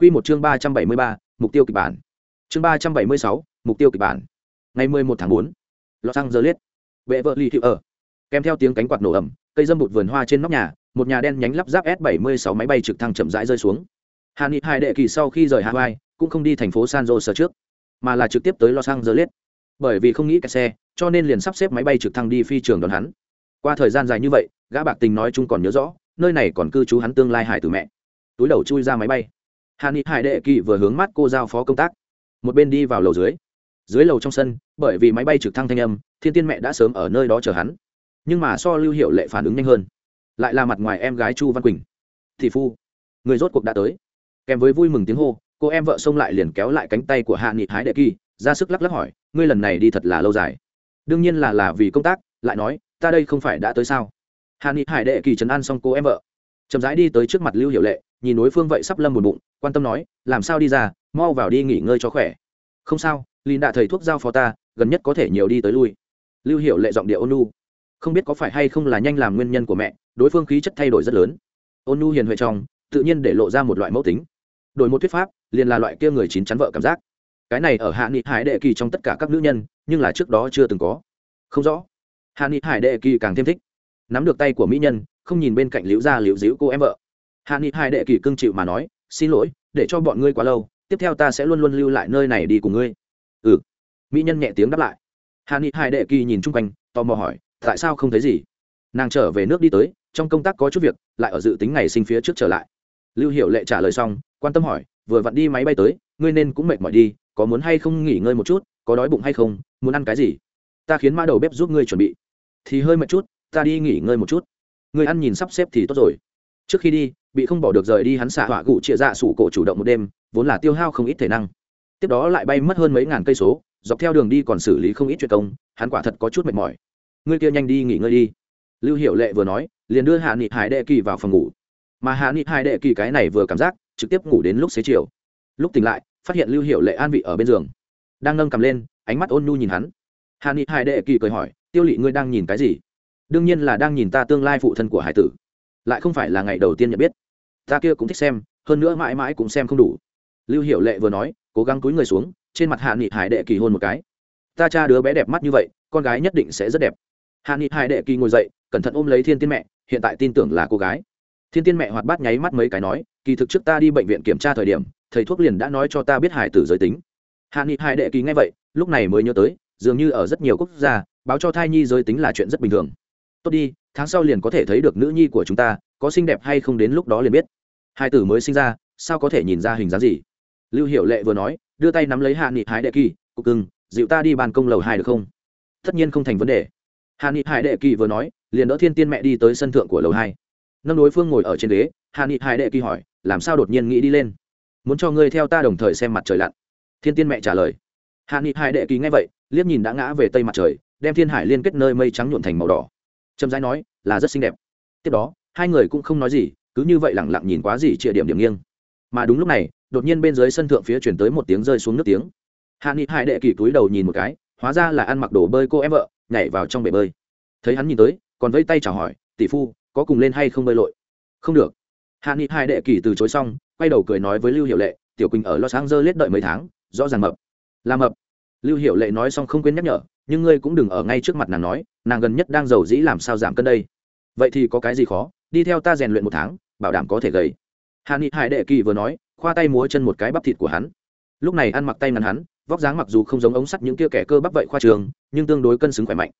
Quy một chương ba trăm bảy mươi ba, mục tiêu kịch bản. Chương ba trăm bảy mươi sáu, mục tiêu kịch bản. Ngày mười một tháng bốn, los angeles. Vệ vợ lì thiệu ở. Kèm theo tiếng cánh quạt nổ ẩm cây dâm bụt vườn hoa trên nóc nhà, một nhà đen nhánh lắp ráp s 76 máy bay trực thăng chậm rãi rơi xuống. Hàn Nghị hai đệ kỳ sau khi rời hawaii, cũng không đi thành phố san jose trước, mà là trực tiếp tới los angeles. Bởi vì không nghĩ kẹt xe, cho nên liền sắp xếp máy bay trực thăng đi phi trường đón hắn. Qua thời gian dài như vậy, gã bạc tình nói chung còn nhớ rõ, nơi này còn cư trú hắn tương lai hải tử mẹ. Túi đầu chui ra máy bay hàn ni hải đệ kỳ vừa hướng mắt cô giao phó công tác. Một bên đi vào lầu dưới. Dưới lầu trong sân, bởi vì máy bay trực thăng thanh âm, thiên tiên mẹ đã sớm ở nơi đó chờ hắn. Nhưng mà so lưu hiệu lệ phản ứng nhanh hơn. Lại là mặt ngoài em gái chu văn quỳnh. Thị phu, người rốt cuộc đã tới. Kèm với vui mừng tiếng hô, cô em vợ xông lại liền kéo lại cánh tay của hạ nghị hái đệ kỳ, ra sức lắc lắc hỏi, ngươi lần này đi thật là lâu dài. Đương nhiên là là vì công tác, lại nói, ta đây không phải đã tới sao? Hạ nghị hải đệ kỳ trấn an xong cô em vợ. Chậm rãi đi tới trước mặt lưu hiệu lệ, nhìn đối phương vậy sắp lâm buồn bụng quan tâm nói, làm sao đi ra, mau vào đi nghỉ ngơi cho khỏe. Không sao lìn đạ thầy thuốc giao phó ta, gần nhất có thể nhiều đi tới lui. Lưu Hiểu lệ giọng địa ôn nu không biết có phải hay không là nhanh làm nguyên nhân của mẹ, đối phương khí chất thay đổi rất lớn. Ôn nu hiền huệ trong, tự nhiên để lộ ra một loại mẫu tính. Đổi một thuyết pháp, liền là loại kia người chín chắn vợ cảm giác. Cái này ở hạ nghị hải đệ kỳ trong tất cả các nữ nhân, nhưng là trước đó chưa từng có. Không rõ. Hạ nghị hải đệ kỳ càng thêm thích. Nắm được tay của mỹ nhân, không nhìn bên cạnh liễu gia liễu díu cô em vợ. Hạ nghị hải đệ kỳ cưng chịu mà nói xin lỗi, để cho bọn ngươi quá lâu, tiếp theo ta sẽ luôn luôn lưu lại nơi này đi cùng ngươi. Ừ. Mỹ nhân nhẹ tiếng đáp lại. Hà ni hai đệ kỳ nhìn chung quanh, tò mò hỏi, tại sao không thấy gì? Nàng trở về nước đi tới, trong công tác có chút việc, lại ở dự tính ngày sinh phía trước trở lại. Lưu hiệu lệ trả lời xong, quan tâm hỏi, vừa vặn đi máy bay tới, ngươi nên cũng mệt mỏi đi, có muốn hay không nghỉ ngơi một chút, có đói bụng hay không, muốn ăn cái gì? Ta khiến mã đầu bếp giúp ngươi chuẩn bị. Thì hơi mệt chút, ta đi nghỉ ngơi một chút. Ngươi ăn nhìn sắp xếp thì tốt rồi. Trước khi đi bị không bỏ được rời đi hắn xạ họa gụ chia dạ sủ cổ chủ động một đêm, vốn là tiêu hao không ít thể năng. Tiếp đó lại bay mất hơn mấy ngàn cây số, dọc theo đường đi còn xử lý không ít chuyện công, hắn quả thật có chút mệt mỏi. Ngươi kia nhanh đi nghỉ ngơi đi. Lưu hiệu lệ vừa nói, liền đưa hạ nghị hải đệ kỳ vào phòng ngủ. Mà hạ nghị hải đệ kỳ cái này vừa cảm giác, trực tiếp ngủ đến lúc xế chiều. Lúc tỉnh lại, phát hiện lưu hiệu lệ an vị ở bên giường. Đang nâng cầm lên, ánh mắt ôn nhu nhìn hắn. Hạ nghị hải đệ kỳ cười hỏi, tiêu lị ngươi đang nhìn cái gì? Đương nhiên là đang nhìn ta tương lai phụ thân của hải tử lại không phải là ngày đầu tiên nhận biết. Ta kia cũng thích xem, hơn nữa mãi mãi cũng xem không đủ. Lưu hiệu lệ vừa nói, cố gắng cúi người xuống, trên mặt hạ nghị hải đệ kỳ hôn một cái. Ta cha đứa bé đẹp mắt như vậy, con gái nhất định sẽ rất đẹp. Hạ nghị hải đệ kỳ ngồi dậy, cẩn thận ôm lấy thiên tiên mẹ, hiện tại tin tưởng là cô gái. Thiên tiên mẹ hoạt bát nháy mắt mấy cái nói, kỳ thực trước ta đi bệnh viện kiểm tra thời điểm, thầy thuốc liền đã nói cho ta biết hải tử giới tính. Hạ nghị hải đệ kỳ nghe vậy, lúc này mới nhớ tới, dường như ở rất nhiều quốc gia, báo cho thai nhi giới tính là chuyện rất bình thường. Tốt đi tháng sau liền có thể thấy được nữ nhi của chúng ta, có xinh đẹp hay không đến lúc đó liền biết. Hai tử mới sinh ra, sao có thể nhìn ra hình dáng gì? Lưu hiệu lệ vừa nói, đưa tay nắm lấy hạ nghị hái đệ kỳ, cục cưng, dịu ta đi bàn công lầu hai được không? Tất nhiên không thành vấn đề. Hạ nghị hải đệ kỳ vừa nói, liền đỡ thiên tiên mẹ đi tới sân thượng của lầu hai. Nâng đối phương ngồi ở trên ghế, hạ nghị hải đệ kỳ hỏi, làm sao đột nhiên nghĩ đi lên? Muốn cho ngươi theo ta đồng thời xem mặt trời lặn? Thiên tiên mẹ trả lời, hạ nghị hải đệ kỳ nghe vậy, liếc nhìn đã ngã về tây mặt trời, đem thiên hải liên kết nơi mây trắng nhuộn thành màu đỏ trầm rãi nói, là rất xinh đẹp. Tiếp đó, hai người cũng không nói gì, cứ như vậy lẳng lặng nhìn quá gì trịa điểm điểm nghiêng. Mà đúng lúc này, đột nhiên bên dưới sân thượng phía chuyển tới một tiếng rơi xuống nước tiếng. Hạ nghị hải đệ kỳ túi đầu nhìn một cái, hóa ra là ăn mặc đồ bơi cô em vợ, nhảy vào trong bể bơi. Thấy hắn nhìn tới, còn vẫy tay chào hỏi, tỷ phu, có cùng lên hay không bơi lội? Không được. Hạ nghị hai đệ kỳ từ chối xong, quay đầu cười nói với lưu hiệu lệ, tiểu quỳnh ở lo sáng dơ lết đợi mấy tháng, rõ ràng mập. Là mập lưu hiệu lệ nói xong không quên nhắc nhở, nhưng ngươi cũng đừng ở ngay trước mặt nàng nói, nàng gần nhất đang giàu dĩ làm sao giảm cân đây? Vậy thì có cái gì khó, đi theo ta rèn luyện một tháng, bảo đảm có thể gầy. Hà nghị hải đệ kỳ vừa nói, khoa tay múa chân một cái bắp thịt của hắn. Lúc này ăn mặc tay ngắn hắn, vóc dáng mặc dù không giống ống sắt những kia kẻ cơ bắp vậy khoa trường, nhưng tương đối cân xứng khỏe mạnh.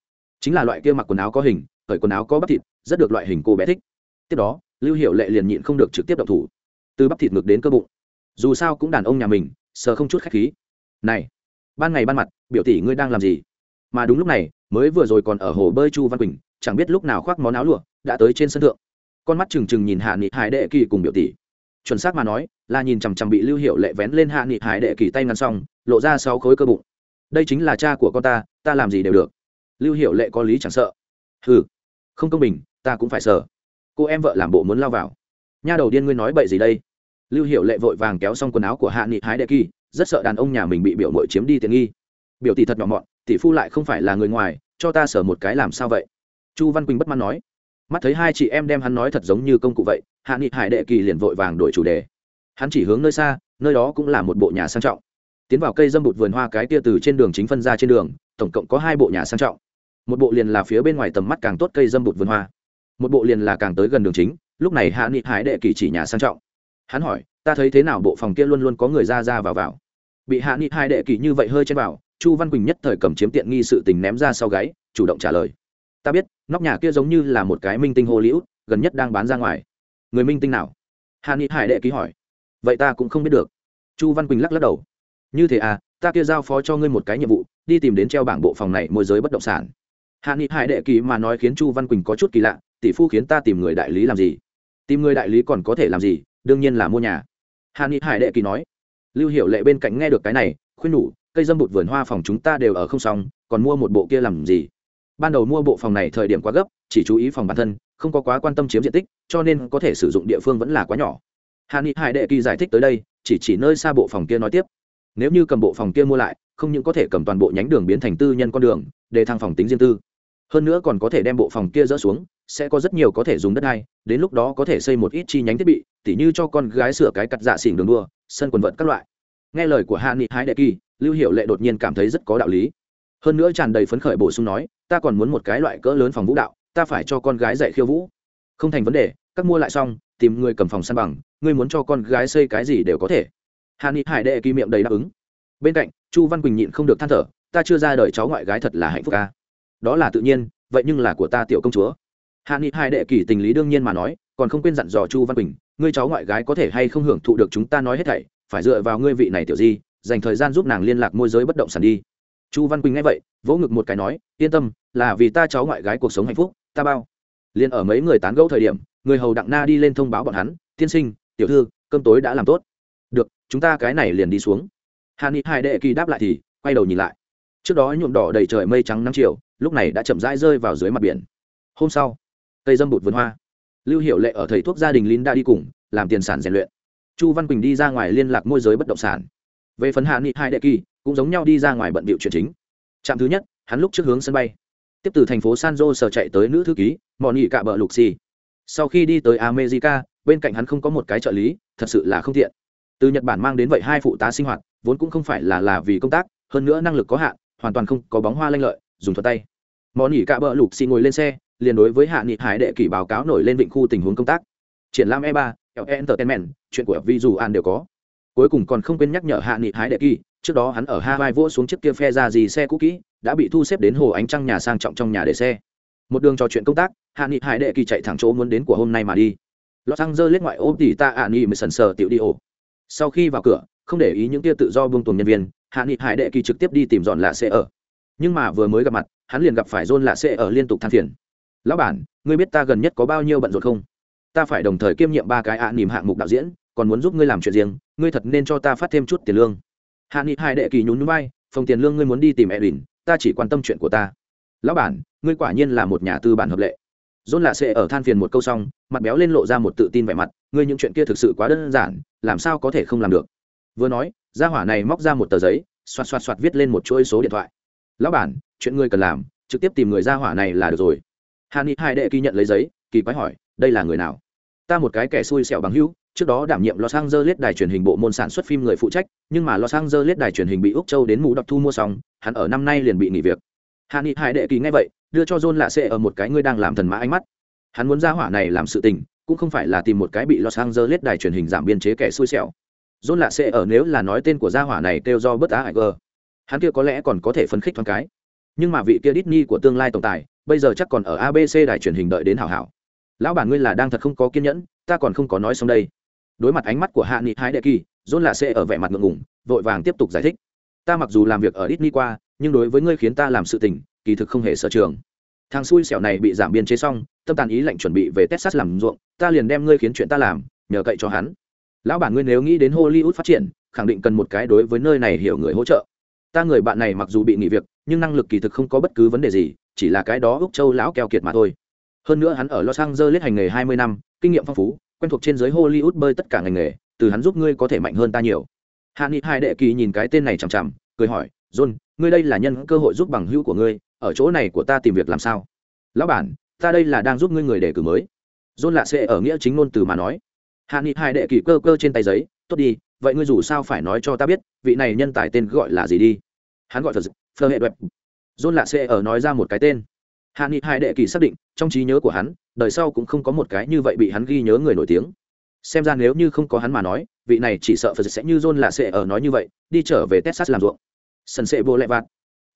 Chính là loại kia mặc quần áo có hình khởi quần áo có bắp thịt, rất được loại hình cô bé thích. Tiếp đó, lưu hiệu lệ liền nhịn không được trực tiếp đậu thủ. Từ bắp thịt ngược đến cơ bụng. Dù sao cũng đàn ông nhà mình, sờ không chút khách khí. Này ban ngày ban mặt, biểu tỷ ngươi đang làm gì? Mà đúng lúc này, mới vừa rồi còn ở hồ bơi chu văn quỳnh, chẳng biết lúc nào khoác món áo lụa, đã tới trên sân thượng. Con mắt trừng trừng nhìn hạ nghị hải đệ kỳ cùng biểu tỷ. Chuẩn xác mà nói, là nhìn chằm chằm bị lưu hiệu lệ vén lên hạ nghị hải đệ kỳ tay ngăn xong, lộ ra sáu khối cơ bụng. Đây chính là cha của con ta ta làm gì đều được. Lưu hiệu lệ có lý chẳng sợ. Ừ không công bình, ta cũng phải sợ. Cô em vợ làm bộ muốn lao vào. Nha đầu điên ngươi nói bậy gì đây? Lưu hiệu lệ vội vàng kéo xong quần áo của hạ nghị hái đệ kỳ rất sợ đàn ông nhà mình bị biểu mội chiếm đi tiện nghi. Biểu tỷ thật nhỏ mọn, tỷ phu lại không phải là người ngoài, cho ta sở một cái làm sao vậy? Chu văn quỳnh bất mãn nói. Mắt thấy hai chị em đem hắn nói thật giống như công cụ vậy, hạ nghị hải đệ kỳ liền vội vàng đổi chủ đề. Hắn chỉ hướng nơi xa, nơi đó cũng là một bộ nhà sang trọng. Tiến vào cây dâm bụt vườn hoa cái kia từ trên đường chính phân ra trên đường, tổng cộng có hai bộ nhà sang trọng. Một bộ liền là phía bên ngoài tầm mắt càng tốt cây dâm bụt vườn hoa. Một bộ liền là càng tới gần đường chính, lúc này hạ nghị hải đệ kỳ chỉ nhà sang trọng. Hắn hỏi ta thấy thế nào bộ phòng kia luôn luôn có người ra ra vào vào. Bị hạ nghị hải đệ kỳ như vậy hơi chen vào, chu văn quỳnh nhất thời cầm chiếm tiện nghi sự tình ném ra sau gáy, chủ động trả lời. Ta biết, nóc nhà kia giống như là một cái minh tinh hồ liễu gần nhất đang bán ra ngoài. Người minh tinh nào? Hạ nghị hải đệ ký hỏi. Vậy ta cũng không biết được. Chu văn quỳnh lắc lắc đầu. Như thế à ta kia giao phó cho ngươi một cái nhiệm vụ, đi tìm đến treo bảng bộ phòng này môi giới bất động sản. Hạ nghị hải đệ ký mà nói khiến chu văn quỳnh có chút kỳ lạ, tỷ phu khiến ta tìm người đại lý làm gì? Tìm người đại lý còn có thể làm gì? Đương nhiên là mua nhà hạ ni hải đệ kỳ nói, lưu Hiểu lệ bên cạnh nghe được cái này, khuyên nhủ, cây dâm bụt vườn hoa phòng chúng ta đều ở không xong, còn mua một bộ kia làm gì? Ban đầu mua bộ phòng này thời điểm quá gấp, chỉ chú ý phòng bản thân, không có quá quan tâm chiếm diện tích, cho nên có thể sử dụng địa phương vẫn là quá nhỏ. Hạ ni hải đệ kỳ giải thích tới đây, chỉ chỉ nơi xa bộ phòng kia nói tiếp, nếu như cầm bộ phòng kia mua lại, không những có thể cầm toàn bộ nhánh đường biến thành tư nhân con đường, để thăng phòng tính riêng tư, hơn nữa còn có thể đem bộ phòng kia dỡ xuống sẽ có rất nhiều có thể dùng đất hay đến lúc đó có thể xây một ít chi nhánh thiết bị, tỉ như cho con gái sửa cái cặt dạ xỉn đường đua, sân quần vợt các loại. Nghe lời của hạ nghị hái đệ kỳ, lưu hiệu lệ đột nhiên cảm thấy rất có đạo lý. Hơn nữa tràn đầy phấn khởi bổ sung nói, ta còn muốn một cái loại cỡ lớn phòng vũ đạo, ta phải cho con gái dạy khiêu vũ. Không thành vấn đề, các mua lại xong, tìm người cầm phòng săn bằng, ngươi muốn cho con gái xây cái gì đều có thể. Hạ nghị hải đệ kỳ miệng đầy đáp ứng. Bên cạnh, chu văn quỳnh nhịn không được than thở, ta chưa ra đời cháu ngoại gái thật là hạnh phúc ca đó là tự nhiên, vậy nhưng là của ta tiểu công chúa hạ nghị hai đệ kỳ tình lý đương nhiên mà nói, còn không quên dặn dò chu văn quỳnh, ngươi cháu ngoại gái có thể hay không hưởng thụ được chúng ta nói hết thảy, phải dựa vào ngươi vị này tiểu di, dành thời gian giúp nàng liên lạc môi giới bất động sản đi. Chu văn quỳnh nghe vậy, vỗ ngực một cái nói, yên tâm, là vì ta cháu ngoại gái cuộc sống hạnh phúc, ta bao. Liền ở mấy người tán gẫu thời điểm, người hầu đặng na đi lên thông báo bọn hắn, tiên sinh, tiểu thư, cơm tối đã làm tốt. Được, chúng ta cái này liền đi xuống. Hạ nghị hai đệ kỳ đáp lại thì, quay đầu nhìn lại. Trước đó nhuộm đỏ đầy trời mây trắng năm chiều, lúc này đã chậm rãi rơi vào dưới mặt biển. Hôm sau cây dâm bụt vườn hoa. Lưu hiệu lệ ở thầy thuốc gia đình đã đi cùng, làm tiền sản rèn luyện. Chu văn quỳnh đi ra ngoài liên lạc môi giới bất động sản. Về phần hạ nghị hai đệ kỳ, cũng giống nhau đi ra ngoài bận bịu chuyện chính. Trạm thứ nhất, hắn lúc trước hướng sân bay. Tiếp từ thành phố san jose chạy tới nữ thư ký, mọn nghị cạ bờ lục xì. Sau khi đi tới america, bên cạnh hắn không có một cái trợ lý, thật sự là không thiện từ nhật bản mang đến vậy hai phụ tá sinh hoạt, vốn cũng không phải là là vì công tác, hơn nữa năng lực có hạn, hoàn toàn không có bóng hoa lanh lợi, dùng thuật tay. Món nghị cạ bờ lục xì ngồi lên xe liền đối với hạ nghị hải đệ kỷ báo cáo nổi lên vịnh khu tình huống công tác. Triển lãm e ba entertainment, chuyện của vi dù an đều có. Cuối cùng còn không quên nhắc nhở hạ nghị hải đệ kỳ trước đó hắn ở hawaii vỗ xuống chiếc kia phe ra gì xe cũ kỹ, đã bị thu xếp đến hồ ánh trăng nhà sang trọng trong nhà để xe. Một đường trò chuyện công tác, hạ nghị hải đệ kỳ chạy thẳng chỗ muốn đến của hôm nay mà đi. Los angeles ngoại ô tỉ ta ạ nghị mới sần sờ tiểu đi ổ. Sau khi vào cửa, không để ý những kia tự do buông tuồng nhân viên, hạ nghị hải đệ kỳ trực tiếp đi tìm dọn lạ xe ở. Nhưng mà vừa mới gặp mặt, hắn liền gặp phải dôn lạ xe ở liên tục than phiền lão bản, ngươi biết ta gần nhất có bao nhiêu bận rộn không? Ta phải đồng thời kiêm nhiệm ba cái ạ à nỉm hạng mục đạo diễn, còn muốn giúp ngươi làm chuyện riêng, ngươi thật nên cho ta phát thêm chút tiền lương. Hạ nghị hai đệ kỳ nhún núi bay phòng tiền lương ngươi muốn đi tìm edwin, ta chỉ quan tâm chuyện của ta. Lão bản, ngươi quả nhiên là một nhà tư bản hợp lệ. Dôn lạ sẽ ở than phiền một câu xong, mặt béo lên lộ ra một tự tin vẻ mặt, ngươi những chuyện kia thực sự quá đơn giản, làm sao có thể không làm được? Vừa nói, gia hỏa này móc ra một tờ giấy, xoạt xoạt xoạt viết lên một chuỗi số điện thoại. Lão bản, chuyện ngươi cần làm, trực tiếp tìm người gia hỏa này là được rồi hà ni hai đệ kỳ nhận lấy giấy kỳ quái hỏi đây là người nào ta một cái kẻ xui xẻo bằng hữu trước đó đảm nhiệm Los Angeles đài truyền hình bộ môn sản xuất phim người phụ trách, nhưng mà Los Angeles đài truyền hình bị Úc Châu đến mũ đọc thu mua xong, hắn ở năm nay liền bị nghỉ việc. Hàn Nghị Hải đệ kỳ nghe vậy, đưa cho John lạ sẽ ở một cái ngươi đang làm thần mã ánh mắt. Hắn muốn ra hỏa này làm sự tình, cũng không phải là tìm một cái bị Los Angeles đài truyền hình giảm biên chế kẻ xui xẻo. John lạ sẽ ở nếu là nói tên của gia hỏa này kêu do bất á Iger. Hắn kia có lẽ còn có thể phấn khích thoáng cái. Nhưng mà vị kia Disney của tương lai tổng tài, bây giờ chắc còn ở ABC đài truyền hình đợi đến hảo hảo. Lão bản ngươi là đang thật không có kiên nhẫn, ta còn không có nói xong đây. Đối mặt ánh mắt của hạ nghị hai đệ kỳ john là sẽ ở vẻ mặt ngượng ngùng vội vàng tiếp tục giải thích. Ta mặc dù làm việc ở ít ni qua nhưng đối với ngươi khiến ta làm sự tình kỳ thực không hề sở trường. Thằng xui xẻo này bị giảm biên chế xong tâm tàn ý lệnh chuẩn bị về texas làm ruộng ta liền đem ngươi khiến chuyện ta làm nhờ cậy cho hắn. Lão bản ngươi nếu nghĩ đến hollywood phát triển khẳng định cần một cái đối với nơi này hiểu người hỗ trợ. Ta người bạn này mặc dù bị nghỉ việc nhưng năng lực kỳ thực không có bất cứ vấn đề gì, chỉ là cái đó úc châu lão keo kiệt mà thôi. Hơn nữa hắn ở los angeles hành nghề hai mươi năm, kinh nghiệm phong phú, quen thuộc trên giới hollywood bơi tất cả ngành nghề, từ hắn giúp ngươi có thể mạnh hơn ta nhiều. Hạ nghị hai đệ kỳ nhìn cái tên này chằm chằm, cười hỏi, john, ngươi đây là nhân cơ hội giúp bằng hữu của ngươi, ở chỗ này của ta tìm việc làm sao? Lão bản, ta đây là đang giúp ngươi người đề cử mới. John lạ sẽ ở nghĩa chính ngôn từ mà nói. Hạ nghị hai đệ kỳ cơ cơ trên tay giấy, tốt đi, vậy ngươi dù sao phải nói cho ta biết, vị này nhân tài tên gọi là gì đi? Hắn gọi thật phờ hệ đẹp john lạ sẽ ở nói ra một cái tên. Hạ nghị hai đệ kỳ xác định, trong trí nhớ của hắn, đời sau cũng không có một cái như vậy bị hắn ghi nhớ người nổi tiếng. Xem ra nếu như không có hắn mà nói, vị này chỉ sợ phật sẽ như john lạ sẽ ở nói như vậy, đi trở về texas làm ruộng. Sần sẽ vô lẹ vạt.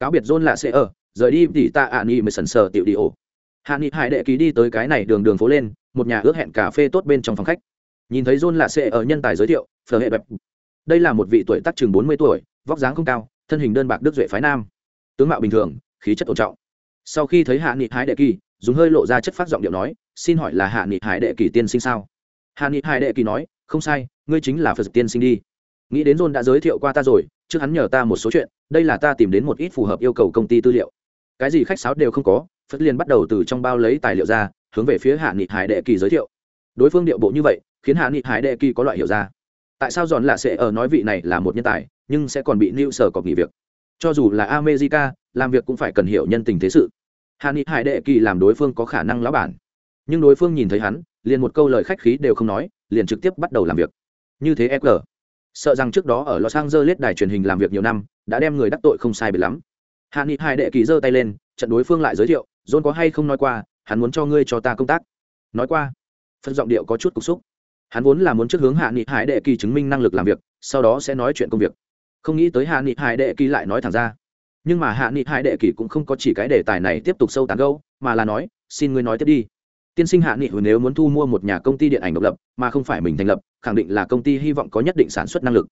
Cáo biệt john lạ sẽ ở, rời đi thì ta ạ nghị mới sần sờ tiểu đi ổ. Hạ nghị hải đệ ký đi tới cái này đường đường phố lên, một nhà ước hẹn cà phê tốt bên trong phòng khách. Nhìn thấy john lạ sẽ ở nhân tài giới thiệu phở hệ đẹp đây là một vị tuổi tác chừng bốn mươi tuổi, vóc dáng không cao thân hình đơn bạc đức duệ phái nam. Tướng mạo bình thường, khí chất tôn trọng. Sau khi thấy hạ nghị hải đệ kỳ, dùng hơi lộ ra chất phát giọng điệu nói, xin hỏi là hạ nghị hải đệ kỳ tiên sinh sao? Hạ nghị hải đệ kỳ nói, không sai, ngươi chính là phật tiên sinh đi. Nghĩ đến john đã giới thiệu qua ta rồi, trước hắn nhờ ta một số chuyện, đây là ta tìm đến một ít phù hợp yêu cầu công ty tư liệu. Cái gì khách sáo đều không có, phật liền bắt đầu từ trong bao lấy tài liệu ra, hướng về phía hạ nghị hải đệ kỳ giới thiệu. Đối phương điệu bộ như vậy, khiến hạ nghị hải đệ kỳ có loại hiểu ra. Tại sao dọn lạ sẽ ở nói vị này là một nhân tài nhưng sẽ còn bị new sở cọc nghỉ việc. Cho dù là america, làm việc cũng phải cần hiểu nhân tình thế sự. Hàn nghị hải đệ kỳ làm đối phương có khả năng lão bản. Nhưng đối phương nhìn thấy hắn, liền một câu lời khách khí đều không nói, liền trực tiếp bắt đầu làm việc. Như thế fg sợ rằng trước đó ở los angeles đài truyền hình làm việc nhiều năm, đã đem người đắc tội không sai biệt lắm. Hàn nghị hải đệ kỳ giơ tay lên, trận đối phương lại giới thiệu, john có hay không nói qua, hắn muốn cho ngươi cho ta công tác? Nói qua. Phân giọng điệu có chút cục xúc. Hắn vốn là muốn trước hướng hạ nghị hải đệ kỳ chứng minh năng lực làm việc, sau đó sẽ nói chuyện công việc không nghĩ tới hạ nghị hải đệ kỳ lại nói thẳng ra. Nhưng mà hạ nghị hải đệ kỳ cũng không có chỉ cái đề tài này tiếp tục sâu tán gâu, mà là nói, xin ngươi nói tiếp đi. Tiên sinh hạ nghị hồi nếu muốn thu mua một nhà công ty điện ảnh độc lập, mà không phải mình thành lập, khẳng định là công ty hy vọng có nhất định sản xuất năng lực.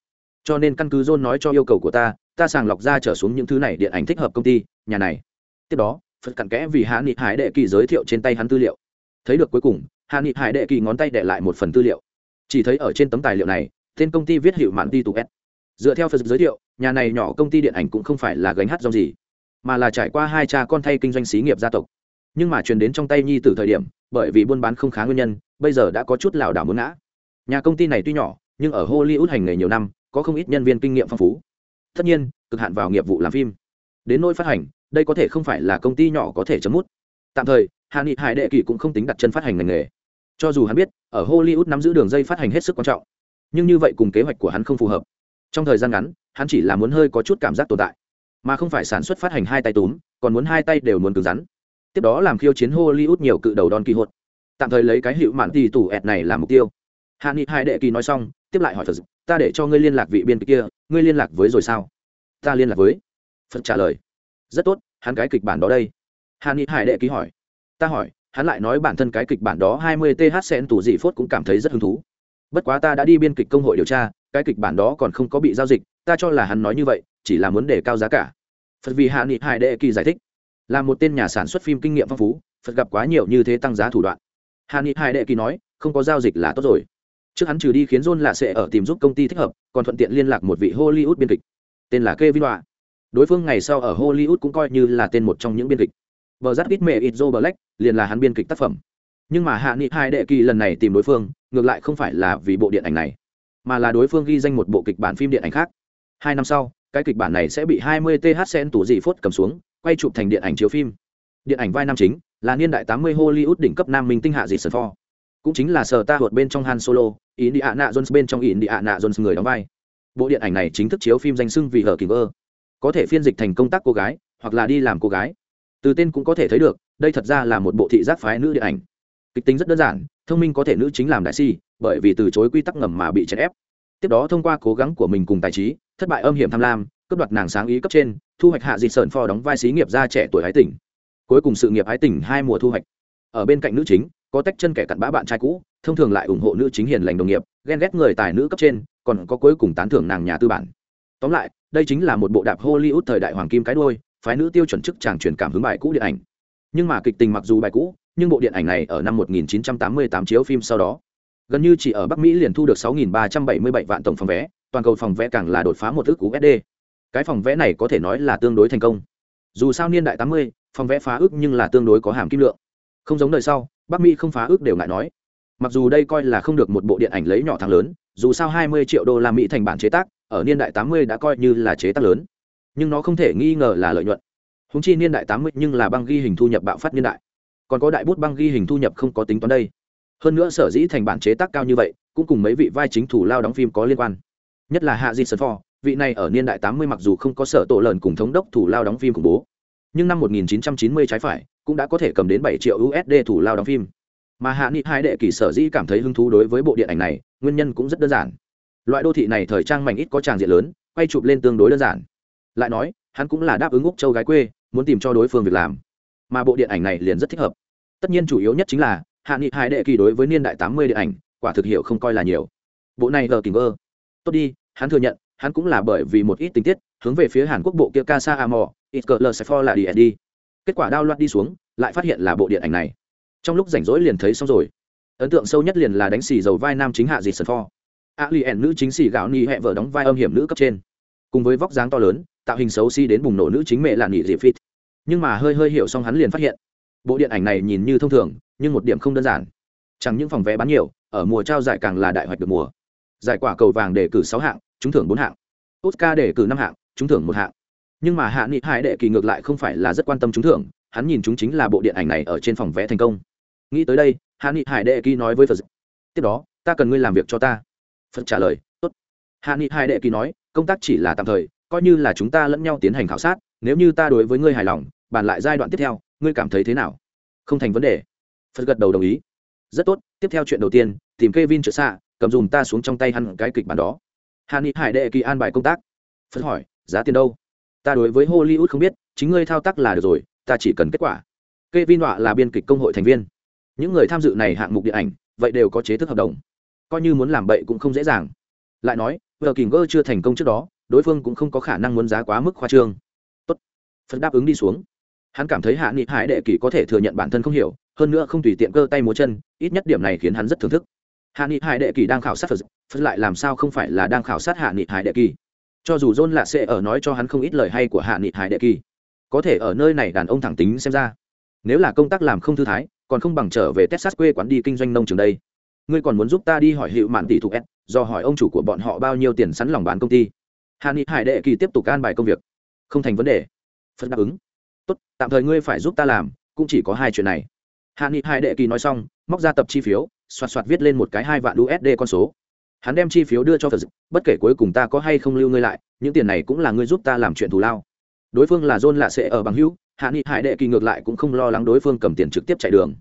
Cho nên căn cứ john nói cho yêu cầu của ta ta sàng lọc ra trở xuống những thứ này điện ảnh thích hợp công ty, nhà này. Tiếp đó, phật cặn kẽ vì hạ nghị hải đệ kỳ giới thiệu trên tay hắn tư liệu. Thấy được cuối cùng, hạ nghị hải đệ kỳ ngón tay để lại một phần tư liệu. Chỉ thấy ở trên tấm tài liệu này, tên công ty viết hiệu mạn ti tục s dựa theo phật giới thiệu, nhà này nhỏ công ty điện ảnh cũng không phải là gánh hát dòng gì, mà là trải qua hai cha con thay kinh doanh xí nghiệp gia tộc. Nhưng mà truyền đến trong tay nhi từ thời điểm, bởi vì buôn bán không khá nguyên nhân, bây giờ đã có chút lảo đảo muốn ngã. Nhà công ty này tuy nhỏ, nhưng ở hollywood hành nghề nhiều năm, có không ít nhân viên kinh nghiệm phong phú. Tất nhiên, cực hạn vào nghiệp vụ làm phim. Đến nỗi phát hành, đây có thể không phải là công ty nhỏ có thể chấm mút. Tạm thời hạ nghị hải đệ kỳ cũng không tính đặt chân phát hành ngành nghề. Cho dù hắn biết, ở hollywood nắm giữ đường dây phát hành hết sức quan trọng. Nhưng như vậy cùng kế hoạch của hắn không phù hợp trong thời gian ngắn, hắn chỉ là muốn hơi có chút cảm giác tồn tại, mà không phải sản xuất phát hành hai tay túm, còn muốn hai tay đều muốn cứng rắn. Tiếp đó làm khiêu chiến hollywood nhiều cự đầu đòn kỳ hột tạm thời lấy cái hiệu mạn tỷ tủ ẹt này làm mục tiêu. Hạ nghị hai đệ kỳ nói xong, tiếp lại hỏi phật ta để cho ngươi liên lạc vị biên kịch kia, ngươi liên lạc với rồi sao? Ta liên lạc với. Phật trả lời, rất tốt, hắn cái kịch bản đó đây. Hạ nghị hải đệ ký hỏi, ta hỏi, hắn lại nói bản thân cái kịch bản đó hai mươi th sen tù dị phốt cũng cảm thấy rất hứng thú. Bất quá ta đã đi biên kịch công hội điều tra cái kịch bản đó còn không có bị giao dịch, ta cho là hắn nói như vậy, chỉ là muốn để cao giá cả. Phật vì hạ nghị hải đệ kỳ giải thích. Là một tên nhà sản xuất phim kinh nghiệm phong phú, phật gặp quá nhiều như thế tăng giá thủ đoạn. Hạ nghị hải đệ kỳ nói, không có giao dịch là tốt rồi. Trước hắn trừ đi khiến john lạ sẽ ở tìm giúp công ty thích hợp, còn thuận tiện liên lạc một vị hollywood biên kịch. Tên là kevin họa đối phương ngày sau ở hollywood cũng coi như là tên một trong những biên kịch. Vợ giáp ít mẹ ít joe black, liền là hắn biên kịch tác phẩm. Nhưng mà hạ nghị hai đệ kỳ lần này tìm đối phương, ngược lại không phải là vì bộ điện ảnh này mà là đối phương ghi danh một bộ kịch bản phim điện ảnh khác. Hai năm sau, cái kịch bản này sẽ bị 20 th sen tủ dị phốt cầm xuống, quay chụp thành điện ảnh chiếu phim. Điện ảnh vai nam chính là niên đại 80 hollywood đỉnh cấp nam minh tinh hạ dị sơn pho. Cũng chính là sở ta hụt bên trong han solo, indiana jones bên trong indiana jones người đóng vai. Bộ điện ảnh này chính thức chiếu phim danh sưng vì hờ kỳ vơ có thể phiên dịch thành công tác cô gái, hoặc là đi làm cô gái. Từ tên cũng có thể thấy được, đây thật ra là một bộ thị giác phái nữ điện ảnh kịch tính rất đơn giản, thông minh có thể nữ chính làm đại si, bởi vì từ chối quy tắc ngầm mà bị chèn ép. Tiếp đó thông qua cố gắng của mình cùng tài trí, thất bại âm hiểm tham lam, cướp đoạt nàng sáng ý cấp trên, thu hoạch hạ dịt sơn phò đóng vai xí nghiệp gia trẻ tuổi hái tỉnh cuối cùng sự nghiệp hái tỉnh hai mùa thu hoạch. Ở bên cạnh nữ chính, có tách chân kẻ cặn bã bạn trai cũ, thông thường lại ủng hộ nữ chính hiền lành đồng nghiệp, ghen ghét người tài nữ cấp trên, còn có cuối cùng tán thưởng nàng nhà tư bản. Tóm lại, đây chính là một bộ đạp hollywood thời đại hoàng kim cái đôi phái nữ tiêu chuẩn chức chàng truyền cảm hứng bài cũ điện ảnh. Nhưng mà kịch tình mặc dù bài cũ nhưng bộ điện ảnh này ở năm 1988 chiếu phim sau đó. Gần như chỉ ở bắc mỹ liền thu được 6.377 vạn tổng phòng vé toàn cầu phòng vé càng là đột phá một ức usd cái phòng vé này có thể nói là tương đối thành công. Dù sao niên đại 80, phòng vé phá ước nhưng là tương đối có hàm kim lượng. Không giống đời sau bắc mỹ không phá ước đều ngại nói. Mặc dù đây coi là không được một bộ điện ảnh lấy nhỏ thắng lớn dù sao 20 triệu đô la mỹ thành bản chế tác ở niên đại 80 đã coi như là chế tác lớn. Nhưng nó không thể nghi ngờ là lợi nhuận. Húng chi niên đại 80 nhưng là băng ghi hình thu nhập bạo phát niên đại còn có đại bút băng ghi hình thu nhập không có tính toán đây. Hơn nữa sở dĩ thành bản chế tác cao như vậy, cũng cùng mấy vị vai chính thủ lao đóng phim có liên quan. Nhất là hạ di sơn phò vị này ở niên đại tám mươi mặc dù không có sở tổ lợn cùng thống đốc thủ lao đóng phim khủng bố, nhưng năm 1990 trái phải, cũng đã có thể cầm đến 7 triệu USD thủ lao đóng phim. Mà hạ nghị hai đệ kỳ sở dĩ cảm thấy hứng thú đối với bộ điện ảnh này, nguyên nhân cũng rất đơn giản. Loại đô thị này thời trang mảnh ít có tràng diện lớn, quay chụp lên tương đối đơn giản. Lại nói, hắn cũng là đáp ứng úc châu gái quê, muốn tìm cho đối phương việc làm mà bộ điện ảnh này liền rất thích hợp. Tất nhiên chủ yếu nhất chính là, hạ nghị hải đệ kỳ đối với niên đại tám mươi điện ảnh, quả thực hiệu không coi là nhiều. Bộ này giờ tình ơ. Tốt đi, hắn thừa nhận, hắn cũng là bởi vì một ít tình tiết, hướng về phía hàn quốc bộ kia casa amor ít cờ lờ for là đi đi. Kết quả đao loạt đi xuống, lại phát hiện là bộ điện ảnh này. Trong lúc rảnh rỗi liền thấy xong rồi. Ấn tượng sâu nhất liền là đánh xì dầu vai nam chính hạ dịt sân pho. A li ẻn nữ chính xì gạo ni hẹ vợ đóng vai âm hiểm nữ cấp trên. Cùng với vóc dáng to lớn, tạo hình xấu xi đến bùng nổ nữ chính mẹ là nhị dị Phít nhưng mà hơi hơi hiểu xong hắn liền phát hiện. Bộ điện ảnh này nhìn như thông thường, nhưng một điểm không đơn giản. Chẳng những phòng vé bán nhiều, ở mùa trao giải càng là đại hoạch được mùa. Giải quả cầu vàng để cử sáu hạng, trúng thưởng bốn hạng. Oscar để cử năm hạng, trúng thưởng một hạng. Nhưng mà hạ nghị hải đệ kỳ ngược lại không phải là rất quan tâm trúng thưởng, hắn nhìn chúng chính là bộ điện ảnh này ở trên phòng vé thành công. Nghĩ tới đây, hạ nghị hải đệ kỳ nói với phật tiếp đó, ta cần ngươi làm việc cho ta. Phật trả lời, tốt. Hạ nghị hải đệ kỳ nói, công tác chỉ là tạm thời, coi như là chúng ta lẫn nhau tiến hành khảo sát, nếu như ta đối với ngươi hài lòng bàn lại giai đoạn tiếp theo, ngươi cảm thấy thế nào? Không thành vấn đề. Phật gật đầu đồng ý. Rất tốt, tiếp theo chuyện đầu tiên, tìm kê vin trợ xạ, cầm dùm ta xuống trong tay hắn cái kịch bản đó. Hạ ni hải đệ kỳ an bài công tác. Phật hỏi, giá tiền đâu? Ta đối với hollywood không biết, chính ngươi thao tác là được rồi, ta chỉ cần kết quả. Kê vin họa là biên kịch công hội thành viên. Những người tham dự này hạng mục điện ảnh, vậy đều có chế thức hợp đồng. Coi như muốn làm bậy cũng không dễ dàng. Lại nói vợ kỳ ngơ chưa thành công trước đó, đối phương cũng không có khả năng muốn giá quá mức khoa trương. Tốt. Phật đáp ứng đi xuống hắn cảm thấy hạ nghị hải đệ kỳ có thể thừa nhận bản thân không hiểu, hơn nữa không tùy tiện cơ tay múa chân, ít nhất điểm này khiến hắn rất thưởng thức. Hạ nghị hải đệ kỳ đang khảo sát phật phật lại làm sao không phải là đang khảo sát hạ nghị hải đệ kỳ? Cho dù john lạ sẽ ở nói cho hắn không ít lời hay của hạ nghị hải đệ kỳ, có thể ở nơi này đàn ông thẳng tính xem ra. Nếu là công tác làm không thư thái, còn không bằng trở về texas quê quán đi kinh doanh nông trường đây. Ngươi còn muốn giúp ta đi hỏi hiệu mạn tỷ thục s, do hỏi ông chủ của bọn họ bao nhiêu tiền sẵn lòng bán công ty? Hạ nghị hải đệ kỳ tiếp tục an bài công việc. Không thành vấn đề. Phật đáp ứng tốt, tạm thời ngươi phải giúp ta làm, cũng chỉ có hai chuyện này. Hạ nghị hải đệ kỳ nói xong, móc ra tập chi phiếu, xoạt xoạt viết lên một cái hai vạn usd con số. Hắn đem chi phiếu đưa cho phật bất kể cuối cùng ta có hay không lưu ngươi lại, những tiền này cũng là ngươi giúp ta làm chuyện thù lao. Đối phương là john lạ sẽ ở bằng hữu hạ nghị hải đệ kỳ ngược lại cũng không lo lắng đối phương cầm tiền trực tiếp chạy đường.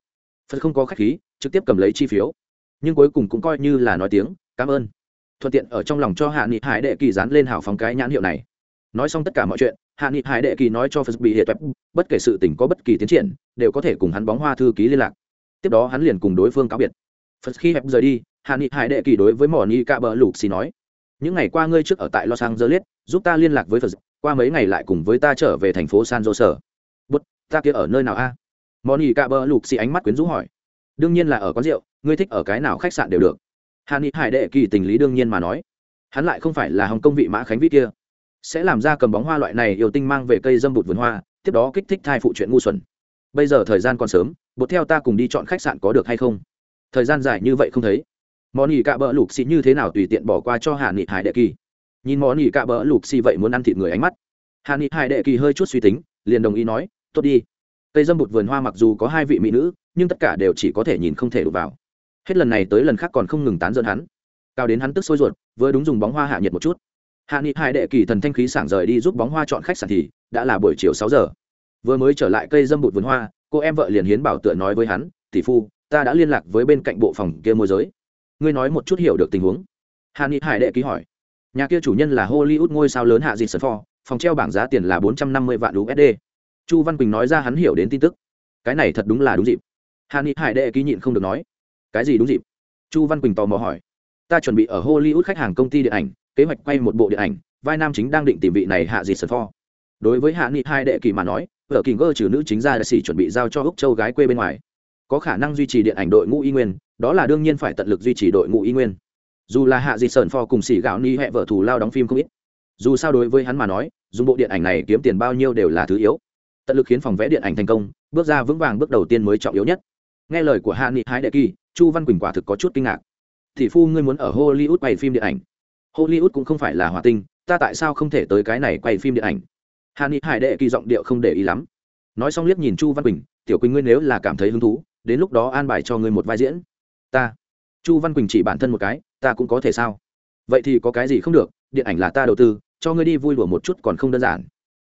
Phật không có khách khí, trực tiếp cầm lấy chi phiếu. Nhưng cuối cùng cũng coi như là nói tiếng, cảm ơn. Thuận tiện ở trong lòng cho hạ nghị hải đệ kỳ dán lên hào phóng cái nhãn hiệu này. Nói xong tất cả mọi chuyện hạ nghị hải đệ kỳ nói cho phật bị hệ tập bất kể sự tình có bất kỳ tiến triển, đều có thể cùng hắn bóng hoa thư ký liên lạc. Tiếp đó hắn liền cùng đối phương cáo biệt. Phật khi hẹp rời đi, hạ nghị hải đệ kỳ đối với mỏ ni cạ bờ lục xì nói, những ngày qua ngươi trước ở tại los angeles, giúp ta liên lạc với phật, qua mấy ngày lại cùng với ta trở về thành phố san jose. Bút ta kia ở nơi nào a? À? mỏ ni cạ bờ lục xì ánh mắt quyến rũ hỏi, đương nhiên là ở quán rượu, ngươi thích ở cái nào khách sạn đều được. Hạ nghị hải đệ kỳ tình lý đương nhiên mà nói, hắn lại không phải là hồng công vị mã khánh vĩ kia sẽ làm ra cầm bóng hoa loại này yêu tinh mang về cây dâm bụt vườn hoa, tiếp đó kích thích thai phụ chuyện ngu xuẩn. Bây giờ thời gian còn sớm, bột theo ta cùng đi chọn khách sạn có được hay không? Thời gian dài như vậy không thấy. Món nhì cạ bỡ lục xì như thế nào tùy tiện bỏ qua cho hạ nghị hải đệ kỳ. Nhìn món nhì cạ bỡ lục xì vậy muốn ăn thịt người ánh mắt. Hạ nghị hải đệ kỳ hơi chút suy tính, liền đồng ý nói, tốt đi. Cây dâm bụt vườn hoa mặc dù có hai vị mỹ nữ, nhưng tất cả đều chỉ có thể nhìn không thể đụng vào. Hết lần này tới lần khác còn không ngừng tán dẫn hắn. Cao đến hắn tức sôi ruột, vừa đúng dùng bóng hoa hạ nhiệt một chút hạ nghị hải đệ kỳ thần thanh khí sảng rời đi giúp bóng hoa chọn khách sạn thì đã là buổi chiều sáu giờ. Vừa mới trở lại cây dâm bụt vườn hoa, cô em vợ liền hiến bảo tựa nói với hắn, tỷ phu, ta đã liên lạc với bên cạnh bộ phòng kia môi giới. Ngươi nói một chút hiểu được tình huống. Hạ nghị hải đệ ký hỏi, nhà kia chủ nhân là hollywood ngôi sao lớn hạ dịt sân phò phòng treo bảng giá tiền là bốn trăm năm mươi vạn usd chu văn quỳnh nói ra hắn hiểu đến tin tức. Cái này thật đúng là đúng dịp. Hạ nghị hải đệ ký nhịn không được nói, cái gì đúng dịp? Chu văn quỳnh tò mò hỏi, ta chuẩn bị ở hollywood khách hàng công ty điện ảnh kế hoạch quay một bộ điện ảnh, vai nam chính đang định tìm vị này hạ dịt sờ pho. Đối với hạ nghị hai đệ kỳ mà nói, vợ kỳ ngơ trừ nữ chính ra đại sĩ chuẩn bị giao cho úc châu gái quê bên ngoài. Có khả năng duy trì điện ảnh đội ngũ y nguyên, đó là đương nhiên phải tận lực duy trì đội ngũ y nguyên. Dù là hạ dịt sờn pho cùng xỉ gạo ni hẹ vợ thù lao đóng phim không ít. Dù sao đối với hắn mà nói, dùng bộ điện ảnh này kiếm tiền bao nhiêu đều là thứ yếu. Tận lực khiến phòng vẽ điện ảnh thành công, bước ra vững vàng bước đầu tiên mới trọng yếu nhất. Nghe lời của hạ nghị hái đệ kỳ, chu văn quỳnh quả thực có chút kinh ngạc. Thì phu ngươi muốn ở hollywood quay phim điện ảnh? Hollywood cũng không phải là hòa tinh, ta tại sao không thể tới cái này quay phim điện ảnh? Hạ nghị hải đệ kỳ giọng điệu không để ý lắm. Nói xong liếc nhìn chu văn quỳnh, tiểu quỳnh ngươi nếu là cảm thấy hứng thú, đến lúc đó an bài cho ngươi một vai diễn. Ta? Chu văn quỳnh chỉ bản thân một cái, ta cũng có thể sao? Vậy thì có cái gì không được, điện ảnh là ta đầu tư, cho ngươi đi vui đùa một chút còn không đơn giản.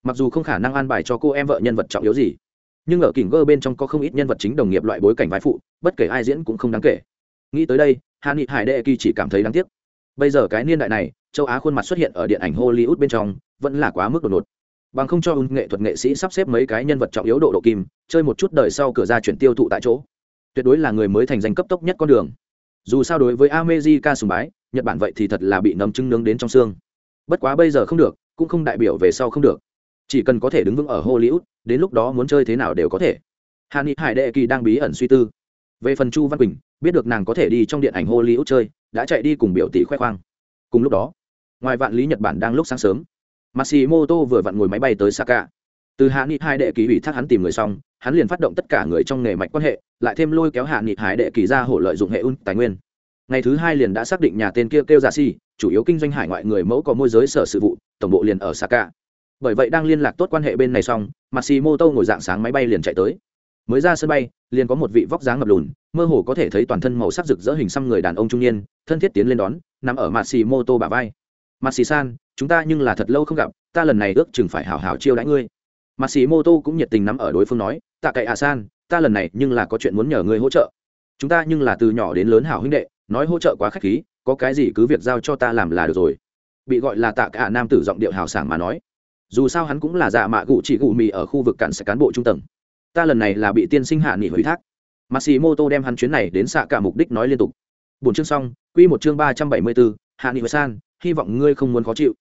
Mặc dù không khả năng an bài cho cô em vợ nhân vật trọng yếu gì, nhưng ở kỉnh gơ bên trong có không ít nhân vật chính đồng nghiệp loại bối cảnh vai phụ, bất kể ai diễn cũng không đáng kể. Nghĩ tới đây hạ nghị hải đệ kỳ chỉ cảm thấy đáng tiếc bây giờ cái niên đại này, châu á khuôn mặt xuất hiện ở điện ảnh hollywood bên trong, vẫn là quá mức đột ngột. Bằng không cho ưng nghệ thuật nghệ sĩ sắp xếp mấy cái nhân vật trọng yếu độ độ kim, chơi một chút đời sau cửa ra chuyển tiêu thụ tại chỗ. Tuyệt đối là người mới thành danh cấp tốc nhất con đường. Dù sao đối với amejica sùng bái, nhật bản vậy thì thật là bị nấm trứng nướng đến trong xương. Bất quá bây giờ không được, cũng không đại biểu về sau không được. Chỉ cần có thể đứng vững ở hollywood, đến lúc đó muốn chơi thế nào đều có thể. Hà ni hải đệ kỳ đang bí ẩn suy tư. Về phần chu văn quỳnh, biết được nàng có thể đi trong điện ảnh hollywood chơi đã chạy đi cùng biểu tỷ khoe khoang cùng lúc đó ngoài vạn lý nhật bản đang lúc sáng sớm Masimoto vừa vặn ngồi máy bay tới Saka. Từ Hạ Nghị hai đệ kỳ ủy thác hắn tìm người xong, hắn liền phát động tất cả người trong nghề mạch quan hệ, lại thêm lôi kéo Hạ Nghị Hải đệ kỳ ra hỗ lợi dụng hệ un tài nguyên. Ngày thứ hai liền đã xác định nhà tên kia kêu giả si, chủ yếu kinh doanh hải ngoại người mẫu có môi giới sở sự vụ, tổng bộ liền ở Saka. Bởi vậy đang liên lạc tốt quan hệ bên này xong, Masimoto ngồi dạng sáng máy bay liền chạy tới. Mới ra sân bay, liền có một vị vóc dáng ngập lùn, mơ hồ có thể thấy toàn thân màu sắc rực rỡ hình xăm người đàn ông trung niên, thân thiết tiến lên đón, nằm ở mặt sì Moto bà vai. mặt xì san chúng ta nhưng là thật lâu không gặp ta lần này ước chừng phải hảo hảo chiêu đãi ngươi. Mặt xì mô tô cũng nhiệt tình nắm ở đối phương nói tạ cậy à san ta lần này nhưng là có chuyện muốn nhờ ngươi hỗ trợ. Chúng ta nhưng là từ nhỏ đến lớn hảo huynh đệ nói hỗ trợ quá khách khí có cái gì cứ việc giao cho ta làm là được rồi. Bị gọi là tạ cả nam tử giọng điệu hào sảng mà nói dù sao hắn cũng là dạ mạ gụ chỉ gụ mì ở khu vực cạn sẽ cán bộ trung tầng. Ta lần này là bị tiên sinh hạ nghỉ hủy thác mặt đem hắn chuyến này đến xạ cả mục đích nói liên tục. Buổi chương xong, quy một chương ba trăm bảy mươi bốn, hạ nghị san, hy vọng ngươi không muốn khó chịu.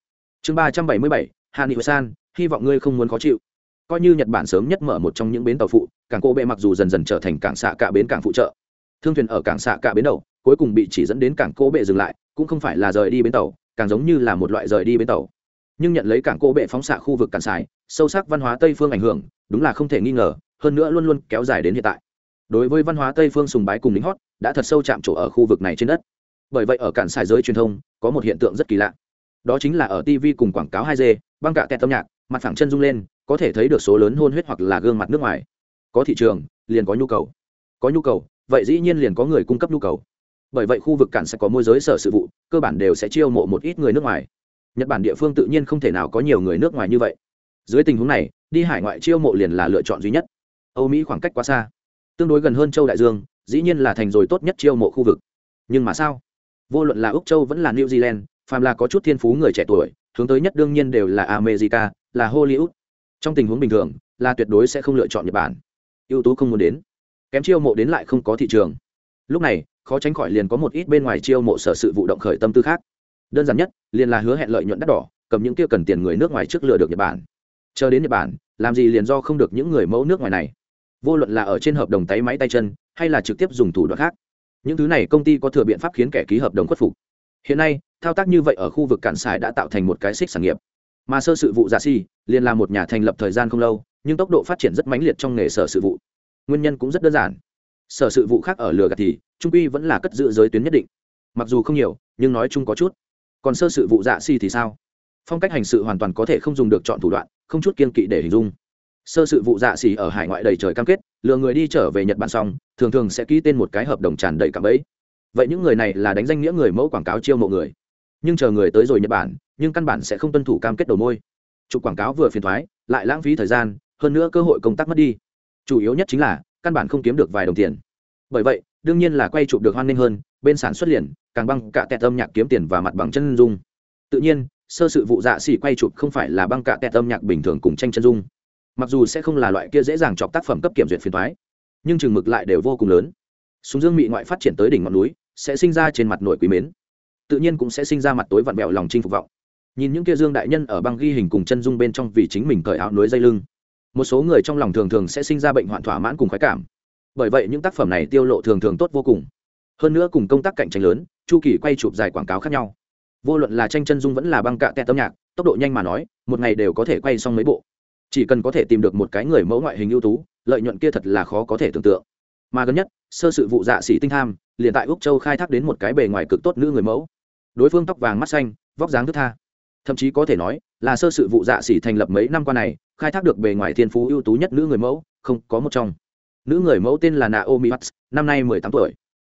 Chương ba trăm bảy mươi bảy, hạ nghị san, hy vọng ngươi không muốn khó chịu. Coi như nhật bản sớm nhất mở một trong những bến tàu phụ, cảng cô bệ mặc dù dần dần trở thành cảng xạ cả bến cảng phụ trợ. Thương thuyền ở cảng xạ cả bến đầu, cuối cùng bị chỉ dẫn đến cảng cô bệ dừng lại, cũng không phải là rời đi bến tàu, càng giống như là một loại rời đi bến tàu. Nhưng nhận lấy cảng cô bệ phóng xạ khu vực cảng xài sâu sắc văn hóa tây phương ảnh hưởng, đúng là không thể nghi ngờ, hơn nữa luôn luôn kéo dài đến hiện tại đối với văn hóa tây phương sùng bái cùng lính hót, đã thật sâu chạm chỗ ở khu vực này trên đất. Bởi vậy ở cản xài giới truyền thông, có một hiện tượng rất kỳ lạ. Đó chính là ở tv cùng quảng cáo hai d băng cạ tẹt âm nhạc, mặt phẳng chân rung lên, có thể thấy được số lớn hôn huyết hoặc là gương mặt nước ngoài. Có thị trường, liền có nhu cầu. Có nhu cầu, vậy dĩ nhiên liền có người cung cấp nhu cầu. Bởi vậy khu vực cản sẽ có môi giới sở sự vụ, cơ bản đều sẽ chiêu mộ một ít người nước ngoài. Nhật bản địa phương tự nhiên không thể nào có nhiều người nước ngoài như vậy. Dưới tình huống này, đi hải ngoại chiêu mộ liền là lựa chọn duy nhất. Âu mỹ khoảng cách quá xa tương đối gần hơn châu đại dương, dĩ nhiên là thành rồi tốt nhất chiêu mộ khu vực. Nhưng mà sao? Vô luận là úc châu vẫn là new zealand, phàm là có chút thiên phú người trẻ tuổi, hướng tới nhất đương nhiên đều là america, là hollywood. Trong tình huống bình thường, là tuyệt đối sẽ không lựa chọn nhật bản. Ưu tú không muốn đến. Kém chiêu mộ đến lại không có thị trường. Lúc này, khó tránh khỏi liền có một ít bên ngoài chiêu mộ sở sự vụ động khởi tâm tư khác. Đơn giản nhất, liền là hứa hẹn lợi nhuận đắt đỏ, cầm những kia cần tiền người nước ngoài trước lừa được nhật bản. Chờ đến nhật bản, làm gì liền do không được những người mẫu nước ngoài này? Vô luận là ở trên hợp đồng tay máy tay chân, hay là trực tiếp dùng thủ đoạn khác. Những thứ này công ty có thừa biện pháp khiến kẻ ký hợp đồng khuất phục. Hiện nay, thao tác như vậy ở khu vực cản xài đã tạo thành một cái xích sản nghiệp. Mà sơ sự vụ giả si liền là một nhà thành lập thời gian không lâu, nhưng tốc độ phát triển rất mãnh liệt trong nghề sở sự vụ. Nguyên nhân cũng rất đơn giản. Sở sự vụ khác ở lừa gạt thì, trung quy vẫn là cất giữ giới tuyến nhất định. Mặc dù không nhiều, nhưng nói chung có chút. Còn sơ sự vụ dạ si thì sao? Phong cách hành sự hoàn toàn có thể không dùng được chọn thủ đoạn, không chút kiên kỵ để hình dung sơ sự vụ dạ xỉ ở hải ngoại đầy trời cam kết, lừa người đi trở về nhật bản xong, thường thường sẽ ký tên một cái hợp đồng tràn đầy cảm ấy vậy những người này là đánh danh nghĩa người mẫu quảng cáo chiêu mộ người. Nhưng chờ người tới rồi nhật bản, nhưng căn bản sẽ không tuân thủ cam kết đầu môi. Chụp quảng cáo vừa phiền thoái, lại lãng phí thời gian, hơn nữa cơ hội công tác mất đi. Chủ yếu nhất chính là, căn bản không kiếm được vài đồng tiền. Bởi vậy, đương nhiên là quay chụp được hoan nghênh hơn, bên sản xuất liền, càng băng cả tẹt âm nhạc kiếm tiền và mặt bằng chân dung. Tự nhiên, sơ sự vụ dạ xỉ quay chụp không phải là băng cả tẹt âm nhạc bình thường cùng tranh chân dung mặc dù sẽ không là loại kia dễ dàng chọc tác phẩm cấp kiểm duyệt phiền thoái, nhưng chừng mực lại đều vô cùng lớn. Súng dương mị ngoại phát triển tới đỉnh ngọn núi, sẽ sinh ra trên mặt nổi quý mến. Tự nhiên cũng sẽ sinh ra mặt tối vặn vẹo lòng chinh phục vọng. Nhìn những kia dương đại nhân ở băng ghi hình cùng chân dung bên trong vì chính mình cởi áo núi dây lưng, một số người trong lòng thường thường sẽ sinh ra bệnh hoạn thỏa mãn cùng khoái cảm. Bởi vậy những tác phẩm này tiêu lộ thường thường tốt vô cùng. Hơn nữa cùng công tác cạnh tranh lớn, chu kỳ quay chụp dài quảng cáo khác nhau. Vô luận là tranh chân dung vẫn là băng cạ tẹt âm nhạc, tốc độ nhanh mà nói, một ngày đều có thể quay xong mấy bộ chỉ cần có thể tìm được một cái người mẫu ngoại hình ưu tú, lợi nhuận kia thật là khó có thể tưởng tượng. Mà gần nhất, sơ sự vụ dạ sĩ tinh tham, liền tại úc châu khai thác đến một cái bề ngoài cực tốt nữ người mẫu. Đối phương tóc vàng mắt xanh, vóc dáng thức tha. Thậm chí có thể nói là sơ sự vụ dạ sĩ thành lập mấy năm qua này, khai thác được bề ngoài thiên phú ưu tú nhất nữ người mẫu, không có một trong. Nữ người mẫu tên là naomi watts, năm nay mười tám tuổi.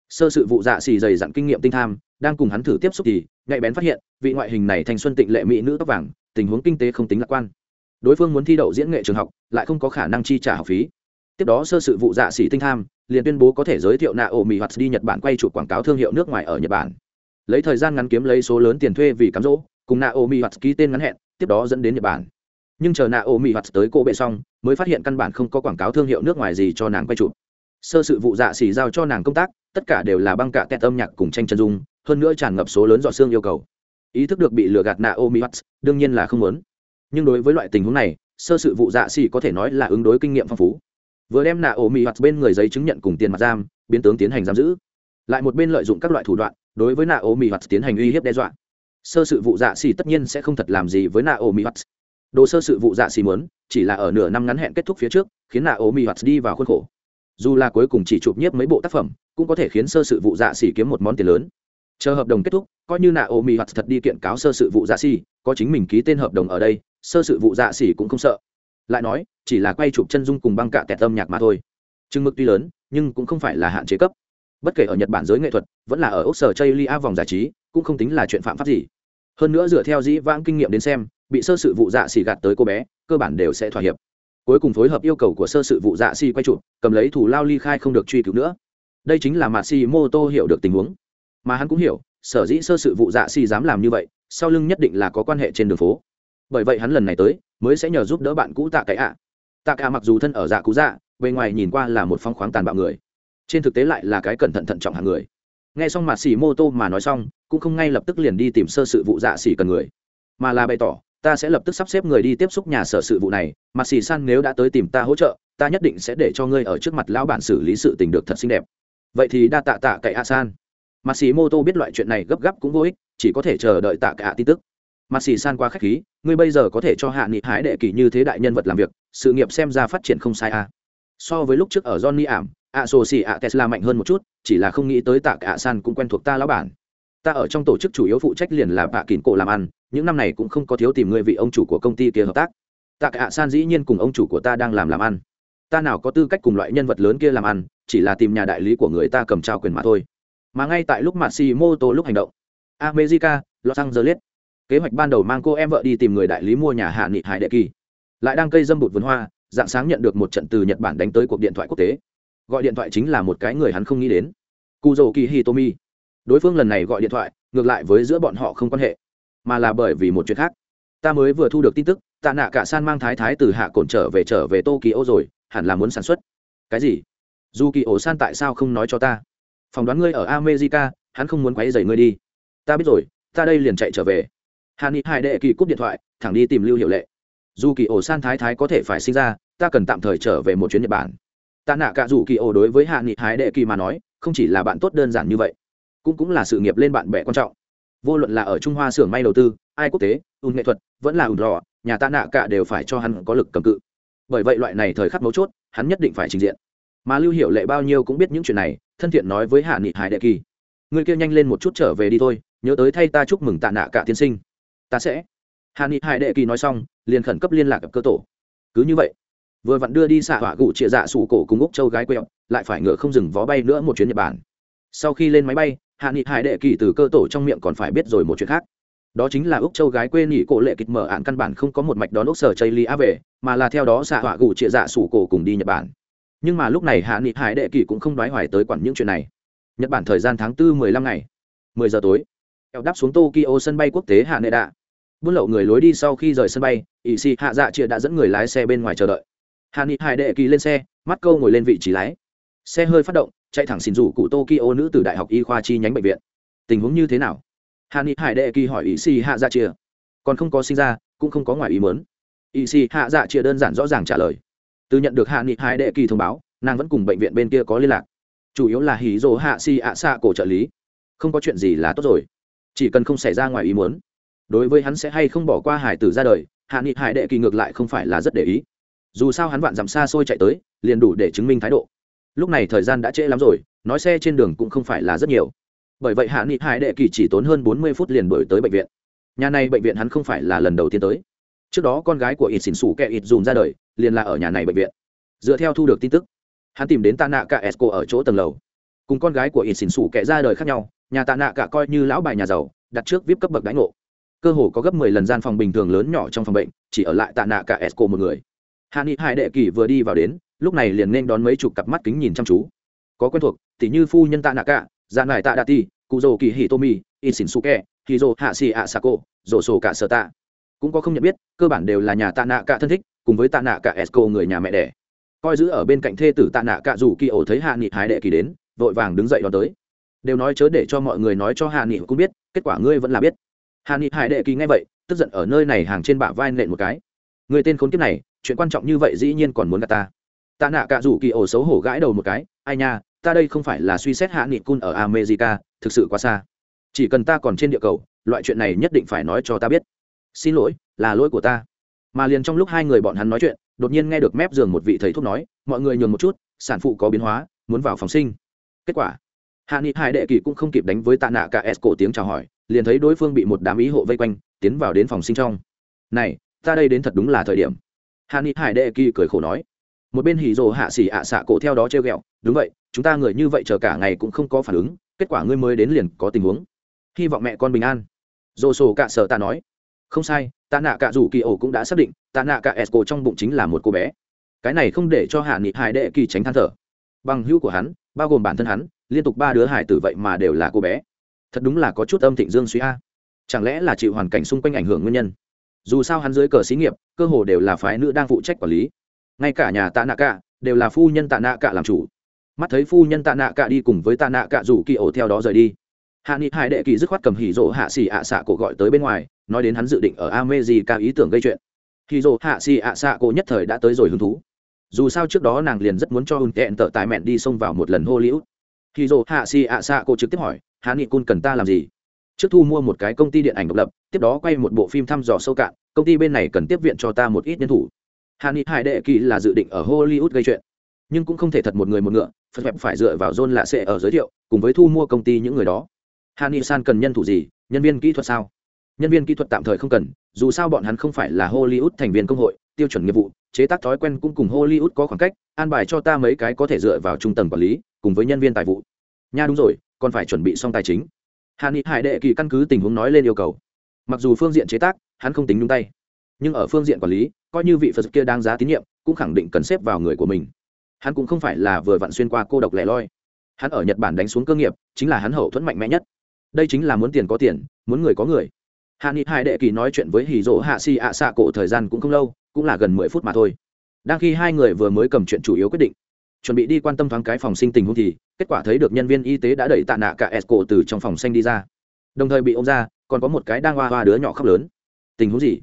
Sơ sự vụ dạ xì dày dặn kinh nghiệm tinh tham, đang cùng hắn thử tiếp xúc thì, nhạy bén phát hiện, vị ngoại hình này thanh xuân tịnh lệ mỹ nữ tóc vàng, tình huống kinh tế không tính lạc quan đối phương muốn thi đậu diễn nghệ trường học, lại không có khả năng chi trả học phí. Tiếp đó sơ sự vụ dạ sĩ tinh tham liền tuyên bố có thể giới thiệu nạ ổ mỹ hoạt đi nhật bản quay chụp quảng cáo thương hiệu nước ngoài ở nhật bản. Lấy thời gian ngắn kiếm lấy số lớn tiền thuê vì cám dỗ, cùng nạ ổ mỹ hoạt ký tên ngắn hẹn, tiếp đó dẫn đến nhật bản. Nhưng chờ nạ ổ mỹ hoạt tới cô bệ xong, mới phát hiện căn bản không có quảng cáo thương hiệu nước ngoài gì cho nàng quay chụp. Sơ sự vụ dạ xỉ giao cho nàng công tác, tất cả đều là băng cạ tét âm nhạc cùng tranh chân dung, hơn nữa tràn ngập số lớn dọ xương yêu cầu. Ý thức được bị lừa gạt nạ ô mỹ mắt đương nhiên là không muốn nhưng đối với loại tình huống này, sơ sự vụ dạ xỉ có thể nói là ứng đối kinh nghiệm phong phú. Vừa đem nạ ổ mì hoạt bên người giấy chứng nhận cùng tiền mặt giam, biến tướng tiến hành giam giữ. Lại một bên lợi dụng các loại thủ đoạn, đối với nạ ổ mì hoạt tiến hành uy hiếp đe dọa. Sơ sự vụ dạ xỉ tất nhiên sẽ không thật làm gì với nạ ổ mì hoạt. Đồ sơ sự vụ dạ xỉ muốn, chỉ là ở nửa năm ngắn hẹn kết thúc phía trước, khiến nạ ổ mì hoạt đi vào khuôn khổ. Dù là cuối cùng chỉ chụp nhiếp mấy bộ tác phẩm, cũng có thể khiến sơ sự vụ dạ xỉ kiếm một món tiền lớn. Chờ hợp đồng kết thúc, coi như nạ ổ mì hoặc thật đi kiện cáo sơ sự vụ dạ xỉ, có chính mình ký tên hợp đồng ở đây sơ sự vụ dạ xỉ cũng không sợ. Lại nói, chỉ là quay chụp chân dung cùng băng cạ tẹt âm nhạc mà thôi. Chừng mực tuy lớn, nhưng cũng không phải là hạn chế cấp. Bất kể ở nhật bản giới nghệ thuật, vẫn là ở ốc sở chây lia vòng giải trí, cũng không tính là chuyện phạm pháp gì. Hơn nữa dựa theo dĩ vãng kinh nghiệm đến xem, bị sơ sự vụ dạ xỉ gạt tới cô bé, cơ bản đều sẽ thỏa hiệp. Cuối cùng phối hợp yêu cầu của sơ sự vụ dạ xỉ quay chụp, cầm lấy thủ lao ly khai không được truy cứu nữa. Đây chính là mạt si mô tô hiểu được tình huống. Mà hắn cũng hiểu, sở dĩ sơ sự vụ dạ xỉ dám làm như vậy, sau lưng nhất định là có quan hệ trên đường phố bởi vậy hắn lần này tới, mới sẽ nhờ giúp đỡ bạn cũ tạ cái ạ. Tạ cả mặc dù thân ở dạ cũ dạ bề ngoài nhìn qua là một phong khoáng tàn bạo người. Trên thực tế lại là cái cẩn thận thận trọng hàng người. Nghe xong mạt xỉ mô tô mà nói xong, cũng không ngay lập tức liền đi tìm sơ sự vụ dạ xỉ cần người, mà là bày tỏ, ta sẽ lập tức sắp xếp người đi tiếp xúc nhà sở sự vụ này mặt xỉ san nếu đã tới tìm ta hỗ trợ, ta nhất định sẽ để cho ngươi ở trước mặt lão bản xử lý sự tình được thật xinh đẹp. Vậy thì đa tạ tạ cậy a san. Mặt xỉ mô tô biết loại chuyện này gấp gáp cũng vô ích, chỉ có thể chờ đợi tạ cả tin tức mặt xì san qua khách khí, ngươi bây giờ có thể cho hạ nghị hái đệ kỷ như thế đại nhân vật làm việc, sự nghiệp xem ra phát triển không sai à? so với lúc trước ở johnny ảm, ạ sổ xì ạ tesla mạnh hơn một chút, chỉ là không nghĩ tới tạ ạ san cũng quen thuộc ta lão bản. Ta ở trong tổ chức chủ yếu phụ trách liền là bạ kín cổ làm ăn, những năm này cũng không có thiếu tìm người vị ông chủ của công ty kia hợp tác. Tạ cả san dĩ nhiên cùng ông chủ của ta đang làm làm ăn. Ta nào có tư cách cùng loại nhân vật lớn kia làm ăn, chỉ là tìm nhà đại lý của người ta cầm trao quyền mà thôi. Mà ngay tại lúc mà si mô tô lúc hành động, america, los angeles kế hoạch ban đầu mang cô em vợ đi tìm người đại lý mua nhà hạ nghị hải đệ kỳ. Lại đang cây dâm bụt vườn hoa, dạng sáng nhận được một trận từ nhật bản đánh tới cuộc điện thoại quốc tế. Gọi điện thoại chính là một cái người hắn không nghĩ đến. Cu dầu kỳ hitomi. Đối phương lần này gọi điện thoại, ngược lại với giữa bọn họ không quan hệ, mà là bởi vì một chuyện khác. Ta mới vừa thu được tin tức, tạ nạ cả san mang thái thái từ hạ cổn trở về trở về tokyo rồi, hẳn là muốn sản xuất. Cái gì? Dù kỳ ổ san tại sao không nói cho ta? Phỏng đoán ngươi ở america, hắn không muốn quấy rầy ngươi đi. Ta biết rồi, ta đây liền chạy trở về hạ ni hải đệ kỳ cúp điện thoại, thẳng đi tìm lưu hiệu lệ. Dù kỳ ổ san thái thái có thể phải sinh ra, ta cần tạm thời trở về một chuyến nhật bản. Ta nạ cả dù kỳ ổ đối với hạ nghị hải đệ kỳ mà nói, không chỉ là bạn tốt đơn giản như vậy, cũng cũng là sự nghiệp lên bạn bè quan trọng. Vô luận là ở trung hoa xưởng may đầu tư, ai quốc tế ùn nghệ thuật, vẫn là ùn rò, nhà ta nạ cả đều phải cho hắn có lực cầm cự. Bởi vậy loại này thời khắc mấu chốt, hắn nhất định phải trình diện. Mà lưu hiệu lệ bao nhiêu cũng biết những chuyện này, thân thiện nói với hạ nghị hải đệ kỳ. Người kia nhanh lên một chút trở về đi thôi, nhớ tới thay ta chúc mừng tạ nạ cả tiên sinh ta sẽ. Hạ ni hải đệ kỳ nói xong, liền khẩn cấp liên lạc cơ tổ. Cứ như vậy, vừa vặn đưa đi xạ hỏa gụ trịa dạ sủ cổ cùng úc châu gái quẹo, lại phải ngựa không dừng vó bay nữa một chuyến nhật bản. Sau khi lên máy bay hạ nghị hải đệ kỳ từ cơ tổ trong miệng còn phải biết rồi một chuyện khác. Đó chính là úc châu gái quê nghỉ cổ lệ kịch mở ạn căn bản không có một mạch đón úc sở chây lia về, mà là theo đó xạ hỏa gù trịa dạ sủ cổ cùng đi nhật bản. Nhưng mà lúc này hạ nghị hải đệ kỳ cũng không đoái hoài tới quản những chuyện này. Nhật bản thời gian tháng tư mười lăm ngày, mười giờ tối. Eo đáp xuống tokyo sân bay quốc tế hạ nệ đạ buôn lậu người lối đi sau khi rời sân bay, ỵ sĩ hạ dạ chia đã dẫn người lái xe bên ngoài chờ đợi. Hà ni hải đệ kỳ lên xe, mắt câu ngồi lên vị trí lái. Xe hơi phát động, chạy thẳng xin rủ cụ tokyo nữ từ đại học y khoa chi nhánh bệnh viện. Tình huống như thế nào? Hà ni hải đệ kỳ hỏi ỵ xì hạ dạ chia còn không có sinh ra, cũng không có ngoài ý mớn ỵ xì hạ dạ chia đơn giản rõ ràng trả lời. Từ nhận được hạ nghị hải đệ kỳ thông báo, nàng vẫn cùng bệnh viện bên kia có liên lạc. Chủ yếu là hí dỗ hạ xì ạ xạ cổ trợ lý. Không có chuyện gì là tốt rồi. Chỉ cần không xảy ra ngoài ý muốn đối với hắn sẽ hay không bỏ qua hải tử ra đời, hạ nghị hải đệ kỳ ngược lại không phải là rất để ý. Dù sao hắn vạn dặm xa xôi chạy tới, liền đủ để chứng minh thái độ. Lúc này thời gian đã trễ lắm rồi, nói xe trên đường cũng không phải là rất nhiều. Bởi vậy hạ nghị hải đệ kỳ chỉ tốn hơn bốn mươi phút liền đổi tới bệnh viện. Nhà này bệnh viện hắn không phải là lần đầu tiên tới. Trước đó con gái của ít xỉn xủ kẹ ít dùm ra đời, liền là ở nhà này bệnh viện. Dựa theo thu được tin tức, hắn tìm đến Tạ nạ cả esco ở chỗ tầng lầu. Cùng con gái của ít xỉn xủ kẹ ra đời khác nhau, nhà tạ nạ cả coi như lão bài nhà giàu, đặt trước vip cấp bậc đánh ngộ cơ hồ có gấp mười lần gian phòng bình thường lớn nhỏ trong phòng bệnh, chỉ ở lại tạ nạ cả esco một người. Hạ nghị hải đệ kỳ vừa đi vào đến, lúc này liền nên đón mấy chục cặp mắt kính nhìn chăm chú. Có quen thuộc, tỉ như phu nhân tạ nạ cả dạ nải tạ đa ti, cụ dồ kỳ hì tô mi in xỉn su kè hì dồ hạ xì ạ xà cổ dồ sổ cả sở tạ. Cũng có không nhận biết, cơ bản đều là nhà tạ nạ cả thân thích, cùng với tạ nạ cả esco người nhà mẹ đẻ. Coi giữ ở bên cạnh thê tử tạ nạ cả dù kỳ ổ thấy hạ nghị hải đệ kỳ đến, vội vàng đứng dậy đón tới. Đều nói chớ để cho mọi người nói cho hạ nghị cũng biết, kết quả ngươi vẫn là biết hạ nghị hải đệ kỳ nghe vậy, tức giận ở nơi này hàng trên bả vai nện một cái. Người tên khốn kiếp này, chuyện quan trọng như vậy dĩ nhiên còn muốn gạt ta. Tạ nạ cả rủ kỳ ổ xấu hổ gãi đầu một cái, ai nha, ta đây không phải là suy xét hạ nghị cun ở america, thực sự quá xa. Chỉ cần ta còn trên địa cầu, loại chuyện này nhất định phải nói cho ta biết. Xin lỗi, là lỗi của ta. Mà liền trong lúc hai người bọn hắn nói chuyện, đột nhiên nghe được mép giường một vị thầy thuốc nói, mọi người nhường một chút, sản phụ có biến hóa, muốn vào phòng sinh. Kết quả hạ nghị hải đệ kỳ cũng không kịp đánh với tạ nạ cả s cổ tiếng chào hỏi liền thấy đối phương bị một đám ý hộ vây quanh, tiến vào đến phòng sinh trong. Này, ta đây đến thật đúng là thời điểm. Hạ nghị hải đệ kỳ cười khổ nói. Một bên hì rồ hạ xỉ ạ xạ cổ theo đó treo ghẹo, đúng vậy, chúng ta người như vậy chờ cả ngày cũng không có phản ứng, kết quả ngươi mới đến liền có tình huống. Hy vọng mẹ con bình an. Dồ sổ cạ sợ ta nói. Không sai, tạ nạ cạ rủ kỳ ổ cũng đã xác định, tạ nạ cạ esco trong bụng chính là một cô bé. Cái này không để cho hạ nghị hải đệ kỳ tránh than thở. Bằng hữu của hắn, bao gồm bản thân hắn, liên tục ba đứa hải tử vậy mà đều là cô bé thật đúng là có chút âm thịnh dương suy a. Chẳng lẽ là chịu hoàn cảnh xung quanh ảnh hưởng nguyên nhân? Dù sao hắn dưới cờ xí nghiệp, cơ hồ đều là phái nữ đang phụ trách quản lý. Ngay cả nhà tạ nạ cạ đều là phu nhân tạ nạ cạ làm chủ. Mắt thấy phu nhân tạ nạ cạ đi cùng với tạ nạ cạ rủ kỳ ổ theo đó rời đi. Hạ nghị hải đệ kỳ dứt khoát cầm hỉ rỗ hạ xì ạ xạ cổ gọi tới bên ngoài, nói đến hắn dự định ở ame gì ca ý tưởng gây chuyện. Hỉ rỗ hạ xì ạ xạ cổ nhất thời đã tới rồi hứng thú. Dù sao trước đó nàng liền rất muốn cho hùn tẹn tợ tài mẹn đi xông vào một lần hô liễu hỉ rỗ hạ xì ạ xạ cổ trực tiếp hỏi hạ nghị cun cần ta làm gì? Trước thu mua một cái công ty điện ảnh độc lập, tiếp đó quay một bộ phim thăm dò sâu cạn, công ty bên này cần tiếp viện cho ta một ít nhân thủ. Hạ nghị hải đệ kỳ là dự định ở hollywood gây chuyện, nhưng cũng không thể thật một người một ngựa, phật vẹp phải dựa vào john lạ sệ ở giới thiệu, cùng với thu mua công ty những người đó. Hạ nghị san cần nhân thủ gì? Nhân viên kỹ thuật sao? Nhân viên kỹ thuật tạm thời không cần, dù sao bọn hắn không phải là hollywood thành viên công hội, tiêu chuẩn nghiệp vụ, chế tác thói quen cũng cùng hollywood có khoảng cách, an bài cho ta mấy cái có thể dựa vào trung tầng quản lý, cùng với nhân viên tài vụ. Nha đúng rồi còn phải chuẩn bị xong tài chính. Hạ nghị hải đệ kỳ căn cứ tình huống nói lên yêu cầu. Mặc dù phương diện chế tác, hắn không tính nhung tay. Nhưng ở phương diện quản lý, coi như vị phật kia đáng giá tín nhiệm, cũng khẳng định cần xếp vào người của mình. Hắn cũng không phải là vừa vặn xuyên qua cô độc lẻ loi. Hắn ở nhật bản đánh xuống cơ nghiệp, chính là hắn hậu thuẫn mạnh mẽ nhất. Đây chính là muốn tiền có tiền, muốn người có người. Hạ nghị Hải đệ kỳ nói chuyện với hì dỗ hạ si ạ xạ cổ thời gian cũng không lâu, cũng là gần mười phút mà thôi. Đang khi hai người vừa mới cầm chuyện chủ yếu quyết định chuẩn bị đi quan tâm thoáng cái phòng sinh tình huống thì, kết quả thấy được nhân viên y tế đã đẩy tạ nạ cả esco từ trong phòng xanh đi ra. Đồng thời bị ông ra, còn có một cái đang hoa hoa đứa nhỏ khóc lớn. Tình huống gì?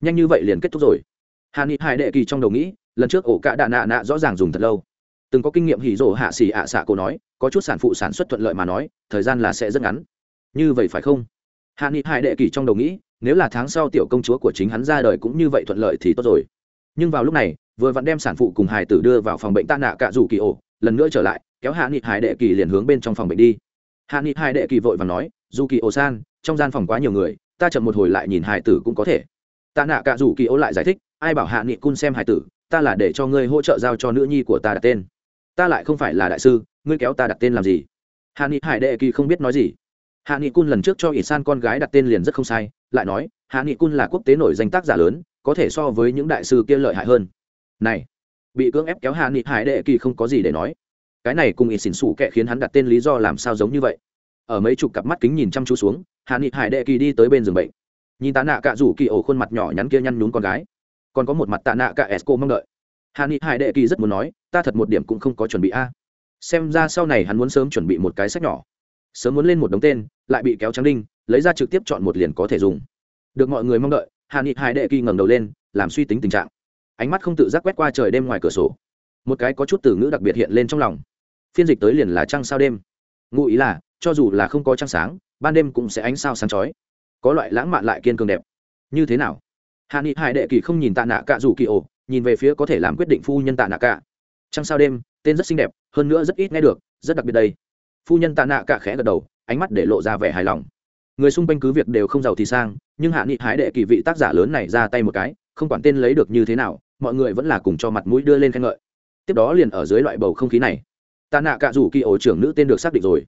Nhanh như vậy liền kết thúc rồi. Hà ni hai đệ kỳ trong đầu nghĩ, lần trước ổ cả đạ nạ nạ rõ ràng dùng thật lâu. Từng có kinh nghiệm hỉ rổ hạ xỉ ạ xạ cô nói, có chút sản phụ sản xuất thuận lợi mà nói, thời gian là sẽ rất ngắn. Như vậy phải không? Hạ nghị hai đệ kỳ trong đầu nghĩ, nếu là tháng sau tiểu công chúa của chính hắn ra đời cũng như vậy thuận lợi thì tốt rồi. Nhưng vào lúc này vừa vặn đem sản phụ cùng hài tử đưa vào phòng bệnh tạ nạ cạ rủ kỳ ổ, lần nữa trở lại, kéo hạ nghị hải đệ kỳ liền hướng bên trong phòng bệnh đi. Hạ nghị hải đệ kỳ vội và nói dù kỳ ổ san, trong gian phòng quá nhiều người, ta chậm một hồi lại nhìn Hải tử cũng có thể. Tạ nạ cạ rủ kỳ ổ lại giải thích, ai bảo hạ nghị cun xem Hải tử, ta là để cho ngươi hỗ trợ giao cho nữ nhi của ta đặt tên. Ta lại không phải là đại sư, ngươi kéo ta đặt tên làm gì? Hạ nghị hải đệ kỳ không biết nói gì. Hạ nghị cun lần trước cho ỷ san con gái đặt tên liền rất không sai, lại nói, hạ nghị cun là quốc tế nổi danh tác giả lớn, có thể so với những đại sư kia lợi hại hơn này, bị cưỡng ép kéo hạ nghị hải đệ kỳ không có gì để nói. Cái này cùng ít xỉn xủ kệ khiến hắn đặt tên lý do làm sao giống như vậy. Ở mấy chục cặp mắt kính nhìn chăm chú xuống, hạ nghị hải đệ kỳ đi tới bên giường bệnh. Nhìn tạ nạ cạ rủ kỳ ổ khuôn mặt nhỏ nhắn kia nhăn nhún con gái. Còn có một mặt tạ nạ cạ esco mong đợi. Hạ nghị hải đệ kỳ rất muốn nói, ta thật một điểm cũng không có chuẩn bị a. Xem ra sau này hắn muốn sớm chuẩn bị một cái sách nhỏ. Sớm muốn lên một đống tên, lại bị kéo trắng đinh, lấy ra trực tiếp chọn một liền có thể dùng. Được mọi người mong đợi, hạ nghị hải đệ kỳ ngẩng đầu lên, làm suy tính tình trạng ánh mắt không tự giác quét qua trời đêm ngoài cửa sổ. Một cái có chút từ ngữ đặc biệt hiện lên trong lòng. Phiên dịch tới liền là trăng sao đêm. Ngụ ý là, cho dù là không có trăng sáng, ban đêm cũng sẽ ánh sao sáng chói. Có loại lãng mạn lại kiên cường đẹp. Như thế nào? Hạ nghị hải đệ kỳ không nhìn tạ nạ cạ dù kỳ ổ, nhìn về phía có thể làm quyết định phu nhân tạ nạ cạ. Trăng sao đêm, tên rất xinh đẹp, hơn nữa rất ít nghe được, rất đặc biệt đây. Phu nhân tạ nạ cạ khẽ gật đầu, ánh mắt để lộ ra vẻ hài lòng. Người xung quanh cứ việc đều không giàu thì sang, nhưng hạ nghị hải đệ kỳ vị tác giả lớn này ra tay một cái, không quản tên lấy được như thế nào mọi người vẫn là cùng cho mặt mũi đưa lên khen ngợi. Tiếp đó liền ở dưới loại bầu không khí này. Tạ nạ cạ rủ kỳ ổ trưởng nữ tên được xác định rồi.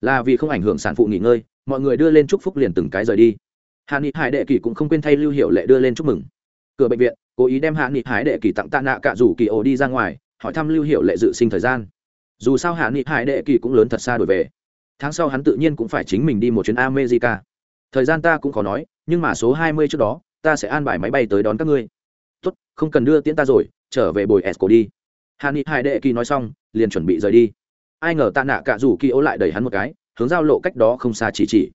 Là vì không ảnh hưởng sản phụ nghỉ ngơi, mọi người đưa lên chúc phúc liền từng cái rời đi. Hạ nghị hải đệ kỳ cũng không quên thay lưu hiệu lệ đưa lên chúc mừng. Cửa bệnh viện, cố ý đem hạ nghị hải đệ kỳ tặng tạ nạ cả rủ kỳ ổ đi ra ngoài, hỏi thăm lưu hiệu lệ dự sinh thời gian. Dù sao hạ nghị hải đệ kỳ cũng lớn thật xa đổi về. Tháng sau hắn tự nhiên cũng phải chính mình đi một chuyến america. Thời gian ta cũng khó nói, nhưng mà số hai mươi trước đó, ta sẽ an bài máy bay tới đón các ngươi tốt, không cần đưa tiễn ta rồi, trở về bồi esco đi. Hà ni hải đệ kỳ nói xong, liền chuẩn bị rời đi. Ai ngờ tạ nạ cả rủ kỳ ô lại đẩy hắn một cái, hướng giao lộ cách đó không xa chỉ chỉ.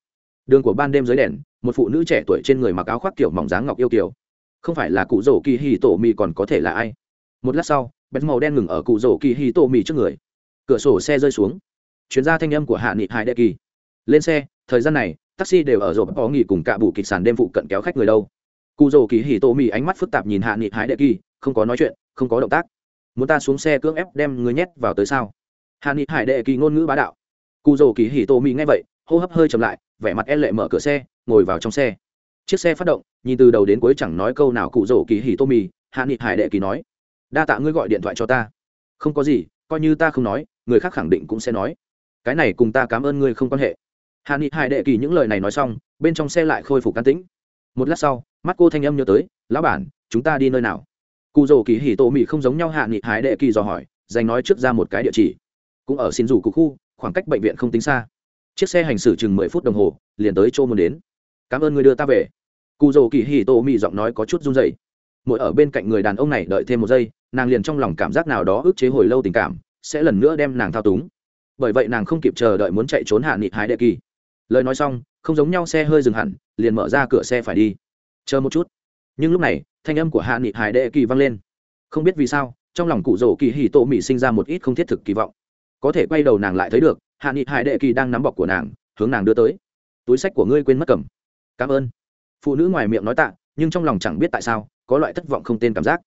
Đường của ban đêm dưới đèn, một phụ nữ trẻ tuổi trên người mặc áo khoác kiểu mỏng dáng ngọc yêu kiểu không phải là cụ rổ kỳ hì tổ mì còn có thể là ai? Một lát sau, bét màu đen ngừng ở cụ rổ kỳ hì tổ mì trước người. Cửa sổ xe rơi xuống. Chuyến ra thanh âm của hạ nghị hai đệ kỳ. Lên xe, thời gian này, taxi đều ở rổ có nghỉ cùng cả bù kịch sàn đêm phụ cận kéo khách người đâu cụ dầu kỳ hì tô mì ánh mắt phức tạp nhìn hạ nghị hái đệ kỳ, không có nói chuyện, không có động tác. Muốn ta xuống xe cưỡng ép đem người nhét vào tới sao? Hạ nghị hải đệ kỳ ngôn ngữ bá đạo. Cụ dầu kỳ hì tô mì nghe vậy, hô hấp hơi chậm lại, vẻ mặt e lệ mở cửa xe, ngồi vào trong xe. Chiếc xe phát động, nhìn từ đầu đến cuối chẳng nói câu nào cụ dầu kỳ hì tô mì, hạ nghị hải đệ kỳ nói, đa tạ ngươi gọi điện thoại cho ta. Không có gì, coi như ta không nói, người khác khẳng định cũng sẽ nói. Cái này cùng ta cảm ơn ngươi không quan hệ. Hạ nghị hải đệ kỳ những lời này nói xong, bên trong xe lại khôi phục can tĩnh một lát sau, mắt cô thanh âm nhớ tới, lão bản, chúng ta đi nơi nào? Cụ Dầu kỳ hì tô Mị không giống nhau hạ nghị hái đệ kỳ dò hỏi, dành nói trước ra một cái địa chỉ. Cũng ở xin rủ cụ khu, khoảng cách bệnh viện không tính xa. Chiếc xe hành xử chừng mười phút đồng hồ, liền tới chỗ muốn đến. Cảm ơn người đưa ta về. Cụ dầu kỳ hì tô mị giọng nói có chút run dày mỗi ở bên cạnh người đàn ông này đợi thêm một giây, nàng liền trong lòng cảm giác nào đó ức chế hồi lâu tình cảm, sẽ lần nữa đem nàng thao túng. Bởi vậy nàng không kịp chờ đợi muốn chạy trốn hạ nghị hái đệ kỳ lời nói xong, không giống nhau xe hơi dừng hẳn, liền mở ra cửa xe phải đi. Chờ một chút. Nhưng lúc này, thanh âm của hạ nghị hải đệ kỳ vang lên. Không biết vì sao, trong lòng cụ rổ kỳ hì tô mỹ sinh ra một ít không thiết thực kỳ vọng. Có thể quay đầu nàng lại thấy được, hạ nghị hải đệ kỳ đang nắm bọc của nàng, hướng nàng đưa tới. Túi sách của ngươi quên mất cầm. Cảm ơn. Phụ nữ ngoài miệng nói tạ, nhưng trong lòng chẳng biết tại sao, có loại thất vọng không tên cảm giác.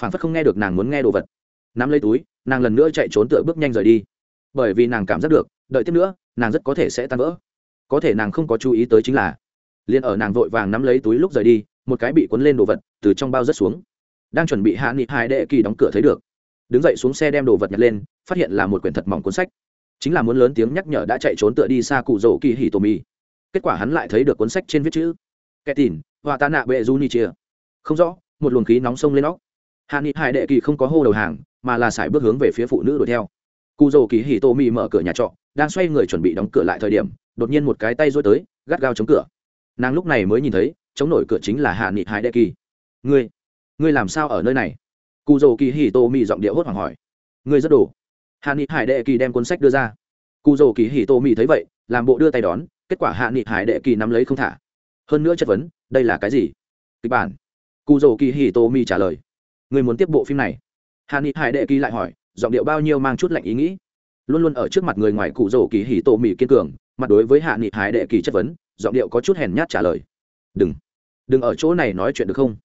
Phản phất không nghe được nàng muốn nghe đồ vật. Nắm lấy túi, nàng lần nữa chạy trốn tựa bước nhanh rời đi. Bởi vì nàng cảm giác được, đợi tiếp nữa, nàng rất có thể sẽ tan vỡ có thể nàng không có chú ý tới chính là, liền ở nàng vội vàng nắm lấy túi lúc rời đi, một cái bị cuốn lên đồ vật từ trong bao rớt xuống. Đang chuẩn bị hạ nghị hai đệ kỳ đóng cửa thấy được. Đứng dậy xuống xe đem đồ vật nhặt lên, phát hiện là một quyển thật mỏng cuốn sách. Chính là muốn lớn tiếng nhắc nhở đã chạy trốn tựa đi xa cụ rổ kỳ hì tô mi kết quả hắn lại thấy được cuốn sách trên viết chữ, kẻ tỉn và ta nạ bệ du ni chia. Không rõ, một luồng khí nóng sông lên óc. Hạ nghị hải đệ kỳ không có hô đầu hàng, mà là sải bước hướng về phía phụ nữ đuổi theo. Cụ rổ kỳ hì tô mi mở cửa nhà trọ, đang xoay người chuẩn bị đóng cửa lại thời điểm đột nhiên một cái tay rối tới, gắt gao chống cửa. Nàng lúc này mới nhìn thấy, chống nổi cửa chính là hạ nghị hải đệ kỳ. Ngươi ngươi làm sao ở nơi này? Cụ dầu kỳ hì tô mị giọng điệu hốt hoảng hỏi. Ngươi rất đủ. hạ nghị hải đệ kỳ đem cuốn sách đưa ra. Cụ dầu kỳ hì tô mị thấy vậy, làm bộ đưa tay đón, kết quả hạ nghị hải đệ kỳ nắm lấy không thả. Hơn nữa chất vấn, đây là cái gì? Kịch bản. Cụ dầu kỳ hì tô mị trả lời. Ngươi muốn tiếp bộ phim này? Hạ nghị hải đệ kỳ lại hỏi, giọng điệu bao nhiêu mang chút lạnh ý nghĩ. Luôn luôn ở trước mặt người ngoài cụ dầu kỳ hì tô mỹ kiên cường mặt đối với hạ nghị hái đệ kỳ chất vấn, giọng điệu có chút hèn nhát trả lời. Đừng đừng ở chỗ này nói chuyện được không?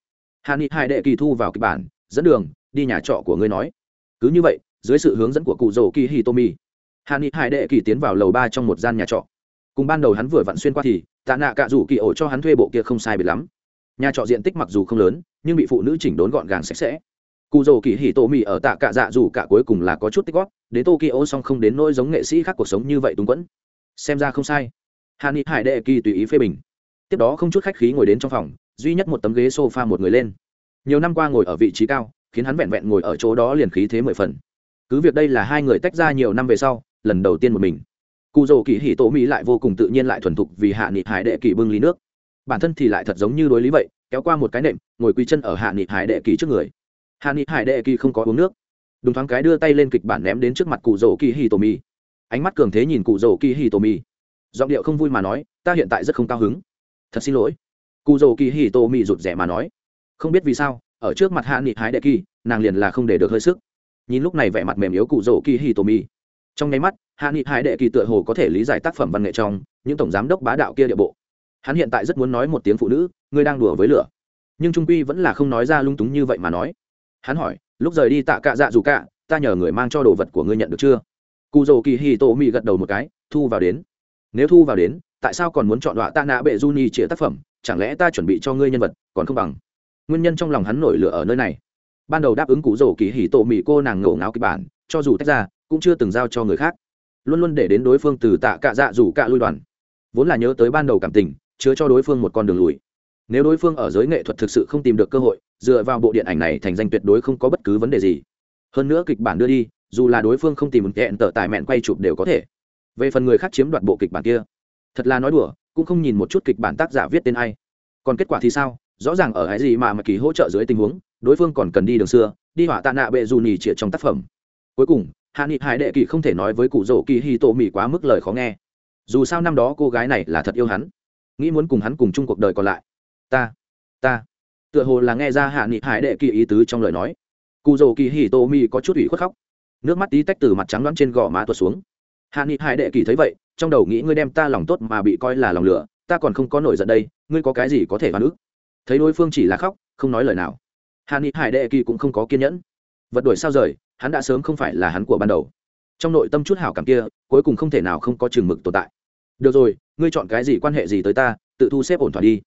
Hạ nghị hải đệ kỳ thu vào kịch bản, dẫn đường, đi nhà trọ của ngươi nói. Cứ như vậy, dưới sự hướng dẫn của cụ rồ kỳ hitomi tô mi hà hải đệ kỳ tiến vào lầu ba trong một gian nhà trọ. Cùng ban đầu hắn vừa vặn xuyên qua thì, tạ nạ cạ rủ kỳ ổ cho hắn thuê bộ kia không sai biệt lắm. Nhà trọ diện tích mặc dù không lớn, nhưng bị phụ nữ chỉnh đốn gọn gàng sạch sẽ. Cụ rồ kỳ hì tô mì ở tạ cạ dạ dù cả cuối cùng là có chút tích góp đến tokyo song không đến nỗi giống nghệ sĩ khác cuộc sống như vậy túng quẫn xem ra không sai. Hạ nghị hải đệ kỳ tùy ý phê bình. Tiếp đó không chút khách khí ngồi đến trong phòng, duy nhất một tấm ghế sofa một người lên. Nhiều năm qua ngồi ở vị trí cao, khiến hắn vẹn vẹn ngồi ở chỗ đó liền khí thế mười phần. Cứ việc đây là hai người tách ra nhiều năm về sau, lần đầu tiên một mình. Cụ rồ kỳ hỉ tổ mỹ lại vô cùng tự nhiên lại thuần thục vì hạ nghị hải đệ kỳ bưng ly nước. Bản thân thì lại thật giống như đối lý vậy, kéo qua một cái nệm, ngồi quy chân ở hạ nghị hải đệ kỳ trước người. Hạ nghị hải đệ kỳ không có uống nước. Đúng thoáng cái đưa tay lên kịch bản ném đến trước mặt cụ rồ kỳ hì tổ mỹ ánh mắt cường thế nhìn cụ rồ kỳ hì tô mỹ giọng điệu không vui mà nói, ta hiện tại rất không cao hứng. Thật xin lỗi. Cụ rồ kỳ hì tô mỹ rụt rẻ mà nói. Không biết vì sao, ở trước mặt hạ nghị hái đệ kỳ, nàng liền là không để được hơi sức. Nhìn lúc này vẻ mặt mềm yếu cụ rồ kỳ hì tô mỹ trong nháy mắt, hạ nghị hái đệ kỳ tựa hồ có thể lý giải tác phẩm văn nghệ trong, những tổng giám đốc bá đạo kia địa bộ. Hắn hiện tại rất muốn nói một tiếng phụ nữ, ngươi đang đùa với lửa. Nhưng trung quy vẫn là không nói ra lung túng như vậy mà nói. Hắn hỏi, lúc rời đi tạ cạ dạ dù cạ, ta nhờ người mang cho đồ vật của ngươi nhận được chưa? Cụ dầu kỳ hì tổ mỹ gật đầu một cái, thu vào đến. Nếu thu vào đến, tại sao còn muốn chọn đọa tạ nạ bệ du nhi chĩa tác phẩm? Chẳng lẽ ta chuẩn bị cho ngươi nhân vật, còn không bằng? Nguyên nhân trong lòng hắn nổi lửa ở nơi này. Ban đầu đáp ứng cụ dầu kỳ hì tổ mỹ cô nàng ngổ ngáo kịch bản, cho dù tách ra, cũng chưa từng giao cho người khác. Luôn luôn để đến đối phương từ tạ cạ dạ rủ cạ lui đoàn. Vốn là nhớ tới ban đầu cảm tình, chứa cho đối phương một con đường lùi. Nếu đối phương ở giới nghệ thuật thực sự không tìm được cơ hội, dựa vào bộ điện ảnh này thành danh tuyệt đối không có bất cứ vấn đề gì. Hơn nữa kịch bản đưa đi dù là đối phương không tìm một kẹn tờ tài mẹn quay chụp đều có thể. Về phần người khác chiếm đoạt bộ kịch bản kia, thật là nói đùa, cũng không nhìn một chút kịch bản tác giả viết tên ai. Còn kết quả thì sao? Rõ ràng ở cái gì mà mà kỳ hỗ trợ dưới tình huống, đối phương còn cần đi đường xưa, đi hỏa tạ nạ bệ dù nhì triệt trong tác phẩm. Cuối cùng, hạ nghị hải đệ kỳ không thể nói với cụ rổ kỳ hi tổ mỹ quá mức lời khó nghe. Dù sao năm đó cô gái này là thật yêu hắn. Nghĩ muốn cùng hắn cùng chung cuộc đời còn lại. Ta ta. Tựa hồ là nghe ra hạ nghị hải đệ kỳ ý tứ trong lời nói. Cụ rổ kỳ hi tổ mỹ có chút ủy khuất khóc nước mắt tí tách từ mặt trắng đoán trên gò má tuột xuống. Hạ nghị hải đệ kỳ thấy vậy, trong đầu nghĩ ngươi đem ta lòng tốt mà bị coi là lòng lửa, ta còn không có nổi giận đây, ngươi có cái gì có thể phản ức thấy đối phương chỉ là khóc, không nói lời nào. Hạ nghị hải đệ kỳ cũng không có kiên nhẫn. Vật đuổi sao rời, hắn đã sớm không phải là hắn của ban đầu. Trong nội tâm chút hảo cảm kia, cuối cùng không thể nào không có chừng mực tồn tại. Được rồi, ngươi chọn cái gì quan hệ gì tới ta, tự thu xếp ổn thỏa đi.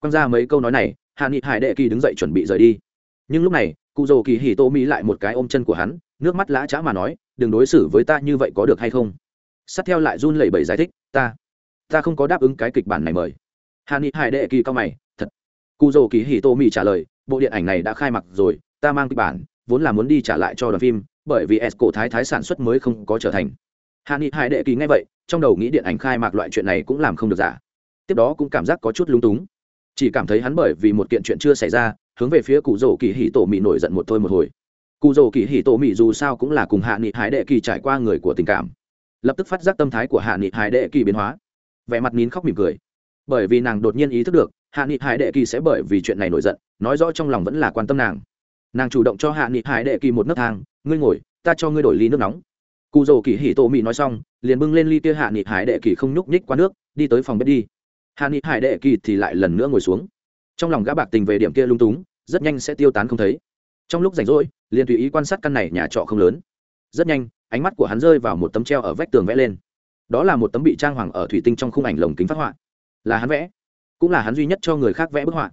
Quăng ra mấy câu nói này, hạ nghị hải đệ kỳ đứng dậy chuẩn bị rời đi. Nhưng lúc này cụ dồ kỳ hì tô mỹ lại một cái ôm chân của hắn, nước mắt lã chã mà nói, đừng đối xử với ta như vậy có được hay không? Sát theo lại run lẩy bẩy giải thích, ta ta không có đáp ứng cái kịch bản này mời. Hà ni hải đệ kỳ cao mày, thật. Cụ dồ kỳ hì tô mỹ trả lời, bộ điện ảnh này đã khai mạc rồi, ta mang kịch bản, vốn là muốn đi trả lại cho đoàn phim, bởi vì s cổ thái thái sản xuất mới không có trở thành. Hà ni hải đệ kỳ nghe vậy, trong đầu nghĩ điện ảnh khai mạc loại chuyện này cũng làm không được giả. Tiếp đó cũng cảm giác có chút lung túng. Chỉ cảm thấy hắn bởi vì một kiện chuyện chưa xảy ra hướng về phía cụ rổ kỳ hỉ tổ mỹ nổi giận một thôi một hồi. Cụ rổ kỳ hỉ tổ mỹ dù sao cũng là cùng hạ nghị hải đệ kỳ trải qua người của tình cảm. Lập tức phát giác tâm thái của hạ nghị hải đệ kỳ biến hóa. Vẻ mặt nín khóc mỉm cười. Bởi vì nàng đột nhiên ý thức được, hạ nghị hải đệ kỳ sẽ bởi vì chuyện này nổi giận, nói rõ trong lòng vẫn là quan tâm nàng. Nàng chủ động cho hạ nghị hải đệ kỳ một nấc thang, ngươi ngồi, ta cho ngươi đổi ly nước nóng. Cụ rổ kỳ hỉ tổ mỹ nói xong, liền bưng lên ly kia hạ nghị hải đệ kỳ không nhúc nhích qua nước, đi tới phòng bếp đi. Hạ nghị hải đệ kỳ thì lại lần nữa ngồi xuống trong lòng gã bạc tình về điểm kia lung túng, rất nhanh sẽ tiêu tán không thấy. Trong lúc rảnh rỗi, liền tùy ý quan sát căn này nhà trọ không lớn. Rất nhanh, ánh mắt của hắn rơi vào một tấm treo ở vách tường vẽ lên. Đó là một tấm bị trang hoàng ở thủy tinh trong khung ảnh lồng kính phát họa. Là hắn vẽ. Cũng là hắn duy nhất cho người khác vẽ bức họa.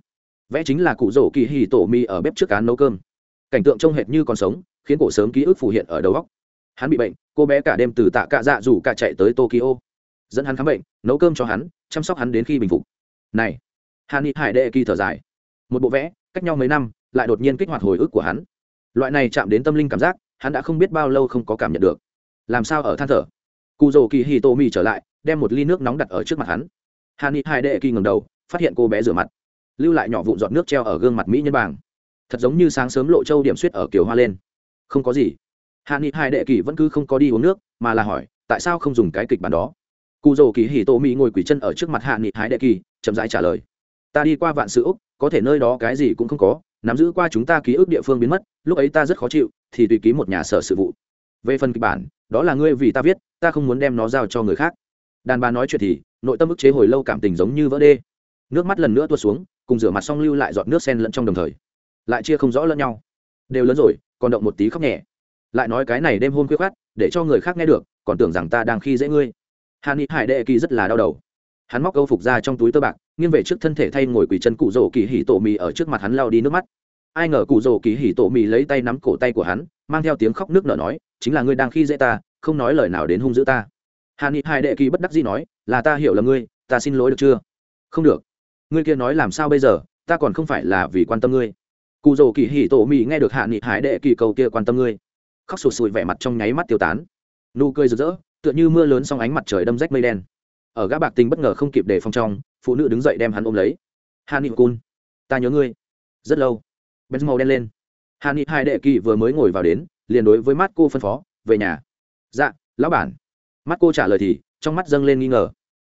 Vẽ chính là cụ rổ kỳ hì tổ mi ở bếp trước cán nấu cơm. Cảnh tượng trông hệt như còn sống, khiến cổ sớm ký ức phủ hiện ở đầu góc hắn bị bệnh, cô bé cả đêm từ tạ cạ dạ rủ cả chạy tới tokyo. Dẫn hắn khám bệnh, nấu cơm cho hắn, chăm sóc hắn đến khi bình phục. Này hàn ni hải đệ kỳ thở dài. Một bộ vẽ, cách nhau mấy năm, lại đột nhiên kích hoạt hồi ức của hắn. Loại này chạm đến tâm linh cảm giác, hắn đã không biết bao lâu không có cảm nhận được. Làm sao ở than thở? Cụ rồ kỳ hì tô mì trở lại, đem một ly nước nóng đặt ở trước mặt hắn. Hàn ni hải đệ kỳ ngầm đầu, phát hiện cô bé rửa mặt. Lưu lại nhỏ vụn giọt nước treo ở gương mặt mỹ nhân bàng. Thật giống như sáng sớm lộ châu điểm suýt ở kiều hoa lên. Không có gì. Hạ nghị hai đệ kỳ vẫn cứ không có đi uống nước, mà là hỏi, tại sao không dùng cái kịch bản đó? Cụ rồ kỳ hì tô mỹ ngồi quỳ chân ở trước mặt hạ nghị hai đệ kỳ, chậm rãi trả lời ta đi qua vạn sự úc, có thể nơi đó cái gì cũng không có, nắm giữ qua chúng ta ký ức địa phương biến mất, lúc ấy ta rất khó chịu, thì tùy ký một nhà sở sự vụ. Về phần kịch bản, đó là ngươi vì ta viết, ta không muốn đem nó giao cho người khác. Đàn bà nói chuyện thì, nội tâm ức chế hồi lâu cảm tình giống như vỡ đê. Nước mắt lần nữa tuột xuống, cùng rửa mặt xong lưu lại giọt nước sen lẫn trong đồng thời. Lại chia không rõ lẫn nhau. Đều lớn rồi, còn động một tí khóc nhẹ. Lại nói cái này đêm hôn khuya khát để cho người khác nghe được, còn tưởng rằng ta đang khi dễ ngươi. Hà ni hải đệ kỳ rất là đau đầu hắn móc câu phục ra trong túi tơ bạc, nghiêng về trước thân thể thay ngồi quỳ chân cụ rổ kỳ hỉ tổ mì ở trước mặt hắn lao đi nước mắt. Ai ngờ cụ rổ kỳ hỉ tổ mì lấy tay nắm cổ tay của hắn, mang theo tiếng khóc nước nở nói, chính là ngươi đang khi dễ ta, không nói lời nào đến hung dữ ta. Hà ni hải đệ kỳ bất đắc dĩ nói, là ta hiểu là ngươi, ta xin lỗi được chưa? Không được. Ngươi kia nói làm sao bây giờ? Ta còn không phải là vì quan tâm ngươi. Cụ rồ kỳ hỉ tổ mì nghe được hạ nghị hải đệ kỳ cầu kia quan tâm ngươi, khóc sụt sùi vẻ mặt trong nháy mắt tiêu tán. Nụ cười rực rỡ, tựa như mưa lớn xong ánh mặt trời đâm rách mây đen ở gã bạc tình bất ngờ không kịp để phòng trong, phụ nữ đứng dậy đem hắn ôm lấy. Hạ nghị cun ta nhớ ngươi. Rất lâu. Bên màu đen lên. Hạ hai đệ kỳ vừa mới ngồi vào đến, liền đối với mắt cô phân phó, về nhà. Dạ lão bản. Mắt cô trả lời thì, trong mắt dâng lên nghi ngờ.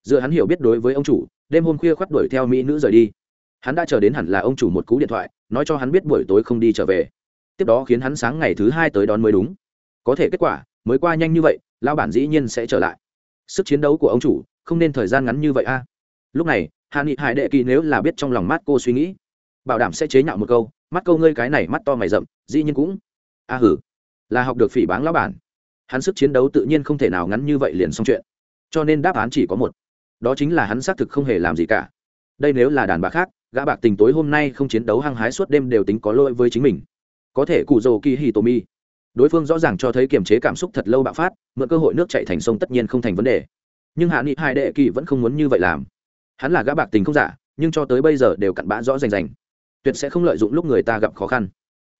Dựa hắn hiểu biết đối với ông chủ, đêm hôm khuya khoắt đuổi theo mỹ nữ rời đi. Hắn đã chờ đến hẳn là ông chủ một cú điện thoại, nói cho hắn biết buổi tối không đi trở về. Tiếp đó khiến hắn sáng ngày thứ hai tới đón mới đúng. Có thể kết quả, mới qua nhanh như vậy lao bản dĩ nhiên sẽ trở lại. Sức chiến đấu của ông chủ không nên thời gian ngắn như vậy a. Lúc này, hạ nghị hải đệ kỳ nếu là biết trong lòng mắt cô suy nghĩ, bảo đảm sẽ chế nhạo một câu, mắt câu ngươi cái này mắt to mày rậm, dĩ nhiên cũng a hử, là học được phỉ báng lão bản. Hắn sức chiến đấu tự nhiên không thể nào ngắn như vậy liền xong chuyện. Cho nên đáp án chỉ có một. Đó chính là hắn xác thực không hề làm gì cả. Đây nếu là đàn bà khác, gã bạc tình tối hôm nay không chiến đấu hăng hái suốt đêm đều tính có lỗi với chính mình. Có thể cụ dầu kỳ hì tô mi. Đối phương rõ ràng cho thấy kiềm chế cảm xúc thật lâu bạo phát, mượn cơ hội nước chạy thành sông tất nhiên không thành vấn đề nhưng hạ nghị hai đệ kỳ vẫn không muốn như vậy làm. Hắn là gã bạc tình không giả, nhưng cho tới bây giờ đều cặn bã rõ rành rành. Tuyệt sẽ không lợi dụng lúc người ta gặp khó khăn.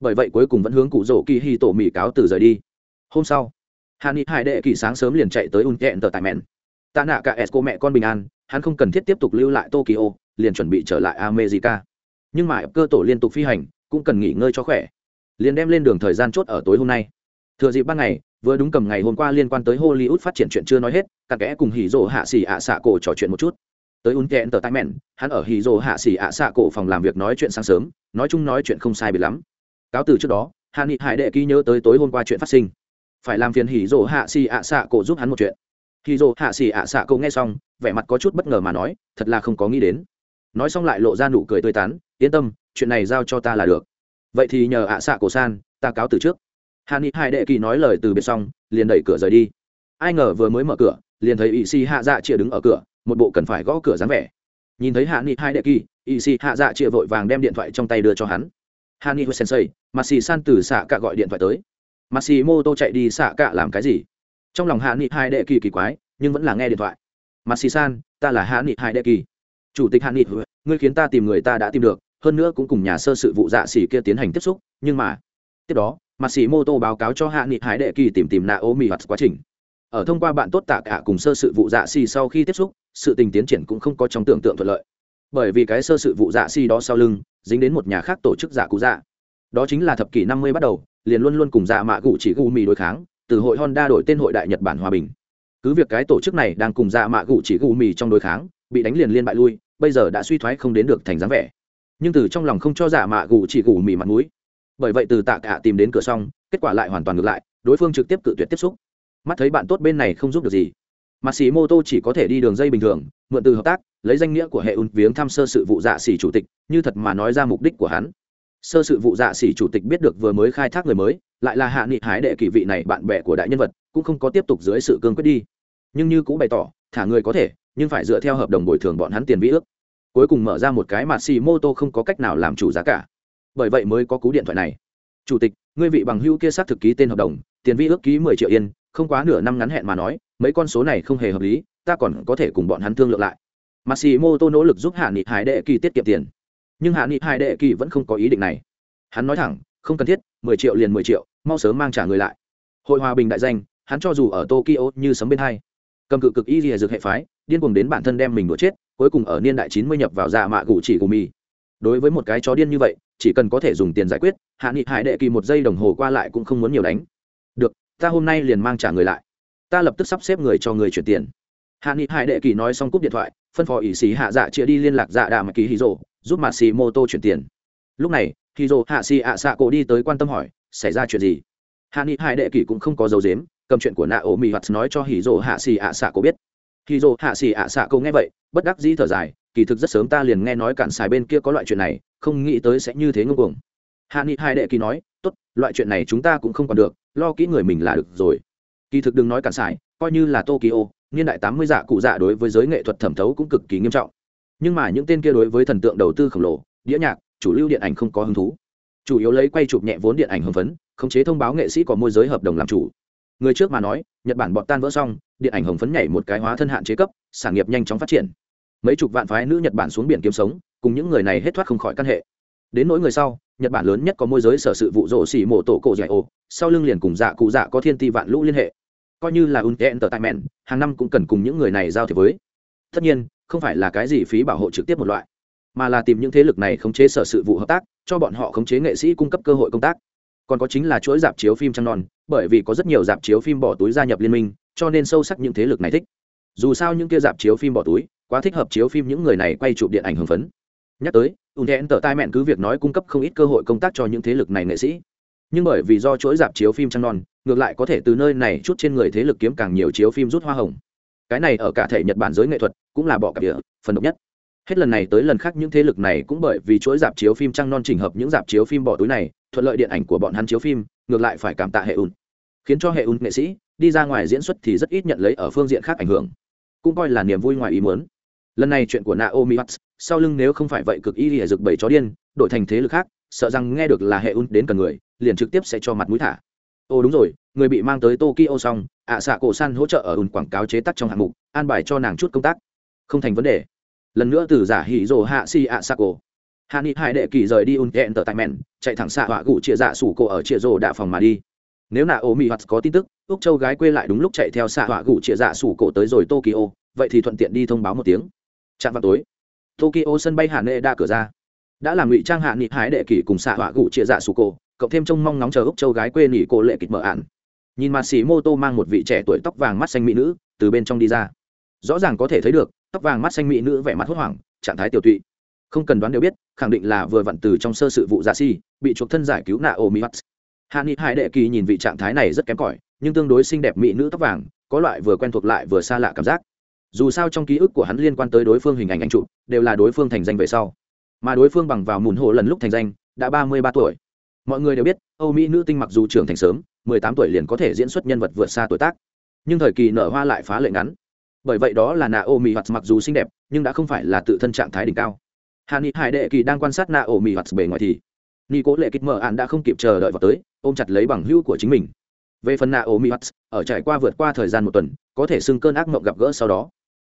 Bởi vậy cuối cùng vẫn hướng cụ rổ kỳ hy tổ mỹ cáo từ rời đi. Hôm sau, hạ nghị hai đệ kỳ sáng sớm liền chạy tới un kẹn tờ tại mẹn. Tạ nạ cả s cô mẹ con bình an, hắn không cần thiết tiếp tục lưu lại tokyo, liền chuẩn bị trở lại america. Nhưng mà cơ tổ liên tục phi hành, cũng cần nghỉ ngơi cho khỏe. Liền đem lên đường thời gian chốt ở tối hôm nay. Thừa dịp ban ngày vừa đúng cầm ngày hôm qua liên quan tới hollywood phát triển chuyện chưa nói hết cặn kẽ cùng hỉ rỗ hạ xỉ ạ xạ cổ trò chuyện một chút. Tới un kẹn tờ tai mẹn, hắn ở hỉ rỗ hạ xỉ ạ xạ cổ phòng làm việc nói chuyện sáng sớm, nói chung nói chuyện không sai biệt lắm. Cáo từ trước đó hạ nghị hải đệ ký nhớ tới tối hôm qua chuyện phát sinh. Phải làm phiền hỉ rỗ hạ xỉ ạ xạ cổ giúp hắn một chuyện. Hỉ rỗ hạ xỉ ạ xạ cổ nghe xong, vẻ mặt có chút bất ngờ mà nói, thật là không có nghĩ đến. Nói xong lại lộ ra nụ cười tươi tán, yên tâm, chuyện này giao cho ta là được. Vậy thì nhờ ạ xạ cổ san, ta cáo từ trước hạ ni hai đệ kỳ nói lời từ biệt xong, liền đẩy cửa rời đi. Ai ngờ vừa mới mở cửa, liền thấy ỵ sĩ hạ dạ chia đứng ở cửa, một bộ cần phải gõ cửa dáng vẻ. Nhìn thấy hạ nghị hai đệ kỳ ỵ sĩ hạ dạ chia vội vàng đem điện thoại trong tay đưa cho hắn. Hạ nghị sensei mà xì san từ xạ cả gọi điện thoại tới. Mà xì mô tô chạy đi xạ cả làm cái gì? Trong lòng hạ nghị hai đệ kỳ kỳ quái, nhưng vẫn là nghe điện thoại. Mà xì san, ta là hạ nghị hai đệ kỳ. Chủ tịch hạ nghị ngươi khiến ta tìm người ta đã tìm được, hơn nữa cũng cùng nhà sơ sự vụ dạ xỉ kia tiến hành tiếp xúc, nhưng mà, tiếp đó mặt sĩ mô tô báo cáo cho hạ nghị hải đệ kỳ tìm tìm nạ ô mì hoạt quá trình. Ở thông qua bạn tốt tạ cả cùng sơ sự vụ dạ xì sau khi tiếp xúc, sự tình tiến triển cũng không có trong tưởng tượng thuận lợi. Bởi vì cái sơ sự vụ dạ xì đó sau lưng, dính đến một nhà khác tổ chức dạ cú dạ. Đó chính là thập kỷ năm mươi bắt đầu, liền luôn luôn cùng dạ mạ gụ chỉ gu mì đối kháng, từ hội honda đổi tên hội đại nhật bản hòa bình. Cứ việc cái tổ chức này đang cùng dạ mạ gụ chỉ gu mì trong đối kháng, bị đánh liền liên bại lui, bây giờ đã suy thoái không đến được thành dáng vẻ. Nhưng từ trong lòng không cho dạ mạ gụ chỉ gu mì mặt mũi bởi vậy từ tạ cả tìm đến cửa xong, kết quả lại hoàn toàn ngược lại, đối phương trực tiếp cự tuyệt tiếp xúc. Mắt thấy bạn tốt bên này không giúp được gì. Mặt sĩ mô tô chỉ có thể đi đường dây bình thường, mượn từ hợp tác, lấy danh nghĩa của hệ ùn viếng thăm sơ sự vụ dạ xỉ chủ tịch, như thật mà nói ra mục đích của hắn. Sơ sự vụ dạ xỉ chủ tịch biết được vừa mới khai thác người mới, lại là hạ nghị hái đệ kỳ vị này bạn bè của đại nhân vật, cũng không có tiếp tục dưới sự cương quyết đi. Nhưng như cũng bày tỏ, thả người có thể, nhưng phải dựa theo hợp đồng bồi thường bọn hắn tiền vĩ ước. Cuối cùng mở ra một cái mà xì mô tô không có cách nào làm chủ giá cả bởi vậy mới có cú điện thoại này. Chủ tịch, ngươi vị bằng hữu kia xác thực ký tên hợp đồng, tiền vi ước ký mười triệu yên, không quá nửa năm ngắn hẹn mà nói, mấy con số này không hề hợp lý, ta còn có thể cùng bọn hắn thương lượng lại. Mặt tô nỗ lực giúp hạ nghị hải đệ kỳ tiết kiệm tiền. Nhưng hạ nghị hải đệ kỳ vẫn không có ý định này. Hắn nói thẳng, không cần thiết, mười triệu liền mười triệu, mau sớm mang trả người lại. Hội hòa bình đại danh, hắn cho dù ở tokyo như sấm bên hai. Cầm cự cực y rìa dược hệ phái, điên cuồng đến bản thân đem mình đuổi chết, cuối cùng ở niên đại chín mươi nhập vào dạ mạ gủ chỉ của mì đối với một cái chó điên như vậy, chỉ cần có thể dùng tiền giải quyết, hạ nghị hải đệ kỳ một giây đồng hồ qua lại cũng không muốn nhiều đánh. Được, ta hôm nay liền mang trả người lại. Ta lập tức sắp xếp người cho người chuyển tiền. Hạ nghị hải đệ kỳ nói xong cúp điện thoại, phân phó ỷ xì hạ dạ chia đi liên lạc dạ đà mà ký hì rộ giúp mạt xì mô tô chuyển tiền. Lúc này hì rộ hạ xì ạ xạ cổ đi tới quan tâm hỏi, xảy ra chuyện gì? Hạ nghị hải đệ kỳ cũng không có dấu dếm cầm chuyện của nạ ổ mì hoạt nói cho hì rộ hạ xì ạ xạ cổ biết. Hì rộ hạ xì ạ xạ cổ nghe vậy, bất đắc dĩ thở dài kỳ thực rất sớm ta liền nghe nói cản xài bên kia có loại chuyện này, không nghĩ tới sẽ như thế ngưng cuồng. Hạ nghị hai đệ kỳ nói, tốt, loại chuyện này chúng ta cũng không còn được, lo kỹ người mình là được rồi. Kỳ thực đừng nói cản xài, coi như là tokyo, niên đại tám mươi dạ cụ dạ đối với giới nghệ thuật thẩm thấu cũng cực kỳ nghiêm trọng. Nhưng mà những tên kia đối với thần tượng đầu tư khổng lồ, đĩa nhạc, chủ lưu điện ảnh không có hứng thú. Chủ yếu lấy quay chụp nhẹ vốn điện ảnh hưng phấn, khống chế thông báo nghệ sĩ có môi giới hợp đồng làm chủ. Người trước mà nói, nhật bản bọn tan vỡ xong, điện ảnh hồng phấn nhảy một cái hóa thân hạn chế cấp, sản nghiệp nhanh chóng phát triển mấy chục vạn phái nữ nhật bản xuống biển kiếm sống, cùng những người này hết thoát không khỏi căn hệ. Đến nỗi người sau, nhật bản lớn nhất có môi giới sở sự vụ rộ xỉ mổ tổ cổ dạy ô, sau lưng liền cùng dạ cụ dạ có thiên ti vạn lũ liên hệ. Coi như là unten tờ tại mẹn hàng năm cũng cần cùng những người này giao thiệp với. Tất nhiên, không phải là cái gì phí bảo hộ trực tiếp một loại, mà là tìm những thế lực này khống chế sở sự vụ hợp tác, cho bọn họ khống chế nghệ sĩ cung cấp cơ hội công tác. Còn có chính là chuỗi dạp chiếu phim trăng non, bởi vì có rất nhiều dạp chiếu phim bỏ túi gia nhập liên minh, cho nên sâu sắc những thế lực này thích. Dù sao những kia dạp chiếu phim bỏ túi quá thích hợp chiếu phim những người này quay chụp điện ảnh hưng phấn. Nhắc tới ùn thẹn tờ tai mẹn cứ việc nói cung cấp không ít cơ hội công tác cho những thế lực này nghệ sĩ. Nhưng bởi vì do chuỗi dạp chiếu phim trăng non, ngược lại có thể từ nơi này chút trên người thế lực kiếm càng nhiều chiếu phim rút hoa hồng. Cái này ở cả thể nhật bản giới nghệ thuật cũng là bỏ cả địa, phần độc nhất. Hết lần này tới lần khác những thế lực này cũng bởi vì chuỗi dạp chiếu phim trăng non trình hợp những dạp chiếu phim bỏ túi này, thuận lợi điện ảnh của bọn hắn chiếu phim, ngược lại phải cảm tạ hệ ùn khiến cho hệ ùn nghệ sĩ đi ra ngoài diễn xuất thì rất ít nhận lấy ở phương diện khác ảnh hưởng. Cũng coi là niềm vui ngoài ý muốn lần này chuyện của naomi watts, sau lưng nếu không phải vậy cực y lìa rực bảy chó điên, đổi thành thế lực khác, sợ rằng nghe được là hệ un đến cần người, liền trực tiếp sẽ cho mặt mũi thả. Ô đúng rồi, người bị mang tới tokyo xong, ạ xạ cổ san hỗ trợ ở ùn quảng cáo chế tác trong hạng mục, an bài cho nàng chút công tác. Không thành vấn đề. Lần nữa từ giả hỉ rồ hạ si ạ xạ cổ. Hạ nghị hải đệ kỳ rời đi ùn hẹn tờ tại mẹn, chạy thẳng xạ họa gụ chia dạ sủ cổ ở chia rồ đạ phòng mà đi. Nếu nạ ô mỹ hoặc có tin tức, úc châu gái quê lại đúng lúc chạy theo xạ họa gụ chia dạ sủ cổ tới rồi tokyo, vậy thì thuận tiện đi thông báo một tiếng chạm vào tối, tokyo sân bay hà nệ đa cửa ra. Đã làm ngụy trang hạ nghị hái đệ kỷ cùng xạ họa gụ chia dạ sủ cổ, cộng thêm trông mong ngóng chờ úc châu gái quê nỉ cổ lệ kịch mở ạn nhìn mặt xì mô tô mang một vị trẻ tuổi tóc vàng mắt xanh mỹ nữ từ bên trong đi ra. Rõ ràng có thể thấy được, tóc vàng mắt xanh mỹ nữ vẻ mặt hốt hoảng, trạng thái tiểu tụy. Không cần đoán đều biết, khẳng định là vừa vặn từ trong sơ sự vụ dạ si, bị chuộc thân giải cứu nạ ô mỹ mắt hạ nghị hải đệ kỳ nhìn vị trạng thái này rất kém cỏi, nhưng tương đối xinh đẹp mỹ nữ tóc vàng, có loại vừa quen thuộc lại vừa xa lạ cảm giác dù sao trong ký ức của hắn liên quan tới đối phương hình ảnh anh chụp đều là đối phương thành danh về sau. Mà đối phương bằng vào mùn hộ lần lúc thành danh, đã ba mươi ba tuổi. Mọi người đều biết, âu mỹ nữ tinh mặc dù trưởng thành sớm, mười tám tuổi liền có thể diễn xuất nhân vật vượt xa tuổi tác. Nhưng thời kỳ nở hoa lại phá lệ ngắn. Bởi vậy đó là nạ ô mỹ hoạt mặc dù xinh đẹp, nhưng đã không phải là tự thân trạng thái đỉnh cao. Hà ni hải đệ kỳ đang quan sát nạ ô mỹ hoạt bề ngoài thì ni cố lệ kích mở ạn đã không kịp chờ đợi vào tới, ôm chặt lấy bằng hữu của chính mình. Về phần nạ ô mỹ hoạt ở trải qua vượt qua thời gian một tuần, có thể xưng cơn ác mộng gặp gỡ sau đó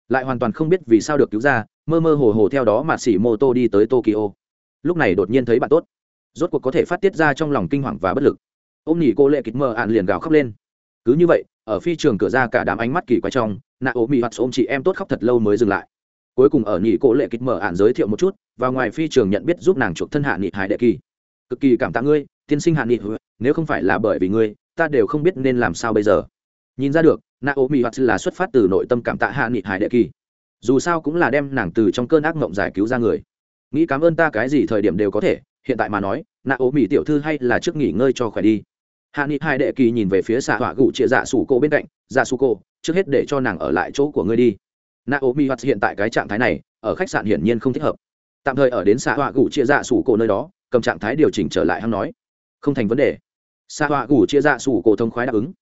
lại hoàn toàn không biết vì sao được cứu ra, mơ mơ hồ hồ theo đó mà xỉ mô tô đi tới tokyo. Lúc này đột nhiên thấy bạn tốt. Rốt cuộc có thể phát tiết ra trong lòng kinh hoàng và bất lực. Ôm nhỉ cô lệ kịch mờ ạn liền gào khóc lên. Cứ như vậy, ở phi trường cửa ra cả đám ánh mắt kỳ quái trong nạ ố mị hoạt ôm chị em tốt khóc thật lâu mới dừng lại. Cuối cùng ở nhị cô lệ kịch mở ạn giới thiệu một chút, và ngoài phi trường nhận biết giúp nàng chuộc thân hạ nghị hải đệ kỳ. Cực kỳ cảm tạ ngươi, tiên sinh hạ nghị nếu không phải là bởi vì ngươi, ta đều không biết nên làm sao bây giờ. Nhìn ra được naomi ố là xuất phát từ nội tâm cảm tạ hạ nghị hải đệ kỳ. Dù sao cũng là đem nàng từ trong cơn ác mộng giải cứu ra người. Nghĩ cảm ơn ta cái gì thời điểm đều có thể, hiện tại mà nói, naomi tiểu thư hay là trước nghỉ ngơi cho khỏe đi. Hạ nghị Hải đệ kỳ nhìn về phía xạ họa gụ chia dạ sủ cô bên cạnh dạ sủ cô, trước hết để cho nàng ở lại chỗ của ngươi đi. Naomi ố hoạt hiện tại cái trạng thái này, ở khách sạn hiển nhiên không thích hợp. Tạm thời ở đến xạ họa gụ chia dạ sủ cô nơi đó, cầm trạng thái điều chỉnh trở lại hắn nói. Không thành vấn đề. Xạ họa gụ chia dạ sủ cô thông khoái đáp ứng.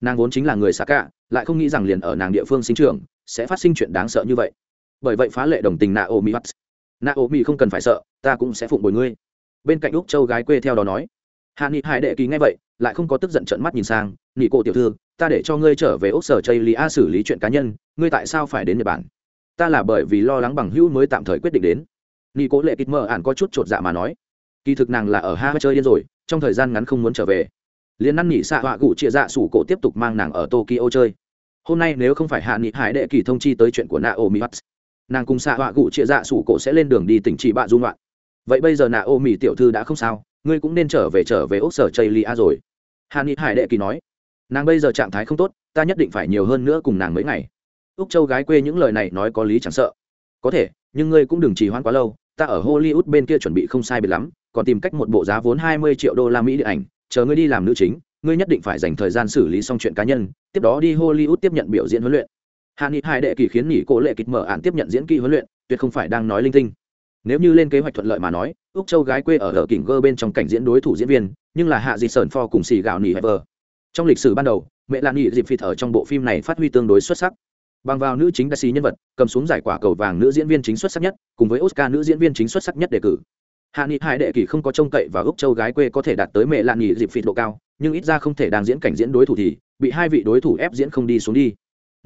Nàng vốn chính là người xạ cả lại không nghĩ rằng liền ở nàng địa phương sinh trưởng, sẽ phát sinh chuyện đáng sợ như vậy. Bởi vậy phá lệ đồng tình nạ ô mỹ hoạt nạ ô mỹ không cần phải sợ, ta cũng sẽ phụng bồi ngươi. Bên cạnh úc châu gái quê theo đó nói. Hạ nghị hải đệ kỳ nghe vậy, lại không có tức giận trận mắt nhìn sang nghị cổ tiểu thư, ta để cho ngươi trở về úc sở chây lý a xử lý chuyện cá nhân, ngươi tại sao phải đến nhật bản? Ta là bởi vì lo lắng bằng hữu mới tạm thời quyết định đến. Nghị cố lệ kịch mơ ạn có chút chột dạ mà nói. Kỳ thực nàng là ở ha chơi điên rồi, trong thời gian ngắn không muốn trở về. Liền năn nỉ xạ họa gụ chia dạ sủ cổ tiếp tục mang nàng ở tokyo chơi hôm nay nếu không phải hạ nghị hải đệ kỳ thông chi tới chuyện của nạ ô mỹ hắt nàng cùng xạ họa gụ chia dạ sủ cổ sẽ lên đường đi tỉnh trị bạ dung loạn vậy bây giờ nạ ô mỹ tiểu thư đã không sao, ngươi cũng nên trở về trở về ốc sở chây lia rồi. Hạ nghị hải đệ kỳ nói, nàng bây giờ trạng thái không tốt, ta nhất định phải nhiều hơn nữa cùng nàng mấy ngày. Úc châu gái quê những lời này nói có lý chẳng sợ. Có thể, nhưng ngươi cũng đừng trì hoãn quá lâu, ta ở hollywood bên kia chuẩn bị không sai biệt lắm, còn tìm cách một bộ giá vốn hai mươi triệu đô la mỹ điện ảnh, chờ ngươi đi làm nữ chính ngươi nhất định phải dành thời gian xử lý xong chuyện cá nhân, tiếp đó đi hollywood tiếp nhận biểu diễn huấn luyện. Hạ nghị hai đệ kỳ khiến nghỉ cố lệ kịch mở ạn tiếp nhận diễn kỹ huấn luyện, tuyệt không phải đang nói linh tinh. Nếu như lên kế hoạch thuận lợi mà nói, úc châu gái quê ở ở kỉnh gơ bên trong cảnh diễn đối thủ diễn viên, nhưng là hạ dị sơn pho cùng xì gạo nỉ hever trong lịch sử ban đầu, mẹ lan nỉ dịp phịt ở trong bộ phim này phát huy tương đối xuất sắc. Bằng vào nữ chính đa xì nhân vật, cầm xuống giải quả cầu vàng nữ diễn viên chính xuất sắc nhất, cùng với oscar nữ diễn viên chính xuất sắc nhất đề cử hạ nghị hai đệ kỳ không có trông cậy và gốc châu gái quê có thể đạt tới mẹ lạ nghỉ dịp phịt độ cao, nhưng ít ra không thể đang diễn cảnh diễn đối thủ thì bị hai vị đối thủ ép diễn không đi xuống đi.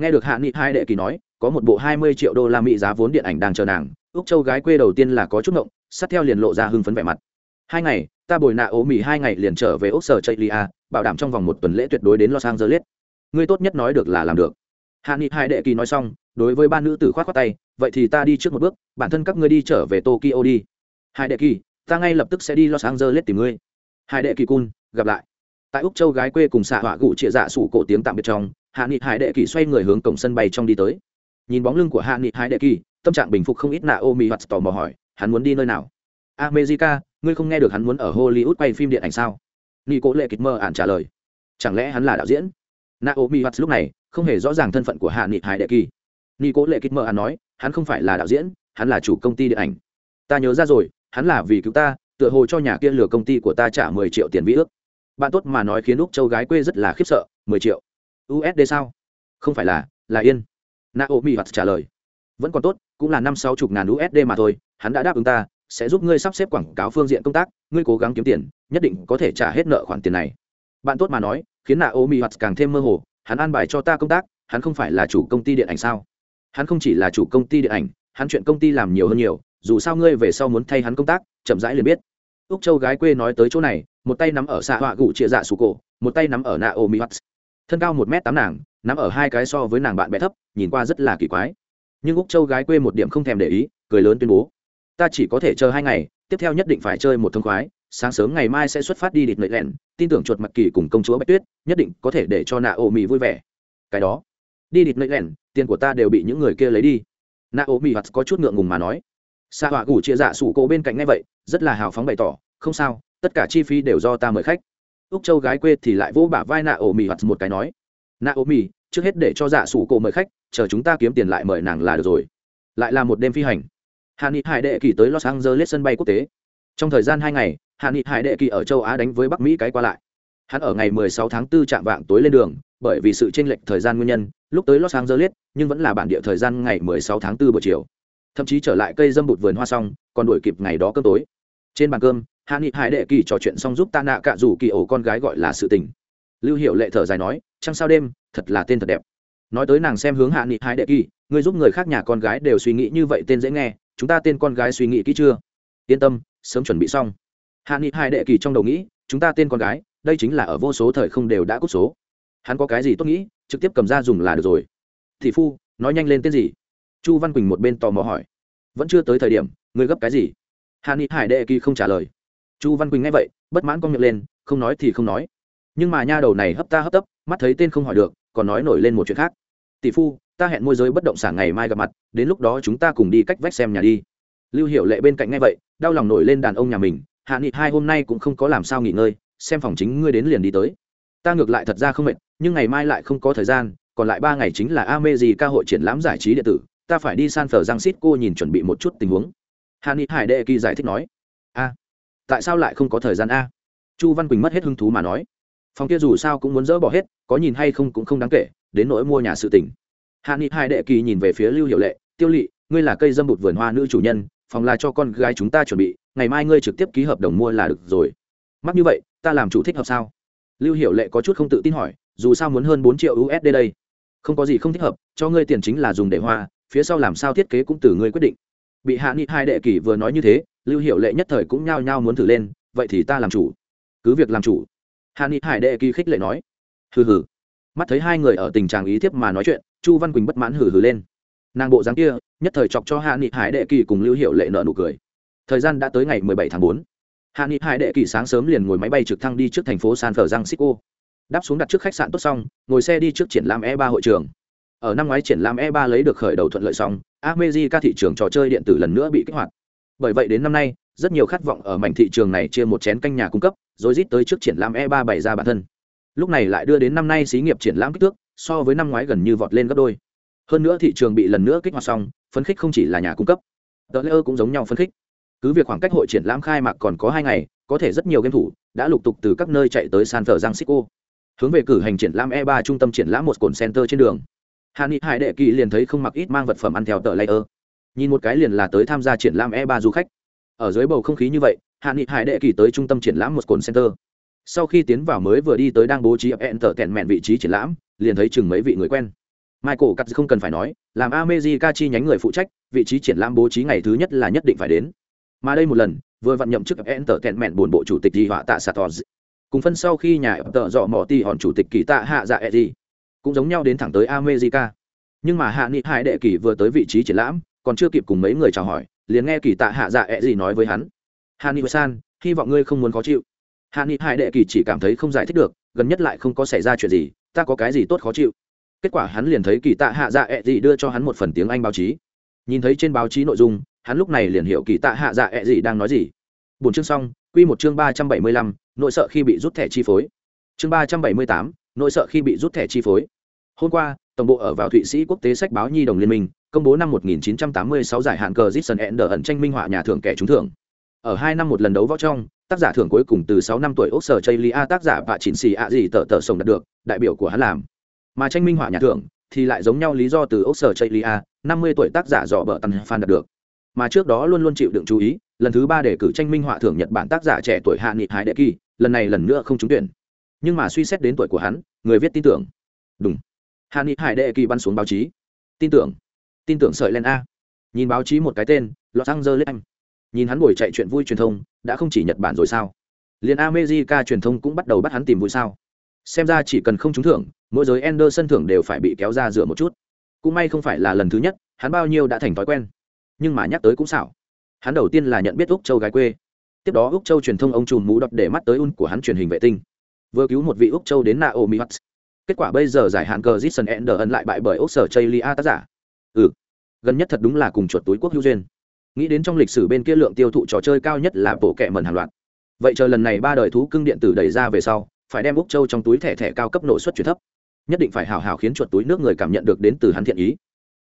Nghe được hạ nghị hai đệ kỳ nói, có một bộ hai mươi triệu đô la mỹ giá vốn điện ảnh đang chờ nàng, úc châu gái quê đầu tiên là có chút ngộng, sát theo liền lộ ra hưng phấn vẻ mặt. Hai ngày, ta bồi nạ ố mì hai ngày liền trở về úc sở chạy lia, bảo đảm trong vòng một tuần lễ tuyệt đối đến los angeles. Ngươi tốt nhất nói được là làm được. Hạ nghị hai đệ kỳ nói xong, đối với ba nữ tử khoát khoát tay, vậy thì ta đi trước một bước, bản thân các ngươi đi trở về tokyo đi hai đệ kỳ, ta ngay lập tức sẽ đi los angeles tìm ngươi. Hai đệ kỳ cun gặp lại. Tại úc châu gái quê cùng xạ họa gụ trịa dạ sủ cổ tiếng tạm biệt trong, hạ nghị hải đệ kỳ xoay người hướng cổng sân bay trong đi tới. Nhìn bóng lưng của hạ nghị hải đệ kỳ, tâm trạng bình phục không ít nạ ô mỹ hoạt tò mò hỏi, hắn muốn đi nơi nào? America, ngươi không nghe được hắn muốn ở hollywood quay phim điện ảnh sao? Nghi cố lệ kịch mơ ản trả lời. Chẳng lẽ hắn là đạo diễn? Nạ ô mỹ hoạt lúc này không hề rõ ràng thân phận của hạ nghị hải đệ kỳ. Nghi cố lệ kịch mơ ản nói, hắn không phải là đạo diễn, hắn là chủ công ty điện ảnh. Ta nhớ ra rồi hắn là vì cứu ta, tựa hồ cho nhà kia lừa công ty của ta trả mười triệu tiền vĩ ước. Bạn tốt mà nói khiến úc châu gái quê rất là khiếp sợ, mười triệu. Usd sao? Không phải là là yên. Naomi hoạt trả lời. Vẫn còn tốt, cũng là năm sáu chục ngàn usd mà thôi, hắn đã đáp ứng ta, sẽ giúp ngươi sắp xếp quảng cáo phương diện công tác, ngươi cố gắng kiếm tiền, nhất định có thể trả hết nợ khoản tiền này. Bạn tốt mà nói, khiến naomi hoạt càng thêm mơ hồ, hắn an bài cho ta công tác, hắn không phải là chủ công ty điện ảnh sao? Hắn không chỉ là chủ công ty điện ảnh, hắn chuyện công ty làm nhiều hơn nhiều dù sao ngươi về sau muốn thay hắn công tác, chậm rãi liền biết. Úc châu gái quê nói tới chỗ này, một tay nắm ở xạ họa gụ chia dạ sủ cổ, một tay nắm ở nạ ô mỹ hoạt thân cao một m tám nàng, nắm ở hai cái so với nàng bạn bè thấp, nhìn qua rất là kỳ quái. Nhưng úc châu gái quê một điểm không thèm để ý, cười lớn tuyên bố. Ta chỉ có thể chờ hai ngày, tiếp theo nhất định phải chơi một thông khoái, sáng sớm ngày mai sẽ xuất phát đi địt nệ lẹn, tin tưởng chuột mặt kỳ cùng công chúa bạch tuyết, nhất định có thể để cho nạ ô mỹ vui vẻ. Cái đó, đi địt nệ lẹn, tiền của ta đều bị những người kia lấy đi. Nạ ô mỹ hoặc có chút ngượng ngùng mà nói xạ họa gủ chia dạ sủ cổ bên cạnh ngay vậy, rất là hào phóng bày tỏ, không sao, tất cả chi phí đều do ta mời khách. Úc châu gái quê thì lại vỗ bả vai nạ ổ mì hoặc một cái nói, nạ ổ mì, trước hết để cho dạ sủ cổ mời khách, chờ chúng ta kiếm tiền lại mời nàng là được rồi. Lại là một đêm phi hành. Hạ nghị hải đệ kỳ tới los angeles sân bay quốc tế. Trong thời gian hai ngày, hạ nghị hải đệ kỳ ở châu á đánh với bắc mỹ cái qua lại. Hắn ở ngày 16 tháng 4 chạm vạng tối lên đường, bởi vì sự chênh lệch thời gian nguyên nhân, lúc tới los angeles, nhưng vẫn là bản địa thời gian ngày 16 tháng 4 buổi chiều thậm chí trở lại cây dâm bụt vườn hoa xong, còn đuổi kịp ngày đó cơm tối. Trên bàn cơm, hạ nghị hải đệ kỳ trò chuyện xong giúp ta nạ cạ rủ kỳ ổ con gái gọi là sự tình. Lưu hiệu lệ thở dài nói, trăng sao đêm, thật là tên thật đẹp. Nói tới nàng xem hướng hạ nghị hải đệ kỳ người giúp người khác nhà con gái đều suy nghĩ như vậy tên dễ nghe, chúng ta tên con gái suy nghĩ kỹ chưa? Yên tâm, sớm chuẩn bị xong. Hạ nghị hai đệ kỳ trong đầu nghĩ, chúng ta tên con gái, đây chính là ở vô số thời không đều đã cút số. Hắn có cái gì tốt nghĩ, trực tiếp cầm ra dùng là được rồi. Thị phu, nói nhanh lên tên gì? Chu văn quỳnh một bên tò mò hỏi, vẫn chưa tới thời điểm, ngươi gấp cái gì? Hạ ni hải đệ kỳ không trả lời. Chu văn quỳnh nghe vậy, bất mãn con miệng lên, không nói thì không nói. Nhưng mà nha đầu này hấp ta hấp tấp, mắt thấy tên không hỏi được, còn nói nổi lên một chuyện khác. Tỷ phu, ta hẹn môi giới bất động sản ngày mai gặp mặt, đến lúc đó chúng ta cùng đi cách vách xem nhà đi. Lưu Hiểu lệ bên cạnh ngay vậy, đau lòng nổi lên đàn ông nhà mình hạ nghị hai hôm nay cũng không có làm sao nghỉ ngơi, xem phòng chính ngươi đến liền đi tới. Ta ngược lại thật ra không mệt, nhưng ngày mai lại không có thời gian, còn lại ba ngày chính là a mê gì ca hội triển lãm giải trí điện tử ta phải đi san phở giang xít, cô nhìn chuẩn bị một chút tình huống. Hà ni hải đệ kỳ giải thích nói, a, tại sao lại không có thời gian a? Chu văn quỳnh mất hết hứng thú mà nói, phòng kia dù sao cũng muốn dỡ bỏ hết, có nhìn hay không cũng không đáng kể, đến nỗi mua nhà sự tỉnh hạ nghị hai đệ kỳ nhìn về phía lưu hiệu lệ, tiêu lỵ ngươi là cây dâm bụt vườn hoa nữ chủ nhân, phòng là cho con gái chúng ta chuẩn bị, ngày mai ngươi trực tiếp ký hợp đồng mua là được rồi. Mắc như vậy, ta làm chủ thích hợp sao? Lưu hiệu lệ có chút không tự tin hỏi, dù sao muốn hơn bốn triệu usd đây. Không có gì không thích hợp, cho ngươi tiền chính là dùng để hoa phía sau làm sao thiết kế cũng từ ngươi quyết định. Bị hạ nghị hai đệ kỳ vừa nói như thế, lưu hiệu lệ nhất thời cũng nhao nhao muốn thử lên, vậy thì ta làm chủ. Cứ việc làm chủ. Hạ nghị hải đệ kỳ khích lệ nói. Hừ hừ. Mắt thấy hai người ở tình trạng ý thiếp mà nói chuyện, chu văn quỳnh bất mãn hừ hừ lên. Nàng bộ dáng kia, nhất thời chọc cho hạ nghị hải đệ kỳ cùng lưu hiệu lệ nợ nụ cười. Thời gian đã tới ngày mười bảy tháng bốn. Hạ nghị hải đệ kỳ sáng sớm liền ngồi máy bay trực thăng đi trước thành phố san francisco. Đáp xuống đặt trước khách sạn tốt xong, ngồi xe đi trước triển lãm e ba hội trường ở năm ngoái triển lãm E3 lấy được khởi đầu thuận lợi xong, America thị trường trò chơi điện tử lần nữa bị kích hoạt. Bởi vậy đến năm nay, rất nhiều khát vọng ở mảnh thị trường này chia một chén canh nhà cung cấp, rồi rít tới trước triển lãm E3 bày ra bản thân. Lúc này lại đưa đến năm nay xí nghiệp triển lãm kích thước, so với năm ngoái gần như vọt lên gấp đôi. Hơn nữa thị trường bị lần nữa kích hoạt xong, phấn khích không chỉ là nhà cung cấp tờ lễ cũng giống nhau phấn khích. Cứ việc khoảng cách hội triển lãm khai mạc còn có hai ngày, có thể rất nhiều game thủ đã lục tục từ các nơi chạy tới san francisco. Hướng về cử hành triển lãm e 3 trung tâm triển lãm một cồn center trên đường hà ni hải đệ kỳ liền thấy không mặc ít mang vật phẩm ăn theo tờ layer. Nhìn một cái liền là tới tham gia triển lãm e ba du khách. Ở dưới bầu không khí như vậy hạ nghị hải đệ kỳ tới trung tâm triển lãm một cồn center. Sau khi tiến vào mới vừa đi tới đang bố trí ập tờ tẹn mẹn vị trí triển lãm, liền thấy chừng mấy vị người quen. Michael cắt không cần phải nói, làm amejica chi nhánh người phụ trách, vị trí triển lãm bố trí ngày thứ nhất là nhất định phải đến. Mà đây một lần, vừa vận nhậm chức ập tờ tẹn mẹn buồn bộ chủ tịch di họa tạ sator cùng phân sau khi nhà tợ dọ mỏ ti hòn chủ tịch kỳ tạ hạ dạ e gì cũng giống nhau đến thẳng tới america. Nhưng mà hạ nghị hải đệ kỳ vừa tới vị trí triển lãm, còn chưa kịp cùng mấy người chào hỏi, liền nghe kỳ tạ hạ dạ e gì nói với hắn. Hạ nghị san, hy vọng ngươi không muốn khó chịu. Hạ nghị hải đệ kỳ chỉ cảm thấy không giải thích được, gần nhất lại không có xảy ra chuyện gì, ta có cái gì tốt khó chịu. Kết quả hắn liền thấy kỳ tạ hạ dạ ẹ、e、gì đưa cho hắn một phần tiếng anh báo chí. Nhìn thấy trên báo chí nội dung, hắn lúc này liền hiểu kỳ tạ hạ dạ ẹ、e、gì đang nói gì. Bốn chương xong, quy một chương ba trăm bảy mươi lăm nỗi sợ khi bị rút thẻ chi phối. Chương ba trăm bảy mươi tám nỗi sợ khi bị rút thẻ chi phối hôm qua, tổng bộ ở vào thụy sĩ quốc tế sách báo nhi đồng liên minh, công bố năm 1986 giải hạn cờ Jason Ender ẩn tranh minh họa nhà thưởng kẻ trúng thưởng. Ở hai năm một lần đấu võ trong, tác giả thưởng cuối cùng từ sáu năm tuổi ốc sở lia tác giả và chỉnh xì ạ gì tờ tờ sồng đạt được, đại biểu của hắn làm. Mà tranh minh họa nhà thưởng thì lại giống nhau lý do từ ốc sở chây lia năm mươi tuổi tác giả dọ bờ tần phan đạt được. Mà trước đó luôn luôn chịu đựng chú ý, lần thứ ba để cử tranh minh họa thưởng nhật bản tác giả trẻ tuổi hạ nghị hải đệ kỳ, lần này lần nữa không trúng tuyển. Nhưng mà suy xét đến tuổi của hắn, người viết tin tưởng. Đúng hạ nghị hải đệ kỳ bắn xuống báo chí. Tin tưởng. Tin tưởng sợi len a. Nhìn báo chí một cái tên, los angeles anh. Nhìn hắn ngồi chạy chuyện vui truyền thông, đã không chỉ nhật bản rồi sao? Liền america truyền thông cũng bắt đầu bắt hắn tìm vui sao? Xem ra chỉ cần không trúng thưởng, mỗi giới Anderson thưởng đều phải bị kéo ra rửa một chút. Cũng may không phải là lần thứ nhất, hắn bao nhiêu đã thành thói quen. Nhưng mà nhắc tới cũng xảo. Hắn đầu tiên là nhận biết úc châu gái quê. Tiếp đó úc châu truyền thông ông trùm mũ đập để mắt tới un của hắn truyền hình vệ tinh. Vừa cứu một vị úc châu đến naomi watts kết quả bây giờ giải hạn cờ jason ender ân lại bại bởi ốc sở chaylia tác giả. Ừ gần nhất thật đúng là cùng chuột túi quốc hữu duyên. Nghĩ đến trong lịch sử bên kia lượng tiêu thụ trò chơi cao nhất là bộ kẹ mần hàng loạt. Vậy chờ lần này ba đời thú cưng điện tử đẩy ra về sau, phải đem úc châu trong túi thẻ thẻ cao cấp nội suất chuyển thấp. Nhất định phải hào hào khiến chuột túi nước người cảm nhận được đến từ hắn thiện ý.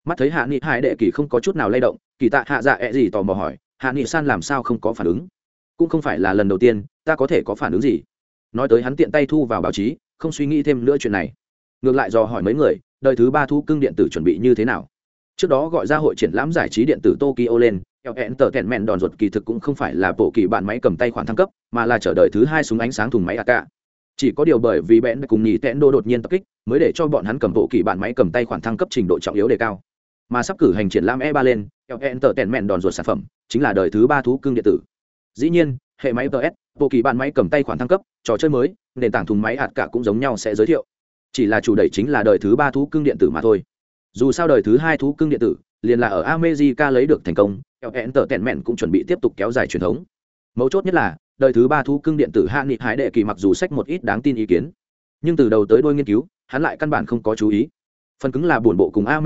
Mắt thấy hạ nghị hai đệ kỳ không có chút nào lay động, kỳ tạ hạ dạ ẹ、e、gì tò mò hỏi, hạ nghị san làm sao không có phản ứng? Cũng không phải là lần đầu tiên, ta có thể có phản ứng gì? Nói tới hắn tiện tay thu vào báo chí không suy nghĩ thêm nữa chuyện này. Ngược lại do hỏi mấy người, đời thứ ba thu cưng điện tử chuẩn bị như thế nào? Trước đó gọi ra hội triển lãm giải trí điện tử tokyo lên ln tờ thẹn mẹn đòn ruột kỳ thực cũng không phải là bộ kỳ bản máy cầm tay khoản thăng cấp, mà là chờ đợi thứ hai súng ánh sáng thùng máy ak chỉ có điều bởi vì bẽn cùng nhì tẹn đô đột nhiên tập kích, mới để cho bọn hắn cầm bộ kỳ bản máy cầm tay khoản thăng cấp trình độ trọng yếu đề cao. Mà sắp cử hành triển lãm e ba lên ln tờ thẹn mẹn đòn ruột sản phẩm, chính là đời thứ ba thú cưng điện tử. Dĩ nhiên hệ máy ts bộ kỳ bạn máy cầm tay khoản thăng cấp, trò chơi mới, nền tảng thùng máy hạt cả cũng giống nhau sẽ giới thiệu. Chỉ là chủ đẩy chính là đời thứ ba thú cưng điện tử mà thôi. Dù sao đời thứ hai thú cưng điện tử, liền là ở america lấy được thành công hẹn tờ tèn mẹn cũng chuẩn bị tiếp tục kéo dài truyền thống. Mấu chốt nhất là, đời thứ ba thú cưng điện tử hạ nghị hải đệ kỳ mặc dù sách một ít đáng tin ý kiến, nhưng từ đầu tới đôi nghiên cứu, hắn lại căn bản không có chú ý. Phần cứng là buồn bộ cùng a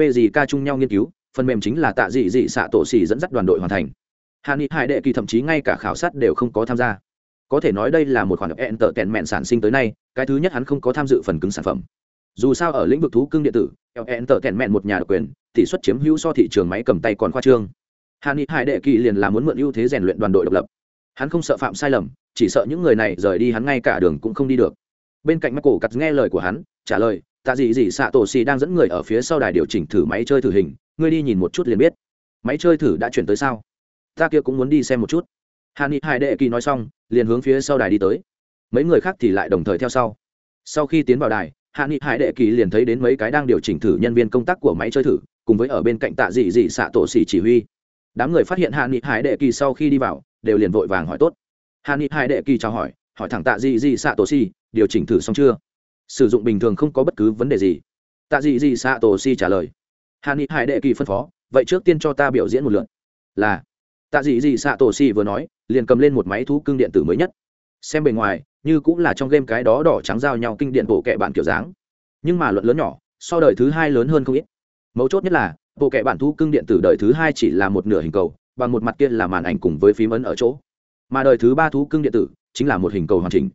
chung nhau nghiên cứu, phần mềm chính là tạ dị dị xạ tổ xì dẫn dắt đoàn đội hoàn thành hạ nghị hải đệ kỳ thậm chí ngay cả khảo sát đều không có tham gia. Có thể nói đây là một khoản hẹn tợ tèn mẹn sản sinh tới nay, cái thứ nhất hắn không có tham dự phần cứng sản phẩm. Dù sao ở lĩnh vực thú cưng điện tử hẹn tợ tèn mẹn một nhà độc quyền, tỷ suất chiếm hữu so thị trường máy cầm tay còn khoa trương. Hạ nghị hải đệ kỳ liền là muốn mượn ưu thế rèn luyện đoàn đội độc lập. Hắn không sợ phạm sai lầm, chỉ sợ những người này rời đi hắn ngay cả đường cũng không đi được. Bên cạnh mắt cổ cặt nghe lời của hắn, trả lời, tạ dị dị xạ tổ xì đang dẫn người ở phía sau đài điều chỉnh thử máy chơi thử hình, ngươi đi nhìn một chút liền biết. Máy chơi thử đã chuyển tới sao? Ta kia cũng muốn đi xem một chút. Hà ni hai đệ kỳ nói xong, liền hướng phía sau đài đi tới. Mấy người khác thì lại đồng thời theo sau. Sau khi tiến vào đài, hạ nghị hải đệ kỳ liền thấy đến mấy cái đang điều chỉnh thử nhân viên công tác của máy chơi thử, cùng với ở bên cạnh tạ dị dị xạ tổ xỉ chỉ huy. Đám người phát hiện hạ nghị hải đệ kỳ sau khi đi vào, đều liền vội vàng hỏi tốt. Hạ nghị hải đệ kỳ chào hỏi hỏi thẳng tạ dị dị xạ tổ xỉ, điều chỉnh thử xong chưa? Sử dụng bình thường không có bất cứ vấn đề gì. Tạ dị dị xạ tổ xỉ trả lời. Hạ nghị hải đệ kỳ phân phó, vậy trước tiên cho ta biểu diễn một lượt. Là tạ dị dị xạ tổ xì vừa nói, liền cầm lên một máy thú cưng điện tử mới nhất. Xem bề ngoài, như cũng là trong game cái đó đỏ trắng giao nhau kinh điện bộ kệ bản kiểu dáng. Nhưng mà luận lớn nhỏ, so đời thứ hai lớn hơn không ít. Mấu chốt nhất là, bộ kệ bản thú cưng điện tử đời thứ hai chỉ là một nửa hình cầu, bằng một mặt kia là màn ảnh cùng với phím ấn ở chỗ. Mà đời thứ ba thú cưng điện tử, chính là một hình cầu hoàn chỉnh.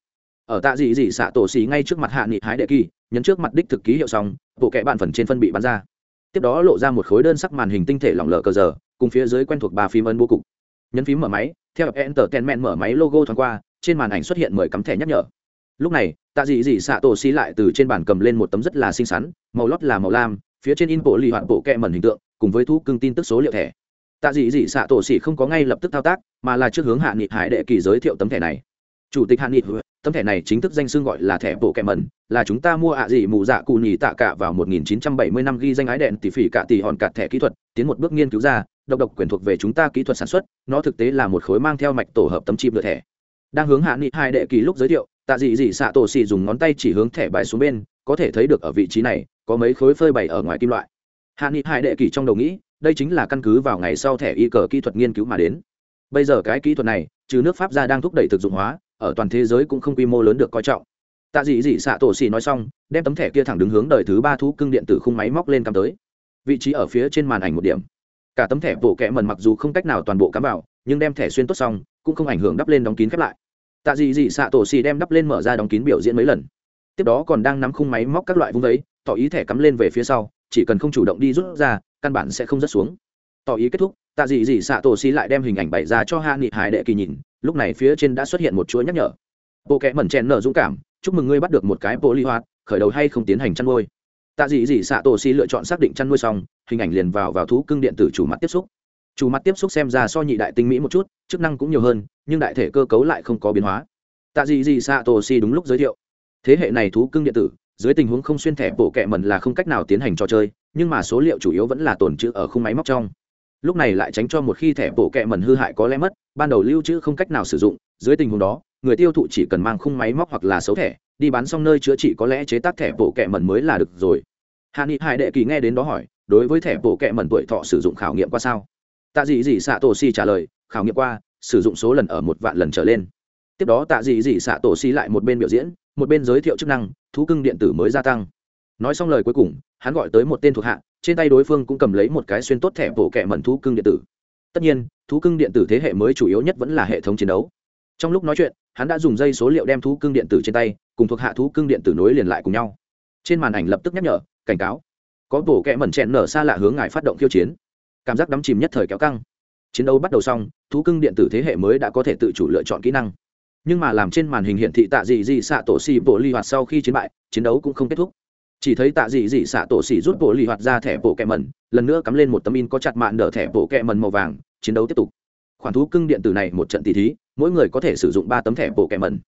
Ở tạ dị dị xạ tổ xì ngay trước mặt hạ nghị hái đệ kỳ, nhấn trước mặt đích thực ký hiệu xong, bộ kệ bản phần trên phân bị bắn ra. Tiếp đó lộ ra một khối đơn sắc màn hình tinh thể lỏng lờ cờ giờ cùng phía dưới quen thuộc ba phím ấn bố cục. Nhấn phím mở máy, theo enter tenmen mở máy logo thoáng qua, trên màn ảnh xuất hiện mười cắm thẻ nhắc nhở. Lúc này, tạ dị dị xạ tổ xì lại từ trên bàn cầm lên một tấm rất là xinh xắn, màu lót là màu lam, phía trên in bộ lì hoạt bộ kẹ mẩn hình tượng, cùng với thu cưng tin tức số liệu thẻ. Tạ dị dị xạ tổ xì không có ngay lập tức thao tác, mà là trước hướng hạ nghị hải đệ kỳ giới thiệu tấm thẻ này. Chủ tịch hạ nghị, tấm thẻ này chính thức danh xưng gọi là thẻ bộ kẹ mẩn, là chúng ta mua ạ à dị mù dạ cụ nhì tạ cả vào 1970 năm ghi danh ái đèn tỷ phỉ cả tỷ hòn cạt thẻ kỹ thuật, tiến một bước nghiên cứu ra độc độc quyền thuộc về chúng ta kỹ thuật sản xuất, nó thực tế là một khối mang theo mạch tổ hợp tấm chip lựa thẻ. Đang hướng hạ nghị hai đệ kỳ lúc giới thiệu, tạ dị dị xạ tổ xì dùng ngón tay chỉ hướng thẻ bài xuống bên, có thể thấy được ở vị trí này, có mấy khối phơi bày ở ngoài kim loại. Hạ nghị hai đệ kỳ trong đầu nghĩ, đây chính là căn cứ vào ngày sau thẻ y cờ kỹ thuật nghiên cứu mà đến. Bây giờ cái kỹ thuật này, trừ nước pháp ra đang thúc đẩy thực dụng hóa, ở toàn thế giới cũng không quy mô lớn được coi trọng. Tạ dị dị xạ tổ xì nói xong, đem tấm thẻ kia thẳng đứng hướng đời thứ ba thú cưng điện tử khung máy móc lên cắm tới. Vị trí ở phía trên màn ảnh một điểm cả tấm thẻ bộ kẹ mần mặc dù không cách nào toàn bộ cắm vào, nhưng đem thẻ xuyên tốt xong, cũng không ảnh hưởng đắp lên đóng kín khép lại. Tạ dị dị xạ tổ xì đem đắp lên mở ra đóng kín biểu diễn mấy lần. Tiếp đó còn đang nắm khung máy móc các loại vung vấy tỏ ý thẻ cắm lên về phía sau, chỉ cần không chủ động đi rút ra, căn bản sẽ không rớt xuống. Tỏ ý kết thúc, tạ dị dị xạ tổ xì lại đem hình ảnh bày ra cho hạ nghị hải đệ kỳ nhìn, lúc này phía trên đã xuất hiện một chuỗi nhắc nhở. Bộ kẽ mẩn chèn nở dũng cảm, chúc mừng ngươi bắt được một cái bộ ly hoạt, khởi đầu hay không tiến hành chăn nuôi tạ dị dị xạ tổ xì lựa chọn xác định chăn nuôi xong, hình ảnh liền vào vào thú cưng điện tử chủ mặt tiếp xúc. Chủ mặt tiếp xúc xem ra so nhị đại tinh mỹ một chút, chức năng cũng nhiều hơn, nhưng đại thể cơ cấu lại không có biến hóa. Tạ dị dị xạ tổ xì đúng lúc giới thiệu. Thế hệ này thú cưng điện tử, dưới tình huống không xuyên thẻ bộ kẹ mần là không cách nào tiến hành trò chơi, nhưng mà số liệu chủ yếu vẫn là tồn trữ ở khung máy móc trong. Lúc này lại tránh cho một khi thẻ bộ kẹ mần hư hại có lẽ mất, ban đầu lưu trữ không cách nào sử dụng, dưới tình huống đó, người tiêu thụ chỉ cần mang khung máy móc hoặc là xấu thẻ đi bán xong nơi chữa trị có lẽ chế tác thẻ bộ kẹ mẩn mới là được rồi. Hạ nghị hải đệ kỳ nghe đến đó hỏi, đối với thẻ bộ kẹ mẩn tuổi thọ sử dụng khảo nghiệm qua sao? Tạ dị dị xạ tổ si trả lời, khảo nghiệm qua, sử dụng số lần ở một vạn lần trở lên. Tiếp đó tạ dị dị xạ tổ si lại một bên biểu diễn, một bên giới thiệu chức năng, thú cưng điện tử mới gia tăng. Nói xong lời cuối cùng, hắn gọi tới một tên thuộc hạ, trên tay đối phương cũng cầm lấy một cái xuyên tốt thẻ bộ kẹ mẩn thú cưng điện tử. Tất nhiên, thú cưng điện tử thế hệ mới chủ yếu nhất vẫn là hệ thống chiến đấu. Trong lúc nói chuyện, hắn đã dùng dây số liệu đem thú cưng điện tử trên tay cùng thuộc hạ thú cưng điện tử nối liền lại cùng nhau. Trên màn ảnh lập tức nhắc nhở, cảnh cáo. Có bổ kẹ mẩn chẹn nở xa lạ hướng ngài phát động khiêu chiến. Cảm giác đắm chìm nhất thời kéo căng. Chiến đấu bắt đầu xong, thú cưng điện tử thế hệ mới đã có thể tự chủ lựa chọn kỹ năng. Nhưng mà làm trên màn hình hiển thị tạ dị dị xạ tổ xì bộ ly hoạt sau khi chiến bại, chiến đấu cũng không kết thúc. Chỉ thấy tạ dị dị xạ tổ xì rút bộ ly hoạt ra thẻ bộ kẹ mẩn, lần nữa cắm lên một tấm in có chặt mạn đỡ thẻ bộ kẹ mẩn màu vàng, chiến đấu tiếp tục. Khoản thú cưng điện tử này một trận tỷ thí, mỗi người có thể sử dụng ba tấm thẻ bộ kẹ mẩn.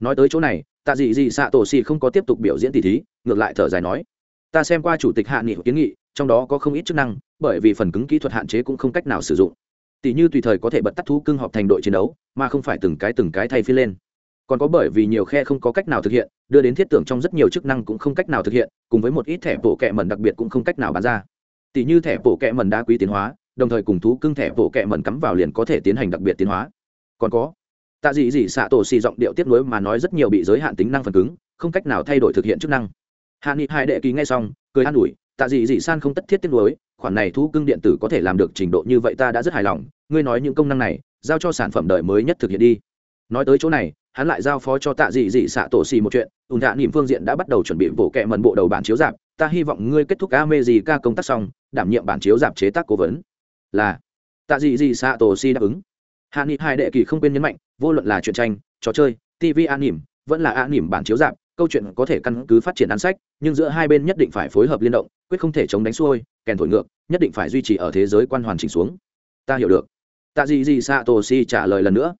Nói tới chỗ này tạ dị dị xạ tổ xì không có tiếp tục biểu diễn tỷ thí, ngược lại thở dài nói, ta xem qua chủ tịch hạ nghị kiến nghị, trong đó có không ít chức năng, bởi vì phần cứng kỹ thuật hạn chế cũng không cách nào sử dụng. Tỷ như tùy thời có thể bật tắt thú cưng họp thành đội chiến đấu, mà không phải từng cái từng cái thay phi lên. Còn có bởi vì nhiều khe không có cách nào thực hiện, đưa đến thiết tưởng trong rất nhiều chức năng cũng không cách nào thực hiện, cùng với một ít thẻ bộ kẹ mẩn đặc biệt cũng không cách nào bán ra. Tỷ như thẻ bộ kẹ mẩn đá quý tiến hóa, đồng thời cùng thú cưng thẻ bộ kẹ mẩn cắm vào liền có thể tiến hành đặc biệt tiến hóa. Còn có tạ dị dị xạ tổ xì giọng điệu tiếp nối mà nói rất nhiều bị giới hạn tính năng phần cứng, không cách nào thay đổi thực hiện chức năng. Hạ nghị hai đệ ký ngay xong, cười an ủi, tạ dị dị san không tất thiết tiếp nối khoản này thu cưng điện tử có thể làm được trình độ như vậy ta đã rất hài lòng, ngươi nói những công năng này, giao cho sản phẩm đời mới nhất thực hiện đi. Nói tới chỗ này, hắn lại giao phó cho tạ dị dị xạ tổ xì một chuyện, ùn hạ nỉm phương diện đã bắt đầu chuẩn bị bộ kẹ mần bộ đầu bản chiếu giảm. ta hy vọng ngươi kết thúc a mê gì ca công tác xong, đảm nhiệm bản chiếu giảm chế tác cố vấn. Là, tạ dị dị xạ tổ xì đáp ứng hạ nghị hai đệ kỳ không quên nhấn mạnh, vô luận là chuyện tranh, trò chơi tv an nỉm, vẫn là an nỉm bản chiếu dạp câu chuyện có thể căn cứ phát triển ăn sách, nhưng giữa hai bên nhất định phải phối hợp liên động, quyết không thể chống đánh xuôi, kèn thổi ngược, nhất định phải duy trì ở thế giới quan hoàn chỉnh xuống. Ta hiểu được. Tạ dị dị xạ tổ si trả lời lần nữa.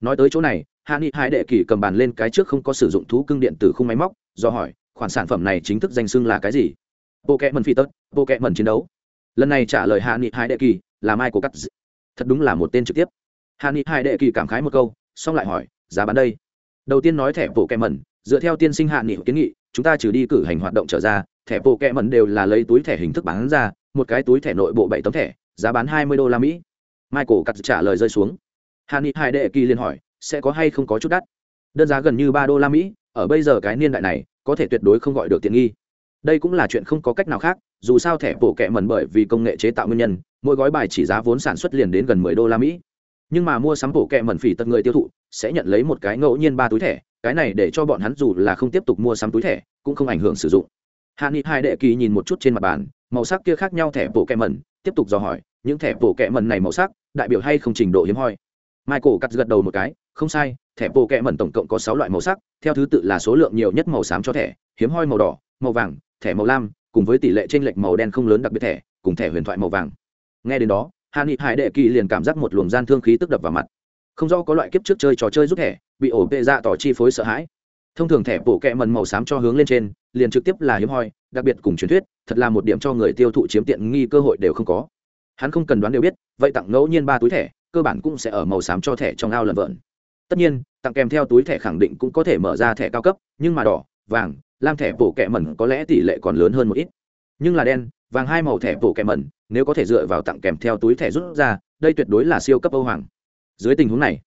Nói tới chỗ này, hạ nghị hai đệ kỳ cầm bàn lên cái trước không có sử dụng thú cưng điện tử khung máy móc, do hỏi, khoản sản phẩm này chính thức danh xưng là cái gì? Bộ kẹ mần phi tớt bộ kẹ mần chiến đấu. Lần này trả lời hạ nghị hai đệ kỳ, là mai của cắt thật đúng là một tên trực tiếp hạ ni hai đệ kỳ cảm khái một câu xong lại hỏi giá bán đây? Đầu tiên nói thẻ bộ kẹ mẩn, dựa theo tiên sinh hạ nghị kiến nghị chúng ta trừ đi cử hành hoạt động trở ra thẻ bộ kẹ mẩn đều là lấy túi thẻ hình thức bán ra một cái túi thẻ nội bộ bảy tấm thẻ giá bán hai mươi đô la mỹ. Michael cắt trả lời rơi xuống. Hạ ni hai đệ kỳ liền hỏi sẽ có hay không có chút đắt? Đơn giá gần như ba đô la mỹ ở bây giờ cái niên đại này có thể tuyệt đối không gọi được tiện nghi. Đây cũng là chuyện không có cách nào khác dù sao thẻ bộ kẹ mẩn bởi vì công nghệ chế tạo nguyên nhân mỗi gói bài chỉ giá vốn sản xuất liền đến gần mười đô la mỹ nhưng mà mua sắm bộ kẹ mẩn phỉ tật người tiêu thụ, sẽ nhận lấy một cái ngẫu nhiên ba túi thẻ, cái này để cho bọn hắn dù là không tiếp tục mua sắm túi thẻ, cũng không ảnh hưởng sử dụng. Hạ nghị hai đệ kỳ nhìn một chút trên mặt bàn, màu sắc kia khác nhau thẻ bộ kẹ mẩn, tiếp tục dò hỏi, những thẻ bộ kẹ mẩn này màu sắc, đại biểu hay không trình độ hiếm hoi? Michael cắt gật đầu một cái, không sai, thẻ bộ kẹ mẩn tổng cộng có sáu loại màu sắc, theo thứ tự là số lượng nhiều nhất màu xám cho thẻ, hiếm hoi màu đỏ, màu vàng, thẻ màu lam, cùng với tỷ lệ t r ê n lệch màu đen không lớn đặc biệt thẻ, cùng thẻ huyền thoại màu vàng. Nghe đến đó hạ nghị hải đệ kỳ liền cảm giác một luồng gian thương khí tức đập vào mặt. Không do có loại kiếp trước chơi trò chơi rút thẻ, bị ổ vệ dạ tỏ chi phối sợ hãi. Thông thường thẻ bộ kẹ mần màu xám cho hướng lên trên, liền trực tiếp là hiếm hoi, đặc biệt cùng truyền thuyết, thật là một điểm cho người tiêu thụ chiếm tiện nghi cơ hội đều không có. Hắn không cần đoán đều biết, vậy tặng ngẫu nhiên ba túi thẻ, cơ bản cũng sẽ ở màu xám cho thẻ trong ao lợn vợn tất nhiên, tặng kèm theo túi thẻ khẳng định cũng có thể mở ra thẻ cao cấp, nhưng mà đỏ, vàng, lam thẻ bổ kẹ mẩn có lẽ tỷ lệ còn lớn hơn một ít. Nhưng là đen, vàng hai màu thẻ bổ kẹ mẩn nếu có thể dựa vào tặng kèm theo túi thẻ rút ra, đây tuyệt đối là siêu cấp âu hoàng. Dưới tình huống này,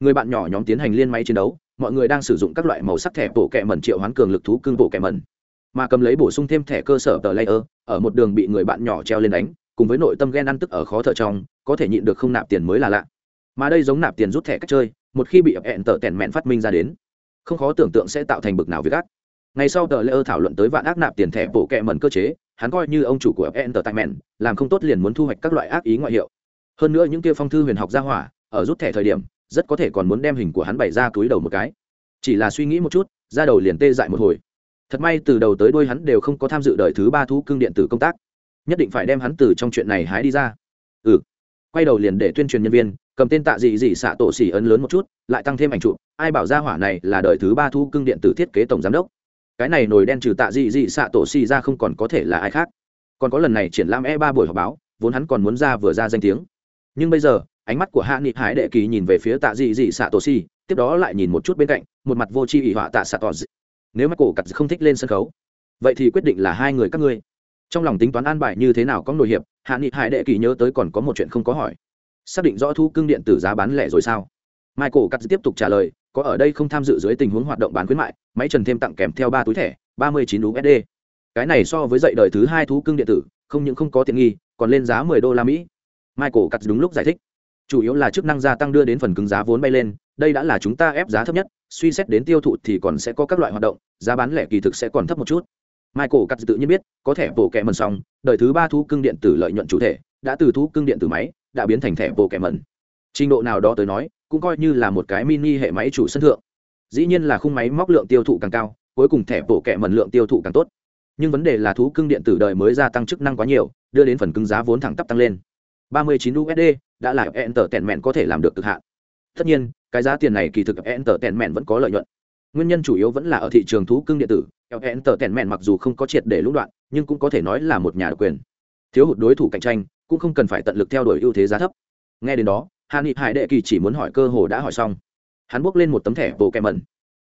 người bạn nhỏ nhóm tiến hành liên máy chiến đấu, mọi người đang sử dụng các loại màu sắc thẻ bổ kẹ mẩn triệu hoán cường lực thú cưng bổ kẹ mẩn. Mà cầm lấy bổ sung thêm thẻ cơ sở tờ layer, ở một đường bị người bạn nhỏ treo lên đánh, cùng với nội tâm ghen ăn tức ở khó thở trong, có thể nhịn được không nạp tiền mới là lạ. Mà đây giống nạp tiền rút thẻ cách chơi, một khi bị hẹn tờ tèn mẹn phát minh ra đến, không khó tưởng tượng sẽ tạo thành bực nào với gác ngày sau tờ lễ ơ thảo luận tới vạn ác nạp tiền thẻ bổ kẹ mẩn cơ chế hắn coi như ông chủ của Entertainment tờ mẹn làm không tốt liền muốn thu hoạch các loại ác ý ngoại hiệu. Hơn nữa những kia phong thư huyền học gia hỏa, ở rút thẻ thời điểm, rất có thể còn muốn đem hình của hắn bày ra túi đầu một cái. Chỉ là suy nghĩ một chút, ra đầu liền tê dại một hồi. Thật may từ đầu tới đuôi hắn đều không có tham dự đời thứ ba thu cương điện tử công tác. Nhất định phải đem hắn từ trong chuyện này hái đi ra. Ừ. Quay đầu liền để tuyên truyền nhân viên, cầm tên tạ dị dị xạ tổ xỉ ấn lớn một chút, lại tăng thêm ảnh chụp. Ai bảo gia hỏa này là đời thứ ba thu cương điện tử thiết kế tổng giám đốc? Cái này nồi đen trừ tạ dị dị xạ tổ xì ra không còn có thể là ai khác. Còn có lần này triển lãm e ba buổi họp báo, vốn hắn còn muốn ra vừa ra danh tiếng. Nhưng bây giờ, ánh mắt của hạ nghị hải đệ kỳ nhìn về phía tạ dị dị xạ tổ xì, tiếp đó lại nhìn một chút bên cạnh, một mặt vô tri ỷ họa tạ xạ tỏ dị. Nếu mắt cổ cặt không thích lên sân khấu, vậy thì quyết định là hai người các ngươi. Trong lòng tính toán an bài như thế nào có nổi hiệp, hạ nghị hải đệ kỳ nhớ tới còn có một chuyện không có hỏi. Xác định rõ thu cưng điện tử giá bán lẻ rồi sao? Michael cắt tiếp tục trả lời có ở đây không tham dự dưới tình huống hoạt động bán khuyến mại, máy trần thêm tặng kèm theo ba túi thẻ, ba mươi chín usd cái này so với dậy đời thứ hai thú cưng điện tử, không những không có tiện nghi, còn lên giá mười đô la mỹ. Michael cắt đúng lúc giải thích. Chủ yếu là chức năng gia tăng đưa đến phần cứng giá vốn bay lên, đây đã là chúng ta ép giá thấp nhất, suy xét đến tiêu thụ thì còn sẽ có các loại hoạt động, giá bán lẻ kỳ thực sẽ còn thấp một chút. Michael cắt tự nhiên biết, có thẻ bộ kẹ mần xong, đời thứ ba thú cưng điện tử lợi nhuận chủ thể, đã từ thú cưng điện tử máy, đã biến thành thẻ bộ kẹ mần trình độ nào đó tới nói cũng coi như là một cái mini hệ máy chủ sân thượng dĩ nhiên là khung máy móc lượng tiêu thụ càng cao cuối cùng thẻ bộ kẹ mần lượng tiêu thụ càng tốt nhưng vấn đề là thú cưng điện tử đời mới gia tăng chức năng quá nhiều đưa đến phần cứng giá vốn thẳng tắp tăng lên 39 USD đã là Enter Tenment có thể làm được cực hạn. Tất nhiên, cái giá tiền này kỳ thực Enter Tenment vẫn có lợi nhuận. Nguyên nhân chủ yếu vẫn là ở thị trường thú cưng điện tử, Enter Tenment mặc dù không có triệt để lũng đoạn, nhưng cũng có thể nói là một nhà độc quyền. Thiếu hụt đối thủ cạnh tranh, cũng không cần phải tận lực theo đuổi ưu thế giá thấp. Nghe đến đó, Hàn Nghị Hải Đệ Kỳ chỉ muốn hỏi cơ hồ đã hỏi xong. Hắn bước lên một tấm thẻ bộ kèm mẩn.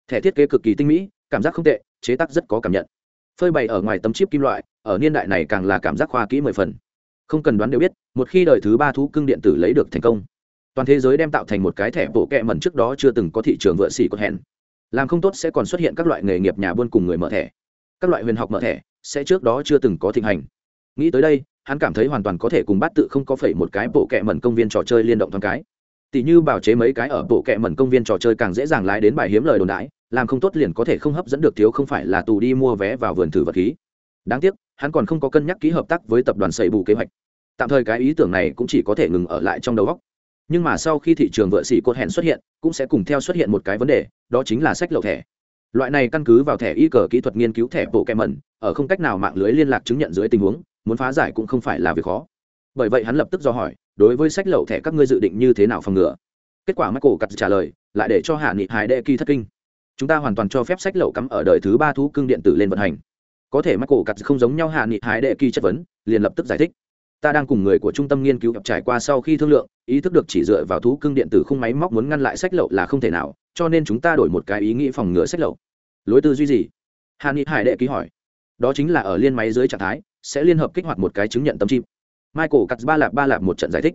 Thẻ thiết kế cực kỳ tinh mỹ, cảm giác không tệ, chế tác rất có cảm nhận. Phơi bày ở ngoài tấm chip kim loại, ở niên đại này càng là cảm giác khoa kỹ mười phần không cần đoán đều biết một khi đời thứ ba thú cưng điện tử lấy được thành công toàn thế giới đem tạo thành một cái thẻ bộ kẹ mẩn trước đó chưa từng có thị trường vựa xỉ có hẹn làm không tốt sẽ còn xuất hiện các loại nghề nghiệp nhà buôn cùng người mở thẻ các loại huyền học mở thẻ sẽ trước đó chưa từng có thịnh hành nghĩ tới đây hắn cảm thấy hoàn toàn có thể cùng Bát tự không có phẩy một cái bộ kẹ mẩn công viên trò chơi liên động thoáng cái. Tỷ như bảo chế mấy cái ở bộ kẹ mẩn công viên trò chơi càng dễ dàng lái đến bài hiếm lời đồn đãi làm không tốt liền có thể không hấp dẫn được thiếu không phải là tù đi mua vé vào vườn thử vật khí. Đáng tiếc, hắn còn không có cân nhắc ký hợp tác với tập đoàn xây bù kế hoạch. Tạm thời cái ý tưởng này cũng chỉ có thể ngừng ở lại trong đầu óc. Nhưng mà sau khi thị trường vợ xỉ cốt hẹn xuất hiện, cũng sẽ cùng theo xuất hiện một cái vấn đề, đó chính là sách lậu thẻ. Loại này căn cứ vào thẻ y cờ kỹ thuật nghiên cứu thẻ bộ kèm mẩn, ở không cách nào mạng lưới liên lạc chứng nhận dưới tình huống muốn phá giải cũng không phải là việc khó. Bởi vậy hắn lập tức do hỏi, đối với sách lậu thẻ các ngươi dự định như thế nào phòng ngừa? Kết quả michael cắt trả lời, lại để cho hạ nghị hải đệ kỳ thất kinh. Chúng ta hoàn toàn cho phép sách lậu cắm ở đời thứ ba thú cưng điện tử lên vận hành. Có thể michael cắt không giống nhau hạ nghị hải đệ kỳ chất vấn, liền lập tức giải thích. Ta đang cùng người của trung tâm nghiên cứu trải qua sau khi thương lượng, ý thức được chỉ dựa vào thú cưng điện tử khung máy móc muốn ngăn lại sách lậu là không thể nào, cho nên chúng ta đổi một cái ý nghĩ phòng ngừa sách lậu. Lối tư duy gì? Hàn nghị hải đệ ký hỏi. Đó chính là ở liên máy dưới trạng thái sẽ liên hợp kích hoạt một cái chứng nhận tâm chim. Michael cắt ba lạp ba lạp một trận giải thích.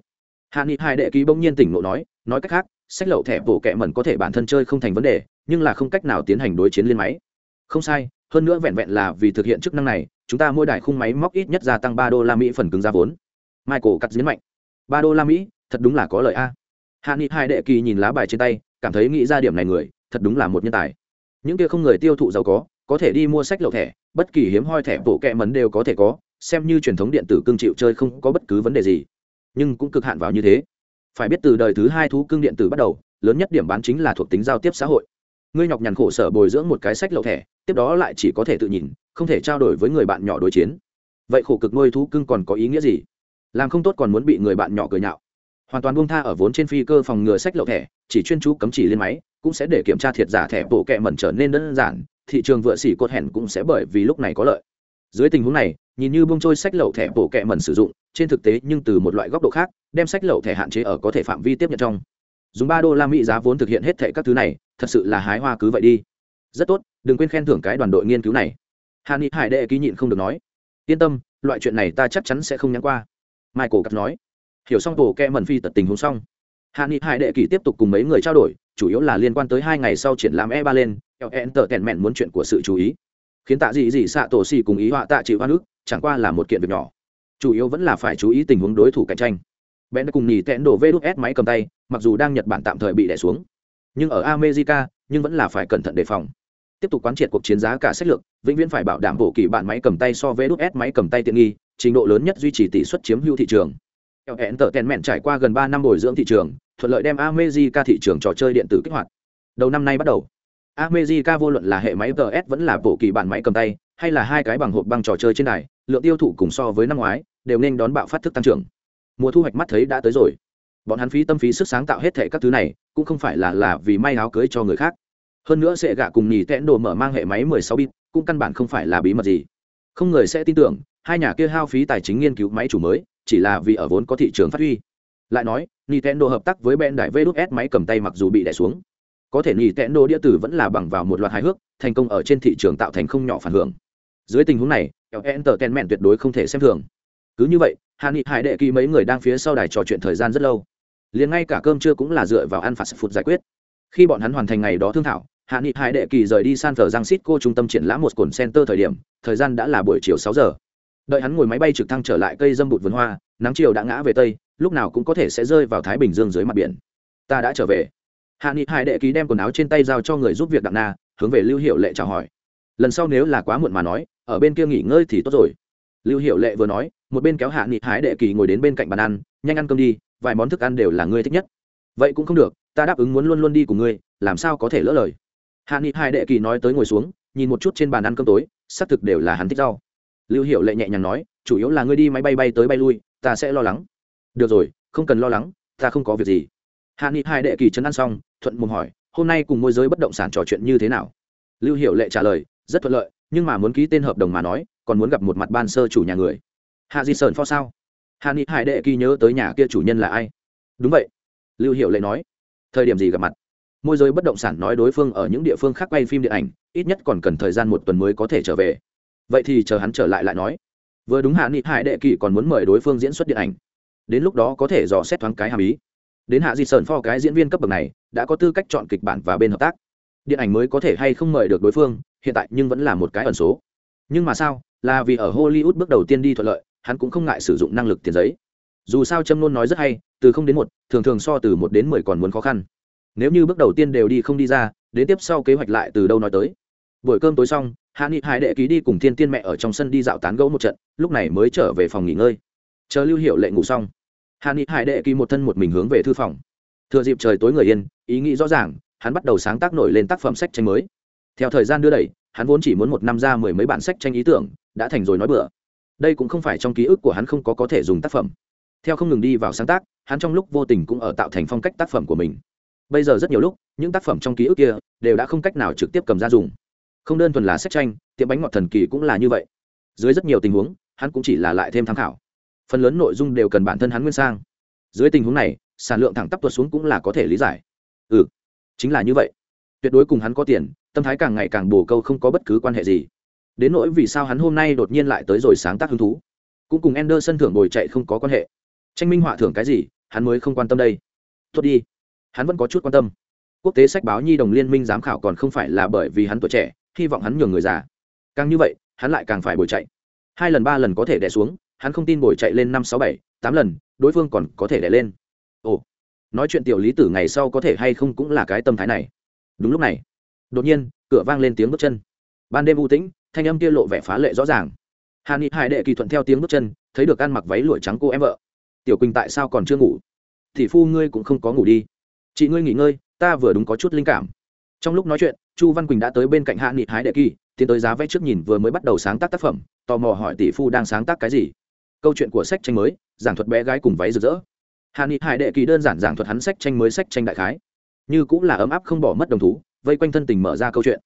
Hạ nghị hải đệ ký bỗng nhiên tỉnh ngộ nói nói cách khác, sách lậu thẻ bổ kẹ mẩn có thể bản thân chơi không thành vấn đề, nhưng là không cách nào tiến hành đối chiến liên máy. Không sai, hơn nữa vẹn vẹn là vì thực hiện chức năng này, chúng ta mỗi đài khung máy móc ít nhất gia tăng ba đô la mỹ phần cứng giá vốn. Michael cắt nhấn mạnh, ba đô la mỹ, thật đúng là có lợi a. Hạ nghị hai đệ kỳ nhìn lá bài trên tay, cảm thấy nghĩ ra điểm này người, thật đúng là một nhân tài. Những kia không người tiêu thụ giàu có có thể đi mua sách lậu thẻ, bất kỳ hiếm hoi thẻ bộ kẹ mấn đều có thể có, xem như truyền thống điện tử cưng chịu chơi không có bất cứ vấn đề gì. Nhưng cũng cực hạn vào như thế. Phải biết từ đời thứ hai thú cưng điện tử bắt đầu, lớn nhất điểm bán chính là thuộc tính giao tiếp xã hội. Ngươi nhọc nhằn khổ sở bồi dưỡng một cái sách lậu thẻ, tiếp đó lại chỉ có thể tự nhìn, không thể trao đổi với người bạn nhỏ đối chiến. Vậy khổ cực nuôi thú cưng còn có ý nghĩa gì? Làm không tốt còn muốn bị người bạn nhỏ cười nhạo. Hoàn toàn buông tha ở vốn trên phi cơ phòng ngừa sách lậu thẻ, chỉ chuyên chú cấm chỉ lên máy, cũng sẽ để kiểm tra thiệt giả thẻ bộ kẹ mẩn trở nên đơn giản thị trường vựa xỉ cột hẹn cũng sẽ bởi vì lúc này có lợi. Dưới tình huống này, nhìn như bông trôi sách lậu thẻ bổ kẹ mẩn sử dụng, trên thực tế nhưng từ một loại góc độ khác, đem sách lậu thẻ hạn chế ở có thể phạm vi tiếp nhận trong. Dùng ba đô la mỹ giá vốn thực hiện hết thẻ các thứ này, thật sự là hái hoa cứ vậy đi. Rất tốt, đừng quên khen thưởng cái đoàn đội nghiên cứu này. Hà ni hải đệ ký nhịn không được nói. Yên tâm, loại chuyện này ta chắc chắn sẽ không nhắn qua. Michael cắt nói. Hiểu xong bổ kẹ mẩn phi tật tình huống xong hạ nghị hải đệ kỳ tiếp tục cùng mấy người trao đổi, chủ yếu là liên quan tới hai ngày sau triển lãm e ba lên ln tờ tèn mẹn muốn chuyện của sự chú ý. Khiến tạ dị dị xạ tổ xì cùng ý họa tạ chịu hoa nước chẳng qua là một kiện việc nhỏ. Chủ yếu vẫn là phải chú ý tình huống đối thủ cạnh tranh. Bèn đã cùng nhì tẹn đổ vê đúc s máy cầm tay, mặc dù đang nhật bản tạm thời bị đẻ xuống, nhưng ở america, nhưng vẫn là phải cẩn thận đề phòng. Tiếp tục quán triệt cuộc chiến giá cả sách lược, vĩnh viễn phải bảo đảm bổ kỳ bản máy cầm tay so với đúc s máy cầm tay tiện nghi, trình độ lớn nhất duy trì tỷ suất chiếm hữu thị trường hẹn tờ tèn mẹn trải qua gần ba năm bồi dưỡng thị trường, thuận lợi đem amejica thị trường trò chơi điện tử kích hoạt. Đầu năm nay bắt đầu amejica vô luận là hệ máy ts vẫn là bộ kỳ bản máy cầm tay, hay là hai cái bằng hộp băng trò chơi trên này lượng tiêu thụ cùng so với năm ngoái, đều nên đón bạo phát thức tăng trưởng. Mùa thu hoạch mắt thấy đã tới rồi. Bọn hắn phí tâm phí sức sáng tạo hết thệ các thứ này, cũng không phải là là vì may áo cưới cho người khác. Hơn nữa sẽ gạ cùng nhì tẽn đồ mở mang hệ máy 16 bit, cũng căn bản không phải là bí mật gì. Không người sẽ tin tưởng, hai nhà kia hao phí tài chính nghiên cứu máy chủ mới chỉ là vì ở vốn có thị trường phát huy. Lại nói, nintendo hợp tác với ben đại vs máy cầm tay mặc dù bị đè xuống. Có thể nintendo đĩa tử vẫn là bằng vào một loạt hài hước, thành công ở trên thị trường tạo thành không nhỏ phản hưởng. Dưới tình huống này entertainment tuyệt đối không thể xem thường. Cứ như vậy hạ nghị hải đệ kỳ mấy người đang phía sau đài trò chuyện thời gian rất lâu. Liền ngay cả cơm trưa cũng là dựa vào ăn phạt phụt giải quyết. Khi bọn hắn hoàn thành ngày đó thương thảo hạ nghị hải đệ kỳ rời đi san thờ giang xít cô trung tâm triển lãm một cồn center thời điểm, thời gian đã là buổi chiều sáu giờ đợi hắn ngồi máy bay trực thăng trở lại cây dâm bụt vườn hoa, nắng chiều đã ngã về tây, lúc nào cũng có thể sẽ rơi vào thái bình dương dưới mặt biển. Ta đã trở về. Hạ nghị hải đệ ký đem quần áo trên tay giao cho người giúp việc đặng na, hướng về lưu hiệu lệ chào hỏi. Lần sau nếu là quá muộn mà nói, ở bên kia nghỉ ngơi thì tốt rồi. Lưu hiệu lệ vừa nói, một bên kéo hạ nghị hải đệ kỳ ngồi đến bên cạnh bàn ăn, nhanh ăn cơm đi, vài món thức ăn đều là ngươi thích nhất. Vậy cũng không được, ta đáp ứng muốn luôn luôn đi cùng ngươi, làm sao có thể lỡ lời. Hạ nghị hải đệ kỳ nói tới ngồi xuống, nhìn một chút trên bàn ăn cơm tối, xác thực đều là hắn thích rau lưu hiệu lệ nhẹ nhàng nói, chủ yếu là ngươi đi máy bay bay tới bay lui, ta sẽ lo lắng. Được rồi, không cần lo lắng, ta không có việc gì. Hạ nghị hai đệ kỳ trấn ăn xong, thuận mồm hỏi, hôm nay cùng môi giới bất động sản trò chuyện như thế nào? Lưu hiệu lệ trả lời, rất thuận lợi, nhưng mà muốn ký tên hợp đồng mà nói, còn muốn gặp một mặt ban sơ chủ nhà người. Hạ di sơn pho sao? Hạ nghị hải đệ kỳ nhớ tới nhà kia chủ nhân là ai? Đúng vậy. Lưu hiệu lệ nói, thời điểm gì gặp mặt? Môi giới bất động sản nói đối phương ở những địa phương khác quay phim điện ảnh, ít nhất còn cần thời gian một tuần mới có thể trở về vậy thì chờ hắn trở lại lại nói. Vừa đúng hạ nghị hải đệ kỳ còn muốn mời đối phương diễn xuất điện ảnh. Đến lúc đó có thể dò xét thoáng cái hàm ý. Đến hạ di sơn pho cái diễn viên cấp bậc này, đã có tư cách chọn kịch bản và bên hợp tác. Điện ảnh mới có thể hay không mời được đối phương, hiện tại nhưng vẫn là một cái ẩn số. Nhưng mà sao, là vì ở hollywood bước đầu tiên đi thuận lợi, hắn cũng không ngại sử dụng năng lực tiền giấy. Dù sao châm nôn nói rất hay, từ không đến một, thường thường so từ một đến mười còn muốn khó khăn. Nếu như bước đầu tiên đều đi không đi ra, đến tiếp sau kế hoạch lại từ đâu nói tới. Buổi cơm tối xong hạ nghị hải đệ ký đi cùng thiên tiên mẹ ở trong sân đi dạo tán gẫu một trận, lúc này mới trở về phòng nghỉ ngơi. Chờ lưu hiệu lệ ngủ xong, hạ nghị hải đệ ký một thân một mình hướng về thư phòng. Thừa dịp trời tối người yên, ý nghĩ rõ ràng, hắn bắt đầu sáng tác nổi lên tác phẩm sách tranh mới. Theo thời gian đưa đẩy, hắn vốn chỉ muốn một năm ra mười mấy bản sách tranh ý tưởng, đã thành rồi nói bừa. Đây cũng không phải trong ký ức của hắn không có có thể dùng tác phẩm. Theo không ngừng đi vào sáng tác, hắn trong lúc vô tình cũng ở tạo thành phong cách tác phẩm của mình. Bây giờ rất nhiều lúc, những tác phẩm trong ký ức kia đều đã không cách nào trực tiếp cầm ra dùng không đơn thuần là sách tranh, tiệm bánh ngọt thần kỳ cũng là như vậy. Dưới rất nhiều tình huống, hắn cũng chỉ là lại thêm tham khảo. Phần lớn nội dung đều cần bản thân hắn nguyên sang. Dưới tình huống này, sản lượng thẳng tắp tuột xuống cũng là có thể lý giải. Ừ chính là như vậy. Tuyệt đối cùng hắn có tiền, tâm thái càng ngày càng bổ câu không có bất cứ quan hệ gì. Đến nỗi vì sao hắn hôm nay đột nhiên lại tới rồi sáng tác hứng thú. Cũng cùng ender sân thưởng bồi chạy không có quan hệ. Tranh minh họa thưởng cái gì, hắn mới không quan tâm đây. Tốt đi. Hắn vẫn có chút quan tâm. Quốc tế sách báo nhi đồng liên minh giám khảo còn không phải là bởi vì hắn tuổi trẻ hy vọng hắn nhường người già. Càng như vậy, hắn lại càng phải bồi chạy. Hai lần ba lần có thể đẻ xuống, hắn không tin bồi chạy lên năm sáu bảy, tám lần, đối phương còn có thể đẻ lên. Ồ, nói chuyện tiểu lý tử ngày sau có thể hay không cũng là cái tâm thái này. Đúng lúc này, đột nhiên, cửa vang lên tiếng bước chân. Ban đêm u tĩnh, thanh âm kia lộ vẻ phá lệ rõ ràng. Hà nghị hải đệ kỳ thuận theo tiếng bước chân, thấy được ăn mặc váy lụa trắng cô em vợ. Tiểu quỳnh tại sao còn chưa ngủ? Thì phu ngươi cũng không có ngủ đi. Chị ngươi nghỉ ngơi, ta vừa đúng có chút linh cảm trong lúc nói chuyện, chu văn quỳnh đã tới bên cạnh hạ nghị hái đệ kỳ, tiến tới giá vẽ trước nhìn vừa mới bắt đầu sáng tác tác phẩm, tò mò hỏi tỷ phu đang sáng tác cái gì. Câu chuyện của sách tranh mới, giảng thuật bé gái cùng váy rực rỡ. Hạ nghị hải đệ kỳ đơn giản giảng thuật hắn sách tranh mới, sách tranh đại khái. Như cũng là ấm áp không bỏ mất đồng thú, vây quanh thân tình mở ra câu chuyện.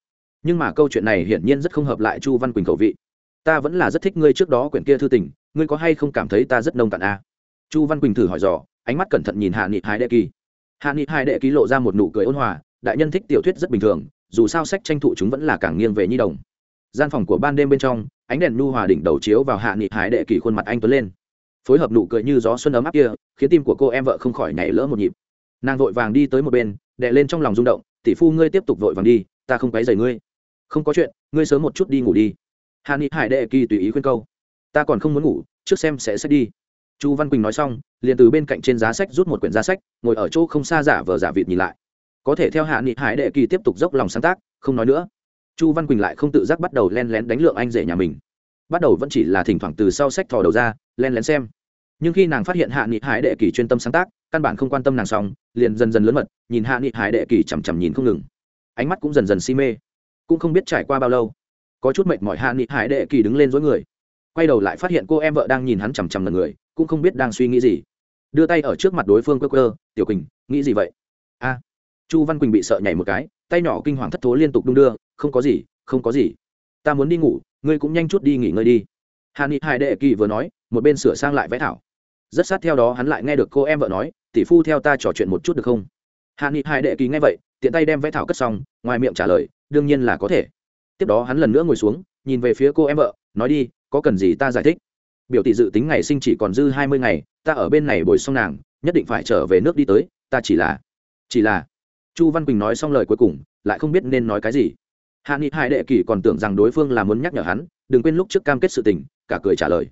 Nhưng mà câu chuyện này hiển nhiên rất không hợp lại chu văn quỳnh khẩu vị. Ta vẫn là rất thích ngươi trước đó quyển kia thư tình, ngươi có hay không cảm thấy ta rất nông cạn a à? chu văn quỳnh thử hỏi dò, ánh mắt cẩn thận nhìn hạ nghị hải đệ kỳ. Hạ nghị hải đệ kỳ lộ ra một nụ cười ôn hòa đại nhân thích tiểu thuyết rất bình thường, dù sao sách tranh thụ chúng vẫn là càng nghiêng về nhi đồng. Gian phòng của ban đêm bên trong, ánh đèn nu hòa đỉnh đầu chiếu vào hạ nghị hải đệ kỳ khuôn mặt anh tuấn lên. Phối hợp nụ cười như gió xuân ấm áp kia, khiến tim của cô em vợ không khỏi nhảy lỡ một nhịp. Nàng vội vàng đi tới một bên đệ lên trong lòng rung động, tỷ phu ngươi tiếp tục vội vàng đi, ta không quấy rầy ngươi. Không có chuyện, ngươi sớm một chút đi ngủ đi. Hạ nghị hải đệ kỳ tùy ý khuyên câu. Ta còn không muốn ngủ, trước xem sẽ sách đi. Chu văn quỳnh nói xong, liền từ bên cạnh trên giá sách rút một quyển giá sách, ngồi ở chỗ không xa giả vờ giả vịt nhìn lại có thể theo hạ nghị hải đệ kỳ tiếp tục dốc lòng sáng tác, không nói nữa. Chu văn quỳnh lại không tự giác bắt đầu len lén đánh lượng anh rể nhà mình. Bắt đầu vẫn chỉ là thỉnh thoảng từ sau sách thò đầu ra, len lén xem. Nhưng khi nàng phát hiện hạ nghị hải đệ kỳ chuyên tâm sáng tác, căn bản không quan tâm nàng xong, liền dần dần lớn mật, nhìn hạ nghị hải đệ kỳ chằm chằm nhìn không ngừng. Ánh mắt cũng dần dần si mê. Cũng không biết trải qua bao lâu, có chút mệt mỏi hạ nghị hải đệ kỳ đứng lên dối người. Quay đầu lại phát hiện cô em vợ đang nhìn hắn chằm chằm lần người, cũng không biết đang suy nghĩ gì. Đưa tay ở trước mặt đối phương cơ cơ tiểu quỳnh, nghĩ gì vậy? A chu văn quỳnh bị sợ nhảy một cái, tay nhỏ kinh hoàng thất thố liên tục đung đưa, không có gì, không có gì. Ta muốn đi ngủ, ngươi cũng nhanh chút đi nghỉ ngơi đi. Hà ni hải đệ kỳ vừa nói, một bên sửa sang lại vẽ thảo. Rất sát theo đó hắn lại nghe được cô em vợ nói, tỷ phu theo ta trò chuyện một chút được không? Hà ni hải đệ kỳ nghe vậy, tiện tay đem vẽ thảo cất xong, ngoài miệng trả lời, đương nhiên là có thể. Tiếp đó hắn lần nữa ngồi xuống, nhìn về phía cô em vợ, nói đi, có cần gì ta giải thích? Biểu tỷ dự tính ngày sinh chỉ còn dư hai mươi ngày, ta ở bên này bồi xong nàng, nhất định phải trở về nước đi tới, ta chỉ là chỉ là chu văn quỳnh nói xong lời cuối cùng, lại không biết nên nói cái gì. Hạ nghị hải đệ kỳ còn tưởng rằng đối phương là muốn nhắc nhở hắn, đừng quên lúc trước cam kết sự tình, cả cười trả lời.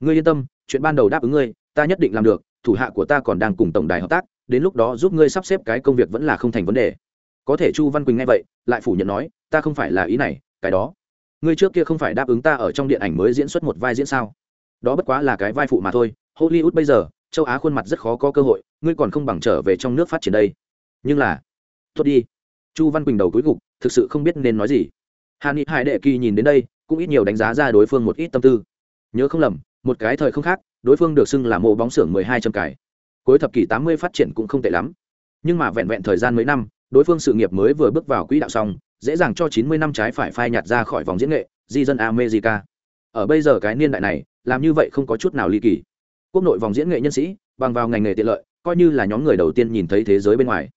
Ngươi yên tâm, chuyện ban đầu đáp ứng ngươi, ta nhất định làm được, thủ hạ của ta còn đang cùng tổng đài hợp tác, đến lúc đó giúp ngươi sắp xếp cái công việc vẫn là không thành vấn đề. Có thể chu văn quỳnh nghe vậy, lại phủ nhận nói, ta không phải là ý này, cái đó. Ngươi trước kia không phải đáp ứng ta ở trong điện ảnh mới diễn xuất một vai diễn sao? Đó bất quá là cái vai phụ mà thôi, hollywood bây giờ, châu á khuôn mặt rất khó có cơ hội, ngươi còn không bằng trở về trong nước phát triển đây. Nhưng là tốt đi. Chu văn quỳnh đầu cuối gục, thực sự không biết nên nói gì. Hà nghị hải đệ kỳ nhìn đến đây, cũng ít nhiều đánh giá ra đối phương một ít tâm tư. Nhớ không lầm, một cái thời không khác, đối phương được xưng là mộ bóng xưởng mười hai trăm cải. Cuối thập kỷ tám mươi phát triển cũng không tệ lắm. Nhưng mà vẹn vẹn thời gian mấy năm, đối phương sự nghiệp mới vừa bước vào quỹ đạo xong, dễ dàng cho chín mươi năm trái phải phai nhạt ra khỏi vòng diễn nghệ, di dân america. Ở bây giờ cái niên đại này, làm như vậy không có chút nào ly kỳ. Quốc nội vòng diễn nghệ nhân sĩ, bằng vào ngành nghề tiện lợi, coi như là nhóm người đầu tiên nhìn thấy thế giới bên ngoài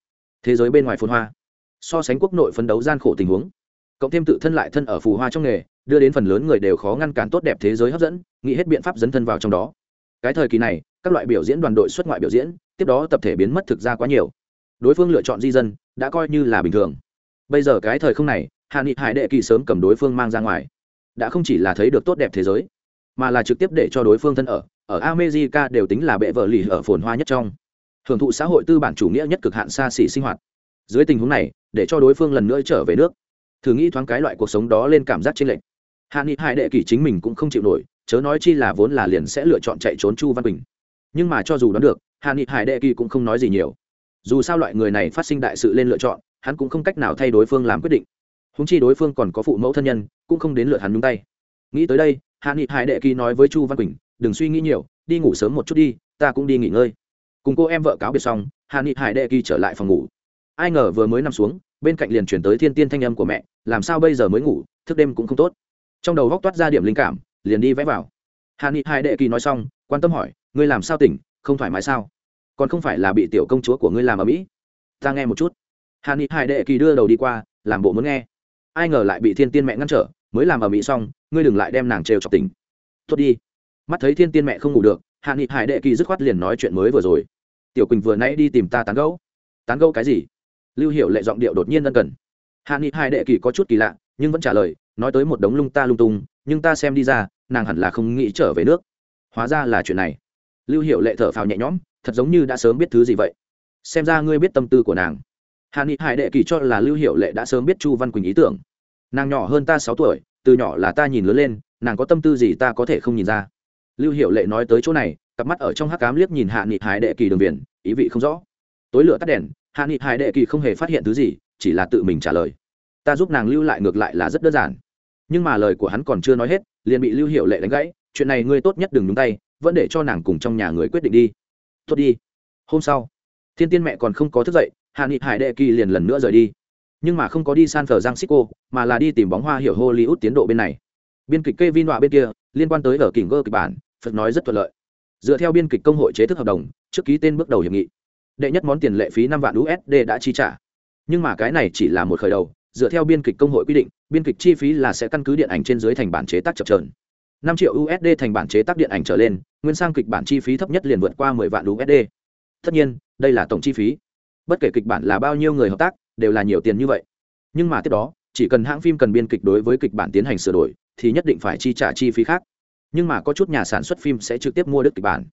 thế giới bên ngoài phồn hoa. So sánh quốc nội phấn đấu gian khổ tình huống, cộng thêm tự thân lại thân ở phù hoa trong nghề, đưa đến phần lớn người đều khó ngăn cản tốt đẹp thế giới hấp dẫn, nghĩ hết biện pháp dấn thân vào trong đó. Cái thời kỳ này, các loại biểu diễn đoàn đội xuất ngoại biểu diễn, tiếp đó tập thể biến mất thực ra quá nhiều. Đối phương lựa chọn di dân, đã coi như là bình thường. Bây giờ cái thời không này, hạ nghị hải đệ kỳ sớm cầm đối phương mang ra ngoài. Đã không chỉ là thấy được tốt đẹp thế giới, mà là trực tiếp để cho đối phương thân ở. Ở america đều tính là bệ vợ lì ở phồn hoa nhất trong hưởng thụ xã hội tư bản chủ nghĩa nhất cực hạn xa xỉ sinh hoạt. Dưới tình huống này, để cho đối phương lần nữa trở về nước, thử nghĩ thoáng cái loại cuộc sống đó lên cảm giác chênh lệch. Hạ nghị hải đệ kỳ chính mình cũng không chịu nổi, chớ nói chi là vốn là liền sẽ lựa chọn chạy trốn chu văn bình nhưng mà cho dù đoán được, hạ nghị hải đệ kỳ cũng không nói gì nhiều. Dù sao loại người này phát sinh đại sự lên lựa chọn, hắn cũng không cách nào thay đối phương làm quyết định. Húng chi đối phương còn có phụ mẫu thân nhân, cũng không đến lượt hắn nhúng tay. Nghĩ tới đây, hạ nghị hải đệ kỳ nói với chu văn quỳnh, đừng suy nghĩ nhiều, đi ngủ sớm một chút đi, ta cũng đi nghỉ ngơi cùng cô em vợ cáo biệt xong, hà nghị hải đệ kỳ trở lại phòng ngủ. Ai ngờ vừa mới nằm xuống, bên cạnh liền chuyển tới thiên tiên thanh âm của mẹ, làm sao bây giờ mới ngủ, thức đêm cũng không tốt. Trong đầu góc toát ra điểm linh cảm, liền đi vẽ vào. Hà nghị hải đệ kỳ nói xong, quan tâm hỏi, ngươi làm sao tỉnh, không thoải mái sao? Còn không phải là bị tiểu công chúa của ngươi làm ở mỹ? Ta nghe một chút. Hà nghị hải đệ kỳ đưa đầu đi qua, làm bộ muốn nghe. Ai ngờ lại bị thiên tiên mẹ ngăn trở, mới làm ở mỹ xong, ngươi đừng lại đem nàng trêu chọc tỉnh. Tốt đi. Mắt thấy thiên tiên mẹ không ngủ được hạ nghị hải đệ kỳ dứt khoát liền nói chuyện mới vừa rồi tiểu quỳnh vừa nãy đi tìm ta tán gẫu. Tán gẫu cái gì? Lưu hiệu lệ giọng điệu đột nhiên ân cần. Hạ nghị hải đệ kỳ có chút kỳ lạ, nhưng vẫn trả lời, nói tới một đống lung ta lung tung, nhưng ta xem đi ra, nàng hẳn là không nghĩ trở về nước. Hóa ra là chuyện này. Lưu hiệu lệ thở phào nhẹ nhõm, thật giống như đã sớm biết thứ gì vậy. Xem ra ngươi biết tâm tư của nàng. Hạ nghị hải đệ kỳ cho là lưu hiệu lệ đã sớm biết chu văn quỳnh ý tưởng. Nàng nhỏ hơn ta sáu tuổi, từ nhỏ là ta nhìn lớn lên, nàng có tâm tư gì ta có thể không nhìn ra. Lưu hiệu lệ nói tới chỗ này cặp mắt ở trong hắc cám liếc nhìn hạ nghị hải đệ kỳ đường viền ý vị không rõ. Tối lửa tắt đèn, hạ nghị hải đệ kỳ không hề phát hiện thứ gì, chỉ là tự mình trả lời. Ta giúp nàng lưu lại ngược lại là rất đơn giản. Nhưng mà lời của hắn còn chưa nói hết, liền bị lưu hiệu lệ đánh gãy, chuyện này ngươi tốt nhất đừng nhúng tay, vẫn để cho nàng cùng trong nhà người quyết định đi. Tốt đi. Hôm sau. Thiên tiên mẹ còn không có thức dậy, hạ nghị hải đệ kỳ liền lần nữa rời đi. Nhưng mà không có đi san francisco mà là đi tìm bóng hoa hiểu hollywood tiến độ bên này. Biên kịch kê vi nọa bên kia, liên quan tới ở kỉnh gơ kịch bản, phật nói rất thuận lợi dựa theo biên kịch công hội chế thức hợp đồng, trước ký tên bước đầu hiệp nghị, đệ nhất món tiền lệ phí năm vạn usd đã chi trả. Nhưng mà cái này chỉ là một khởi đầu, dựa theo biên kịch công hội quy định, biên kịch chi phí là sẽ căn cứ điện ảnh trên dưới thành bản chế tác chập trờn. Năm triệu usd thành bản chế tác điện ảnh trở lên, nguyên sang kịch bản chi phí thấp nhất liền vượt qua mười vạn usd tất nhiên, đây là tổng chi phí. Bất kể kịch bản là bao nhiêu người hợp tác, đều là nhiều tiền như vậy. Nhưng mà tiếp đó, chỉ cần hãng phim cần biên kịch đối với kịch bản tiến hành sửa đổi, thì nhất định phải chi trả chi phí khác nhưng mà có chút nhà sản xuất phim sẽ trực tiếp mua được kịch bản.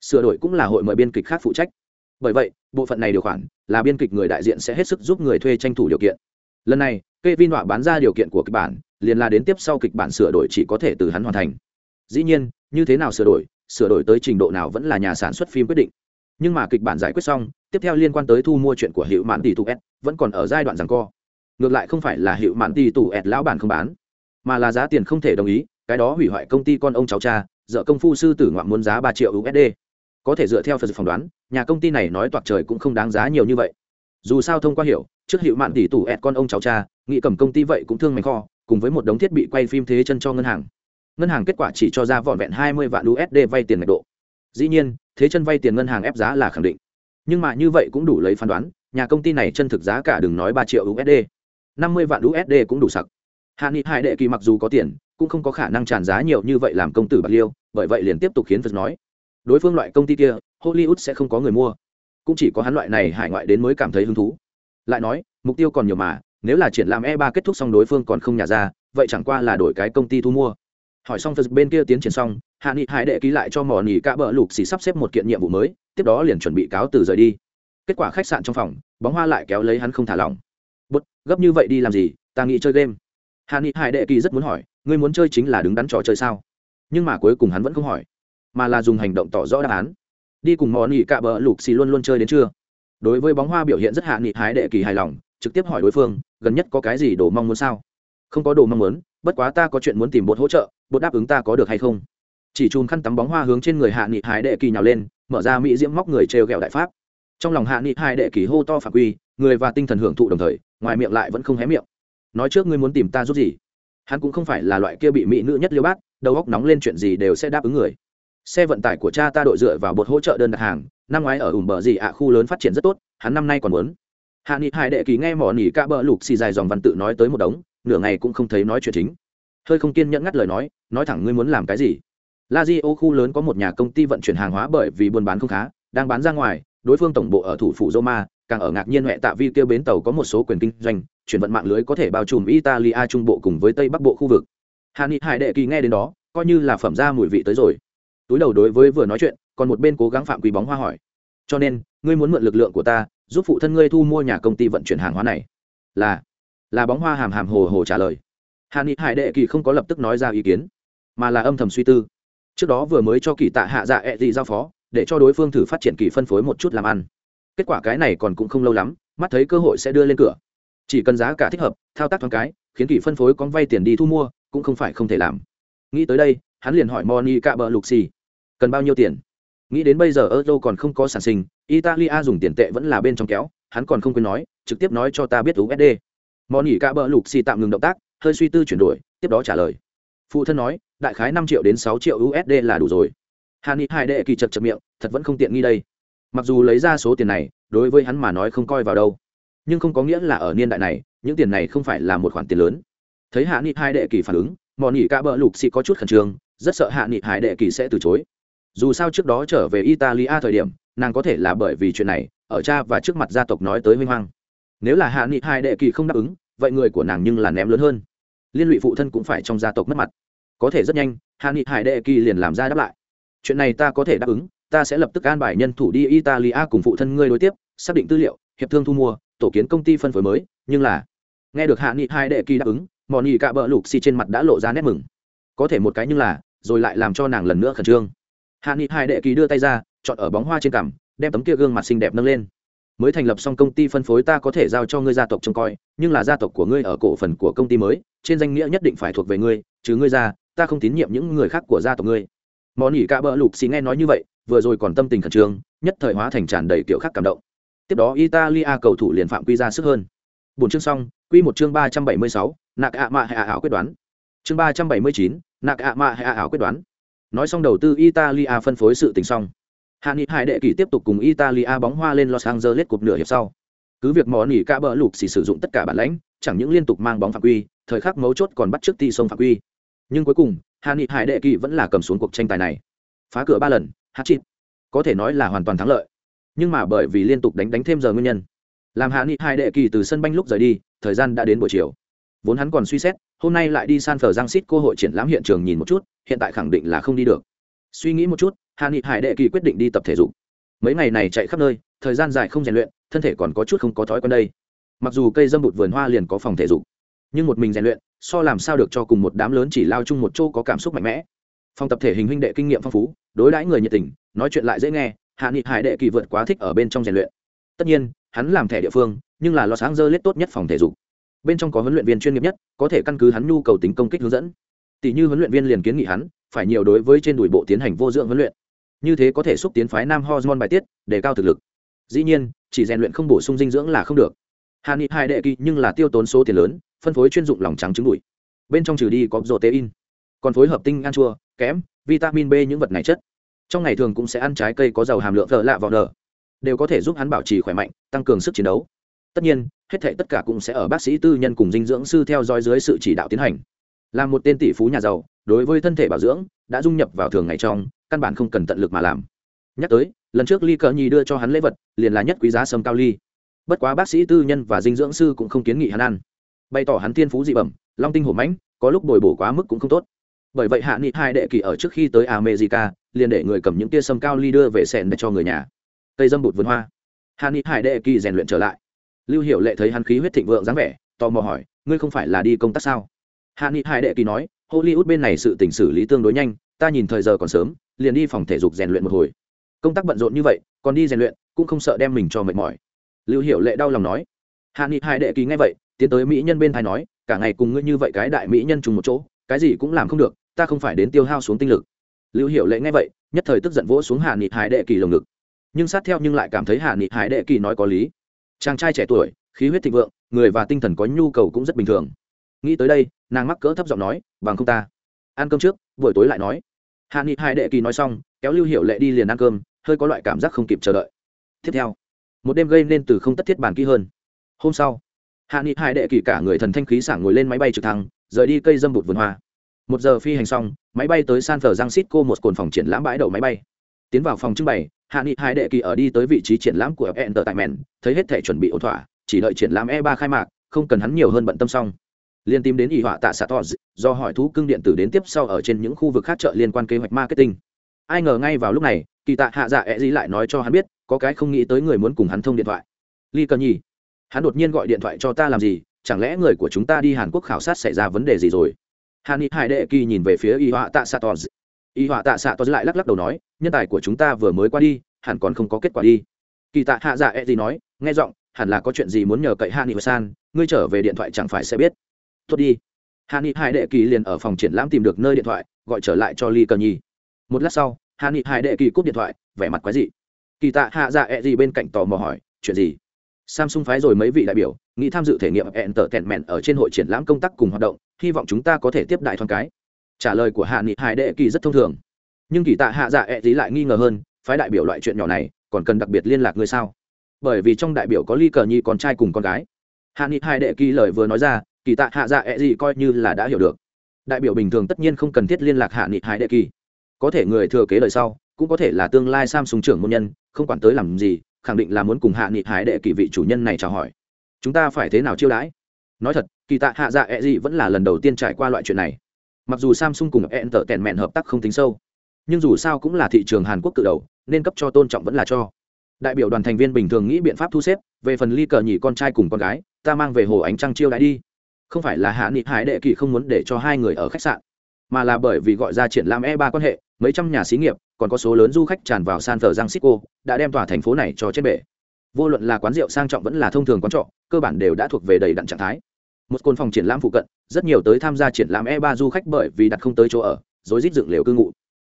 Sửa đổi cũng là hội mời biên kịch khác phụ trách. Bởi vậy, bộ phận này điều khoản là biên kịch người đại diện sẽ hết sức giúp người thuê tranh thủ điều kiện. Lần này kê vin họa bán ra điều kiện của kịch bản, liền là đến tiếp sau kịch bản sửa đổi chỉ có thể từ hắn hoàn thành. Dĩ nhiên, như thế nào sửa đổi sửa đổi tới trình độ nào vẫn là nhà sản xuất phim quyết định. Nhưng mà kịch bản giải quyết xong, tiếp theo liên quan tới thu mua chuyện của hiệu mạn tỷ tụ s, vẫn còn ở giai đoạn rằng co. Ngược lại không phải là hiệu mạn tỷ tụ s lão bản không bán, mà là giá tiền không thể đồng ý cái đó hủy hoại công ty con ông cháu cha, dợ công phu sư tử ngoạm muốn giá ba triệu usd có thể dựa theo phật phỏng đoán, nhà công ty này nói toạc trời cũng không đáng giá nhiều như vậy. Dù sao thông qua hiểu, trước hiệu mạn tỷ tủ ẹt con ông cháu cha, nghị cầm công ty vậy cũng thương mảnh kho, cùng với một đống thiết bị quay phim thế chân cho ngân hàng. Ngân hàng kết quả chỉ cho ra vỏn vẹn hai mươi vạn usd vay tiền ngạch độ. Dĩ nhiên, thế chân vay tiền ngân hàng ép giá là khẳng định. Nhưng mà như vậy cũng đủ lấy phán đoán, nhà công ty này chân thực giá cả đừng nói ba triệu usd năm mươi vạn usd cũng đủ sặc. Hạ nghị hải đệ kỳ mặc dù có tiền cũng không có khả năng tràn giá nhiều như vậy làm công tử bạc liêu, bởi vậy liền tiếp tục khiến phật nói, đối phương loại công ty kia, hollywood sẽ không có người mua. Cũng chỉ có hắn loại này hải ngoại đến mới cảm thấy hứng thú. Lại nói, mục tiêu còn nhiều mà, nếu là triển lãm e 3 kết thúc xong đối phương còn không nhả ra, vậy chẳng qua là đổi cái công ty thu mua. Hỏi xong phật bên kia tiến triển xong, hạ nghị hải đệ ký lại cho mỏ nỉ cả bờ lục xì sắp xếp một kiện nhiệm vụ mới, tiếp đó liền chuẩn bị cáo từ rời đi. Kết quả khách sạn trong phòng, bóng hoa lại kéo lấy hắn không thả lỏng. Bút gấp như vậy đi làm gì? Ta nghĩ chơi game. Hạ nghị hải đệ kỳ rất muốn hỏi ngươi muốn chơi chính là đứng đắn trò chơi sao? Nhưng mà cuối cùng hắn vẫn không hỏi, mà là dùng hành động tỏ rõ đáp án. Đi cùng món nghỉ cạ bờ, lục xì luôn luôn chơi đến chưa đối với bóng hoa biểu hiện rất hạ nghị hái đệ kỳ hài lòng, trực tiếp hỏi đối phương, gần nhất có cái gì đồ mong muốn sao? Không có đồ mong muốn, bất quá ta có chuyện muốn tìm bột hỗ trợ, bột đáp ứng ta có được hay không? Chỉ chùm khăn tắm bóng hoa hướng trên người hạ nghị hái đệ kỳ nhào lên, mở ra mỹ diễm móc người trêu ghẹo đại pháp. Trong lòng hạ nghị hai đệ kỳ hô to phạm quy, người và tinh thần hưởng thụ đồng thời, ngoài miệng lại vẫn không hé miệng. Nói trước ngươi muốn tìm ta giúp gì? Hắn cũng không phải là loại kia bị mỹ nữ nhất liêu bát, đầu óc nóng lên chuyện gì đều sẽ đáp ứng người. Xe vận tải của cha ta đội dựa vào bột hỗ trợ đơn đặt hàng, năm ngoái ở ủng bờ gì ạ à, khu lớn phát triển rất tốt, hắn năm nay còn muốn. Hạ nghị hai đệ ký nghe mỏ nỉ ca bờ lục xì dài dòng văn tự nói tới một đống, nửa ngày cũng không thấy nói chuyện chính. Hơi không kiên nhẫn ngắt lời nói nói thẳng ngươi muốn làm cái gì? La di ô khu lớn có một nhà công ty vận chuyển hàng hóa bởi vì buôn bán không khá, đang bán ra ngoài, đối phương tổng bộ ở thủ phủ roma càng ở ngạc nhiên huệ tạ vi kêu bến tàu có một số quyền kinh doanh, chuyển vận mạng lưới có thể bao trùm italia, trung bộ cùng với tây bắc bộ khu vực. Hà ni hải đệ kỳ nghe đến đó, coi như là phẩm ra mùi vị tới rồi. Túi đầu đối với vừa nói chuyện, còn một bên cố gắng phạm quý bóng hoa hỏi. Cho nên, ngươi muốn mượn lực lượng của ta, giúp phụ thân ngươi thu mua nhà công ty vận chuyển hàng hóa này. Là là bóng hoa hàm hàm hồ hồ trả lời. Hà ni hải đệ kỳ không có lập tức nói ra ý kiến, mà là âm thầm suy tư. Trước đó vừa mới cho kỳ tạ hạ dạ ẹ、e、gì giao phó, để cho đối phương thử phát triển kỳ phân phối một chút làm ăn kết quả cái này còn cũng không lâu lắm, mắt thấy cơ hội sẽ đưa lên cửa. Chỉ cần giá cả thích hợp, thao tác thoáng cái, khiến kỳ phân phối con vay tiền đi thu mua, cũng không phải không thể làm. Nghĩ tới đây, hắn liền hỏi moni cạ bờ lục xì, cần bao nhiêu tiền? Nghĩ đến bây giờ euro còn không có sản sinh, italia dùng tiền tệ vẫn là bên trong kéo, hắn còn không quên nói, trực tiếp nói cho ta biết usd moni cạ bờ lục xì tạm ngừng động tác, hơi suy tư chuyển đổi, tiếp đó trả lời. Phụ thân nói, đại khái năm triệu đến sáu triệu usd là đủ rồi. Hà ni hai đệ kỳ chật chật miệng, thật vẫn không tiện nghi đây mặc dù lấy ra số tiền này, đối với hắn mà nói không coi vào đâu. Nhưng không có nghĩa là ở niên đại này, những tiền này không phải là một khoản tiền lớn. Thấy hạ nghị hai đệ kỳ phản ứng mòn nghị ca bỡ lục xị có chút khẩn trương, rất sợ hạ nghị hai đệ kỳ sẽ từ chối. Dù sao trước đó trở về italia thời điểm, nàng có thể là bởi vì chuyện này, ở cha và trước mặt gia tộc nói tới huy hoang. Nếu là hạ nghị hai đệ kỳ không đáp ứng, vậy người của nàng nhưng là ném lớn hơn. Liên lụy phụ thân cũng phải trong gia tộc mất mặt. Có thể rất nhanh, hạ nghị hải đệ kỳ liền làm ra đáp lại. Chuyện này ta có thể đáp ứng ta sẽ lập tức an bài nhân thủ đi italia cùng phụ thân ngươi đối tiếp, xác định tư liệu, hiệp thương thu mua, tổ kiến công ty phân phối mới, nhưng là, nghe được hạ nghị hai đệ kỳ đáp ứng mòn nghị cạ bỡ lục xì trên mặt đã lộ ra nét mừng. Có thể một cái nhưng là, rồi lại làm cho nàng lần nữa khẩn trương. Hạ nghị hai đệ kỳ đưa tay ra, chọn ở bóng hoa trên cằm, đem tấm kia gương mặt xinh đẹp nâng lên. Mới thành lập xong công ty phân phối ta có thể giao cho ngươi gia tộc trông coi, nhưng là gia tộc của ngươi ở cổ phần của công ty mới, trên danh nghĩa nhất định phải thuộc về ngươi chứ ngươi ra, ta không tín nhiệm những người khác của gia tộc ngươi món ỉ cạ bỡ lục xì nghe nói như vậy, vừa rồi còn tâm tình khẩn trương, nhất thời hóa thành tràn đầy kiểu khác cảm động. Tiếp đó italia cầu thủ liền phạm quy ra sức hơn. Bốn chương xong, quy một chương ba trăm bảy mươi sáu, nạc ạ mạ hạ ảo quyết đoán. Chương ba trăm bảy mươi chín, nạc ạ mạ hạ ảo quyết đoán. Nói xong đầu tư italia phân phối sự tình xong. Hạ nghị hải đệ kỳ tiếp tục cùng italia bóng hoa lên los angeles cục nửa hiệp sau. Cứ việc món nỉ cả bỡ lục xì sử dụng tất cả bản lãnh, chẳng những liên tục mang bóng phạm quy, thời khắc mấu chốt còn bắt trước ti sông phạm quy. Nhưng cuối cùng hà nghị hải đệ kỳ vẫn là cầm xuống cuộc tranh tài này. Phá cửa ba lần hát chít. Có thể nói là hoàn toàn thắng lợi. Nhưng mà bởi vì liên tục đánh đánh thêm giờ nguyên nhân, làm hạ nghị hai đệ kỳ từ sân banh lúc rời đi, thời gian đã đến buổi chiều. Vốn hắn còn suy xét, hôm nay lại đi san phờ giang xít cơ hội triển lãm hiện trường nhìn một chút, hiện tại khẳng định là không đi được. Suy nghĩ một chút hạ nghị hải đệ kỳ quyết định đi tập thể dục. Mấy ngày này chạy khắp nơi, thời gian dài không rèn luyện, thân thể còn có chút không có thói quen đây. Mặc dù cây dâm bụt vườn hoa liền có phòng thể dục nhưng một mình rèn luyện, so làm sao được cho cùng một đám lớn chỉ lao chung một chỗ có cảm xúc mạnh mẽ. Phòng tập thể hình huynh đệ kinh nghiệm phong phú, đối đãi người nhiệt tình, nói chuyện lại dễ nghe, hạ nghị hải đệ kỳ vượt quá thích ở bên trong rèn luyện. Tất nhiên, hắn làm thẻ địa phương, nhưng là lo sáng dơ lết tốt nhất phòng thể dục. Bên trong có huấn luyện viên chuyên nghiệp nhất, có thể căn cứ hắn nhu cầu tính công kích hướng dẫn. Tỷ như huấn luyện viên liền kiến nghị hắn, phải nhiều đối với trên đùi bộ tiến hành vô dưỡng huấn luyện. Như thế có thể xúc tiến phái nam hormone bài tiết để cao thực lực. Dĩ nhiên, chỉ rèn luyện không bổ sung dinh dưỡng là không được. Hạ nghị hai đệ kỳ nhưng là tiêu tốn số tiền lớn phân phối chuyên dụng lòng trắng trứng đùi bên trong trừ đi có protein, còn phối hợp tinh ăn chua kém vitamin b những vật này chất. Trong ngày thường cũng sẽ ăn trái cây có giàu hàm lượng thợ lạ vào nở, đều có thể giúp hắn bảo trì khỏe mạnh, tăng cường sức chiến đấu. Tất nhiên, hết thể tất cả cũng sẽ ở bác sĩ, tư nhân cùng dinh dưỡng sư theo dõi dưới sự chỉ đạo tiến hành. Là một tên tỷ phú nhà giàu, đối với thân thể bảo dưỡng, đã dung nhập vào thường ngày trong, căn bản không cần tận lực mà làm. Nhắc tới, lần trước ly cờ nhi đưa cho hắn lễ vật, liền là nhất quý giá sâm cao ly. Bất quá bác sĩ, tư nhân và dinh dưỡng sư cũng không kiến nghị hắn ăn bày tỏ hắn thiên phú dị bẩm, long tinh hổ mãnh, có lúc bồi bổ quá mức cũng không tốt. Bởi vậy hạ nghị hai đệ kỳ ở trước khi tới america, liền để người cầm những tia sâm cao ly đưa về sẹn để cho người nhà. Cây dâm bụt vườn hoa. Hạ nghị hai đệ kỳ rèn luyện trở lại. Lưu hiểu lệ thấy hắn khí huyết thịnh vượng dáng vẻ, tò mò hỏi, ngươi không phải là đi công tác sao? Hạ nghị hai đệ kỳ nói, hollywood bên này sự tình xử lý tương đối nhanh, ta nhìn thời giờ còn sớm, liền đi phòng thể dục rèn luyện một hồi. Công tác bận rộn như vậy, còn đi rèn luyện, cũng không sợ đem mình cho mệt mỏi. Lưu hiểu lệ đau lòng nói, hạ nghị hai đệ kỳ nghe vậy tiến tới mỹ nhân bên thái nói, cả ngày cùng ngươi như vậy cái đại mỹ nhân trùng một chỗ, cái gì cũng làm không được, ta không phải đến tiêu hao xuống tinh lực. Lưu hiệu lệ nghe vậy, nhất thời tức giận vỗ xuống Hà Nị hải đệ kỳ lồng ngực. Nhưng sát theo nhưng lại cảm thấy Hà Nị hải đệ kỳ nói có lý. Chàng trai trẻ tuổi, khí huyết thịnh vượng, người và tinh thần có nhu cầu cũng rất bình thường. Nghĩ tới đây, nàng mắc cỡ thấp giọng nói, bằng không ta. Ăn cơm trước, buổi tối lại nói. Hạ nghị hải đệ kỳ nói xong, kéo lưu hiệu lệ đi liền ăn cơm, hơi có loại cảm giác không kịp chờ đợi. Tiếp theo, một đêm gây nên từ không tất thiết bàn kỹ hơn. Hôm sau hạ nghị hải đệ kỳ cả người thần thanh khí sảng ngồi lên máy bay trực thăng, rời đi cây dâm bụt vườn hoa. Một giờ phi hành xong, máy bay tới san cô một cồn phòng triển lãm bãi đậu máy bay. Tiến vào phòng trưng bày, hạ nghị hải đệ kỳ ở đi tới vị trí triển lãm của enter tại mẹn thấy hết thể chuẩn bị ổn thỏa, chỉ đợi triển lãm e 3 khai mạc, không cần hắn nhiều hơn bận tâm xong. Liên tìm đến ỷ họa tạ xạ tỏ do hỏi thú cưng điện tử đến tiếp sau ở trên những khu vực khác chợ liên quan kế hoạch marketing. Ai ngờ ngay vào lúc này, kỳ tạ hạ dạ e gì lại nói cho hắn biết, có cái không nghĩ tới người muốn cùng hắn thông điện thoại. Ly cờ nhi hắn đột nhiên gọi điện thoại cho ta làm gì, chẳng lẽ người của chúng ta đi hàn quốc khảo sát xảy ra vấn đề gì rồi? Hàn ni hải đệ kỳ nhìn về phía y họa tạ xạ tos y họa tạ xạ tos lại lắc lắc đầu nói, nhân tài của chúng ta vừa mới qua đi, hẳn còn không có kết quả đi. Kỳ tạ hạ dạ e gì nói, nghe giọng, hẳn là có chuyện gì muốn nhờ cậy hạ nghị san, ngươi trở về điện thoại chẳng phải sẽ biết. Tốt đi. Hàn ni hải đệ kỳ liền ở phòng triển lãm tìm được nơi điện thoại, gọi trở lại cho ly cờ nhi. Một lát sau, hàn ni hải đệ kỳ cúp điện thoại, vẻ mặt quái dị. Kỳ tạ hạ dạ e gì bên cạnh tò mò hỏi, chuyện gì? Samsung phái rồi mấy vị đại biểu, nghĩ tham dự thể nghiệm entertainment ở trên hội triển lãm công tác cùng hoạt động, hy vọng chúng ta có thể tiếp đại thoáng cái. Trả lời của hạ nghị, hải đệ kỳ rất thông thường. Nhưng kỳ tạ hạ dạ ẹ、e、tí lại nghi ngờ hơn, phái đại biểu loại chuyện nhỏ này, còn cần đặc biệt liên lạc ngươi sao? Bởi vì trong đại biểu có ly cờ nhi con trai cùng con gái. Hạ nghị, hải đệ kỳ lời vừa nói ra, kỳ tạ hạ dạ ẹ、e、gì coi như là đã hiểu được. Đại biểu bình thường tất nhiên không cần thiết liên lạc hạ nghị, hải đệ kỳ. Có thể người thừa kế lời sau, cũng có thể là tương lai samsung trưởng môn nhân, không quản tới làm gì khẳng định là muốn cùng hạ nghị hải đệ kỳ vị chủ nhân này chào hỏi. Chúng ta phải thế nào chiêu đãi? Nói thật, kỳ tạ hạ dạ e gì vẫn là lần đầu tiên trải qua loại chuyện này. Mặc dù samsung cùng e n tờ tèn mẹn hợp tác không tính sâu, nhưng dù sao cũng là thị trường hàn quốc cự đầu, nên cấp cho tôn trọng vẫn là cho. Đại biểu đoàn thành viên bình thường nghĩ biện pháp thu xếp, về phần ly cờ nhỉ con trai cùng con gái, ta mang về hồ ánh trăng chiêu đãi đi. Không phải là hạ nghị hải đệ kỳ không muốn để cho hai người ở khách sạn, mà là bởi vì gọi ra triển lãm e ba quan hệ, mấy trăm nhà xí nghiệp còn có số lớn du khách tràn vào san thờ giang xích đã đem tòa thành phố này cho chết bể. Vô luận là quán rượu sang trọng vẫn là thông thường quán trọ, cơ bản đều đã thuộc về đầy đặn trạng thái. Một cồn phòng triển lãm phụ cận, rất nhiều tới tham gia triển lãm e ba du khách bởi vì đặt không tới chỗ ở rồi rít dựng lều cư ngụ.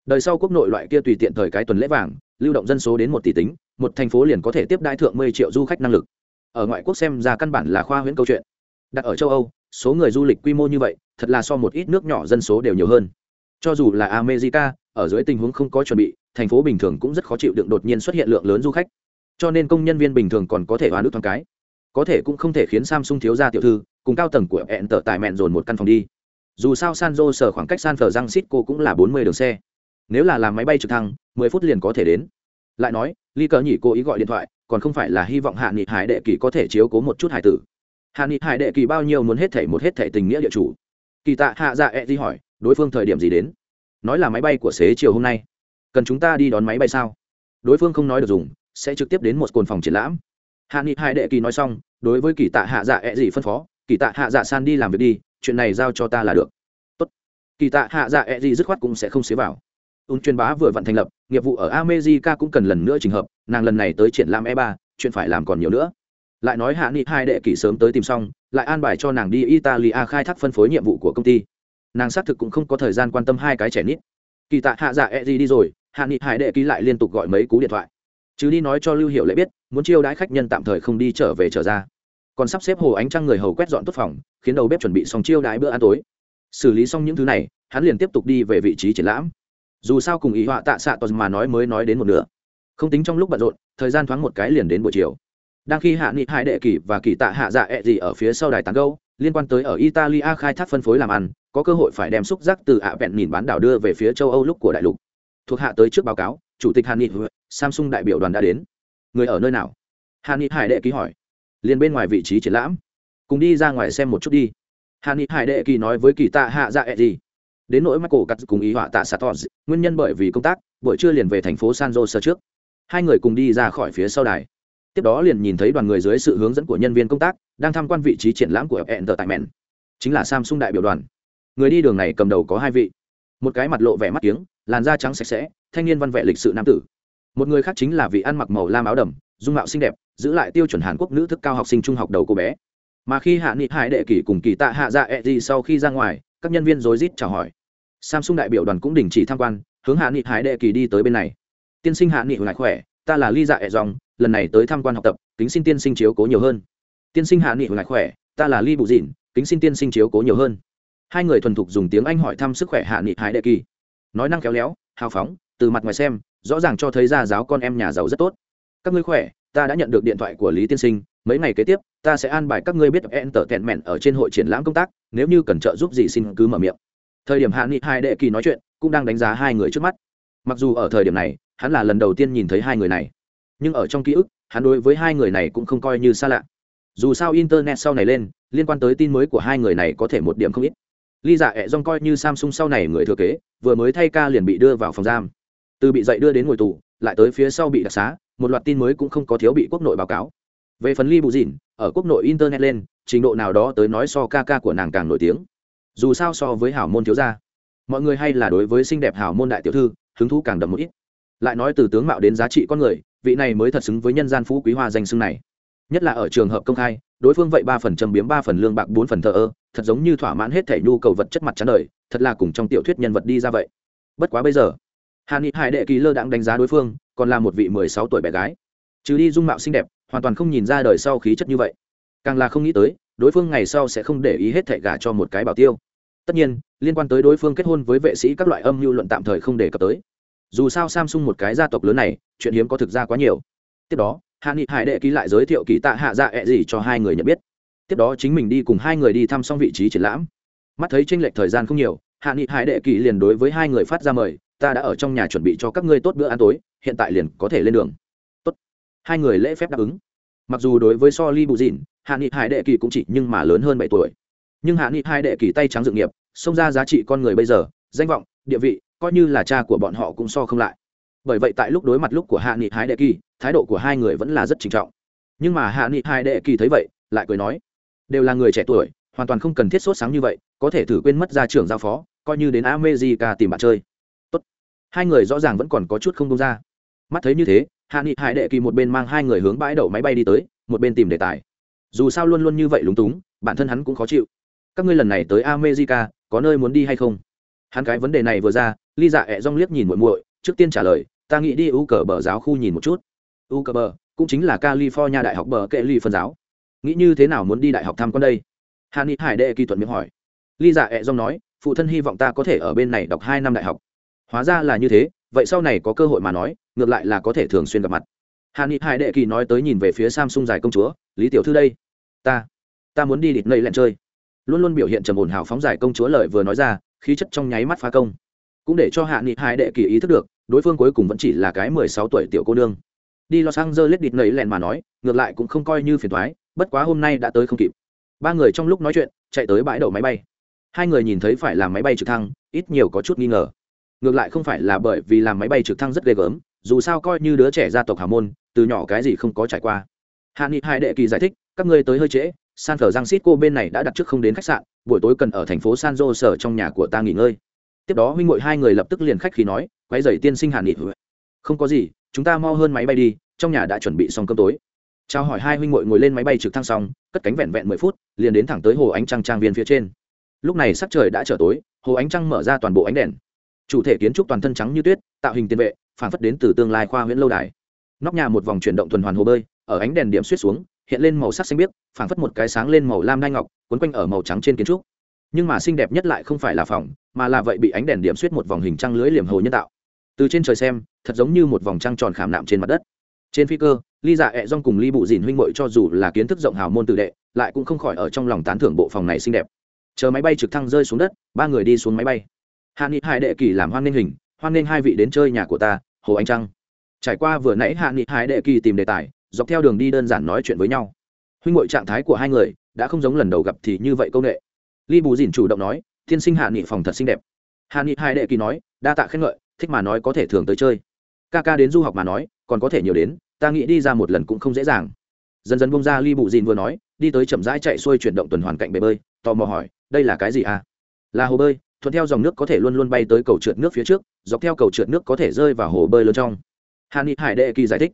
Đời sau quốc nội loại kia tùy tiện thời cái tuần lễ vàng, lưu động dân số đến một tỷ tính, một thành phố liền có thể tiếp đai thượng mười triệu du khách năng lực. Ở ngoại quốc xem ra căn bản là khoa huyễn câu chuyện. Đặt ở châu âu, số người du lịch quy mô như vậy, thật là so một ít nước nhỏ dân số đều nhiều hơn. Cho dù là america ở dưới tình huống không có chuẩn bị, thành phố bình thường cũng rất khó chịu đựng đột nhiên xuất hiện lượng lớn du khách. Cho nên công nhân viên bình thường còn có thể oán nước thoáng cái. Có thể cũng không thể khiến samsung thiếu ra tiểu thư, cùng cao tầng của hẹn tờ tài mẹn dồn một căn phòng đi. Dù sao san jose sở khoảng cách san phờ xít cô cũng là bốn mươi đường xe. Nếu là làm máy bay trực thăng, mười phút liền có thể đến. Lại nói ly cờ nhỉ cố ý gọi điện thoại, còn không phải là hy vọng hạ nghị hải đệ kỳ có thể chiếu cố một chút hải tử. Hạ nghị hải đệ kỳ bao nhiêu muốn hết thảy một hết thảy tình nghĩa địa chủ. Kỳ tạ hạ dạ e di hỏi, đối phương thời điểm gì đến? Nói là máy bay của xế chiều hôm nay. Cần chúng ta đi đón máy bay sao? Đối phương không nói được dùng, sẽ trực tiếp đến một cồn phòng triển lãm. Hạ nghị hai đệ kỳ nói xong, đối với kỳ tạ hạ dạ ẹ、e、gì phân phó, kỳ tạ hạ dạ san đi làm việc đi, chuyện này giao cho ta là được. Tốt. kỳ tạ hạ dạ ẹ、e、gì dứt khoát cũng sẽ không xế vào. Ung truyền bá vừa vặn thành lập, nghiệp vụ ở amejica cũng cần lần nữa trình hợp, nàng lần này tới triển lãm e ba, chuyện phải làm còn nhiều nữa. Lại nói hạ nghị hai đệ kỳ sớm tới tìm xong, lại an bài cho nàng đi italia khai thác phân phối nhiệm vụ của công ty nàng xác thực cũng không có thời gian quan tâm hai cái trẻ nít. Kỳ tạ hạ dạ e gì đi rồi, hạ nghị hải đệ ký lại liên tục gọi mấy cú điện thoại. Chứ đi nói cho lưu hiệu lệ biết, muốn chiêu đãi khách nhân tạm thời không đi trở về trở ra. Còn sắp xếp hồ ánh trăng người hầu quét dọn tốt phòng, khiến đầu bếp chuẩn bị xong chiêu đãi bữa ăn tối. Xử lý xong những thứ này, hắn liền tiếp tục đi về vị trí triển lãm. Dù sao cùng ý họa tạ xạ toàn mà nói mới nói đến một nửa. Không tính trong lúc bận rộn, thời gian thoáng một cái liền đến buổi chiều. Đang khi hạ nghị hải đệ kỳ và kỳ tạ hạ dạ ẹ、e、gì gì ở phía sau đài tán gâu liên quan tới ở italia khai thác phân phối làm ăn, có cơ hội phải đem xúc giác từ ạ vẹn nhìn bán đảo đưa về phía châu âu lúc của đại lục. Thuộc hạ tới trước báo cáo, chủ tịch hàn nghị samsung đại biểu đoàn đã đến. Người ở nơi nào? Hàn nghị hải đệ ký hỏi. Liền bên ngoài vị trí triển lãm. Cùng đi ra ngoài xem một chút đi. Hàn nghị hải đệ kỳ nói với kỳ tạ hạ dạ ẹ gì? Đến nỗi michael cắt cùng ý họa tạ satos nguyên nhân bởi vì công tác, buổi trưa liền về thành phố san jose trước. Hai người cùng đi ra khỏi phía sau đài tiếp đó liền nhìn thấy đoàn người dưới sự hướng dẫn của nhân viên công tác, đang tham quan vị trí triển lãm của fn tại mẹn chính là samsung đại biểu đoàn. Người đi đường này cầm đầu có hai vị. Một cái mặt lộ vẻ mắt kiếng, làn da trắng sạch sẽ, thanh niên văn vẻ lịch sự nam tử. Một người khác chính là vị ăn mặc màu lam áo đầm, dung mạo xinh đẹp, giữ lại tiêu chuẩn hàn quốc nữ thức cao học sinh trung học đầu cô bé. Mà khi hạ nghị hải đệ kỷ cùng kỳ tạ hạ dạ e d sau khi ra ngoài, các nhân viên rối rít chào hỏi. Samsung đại biểu đoàn cũng đình chỉ tham quan, hướng hạ nghị hải đệ kỳ đi tới bên này. Tiên sinh hạ nghị hồi lại khỏe, ta là ly dạ ẹ dòng lần này tới tham quan học tập, kính xin tiên sinh chiếu cố nhiều hơn. Tiên sinh hạ nghị hồi khỏe, ta là ly Bù dịn, kính xin tiên sinh chiếu cố nhiều hơn. Hai người thuần thục dùng tiếng anh hỏi thăm sức khỏe hạ nghị hải đệ kỳ. Nói năng khéo léo, hào phóng, từ mặt ngoài xem, rõ ràng cho thấy gia giáo con em nhà giàu rất tốt. Các ngươi khỏe, ta đã nhận được điện thoại của lý tiên sinh, mấy ngày kế tiếp, ta sẽ an bài các ngươi biết en tờ tẹn mẹn ở trên hội triển lãm công tác, nếu như cần trợ giúp gì xin cứ mở miệng. Thời điểm hạ nghị hai đệ kỳ nói chuyện, cũng đang đánh giá hai người trước mắt. Mặc dù ở thời điểm này, hắn là lần đầu tiên nhìn thấy hai người này nhưng ở trong ký ức, hắn đối với hai người này cũng không coi như xa lạ. Dù sao internet sau này lên, liên quan tới tin mới của hai người này có thể một điểm không ít. Ly giả dạ ẹ dong coi như samsung sau này người thừa kế, vừa mới thay ca liền bị đưa vào phòng giam. Từ bị dậy đưa đến ngồi tù, lại tới phía sau bị đặc xá, một loạt tin mới cũng không có thiếu bị quốc nội báo cáo. Về phần ly bù dìn, ở quốc nội internet lên, trình độ nào đó tới nói so ca ca của nàng càng nổi tiếng. Dù sao so với hảo môn thiếu gia. Mọi người hay là đối với xinh đẹp hảo môn đại tiểu thư, hứng thú càng đậm một ít. Lại nói từ tướng mạo đến giá trị con người vị này mới thật xứng với nhân gian phú quý hoa danh xưng này. Nhất là ở trường hợp công khai, đối phương vậy ba phần châm biếm, ba phần lương bạc, bốn phần thờ ơ, thật giống như thỏa mãn hết thể nhu cầu vật chất mặt trắng đời, thật là cùng trong tiểu thuyết nhân vật đi ra vậy. Bất quá bây giờ hà nghị hải đệ kỳ lơ đãng đánh giá đối phương, còn là một vị mười sáu tuổi bé gái. Trừ đi dung mạo xinh đẹp, hoàn toàn không nhìn ra đời sau khí chất như vậy. Càng là không nghĩ tới, đối phương ngày sau sẽ không để ý hết thệ gả cho một cái bảo tiêu. Tất nhiên, liên quan tới đối phương kết hôn với vệ sĩ các loại âm mưu luận tạm thời không đề cập tới dù sao samsung một cái gia tộc lớn này, chuyện hiếm có thực ra quá nhiều. Tiếp đó, hạ nghị hải đệ ký lại giới thiệu kỳ tạ hạ dạ ẹ、e、gì cho hai người nhận biết. Tiếp đó chính mình đi cùng hai người đi thăm xong vị trí triển lãm. Mắt thấy tranh lệch thời gian không nhiều, hạ nghị hải đệ kỳ liền đối với hai người phát ra mời, ta đã ở trong nhà chuẩn bị cho các ngươi tốt bữa ăn tối, hiện tại liền có thể lên đường. Tốt. Hai người lễ phép đáp ứng. Mặc dù đối với so Li bù dìn, hạ nghị hải đệ kỳ cũng chỉ nhưng mà lớn hơn bảy tuổi. Nhưng hạ nghị Hải đệ kỳ tay trắng dự nghiệp, xông ra giá trị con người bây giờ, danh vọng, địa vị coi như là cha của bọn họ cũng so không lại. Bởi vậy tại lúc đối mặt lúc của hạ nghị hai đệ kỳ, thái độ của hai người vẫn là rất trinh trọng. Nhưng mà hạ nghị hai đệ kỳ thấy vậy, lại cười nói, đều là người trẻ tuổi, hoàn toàn không cần thiết sốt sáng như vậy, có thể thử quên mất ra trưởng giao phó, coi như đến america tìm bạn chơi. Tốt. hai người rõ ràng vẫn còn có chút không đông ra. Mắt thấy như thế, hạ nghị hải đệ kỳ một bên mang hai người hướng bãi đậu máy bay đi tới, một bên tìm đề tài. Dù sao luôn luôn như vậy lúng túng, bản thân hắn cũng khó chịu. Các ngươi lần này tới america, có nơi muốn đi hay không? Hắn cái vấn đề này vừa ra ly dạ ẹ rong liếc nhìn muội muội, trước tiên trả lời, ta nghĩ đi, u cờ bờ giáo khu nhìn một chút. U cờ bờ cũng chính là california đại học bờ kệ ly phân giáo. Nghĩ như thế nào muốn đi đại học thăm con đây? Hàn ni hải đệ kỳ thuận miệng hỏi. Ly dạ ẹ rong nói, phụ thân hy vọng ta có thể ở bên này đọc hai năm đại học. Hóa ra là như thế, vậy sau này có cơ hội mà nói, ngược lại là có thể thường xuyên gặp mặt. Hàn ni hải đệ kỳ nói tới nhìn về phía samsung dài công chúa, lý tiểu thư đây, ta ta muốn đi địt nầy lẹn chơi. Luôn luôn biểu hiện trầm ổn hào phóng giải công chúa lợi vừa nói ra, khí chất trong nháy mắt phá công cũng để cho hạ nghị hai đệ kỳ ý thức được, đối phương cuối cùng vẫn chỉ là cái mười sáu tuổi tiểu cô nương. Đi lo sang dơ lết địt nầy lẹn mà nói, ngược lại cũng không coi như phiền thoái bất quá hôm nay đã tới không kịp. Ba người trong lúc nói chuyện, chạy tới bãi đậu máy bay. Hai người nhìn thấy phải làm máy bay trực thăng, ít nhiều có chút nghi ngờ. Ngược lại không phải là bởi vì làm máy bay trực thăng rất ghê gớm, dù sao coi như đứa trẻ gia tộc hào môn, từ nhỏ cái gì không có trải qua. Hạ nghị hai đệ kỳ giải thích, các ngươi tới hơi trễ, san thờ giang xít cô bên này đã đặt trước không đến khách sạn, buổi tối cần ở thành phố san jose trong nhà của ta nghỉ ngơi tiếp đó huynh ngội hai người lập tức liền khách khi nói quay dậy tiên sinh hàn nghị không có gì, chúng ta mau hơn máy bay đi, trong nhà đã chuẩn bị xong cơm tối. Chào hỏi hai huynh ngội ngồi lên máy bay trực thăng xong, cất cánh vẹn vẹn mười phút, liền đến thẳng tới hồ ánh trăng trang viên phía trên. Lúc này sắc trời đã trở tối, hồ ánh trăng mở ra toàn bộ ánh đèn. Chủ thể kiến trúc toàn thân trắng như tuyết, tạo hình tiền vệ, phản phất đến từ tương lai khoa huyện lâu đài. Nóc nhà một vòng chuyển động tuần hoàn hồ bơi, ở ánh đèn điểm suýt xuống, hiện lên màu sắc xanh biếc phảng phất một cái sáng lên màu lam đai ngọc quấn quanh ở màu trắng trên kiến trúc. Nhưng mà xinh đẹp nhất lại không phải là phòng mà là vậy bị ánh đèn điểm suýt một vòng hình trăng lưới liềm hồ nhân tạo. Từ trên trời xem, thật giống như một vòng trăng tròn khảm nạm trên mặt đất. Trên phi cơ ly dạ ẹ rong cùng ly bụ dìn huynh mội cho dù là kiến thức rộng hào môn tự đệ, lại cũng không khỏi ở trong lòng tán thưởng bộ phòng này xinh đẹp. Chờ máy bay trực thăng rơi xuống đất, ba người đi xuống máy bay. Hạ nghị hải đệ kỳ làm hoan nghênh hình, hoan nghênh hai vị đến chơi nhà của ta, hồ anh trăng. Trải qua vừa nãy hạ nghị hải đệ kỳ tìm đề tài, dọc theo đường đi đơn giản nói chuyện với nhau. Huynh ngội trạng thái của hai người, đã không giống lần đầu gặp thì như vậy công nghệ. Ly bù dìn chủ động nói Tiên sinh hạ nghị phòng thật xinh đẹp. Hạ nghị hai đệ kỳ nói, đa tạ khen ngợi, thích mà nói có thể thường tới chơi. Ca ca đến du học mà nói, còn có thể nhiều đến, ta nghĩ đi ra một lần cũng không dễ dàng. Dần dần bông ra ly bụ dìn vừa nói, đi tới chậm rãi chạy xuôi chuyển động tuần hoàn cạnh bể bơi, tò mò hỏi, đây là cái gì à? Là hồ bơi, thuận theo dòng nước có thể luôn luôn bay tới cầu trượt nước phía trước, dọc theo cầu trượt nước có thể rơi vào hồ bơi lớn trong. Hà ni hải đệ kỳ giải thích,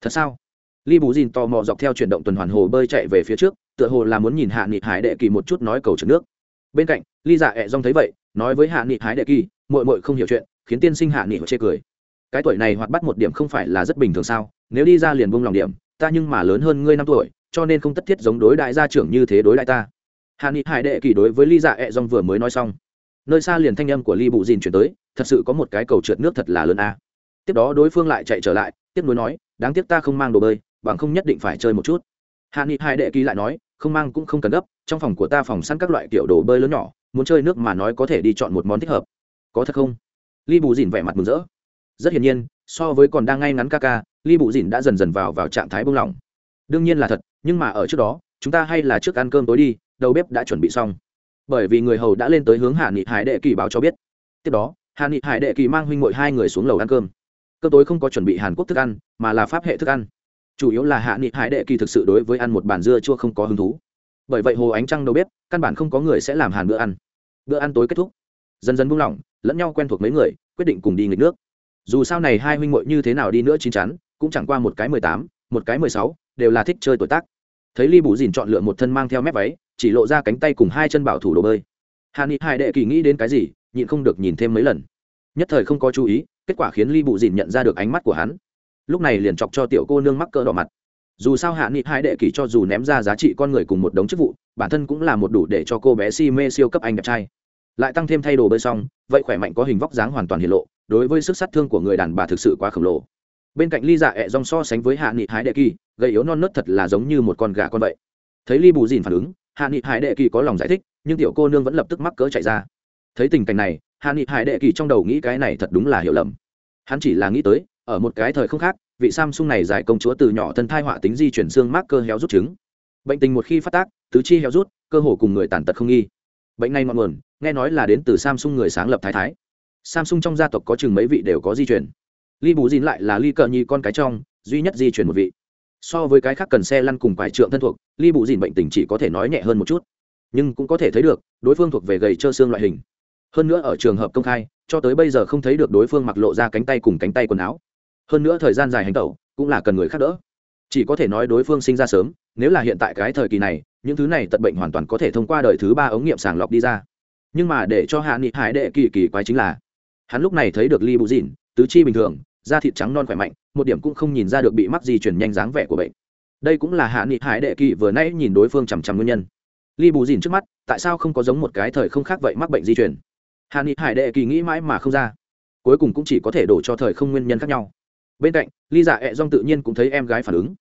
thật sao? Li bù dìn tò mò dọc theo chuyển động tuần hoàn hồ bơi chạy về phía trước, tựa hồ là muốn nhìn hạ nghị hải đệ kỳ một chút nói cầu trượt nước bên cạnh, ly dạ ẹ rong thấy vậy, nói với hạ nghị hái đệ kỳ mội mội không hiểu chuyện, khiến tiên sinh hạ nghị chê cười. Cái tuổi này hoạt bắt một điểm không phải là rất bình thường sao? Nếu đi ra liền bông lòng điểm, ta nhưng mà lớn hơn ngươi năm tuổi, cho nên không tất thiết giống đối đại gia trưởng như thế đối đại ta. Hạ nghị hải đệ kỳ đối với ly dạ ẹ rong vừa mới nói xong, nơi xa liền thanh âm của ly bụ dìn chuyển tới, thật sự có một cái cầu trượt nước thật là lớn a. Tiếp đó đối phương lại chạy trở lại, tiếp nối nói, đáng tiếc ta không mang đồ bơi, bằng không nhất định phải chơi một chút. Hạ nghị hải đệ kỳ lại nói, không mang cũng không cần gấp trong phòng của ta phòng săn các loại kiểu đồ bơi lớn nhỏ, muốn chơi nước mà nói có thể đi chọn một món thích hợp. Có thật không? Li bù dìn vẻ mặt mừng rỡ. Rất hiển nhiên, so với còn đang ngay ngắn ca ca, li bù dìn đã dần dần vào vào trạng thái bông lỏng. Đương nhiên là thật, nhưng mà ở trước đó, chúng ta hay là trước ăn cơm tối đi, đầu bếp đã chuẩn bị xong. Bởi vì người hầu đã lên tới hướng hạ nghị hải đệ kỳ báo cho biết. Tiếp đó, hạ nghị hải đệ kỳ mang huynh ngội hai người xuống lầu ăn cơm. Cơm tối không có chuẩn bị hàn quốc thức ăn, mà là pháp hệ thức ăn. Chủ yếu là hạ nghị hải đệ kỳ thực sự đối với ăn một bàn dưa chua không có hứng thú bởi vậy hồ ánh trăng đâu biết, căn bản không có người sẽ làm hàn bữa ăn. Bữa ăn tối kết thúc. Dần dần buông lỏng, lẫn nhau quen thuộc mấy người, quyết định cùng đi nghịch nước. Dù sao này hai huynh muội như thế nào đi nữa chín chắn, cũng chẳng qua một cái mười tám, một cái mười sáu, đều là thích chơi tuổi tác. Thấy ly bù dìn chọn lựa một thân mang theo mép váy, chỉ lộ ra cánh tay cùng hai chân bảo thủ đồ bơi. Hàn ni hai đệ kỳ nghĩ đến cái gì, nhịn không được nhìn thêm mấy lần. Nhất thời không có chú ý, kết quả khiến ly bù dìn nhận ra được ánh mắt của hắn. Lúc này liền chọc cho tiểu cô nương mắc cỡ đỏ mặt dù sao hạ nghị hai đệ kỷ cho dù ném ra giá trị con người cùng một đống chức vụ, bản thân cũng là một đủ để cho cô bé si mê siêu cấp anh đẹp trai. Lại tăng thêm thay đồ bơi xong, vậy khỏe mạnh có hình vóc dáng hoàn toàn hiện lộ, đối với sức sát thương của người đàn bà thực sự quá khổng lồ. Bên cạnh ly dạ ẹ rong so sánh với hạ nghị hái đệ kỳ gây yếu non nớt thật là giống như một con gà con vậy. Thấy ly bù dìn phản ứng, hạ nghị hải đệ kỳ có lòng giải thích, nhưng tiểu cô nương vẫn lập tức mắc cỡ chạy ra. Thấy tình cảnh này, hạ nghị hải đệ kỳ trong đầu nghĩ cái này thật đúng là hiểu lầm. Hắn chỉ là nghĩ tới, ở một cái thời không khác vị samsung này giải công chúa từ nhỏ thân thai họa tính di chuyển xương mắc cơ héo rút trứng. Bệnh tình một khi phát tác, tứ chi héo rút, cơ hồ cùng người tàn tật không nghi. Bệnh này ngọn nguồn, nghe nói là đến từ samsung người sáng lập thái thái. Samsung trong gia tộc có chừng mấy vị đều có di chuyển. Ly bù dìn lại là ly cờ nhi con cái trong, duy nhất di chuyển một vị. So với cái khác cần xe lăn cùng quải trượng thân thuộc ly Bù dìn bệnh tình chỉ có thể nói nhẹ hơn một chút. Nhưng cũng có thể thấy được, đối phương thuộc về gầy trơ xương loại hình. Hơn nữa ở trường hợp công khai, cho tới bây giờ không thấy được đối phương mặc lộ ra cánh tay cùng cánh tay quần áo hơn nữa thời gian dài hành tẩu cũng là cần người khác đỡ. Chỉ có thể nói đối phương sinh ra sớm, nếu là hiện tại cái thời kỳ này, những thứ này tận bệnh hoàn toàn có thể thông qua đời thứ ba ống nghiệm sàng lọc đi ra. Nhưng mà để cho hạ nghị hải đệ kỳ kỳ quái chính là, hắn lúc này thấy được ly bù dìn, tứ chi bình thường, da thịt trắng non khỏe mạnh, một điểm cũng không nhìn ra được bị mắc di chuyển nhanh dáng vẻ của bệnh. Đây cũng là hạ nghị hải đệ kỳ vừa nãy nhìn đối phương chằm chằm nguyên nhân. Ly bù dìn trước mắt, tại sao không có giống một cái thời không khác vậy mắc bệnh di chuyển? Hạ nghị hải đệ kỳ nghĩ mãi mà không ra. Cuối cùng cũng chỉ có thể đổ cho thời không nguyên nhân khác nhau bên cạnh, ly dạ ẹ dong tự nhiên cũng thấy em gái phản ứng.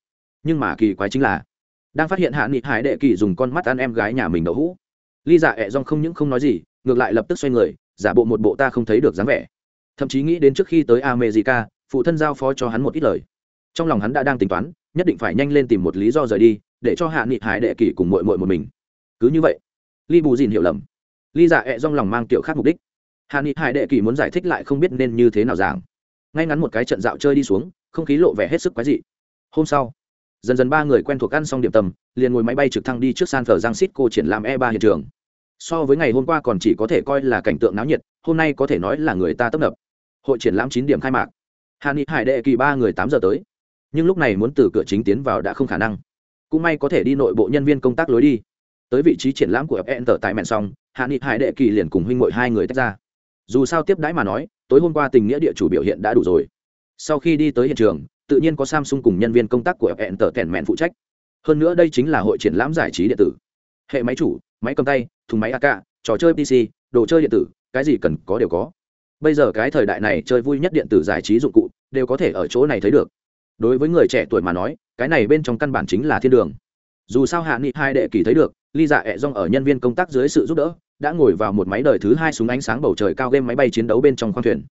Nhưng mà kỳ quái chính là, đang phát hiện hạ nghị hải đệ kỳ dùng con mắt ăn em gái nhà mình đậu hũ. Ly dạ ẹ dong không những không nói gì, ngược lại lập tức xoay người, giả bộ một bộ ta không thấy được dáng vẻ. Thậm chí nghĩ đến trước khi tới america, phụ thân giao phó cho hắn một ít lời. Trong lòng hắn đã đang tính toán, nhất định phải nhanh lên tìm một lý do rời đi, để cho hạ nghị hải đệ kỳ cùng mội mội một mình. Cứ như vậy, ly bù dìn hiểu lầm. Ly dạ ẹ dong lòng mang kiểu khác mục đích. Hạ nghị hải đệ kỳ muốn giải thích lại không biết nên như thế nào giảng ngay ngắn một cái trận dạo chơi đi xuống, không khí lộ vẻ hết sức quái dị. Hôm sau, dần dần ba người quen thuộc ăn xong điểm tầm liền ngồi máy bay trực thăng đi trước san thờ giang xít cô triển lãm e ba hiện trường. So với ngày hôm qua còn chỉ có thể coi là cảnh tượng náo nhiệt, hôm nay có thể nói là người ta tấp nập. Hội triển lãm chín điểm khai mạc. Hà ni hải đệ kỳ ba người tám giờ tới. Nhưng lúc này muốn từ cửa chính tiến vào đã không khả năng. Cũng may có thể đi nội bộ nhân viên công tác lối đi. Tới vị trí triển lãm của fn tờ tại mẹn xong hạ nghị hải đệ kỳ liền cùng huynh ngội hai người tách ra. Dù sao tiếp đãi mà nói tối hôm qua tình nghĩa địa chủ biểu hiện đã đủ rồi. Sau khi đi tới hiện trường, tự nhiên có samsung cùng nhân viên công tác của hẹn tờ kèn mẹn phụ trách. Hơn nữa đây chính là hội triển lãm giải trí điện tử. Hệ máy chủ, máy cầm tay, thùng máy ak trò chơi pc đồ chơi điện tử, cái gì cần có đều có. Bây giờ cái thời đại này chơi vui nhất điện tử giải trí dụng cụ đều có thể ở chỗ này thấy được. Đối với người trẻ tuổi mà nói, cái này bên trong căn bản chính là thiên đường. Dù sao hạ nghị hai đệ kỳ thấy được ly dạ ẹ rong ở nhân viên công tác dưới sự giúp đỡ đã ngồi vào một máy đời thứ hai súng ánh sáng bầu trời cao game máy bay chiến đấu bên trong khoang thuyền.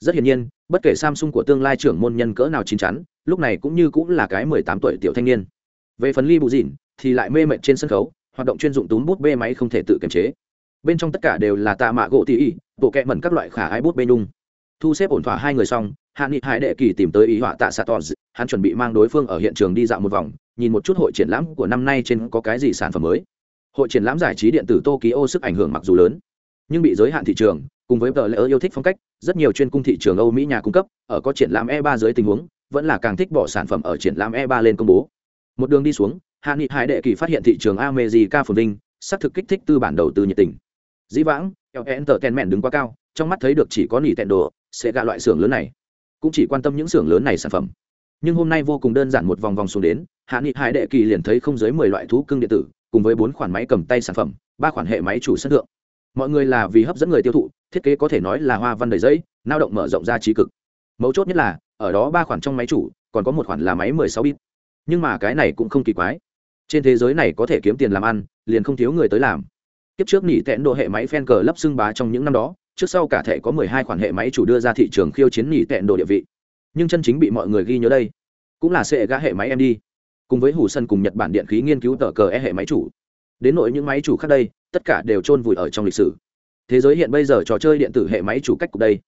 Rất hiển nhiên, bất kể samsung của tương lai trưởng môn nhân cỡ nào chín chắn, lúc này cũng như cũng là cái mười tám tuổi tiểu thanh niên. Về phần ly bù dìn thì lại mê mệt trên sân khấu, hoạt động chuyên dụng túm bút bê máy không thể tự kiềm chế. Bên trong tất cả đều là tạ mạ gỗ tỉ ỉ, bộ kẹ mẩn các loại khả ái bút bê nhung thu xếp ổn thỏa hai người xong, hạ nghị hải đệ kỳ tìm tới ý họa tạ satos hắn chuẩn bị mang đối phương ở hiện trường đi dạo một vòng, nhìn một chút hội triển lãm của năm nay trên có cái gì sản phẩm mới hội triển lãm giải trí điện tử tokyo sức ảnh hưởng mặc dù lớn, nhưng bị giới hạn thị trường, cùng với tờ lễ yêu thích phong cách, rất nhiều chuyên cung thị trường âu mỹ nhà cung cấp, ở có triển lãm e 3 dưới tình huống, vẫn là càng thích bỏ sản phẩm ở triển lãm e 3 lên công bố. Một đường đi xuống, hạ nghị hải đệ kỳ phát hiện thị trường america phồn vinh, xác thực kích thích tư bản đầu tư nhiệt tình. Dĩ vãng ln mẹn đứng quá cao, trong mắt thấy được chỉ có nỉ tẹn đồ sẽ gạ loại xưởng lớn này, cũng chỉ quan tâm những xưởng lớn này sản phẩm. Nhưng hôm nay vô cùng đơn giản một vòng vòng xuống đến, hạ nghị hải đệ kỳ liền thấy không dưới mười loại thú cưng điện tử cùng với bốn khoản máy cầm tay sản phẩm, ba khoản hệ máy chủ sân thượng. Mọi người là vì hấp dẫn người tiêu thụ, thiết kế có thể nói là hoa văn đầy giấy lao động mở rộng ra trí cực. Mấu chốt nhất là, ở đó ba khoản trong máy chủ, còn có một khoản là máy mười sáu bit. Nhưng mà cái này cũng không kỳ quái. Trên thế giới này có thể kiếm tiền làm ăn, liền không thiếu người tới làm. Tiếp trước nỉ tẹn độ hệ máy fan cờ lấp xưng bá trong những năm đó, trước sau cả thể có mười hai khoản hệ máy chủ đưa ra thị trường khiêu chiến nỉ tẹn độ địa vị. Nhưng chân chính bị mọi người ghi nhớ đây, cũng là sẽ gã hệ máy em đi cùng với hủ sân cùng nhật bản điện khí nghiên cứu tờ cờ e hệ máy chủ. Đến nội những máy chủ khác đây, tất cả đều chôn vùi ở trong lịch sử. Thế giới hiện bây giờ trò chơi điện tử hệ máy chủ cách cục đây.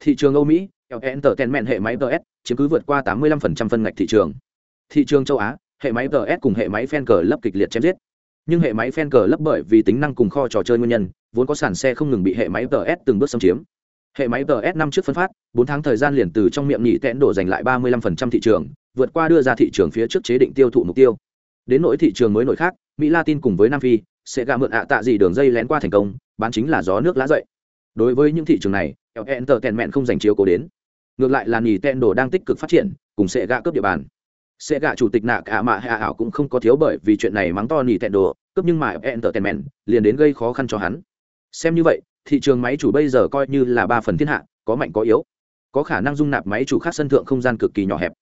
Thị trường âu mỹ entertainment hệ máy ts chiếm cứ vượt qua 85% phân ngạch thị trường. Thị trường châu á, hệ máy ts cùng hệ máy fan cờ lấp kịch liệt chém giết. Nhưng hệ máy fan cờ lấp bởi vì tính năng cùng kho trò chơi nguyên nhân, vốn có sản xe không ngừng bị hệ máy ts từng bước xâm chiếm hệ máy ts năm trước phân phát, bốn tháng thời gian liền từ trong miệng nhị tẽn đổ giành lại 35% thị trường, vượt qua đưa ra thị trường phía trước chế định tiêu thụ mục tiêu. Đến nỗi thị trường mới nổi khác, mỹ latin cùng với nam phi, sẽ gạ mượn ạ tạ gì đường dây lén qua thành công, bán chính là gió nước lá dậy đối với những thị trường này entertainment không dành chiếu cố đến. Ngược lại là nhì tên đồ đang tích cực phát triển, cùng sẽ gạ cướp địa bàn. Sẽ gạ chủ tịch nạ cả mạ hạ ảo cũng không có thiếu bởi vì chuyện này mắng to nhì tên đồ cướp nhưng mà entertainment liền đến gây khó khăn cho hắn. Xem như vậy thị trường máy chủ bây giờ coi như là ba phần thiên hạ, có mạnh có yếu. Có khả năng dung nạp máy chủ khác sân thượng không gian cực kỳ nhỏ hẹp.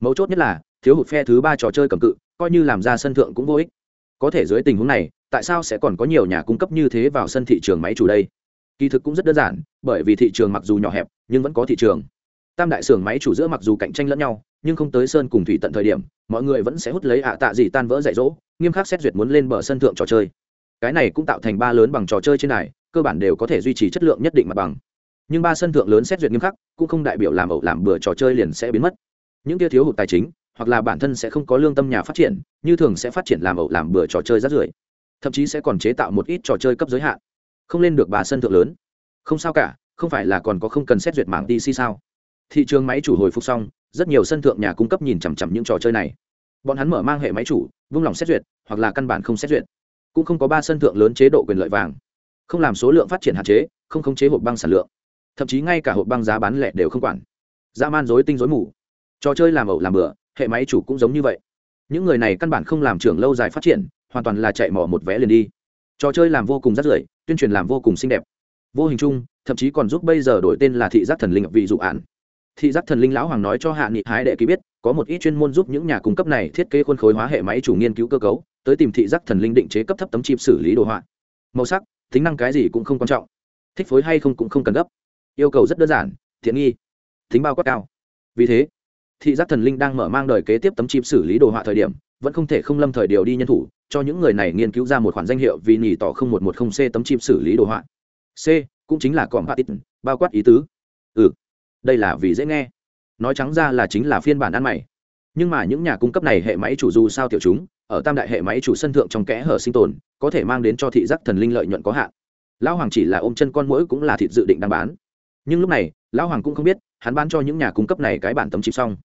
Mấu chốt nhất là, thiếu hụt phe thứ ba trò chơi cầm cự, coi như làm ra sân thượng cũng vô ích. Có thể dưới tình huống này, tại sao sẽ còn có nhiều nhà cung cấp như thế vào sân thị trường máy chủ đây? Kỳ thực cũng rất đơn giản, bởi vì thị trường mặc dù nhỏ hẹp, nhưng vẫn có thị trường. Tam đại xưởng máy chủ giữa mặc dù cạnh tranh lẫn nhau, nhưng không tới sơn cùng thủy tận thời điểm, mọi người vẫn sẽ hút lấy ạ tạ gì tan vỡ dạy dỗ, nghiêm khắc xét duyệt muốn lên bờ sân thượng trò chơi. Cái này cũng tạo thành ba lớn bằng trò chơi trên này cơ bản đều có thể duy trì chất lượng nhất định mặt bằng. Nhưng ba sân thượng lớn xét duyệt nghiêm khắc, cũng không đại biểu làm ẩu, làm bừa trò chơi liền sẽ biến mất. Những kia thiếu hụt tài chính, hoặc là bản thân sẽ không có lương tâm nhà phát triển, như thường sẽ phát triển làm ẩu, làm bừa trò chơi rát rưởi. Thậm chí sẽ còn chế tạo một ít trò chơi cấp giới hạn. Không lên được bà sân thượng lớn. Không sao cả, không phải là còn có không cần xét duyệt mạng dc sao? Thị trường máy chủ hồi phục xong, rất nhiều sân thượng nhà cung cấp nhìn chằm chằm những trò chơi này. Bọn hắn mở mang hệ máy chủ, vung lòng xét duyệt, hoặc là căn bản không xét duyệt. Cũng không có ba sân thượng lớn chế độ quyền lợi vàng không làm số lượng phát triển hạn chế, không khống chế hộp băng sản lượng. Thậm chí ngay cả hộp băng giá bán lẻ đều không quản. Dã man dối tinh dối mù. Trò chơi làm ẩu làm bừa, hệ máy chủ cũng giống như vậy. Những người này căn bản không làm trưởng lâu dài phát triển, hoàn toàn là chạy mỏ một vé liền đi. Trò chơi làm vô cùng rắt rưởi, tuyên truyền làm vô cùng xinh đẹp. Vô hình chung, thậm chí còn giúp bây giờ đổi tên là thị giác thần linh vị dụ án thị giác thần linh lão hoàng nói cho hạ nghị hái đệ ký biết, có một ít chuyên môn giúp những nhà cung cấp này thiết kế khuôn khối hóa hệ máy chủ nghiên cứu cơ cấu, tới tìm thị giác thần linh định chế cấp thấp tấm chip xử lý đồ họa. Màu sắc tính năng cái gì cũng không quan trọng. Thích phối hay không cũng không cần gấp. Yêu cầu rất đơn giản, thiện nghi, tính bao quát cao. Vì thế, thị giác thần linh đang mở mang đời kế tiếp tấm chip xử lý đồ họa thời điểm, vẫn không thể không lâm thời điều đi nhân thủ, cho những người này nghiên cứu ra một khoản danh hiệu vì nỉ tỏ không một một không c tấm chip xử lý đồ họa. C, cũng chính là còm patit bao quát ý tứ. Ừ đây là vì dễ nghe. Nói trắng ra là chính là phiên bản ăn mày. Nhưng mà những nhà cung cấp này hệ máy chủ dù sao tiểu chúng ở tam đại hệ máy chủ sân thượng trong kẽ hở sinh tồn, có thể mang đến cho thị giác thần linh lợi nhuận có hạn. Lão hoàng chỉ là ôm chân con mũi cũng là thịt dự định đang bán. Nhưng lúc này, lão hoàng cũng không biết, hắn bán cho những nhà cung cấp này cái bản tấm chip xong.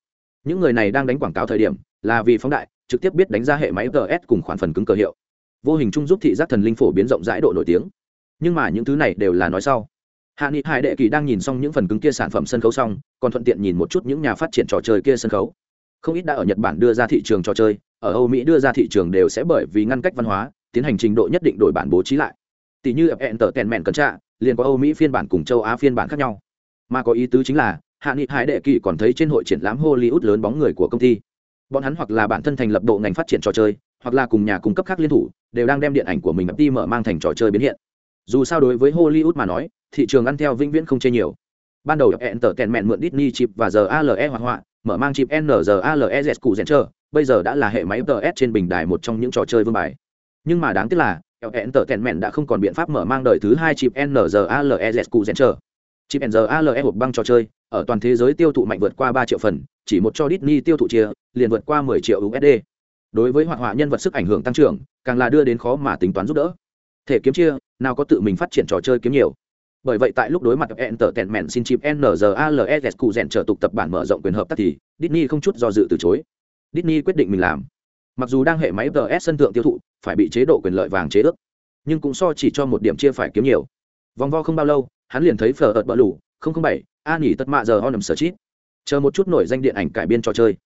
Những người này đang đánh quảng cáo thời điểm, là vì phóng đại, trực tiếp biết đánh ra hệ máy gs cùng khoản phần cứng cờ hiệu. Vô hình chung giúp thị giác thần linh phổ biến rộng rãi độ nổi tiếng. Nhưng mà những thứ này đều là nói sau. Hạ nghị hải đệ kỳ đang nhìn xong những phần cứng kia sản phẩm sân khấu xong, còn thuận tiện nhìn một chút những nhà phát triển trò chơi kia sân khấu. Không ít đã ở nhật bản đưa ra thị trường trò chơi ở âu mỹ đưa ra thị trường đều sẽ bởi vì ngăn cách văn hóa, tiến hành trình độ nhất định đổi bản bố trí lại. Tỷ như hẹn tờ tèn mèn cẩn trạ, liền có âu mỹ phiên bản cùng châu á phiên bản khác nhau. Mà có ý tứ chính là, hạ nghị hải đệ kỳ còn thấy trên hội triển lãm hollywood lớn bóng người của công ty. Bọn hắn hoặc là bản thân thành lập độ ngành phát triển trò chơi, hoặc là cùng nhà cung cấp khác liên thủ, đều đang đem điện ảnh của mình đi mở mang thành trò chơi biến hiện. Dù sao đối với hollywood mà nói, thị trường ăn theo vĩnh viễn không chê nhiều. Ban đầu hẹn tờ tèn mèn mượn Disney chip và giờ ALE hoạt họa mở mang chip NZALEZ cụ rèn chờ, bây giờ đã là hệ máy ts trên bình đài một trong những trò chơi vương bài. Nhưng mà đáng tiếc là hẹn tờ tèn mện đã không còn biện pháp mở mang đời thứ hai chip NZALEZ cụ rèn chờ. chip NRALES hộp băng trò chơi ở toàn thế giới tiêu thụ mạnh vượt qua ba triệu phần chỉ một cho Disney tiêu thụ chia liền vượt qua 10 triệu USD đối với hoạt họa nhân vật sức ảnh hưởng tăng trưởng càng là đưa đến khó mà tính toán giúp đỡ. Thể kiếm chia nào có tự mình phát triển trò chơi kiếm nhiều bởi vậy tại lúc đối mặt Entertainment xin chip NZALES cụ rèn trở tục tập bản mở rộng quyền hợp tác thì Disney không chút do dự từ chối. Disney quyết định mình làm. Mặc dù đang hệ máy PS sân thượng tiêu thụ, phải bị chế độ quyền lợi vàng chế ước, nhưng cũng so chỉ cho một điểm chia phải kiếm nhiều. Vòng vo không bao lâu, hắn liền thấy phở ợt bỡ lủ bảy, a nghỉ tất mạ giờ ho nằm sở chít. Chờ một chút nổi danh điện ảnh cải biên trò chơi.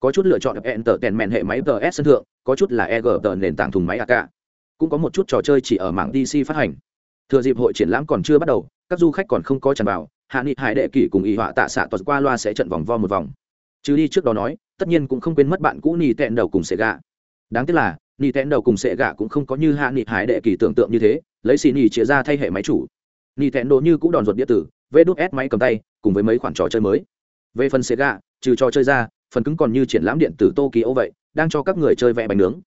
Có chút lựa chọn Entertainment hệ máy PS sân thượng, có chút là eg nền tảng thùng máy ak cũng có một chút trò chơi chỉ ở mạng dc phát hành thừa dịp hội triển lãm còn chưa bắt đầu, các du khách còn không có tràn vào, hạ nghị hải đệ kỷ cùng y họa tạ xạ tuật qua loa sẽ trận vòng vo một vòng. Chứ đi trước đó nói, tất nhiên cũng không quên mất bạn cũ nỉ tẹn đầu cùng sệ gạ đáng tiếc là nỉ tẹn đầu cùng sệ gạ cũng không có như hạ nghị hải đệ kỷ tưởng tượng như thế, lấy xì nỉ chia ra thay hệ máy chủ. Nỉ tẹn đồ như cũng đòn ruột điện tử, vê đút ép máy cầm tay, cùng với mấy khoản trò chơi mới. Về phần sệ gạ trừ trò chơi ra, phần cứng còn như triển lãm điện tử tokyo vậy, đang cho các người chơi vẽ bánh nướng.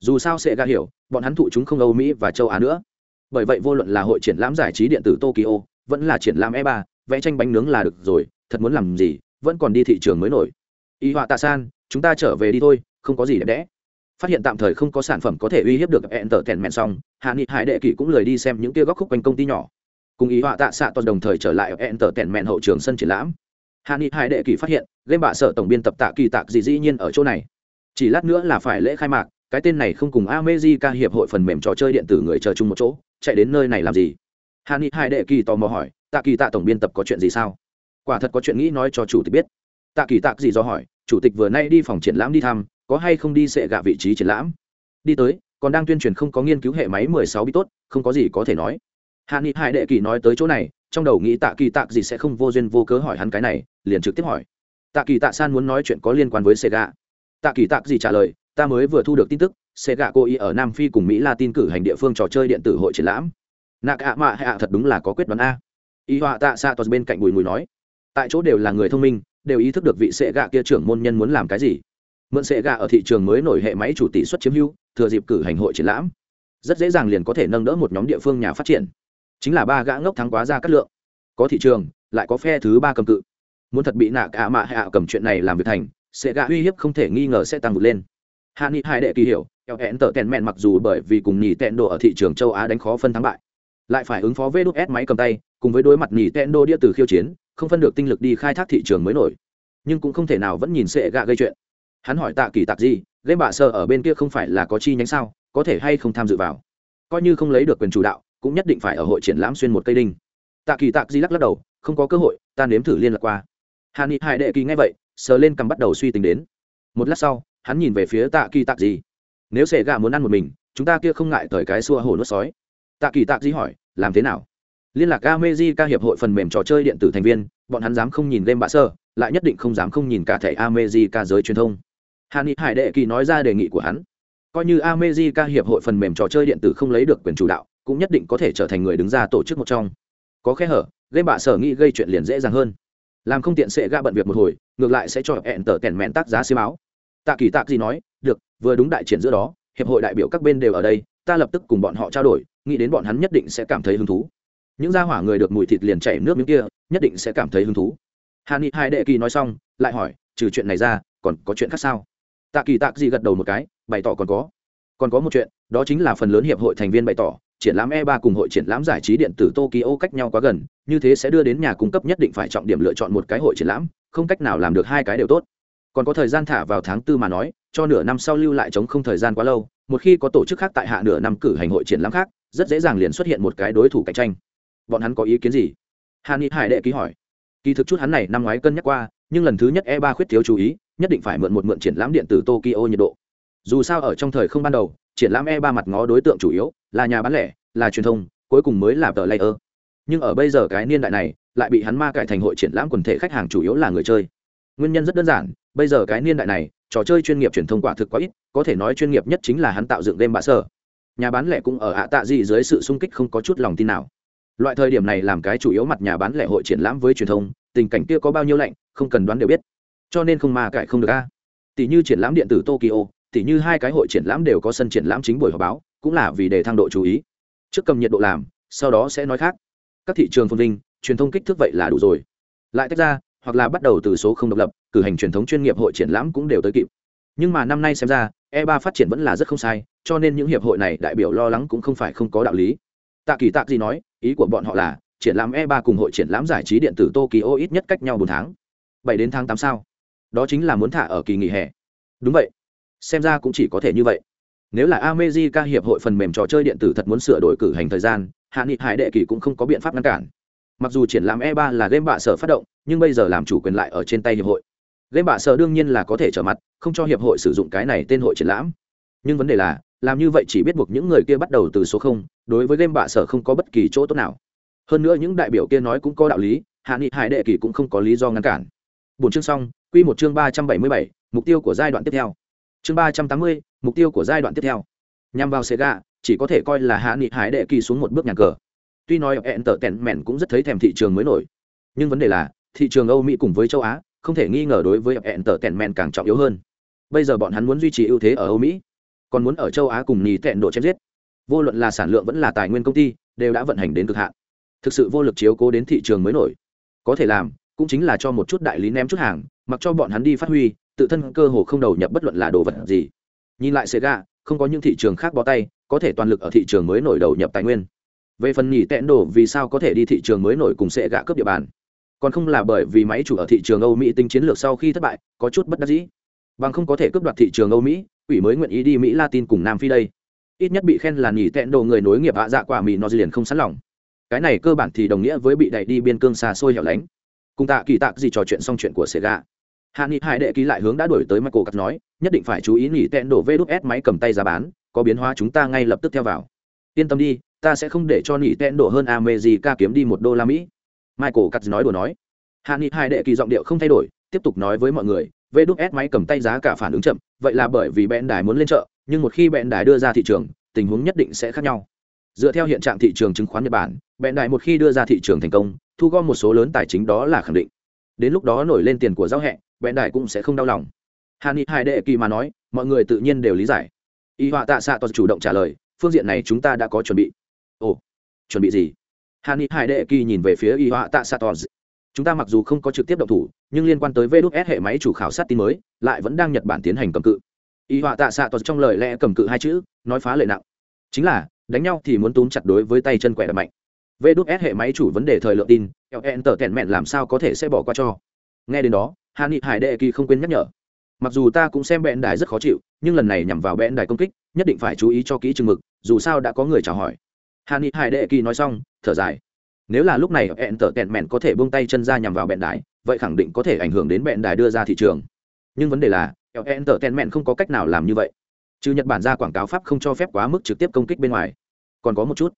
Dù sao sệ gạ hiểu, bọn hắn thụ chúng không âu mỹ và châu á nữa bởi vậy vô luận là hội triển lãm giải trí điện tử tokyo, vẫn là triển lãm e 3 vẽ tranh bánh nướng là được rồi, thật muốn làm gì, vẫn còn đi thị trường mới nổi. Y họa tạ san chúng ta trở về đi thôi, không có gì đẹp đẽ. Phát hiện tạm thời không có sản phẩm có thể uy hiếp được hẹn tở tèn mẹn xong, hạ nghị hải đệ kỷ cũng lười đi xem những kia góc khúc quanh công ty nhỏ. Cùng ý họa tạ xạ toàn đồng thời trở lại hẹn tở tèn mẹn hậu trường sân triển lãm. Hạ nghị hải đệ kỷ phát hiện, game bạ sở tổng biên tập tạ kỳ tạc gì dĩ nhiên ở chỗ này. Chỉ lát nữa là phải lễ khai mạc cái tên này không cùng America hiệp hội phần mềm trò chơi điện tử người chờ chung một chỗ, chạy đến nơi này làm gì? Hàn Nghị Hải Đệ Kỳ tò mò hỏi, Tạ Kỳ Tạ tổng biên tập có chuyện gì sao? Quả thật có chuyện nghĩ nói cho chủ tịch biết. Tạ Kỳ Tạ gì do hỏi, chủ tịch vừa nay đi phòng triển lãm đi thăm, có hay không đi sẽ gạ vị trí triển lãm? Đi tới, còn đang tuyên truyền không có nghiên cứu hệ máy 16 bit tốt, không có gì có thể nói. Hàn Nghị Hải Đệ Kỳ nói tới chỗ này, trong đầu nghĩ Tạ Kỳ Tạ gì sẽ không vô duyên vô cớ hỏi hắn cái này, liền trực tiếp hỏi. Tạ Kỳ Tạ San muốn nói chuyện có liên quan với Sega. Tạ Kỳ Tạ gì trả lời, ta mới vừa thu được tin tức, sẽ gạ cô ý ở nam phi cùng mỹ latin cử hành địa phương trò chơi điện tử hội triển lãm. Nạc ạ mạ hạ thật đúng là có quyết đoán a. Y họa tạ xạ toàn bên cạnh bùi mùi nói. Tại chỗ đều là người thông minh, đều ý thức được vị sệ gạ kia trưởng môn nhân muốn làm cái gì. Mượn sệ gạ ở thị trường mới nổi hệ máy chủ tỷ suất chiếm hưu thừa dịp cử hành hội triển lãm. Rất dễ dàng liền có thể nâng đỡ một nhóm địa phương nhà phát triển. Chính là ba gã ngốc thắng quá ra cắt lượng. Có thị trường, lại có phe thứ ba cầm cự. Muốn thật bị nạc ạ mạ hạ cầm chuyện này làm việc thành sệ gạ uy hiếp không thể nghi ngờ sẽ tăng vượt lên hạ nghị hai đệ kỳ hiểu eo hẹn tợ tèn mẹn mặc dù bởi vì cùng nhì tẹn đồ ở thị trường châu á đánh khó phân thắng bại, lại phải ứng phó với đúc s máy cầm tay, cùng với đối mặt nhì tẹn đồ đĩa từ khiêu chiến, không phân được tinh lực đi khai thác thị trường mới nổi. Nhưng cũng không thể nào vẫn nhìn sệ gạ gây chuyện. Hắn hỏi tạ kỳ tạc gì, game bạ sơ ở bên kia không phải là có chi nhánh sao, có thể hay không tham dự vào? Coi như không lấy được quyền chủ đạo, cũng nhất định phải ở hội triển lãm xuyên một cây đinh. Tạ kỳ tạc di lắc lắc đầu, không có cơ hội, ta nếm thử liên lạc qua. Hạ nghị hải đệ kỳ ngay vậy, sờ lên cầm bắt đầu suy tính đến. Một lát sau hắn nhìn về phía tạ kỳ tạc gì. Nếu sệ gà muốn ăn một mình, chúng ta kia không ngại thời cái xua hồ nuốt sói. Tạ kỳ tạc gì hỏi, làm thế nào? Liên lạc ameji ca hiệp hội phần mềm trò chơi điện tử thành viên, bọn hắn dám không nhìn game bạ sơ, lại nhất định không dám không nhìn cả thẻ ameji ca giới truyền thông. Hà ni hải đệ kỳ nói ra đề nghị của hắn. Coi như ameji ca hiệp hội phần mềm trò chơi điện tử không lấy được quyền chủ đạo, cũng nhất định có thể trở thành người đứng ra tổ chức một trong. Có khe hở, game bạ sở nghĩ gây chuyện liền dễ dàng hơn. Làm không tiện sẽ ga bận việc một hồi, ngược lại sẽ cho hẹn tờ kèn mẹn tác giá xiêm áo tạ kỳ Tạ gì nói, được, vừa đúng đại triển giữa đó, hiệp hội đại biểu các bên đều ở đây, ta lập tức cùng bọn họ trao đổi, nghĩ đến bọn hắn nhất định sẽ cảm thấy hứng thú. Những gia hỏa người được mùi thịt liền chảy nước miếng kia, nhất định sẽ cảm thấy hứng thú. Hà ni hai đệ kỳ nói xong, lại hỏi, trừ chuyện này ra, còn có chuyện khác sao? Tạ kỳ Tạ gì gật đầu một cái, bày tỏ còn có. Còn có một chuyện, đó chính là phần lớn hiệp hội thành viên bày tỏ, triển lãm e 3 cùng hội triển lãm giải trí điện tử tokyo cách nhau quá gần, như thế sẽ đưa đến nhà cung cấp nhất định phải trọng điểm lựa chọn một cái hội triển lãm, không cách nào làm được hai cái đều tốt còn có thời gian thả vào tháng tư mà nói, cho nửa năm sau lưu lại chống không thời gian quá lâu, một khi có tổ chức khác tại hạ nửa năm cử hành hội triển lãm khác, rất dễ dàng liền xuất hiện một cái đối thủ cạnh tranh. Bọn hắn có ý kiến gì? Hàn ni hải đệ ký hỏi. Kỳ thực chút hắn này năm ngoái cân nhắc qua, nhưng lần thứ nhất e ba khuyết thiếu chú ý, nhất định phải mượn một mượn triển lãm điện tử tokyo nhiệt độ. Dù sao ở trong thời không ban đầu, triển lãm e ba mặt ngó đối tượng chủ yếu là nhà bán lẻ, là truyền thông, cuối cùng mới là tờ layer. Nhưng ở bây giờ cái niên đại này, lại bị hắn ma cải thành hội triển lãm quần thể khách hàng chủ yếu là người chơi nguyên nhân rất đơn giản, bây giờ cái niên đại này, trò chơi chuyên nghiệp truyền thông quả thực quá ít, có thể nói chuyên nghiệp nhất chính là hắn tạo dựng game bạ sở. Nhà bán lẻ cũng ở hạ tạ gì dưới sự sung kích không có chút lòng tin nào. Loại thời điểm này làm cái chủ yếu mặt nhà bán lẻ hội triển lãm với truyền thông, tình cảnh kia có bao nhiêu lạnh, không cần đoán đều biết. Cho nên không mà cải không được a. Tỷ như triển lãm điện tử tokyo, tỷ như hai cái hội triển lãm đều có sân triển lãm chính buổi họp báo, cũng là vì để thăng độ chú ý. Trước cầm nhiệt độ làm, sau đó sẽ nói khác. Các thị trường phồn vinh, truyền thông kích thước vậy là đủ rồi. Lại tách ra hoặc là bắt đầu từ số không độc lập, cử hành truyền thống chuyên nghiệp hội triển lãm cũng đều tới kịp. Nhưng mà năm nay xem ra e 3 phát triển vẫn là rất không sai, cho nên những hiệp hội này đại biểu lo lắng cũng không phải không có đạo lý. Tạ kỳ tạ gì nói, ý của bọn họ là, triển lãm e 3 cùng hội triển lãm giải trí điện tử tokyo ít nhất cách nhau bốn tháng. Bảy đến tháng tám sao? Đó chính là muốn thả ở kỳ nghỉ hè. Đúng vậy. Xem ra cũng chỉ có thể như vậy. Nếu là America hiệp hội phần mềm trò chơi điện tử thật muốn sửa đổi cử hành thời gian, hạ nghị hải đệ kỳ cũng không có biện pháp ngăn cản. Mặc dù triển lãm e 3 là game bạ sở phát động nhưng bây giờ làm chủ quyền lại ở trên tay hiệp hội. Game bạ sở đương nhiên là có thể trở mặt, không cho hiệp hội sử dụng cái này tên hội triển lãm. Nhưng vấn đề là, làm như vậy chỉ biết buộc những người kia bắt đầu từ số không, đối với game bạ sở không có bất kỳ chỗ tốt nào. Hơn nữa những đại biểu kia nói cũng có đạo lý, hạ nghị hải đệ kỳ cũng không có lý do ngăn cản. Bốn chương xong, quy một chương ba trăm bảy mươi bảy, mục tiêu của giai đoạn tiếp theo. Chương ba trăm tám mươi, mục tiêu của giai đoạn tiếp theo. Nhằm vào sega, chỉ có thể coi là hạ nghị hải đệ kỳ xuống một bước nhà cờ. Tuy nói hẹn tở tèn mẹn cũng rất thấy thèm thị trường mới nổi, nhưng vấn đề là thị trường âu mỹ cùng với châu á, không thể nghi ngờ đối với hẹn tở tèn men càng trọng yếu hơn. Bây giờ bọn hắn muốn duy trì ưu thế ở âu mỹ, còn muốn ở châu á cùng nhì tẹn độ chém giết. Vô luận là sản lượng vẫn là tài nguyên công ty, đều đã vận hành đến cực hạn. Thực sự vô lực chiếu cố đến thị trường mới nổi. Có thể làm, cũng chính là cho một chút đại lý ném chút hàng, mặc cho bọn hắn đi phát huy, tự thân cơ hồ không đầu nhập bất luận là đồ vật gì. Nhìn lại sega, không có những thị trường khác bó tay, có thể toàn lực ở thị trường mới nổi đầu nhập tài nguyên. Về phần nhì tẹn đổ vì sao có thể đi thị trường mới nổi cùng Sẽ gạ cướp địa bàn? Còn không là bởi vì máy chủ ở thị trường âu mỹ tính chiến lược sau khi thất bại, có chút bất đắc dĩ. Bằng không có thể cướp đoạt thị trường âu mỹ ủy mới nguyện ý đi mỹ latin cùng nam phi đây. Ít nhất bị khen là nhỉ tẹn đồ người nối nghiệp hạ dạ quả mỹ nó liền không sẵn lòng. Cái này cơ bản thì đồng nghĩa với bị đẩy đi biên cương xa xôi hẻo lánh. Cùng tạ kỳ tạc gì trò chuyện xong chuyện của sega. Gạ hạ nghị hải đệ ký lại hướng đã đổi tới michael cắt nói, nhất định phải chú ý nhỉ tẹn đổ vê máy cầm tay giá bán, có biến hóa chúng ta ngay lập tức theo vào. Yên tâm đi, ta sẽ không để cho nhỉ tẹn đổ hơn America kiếm đi một đô la mỹ michael cắt nói đùa nói. Hạ nghị hải đệ kỳ giọng điệu không thay đổi, tiếp tục nói với mọi người, vê đúc s máy cầm tay giá cả phản ứng chậm, vậy là bởi vì bẹn đài muốn lên chợ, nhưng một khi bẹn đài đưa ra thị trường, tình huống nhất định sẽ khác nhau. Dựa theo hiện trạng thị trường chứng khoán nhật bản, bẹn đài một khi đưa ra thị trường thành công, thu gom một số lớn tài chính đó là khẳng định. Đến lúc đó nổi lên tiền của giao hẹ, bẹn đài cũng sẽ không đau lòng. Hà nghị hai đệ kỳ mà nói, mọi người tự nhiên đều lý giải. Y họa tạ xạ toàn chủ động trả lời, phương diện này chúng ta đã có chuẩn bị. Ồ, chuẩn bị gì? Hà ni Hải đệ kỳ nhìn về phía y họa tạ xạ toàn chúng ta mặc dù không có trực tiếp động thủ, nhưng liên quan tới vê đúc s hệ máy chủ khảo sát tin mới, lại vẫn đang nhật bản tiến hành cầm cự. Y họa tạ xạ toàn trong lời lẽ cầm cự hai chữ, nói phá lệ nặng. Chính là, đánh nhau thì muốn túm chặt đối với tay chân quẻ đập mạnh. Vê đúc s hệ máy chủ vấn đề thời lượng tin ln tờ tèn mẹn làm sao có thể sẽ bỏ qua cho. Nghe đến đó, hàn ni hải đệ kỳ không quên nhắc nhở. Mặc dù ta cũng xem bẽn đài rất khó chịu, nhưng lần này nhằm vào bẽn đài công kích, nhất định phải chú ý cho kỹ chừng mực, dù sao đã có người chào hỏi hà ni hải đệ kỳ nói xong, thở dài. Nếu là lúc này hẹn tở kẹn mẹn có thể buông tay chân ra nhằm vào bẹn đài, vậy khẳng định có thể ảnh hưởng đến bẹn đài đưa ra thị trường. Nhưng vấn đề là hẹn tở kẹn mẹn không có cách nào làm như vậy. Trừ nhật bản ra quảng cáo pháp không cho phép quá mức trực tiếp công kích bên ngoài. Còn có một chút.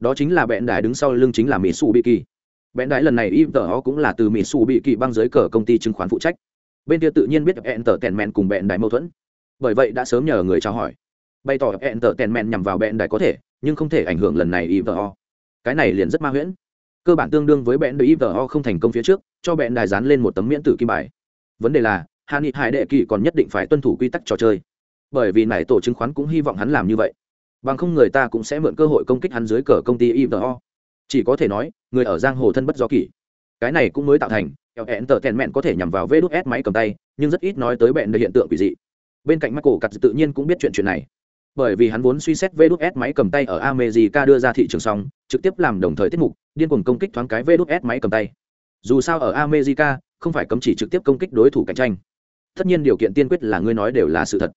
Đó chính là bẹn đài đứng sau lưng chính là mỹ su bị kỳ bẹn đái lần này im tờ cũng là từ mỹ su bị kỳ băng giới cờ công ty chứng khoán phụ trách. Bên kia tự nhiên biết hẹn tở kẹn mẹn cùng bẹn đài mâu thuẫn. Bởi vậy đã sớm nhờ người trao hỏi. Bày tỏ hẹn tở kẹn mẹn nhằm vào bẹn đài có thể nhưng không thể ảnh hưởng lần này ivo. Cái này liền rất ma huyễn. Cơ bản tương đương với bẽn đ im không thành công phía trước, cho bẽn đài dán lên một tấm miễn tử kim bài. Vấn đề là hạ nghị hải đệ kỳ còn nhất định phải tuân thủ quy tắc trò chơi. Bởi vì nải tổ chứng khoán cũng hy vọng hắn làm như vậy. Bằng không người ta cũng sẽ mượn cơ hội công kích hắn dưới cờ công ty ivo. Chỉ có thể nói, người ở giang hồ thân bất do kỷ. Cái này cũng mới tạo thành, kẹo hẹn tờ tèn mẹn có thể nhằm vào vê đốt s máy cầm tay, nhưng rất ít nói tới bẹn đời hiện tượng quỷ dị. Bên cạnh mắt cổ cặt tự nhiên cũng biết chuyện chuyện này bởi vì hắn vốn suy xét vê đút s máy cầm tay ở america đưa ra thị trường xong, trực tiếp làm đồng thời tiết mục, điên cuồng công kích thoáng cái vê đút s máy cầm tay. Dù sao ở america, không phải cấm chỉ trực tiếp công kích đối thủ cạnh tranh. Tất nhiên điều kiện tiên quyết là ngươi nói đều là sự thật.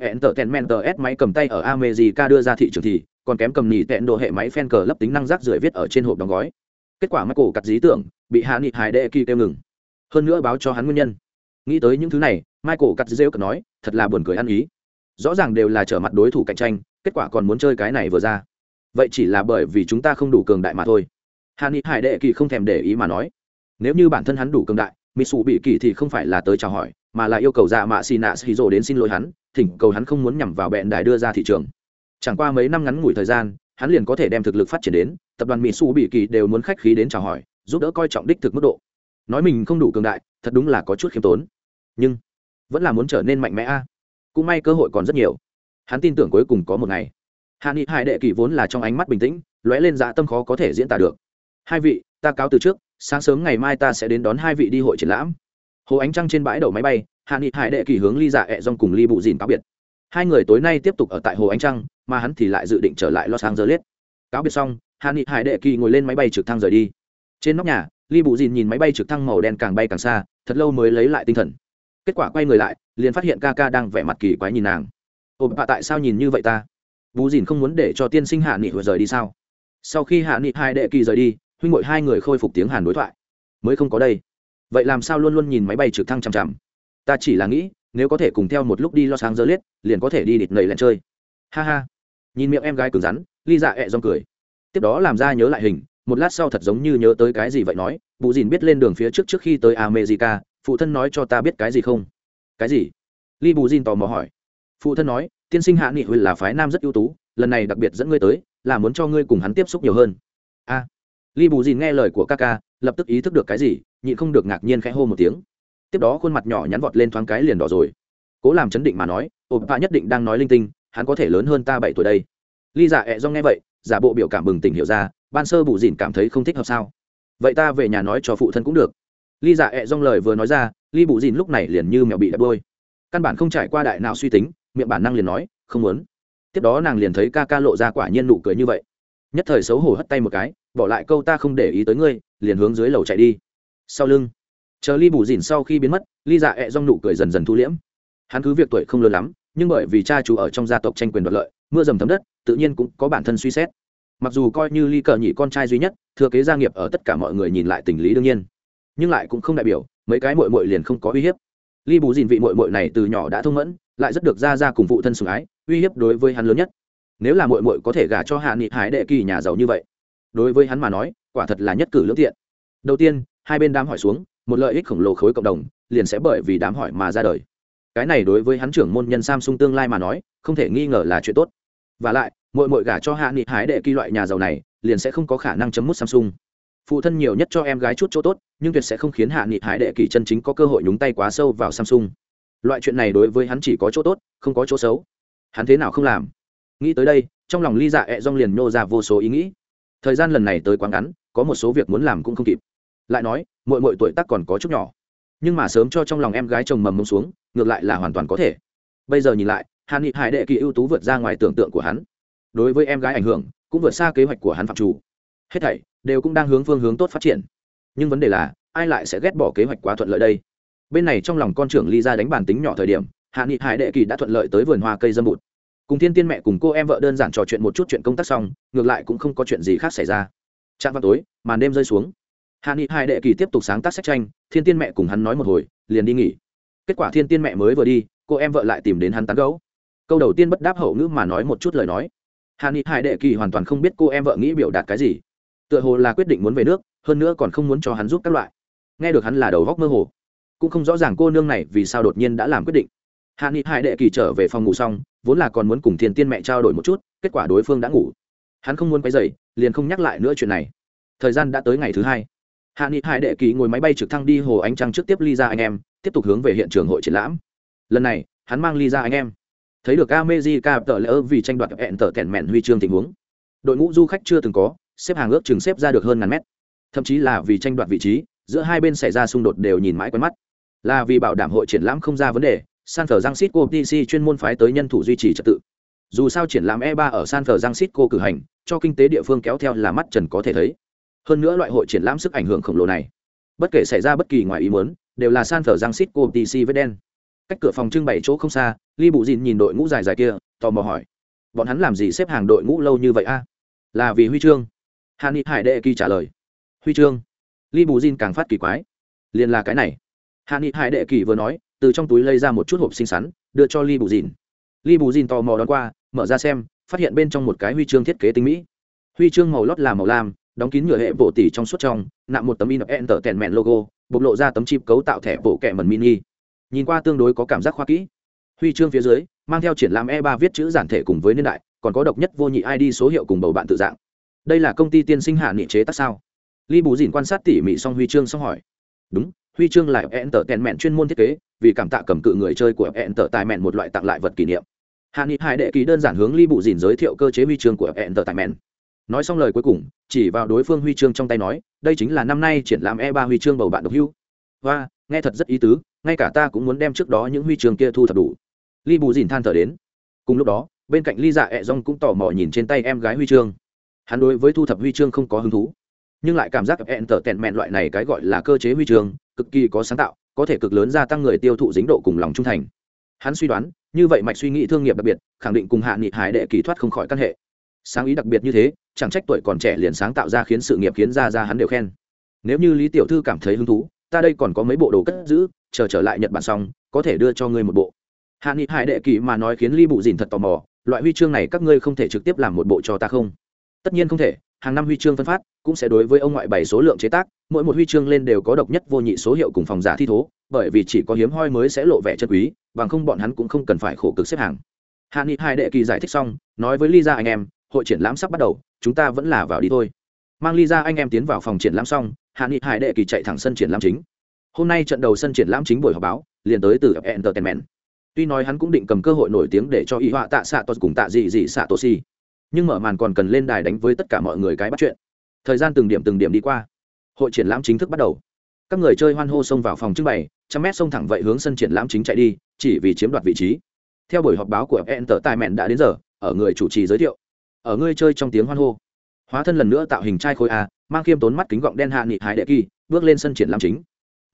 Hẹn tờ tèn men tờ s máy cầm tay ở america đưa ra thị trường thì, còn kém cầm nỉ tẹn độ hệ máy phen cờ lấp tính năng rác rưởi viết ở trên hộp đóng gói. Kết quả michael cặt dí tưởng, bị hạ nghị hải đệ kỳ kêu ngừng. Hơn nữa báo cho hắn nguyên nhân. Nghĩ tới những thứ này, michael cắt rêu cật nói, thật là buồn cười ăn ý rõ ràng đều là trở mặt đối thủ cạnh tranh, kết quả còn muốn chơi cái này vừa ra. Vậy chỉ là bởi vì chúng ta không đủ cường đại mà thôi. Hàn ni hải đệ kỳ không thèm để ý mà nói. Nếu như bản thân hắn đủ cường đại mỹ sụ bị kỳ thì không phải là tới chào hỏi, mà là yêu cầu dạ mạ xì nạ xì rồ đến xin lỗi hắn, thỉnh cầu hắn không muốn nhằm vào bẹn đài đưa ra thị trường. Chẳng qua mấy năm ngắn ngủi thời gian, hắn liền có thể đem thực lực phát triển đến, tập đoàn mỹ su bị kỳ đều muốn khách khí đến chào hỏi, giúp đỡ coi trọng đích thực mức độ. Nói mình không đủ cường đại, thật đúng là có chút khiêm tốn. Nhưng, vẫn là muốn trở nên mạnh mẽ a cũng may cơ hội còn rất nhiều. Hắn tin tưởng cuối cùng có một ngày, hạ nghị hải đệ kỳ vốn là trong ánh mắt bình tĩnh, lóe lên dạ tâm khó có thể diễn tả được. Hai vị, ta cáo từ trước, sáng sớm ngày mai ta sẽ đến đón hai vị đi hội triển lãm. Hồ ánh trăng trên bãi đậu máy bay, hạ nghị hải đệ kỳ hướng ly dạ ẹ dòng cùng ly bụ dìn cáo biệt. Hai người tối nay tiếp tục ở tại hồ ánh trăng, mà hắn thì lại dự định trở lại los angeles. Cáo biệt xong, hạ nghị hải đệ kỳ ngồi lên máy bay trực thăng rời đi. Trên nóc nhà, ly bụ dìn nhìn máy bay trực thăng màu đen càng bay càng xa, thật lâu mới lấy lại tinh thần kết quả quay người lại, liền phát hiện ca ca đang vẻ mặt kỳ quái nhìn nàng. Ồn bạ tại sao nhìn như vậy ta? Bú dìn không muốn để cho tiên sinh hạ nghị vừa rời đi sao? Sau khi hạ nghị hai đệ kỳ rời đi, huynh ngội hai người khôi phục tiếng hàn đối thoại. Mới không có đây. Vậy làm sao luôn luôn nhìn máy bay trực thăng chằm chằm? Ta chỉ là nghĩ, nếu có thể cùng theo một lúc đi lo sáng giờ liết liền có thể đi địt nầy lên chơi. Ha ha. Nhìn miệng em gái cứng rắn, ly dạ ẹ rong cười. Tiếp đó làm ra nhớ lại hình, một lát sau thật giống như nhớ tới cái gì vậy nói bù dìn biết lên đường phía trước trước khi tới america phụ thân nói cho ta biết cái gì không? Cái gì? Li bù dìn tò mò hỏi. Phụ thân nói tiên sinh hạ nghị huệ là phái nam rất ưu tú lần này đặc biệt dẫn ngươi tới là muốn cho ngươi cùng hắn tiếp xúc nhiều hơn. A. À, ly bù dìn nghe lời của ca ca lập tức ý thức được cái gì nhịn không được ngạc nhiên khẽ hô một tiếng. Tiếp đó khuôn mặt nhỏ nhắn vọt lên thoáng cái liền đỏ rồi. Cố làm chấn định mà nói ổn pa nhất định đang nói linh tinh hắn có thể lớn hơn ta bảy tuổi đây. Ly giả dạ ẹ do nghe vậy giả bộ biểu cảm bừng tỉnh hiểu ra ban sơ bù dìn cảm thấy không thích hợp sao? Vậy ta về nhà nói cho phụ thân cũng được ly dạ ẹ dong lời vừa nói ra, ly bù dìn lúc này liền như mẹo bị đập đôi căn bản không trải qua đại nào suy tính, miệng bản năng liền nói, không muốn. Tiếp đó nàng liền thấy ca ca lộ ra quả nhiên nụ cười như vậy. Nhất thời xấu hổ hất tay một cái, bỏ lại câu ta không để ý tới ngươi, liền hướng dưới lầu chạy đi. Sau lưng, chờ ly bù dìn sau khi biến mất, ly dạ ẹ rong nụ cười dần dần thu liễm. Hắn cứ việc tuổi không lớn lắm, nhưng bởi vì cha chú ở trong gia tộc tranh quyền đoạt lợi, mưa dầm thấm đất, tự nhiên cũng có bản thân suy xét. Mặc dù coi như ly cờ nhị con trai duy nhất, thừa kế gia nghiệp ở tất cả mọi người nhìn lại tình lý đương nhiên nhưng lại cũng không đại biểu, mấy cái mội mội liền không có uy hiếp. Ly bù dìn vị mội mội này từ nhỏ đã thông mẫn, lại rất được ra ra cùng phụ thân sủng ái, uy hiếp đối với hắn lớn nhất. Nếu là mội mội có thể gả cho hạ nghị hải đệ kỳ nhà giàu như vậy, đối với hắn mà nói, quả thật là nhất cử lương thiện đầu tiên, hai bên đám hỏi xuống, một lợi ích khổng lồ khối cộng đồng, liền sẽ bởi vì đám hỏi mà ra đời. Cái này đối với hắn trưởng môn nhân samsung tương lai mà nói, không thể nghi ngờ là chuyện tốt. Và lại mội mội gả cho hạ nghị hải đệ kỳ loại nhà giàu này, liền sẽ không có khả năng chấm mút samsung phụ thân nhiều nhất cho em gái chút chỗ tốt, nhưng tuyệt sẽ không khiến hạ nghị hải đệ kỳ chân chính có cơ hội nhúng tay quá sâu vào samsung. Loại chuyện này đối với hắn chỉ có chỗ tốt, không có chỗ xấu. Hắn thế nào không làm? Nghĩ tới đây, trong lòng ly dạ e ẹ liền nhô ra vô số ý nghĩ. Thời gian lần này tới quá ngắn, có một số việc muốn làm cũng không kịp. Lại nói mỗi mỗi tuổi tác còn có chút nhỏ. Nhưng mà sớm cho trong lòng em gái chồng mầm mông xuống, ngược lại là hoàn toàn có thể. Bây giờ nhìn lại, Hạ nghị hải đệ kỳ ưu tú vượt ra ngoài tưởng tượng của hắn. Đối với em gái ảnh hưởng, cũng vượt xa kế hoạch của hắn phạm chủ. Hết thảy đều cũng đang hướng phương hướng tốt phát triển. Nhưng vấn đề là, ai lại sẽ ghét bỏ kế hoạch quá thuận lợi đây? Bên này trong lòng con trưởng ly ra đánh bàn tính nhỏ thời điểm, hạ nghị hải đệ kỳ đã thuận lợi tới vườn hoa cây dâm bụt. Cùng thiên tiên mẹ cùng cô em vợ đơn giản trò chuyện một chút chuyện công tác xong, ngược lại cũng không có chuyện gì khác xảy ra. Trạm vào tối, màn đêm rơi xuống. Hạ nghị hải đệ kỳ tiếp tục sáng tác sách tranh, thiên tiên mẹ cùng hắn nói một hồi, liền đi nghỉ. Kết quả thiên tiên mẹ mới vừa đi, cô em vợ lại tìm đến hắn tán gấu câu đầu tiên bất đáp hậu ngữ mà nói một chút lời nói. Hạ nghị hải đệ kỳ hoàn toàn không biết cô em vợ nghĩ biểu đạt cái gì tựa hồ là quyết định muốn về nước, hơn nữa còn không muốn cho hắn giúp các loại. Nghe được hắn là đầu góc mơ hồ, cũng không rõ ràng cô nương này vì sao đột nhiên đã làm quyết định. Hạ nghị hải đệ kỳ trở về phòng ngủ xong, vốn là còn muốn cùng thiên tiên mẹ trao đổi một chút, kết quả đối phương đã ngủ. Hắn không muốn quay dày liền không nhắc lại nữa chuyện này. Thời gian đã tới ngày thứ hai. Hạ nghị hải đệ kỳ ngồi máy bay trực thăng đi hồ ánh trăng trước tiếp ly ra anh em, tiếp tục hướng về hiện trường hội triển lãm. Lần này, hắn mang ly ra anh em. Thấy được America tờ lỡ vì tranh đoạt hẹn tờ kẹn mẹn huy chương tình huống. Đội ngũ du khách chưa từng có xếp hàng ước chừng xếp ra được hơn ngàn mét. Thậm chí là vì tranh đoạt vị trí, giữa hai bên xảy ra xung đột đều nhìn mãi quen mắt. Là vì bảo đảm hội triển lãm không ra vấn đề, san francisco tc chuyên môn phái tới nhân thủ duy trì trật tự. Dù sao triển lãm e 3 ở san francisco cử hành, cho kinh tế địa phương kéo theo là mắt trần có thể thấy. Hơn nữa loại hội triển lãm sức ảnh hưởng khổng lồ này, bất kể xảy ra bất kỳ ngoài ý muốn, đều là san francisco tc với đen. Cách cửa phòng trưng bày chỗ không xa Li bụ dìn nhìn đội ngũ dài dài kia, tò mò hỏi, bọn hắn làm gì xếp hàng đội ngũ lâu như vậy a? Là vì huy chương hàn ni hải đệ kỳ trả lời. Huy chương. Li bù dìn càng phát kỳ quái. Liền là cái này. Hạ ni hải đệ kỳ vừa nói, từ trong túi lấy ra một chút hộp xinh xắn, đưa cho Li bù dìn. Li bù dìn tò mò đón qua, mở ra xem, phát hiện bên trong một cái huy chương thiết kế tinh mỹ. Huy chương màu lót là màu lam, đóng kín nhựa hệ bộ tỷ trong suốt trong, nạm một tấm in enter tèn mẹn logo, bộc lộ ra tấm chip cấu tạo thẻ bộ kẹ mần mini. Nhìn qua tương đối có cảm giác khoa kỹ. Huy chương phía dưới, mang theo triển lãm e 3 viết chữ giản thể cùng với niên đại, còn có độc nhất vô nhị id số hiệu cùng bầu bạn tự dạng đây là công ty tiên sinh hạ nghị chế tác sao? Li bù dìn quan sát tỉ mỉ xong huy chương xong hỏi. Đúng, huy chương là tờ tèn mẹn chuyên môn thiết kế, vì cảm tạ cầm cự người chơi của enter tài mẹn một loại tặng lại vật kỷ niệm. Hạ nghị hải đệ ký đơn giản hướng Li bù dìn giới thiệu cơ chế huy chương của enter tài mẹn nói xong lời cuối cùng, chỉ vào đối phương huy chương trong tay nói, đây chính là năm nay triển lãm e ba huy chương bầu bạn độc hưu. Và nghe thật rất ý tứ, ngay cả ta cũng muốn đem trước đó những huy chương kia thu thập đủ. Li bù dìn than thở đến. Cùng lúc đó, bên cạnh ly dạ e ẹ rong cũng tò mò nhìn trên tay em gái huy chương hắn đối với thu thập huy chương không có hứng thú. Nhưng lại cảm giác ẹn tở tẹn mẹn loại này cái gọi là cơ chế huy chương, cực kỳ có sáng tạo, có thể cực lớn gia tăng người tiêu thụ dính độ cùng lòng trung thành. Hắn suy đoán, như vậy mạch suy nghĩ thương nghiệp đặc biệt, khẳng định cùng hạ nghị hải đệ kỳ thoát không khỏi căn hệ. Sáng ý đặc biệt như thế, chẳng trách tuổi còn trẻ liền sáng tạo ra khiến sự nghiệp khiến ra ra hắn đều khen. Nếu như lý tiểu thư cảm thấy hứng thú, ta đây còn có mấy bộ đồ cất giữ, chờ trở lại nhật bản xong, có thể đưa cho ngươi một bộ. Hạ nghị hải đệ kỳ mà nói khiến ly bụ dìn thật tò mò, loại huy chương này các ngươi không thể trực tiếp làm một bộ cho ta không? Tất nhiên không thể, hàng năm huy chương phân phát cũng sẽ đối với ông ngoại bảy số lượng chế tác, mỗi một huy chương lên đều có độc nhất vô nhị số hiệu cùng phòng giả thi thố, bởi vì chỉ có hiếm hoi mới sẽ lộ vẻ chân quý, bằng không bọn hắn cũng không cần phải khổ cực xếp hàng. Hạ nghị hai đệ kỳ giải thích xong, nói với ly ra anh em, hội triển lãm sắp bắt đầu, chúng ta vẫn là vào đi thôi. Mang ly ra anh em tiến vào phòng triển lãm xong, hạ nghị hải đệ kỳ chạy thẳng sân triển lãm chính. Hôm nay trận đầu sân triển lãm chính buổi họp báo, liền tới từ entertainment. Tuy nói hắn cũng định cầm cơ hội nổi tiếng để cho y họa tạ xạ tos cùng tạ dị dị xạ tô si nhưng mở màn còn cần lên đài đánh với tất cả mọi người cái bắt chuyện. Thời gian từng điểm từng điểm đi qua. Hội triển lãm chính thức bắt đầu. Các người chơi hoan hô xông vào phòng trưng bày, trăm mét xông thẳng vậy hướng sân triển lãm chính chạy đi, chỉ vì chiếm đoạt vị trí. Theo buổi họp báo của enter tài mẹn đã đến giờ, ở người chủ trì giới thiệu. Ở người chơi trong tiếng hoan hô. Hóa thân lần nữa tạo hình trai khối a, mang khiêm tốn mắt kính gọng đen hạ nghị hải đệ kỳ, bước lên sân triển lãm chính.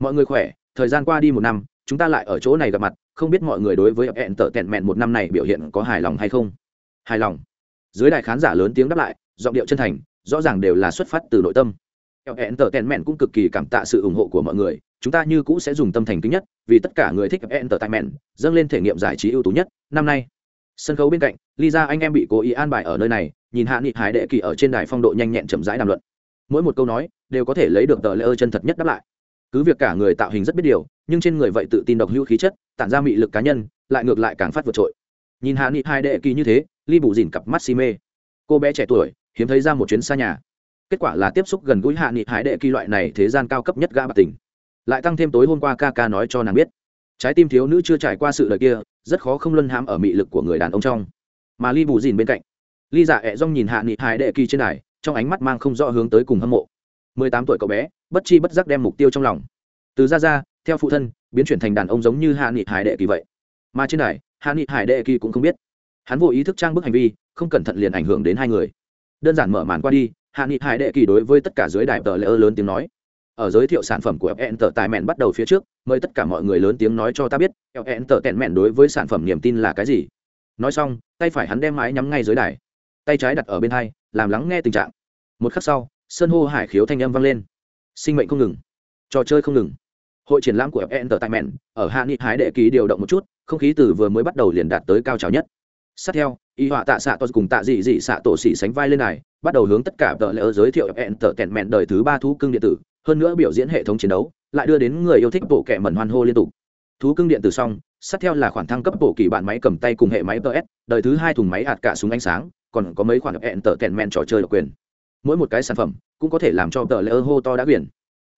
Mọi người khỏe, thời gian qua đi một năm, chúng ta lại ở chỗ này gặp mặt, không biết mọi người đối với hẹn tợ tẹn mẹn một năm này biểu hiện có hài lòng hay không? Hài lòng dưới đại khán giả lớn tiếng đáp lại, giọng điệu chân thành, rõ ràng đều là xuất phát từ nội tâm. Hẹn tờ tèn mẹn cũng cực kỳ cảm tạ sự ủng hộ của mọi người, chúng ta như cũ sẽ dùng tâm thành kính nhất, vì tất cả người thích hẹn tờ tẹn mẹn, dâng lên thể nghiệm giải trí ưu tú nhất. Năm nay, sân khấu bên cạnh, lisa anh em bị cố ý an bài ở nơi này, nhìn hạ nghị hải đệ kỳ ở trên đài phong độ nhanh nhẹn chậm rãi đàm luận. Mỗi một câu nói, đều có thể lấy được tờ lễ ơ chân thật nhất đáp lại. Cứ việc cả người tạo hình rất biết điều, nhưng trên người vậy tự tin độc hữu khí chất, tản ra mị lực cá nhân, lại ngược lại càng phát vượt trội nhìn hạ nghị hai đệ kỳ như thế, ly bù dìn cặp mắt si mê. Cô bé trẻ tuổi, hiếm thấy ra một chuyến xa nhà. Kết quả là tiếp xúc gần gũi hạ nghị hải đệ kỳ loại này thế gian cao cấp nhất gã bạc tình. Lại tăng thêm tối hôm qua ca ca nói cho nàng biết. Trái tim thiếu nữ chưa trải qua sự đời kia, rất khó không luân hãm ở mị lực của người đàn ông trong. Mà ly bù dìn bên cạnh, ly dạ ẹ rong nhìn hạ nghị hải đệ kỳ trên này trong ánh mắt mang không rõ hướng tới cùng hâm mộ. Mười tám tuổi cậu bé, bất chi bất giác đem mục tiêu trong lòng. Từ ra ra, theo phụ thân, biến chuyển thành đàn ông giống như hạ nghị hải đệ kỳ vậy. Mà trên này hạ nghị hải đệ kỳ cũng không biết. Hắn vô ý thức trang bức hành vi, không cẩn thận liền ảnh hưởng đến hai người. Đơn giản mở màn qua đi, hạ nghị hải đệ kỳ đối với tất cả dưới đài tờ lễ ơ lớn tiếng nói. Ở giới thiệu sản phẩm của fn tờ tài mẹn bắt đầu phía trước, mời tất cả mọi người lớn tiếng nói cho ta biết fn tờ tẹn mẹn đối với sản phẩm niềm tin là cái gì? Nói xong, tay phải hắn đem mái nhắm ngay dưới đài. Tay trái đặt ở bên hai, làm lắng nghe tình trạng. Một khắc sau sân hô hải khiếu thanh âm vang lên. Sinh mệnh không ngừng. Trò chơi không ngừng hội triển lãm của fn tờ tại mẹn ở hạ nghị hái đệ ký điều động một chút, không khí từ vừa mới bắt đầu liền đạt tới cao trào nhất. Sát theo, y họa tạ xạ tos cùng tạ dị dị xạ tổ xỉ sánh vai lên này bắt đầu hướng tất cả tờ lỡ giới thiệu fn tờ tẹn mẹn đời thứ ba thú cưng điện tử, hơn nữa biểu diễn hệ thống chiến đấu, lại đưa đến người yêu thích bộ kẻ mẩn hoan hô liên tục. Thú cưng điện tử xong, sát theo là khoản thăng cấp bộ kỳ bản máy cầm tay cùng hệ máy ps đời thứ hai thùng máy hạt cả súng ánh sáng, còn có mấy khoản fn tờ tẹn mẹn trò chơi độc quyền. Mỗi một cái sản phẩm cũng có thể làm cho tờ lỡ hô to đã biển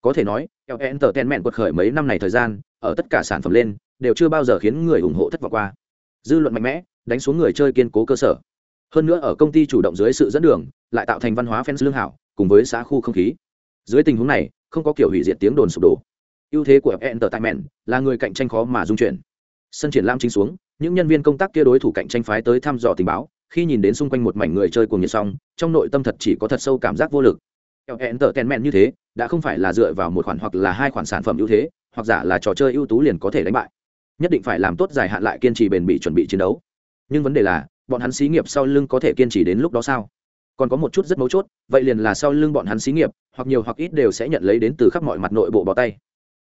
có thể nói ln tờ ten mẹn quật khởi mấy năm này thời gian ở tất cả sản phẩm lên đều chưa bao giờ khiến người ủng hộ thất vọng qua dư luận mạnh mẽ đánh xuống người chơi kiên cố cơ sở hơn nữa ở công ty chủ động dưới sự dẫn đường lại tạo thành văn hóa fans lương hảo cùng với xã khu không khí dưới tình huống này không có kiểu hủy diệt tiếng đồn sụp đổ ưu thế của entertainment là người cạnh tranh khó mà dung chuyển sân triển lam chính xuống những nhân viên công tác kia đối thủ cạnh tranh phái tới thăm dò tình báo khi nhìn đến xung quanh một mảnh người chơi cùng nhiệt xong trong nội tâm thật chỉ có thật sâu cảm giác vô lực entertainment như thế đã không phải là dựa vào một khoản hoặc là hai khoản sản phẩm ưu thế, hoặc giả là trò chơi ưu tú liền có thể đánh bại. Nhất định phải làm tốt dài hạn lại kiên trì bền bỉ chuẩn bị chiến đấu. Nhưng vấn đề là, bọn hắn xí nghiệp sau lưng có thể kiên trì đến lúc đó sao? Còn có một chút rất mấu chốt, vậy liền là sau lưng bọn hắn xí nghiệp, hoặc nhiều hoặc ít đều sẽ nhận lấy đến từ khắp mọi mặt nội bộ bỏ tay.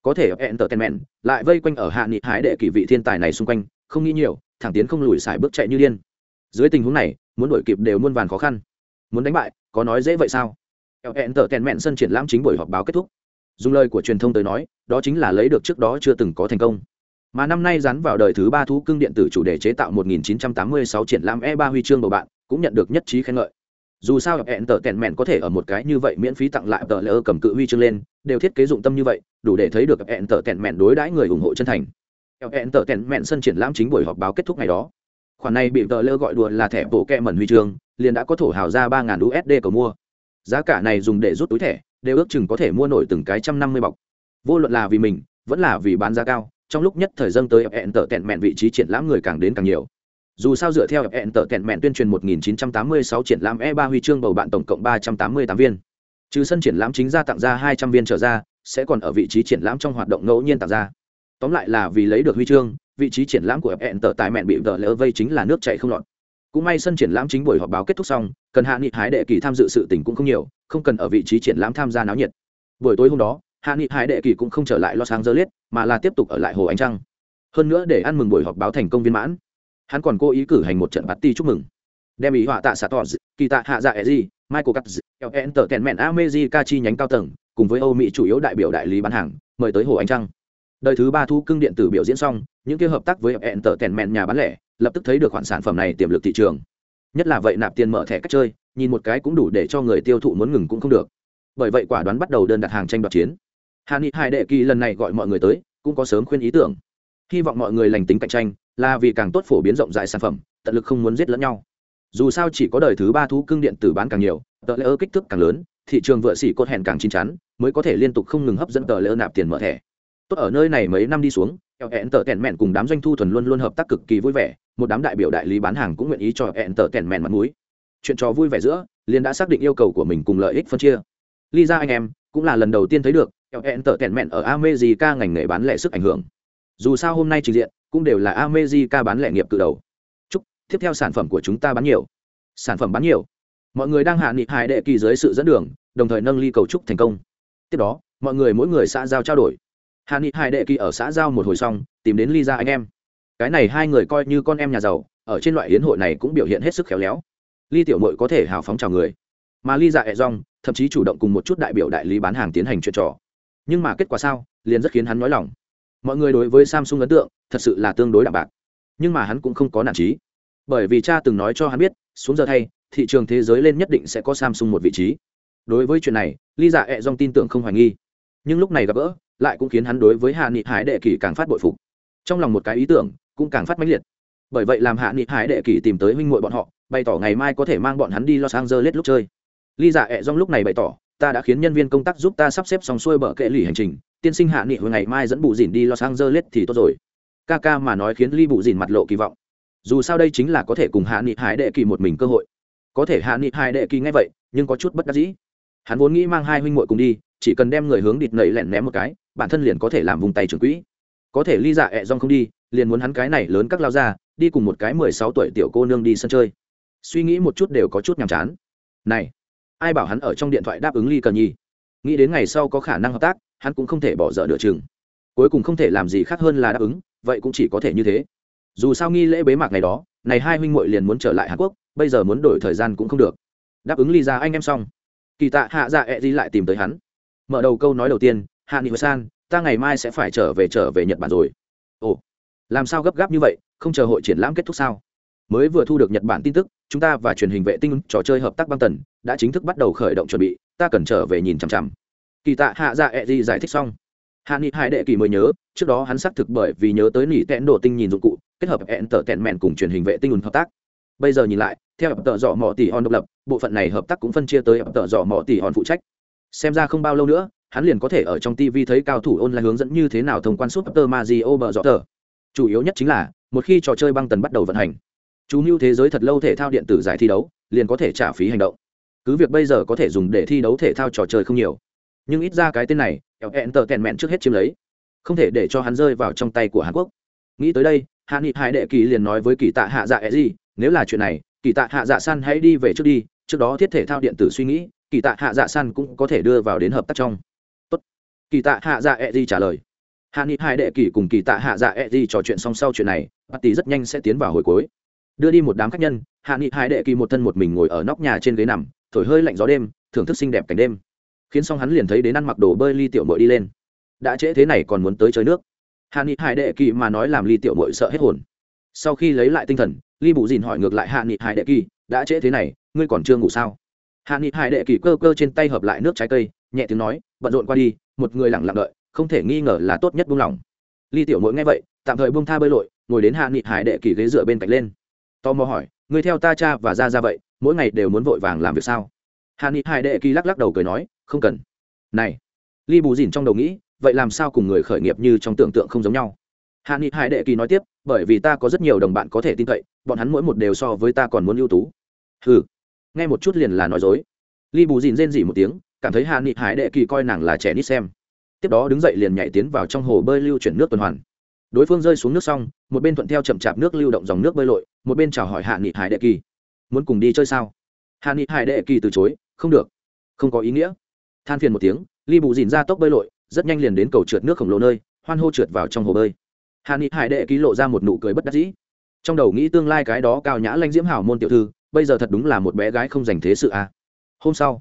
Có thể entertainment, lại vây quanh ở hạ nghị hái đệ kỳ vị thiên tài này xung quanh, không nghĩ nhiều, thẳng tiến không lùi xài bước chạy như điên. Dưới tình huống này, muốn đổi kịp đều muôn vàn khó khăn. Muốn đánh bại, có nói dễ vậy sao? Hẹn tờ tèn mẹn sân triển lãm chính buổi họp báo kết thúc. Dùng lời của truyền thông tới nói, đó chính là lấy được trước đó chưa từng có thành công. Mà năm nay dán vào đời thứ ba thú cưng điện tử chủ đề chế tạo 1986 triển lãm e 3 huy chương bầu bạn, cũng nhận được nhất trí khen ngợi. Dù sao hẹn tờ tèn mẹn có thể ở một cái như vậy miễn phí tặng lại tờ lỡ cầm cự huy chương lên, đều thiết kế dụng tâm như vậy, đủ để thấy được hẹn tờ tèn mẹn đối đãi người ủng hộ chân thành. Hẹn tờ tèn mẹn sân triển lãm chính buổi họp báo kết thúc ngày đó. Khoản này bị tờ lỡ gọi đùa là thẻ bộ kẹ mẩn huy chương, liền đã có thổ hào ra ba usd cầu mua giá cả này dùng để rút túi thẻ, đều ước chừng có thể mua nổi từng cái trăm năm mươi bọc. Vô luận là vì mình, vẫn là vì bán giá cao, trong lúc nhất thời dân tới hẹn tở tẹn mẹn vị trí triển lãm người càng đến càng nhiều. Dù sao dựa theo hẹn tở tẹn mẹn tuyên truyền 1986 triển lãm e 3 huy chương bầu bạn tổng cộng 388 viên. Trừ sân triển lãm chính ra tặng ra 200 viên trở ra, sẽ còn ở vị trí triển lãm trong hoạt động ngẫu nhiên tặng ra. Tóm lại là vì lấy được huy chương, vị trí triển lãm của hẹn tở tại mẹn bị vợ lỡ vây chính là nước chảy không lọt cũng may sân triển lãm chính buổi họp báo kết thúc xong cần hạ nghị hái đệ kỳ tham dự sự tình cũng không nhiều không cần ở vị trí triển lãm tham gia náo nhiệt buổi tối hôm đó hạ nghị hái đệ kỳ cũng không trở lại los angeles mà là tiếp tục ở lại hồ ánh trăng hơn nữa để ăn mừng buổi họp báo thành công viên mãn hắn còn cố ý cử hành một trận party chúc mừng đem ý họa tạ xạ tỏ kỳ tạ hạ dạ e gì michael cắt ln tờ kèn mẹn amejica chi nhánh cao tầng cùng với âu mỹ chủ yếu đại biểu đại lý bán hàng mời tới hồ ánh trăng đời thứ ba thu cưng điện tử biểu diễn xong những kia hợp tác với ln tờ kèn mẹn nhà bán lẻ lập tức thấy được khoản sản phẩm này tiềm lực thị trường. Nhất là vậy nạp tiền mở thẻ cách chơi, nhìn một cái cũng đủ để cho người tiêu thụ muốn ngừng cũng không được. Bởi vậy quả đoán bắt đầu đơn đặt hàng tranh đoạt chiến. Hà ni hai đệ kỳ lần này gọi mọi người tới, cũng có sớm khuyên ý tưởng. Hy vọng mọi người lành tính cạnh tranh, là vì càng tốt phổ biến rộng rãi sản phẩm, tận lực không muốn giết lẫn nhau. Dù sao chỉ có đời thứ ba thú cưng điện tử bán càng nhiều, tờ lễ ơ kích thước càng lớn, thị trường vựa xỉ cốt hẹn càng chín chắn, mới có thể liên tục không ngừng hấp dẫn tờ lễ ơ nạp tiền mở thẻ. Tốt ở nơi này mấy năm đi xuống eo hẹn tờ tẹn mẹn cùng đám doanh thu thuần luôn luôn hợp tác cực kỳ vui vẻ một đám đại biểu đại lý bán hàng cũng nguyện ý cho hẹn tờ tèn mèn mặt mũi. Chuyện trò vui vẻ giữa liền đã xác định yêu cầu của mình cùng lợi ích phân chia. Ly ra anh em, cũng là lần đầu tiên thấy được hẹn tờ tèn mèn ở amejica ngành nghề bán lẻ sức ảnh hưởng. Dù sao hôm nay trình diện, cũng đều là amejica bán lẻ nghiệp từ đầu. Chúc, tiếp theo sản phẩm của chúng ta bán nhiều. Sản phẩm bán nhiều. Mọi người đang hạ nghị hải đệ kỳ dưới sự dẫn đường, đồng thời nâng ly cầu chúc thành công. Tiếp đó, mọi người mỗi người xã giao trao đổi. Hạ nghị hải đệ kỳ ở xã giao một hồi xong, tìm đến ly ra anh em cái này hai người coi như con em nhà giàu, ở trên loại hiến hội này cũng biểu hiện hết sức khéo léo. Ly tiểu mội có thể hào phóng chào người, mà ly dạ hẹ rong, thậm chí chủ động cùng một chút đại biểu đại lý bán hàng tiến hành chuyện trò. Nhưng mà kết quả sao, liền rất khiến hắn nói lòng. Mọi người đối với samsung ấn tượng, thật sự là tương đối đạm bạc. Nhưng mà hắn cũng không có nản trí. Bởi vì cha từng nói cho hắn biết, xuống giờ thay, thị trường thế giới lên nhất định sẽ có samsung một vị trí. Đối với chuyện này, ly dạ hẹ rong tin tưởng không hoài nghi. Nhưng lúc này gặp gỡ, lại cũng khiến hắn đối với hạ nghị hải đệ kỷ càng phát bội phục. Trong lòng một cái ý tưởng cũng càng phát mãnh liệt. Bởi vậy làm hạ nghị hải đệ kỷ tìm tới huynh muội bọn họ, bày tỏ ngày mai có thể mang bọn hắn đi los angeles lúc chơi. Ly dạ ẹ dong lúc này bày tỏ, ta đã khiến nhân viên công tác giúp ta sắp xếp xong xuôi bờ kệ lì hành trình, tiên sinh hạ nghị hồi ngày mai dẫn bù dìn đi los angeles thì tốt rồi. Ca ca mà nói khiến ly bù dìn mặt lộ kỳ vọng. Dù sao đây chính là có thể cùng hạ nghị hải đệ kỳ một mình cơ hội. Có thể hạ nghị hải đệ kỳ ngay vậy, nhưng có chút bất đắc dĩ. Hắn vốn nghĩ mang hai huynh muội cùng đi, chỉ cần đem người hướng địt nẩy lẹn ném một cái, bản thân liền có thể làm vùng tay trưởng quỹ có thể ly dạ ẹ rong không đi, liền muốn hắn cái này lớn các lao ra, đi cùng một cái mười sáu tuổi tiểu cô nương đi sân chơi. Suy nghĩ một chút đều có chút nhàm chán. Này, ai bảo hắn ở trong điện thoại đáp ứng ly cần nhi? Nghĩ đến ngày sau có khả năng hợp tác, hắn cũng không thể bỏ dở nửa chừng. Cuối cùng không thể làm gì khác hơn là đáp ứng, vậy cũng chỉ có thể như thế. Dù sao nghi lễ bế mạc ngày đó, này hai huynh muội liền muốn trở lại hàn quốc, bây giờ muốn đổi thời gian cũng không được. Đáp ứng ly ra dạ anh em xong. Kỳ tạ hạ dạ ẹ、e、di lại tìm tới hắn. Mở đầu câu nói đầu tiên, hạ nghị san ta ngày mai sẽ phải trở về trở về nhật bản rồi. Ồ, làm sao gấp gáp như vậy? Không chờ hội triển lãm kết thúc sao? Mới vừa thu được nhật bản tin tức, chúng ta và truyền hình vệ tinh trò chơi hợp tác băng tần đã chính thức bắt đầu khởi động chuẩn bị, ta cần trở về nhìn chằm chằm. Kỳ tạ hạ dạ ẹ、e、di giải thích xong. Hạ nghị hai đệ kỳ mới nhớ, trước đó hắn xác thực bởi vì nhớ tới nỉ tẹn độ tinh nhìn dụng cụ, kết hợp hẹn tở tẹn mẹn cùng truyền hình vệ tinh ùn hợp tác. Bây giờ nhìn lại, theo tợ dọ mỏ tỷ hòn độc lập, bộ phận này hợp tác cũng phân chia tới tợ dọ mỏ tỷ hòn phụ trách. Xem ra không bao lâu nữa hắn liền có thể ở trong tv thấy cao thủ online hướng dẫn như thế nào thông quan suốt tơ mazio bờ dọ tờ chủ yếu nhất chính là một khi trò chơi băng tần bắt đầu vận hành chú mưu thế giới thật lâu thể thao điện tử giải thi đấu liền có thể trả phí hành động cứ việc bây giờ có thể dùng để thi đấu thể thao trò chơi không nhiều nhưng ít ra cái tên này hẹn tờ tèn mẹn trước hết chiếm lấy không thể để cho hắn rơi vào trong tay của hàn quốc nghĩ tới đây hạ nghị hải đệ kỳ liền nói với kỳ tạ hạ dạ e gì nếu là chuyện này kỳ tạ hạ dạ san hãy đi về trước đi trước đó thiết thể thao điện tử suy nghĩ kỳ tạ hạ dạ san cũng có thể đưa vào đến hợp tác trong kỳ tạ hạ dạ e gì trả lời. Hạ nghị Hai đệ kỳ cùng kỳ tạ hạ dạ e gì trò chuyện xong sau chuyện này bà tỷ rất nhanh sẽ tiến vào hồi cuối. Đưa đi một đám khách nhân, hạ nghị Hai đệ kỳ một thân một mình ngồi ở nóc nhà trên ghế nằm, thổi hơi lạnh gió đêm, thưởng thức xinh đẹp cảnh đêm. Khiến xong hắn liền thấy đến ăn mặc đồ bơi ly tiểu mội đi lên. Đã trễ thế này còn muốn tới chơi nước. Hạ nghị hải đệ kỳ mà nói làm ly tiểu mội sợ hết hồn. Sau khi lấy lại tinh thần, ly bụ dìn hỏi ngược lại hạ nghị hải đệ kỳ, đã trễ thế này, ngươi còn chưa ngủ sao? Hạ nghị hải đệ kỳ cơ cơ trên tay hợp lại nước trái cây nhẹ tiếng nói, bận rộn qua đi, một người lặng lặng đợi, không thể nghi ngờ là tốt nhất buông lỏng. Ly tiểu mỗi nghe vậy, tạm thời buông tha bơi lội, ngồi đến hạ nghị hải đệ kỳ ghế dựa bên cạnh lên. Tò mò hỏi, người theo ta cha và ra ra vậy, mỗi ngày đều muốn vội vàng làm việc sao? Hạ nghị hải đệ kỳ lắc lắc đầu cười nói, không cần. Này. Ly bù dìn trong đầu nghĩ, vậy làm sao cùng người khởi nghiệp như trong tưởng tượng không giống nhau? Hạ nghị hải đệ kỳ nói tiếp, bởi vì ta có rất nhiều đồng bạn có thể tin cậy, bọn hắn mỗi một đều so với ta còn muốn ưu tú. Ừ nghe một chút liền là nói dối. Ly bù dìn rên dỉ một tiếng cảm thấy hạ nghị hải đệ kỳ coi nàng là trẻ nít xem. Tiếp đó đứng dậy liền nhảy tiến vào trong hồ bơi lưu chuyển nước tuần hoàn. Đối phương rơi xuống nước xong, một bên thuận theo chậm chạp nước lưu động dòng nước bơi lội, một bên chào hỏi hạ nghị hải đệ kỳ. Muốn cùng đi chơi sao? Hạ nghị hải đệ kỳ từ chối, không được, không có ý nghĩa. Than phiền một tiếng, ly bù dìn ra tốc bơi lội, rất nhanh liền đến cầu trượt nước khổng lồ nơi, hoan hô trượt vào trong hồ bơi. Hạ nghị hải đệ ký lộ ra một nụ cười bất đắc dĩ. Trong đầu nghĩ tương lai cái đó cao nhã lanh diễm hảo môn tiểu thư, bây giờ thật đúng là một bé gái không dành thế sự à. hôm sau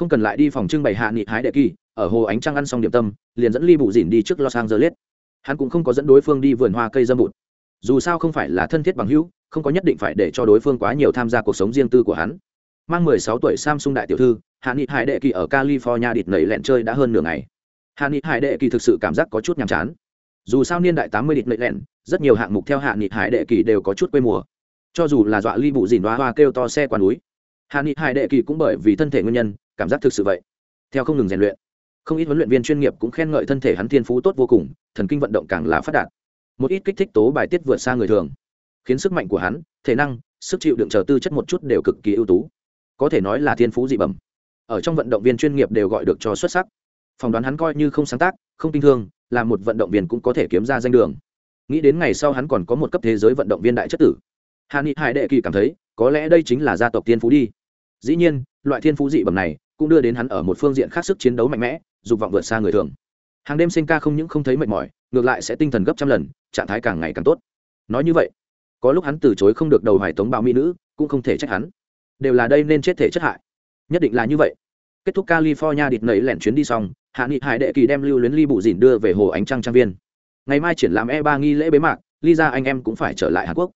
không cần lại đi phòng trưng bày hạ nghị hái đệ kỳ, ở hồ ánh trăng ăn xong điểm tâm, liền dẫn ly bụ dìn đi trước los angeles. Hắn cũng không có dẫn đối phương đi vườn hoa cây dâm bụt. Dù sao không phải là thân thiết bằng hữu, không có nhất định phải để cho đối phương quá nhiều tham gia cuộc sống riêng tư của hắn. Mang mười sáu tuổi samsung đại tiểu thư, hạ nghị hải đệ kỳ ở california địt nẩy lẹn chơi đã hơn nửa ngày. Hạ nghị hải đệ kỳ thực sự cảm giác có chút nhàm chán. Dù sao niên đại tám mươi địt nẩy lẹn, rất nhiều hạng mục theo hạ nghị hải đệ kỳ đều có chút quê mùa. Cho dù là dọa ly bụ dìn đoá hoa kêu to xe qua núi, hạ nghị hải đệ kỳ cũng bởi vì thân thể nguyên nhân cảm giác thực sự vậy. Theo không ngừng rèn luyện, không ít huấn luyện viên chuyên nghiệp cũng khen ngợi thân thể hắn thiên phú tốt vô cùng, thần kinh vận động càng là phát đạt. Một ít kích thích tố bài tiết vượt xa người thường, khiến sức mạnh của hắn, thể năng, sức chịu đựng chờ tư chất một chút đều cực kỳ ưu tú. Có thể nói là thiên phú dị bẩm. Ở trong vận động viên chuyên nghiệp đều gọi được cho xuất sắc. Phỏng đoán hắn coi như không sáng tác, không tinh thương, là một vận động viên cũng có thể kiếm ra danh đường. Nghĩ đến ngày sau hắn còn có một cấp thế giới vận động viên đại chất tử. Hạ nghị hải đệ kỳ cảm thấy, có lẽ đây chính là gia tộc thiên phú đi. Dĩ nhiên, loại thiên phú dị bẩm này cũng đưa đến hắn ở một phương diện khác sức chiến đấu mạnh mẽ, dục vọng vượt xa người thường. Hàng đêm sinh ca không những không thấy mệt mỏi, ngược lại sẽ tinh thần gấp trăm lần, trạng thái càng ngày càng tốt. Nói như vậy, có lúc hắn từ chối không được đầu hoài tống bạo mỹ nữ, cũng không thể trách hắn. Đều là đây nên chết thể chất hại. Nhất định là như vậy. Kết thúc california địt nẩy lẻn chuyến đi xong, hạ nghị hải đệ kỳ đem lưu luyến ly bụ dìn đưa về hồ ánh trăng trang viên. Ngày mai triển lãm e ba nghi lễ bế mạc, ly ra anh em cũng phải trở lại hàn quốc.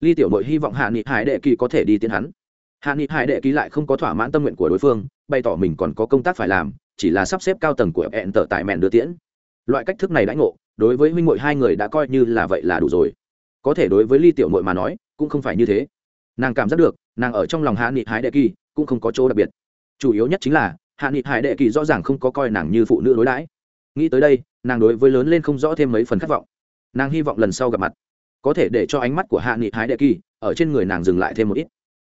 Ly tiểu nội hy vọng hạ nghị hải đệ kỳ có thể đi tiến hắn hạ nghị hải đệ ký lại không có thỏa mãn tâm nguyện của đối phương, bày tỏ mình còn có công tác phải làm, chỉ là sắp xếp cao tầng của hẹn tở tại mẹn đưa tiễn. Loại cách thức này đãi ngộ, đối với huynh mội hai người đã coi như là vậy là đủ rồi. Có thể đối với ly tiểu mội mà nói, cũng không phải như thế. Nàng cảm giác được, nàng ở trong lòng hạ nghị hải đệ kỳ cũng không có chỗ đặc biệt. Chủ yếu nhất chính là, hạ nghị hải đệ kỳ rõ ràng không có coi nàng như phụ nữ đối đãi. Nghĩ tới đây, nàng đối với lớn lên không rõ thêm mấy phần khát vọng. Nàng hy vọng lần sau gặp mặt, có thể để cho ánh mắt của hạ nghị Hải đệ kỳ ở trên người nàng dừng lại thêm một ít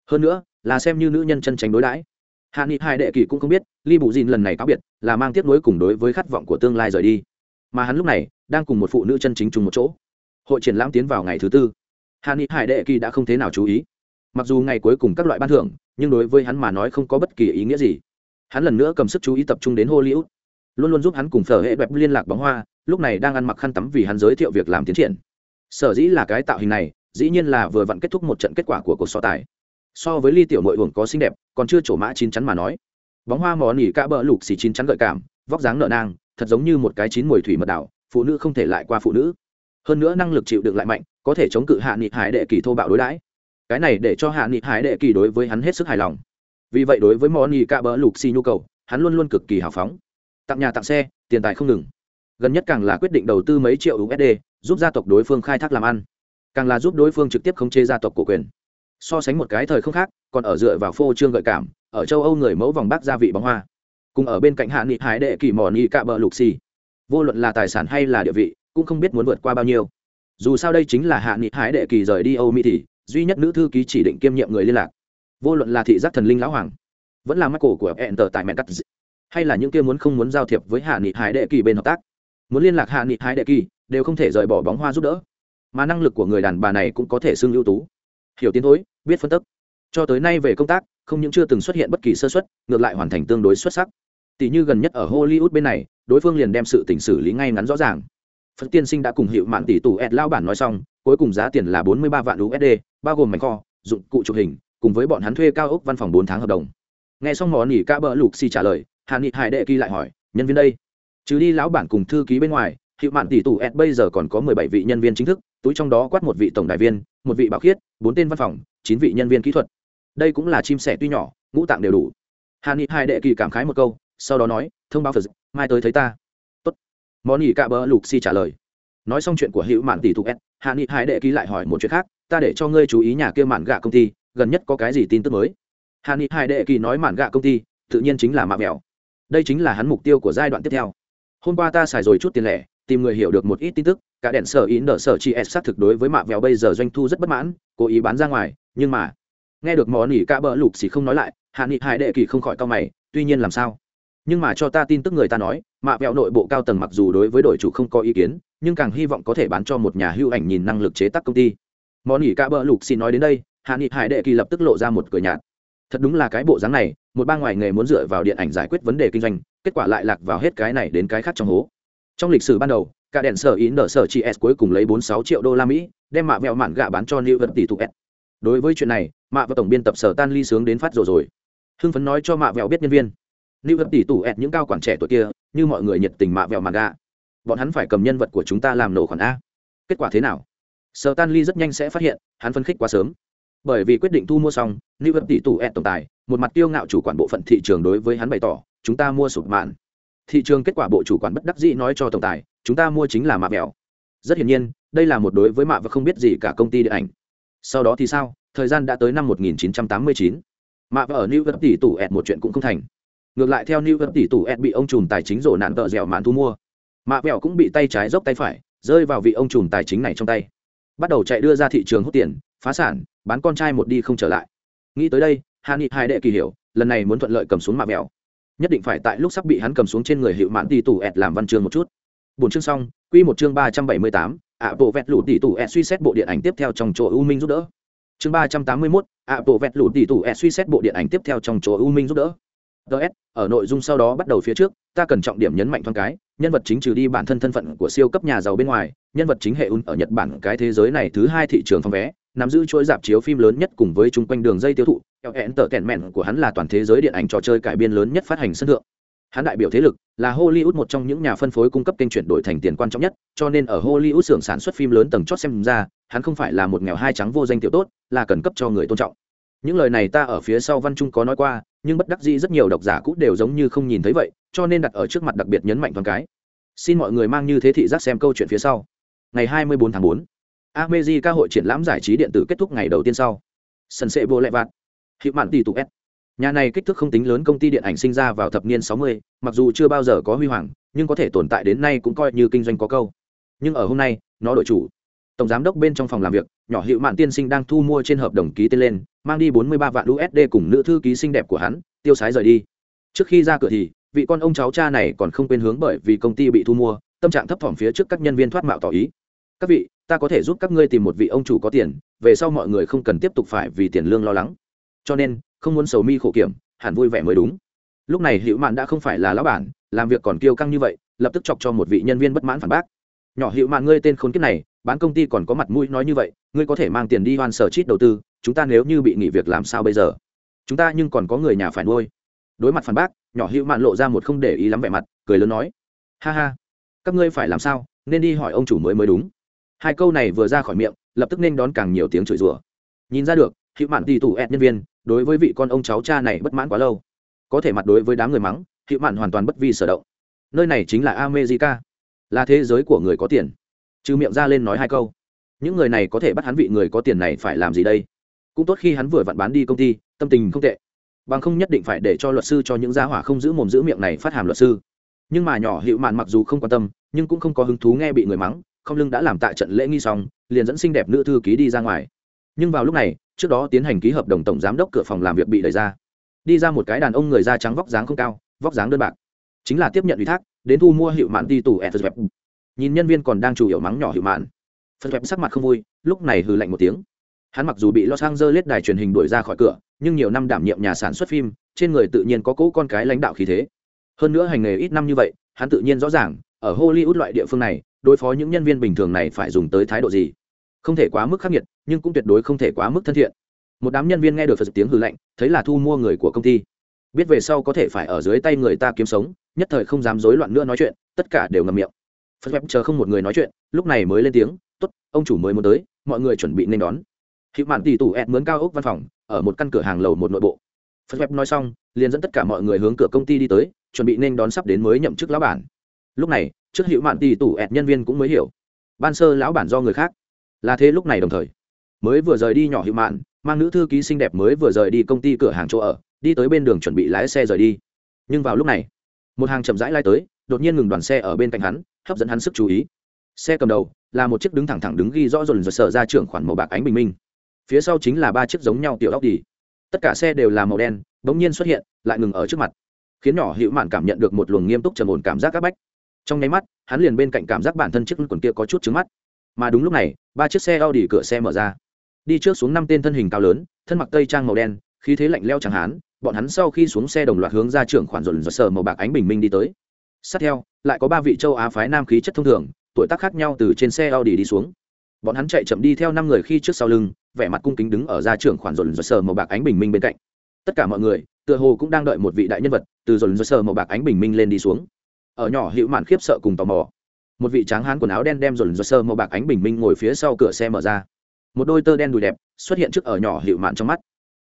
hơn nữa, là xem như nữ nhân chân tránh đối đãi. Hạ nghị hai đệ kỳ cũng không biết li bù dìn lần này cáo biệt, là mang tiếp nối cùng đối với khát vọng của tương lai rời đi. Mà hắn lúc này, đang cùng một phụ nữ chân chính chung một chỗ. Hội triển lãm tiến vào ngày thứ tư. Hạ nghị hải đệ kỳ đã không thế nào chú ý. Mặc dù ngày cuối cùng các loại ban thưởng, nhưng đối với hắn mà nói không có bất kỳ ý nghĩa gì. Hắn lần nữa cầm sức chú ý tập trung đến hollywood. Luôn luôn giúp hắn cùng phở hệ đẹp liên lạc bóng hoa, lúc này đang ăn mặc khăn tắm vì hắn giới thiệu việc làm tiến triển. Sở dĩ là cái tạo hình này, dĩ nhiên là vừa vặn kết thúc một trận kết quả của cuộc so tài so với ly tiểu mội uổng có xinh đẹp, còn chưa trổ mã chín chắn mà nói. Bóng hoa mò nỉ ca bờ lục xì chín chắn gợi cảm, vóc dáng nợ nang, thật giống như một cái chín mùi thủy mật đảo, phụ nữ không thể lại qua phụ nữ. Hơn nữa năng lực chịu đựng lại mạnh, có thể chống cự hạ nghị hải đệ kỳ thô bạo đối đãi. Cái này để cho hạ nghị hải đệ kỳ đối với hắn hết sức hài lòng. Vì vậy đối với mò nỉ ca bờ lục xì nhu cầu, hắn luôn luôn cực kỳ hào phóng. Tặng nhà tặng xe, tiền tài không ngừng. Gần nhất càng là quyết định đầu tư mấy triệu usd giúp gia tộc đối phương khai thác làm ăn. Càng là giúp đối phương trực tiếp khống chế gia tộc của quyền so sánh một cái thời không khác, còn ở dựa vào phô trương gợi cảm, ở châu âu người mẫu vòng bắc gia vị bóng hoa. Cùng ở bên cạnh hạ nghị hải đệ kỳ mò nghị cạ bờ lục xì. Vô luận là tài sản hay là địa vị, cũng không biết muốn vượt qua bao nhiêu. Dù sao đây chính là hạ nghị hải đệ kỳ rời đi âu mỹ thì, duy nhất nữ thư ký chỉ định kiêm nhiệm người liên lạc. Vô luận là thị giác thần linh lão hoàng, vẫn là mắt cổ của hẹn tờ tại mẹ cắt hay là những kia muốn không muốn giao thiệp với hạ nghị hải đệ kỳ bên hợp tác. Muốn liên lạc hạ nghị hải đệ kỳ đều không thể rời bỏ bóng hoa giúp đỡ. Mà năng lực của người đàn bà này cũng có thể xưng ưu tú hiểu tiến thối, biết phân tức. Cho tới nay về công tác, không những chưa từng xuất hiện bất kỳ sơ xuất ngược lại hoàn thành tương đối xuất sắc. Tỷ như gần nhất ở hollywood bên này, đối phương liền đem sự tỉnh xử lý ngay ngắn rõ ràng. Phật tiên sinh đã cùng hiệu mạng tỷ tù ed lao bản nói xong, cuối cùng giá tiền là bốn mươi ba vạn usd bao gồm mảnh kho, dụng cụ chụp hình, cùng với bọn hắn thuê cao ốc văn phòng bốn tháng hợp đồng. Nghe xong món nỉ ca bờ lục xì trả lời hà nghị hải đệ kỳ lại hỏi, nhân viên đây? Chứ đi lão bản cùng thư ký bên ngoài, hiệu mạn tỷ tù ed bây giờ còn có mười bảy vị nhân viên chính thức túi trong đó quát một vị tổng đại viên, một vị bảo khiết, bốn tên văn phòng, chín vị nhân viên kỹ thuật. Đây cũng là chim sẻ tuy nhỏ, ngũ tạng đều đủ. Hạ nghị hải đệ kỳ cảm khái một câu, sau đó nói, thông báo phật mai tới thấy ta. Tốt. Món nỉ cạ bờ lục si trả lời. Nói xong chuyện của hữu mạn tỷ tụ s hạ nghị hải đệ kỳ lại hỏi một chuyện khác, ta để cho ngươi chú ý nhà kia mạn gạ công ty, gần nhất có cái gì tin tức mới? Hạ nghị hải đệ kỳ nói mạn gạ công ty, tự nhiên chính là mạ mèo đây chính là hắn mục tiêu của giai đoạn tiếp theo. Hôm qua ta xài rồi chút tiền lẻ tìm người hiểu được một ít tin tức, cả đèn sở ý nở sở chị s xác thực đối với mạ vèo bây giờ doanh thu rất bất mãn, cố ý bán ra ngoài, nhưng mà, nghe được món nỉ ca bỡ lục xì không nói lại, hạ nghị hải đệ kỳ không khỏi cao mày, tuy nhiên làm sao? Nhưng mà cho ta tin tức người ta nói, mạ vẹo nội bộ cao tầng mặc dù đối với đội chủ không có ý kiến, nhưng càng hy vọng có thể bán cho một nhà hưu ảnh nhìn năng lực chế tác công ty. Món nỉ ca bỡ lục xì nói đến đây, hạ nghị hải đệ kỳ lập tức lộ ra một cửa nhạt. Thật đúng là cái bộ dáng này, một ba ngoài nghề muốn dựa vào điện ảnh giải quyết vấn đề kinh doanh, kết quả lại lạc vào hết cái này đến cái khác trong hố trong lịch sử ban đầu, cả đèn sở ý nở sở chị s cuối cùng lấy bốn sáu triệu đô la mỹ, đem mạ vẹo mạn gạ bán cho new vật tỷ thụ s. Đối với chuyện này, mạ và tổng biên tập sở tan ly sướng đến phát rồi rồi. Hưng phấn nói cho mạ vẹo biết nhân viên. New vật tỷ tủ s những cao quản trẻ tuổi kia, như mọi người nhiệt tình mạ vẹo mạn gạ. Bọn hắn phải cầm nhân vật của chúng ta làm nổ khoản a. Kết quả thế nào? Sở tan ly rất nhanh sẽ phát hiện, hắn phân khích quá sớm. Bởi vì quyết định thu mua xong, new vật tỷ tủ s tổng tài, một mặt tiêu ngạo chủ quản bộ phận thị trường đối với hắn bày tỏ, chúng ta mua sụp mạn thị trường kết quả bộ chủ quản bất đắc dĩ nói cho tổng tài, chúng ta mua chính là mạ mèo rất hiển nhiên, đây là một đối với mạ và không biết gì cả công ty điện ảnh. Sau đó thì sao? Thời gian đã tới năm 1989. mạ và ở new york tỷ tủ ẹt một chuyện cũng không thành. Ngược lại theo new york tỷ tủ ẹt bị ông trùm tài chính rổ nạn tợ dẻo mạn thu mua. Mạ vẹo cũng bị tay trái dốc tay phải, rơi vào vị ông trùm tài chính này trong tay. Bắt đầu chạy đưa ra thị trường hút tiền, phá sản, bán con trai một đi không trở lại. Nghĩ tới đây hà nghị hai đệ kỳ hiểu, lần này muốn thuận lợi cầm xuống mạ vẹo nhất định phải tại lúc sắp bị hắn cầm xuống trên người hiệu mãn tỷ tủ ẹt làm văn chương một chút. Bốn chương xong, quy một chương ba trăm bảy mươi tám, ạ bộ vẹt lụt tỷ tủ ẹt suy xét bộ điện ảnh tiếp theo trong chỗ u minh giúp đỡ. Chương ba trăm tám mươi mốt, ạ bộ vẹt lụt tỷ tủ ẹt suy xét bộ điện ảnh tiếp theo trong chỗ u minh giúp đỡ. Ts ở nội dung sau đó bắt đầu phía trước, ta cần trọng điểm nhấn mạnh thoáng cái, nhân vật chính trừ đi bản thân thân phận của siêu cấp nhà giàu bên ngoài, nhân vật chính hệ un ở nhật bản, cái thế giới này thứ hai thị trường phòng vé nắm giữ chuỗi dạp chiếu phim lớn nhất cùng với chung quanh đường dây tiêu thụ eo hẹn tờ tẹn mẹn của hắn là toàn thế giới điện ảnh trò chơi cải biên lớn nhất phát hành sân thượng. Hắn đại biểu thế lực là hollywood một trong những nhà phân phối cung cấp kênh chuyển đổi thành tiền quan trọng nhất cho nên ở hollywood xưởng sản xuất phim lớn tầng chót xem ra hắn không phải là một nghèo hai trắng vô danh tiểu tốt là cần cấp cho người tôn trọng. Những lời này ta ở phía sau văn trung có nói qua nhưng bất đắc dĩ rất nhiều độc giả cũng đều giống như không nhìn thấy vậy cho nên đặt ở trước mặt đặc biệt nhấn mạnh thoáng cái. Xin mọi người mang như thế thị giác xem câu chuyện phía sau. Ngày 24 tháng 4, America hội triển lãm giải trí điện tử kết thúc ngày đầu tiên sau. Sân sẽ vô lệ vạt. Hiệu mạn tỷ tụ S. Nhà này kích thước không tính lớn công ty điện ảnh sinh ra vào thập niên 60, mặc dù chưa bao giờ có huy hoàng, nhưng có thể tồn tại đến nay cũng coi như kinh doanh có câu. Nhưng ở hôm nay, nó đổi chủ. Tổng giám đốc bên trong phòng làm việc, nhỏ Hiệu Mạn tiên sinh đang thu mua trên hợp đồng ký tên lên, mang đi 43 vạn USD cùng nữ thư ký xinh đẹp của hắn, tiêu sái rời đi. Trước khi ra cửa thì, vị con ông cháu cha này còn không quên hướng bởi vì công ty bị thu mua, tâm trạng thấp thỏm phía trước các nhân viên thoát mạo tỏ ý. Các vị, ta có thể giúp các ngươi tìm một vị ông chủ có tiền về sau mọi người không cần tiếp tục phải vì tiền lương lo lắng. Cho nên không muốn sầu mi khổ kiểm hẳn vui vẻ mới đúng. Lúc này hữu mạn đã không phải là lão bản làm việc còn kiêu căng như vậy lập tức chọc cho một vị nhân viên bất mãn phản bác. Nhỏ hữu mạn ngươi tên khốn kiếp này bán công ty còn có mặt mũi nói như vậy ngươi có thể mang tiền đi hoan sở chít đầu tư chúng ta nếu như bị nghỉ việc làm sao bây giờ? Chúng ta nhưng còn có người nhà phải nuôi. Đối mặt phản bác nhỏ hữu mạn lộ ra một không để ý lắm vẻ mặt cười lớn nói ha ha các ngươi phải làm sao nên đi hỏi ông chủ mới mới đúng hai câu này vừa ra khỏi miệng, lập tức nên đón càng nhiều tiếng chửi rủa. Nhìn ra được hiệu mạn tỷ tủ ẹt nhân viên, đối với vị con ông cháu cha này bất mãn quá lâu. Có thể mặt đối với đám người mắng hiệu mạn hoàn toàn bất vi sở động. Nơi này chính là america, là thế giới của người có tiền. Trừ miệng ra lên nói hai câu. Những người này có thể bắt hắn vị người có tiền này phải làm gì đây? Cũng tốt khi hắn vừa vặn bán đi công ty, tâm tình không tệ. Bằng không nhất định phải để cho luật sư cho những gia hỏa không giữ mồm giữ miệng này phát hàm luật sư. Nhưng mà nhỏ hiệu mạn mặc dù không quan tâm, nhưng cũng không có hứng thú nghe bị người mắng không lưng đã làm tại trận lễ nghi xong, liền dẫn xinh đẹp nữ thư ký đi ra ngoài. Nhưng vào lúc này, trước đó tiến hành ký hợp đồng tổng giám đốc cửa phòng làm việc bị đẩy ra. Đi ra một cái đàn ông người da trắng vóc dáng không cao, vóc dáng đơn bạc. Chính là tiếp nhận ủy thác, đến thu mua hiệu mạn đi tủ ed nhìn nhân viên còn đang chủ yếu mắng nhỏ hiệu mạn. Phần web sắc mặt không vui, lúc này hừ lạnh một tiếng. Hắn mặc dù bị los angeles đài truyền hình đuổi ra khỏi cửa, nhưng nhiều năm đảm nhiệm nhà sản xuất phim, trên người tự nhiên có cỗ con cái lãnh đạo khí thế. Hơn nữa hành nghề ít năm như vậy, hắn tự nhiên rõ ràng, ở hollywood loại địa phương này đối phó những nhân viên bình thường này phải dùng tới thái độ gì? Không thể quá mức khắc nghiệt, nhưng cũng tuyệt đối không thể quá mức thân thiện. Một đám nhân viên nghe được phật tiếng hư lệnh thấy là thu mua người của công ty. Biết về sau có thể phải ở dưới tay người ta kiếm sống, nhất thời không dám rối loạn nữa nói chuyện, tất cả đều ngầm miệng. Phật web chờ không một người nói chuyện, lúc này mới lên tiếng, tốt, ông chủ mới muốn tới, mọi người chuẩn bị nên đón. Hiệu mạn tỷ tủ ẹt mướn cao ốc văn phòng, ở một căn cửa hàng lầu một nội bộ. Phật web nói xong, liền dẫn tất cả mọi người hướng cửa công ty đi tới, chuẩn bị nên đón sắp đến mới nhậm chức lão bản. Lúc này trước hữu mạn tỷ tủ ẹt nhân viên cũng mới hiểu. Ban sơ lão bản do người khác. Là thế lúc này đồng thời, mới vừa rời đi nhỏ hữu mạn, mang nữ thư ký xinh đẹp mới vừa rời đi công ty cửa hàng chỗ ở, đi tới bên đường chuẩn bị lái xe rời đi. Nhưng vào lúc này, một hàng chậm rãi lai tới, đột nhiên ngừng đoàn xe ở bên cạnh hắn, hấp dẫn hắn sức chú ý. Xe cầm đầu là một chiếc đứng thẳng thẳng đứng ghi rõ dồn dồn sở ra trưởng khoản màu bạc ánh bình minh. Phía sau chính là ba chiếc giống nhau tiểu óc đi tất cả xe đều là màu đen, bỗng nhiên xuất hiện, lại ngừng ở trước mặt, khiến nhỏ hữu mạn cảm nhận được một luồng nghiêm túc trầm ổn cảm giác áp bách trong nháy mắt, hắn liền bên cạnh cảm giác bản thân chiếc quần kia có chút trứng mắt. Mà đúng lúc này, ba chiếc xe Audi cửa xe mở ra. Đi trước xuống năm tên thân hình cao lớn, thân mặc tây trang màu đen, khí thế lạnh leo chẳng hán, bọn hắn sau khi xuống xe đồng loạt hướng ra trưởng khoản dồn rộn sờ màu bạc ánh bình minh đi tới. Sát theo, lại có ba vị châu á phái nam khí chất thông thường, tuổi tác khác nhau từ trên xe Audi đi xuống. Bọn hắn chạy chậm đi theo năm người khi trước sau lưng, vẻ mặt cung kính đứng ở ra trưởng khoản dồn rộn sờ màu bạc ánh bình minh bên cạnh. Tất cả mọi người, tựa hồ cũng đang đợi một vị đại nhân vật, từ dồn rộn sờ màu bạc ánh bình minh lên đi xuống ở nhỏ hữu mạn khiếp sợ cùng tò mò. Một vị tráng hán quần áo đen đem dồn dồn sơ màu bạc ánh bình minh ngồi phía sau cửa xe mở ra. Một đôi tơ đen đùi đẹp xuất hiện trước ở nhỏ hữu mạn trong mắt.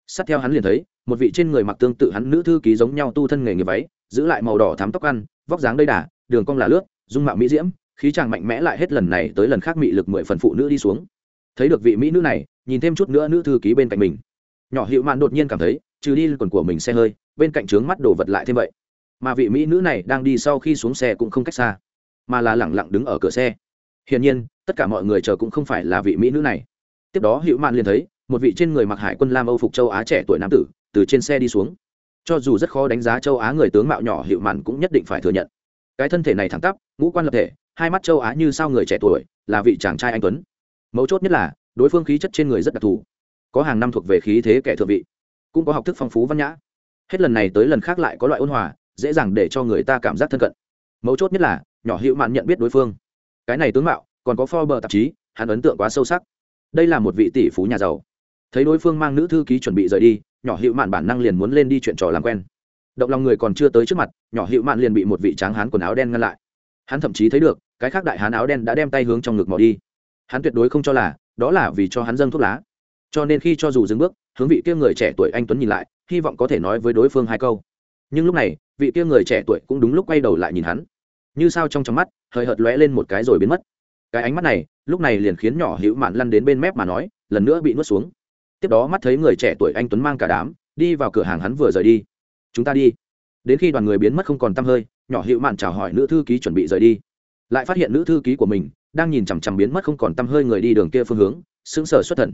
Sát theo hắn liền thấy, một vị trên người mặc tương tự hắn nữ thư ký giống nhau tu thân nghề nghiệp váy, giữ lại màu đỏ thám tóc ăn, vóc dáng đầy đà, đường cong là lướt, dung mạo mỹ diễm, khí chàng mạnh mẽ lại hết lần này tới lần khác mị lực mười phần phụ nữ đi xuống. Thấy được vị mỹ nữ này, nhìn thêm chút nữa nữ thư ký bên cạnh mình. Nhỏ hiệu mạn đột nhiên cảm thấy, trừ đi quần của mình xe hơi, bên cạnh trướng mắt đổ vật lại thêm vậy mà vị mỹ nữ này đang đi sau khi xuống xe cũng không cách xa, mà là lẳng lặng đứng ở cửa xe. Hiển nhiên, tất cả mọi người chờ cũng không phải là vị mỹ nữ này. Tiếp đó hiệu mạn liền thấy, một vị trên người mặc hải quân lam âu phục châu á trẻ tuổi nam tử, từ trên xe đi xuống. Cho dù rất khó đánh giá châu á người tướng mạo nhỏ hiệu mạn cũng nhất định phải thừa nhận. Cái thân thể này thẳng tắp, ngũ quan lập thể, hai mắt châu á như sao người trẻ tuổi, là vị chàng trai anh tuấn. Mấu chốt nhất là, đối phương khí chất trên người rất đặc thù. Có hàng năm thuộc về khí thế kẻ thượng vị, cũng có học thức phong phú văn nhã. Hết lần này tới lần khác lại có loại ôn hòa dễ dàng để cho người ta cảm giác thân cận. Mấu chốt nhất là, nhỏ hữu mạn nhận biết đối phương. Cái này tướng mạo, còn có Forbes tạp chí, hắn ấn tượng quá sâu sắc. Đây là một vị tỷ phú nhà giàu. Thấy đối phương mang nữ thư ký chuẩn bị rời đi, nhỏ hữu mạn bản năng liền muốn lên đi chuyện trò làm quen. Động lòng người còn chưa tới trước mặt, nhỏ hữu mạn liền bị một vị tráng hán quần áo đen ngăn lại. Hắn thậm chí thấy được, cái khác đại hán áo đen đã đem tay hướng trong ngực mò đi. Hắn tuyệt đối không cho là, đó là vì cho hắn dâng thuốc lá. Cho nên khi cho dù dừng bước, hướng vị kia người trẻ tuổi anh tuấn nhìn lại, hy vọng có thể nói với đối phương hai câu nhưng lúc này, vị kia người trẻ tuổi cũng đúng lúc quay đầu lại nhìn hắn. Như sao trong trong mắt, hơi hợt lóe lên một cái rồi biến mất. Cái ánh mắt này, lúc này liền khiến nhỏ hữu mạn lăn đến bên mép mà nói, lần nữa bị nuốt xuống. Tiếp đó mắt thấy người trẻ tuổi anh tuấn mang cả đám, đi vào cửa hàng hắn vừa rời đi. Chúng ta đi. Đến khi đoàn người biến mất không còn t hơi, nhỏ hữu mạn chào hỏi nữ thư ký chuẩn bị rời đi. Lại phát hiện nữ thư ký của mình đang nhìn chằm chằm biến mất không còn t hơi người đi đường kia phương hướng, sững sờ xuất thần.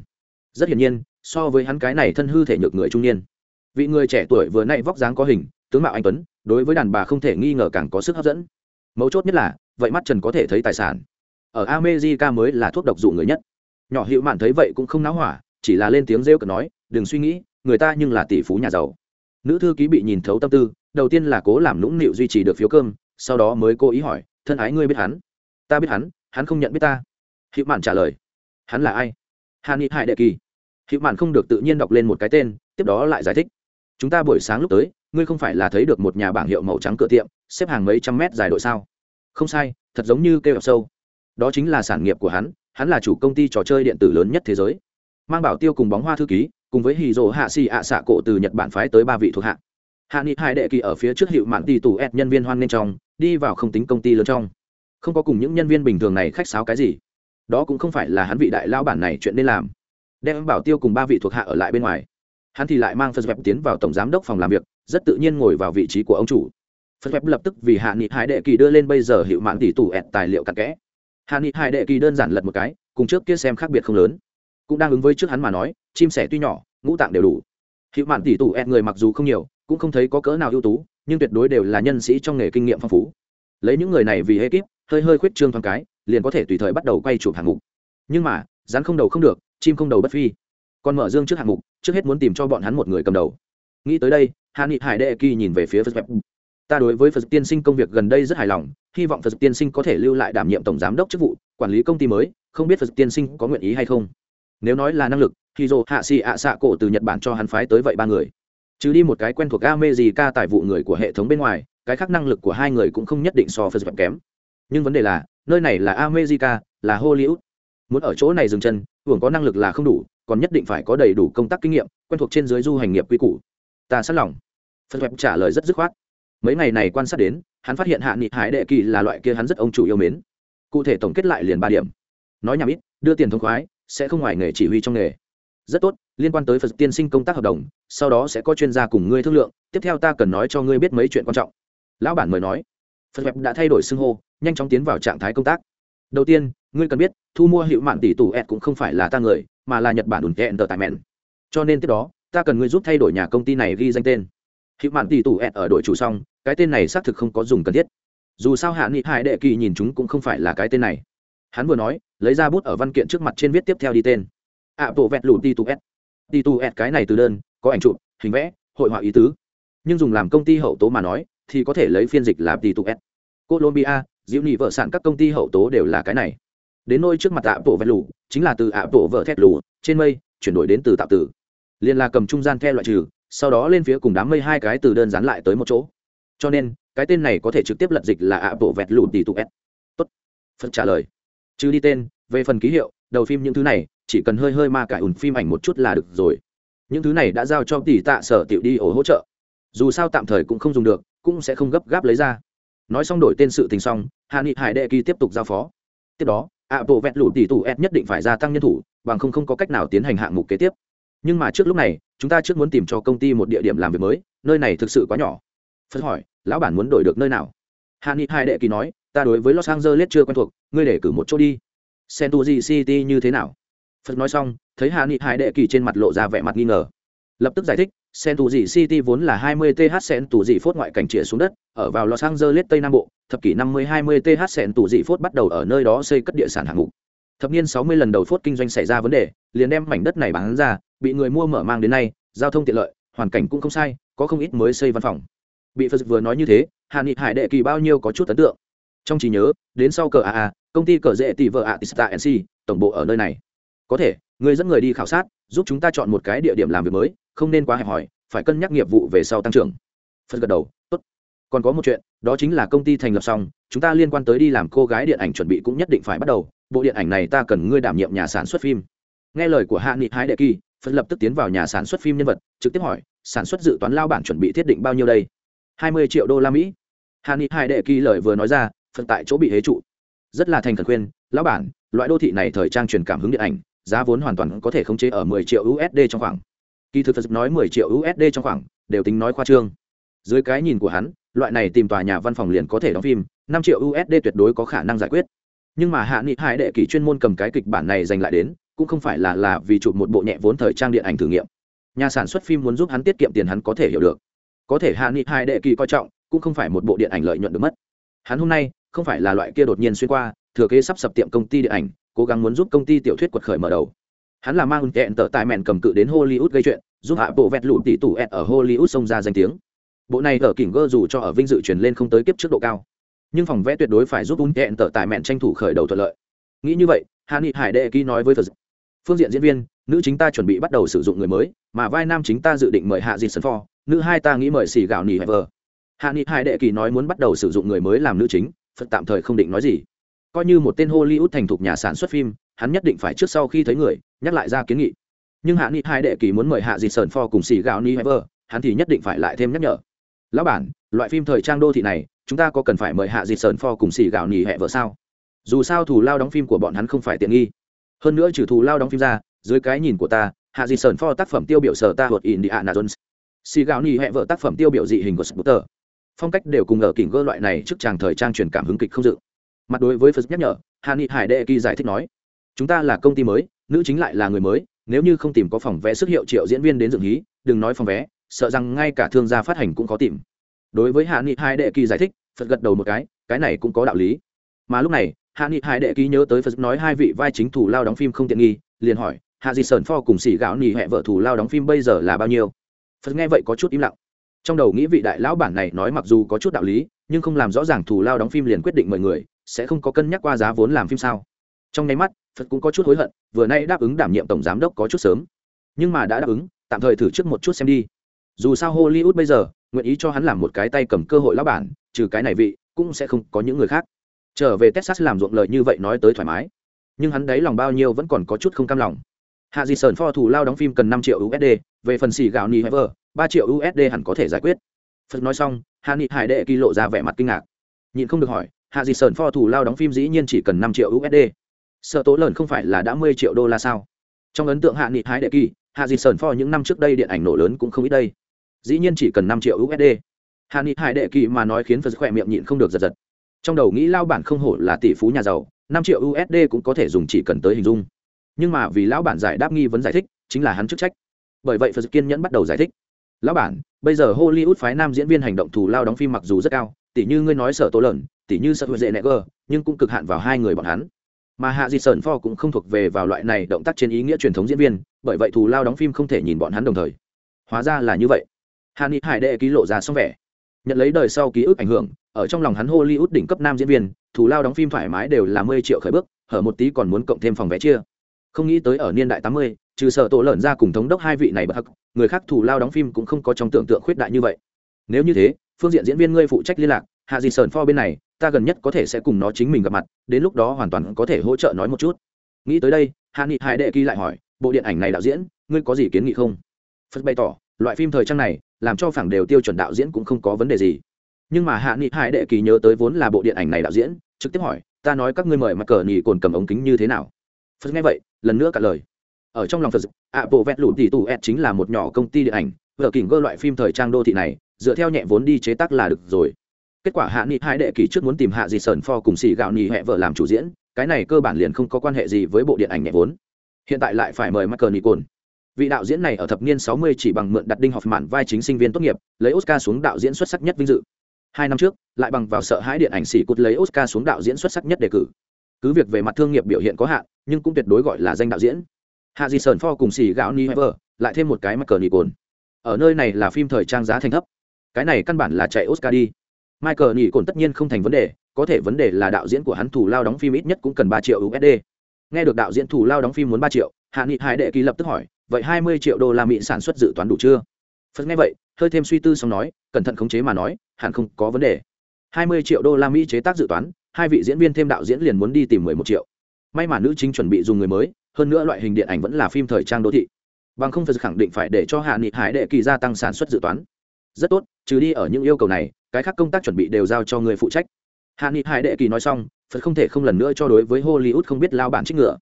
Rất hiển nhiên, so với hắn cái này thân hư thể nhược người trung niên. Vị người trẻ tuổi vừa nay vóc dáng có hình tướng mạo anh tuấn, đối với đàn bà không thể nghi ngờ càng có sức hấp dẫn. Mấu chốt nhất là, vậy mắt trần có thể thấy tài sản. Ở amejica mới là thuốc độc dụ người nhất. Nhỏ hiệu mạn thấy vậy cũng không náo hỏa, chỉ là lên tiếng rêu cờ nói, đừng suy nghĩ, người ta nhưng là tỷ phú nhà giàu. Nữ thư ký bị nhìn thấu tâm tư, đầu tiên là cố làm nũng nịu duy trì được phiếu cơm, sau đó mới cố ý hỏi, thân ái ngươi biết hắn? Ta biết hắn hắn không nhận biết ta. Hiệu mạn trả lời, hắn là ai? Hàn ni hải đệ kỳ. Hiệu mạn không được tự nhiên đọc lên một cái tên, tiếp đó lại giải thích, chúng ta buổi sáng lúc tới ngươi không phải là thấy được một nhà bảng hiệu màu trắng cửa tiệm, xếp hàng mấy trăm mét dài đội sao? Không sai, thật giống như kêu sâu. Đó chính là sản nghiệp của hắn hắn là chủ công ty trò chơi điện tử lớn nhất thế giới. Mang bảo tiêu cùng bóng hoa thư ký, cùng với hì rồ hạ xì ạ xạ cổ từ nhật bản phái tới ba vị thuộc hạ. Hạ nghị hai đệ kỳ ở phía trước hiệu mạng tỷ tù ép nhân viên hoan nên trong, đi vào không tính công ty lớn trong. Không có cùng những nhân viên bình thường này khách sáo cái gì. Đó cũng không phải là hắn vị đại lao bản này chuyện nên làm. Đem bảo tiêu cùng ba vị thuộc hạ ở lại bên ngoài. Hắn thì lại mang phật dẹp tiến vào tổng giám đốc phòng làm việc rất tự nhiên ngồi vào vị trí của ông chủ. Phật web lập tức vì hạ nghị hải đệ kỳ đưa lên bây giờ hiệu mạng tỷ tủ ẹt tài liệu cặn kẽ. Hạ nghị hải đệ kỳ đơn giản lật một cái, cùng trước kia xem khác biệt không lớn. Cũng đang ứng với trước hắn mà nói, chim sẻ tuy nhỏ, ngũ tạng đều đủ. Hiệu mạng tỷ tủ ẹt người mặc dù không nhiều, cũng không thấy có cỡ nào ưu tú, nhưng tuyệt đối đều là nhân sĩ trong nghề kinh nghiệm phong phú. Lấy những người này vì ekip, hơi hơi khuyết trương thoáng cái, liền có thể tùy thời bắt đầu quay chụp hạng mục. Nhưng mà, rắn không đầu không được, chim không đầu bất phi. Còn mở dương trước hạng mục, trước hết muốn tìm cho bọn hắn một người cầm đầu. Nghĩ tới đây hạ nghị hải đệ kỳ nhìn về phía phật web ta đối với phật tiên sinh công việc gần đây rất hài lòng hy vọng phật tiên sinh có thể lưu lại đảm nhiệm tổng giám đốc chức vụ quản lý công ty mới không biết phật tiên sinh có nguyện ý hay không. Nếu nói là năng lực thì dồ hạ xì ạ xạ cổ từ nhật bản cho hắn phái tới vậy ba người. Trừ đi một cái quen thuộc A Mê Dĩ Ca tài vụ người của hệ thống bên ngoài cái khác năng lực của hai người cũng không nhất định so với kém. Nhưng vấn đề là nơi này là A Mê Dĩ Ca, là Hollywood. Muốn ở chỗ này dừng chân hưởng có năng lực là không đủ còn nhất định phải có đầy đủ công tác kinh nghiệm quen thuộc trên dưới du hành nghiệp quy củ ta sẵn lòng. Phật web trả lời rất dứt khoát. Mấy ngày này quan sát đến, hắn phát hiện hạ nghị hải đệ kỳ là loại kia hắn rất ông chủ yêu mến. Cụ thể tổng kết lại liền ba điểm. Nói nhảm ít, đưa tiền thông khoái, sẽ không ngoài nghề chỉ huy trong nghề. Rất tốt, liên quan tới phật tiên sinh công tác hợp đồng, sau đó sẽ có chuyên gia cùng ngươi thương lượng, tiếp theo ta cần nói cho ngươi biết mấy chuyện quan trọng. Lão bản mời nói. Phật web đã thay đổi xưng hô, nhanh chóng tiến vào trạng thái công tác. Đầu tiên, ngươi cần biết, thu mua hiệu mạng tỷ tù ed cũng không phải là ta người, mà là nhật bản ủn kẹn tờ tài mẹn cho nên tiếp đó ta cần ngươi giúp thay đổi nhà công ty này ghi danh tên. Hiệu mạn tỷ tù ed ở đội chủ xong, cái tên này xác thực không có dùng cần thiết. Dù sao hạ nghị hải đệ kỳ nhìn chúng cũng không phải là cái tên này. Hắn vừa nói, lấy ra bút ở văn kiện trước mặt trên viết tiếp theo đi tên. Ạ bộ vẹt lù tỷ tu s tỷ tu s cái này từ đơn, có ảnh chụp, hình vẽ, hội họa ý tứ. Nhưng dùng làm công ty hậu tố mà nói, thì có thể lấy phiên dịch là tỷ tu s colombia diệu nhị vợ sản các công ty hậu tố đều là cái này. Đến nôi trước mặt ạ bộ vẹt lù, chính là từ ạ bộ vợ thét lù, trên mây, chuyển đổi đến từ tạo tử liền là cầm trung gian theo loại trừ, sau đó lên phía cùng đám mây hai cái từ đơn dán lại tới một chỗ. Cho nên, cái tên này có thể trực tiếp lật dịch là ạ bộ vẹt lụt tỷ tụ s tốt. Phật trả lời. Chứ đi tên, về phần ký hiệu, đầu phim những thứ này, chỉ cần hơi hơi ma cải ủn phim ảnh một chút là được rồi. Những thứ này đã giao cho tỷ tạ sở tiểu đi ổ hỗ trợ. Dù sao tạm thời cũng không dùng được, cũng sẽ không gấp gáp lấy ra. Nói xong đổi tên sự tình xong hạ nghị hải đệ kỳ tiếp tục giao phó. Tiếp đó, ạ bộ vẹt lụt tỷ tụ s nhất định phải gia tăng nhân thủ, bằng không không có cách nào tiến hành hạng mục kế tiếp nhưng mà trước lúc này chúng ta trước muốn tìm cho công ty một địa điểm làm việc mới nơi này thực sự quá nhỏ. Phật hỏi lão bản muốn đổi được nơi nào? Hạ nghị hai đệ kỳ nói ta đối với los angeles chưa quen thuộc ngươi để cử một chỗ đi. Sentuji city như thế nào? Phật nói xong thấy hạ nghị hai đệ kỳ trên mặt lộ ra vẻ mặt nghi ngờ. Lập tức giải thích Sentuji City vốn là 20 TH Sentuji phốt ngoại cảnh chĩa xuống đất, ở vào Los Angeles Tây Nam Bộ, thập kỷ 50-20 TH Sentuji phốt bắt đầu ở nơi đó xây cất địa sản hạng mục. Thập niên 60 lần đầu phốt kinh doanh xảy ra vấn đề, liền đem mảnh đất này bán ra, bị người mua mở mang đến nay, giao thông tiện lợi, hoàn cảnh cũng không sai, có không ít mới xây văn phòng. Bị phật vừa nói như thế hạ nghị hải đệ kỳ bao nhiêu có chút ấn tượng. Trong trí nhớ đến sau cờ aa công ty cờ dễ tỷ vợ ạ tista nc tổng bộ ở nơi này. Có thể người dẫn người đi khảo sát giúp chúng ta chọn một cái địa điểm làm việc mới không nên quá hẹp hòi phải cân nhắc nghiệp vụ về sau tăng trưởng. Phật gật đầu tốt. Còn có một chuyện đó chính là công ty thành lập xong chúng ta liên quan tới đi làm cô gái điện ảnh chuẩn bị cũng nhất định phải bắt đầu bộ điện ảnh này ta cần ngươi đảm nhiệm nhà sản xuất phim. Nghe lời của hạ nghị Hải đệ kỳ phật lập tức tiến vào nhà sản xuất phim nhân vật, trực tiếp hỏi, sản xuất dự toán lao bản chuẩn bị thiết định bao nhiêu đây? Hai mươi triệu đô la mỹ. Hàn ni hai đệ kỳ lời vừa nói ra phần tại chỗ bị hế trụ. Rất là thành khẩn khuyên, lão bản, loại đô thị này thời trang truyền cảm hứng điện ảnh, giá vốn hoàn toàn có thể khống chế ở mười triệu usd trong khoảng. Kỳ thực phật nói mười triệu usd trong khoảng, đều tính nói khoa trương. Dưới cái nhìn của hắn, loại này tìm tòa nhà văn phòng liền có thể đóng phim, năm triệu usd tuyệt đối có khả năng giải quyết. Nhưng mà hạ nghị hải đệ kỳ chuyên môn cầm cái kịch bản này dành lại đến cũng không phải là là vì chụp một bộ nhẹ vốn thời trang điện ảnh thử nghiệm. Nhà sản xuất phim muốn giúp hắn tiết kiệm tiền hắn có thể hiểu được. Có thể hạ nghị hai đệ kỳ coi trọng, cũng không phải một bộ điện ảnh lợi nhuận được mất. Hắn hôm nay không phải là loại kia đột nhiên xuyên qua, thừa kế sắp sập tiệm công ty điện ảnh, cố gắng muốn giúp công ty tiểu thuyết quật khởi mở đầu. Hắn là mang kẹn tờ tài mẹn cầm cự đến hollywood gây chuyện, giúp hạ bộ vẹt lụt tỷ tủ ẹt ở hollywood xông ra danh tiếng. Bộ này ở kỉnh gơ dù cho ở vinh dự truyền lên không tới kiếp trước độ cao. Nhưng phòng vẽ tuyệt đối phải giúp un kẹn tờ tài mẹn tranh thủ khởi đầu thuận lợi. Nghĩ như vậy, hạ nghị hải đệ ký nói với phật phương diện diễn viên, nữ chính ta chuẩn bị bắt đầu sử dụng người mới, mà vai nam chính ta dự định mời hạ dịt sân phò nữ hai ta nghĩ mời xì gạo nỉ hever hạ nghị hai đệ kỳ nói muốn bắt đầu sử dụng người mới làm nữ chính, phật tạm thời không định nói gì. Coi như một tên hollywood thành thục nhà sản xuất phim, hắn nhất định phải trước sau khi thấy người, nhắc lại ra kiến nghị. Nhưng hạ nghị hai đệ kỳ muốn mời hạ dịt sơn pho cùng xì gạo nỉ vờ, hắn thì nhất định phải lại thêm nhắc nhở. Lão bản, loại phim thời trang đô thị này, chúng ta có cần phải mời hạ dịt sơn pho cùng xì gạo nỉ vợ sao? Dù sao thù lao đóng phim của bọn hắn không phải tiện nghi hơn nữa trừ thù lao đóng phim ra, dưới cái nhìn của ta, hạ dị sơn pho tác phẩm tiêu biểu sở ta luật indiana jones. Xì gạo nhì hẹ vợ tác phẩm tiêu biểu dị hình của sputter phong cách đều cùng ở kỉnh gơ loại này trước chàng thời trang truyền cảm hứng kịch không dự. Mặt đối với phật nhắc nhở hà ni hải đệ kỳ giải thích nói, chúng ta là công ty mới, nữ chính lại là người mới, nếu như không tìm có phòng vé sức hiệu triệu diễn viên đến dựng hí, đừng nói phòng vé, sợ rằng ngay cả thương gia phát hành cũng khó tìm. Đối với hạ nghị hai đệ kỳ giải thích, phật gật đầu một cái cái này cũng có đạo lý. Mà lúc này hạ nghị Hải đệ ký nhớ tới phật nói hai vị vai chính thủ lao đóng phim không tiện nghi, liền hỏi, hạ di sơn pho cùng xỉ gạo nỉ hẹ vợ thủ lao đóng phim bây giờ là bao nhiêu? Phật nghe vậy có chút im lặng. Trong đầu nghĩ vị đại lão bản này nói mặc dù có chút đạo lý, nhưng không làm rõ ràng thủ lao đóng phim liền quyết định mời người, sẽ không có cân nhắc qua giá vốn làm phim sao? Trong nháy mắt, phật cũng có chút hối hận, vừa nay đáp ứng đảm nhiệm tổng giám đốc có chút sớm. Nhưng mà đã đáp ứng, tạm thời thử trước một chút xem đi. Dù sao hollywood bây giờ, nguyện ý cho hắn làm một cái tay cầm cơ hội lão bản, trừ cái này vị, cũng sẽ không có những người khác trở về texas làm ruộng lợi như vậy nói tới thoải mái. Nhưng hắn đấy lòng bao nhiêu vẫn còn có chút không cam lòng. Hạ dị sơn pho thủ lao đóng phim cần năm triệu usd về phần xì gạo ni hever ba triệu usd hẳn có thể giải quyết. Phật nói xong, hạ nghị hải đệ kỳ lộ ra vẻ mặt kinh ngạc. Nhịn không được hỏi, hạ dị sơn pho thủ lao đóng phim dĩ nhiên chỉ cần năm triệu usd sợ tố lợn không phải là đã mười triệu đô la sao? Trong ấn tượng hạ nghị hải đệ kỳ, hạ dị sơn pho những năm trước đây điện ảnh nổ lớn cũng không ít đây. Dĩ nhiên chỉ cần năm triệu usd hạ nghị hải đệ kỳ mà nói khiến phật khỏe miệng nhịn không được giật giật trong đầu nghĩ lao bản không hổ là tỷ phú nhà giàu, năm triệu usd cũng có thể dùng chỉ cần tới hình dung. Nhưng mà vì lão bản giải đáp nghi vấn giải thích, chính là hắn chức trách. Bởi vậy phật kiên nhẫn bắt đầu giải thích. Lão bản, bây giờ hollywood phái nam diễn viên hành động thù lao đóng phim mặc dù rất cao tỷ như ngươi nói sở tố lợn tỷ như sợ huệ dễ nẹ gờ, nhưng cũng cực hạn vào hai người bọn hắn. Mà hạ di sơn pho cũng không thuộc về vào loại này động tác trên ý nghĩa truyền thống diễn viên, bởi vậy thù lao đóng phim không thể nhìn bọn hắn đồng thời. Hóa ra là như vậy. Hạ nghị hải đệ ký lộ ra xong vẻ. Nhận lấy đời sau ký ức ảnh hưởng ở trong lòng hắn hollywood đỉnh cấp nam diễn viên, thù lao đóng phim thoải mái đều là mười triệu khởi bước, hở một tí còn muốn cộng thêm phòng vé chia. Không nghĩ tới ở niên đại tám mươi, trừ sợ tổ lợn ra cùng thống đốc hai vị này bất hắc người khác thù lao đóng phim cũng không có trong tưởng tượng khuyết đại như vậy. Nếu như thế, phương diện diễn viên ngươi phụ trách liên lạc, hạ gì sờn pho bên này, ta gần nhất có thể sẽ cùng nó chính mình gặp mặt, đến lúc đó hoàn toàn có thể hỗ trợ nói một chút. Nghĩ tới đây, hạ nghị hải đệ kỳ lại hỏi, bộ điện ảnh này đạo diễn, ngươi có gì kiến nghị không? Phật bày tỏ, loại phim thời trang này, làm cho phẳng đều tiêu chuẩn đạo diễn cũng không có vấn đề gì nhưng mà hạ nghị hải đệ kỳ nhớ tới vốn là bộ điện ảnh này đạo diễn, trực tiếp hỏi, ta nói các ngươi mời mặt cờ nhì cồn cầm ống kính như thế nào? Phật nghe vậy, lần nữa cả lời. Ở trong lòng phật ạ, bộ vẹt lụt tỷ tù ed chính là một nhỏ công ty điện ảnh, vợ kỉnh gơ loại phim thời trang đô thị này, dựa theo nhẹ vốn đi chế tác là được rồi. Kết quả hạ nghị hai đệ kỳ trước muốn tìm hạ gì sờn pho cùng xì gạo nhì hẹ vợ làm chủ diễn, cái này cơ bản liền không có quan hệ gì với bộ điện ảnh nhẹ vốn. Hiện tại lại phải mời michael nicol vị đạo diễn này ở thập niên 60 chỉ bằng mượn đặt đinh học mạn vai chính sinh viên tốt nghiệp, lấy oscar xuống đạo diễn xuất sắc nhất vinh dự hai năm trước, lại bằng vào sợ hãi điện ảnh xỉ cút lấy oscar xuống đạo diễn xuất sắc nhất đề cử. Cứ việc về mặt thương nghiệp biểu hiện có hạn, nhưng cũng tuyệt đối gọi là danh đạo diễn. Hạ di sơn pho cùng xỉ gạo ni hever lại thêm một cái mắc cờ nị cồn ở nơi này là phim thời trang giá thành thấp. Cái này căn bản là chạy oscar đi. Michael nỉ cồn tất nhiên không thành vấn đề, có thể vấn đề là đạo diễn của hắn thủ lao đóng phim ít nhất cũng cần ba triệu usd nghe được đạo diễn thủ lao đóng phim muốn ba triệu, hạ nghị hải đệ kỳ lập tức hỏi, vậy hai mươi triệu đô la mỹ sản xuất dự toán đủ chưa? Phật nghe vậy, hơi thêm suy tư xong nói, cẩn thận khống chế mà nói hẳn không có vấn đề. Hai mươi triệu đô la mỹ chế tác dự toán, hai vị diễn viên thêm đạo diễn liền muốn đi tìm mười một triệu. May mà nữ chính chuẩn bị dùng người mới, hơn nữa loại hình điện ảnh vẫn là phim thời trang đô thị. Bằng không phải khẳng định phải để cho hạ nghị hải đệ kỳ gia tăng sản xuất dự toán. Rất tốt, trừ đi ở những yêu cầu này, cái khác công tác chuẩn bị đều giao cho người phụ trách. Hạ nghị hải đệ kỳ nói xong, phật không thể không lần nữa cho đối với hollywood không biết lao bản trích ngựa.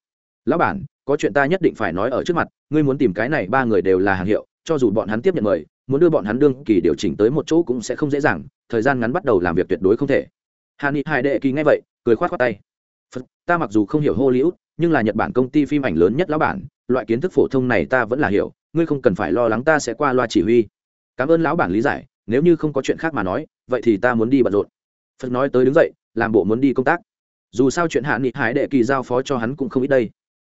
Lão bản, có chuyện ta nhất định phải nói ở trước mặt, ngươi muốn tìm cái này ba người đều là hàng hiệu cho dù bọn hắn tiếp nhận mời, muốn đưa bọn hắn đương kỳ điều chỉnh tới một chỗ cũng sẽ không dễ dàng, thời gian ngắn bắt đầu làm việc tuyệt đối không thể. Hàn nghị hải đệ kỳ nghe vậy, cười khoát khoát tay. Phật, ta mặc dù không hiểu hollywood, nhưng là nhật bản công ty phim ảnh lớn nhất lão bản, loại kiến thức phổ thông này ta vẫn là hiểu, ngươi không cần phải lo lắng ta sẽ qua loa chỉ huy. Cảm ơn lão bản lý giải, nếu như không có chuyện khác mà nói, vậy thì ta muốn đi bận rộn. Phật nói tới đứng dậy, làm bộ muốn đi công tác. Dù sao chuyện hạ nghị hải đệ kỳ giao phó cho hắn cũng không ít đây.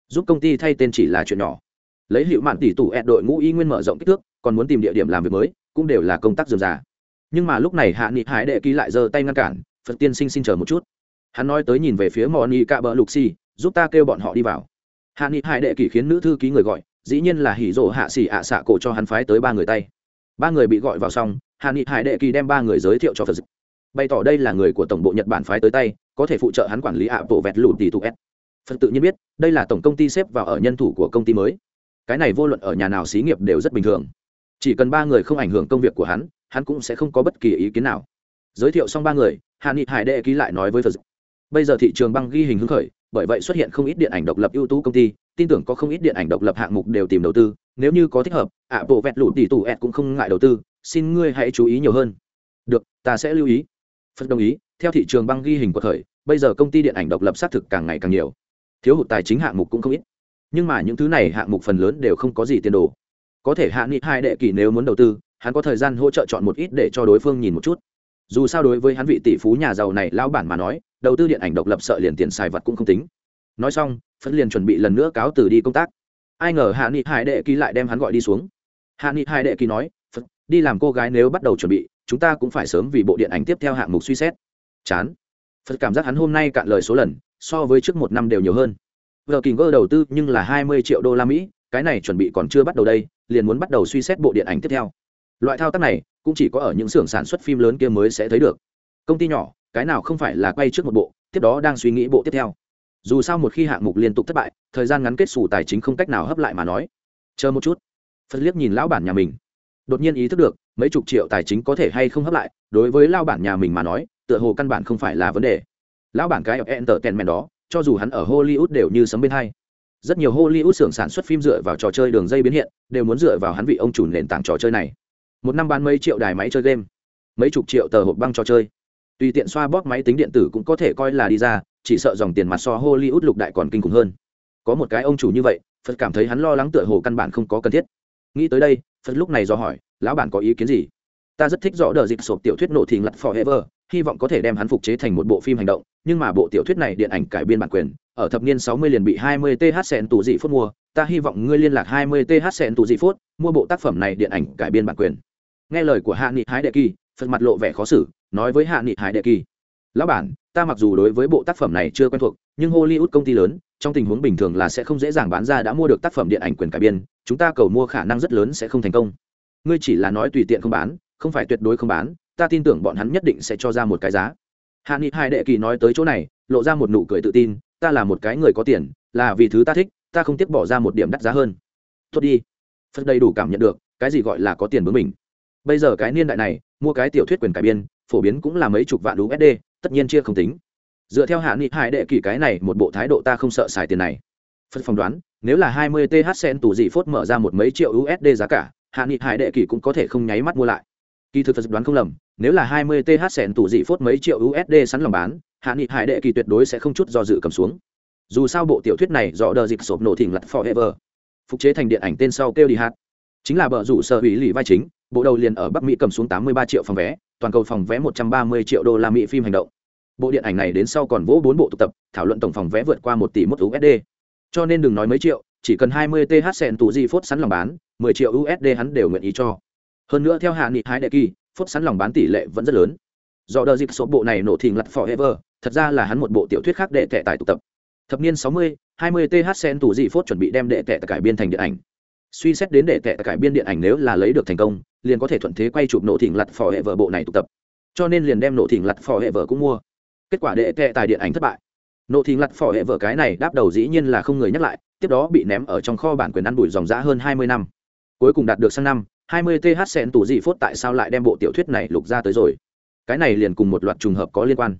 Giúp công ty thay tên chỉ là chuyện nhỏ lấy hiệu mạn tỷ tủ ẹn đội ngũ y nguyên mở rộng kích thước, còn muốn tìm địa điểm làm việc mới, cũng đều là công tác dườm già. Nhưng mà lúc này hạ nghị hải đệ ký lại giơ tay ngăn cản, phật tiên sinh xin chờ một chút. Hắn nói tới nhìn về phía mò ni cạ bờ lục xì giúp ta kêu bọn họ đi vào. Hạ nghị hải đệ kỳ khiến nữ thư ký người gọi, dĩ nhiên là hỉ rộ hạ xỉ ạ xạ cổ cho hắn phái tới ba người tay. Ba người bị gọi vào xong, hạ nghị hải đệ kỳ đem ba người giới thiệu cho phật dịch. Bày tỏ đây là người của tổng bộ nhật bản phái tới tay, có thể phụ trợ hắn quản lý ạ bộ vẹt lụt tỷ tụ s phật tự nhiên biết, đây là tổng công ty xếp vào ở nhân thủ của công ty mới cái này vô luận ở nhà nào xí nghiệp đều rất bình thường. Chỉ cần ba người không ảnh hưởng công việc của hắn hắn cũng sẽ không có bất kỳ ý kiến nào. Giới thiệu xong ba người, hạ nghị hải đệ ký lại nói với phật bây giờ thị trường băng ghi hình hứng khởi, bởi vậy xuất hiện không ít điện ảnh độc lập ưu tú công ty, tin tưởng có không ít điện ảnh độc lập hạng mục đều tìm đầu tư, nếu như có thích hợp, ạ, bộ vẹt lụt tỷ tủ ẹt cũng không ngại đầu tư, xin ngươi hãy chú ý nhiều hơn. Được, ta sẽ lưu ý. Phật đồng ý, theo thị trường băng ghi hình của thời bây giờ công ty điện ảnh độc lập xác thực càng ngày càng nhiều. Thiếu hụt tài chính hạng mục cũng không ít nhưng mà những thứ này hạng mục phần lớn đều không có gì tiền đồ. Có thể hạ nghị hai đệ kỳ nếu muốn đầu tư, hắn có thời gian hỗ trợ chọn một ít để cho đối phương nhìn một chút. Dù sao đối với hắn vị tỷ phú nhà giàu này lao bản mà nói, đầu tư điện ảnh độc lập sợ liền tiền xài vật cũng không tính. Nói xong phấn liền chuẩn bị lần nữa cáo từ đi công tác. Ai ngờ hạ nghị hải đệ kỳ lại đem hắn gọi đi xuống. Hạ nghị hải đệ kỳ nói phật đi làm cô gái nếu bắt đầu chuẩn bị, chúng ta cũng phải sớm vì bộ điện ảnh tiếp theo hạng mục suy xét. Chán. Phật cảm giác hắn hôm nay cạn lời số lần, so với trước một năm đều nhiều hơn vợ kỳ ngơ đầu tư nhưng là hai mươi triệu đô la mỹ, cái này chuẩn bị còn chưa bắt đầu đây, liền muốn bắt đầu suy xét bộ điện ảnh tiếp theo. Loại thao tác này, cũng chỉ có ở những xưởng sản xuất phim lớn kia mới sẽ thấy được. Công ty nhỏ, cái nào không phải là quay trước một bộ, tiếp đó đang suy nghĩ bộ tiếp theo. Dù sao một khi hạng mục liên tục thất bại, thời gian ngắn kết xù tài chính không cách nào hấp lại mà nói. Chờ một chút. Phân liếc nhìn lão bản nhà mình. Đột nhiên ý thức được, mấy chục triệu tài chính có thể hay không hấp lại, đối với lao bản nhà mình mà nói, tựa hồ căn bản không phải là vấn đề. Lão bản cái entertainment đó cho dù hắn ở hollywood đều như sấm bên hai. Rất nhiều hollywood xưởng sản xuất phim dựa vào trò chơi đường dây biến hiện, đều muốn dựa vào hắn vị ông chủ nền tảng trò chơi này. Một năm bán mấy triệu đài máy chơi game, mấy chục triệu tờ hộp băng trò chơi. Tùy tiện xoa bóp máy tính điện tử cũng có thể coi là đi ra, chỉ sợ dòng tiền mặt so hollywood lục đại còn kinh khủng hơn. Có một cái ông chủ như vậy, phật cảm thấy hắn lo lắng tựa hồ căn bản không có cần thiết. Nghĩ tới đây, phật lúc này do hỏi, lão bản có ý kiến gì? Ta rất thích rõ đờ dịch sộp tiểu thuyết nổ thình lặt forever hy vọng có thể đem hắn phục chế thành một bộ phim hành động, nhưng mà bộ tiểu thuyết này điện ảnh cải biên bản quyền, ở thập niên 60 liền bị 20 th sen tù dị phốt mua. Ta hy vọng ngươi liên lạc 20 th sen tù dị phốt, mua bộ tác phẩm này điện ảnh cải biên bản quyền. Nghe lời của hạ nghị hái đệ kỳ, phật mặt lộ vẻ khó xử, nói với hạ nghị hải đệ kỳ. Lão bản, ta mặc dù đối với bộ tác phẩm này chưa quen thuộc, nhưng hollywood công ty lớn, trong tình huống bình thường là sẽ không dễ dàng bán ra đã mua được tác phẩm điện ảnh quyền cải biên, chúng ta cầu mua khả năng rất lớn sẽ không thành công. Ngươi chỉ là nói tùy tiện không bán, không phải tuyệt đối không bán ta tin tưởng bọn hắn nhất định sẽ cho ra một cái giá. Hạ nghị hai đệ kỳ nói tới chỗ này, lộ ra một nụ cười tự tin, ta là một cái người có tiền, là vì thứ ta thích, ta không tiếc bỏ ra một điểm đắt giá hơn. Tốt đi. Phật đầy đủ cảm nhận được, cái gì gọi là có tiền bướng mình. Bây giờ cái niên đại này, mua cái tiểu thuyết quyền cải biên, phổ biến cũng là mấy chục vạn usd tất nhiên chia không tính. Dựa theo hạ nghị hải đệ kỳ cái này, một bộ thái độ ta không sợ xài tiền này. Phật phỏng đoán, nếu là 20 th sen tủ dị phốt mở ra một mấy triệu usd giá cả, hạ nghị hải đệ kỳ cũng có thể không nháy mắt mua lại. Kỳ thực phật đoán không lầm nếu là 20 th sẹn tủ dị phốt mấy triệu usd sẵn lòng bán, hạ nghị hải đệ kỳ tuyệt đối sẽ không chút do dự cầm xuống. Dù sao bộ tiểu thuyết này do đờ dịch sộp nổ thỉnh lặt forever. Phục chế thành điện ảnh tên sau kêu đi hát. Chính là bờ rủ sở hủy lì vai chính, bộ đầu liền ở bắc mỹ cầm xuống 83 triệu phòng vé, toàn cầu phòng vé 130 triệu đô la mỹ phim hành động. Bộ điện ảnh này đến sau còn vỗ bốn bộ tụ tập, thảo luận tổng phòng vé vượt qua một tỷ một usd cho nên đừng nói mấy triệu, chỉ cần 20 th sẹn tù di phốt sẵn lòng bán 10 triệu usd hắn đều nguyện ý cho. Hơn nữa theo hạ nghị hái đệ kỳ phốt sẵn lòng bán tỷ lệ vẫn rất lớn. Do đợt dịp số bộ này nổ thình lặt forever thật ra là hắn một bộ tiểu thuyết khác đệ tệ tại tụ tập. Thập niên 60, 20 th sen tù dị phốt chuẩn bị đem đệ tệ cải biên thành điện ảnh. Suy xét đến đệ tệ cải biên điện ảnh nếu là lấy được thành công liền có thể thuận thế quay chụp nổ thình lặt phò hệ vợ bộ này tụ tập. Cho nên liền đem nổ thình lặt phò hệ vợ cũng mua. Kết quả đệ tệ tài điện ảnh thất bại. Nổ thình lặt phò hệ vợ cái này đáp đầu dĩ nhiên là không người nhắc lại tiếp đó bị ném ở trong kho bản quyền ăn bụi dòng giã hơn hai mươi năm. Cuối cùng đạt được sang năm hai mươi th sen tủ dị phốt tại sao lại đem bộ tiểu thuyết này lục ra tới rồi? Cái này liền cùng một loạt trùng hợp có liên quan.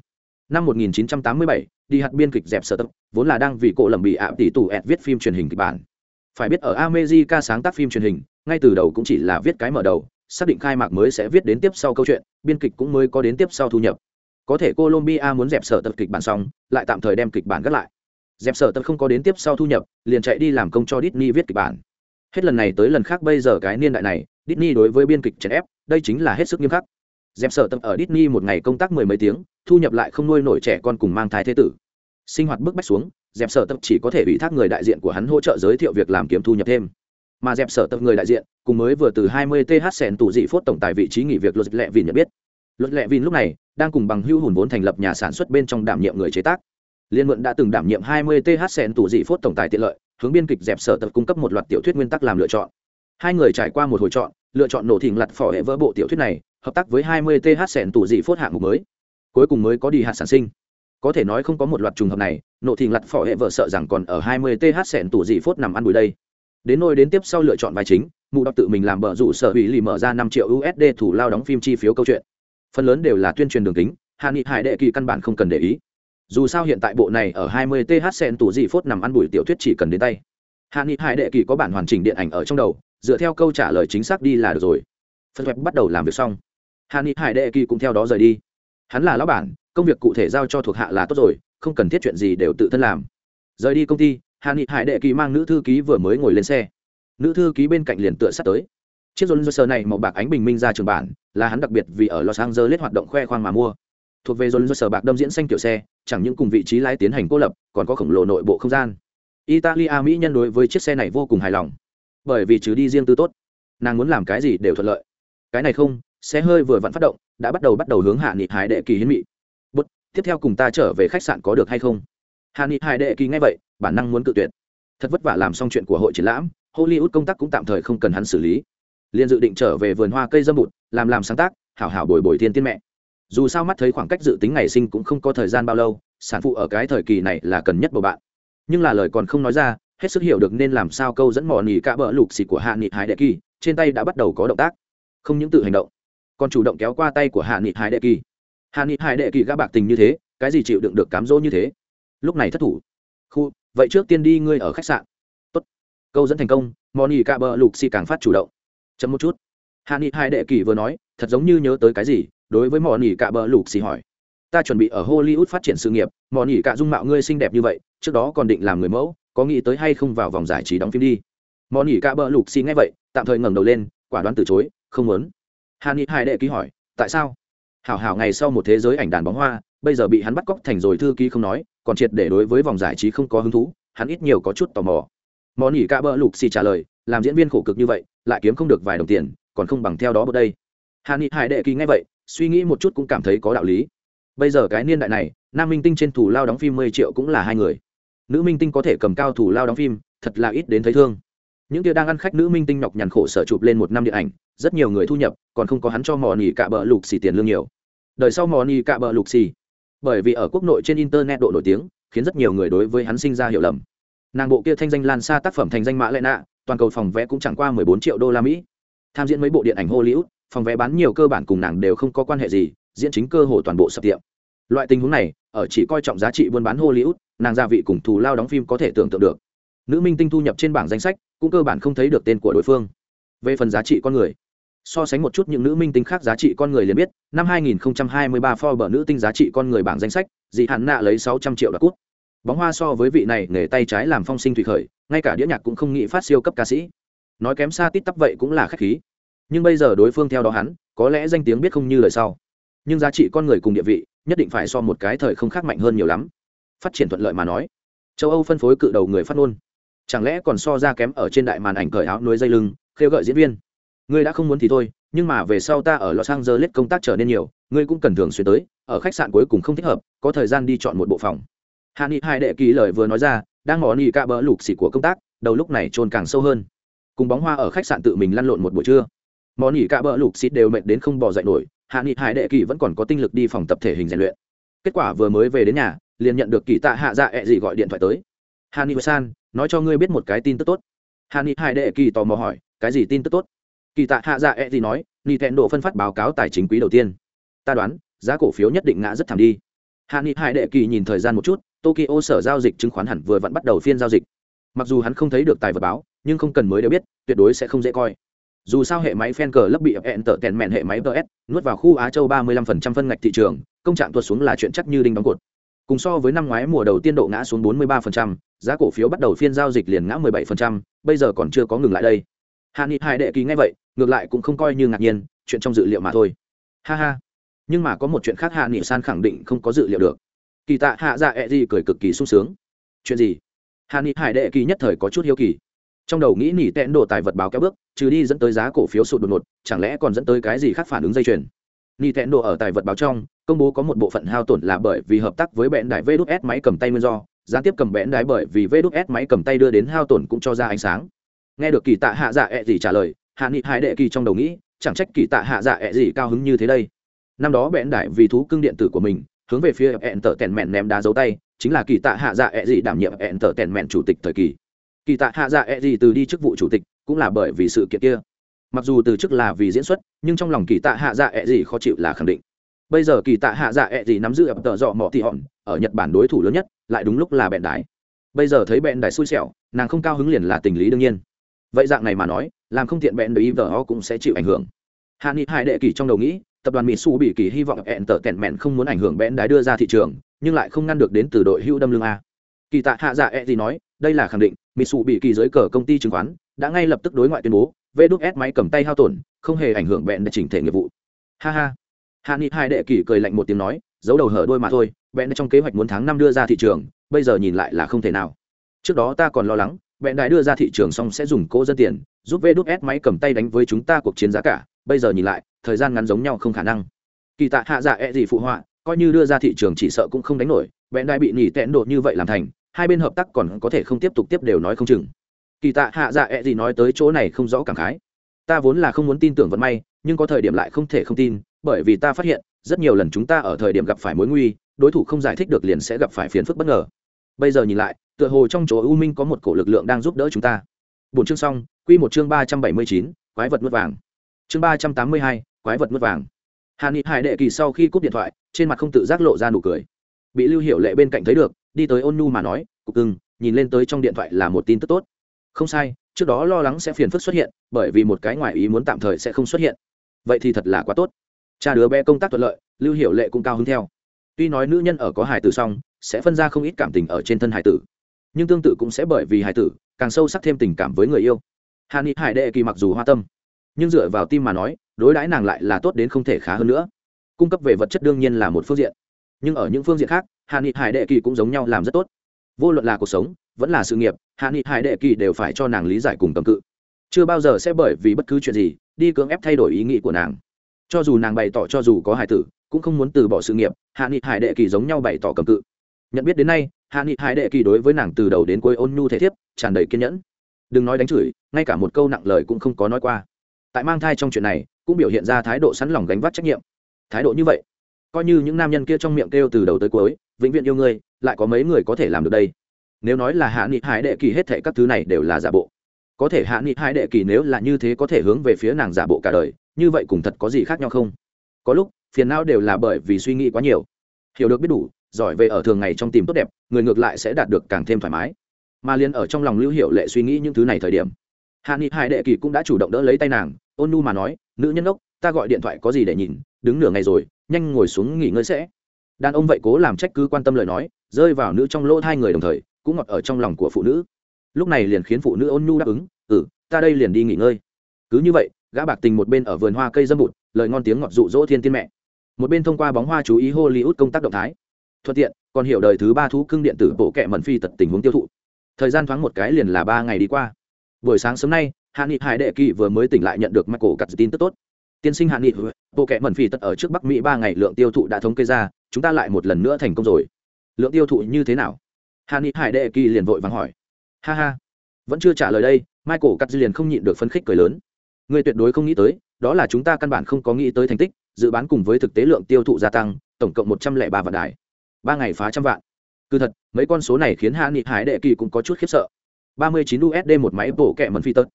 Năm 1987, đi hạt biên kịch dẹp sở tập vốn là đang vì cổ lầm bị ạ tỷ tù ẹt viết phim truyền hình kịch bản. Phải biết ở America sáng tác phim truyền hình ngay từ đầu cũng chỉ là viết cái mở đầu xác định khai mạc mới sẽ viết đến tiếp sau câu chuyện biên kịch cũng mới có đến tiếp sau thu nhập. Có thể colombia muốn dẹp sở tập kịch bản xong lại tạm thời đem kịch bản gác lại. Dẹp sở tập không có đến tiếp sau thu nhập liền chạy đi làm công cho Disney viết kịch bản. Hết lần này tới lần khác bây giờ cái niên đại này Disney đối với biên kịch chèn ép, đây chính là hết sức nghiêm khắc. Dẹp sở tập ở Disney một ngày công tác mười mấy tiếng, thu nhập lại không nuôi nổi trẻ con cùng mang thai thế tử. Sinh hoạt bức bách xuống, dẹp sở tập chỉ có thể ủy thác người đại diện của hắn hỗ trợ giới thiệu việc làm kiếm thu nhập thêm. Mà dẹp sở tập người đại diện, cùng mới vừa từ 20 th sèn tủ dị phốt tổng tài vị trí nghỉ việc luật lệ vin nhận biết. Luật lệ vin lúc này, đang cùng bằng hưu hùn vốn thành lập nhà sản xuất bên trong đảm nhiệm người chế tác. Liên mượn đã từng đảm nhiệm 20 th sèn tủ dị phốt tổng tài tiện lợi, hướng biên kịch dẹp sở tập cung cấp một loạt tiểu thuyết nguyên tắc làm lựa chọn. Hai người trải qua một hồi chọn lựa chọn nổ thỉnh lặt phỏ hệ vỡ bộ tiểu thuyết này, hợp tác với 20 th sẻn tủ dị phốt hạng mục mới. Cuối cùng mới có đi hạt sản sinh. Có thể nói không có một loạt trùng hợp này nộ thình lặt phỏ hệ vợ sợ rằng còn ở 20 th sẻn tủ dị phốt nằm ăn bụi đây. Đến nôi đến tiếp sau lựa chọn vai chính, mụ đọc tự mình làm bờ rủ sở hủy lì mở ra năm triệu usd thủ lao đóng phim chi phiếu câu chuyện. Phần lớn đều là tuyên truyền đường kính hạ nghị hải đệ kỳ căn bản không cần để ý. Dù sao hiện tại bộ này ở 20 th sẻn tủ dị phốt nằm ăn bụi tiểu thuyết chỉ cần đến tay. Hạ nghị hải đệ kỳ có bản hoàn chỉnh điện ảnh ở trong đầu dựa theo câu trả lời chính xác đi là được rồi. Phân web bắt đầu làm việc xong. Hàn nghị hải đệ kỳ cũng theo đó rời đi. Hắn là lão bản, công việc cụ thể giao cho thuộc hạ là tốt rồi, không cần thiết chuyện gì đều tự thân làm. Rời đi công ty, Hàn nghị hải đệ kỳ mang nữ thư ký vừa mới ngồi lên xe. Nữ thư ký bên cạnh liền tựa sát tới. Chiếc dồn sơ này màu bạc ánh bình minh ra trường bản, là hắn đặc biệt vì ở los angeles hoạt động khoe khoang mà mua. Thuộc về dồn sơ bạc đâm diễn xanh kiểu xe, chẳng những cùng vị trí lái tiến hành cô lập, còn có khổng lồ nội bộ không gian. Italia mỹ nhân đối với chiếc xe này vô cùng hài lòng bởi vì trừ đi riêng tư tốt, nàng muốn làm cái gì đều thuận lợi. Cái này không, xe hơi vừa vặn phát động, đã bắt đầu bắt đầu hướng hạ nghị hải đệ kỳ hiến mị. Bút, tiếp theo cùng ta trở về khách sạn có được hay không? Hạ nghị hải đệ kỳ ngay vậy, bản năng muốn cự tuyệt. Thật vất vả làm xong chuyện của hội triển lãm, hollywood công tác cũng tạm thời không cần hắn xử lý. Liền dự định trở về vườn hoa cây dâm bụt, làm làm sáng tác, hảo hảo bồi bồi thiên tiên mẹ. Dù sao mắt thấy khoảng cách dự tính ngày sinh cũng không có thời gian bao lâu, sản phụ ở cái thời kỳ này là cần nhất bầu bạn. Nhưng là lời còn không nói ra hết sức hiểu được nên làm sao câu dẫn mò nỉ cả bờ lục xì của hạ nghị hải đệ kỳ, trên tay đã bắt đầu có động tác. Không những tự hành động, còn chủ động kéo qua tay của hạ nghị hải đệ kỳ. Hạ nghị hải đệ kỳ gã bạc tình như thế, cái gì chịu đựng được cám dỗ như thế? Lúc này thất thủ. Khu, vậy trước tiên đi ngươi ở khách sạn. Tốt. Câu dẫn thành công, mò nỉ cả bờ lục xì càng phát chủ động. Chậm một chút. Hạ nghị hải đệ kỳ vừa nói, thật giống như nhớ tới cái gì, đối với mò nỉ cả bờ lục xì hỏi. Ta chuẩn bị ở hollywood phát triển sự nghiệp, mò nỉ cả dung mạo ngươi xinh đẹp như vậy, trước đó còn định làm người mẫu có nghĩ tới hay không vào vòng giải trí đóng phim đi. Mò nỉ cả bờ lục xì nghe vậy, tạm thời ngẩng đầu lên, quả đoán từ chối, không muốn. Hà ni hai đệ ký hỏi, tại sao? Hảo hảo, ngày sau một thế giới ảnh đàn bóng hoa, bây giờ bị hắn bắt cóc thành rồi thư ký không nói, còn triệt để đối với vòng giải trí không có hứng thú, hắn ít nhiều có chút tò mò. Mò nỉ cả bờ lục xì trả lời, làm diễn viên khổ cực như vậy, lại kiếm không được vài đồng tiền, còn không bằng theo đó bữa đây. Hà ni hải đệ ký nghe vậy, suy nghĩ một chút cũng cảm thấy có đạo lý. Bây giờ cái niên đại này, nam minh tinh trên thủ lao đóng phim mười triệu cũng là hai người nữ minh tinh có thể cầm cao thủ lao đóng phim, thật là ít đến thấy thương. Những kia đang ăn khách nữ minh tinh nhọc nhằn khổ sở chụp lên một năm điện ảnh, rất nhiều người thu nhập, còn không có hắn cho mò nỉ cạ bờ lục xì tiền lương nhiều. Đời sau mò nỉ cạ bờ lục xì. Bởi vì ở quốc nội trên internet độ nổi tiếng, khiến rất nhiều người đối với hắn sinh ra hiểu lầm. Nàng bộ kia thanh danh lan xa tác phẩm thành danh mã lệ nạ, toàn cầu phòng vé cũng chẳng qua 14 triệu đô la mỹ. Tham diễn mấy bộ điện ảnh hollywood, phòng vé bán nhiều cơ bản cùng nàng đều không có quan hệ gì, diễn chính cơ hồ toàn bộ sập tiệm. Loại tình huống này ở chỉ coi trọng giá trị buôn bán hollywood, nàng gia vị cùng thù lao đóng phim có thể tưởng tượng được. Nữ minh tinh thu nhập trên bảng danh sách, cũng cơ bản không thấy được tên của đối phương. Về phần giá trị con người, so sánh một chút những nữ minh tinh khác giá trị con người liền biết, năm 2023 Forbes nữ tinh giá trị con người bảng danh sách dị hạn nạ lấy 600 triệu đặc cút. Bóng hoa so với vị này nghề tay trái làm phong sinh thủy khởi, ngay cả đĩa nhạc cũng không nghĩ phát siêu cấp ca sĩ. Nói kém xa tít tắp vậy cũng là khách khí. Nhưng bây giờ đối phương theo đó hắn, có lẽ danh tiếng biết không như lời sau. Nhưng giá trị con người cùng địa vị nhất định phải so một cái thời không khác mạnh hơn nhiều lắm. Phát triển thuận lợi mà nói. Châu âu phân phối cự đầu người phát ngôn. Chẳng lẽ còn so ra kém ở trên đại màn ảnh cởi áo nuôi dây lưng, khêu gợi diễn viên? Ngươi đã không muốn thì thôi, nhưng mà về sau ta ở los angeles công tác trở nên nhiều, ngươi cũng cần thường xuyên tới, ở khách sạn cuối cùng không thích hợp, có thời gian đi chọn một bộ phòng. Hạ nghị hai đệ ký lời vừa nói ra, đang mò nỉ ca bỡ lục xỉ của công tác, đầu lúc này trôn càng sâu hơn. Cùng bóng hoa ở khách sạn tự mình lăn lộn một buổi trưa. Mò nỉ cạ bỡ lục xịt đều mệt đến không bỏ dậy nổi hạ nghị hải đệ kỳ vẫn còn có tinh lực đi phòng tập thể hình rèn luyện. Kết quả vừa mới về đến nhà, liền nhận được kỳ tạ hạ dạ ẹ、e、gì gọi điện thoại tới. Hà ni san, nói cho ngươi biết một cái tin tức tốt. Hà ni hải đệ kỳ tò mò hỏi, cái gì tin tức tốt? Kỳ tạ hạ dạ ẹ、e、gì nói ni thẹn độ phân phát báo cáo tài chính quý đầu tiên. Ta đoán, giá cổ phiếu nhất định ngã rất thảm đi. Hạ nghị hải đệ kỳ nhìn thời gian một chút, tokyo sở giao dịch chứng khoán hẳn vừa vẫn bắt đầu phiên giao dịch. Mặc dù hắn không thấy được tài vật báo, nhưng không cần mới đều biết, tuyệt đối sẽ không dễ coi dù sao hệ máy fan cờ lấp bị hẹn tở tèn mẹn hệ máy ts nuốt vào khu á châu 35% phân ngạch thị trường công trạng tuột xuống là chuyện chắc như đinh đóng cột. Cùng so với năm ngoái mùa đầu tiên độ ngã xuống 43%, giá cổ phiếu bắt đầu phiên giao dịch liền ngã 17%, bây giờ còn chưa có ngừng lại đây. Hạ ni hải đệ kỳ ngay vậy ngược lại cũng không coi như ngạc nhiên chuyện trong dự liệu mà thôi. Ha ha. Nhưng mà có một chuyện khác hạ nghị san khẳng định không có dự liệu được. Kỳ tạ hạ dạ ẹ、e、gì cười cực kỳ sung sướng. Chuyện gì? Hạ nghị hải đệ kỳ nhất thời có chút hiếu kỳ trong đầu nghĩ nỉ tẹn đồ tài vật báo kéo bước, trừ đi dẫn tới giá cổ phiếu sụt đột ngột, chẳng lẽ còn dẫn tới cái gì khác phản ứng dây chuyền? Nỉ tẹn đồ ở tài vật báo trong, công bố có một bộ phận hao tổn là bởi vì hợp tác với bẹn đài vê đúc s máy cầm tay nguyên do, gián tiếp cầm bẽn đài bởi vì vê đúc s máy cầm tay đưa đến hao tổn cũng cho ra ánh sáng. Nghe được kỳ tạ hạ dạ ẹ gì trả lời, hạ nghị hai đệ kỳ trong đầu nghĩ, chẳng trách kỳ tạ hạ dạ ẹ gì cao hứng như thế đây. Năm đó bẽn đài vì thú cưng điện tử của mình, hướng về phía hẹn tở tèn mẹn ném đá dấu tay, chính là kỳ tạ hạ dạ ẹ gì đảm nhiệm hẹn tở tèn mẹn chủ tịch thời kỳ kỳ tạ hạ dạ e gì từ đi chức vụ chủ tịch, cũng là bởi vì sự kiện kia. Mặc dù từ chức là vì diễn xuất, nhưng trong lòng kỳ tạ hạ dạ e gì khó chịu là khẳng định. Bây giờ kỳ tạ hạ dạ e gì nắm giữ ập tợ dọ mỏ thị hòn, ở nhật bản đối thủ lớn nhất, lại đúng lúc là bẹn đái. Bây giờ thấy bẹn đái xui xẻo, nàng không cao hứng liền là tình lý đương nhiên. Vậy dạng này mà nói, làm không tiện bẹn đái vờ cũng sẽ chịu ảnh hưởng. Hạ nghị hai đệ kỳ trong đầu nghĩ, tập đoàn mỹ su bị kỳ hy vọng ẹn tở tẹn mẹn không muốn ảnh hưởng bẹn đái đưa ra thị trường, nhưng lại không ngăn được đến từ đội hưu đâm lương a. Kỳ tạ hạ dạ e gì nói, đây là khẳng định mỹ sụ bị kỳ giới cờ công ty chứng khoán đã ngay lập tức đối ngoại tuyên bố vê đúc s máy cầm tay hao tổn, không hề ảnh hưởng bẹn để chỉnh thể nghiệp vụ. Ha ha. Hạ nghị hai đệ kỳ cười lạnh một tiếng nói, giấu đầu hở đôi mà thôi, bẹn trong kế hoạch muốn tháng năm đưa ra thị trường, bây giờ nhìn lại là không thể nào. Trước đó ta còn lo lắng, bẹn đại đưa ra thị trường xong sẽ dùng cố dân tiền, giúp vê đúc s máy cầm tay đánh với chúng ta cuộc chiến giá cả, bây giờ nhìn lại, thời gian ngắn giống nhau không khả năng. Kỳ tạ hạ dạ e gì phụ họa, coi như đưa ra thị trường chỉ sợ cũng không đánh nổi, bẹn đại bị nỉ tẹn đột như vậy làm thành hai bên hợp tác còn có thể không tiếp tục tiếp đều nói không chừng. Kỳ tạ hạ dạ ẹ、e、gì nói tới chỗ này không rõ cảm khái. Ta vốn là không muốn tin tưởng vận may, nhưng có thời điểm lại không thể không tin, bởi vì ta phát hiện, rất nhiều lần chúng ta ở thời điểm gặp phải mối nguy, đối thủ không giải thích được liền sẽ gặp phải phiền phức bất ngờ. Bây giờ nhìn lại, tựa hồ trong chỗ u minh có một cổ lực lượng đang giúp đỡ chúng ta. Bốn chương xong, quy một chương ba trăm bảy mươi chín, quái vật mất vàng. Chương ba trăm tám mươi hai, quái vật mất vàng. Hà nghị hải đệ kỳ sau khi cúp điện thoại, trên mặt không tự giác lộ ra nụ cười bị lưu hiệu lệ bên cạnh thấy được, đi tới ôn nhu mà nói, cục cưng, nhìn lên tới trong điện thoại là một tin tức tốt. Không sai, trước đó lo lắng sẽ phiền phức xuất hiện, bởi vì một cái ngoài ý muốn tạm thời sẽ không xuất hiện. Vậy thì thật là quá tốt. Cha đứa bé công tác thuận lợi, lưu hiệu lệ cũng cao hứng theo. Tuy nói nữ nhân ở có hài tử xong, sẽ phân ra không ít cảm tình ở trên thân hài tử, nhưng tương tự cũng sẽ bởi vì hài tử, càng sâu sắc thêm tình cảm với người yêu. Hà ni hải đệ kỳ mặc dù hoa tâm, nhưng dựa vào tim mà nói, đối đãi nàng lại là tốt đến không thể khá hơn nữa. Cung cấp về vật chất đương nhiên là một phương diện nhưng ở những phương diện khác, hạ nghị hải đệ kỳ cũng giống nhau làm rất tốt. Vô luận là cuộc sống, vẫn là sự nghiệp, hạ nghị hải đệ kỳ đều phải cho nàng lý giải cùng cầm cự. Chưa bao giờ sẽ bởi vì bất cứ chuyện gì, đi cưỡng ép thay đổi ý nghĩ của nàng. Cho dù nàng bày tỏ cho dù có hải tử, cũng không muốn từ bỏ sự nghiệp, hạ nghị hải đệ kỳ giống nhau bày tỏ cầm cự. Nhận biết đến nay, hạ nghị hải đệ kỳ đối với nàng từ đầu đến cuối ôn nhu thể thiếp, tràn đầy kiên nhẫn. Đừng nói đánh chửi, ngay cả một câu nặng lời cũng không có nói qua. Tại mang thai trong chuyện này, cũng biểu hiện ra thái độ sẵn lòng gánh vác trách nhiệm. Thái độ như vậy coi như những nam nhân kia trong miệng kêu từ đầu tới cuối, vĩnh viễn yêu ngươi, lại có mấy người có thể làm được đây? Nếu nói là hạ nghị hải đệ kỳ hết thệ các thứ này đều là giả bộ, có thể hạ nghị hải đệ kỳ nếu là như thế có thể hướng về phía nàng giả bộ cả đời, như vậy cùng thật có gì khác nhau không? Có lúc, phiền não đều là bởi vì suy nghĩ quá nhiều. Hiểu được biết đủ, giỏi về ở thường ngày trong tìm tốt đẹp, người ngược lại sẽ đạt được càng thêm thoải mái. Mà liền ở trong lòng lưu hiệu lệ suy nghĩ những thứ này thời điểm, hạ nghị hải đệ kỳ cũng đã chủ động đỡ lấy tay nàng, ôn nu mà nói, nữ nhân ốc ta gọi điện thoại có gì để nhìn, đứng nửa ngày rồi nhanh ngồi xuống nghỉ ngơi sẽ. Đàn ông vậy cố làm trách cứ quan tâm lời nói, rơi vào nữ trong lỗ hai người đồng thời, cũng ngọt ở trong lòng của phụ nữ. Lúc này liền khiến phụ nữ ôn nhu đáp ứng ừ ta đây liền đi nghỉ ngơi. Cứ như vậy, gã bạc tình một bên ở vườn hoa cây dâm bụt, lời ngon tiếng ngọt dụ dỗ thiên tiên mẹ. Một bên thông qua bóng hoa chú ý hollywood công tác động thái. Thuận tiện, còn hiểu đời thứ ba thú cưng điện tử bộ kệ mẩn phi tật tình huống tiêu thụ. Thời gian thoáng một cái liền là ba ngày đi qua. Buổi sáng sớm nay hạ nghị hải đệ kỳ vừa mới tỉnh lại nhận được michael cắt tin tức tốt tiên sinh hạn nghị bộ kệ mẩn phi tật ở trước bắc mỹ ba ngày, lượng tiêu thụ đã thống kê ra, chúng ta lại một lần nữa thành công rồi. Lượng tiêu thụ như thế nào? Hạn nghị hải đệ kỳ liền vội vàng hỏi. Ha ha, vẫn chưa trả lời đây, michael cắt liền không nhịn được phấn khích cười lớn. Người tuyệt đối không nghĩ tới, đó là chúng ta căn bản không có nghĩ tới thành tích, dự bán cùng với thực tế lượng tiêu thụ gia tăng, tổng cộng một trăm lẻ ba vạn đài. Ba ngày phá trăm vạn. Cứ thật, mấy con số này khiến hạ nghị hải đệ kỳ cũng có chút khiếp sợ. ba mươi chín usd một máy bộ kệ mẩn phi tật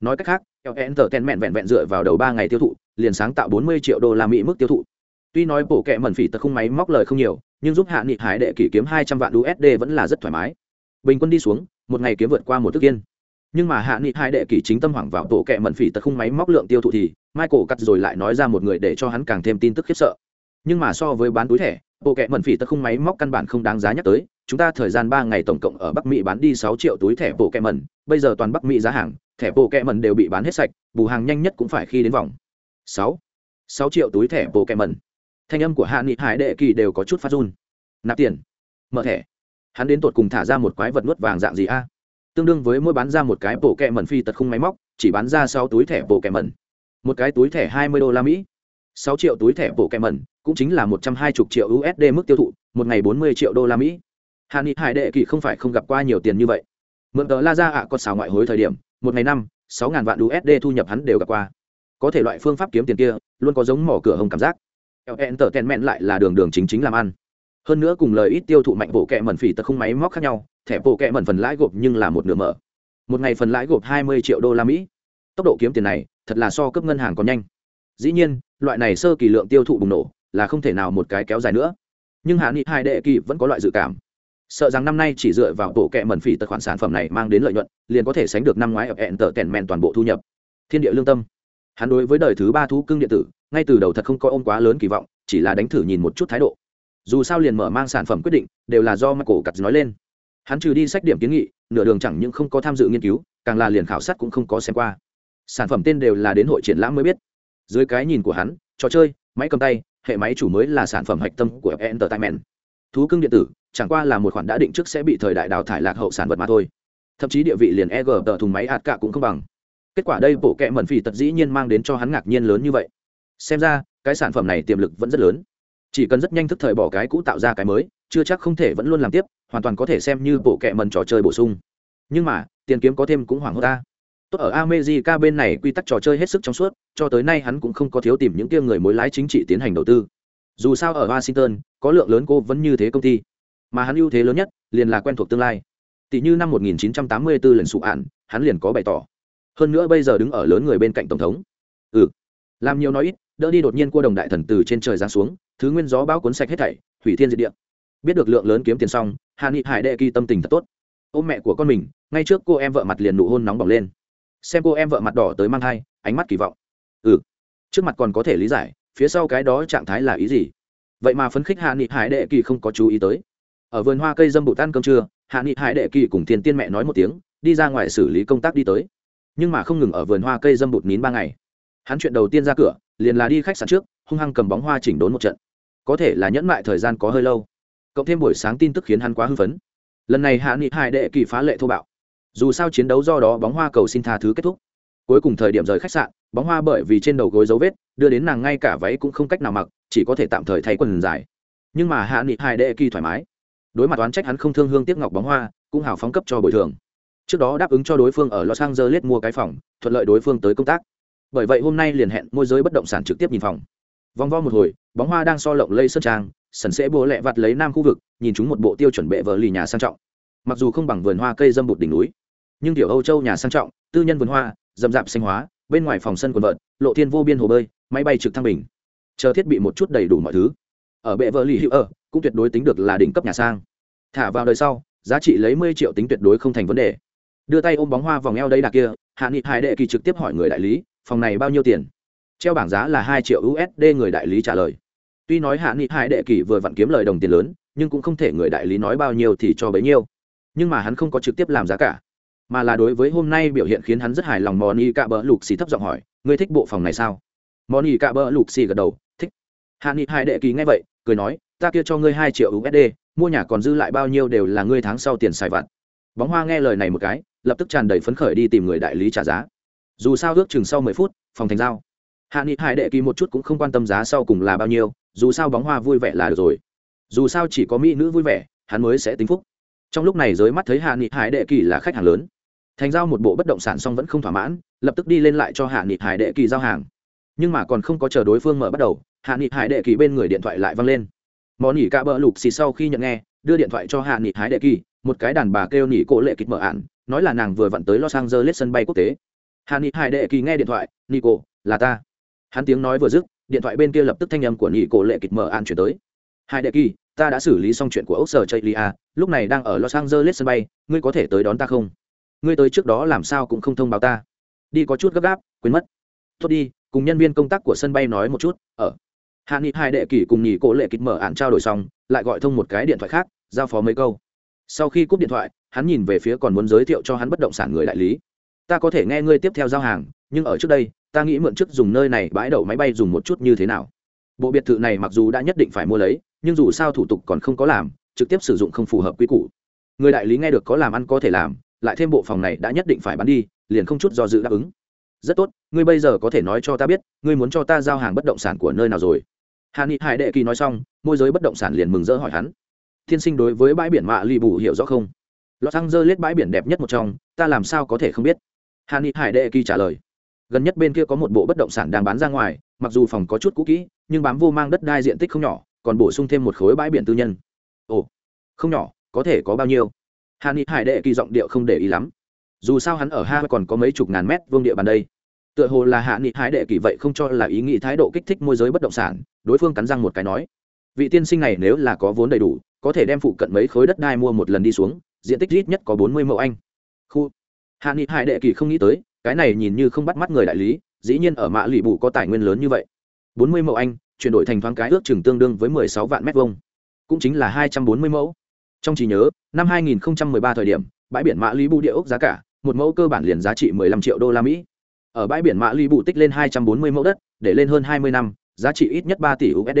nói cách khác ln tờ ten mẹn vẹn vẹn dựa vào đầu ba ngày tiêu thụ liền sáng tạo bốn mươi triệu đô la mỹ mức tiêu thụ. Tuy nói bộ kệ mẩn phỉ tật không máy móc lời không nhiều, nhưng giúp hạ nghị hải đệ kỷ kiếm hai trăm vạn usd vẫn là rất thoải mái. Bình quân đi xuống, một ngày kiếm vượt qua một thước yên. Nhưng mà hạ nghị hải đệ kỷ chính tâm hoảng vào bộ kệ mẩn phỉ tật không máy móc lượng tiêu thụ thì michael cắt rồi lại nói ra một người để cho hắn càng thêm tin tức khiếp sợ. Nhưng mà so với bán túi thẻ bộ kệ mẩn phỉ tật không máy móc căn bản không đáng giá nhắc tới. Chúng ta thời gian ba ngày tổng cộng ở bắc mỹ bán đi sáu triệu túi thẻ bộ kệ mẩn. Bây giờ toàn bắc mỹ giá hàng, thẻ bộ kệ mần đều bị bán hết sạch, bù hàng nhanh nhất cũng phải khi đến vòng sáu. Sáu triệu túi thẻ bộ kẹ mẩn thanh âm của hạ nghị hải đệ kỳ đều có chút phát run. Nạp tiền. Mở thẻ. Hắn đến tột cùng thả ra một quái vật nuốt vàng dạng gì a? Tương đương với mỗi bán ra một cái bộ kẹ mẩn phi tật khung máy móc, chỉ bán ra sáu túi thẻ bộ kẹ mẩn một cái túi thẻ hai mươi đô la mỹ. Sáu triệu túi thẻ bộ kẹ mẩn cũng chính là một trăm hai mươi triệu usd mức tiêu thụ, một ngày bốn mươi triệu đô la mỹ. Hạ nghị hải đệ kỳ không phải không gặp qua nhiều tiền như vậy. Mượn tờ la ra ạ có xào ngoại hối thời điểm, một ngày năm, sáu ngàn vạn usd thu nhập hắn đều gặp qua có thể loại phương pháp kiếm tiền kia, luôn có giống mỏ cửa hồng cảm giác. Ln tờ tèn mẹn lại là đường đường chính chính làm ăn. Hơn nữa cùng lời ít tiêu thụ mạnh bộ kẹ mẩn phỉ tật không máy móc khác nhau, thẻ bộ kẹ mẩn phần lãi gộp nhưng là một nửa mở. Một ngày phần lãi gộp hai mươi triệu đô la mỹ. Tốc độ kiếm tiền này, thật là so cấp ngân hàng còn nhanh. Dĩ nhiên, loại này sơ kỳ lượng tiêu thụ bùng nổ là không thể nào một cái kéo dài nữa. Nhưng hạ nghị hai đệ kỳ vẫn có loại dự cảm. Sợ rằng năm nay chỉ dựa vào bộ kệ mẩn phỉ tật khoản sản phẩm này mang đến lợi nhuận, liền có thể sánh được năm ngoái ở hẹn tờ tèn mẹn toàn bộ thu nhập. Thiên địa lương tâm hắn đối với đời thứ ba thú cưng điện tử, ngay từ đầu thật không có ôm quá lớn kỳ vọng, chỉ là đánh thử nhìn một chút thái độ. Dù sao liền mở mang sản phẩm quyết định, đều là do michael cắt nói lên. Hắn trừ đi sách điểm kiến nghị, nửa đường chẳng những không có tham dự nghiên cứu, càng là liền khảo sát cũng không có xem qua. Sản phẩm tên đều là đến hội triển lãm mới biết. Dưới cái nhìn của hắn, trò chơi, máy cầm tay, hệ máy chủ mới là sản phẩm hạch tâm của entertainment. Thú cưng điện tử, chẳng qua là một khoản đã định trước sẽ bị thời đại đào thải lạc hậu sản vật mà thôi. Thậm chí địa vị liền eg tờ thùng máy hạt cả cũng không bằng kết quả đây, bộ kệ mẩn phỉ tật dĩ nhiên mang đến cho hắn ngạc nhiên lớn như vậy. Xem ra, cái sản phẩm này tiềm lực vẫn rất lớn. Chỉ cần rất nhanh thức thời bỏ cái cũ tạo ra cái mới, chưa chắc không thể vẫn luôn làm tiếp, hoàn toàn có thể xem như bộ kệ mẩn trò chơi bổ sung. Nhưng mà, tiền kiếm có thêm cũng hoảng hốt ta. Tốt ở america bên này quy tắc trò chơi hết sức trong suốt, cho tới nay hắn cũng không có thiếu tìm những kia người mối lái chính trị tiến hành đầu tư. Dù sao ở washington, có lượng lớn cô vẫn như thế công ty. Mà hắn ưu thế lớn nhất, liền là quen thuộc tương lai. Tỷ như năm 1984 lần sụ ạn hắn liền có bày tỏ hơn nữa bây giờ đứng ở lớn người bên cạnh tổng thống. Ừ. Làm nhiều nói ít, đỡ đi đột nhiên cua đồng đại thần từ trên trời giáng xuống, thứ nguyên gió bão cuốn sạch hết thảy, hủy thiên diệt địa. Biết được lượng lớn kiếm tiền xong hạ nghị hải đệ kỳ tâm tình thật tốt. Ôm mẹ của con mình, ngay trước cô em vợ mặt liền nụ hôn nóng bỏng lên. Xem cô em vợ mặt đỏ tới mang thai, ánh mắt kỳ vọng. Ừ. Trước mặt còn có thể lý giải, phía sau cái đó trạng thái là ý gì? Vậy mà phấn khích hạ nghị hải đệ kỳ không có chú ý tới. Ở vườn hoa cây dâm bụt tan cơm trưa hạ nghị hải đệ kỳ cùng thiên tiên mẹ nói một tiếng, đi ra ngoài xử lý công tác đi tới nhưng mà không ngừng ở vườn hoa cây dâm bụt nín ba ngày. Hắn chuyện đầu tiên ra cửa, liền là đi khách sạn trước, hung hăng cầm bóng hoa chỉnh đốn một trận. Có thể là nhẫn mại thời gian có hơi lâu. Cộng thêm buổi sáng tin tức khiến hắn quá hưng phấn. Lần này hạ nghị hải đệ kỳ phá lệ thô bạo. Dù sao chiến đấu do đó bóng hoa cầu xin tha thứ kết thúc. Cuối cùng thời điểm rời khách sạn, bóng hoa bởi vì trên đầu gối dấu vết, đưa đến nàng ngay cả váy cũng không cách nào mặc, chỉ có thể tạm thời thay quần dài. Nhưng mà hạ nghị hải đệ kỳ thoải mái. Đối mặt oán trách hắn không thương hương tiếc ngọc bóng hoa, cũng hào phóng cấp cho bồi thường trước đó đáp ứng cho đối phương ở los angeles mua cái phòng, thuận lợi đối phương tới công tác. Bởi vậy hôm nay liền hẹn môi giới bất động sản trực tiếp nhìn phòng. Vòng vo một hồi, bóng hoa đang so lộng lây sơn trang, sần sẽ bố lẹ vặt lấy nam khu vực, nhìn chúng một bộ tiêu chuẩn bệ vợ lì nhà sang trọng. Mặc dù không bằng vườn hoa cây dâm bụt đỉnh núi, nhưng tiểu âu châu nhà sang trọng, tư nhân vườn hoa dầm dạp xanh hóa, bên ngoài phòng sân quần vợt, lộ thiên vô biên hồ bơi, máy bay trực thăng bình. Chờ thiết bị một chút đầy đủ mọi thứ. Ở bệ vợ lì hữu ở, cũng tuyệt đối tính được là đỉnh cấp nhà sang. Thả vào đời sau, giá trị lấy mươi triệu tính tuyệt đối không thành vấn đề đưa tay ôm bóng hoa vòng eo đây đạc kia, hạ nghị hải đệ kỳ trực tiếp hỏi người đại lý, phòng này bao nhiêu tiền? Treo bảng giá là hai triệu usd người đại lý trả lời. Tuy nói hạ nghị hải đệ kỳ vừa vặn kiếm lời đồng tiền lớn, nhưng cũng không thể người đại lý nói bao nhiêu thì cho bấy nhiêu. Nhưng mà hắn không có trực tiếp làm giá cả, mà là đối với hôm nay biểu hiện khiến hắn rất hài lòng moni cạ bỡ lục xì thấp giọng hỏi, ngươi thích bộ phòng này sao? Moni cạ bỡ lục xì gật đầu, thích. Hạ nghị hải đệ kỳ nghe vậy, cười nói, ta kia cho ngươi hai triệu usd mua nhà còn dư lại bao nhiêu đều là ngươi tháng sau tiền xài vặt bóng hoa nghe lời này một cái, lập tức tràn đầy phấn khởi đi tìm người đại lý trả giá. Dù sao ước chừng sau mười phút, phòng thành giao. Hạ nghị hải đệ kỳ một chút cũng không quan tâm giá sau cùng là bao nhiêu, dù sao bóng hoa vui vẻ là được rồi. Dù sao chỉ có mỹ nữ vui vẻ, hắn mới sẽ tính phúc. Trong lúc này giới mắt thấy hạ nghị hải đệ kỳ là khách hàng lớn. Thành giao một bộ bất động sản xong vẫn không thỏa mãn, lập tức đi lên lại cho hạ nghị hải đệ kỳ giao hàng. Nhưng mà còn không có chờ đối phương mở bắt đầu, hạ nghị hải đệ kỳ bên người điện thoại lại văng lên. Món nỉ cả bỡ lục xì sau khi nhận nghe, đưa điện thoại cho hạ nghị hải đệ kỳ một cái đàn bà kêu nỉ cổ lệ kịch mở ạn, nói là nàng vừa vặn tới los angeles sân bay quốc tế. Hà nị hải đệ kỳ nghe điện thoại nị cổ, là ta. Hắn tiếng nói vừa dứt, điện thoại bên kia lập tức thanh âm của nị cổ lệ kịch mở ạn chuyển tới. Hải đệ kỳ, ta đã xử lý xong chuyện của ốc sở chây lia à, lúc này đang ở los angeles sân bay, ngươi có thể tới đón ta không? Ngươi tới trước đó làm sao cũng không thông báo ta. Đi có chút gấp gáp, quên mất. Thôi đi, cùng nhân viên công tác của sân bay nói một chút, ở. Hạ nghị hai đệ kỷ cùng nhì cổ lệ kịch mở ạn trao đổi xong, lại gọi thông một cái điện thoại khác, giao phó mấy câu sau khi cúp điện thoại, hắn nhìn về phía còn muốn giới thiệu cho hắn bất động sản người đại lý. Ta có thể nghe ngươi tiếp theo giao hàng, nhưng ở trước đây, ta nghĩ mượn chức dùng nơi này bãi đậu máy bay dùng một chút như thế nào. Bộ biệt thự này mặc dù đã nhất định phải mua lấy, nhưng dù sao thủ tục còn không có làm, trực tiếp sử dụng không phù hợp quy củ. Người đại lý nghe được có làm ăn có thể làm, lại thêm bộ phòng này đã nhất định phải bán đi, liền không chút do dự đáp ứng. Rất tốt, ngươi bây giờ có thể nói cho ta biết, ngươi muốn cho ta giao hàng bất động sản của nơi nào rồi? Hà ni hải đệ kỳ nói xong, môi giới bất động sản liền mừng rỡ hỏi hắn thiên sinh đối với bãi biển mạ lì bù hiểu rõ không? Lọt xăng dơ lết bãi biển đẹp nhất một trong, ta làm sao có thể không biết? Hà ni hải đệ kỳ trả lời. Gần nhất bên kia có một bộ bất động sản đang bán ra ngoài, mặc dù phòng có chút cũ kỹ, nhưng bám vô mang đất đai diện tích không nhỏ, còn bổ sung thêm một khối bãi biển tư nhân. Ồ, không nhỏ, có thể có bao nhiêu? Hà ni hải đệ kỳ giọng điệu không để ý lắm. Dù sao hắn ở ha còn có mấy chục ngàn mét vương địa bàn đây. Tựa hồ là hạ nghị hái đệ kỳ vậy không cho là ý nghĩ thái độ kích thích môi giới bất động sản, đối phương cắn răng một cái nói. Vị tiên sinh này nếu là có vốn đầy đủ có thể đem phụ cận mấy khối đất đai mua một lần đi xuống, diện tích ít nhất có bốn mươi mẫu anh. Khu. Hạ nghị hải đệ kỳ không nghĩ tới, cái này nhìn như không bắt mắt người đại lý, dĩ nhiên ở mã lụy bù có tài nguyên lớn như vậy. Bốn mươi mẫu anh, chuyển đổi thành thoáng cái ước chừng tương đương với mười sáu vạn mét vuông. Cũng chính là hai trăm bốn mươi mẫu. Trong trí nhớ, năm hai nghìn ba thời điểm, bãi biển mã lụy bù địa ốc giá cả, một mẫu cơ bản liền giá trị mười lăm triệu đô la mỹ. Ở bãi biển mã lụy bù tích lên hai trăm bốn mươi mẫu đất, để lên hơn hai mươi năm, giá trị ít nhất ba tỷ usd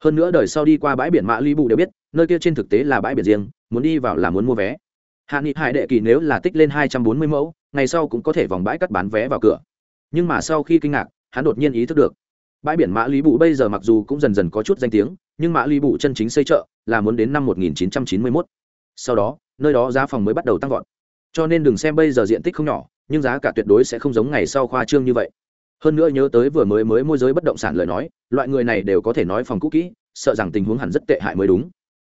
hơn nữa đời sau đi qua bãi biển mã lũy bù đều biết, nơi kia trên thực tế là bãi biển riêng, muốn đi vào là muốn mua vé. Hạ nghị hải đệ kỳ nếu là tích lên hai trăm bốn mươi mẫu, ngày sau cũng có thể vòng bãi cắt bán vé vào cửa. Nhưng mà sau khi kinh ngạc, hắn đột nhiên ý thức được. Bãi biển mã lý bụ bây giờ mặc dù cũng dần dần có chút danh tiếng, nhưng mã lý bụ chân chính xây chợ là muốn đến năm 1991. sau đó, nơi đó giá phòng mới bắt đầu tăng vọt. Cho nên đừng xem bây giờ diện tích không nhỏ, nhưng giá cả tuyệt đối sẽ không giống ngày sau khoa trương như vậy hơn nữa nhớ tới vừa mới mới môi giới bất động sản lời nói, loại người này đều có thể nói phòng cũ kỹ, sợ rằng tình huống hẳn rất tệ hại mới đúng.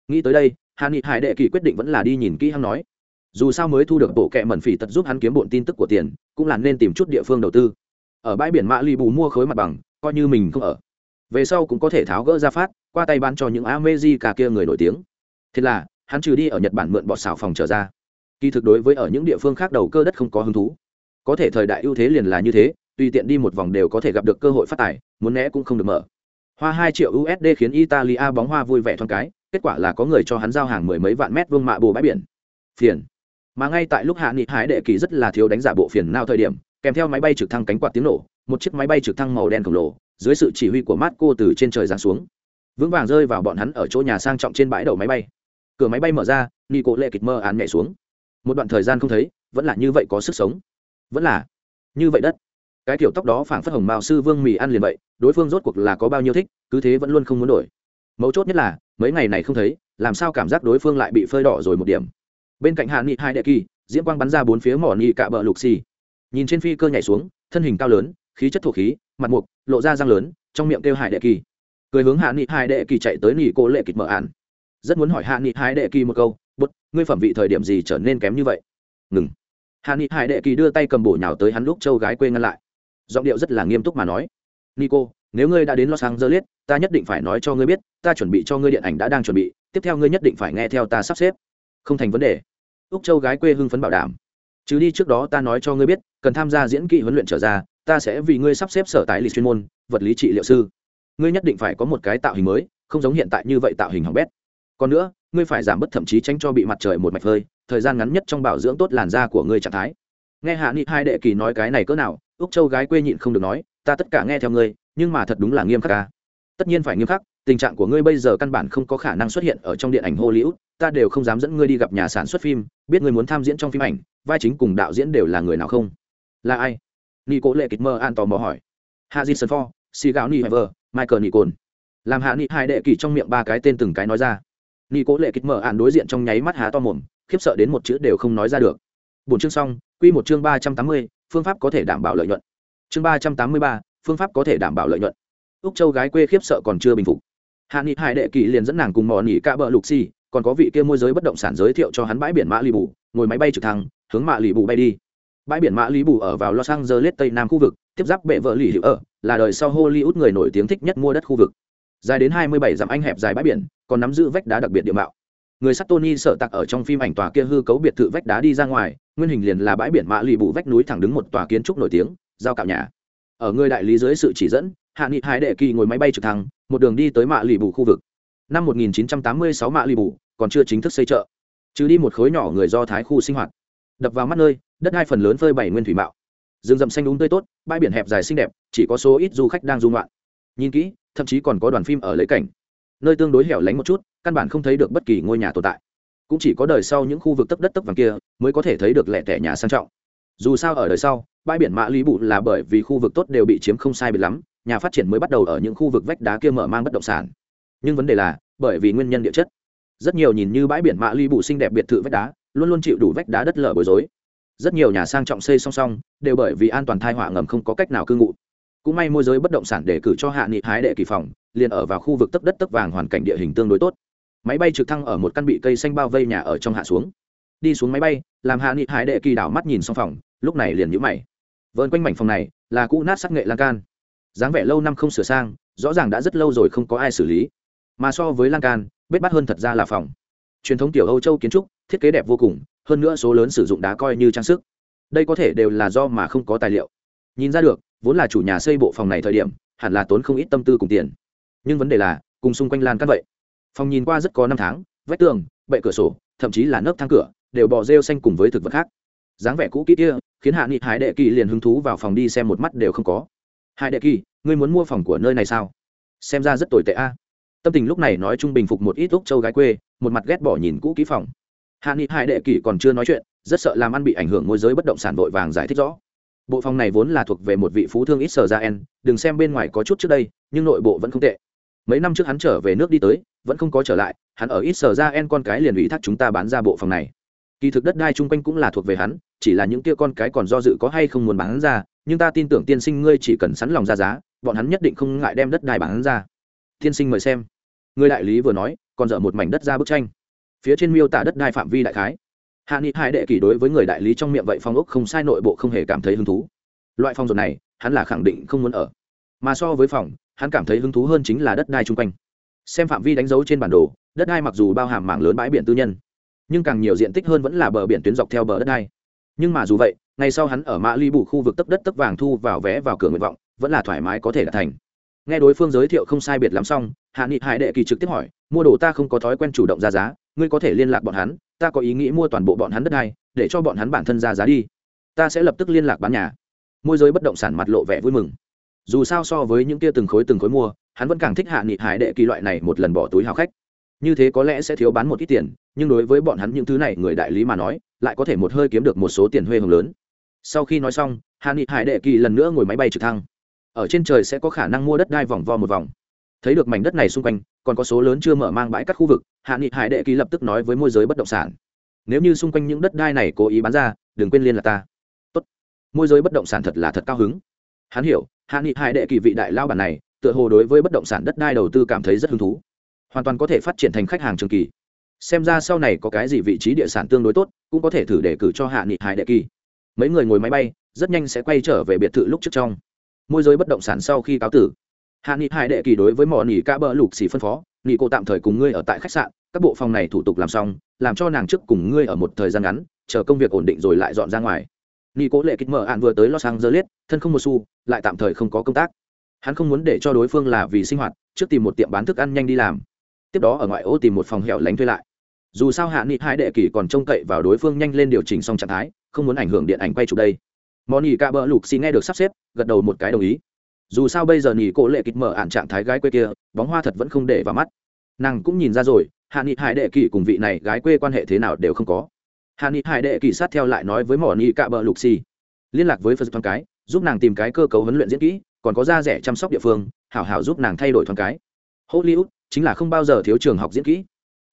Nghĩ tới đây hà nghị hải đệ kỳ quyết định vẫn là đi nhìn kỹ hắn nói. Dù sao mới thu được bộ kệ mẩn phỉ tật giúp hắn kiếm bộn tin tức của tiền, cũng là nên tìm chút địa phương đầu tư. Ở bãi biển mã li bù mua khối mặt bằng, coi như mình không ở. Về sau cũng có thể tháo gỡ ra phát, qua tay bán cho những amezi cả kia người nổi tiếng. Thế là, hắn trừ đi ở nhật bản mượn bọt xào phòng trở ra. Kỳ thực đối với ở những địa phương khác đầu cơ đất không có hứng thú. Có thể thời đại ưu thế liền là như thế tùy tiện đi một vòng đều có thể gặp được cơ hội phát tài, muốn né cũng không được mở. Hoa hai triệu usd khiến italia bóng hoa vui vẻ thoáng cái, kết quả là có người cho hắn giao hàng mười mấy vạn mét vương mạ bồ bãi biển. Phiền. Mà ngay tại lúc hạ nghị hái đệ kỳ rất là thiếu đánh giả bộ phiền nào thời điểm, kèm theo máy bay trực thăng cánh quạt tiếng nổ, một chiếc máy bay trực thăng màu đen khổng lồ, dưới sự chỉ huy của Marco từ trên trời giáng xuống. Vững vàng rơi vào bọn hắn ở chỗ nhà sang trọng trên bãi đậu máy bay. Cửa máy bay mở ra nico lệ kịch mơ án nhảy xuống. Một đoạn thời gian không thấy, vẫn là như vậy có sức sống. Vẫn là như vậy đất cái kiểu tóc đó phảng phất hồng mao sư vương mì ăn liền vậy, đối phương rốt cuộc là có bao nhiêu thích, cứ thế vẫn luôn không muốn đổi. Mấu chốt nhất là, mấy ngày này không thấy, làm sao cảm giác đối phương lại bị phơi đỏ rồi một điểm. Bên cạnh hạ nghị hai đệ kỳ, diễm quang bắn ra bốn phía mỏ nghị cạ bờ lục xì. Nhìn trên phi cơ nhảy xuống, thân hình cao lớn, khí chất thổ khí, mặt mục, lộ ra răng lớn, trong miệng kêu hải đệ kỳ. Cười hướng hạ nghị hai đệ kỳ chạy tới nỉ cô lệ kịch mở ạn rất muốn hỏi hạ nghị hai đệ kỳ một câu bút ngươi phẩm vị thời điểm gì trở nên kém như vậy? Ngừng. Hạ nghị hai đệ kỳ đưa tay cầm bổ nhào tới hắn lúc châu gái quê ngăn lại giọng điệu rất là nghiêm túc mà nói. Nico, nếu ngươi đã đến los angeles, ta nhất định phải nói cho ngươi biết, ta chuẩn bị cho ngươi điện ảnh đã đang chuẩn bị, tiếp theo ngươi nhất định phải nghe theo ta sắp xếp. Không thành vấn đề. Úc châu gái quê hưng phấn bảo đảm. Chứ đi trước đó ta nói cho ngươi biết, cần tham gia diễn kỹ huấn luyện trở ra, ta sẽ vì ngươi sắp xếp sở tài lịch chuyên môn, vật lý trị liệu sư. Ngươi nhất định phải có một cái tạo hình mới, không giống hiện tại như vậy tạo hình hỏng bét. Còn nữa, ngươi phải giảm bớt thậm chí tránh cho bị mặt trời một mạch hơi thời gian ngắn nhất trong bảo dưỡng tốt làn da của ngươi trạng thái. Nghe hạ nghị hai đệ kỳ nói cái này cỡ nào úc châu gái quê nhịn không được nói, ta tất cả nghe theo ngươi, nhưng mà thật đúng là nghiêm khắc ca tất nhiên phải nghiêm khắc, tình trạng của ngươi bây giờ căn bản không có khả năng xuất hiện ở trong điện ảnh hollywood, ta đều không dám dẫn ngươi đi gặp nhà sản xuất phim, biết ngươi muốn tham diễn trong phim ảnh, vai chính cùng đạo diễn đều là người nào không? Là ai? Nị cố lệ kịch mơ an tò mò hỏi. Hazit ford si gạo ni hever michael nicol làm hạ nghị hai đệ kỳ trong miệng ba cái tên từng cái nói ra. Nị cố lệ kịch mơ an đối diện trong nháy mắt há to mồm, khiếp sợ đến một chữ đều không nói ra được. Bốn chương xong, quy một chương ba trăm tám mươi phương pháp có thể đảm bảo lợi nhuận. Chương ba trăm tám mươi ba, phương pháp có thể đảm bảo lợi nhuận. Úc châu gái quê khiếp sợ còn chưa bình phục. Hạ nghị hải đệ kỳ liền dẫn nàng cùng mò nỉ ca bờ lục si còn có vị kia môi giới bất động sản giới thiệu cho hắn bãi biển mã lì bù, ngồi máy bay trực thăng, hướng mã lì bù bay đi. Bãi biển mã lì bù ở vào los angeles, tây nam khu vực, tiếp giáp bệ vợ lì hữu ở, là đời sau hollywood người nổi tiếng thích nhất mua đất khu vực. Dài đến hai mươi bảy dặm anh hẹp dài bãi biển, còn nắm giữ vách đá đặc biệt địa mạo người sắt tony sợ tặc ở trong phim ảnh tòa kia hư cấu biệt thự vách đá đi ra ngoài, nguyên hình liền là bãi biển mã lì Bụ vách núi thẳng đứng một tòa kiến trúc nổi tiếng, giao cạo nhà. Ở người đại lý dưới sự chỉ dẫn, hạ nghị hai đệ kỳ ngồi máy bay trực thăng, một đường đi tới mạ lì Bụ khu vực. Năm 1986 mạ lì Bụ còn chưa chính thức xây chợ. Chứ đi một khối nhỏ người do thái khu sinh hoạt. Đập vào mắt nơi, đất hai phần lớn phơi bảy nguyên thủy mạo. Rừng rậm xanh đúng tươi tốt, bãi biển hẹp dài xinh đẹp, chỉ có số ít du khách đang du ngoạn. Nhìn kỹ, thậm chí còn có đoàn phim ở lấy cảnh nơi tương đối hẻo lánh một chút, căn bản không thấy được bất kỳ ngôi nhà tồn tại. Cũng chỉ có đời sau những khu vực tấp đất tấp vàng kia mới có thể thấy được lẻ tẻ nhà sang trọng. Dù sao ở đời sau, bãi biển mã lý bụ là bởi vì khu vực tốt đều bị chiếm không sai biệt lắm, nhà phát triển mới bắt đầu ở những khu vực vách đá kia mở mang bất động sản. Nhưng vấn đề là, bởi vì nguyên nhân địa chất. Rất nhiều nhìn như bãi biển mã lý bụ xinh đẹp biệt thự vách đá, luôn luôn chịu đủ vách đá đất lở bối rối. Rất nhiều nhà sang trọng xây song song, đều bởi vì an toàn thai họa ngầm không có cách nào cư ngụ. Cũng may môi giới bất động sản để cử cho hạ nghị hái đệ kỳ phòng liền ở vào khu vực tấp đất tấp vàng hoàn cảnh địa hình tương đối tốt. Máy bay trực thăng ở một căn bị cây xanh bao vây nhà ở trong hạ xuống. Đi xuống máy bay, làm hạ nghị hải đệ kỳ đảo mắt nhìn xong phòng, lúc này liền nhũ mày. Vơn quanh mảnh phòng này là cũ nát sắc nghệ lan can. Dáng vẻ lâu năm không sửa sang, rõ ràng đã rất lâu rồi không có ai xử lý. Mà so với lan can, bết bắt hơn thật ra là phòng. Truyền thống tiểu âu châu kiến trúc, thiết kế đẹp vô cùng, hơn nữa số lớn sử dụng đá coi như trang sức. Đây có thể đều là do mà không có tài liệu. Nhìn ra được, vốn là chủ nhà xây bộ phòng này thời điểm, hẳn là tốn không ít tâm tư cùng tiền nhưng vấn đề là, cùng xung quanh lan căn vậy. Phòng nhìn qua rất có năm tháng, vách tường, bệ cửa sổ, thậm chí là nấc thang cửa, đều bỏ rêu xanh cùng với thực vật khác. Dáng vẻ cũ kỹ kia, khiến hạ nghị hải đệ kỳ liền hứng thú vào phòng đi xem một mắt đều không có. Hải đệ kỳ, ngươi muốn mua phòng của nơi này sao? Xem ra rất tồi tệ a. Tâm tình lúc này nói chung bình phục một ít úc châu gái quê, một mặt ghét bỏ nhìn cũ kỹ phòng. Hạ nghị hải đệ kỳ còn chưa nói chuyện, rất sợ làm ăn bị ảnh hưởng môi giới bất động sản vội vàng giải thích rõ. Bộ phòng này vốn là thuộc về một vị phú thương ít sở ra en, đừng xem bên ngoài có chút trước đây, nhưng nội bộ vẫn không tệ mấy năm trước hắn trở về nước đi tới, vẫn không có trở lại, hắn ở ít sở ra en con cái liền ủy thác chúng ta bán ra bộ phòng này. Kỳ thực đất đai chung quanh cũng là thuộc về hắn, chỉ là những kia con cái còn do dự có hay không muốn bán ra, nhưng ta tin tưởng tiên sinh ngươi chỉ cần sẵn lòng ra giá, bọn hắn nhất định không ngại đem đất đai bán ra. Tiên sinh mời xem. Người đại lý vừa nói, còn dở một mảnh đất ra bức tranh. Phía trên miêu tả đất đai phạm vi đại khái. Hạ nghị hai đệ kỷ đối với người đại lý trong miệng vậy phong ốc không sai nội bộ không hề cảm thấy hứng thú. Loại phong dột này, hắn là khẳng định không muốn ở. Mà so với phòng hắn cảm thấy hứng thú hơn chính là đất đai chung quanh. Xem phạm vi đánh dấu trên bản đồ, đất đai mặc dù bao hàm mảng lớn bãi biển tư nhân, nhưng càng nhiều diện tích hơn vẫn là bờ biển tuyến dọc theo bờ đất đai. Nhưng mà dù vậy, ngày sau hắn ở mã ly bù khu vực tấp đất tấp vàng thu vào vé vào cửa nguyện vọng, vẫn là thoải mái có thể đạt thành. Nghe đối phương giới thiệu không sai biệt lắm xong, hạ nghị hải đệ kỳ trực tiếp hỏi, mua đồ ta không có thói quen chủ động ra giá, ngươi có thể liên lạc bọn hắn, ta có ý nghĩ mua toàn bộ bọn hắn đất đai, để cho bọn hắn bản thân ra giá đi. Ta sẽ lập tức liên lạc bán nhà. Môi giới bất động sản mặt lộ vẻ vui mừng dù sao so với những kia từng khối từng khối mua, hắn vẫn càng thích hạ nghị hải đệ kỳ loại này một lần bỏ túi hào khách. Như thế có lẽ sẽ thiếu bán một ít tiền, nhưng đối với bọn hắn những thứ này người đại lý mà nói, lại có thể một hơi kiếm được một số tiền huê hồng lớn. Sau khi nói xong, hạ nghị hải đệ kỳ lần nữa ngồi máy bay trực thăng. Ở trên trời sẽ có khả năng mua đất đai vòng vo một vòng. Thấy được mảnh đất này xung quanh, còn có số lớn chưa mở mang bãi các khu vực, hạ nghị hải đệ kỳ lập tức nói với môi giới bất động sản. Nếu như xung quanh những đất đai này cố ý bán ra, đừng quên liên là ta. Tốt. môi giới bất động sản thật là thật cao hứng. Hắn hiểu hạ nghị hải đệ kỳ vị đại lao bản này, tựa hồ đối với bất động sản đất đai đầu tư cảm thấy rất hứng thú. Hoàn toàn có thể phát triển thành khách hàng trường kỳ. Xem ra sau này có cái gì vị trí địa sản tương đối tốt, cũng có thể thử đề cử cho hạ nghị hải đệ kỳ. Mấy người ngồi máy bay, rất nhanh sẽ quay trở về biệt thự lúc trước trong. Môi giới bất động sản sau khi cáo tử, hạ nghị hải đệ kỳ đối với mỏ nỉ ca bờ lục xỉ phân phó, nỉ cô tạm thời cùng ngươi ở tại khách sạn, các bộ phòng này thủ tục làm xong, làm cho nàng trước cùng ngươi ở một thời gian ngắn, chờ công việc ổn định rồi lại dọn ra ngoài nỉ cố lệ kích mở ạn vừa tới los angeles, thân không một xu, lại tạm thời không có công tác. Hắn không muốn để cho đối phương là vì sinh hoạt, trước tìm một tiệm bán thức ăn nhanh đi làm. Tiếp đó ở ngoại ô tìm một phòng hẻo lánh thuê lại. Dù sao hạ nghị hai đệ kỷ còn trông cậy vào đối phương nhanh lên điều chỉnh xong trạng thái, không muốn ảnh hưởng điện ảnh quay chụp đây. Món nhì ca bỡ lục xì nghe được sắp xếp, gật đầu một cái đồng ý. Dù sao bây giờ nhì cổ lệ kịch mở ạn trạng thái gái quê kia, bóng hoa thật vẫn không để vào mắt. Nàng cũng nhìn ra rồi, hạ nghị hải đệ kỷ cùng vị này gái quê quan hệ thế nào đều không có hà ni hải đệ kỷ sát theo lại nói với mỏ ni cạ bờ lục xì. Liên lạc với phật thoáng cái, giúp nàng tìm cái cơ cấu huấn luyện diễn kỹ, còn có da rẻ chăm sóc địa phương, hảo hảo giúp nàng thay đổi thoáng cái. Hollywood chính là không bao giờ thiếu trường học diễn kỹ.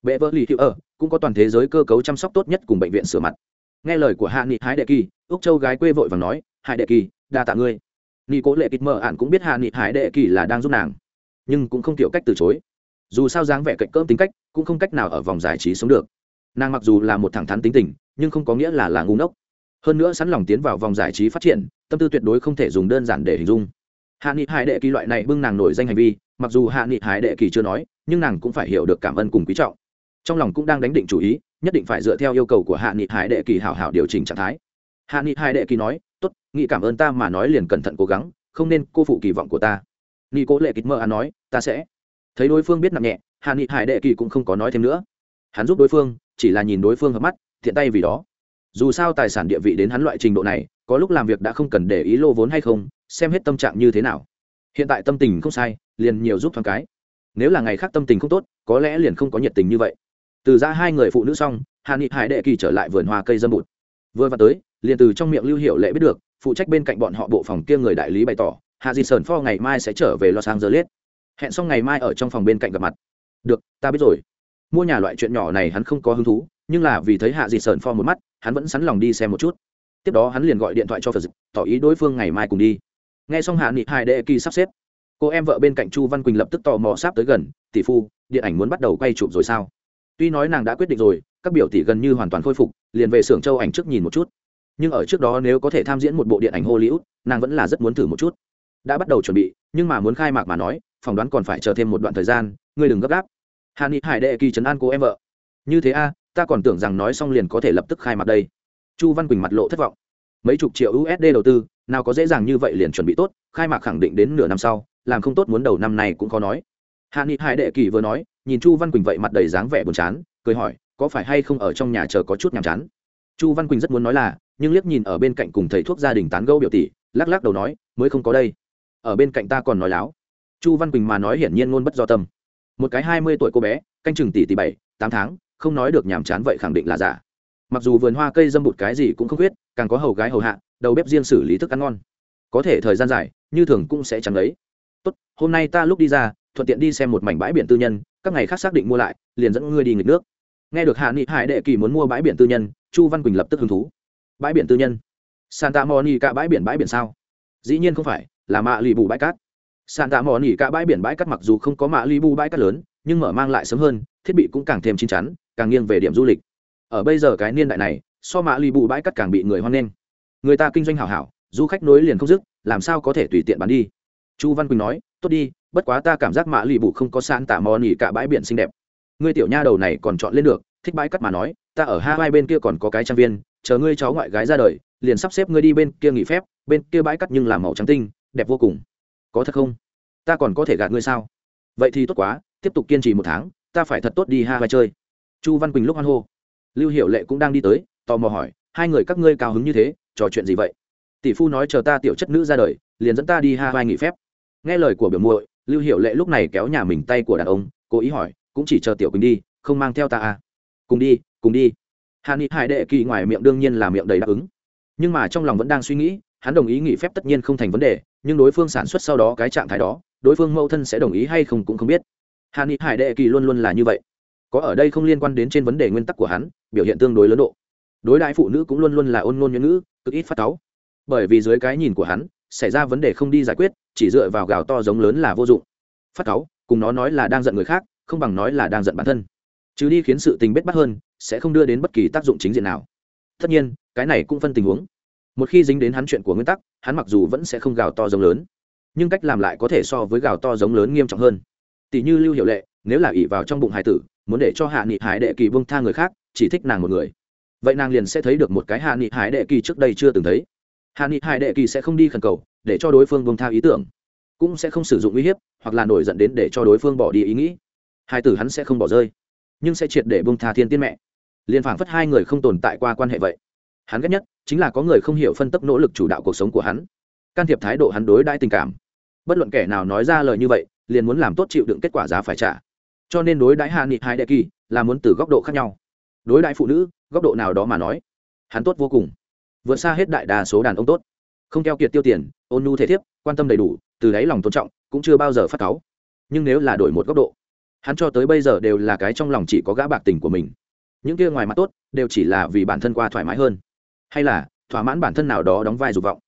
Bệ vợ lì hữu ở cũng có toàn thế giới cơ cấu chăm sóc tốt nhất cùng bệnh viện sửa mặt. Nghe lời của hạ nghị hải đệ kỳ, úc châu gái quê vội và nói, hải đệ kỳ, đa tạ ngươi. Nghị cố lệ kịch mờ ạn cũng biết hạ nghị hải đệ kỳ là đang giúp nàng, nhưng cũng không kiểu cách từ chối. Dù sao dáng vẻ cạnh cơm tính cách, cũng không cách nào ở vòng giải trí sống được nàng mặc dù là một thẳng thắn tính tình, nhưng không có nghĩa là là ngu ngốc. Hơn nữa sẵn lòng tiến vào vòng giải trí phát triển, tâm tư tuyệt đối không thể dùng đơn giản để hình dung. Hạ nghị hải đệ kỳ loại này bưng nàng nổi danh hành vi, mặc dù hạ nghị hải đệ kỳ chưa nói, nhưng nàng cũng phải hiểu được cảm ơn cùng quý trọng. Trong lòng cũng đang đánh định chủ ý, nhất định phải dựa theo yêu cầu của hạ nghị hải đệ kỳ hảo hảo điều chỉnh trạng thái. Hạ nghị hải đệ kỳ nói, tốt, nghị cảm ơn ta mà nói liền cẩn thận cố gắng, không nên cô phụ kỳ vọng của ta. Nghị cố lệ kịch mơ an nói, ta sẽ. Thấy đối phương biết nặng nhẹ, hạ nghị hải đệ kỳ cũng không có nói thêm nữa. Hắn giúp đối phương chỉ là nhìn đối phương hợp mắt thiện tay vì đó. Dù sao tài sản địa vị đến hắn loại trình độ này, có lúc làm việc đã không cần để ý lô vốn hay không, xem hết tâm trạng như thế nào. Hiện tại tâm tình không sai, liền nhiều giúp thoáng cái. Nếu là ngày khác tâm tình không tốt, có lẽ liền không có nhiệt tình như vậy. Từ ra hai người phụ nữ xong hà nghị hải đệ kỳ trở lại vườn hoa cây dâm bụt. Vừa vào tới, liền từ trong miệng lưu hiệu lệ biết được, phụ trách bên cạnh bọn họ bộ phòng kia người đại lý bày tỏ, hạ di sơn pho ngày mai sẽ trở về lo sang giờ liết hẹn xong ngày mai ở trong phòng bên cạnh gặp mặt. Được, ta biết rồi mua nhà loại chuyện nhỏ này hắn không có hứng thú, nhưng là vì thấy hạ dịt sơn pho một mắt, hắn vẫn sẵn lòng đi xem một chút. Tiếp đó hắn liền gọi điện thoại cho phật dịch, tỏ ý đối phương ngày mai cùng đi. Nghe xong hạ nghị hai đệ kỳ sắp xếp, cô em vợ bên cạnh chu văn quỳnh lập tức tò mò sắp tới gần, tỷ phu, điện ảnh muốn bắt đầu quay chụp rồi sao? Tuy nói nàng đã quyết định rồi, các biểu tỷ gần như hoàn toàn khôi phục, liền về xưởng châu ảnh trước nhìn một chút. Nhưng ở trước đó nếu có thể tham diễn một bộ điện ảnh hollywood, nàng vẫn là rất muốn thử một chút. Đã bắt đầu chuẩn bị, nhưng mà muốn khai mạc mà nói, phỏng đoán còn phải chờ thêm một đoạn thời gian, ngươi đừng gấp gáp hà ni hải đệ kỳ trấn an cô em vợ. Như thế a, ta còn tưởng rằng nói xong liền có thể lập tức khai mặt đây. Chu văn quỳnh mặt lộ thất vọng. Mấy chục triệu usd đầu tư, nào có dễ dàng như vậy liền chuẩn bị tốt, khai mạc khẳng định đến nửa năm sau, làm không tốt muốn đầu năm này cũng khó nói. Hạ nghị hải đệ kỳ vừa nói, nhìn chu văn quỳnh vậy mặt đầy dáng vẻ buồn chán, cười hỏi, có phải hay không ở trong nhà chờ có chút nhàm chán? Chu văn quỳnh rất muốn nói là, nhưng liếc nhìn ở bên cạnh cùng thầy thuốc gia đình tán gẫu biểu tỷ, lắc lắc đầu nói, mới không có đây. Ở bên cạnh ta còn nói láo. Chu văn quỳnh mà nói hiển nhiên ngôn bất do tâm một cái hai mươi tuổi cô bé, canh chừng tỷ tỷ bảy, tám tháng, không nói được nhàm chán vậy khẳng định là giả. Mặc dù vườn hoa cây dâm bụt cái gì cũng không khuyết, càng có hầu gái hầu hạ, đầu bếp riêng xử lý thức ăn ngon. Có thể thời gian dài, như thường cũng sẽ chẳng lấy. Tốt, hôm nay ta lúc đi ra, thuận tiện đi xem một mảnh bãi biển tư nhân, các ngày khác xác định mua lại, liền dẫn ngươi đi nghịch nước. Nghe được hạ nghị hải đệ kỳ muốn mua bãi biển tư nhân, chu văn quỳnh lập tức hứng thú. Bãi biển tư nhân? Santa monica bãi biển bãi biển sao? Dĩ nhiên không phải, là mạ lì bù bãi cát sàn tạ mò nỉ cả bãi biển bãi cát mặc dù không có mạ li bù bãi cát lớn, nhưng mở mang lại sớm hơn, thiết bị cũng càng thêm chín chắn, càng nghiêng về điểm du lịch. Ở bây giờ cái niên đại này, so mạ li bù bãi cát càng bị người hoan nghênh. Người ta kinh doanh hảo hảo, du khách nối liền không dứt, làm sao có thể tùy tiện bán đi? Chu văn quỳnh nói, tốt đi, bất quá ta cảm giác mạ li bù không có sàn tạ mò nỉ cả bãi biển xinh đẹp. Ngươi tiểu nha đầu này còn chọn lên được, thích bãi cắt mà nói, ta ở hai bên kia còn có cái trang viên, chờ ngươi cháu ngoại gái ra đời, liền sắp xếp ngươi đi bên kia nghỉ phép, bên kia bãi cắt nhưng làm màu trắng tinh, đẹp vô cùng có thật không? Ta còn có thể gạt ngươi sao? Vậy thì tốt quá, tiếp tục kiên trì một tháng, ta phải thật tốt đi ha vai chơi. Chu văn quỳnh lúc hoan hô. Lưu hiệu lệ cũng đang đi tới, tò mò hỏi, hai người các ngươi cao hứng như thế, trò chuyện gì vậy? Tỷ phu nói chờ ta tiểu chất nữ ra đời, liền dẫn ta đi ha vai nghỉ phép. Nghe lời của biểu muội, lưu hiệu lệ lúc này kéo nhà mình tay của đàn ông, cố ý hỏi, cũng chỉ chờ tiểu quỳnh đi, không mang theo ta à? Cùng đi cùng đi. Hà ni hải đệ kỳ ngoài miệng đương nhiên là miệng đầy đáp ứng. Nhưng mà trong lòng vẫn đang suy nghĩ, hắn đồng ý nghỉ phép tất nhiên không thành vấn đề nhưng đối phương sản xuất sau đó cái trạng thái đó, đối phương mâu thân sẽ đồng ý hay không cũng không biết. Hà ni hải đệ kỳ luôn luôn là như vậy. Có ở đây không liên quan đến trên vấn đề nguyên tắc của hắn, biểu hiện tương đối lớn độ. Đối đại phụ nữ cũng luôn luôn là ôn ngôn nhuận ngữ, cực ít phát táo bởi vì dưới cái nhìn của hắn, xảy ra vấn đề không đi giải quyết, chỉ dựa vào gào to giống lớn là vô dụng. Phát táo cùng nó nói là đang giận người khác, không bằng nói là đang giận bản thân. Chứ đi khiến sự tình bết bắt hơn, sẽ không đưa đến bất kỳ tác dụng chính diện nào. Tất nhiên, cái này cũng phân tình huống một khi dính đến hắn chuyện của nguyên tắc, hắn mặc dù vẫn sẽ không gào to giống lớn, nhưng cách làm lại có thể so với gào to giống lớn nghiêm trọng hơn. Tỷ như lưu hiệu lệ, nếu là ỉ vào trong bụng hải tử, muốn để cho hạ nghị hải đệ kỳ bông tha người khác, chỉ thích nàng một người. Vậy nàng liền sẽ thấy được một cái hạ nghị hải đệ kỳ trước đây chưa từng thấy. Hạ nghị hải đệ kỳ sẽ không đi khẩn cầu, để cho đối phương bông tha ý tưởng, cũng sẽ không sử dụng uy hiếp, hoặc là nổi dẫn đến để cho đối phương bỏ đi ý nghĩ. Hai tử hắn sẽ không bỏ rơi, nhưng sẽ triệt để bông tha thiên tiên mẹ. Liền phảng phất hai người không tồn tại qua quan hệ vậy hắn ghét nhất chính là có người không hiểu phân tấp nỗ lực chủ đạo cuộc sống của hắn. Can thiệp thái độ hắn đối đãi tình cảm. Bất luận kẻ nào nói ra lời như vậy, liền muốn làm tốt chịu đựng kết quả giá phải trả. Cho nên đối đãi hạ nghị hai đệ kỳ là muốn từ góc độ khác nhau. Đối đãi phụ nữ, góc độ nào đó mà nói, hắn tốt vô cùng. Vượt xa hết đại đa số đàn ông tốt. Không keo kiệt tiêu tiền, ôn nhu thể thiếp, quan tâm đầy đủ, từ đáy lòng tôn trọng, cũng chưa bao giờ phát cáu. Nhưng nếu là đổi một góc độ, hắn cho tới bây giờ đều là cái trong lòng chỉ có gã bạc tình của mình. Những kia ngoài mặt tốt, đều chỉ là vì bản thân qua thoải mái hơn hay là thỏa mãn bản thân nào đó đóng vai dục vọng.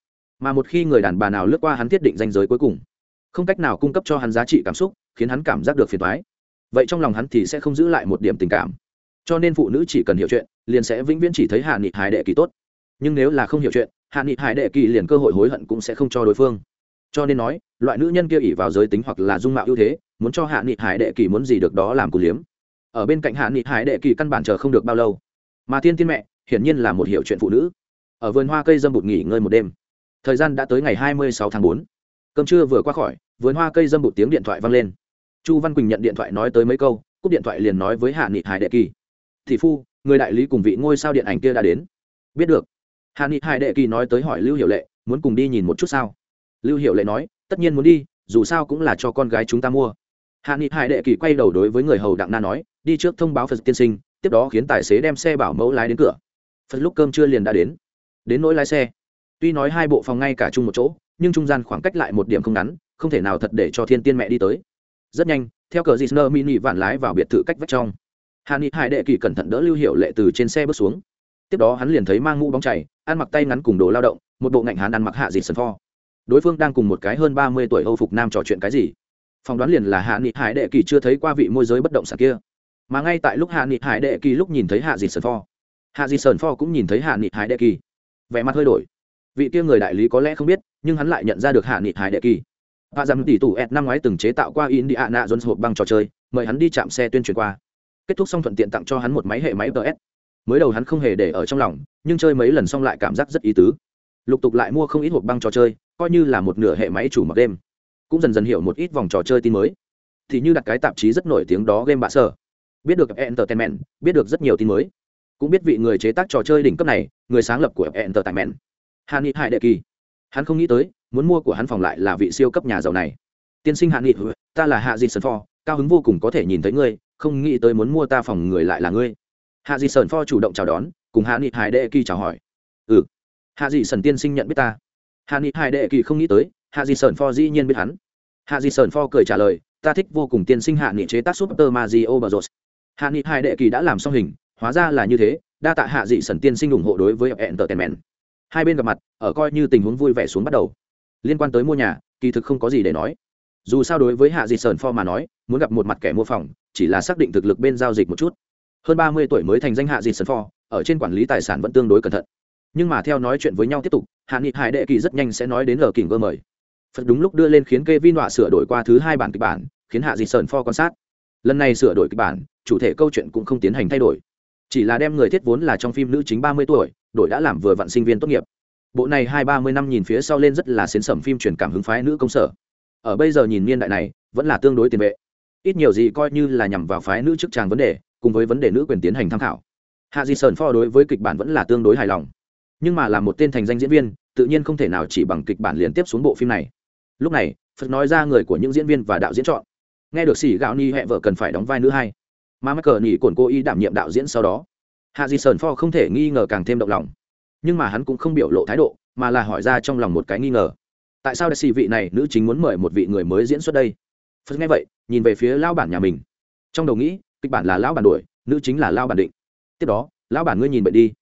Mà một khi người đàn bà nào lướt qua hắn thiết định danh giới cuối cùng, không cách nào cung cấp cho hắn giá trị cảm xúc, khiến hắn cảm giác được phiền thoái vậy trong lòng hắn thì sẽ không giữ lại một điểm tình cảm. Cho nên phụ nữ chỉ cần hiểu chuyện, liền sẽ vĩnh viễn chỉ thấy hạ nghị hải đệ kỳ tốt. Nhưng nếu là không hiểu chuyện, hạ nghị hải đệ kỳ liền cơ hội hối hận cũng sẽ không cho đối phương. Cho nên nói, loại nữ nhân kia ỉ vào giới tính hoặc là dung mạo ưu thế, muốn cho hạ nghị hải đệ kỳ muốn gì được đó làm cù liếm. Ở bên cạnh hạ nghị hải đệ kỳ căn bản chờ không được bao lâu. Mà thiên tiên mẹ hiển nhiên là một hiệu chuyện phụ nữ. Ở vườn hoa cây dâm bụt nghỉ ngơi một đêm. Thời gian đã tới ngày hai mươi sáu tháng bốn. Cơm trưa vừa qua khỏi, vườn hoa cây dâm bụt tiếng điện thoại vang lên. Chu văn quỳnh nhận điện thoại nói tới mấy câu, cúp điện thoại liền nói với hạ nghị hải đệ kỳ. Thị phu, người đại lý cùng vị ngôi sao điện ảnh kia đã đến. Biết được. Hạ nghị hải đệ kỳ nói tới hỏi lưu hiệu lệ, muốn cùng đi nhìn một chút sao? Lưu hiệu lệ nói, tất nhiên muốn đi, dù sao cũng là cho con gái chúng ta mua. Hạ nghị hải đệ kỳ quay đầu đối với người hầu đặng na nói, đi trước thông báo phật tiên sinh, tiếp đó khiến tài xế đem xe bảo mẫu lái đến cửa phật lúc cơm trưa liền đã đến. Đến nỗi lái xe. Tuy nói hai bộ phòng ngay cả chung một chỗ, nhưng trung gian khoảng cách lại một điểm không ngắn, không thể nào thật để cho thiên tiên mẹ đi tới. Rất nhanh, theo cờ dì mini vạn lái vào biệt thự cách vách trong. Hạ ni hải đệ kỳ cẩn thận đỡ lưu hiệu lệ từ trên xe bước xuống. Tiếp đó hắn liền thấy mang mũ bóng chảy ăn mặc tay ngắn cùng đồ lao động, một bộ ngạnh hắn ăn mặc hạ dì sân pho đối phương đang cùng một cái hơn ba mươi tuổi âu phục nam trò chuyện cái gì? Phỏng đoán liền là hạ nghị hải đệ kỳ chưa thấy qua vị môi giới bất động sản kia. Mà ngay tại lúc hạ nghị hải đệ kỳ lúc nhìn thấy hạ dì sân pho hạ di sơn pho cũng nhìn thấy hạ nghị hải đệ kỳ. Vẻ mặt hơi đổi. Vị kia người đại lý có lẽ không biết, nhưng hắn lại nhận ra được hạ nghị hải đệ kỳ. Hạ dằm tỷ tủ ed năm ngoái từng chế tạo qua in đi ạ nạ dồn hộp băng trò chơi, mời hắn đi chạm xe tuyên truyền qua. Kết thúc xong thuận tiện tặng cho hắn một máy hệ máy ts mới đầu hắn không hề để ở trong lòng, nhưng chơi mấy lần xong lại cảm giác rất ý tứ. Lục tục lại mua không ít hộp băng trò chơi, coi như là một nửa hệ máy chủ mặc đêm. Cũng dần dần hiểu một ít vòng trò chơi tin mới. Thì như đặt cái tạp chí rất nổi tiếng đó game bạ sở. Biết được entertainment, biết được rất nhiều tin mới cũng biết vị người chế tác trò chơi đỉnh cấp này, người sáng lập của entertainment. Hàn nghị hải đệ kỳ. Hắn không nghĩ tới, muốn mua của hắn phòng lại là vị siêu cấp nhà giàu này. Tiên sinh hạ nghị, ta là hạ di sơn pho, cao hứng vô cùng có thể nhìn thấy ngươi, không nghĩ tới muốn mua ta phòng người lại là ngươi. Hạ di sơn pho chủ động chào đón, cùng hạ nghị hải đệ kỳ chào hỏi. Ừ. Hạ di sơn tiên sinh nhận biết ta. Hạ nghị hải đệ kỳ không nghĩ tới, hạ di sơn pho dĩ nhiên biết hắn. Hạ di sơn pho cười trả lời, ta thích vô cùng tiên sinh hạ nghị chế tác super mario bros. Hạ nghị hải đệ kỳ đã làm xong hình hóa ra là như thế đa tạ hạ dị sần tiên sinh ủng hộ đối với entertainment. Hai bên gặp mặt ở coi như tình huống vui vẻ xuống bắt đầu. Liên quan tới mua nhà kỳ thực không có gì để nói. Dù sao đối với hạ dị sần pho mà nói muốn gặp một mặt kẻ mua phòng chỉ là xác định thực lực bên giao dịch một chút. Hơn ba mươi tuổi mới thành danh hạ dị sần pho, ở trên quản lý tài sản vẫn tương đối cẩn thận. Nhưng mà theo nói chuyện với nhau tiếp tục hạ nghị hải đệ kỳ rất nhanh sẽ nói đến lờ kỉnh gơ mời. Phật đúng lúc đưa lên khiến kê vi nọa sửa đổi qua thứ hai bản kịch bản khiến hạ dị sơn pho quan sát. Lần này sửa đổi kịch bản chủ thể câu chuyện cũng không tiến hành thay đổi chỉ là đem người thiết vốn là trong phim nữ chính ba mươi tuổi đội đã làm vừa vặn sinh viên tốt nghiệp. Bộ này hai ba mươi năm nhìn phía sau lên rất là xến sẩm phim truyền cảm hứng phái nữ công sở. Ở bây giờ nhìn niên đại này, vẫn là tương đối tiền vệ. Ít nhiều gì coi như là nhằm vào phái nữ chức tràng vấn đề, cùng với vấn đề nữ quyền tiến hành tham khảo. Hạ di sơn pho đối với kịch bản vẫn là tương đối hài lòng. Nhưng mà là một tên thành danh diễn viên, tự nhiên không thể nào chỉ bằng kịch bản liên tiếp xuống bộ phim này. Lúc này, phật nói ra người của những diễn viên và đạo diễn chọn. Nghe được xỉ gạo ni hẹ vợ cần phải đóng vai nữ hai mà mắc cờ nhỉ cồn cô y đảm nhiệm đạo diễn sau đó. Hạ di sơn pho không thể nghi ngờ càng thêm động lòng. Nhưng mà hắn cũng không biểu lộ thái độ, mà là hỏi ra trong lòng một cái nghi ngờ. Tại sao đại sĩ vị này nữ chính muốn mời một vị người mới diễn xuất đây? Phật nghe vậy, nhìn về phía lao bản nhà mình. Trong đầu nghĩ, kịch bản là lão bản đuổi, nữ chính là lao bản định. Tiếp đó, lão bản ngươi nhìn bệnh đi.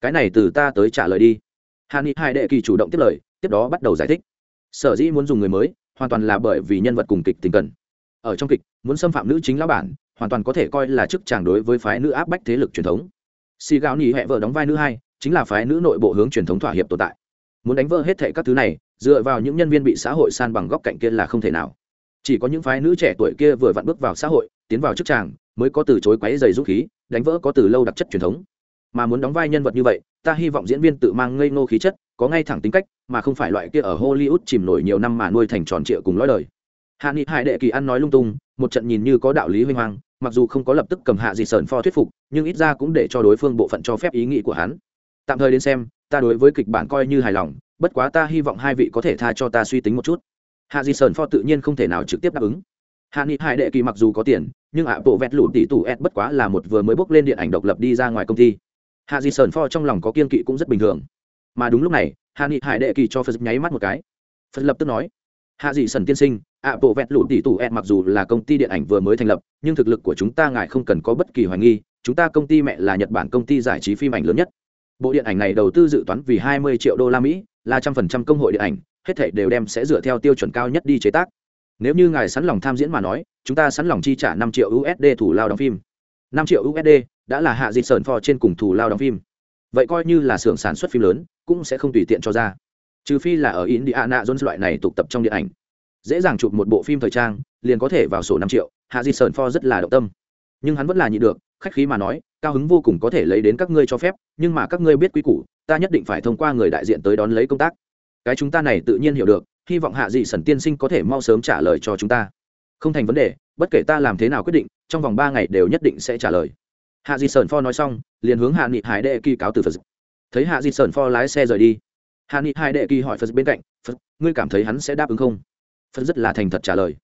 Cái này từ ta tới trả lời đi. Hạ nghị hai đệ kỳ chủ động tiếp lời, tiếp đó bắt đầu giải thích. Sở dĩ muốn dùng người mới, hoàn toàn là bởi vì nhân vật cùng kịch tình cần. Ở trong kịch, muốn xâm phạm nữ chính lão bản hoàn toàn có thể coi là chức chàng đối với phái nữ áp bách thế lực truyền thống. Xì gạo nỉ hẹ vợ đóng vai nữ hai, chính là phái nữ nội bộ hướng truyền thống thỏa hiệp tồn tại. Muốn đánh vỡ hết thệ các thứ này, dựa vào những nhân viên bị xã hội san bằng góc cạnh kia là không thể nào. Chỉ có những phái nữ trẻ tuổi kia vừa vặn bước vào xã hội, tiến vào chức tràng mới có từ chối quáy dày dũng khí, đánh vỡ có từ lâu đặc chất truyền thống. Mà muốn đóng vai nhân vật như vậy, ta hy vọng diễn viên tự mang ngây ngô khí chất, có ngay thẳng tính cách, mà không phải loại kia ở hollywood chìm nổi nhiều năm mà nuôi thành tròn trịa cùng lõi đời. Hạ nghị hải đệ kỳ ăn nói lung tung, một trận nhìn như có đạo lý huy hoàng mặc dù không có lập tức cầm hạ gì sờn pho thuyết phục, nhưng ít ra cũng để cho đối phương bộ phận cho phép ý nghĩ của hắn. Tạm thời đến xem, ta đối với kịch bản coi như hài lòng, bất quá ta hy vọng hai vị có thể tha cho ta suy tính một chút. Hạ di sơn pho tự nhiên không thể nào trực tiếp đáp ứng. Hạ nghị hải đệ kỳ mặc dù có tiền, nhưng ạ bộ vẹt lụt tỷ tù ed bất quá là một vừa mới bốc lên điện ảnh độc lập đi ra ngoài công ty. Hạ di sơn pho trong lòng có kiên kỵ cũng rất bình thường. Mà đúng lúc này, hạ nghị hải đệ kỳ cho phật nháy mắt một cái. Phật lập tức nói hạ dị sần tiên sinh, ạ, bộ vẹt lụt tỷ tù ed mặc dù là công ty điện ảnh vừa mới thành lập, nhưng thực lực của chúng ta ngài không cần có bất kỳ hoài nghi, chúng ta công ty mẹ là nhật bản công ty giải trí phim ảnh lớn nhất. Bộ điện ảnh này đầu tư dự toán vì 20 triệu đô la mỹ, là trăm phần trăm công hội điện ảnh, hết thảy đều đem sẽ dựa theo tiêu chuẩn cao nhất đi chế tác. Nếu như ngài sẵn lòng tham diễn mà nói, chúng ta sẵn lòng chi trả 5 triệu usd thủ lao đóng phim. 5 triệu usd đã là hạ Dị sờn phò trên cùng thủ lao đóng phim. Vậy coi như là xưởng sản xuất phim lớn, cũng sẽ không tùy tiện cho ra trừ phi là ở indiana jones loại này tụ tập trong điện ảnh. Dễ dàng chụp một bộ phim thời trang, liền có thể vào sổ năm triệu, hạ di sơn pho rất là động tâm. Nhưng hắn vẫn là nhịn được, khách khí mà nói, cao hứng vô cùng có thể lấy đến các ngươi cho phép, nhưng mà các ngươi biết quy củ, ta nhất định phải thông qua người đại diện tới đón lấy công tác. Cái chúng ta này tự nhiên hiểu được, hy vọng hạ dị sẩn tiên sinh có thể mau sớm trả lời cho chúng ta. Không thành vấn đề, bất kể ta làm thế nào quyết định, trong vòng ba ngày đều nhất định sẽ trả lời. Hạ dị sẩn pho nói xong, liền hướng hạ nghị hải đệ kỳ cáo từ phật thấy hạ dị sẩn pho lái xe rời đi hạ ni hai đệ kỳ hỏi phật bên cạnh, phật, ngươi cảm thấy hắn sẽ đáp ứng không? Phật rất là thành thật trả lời,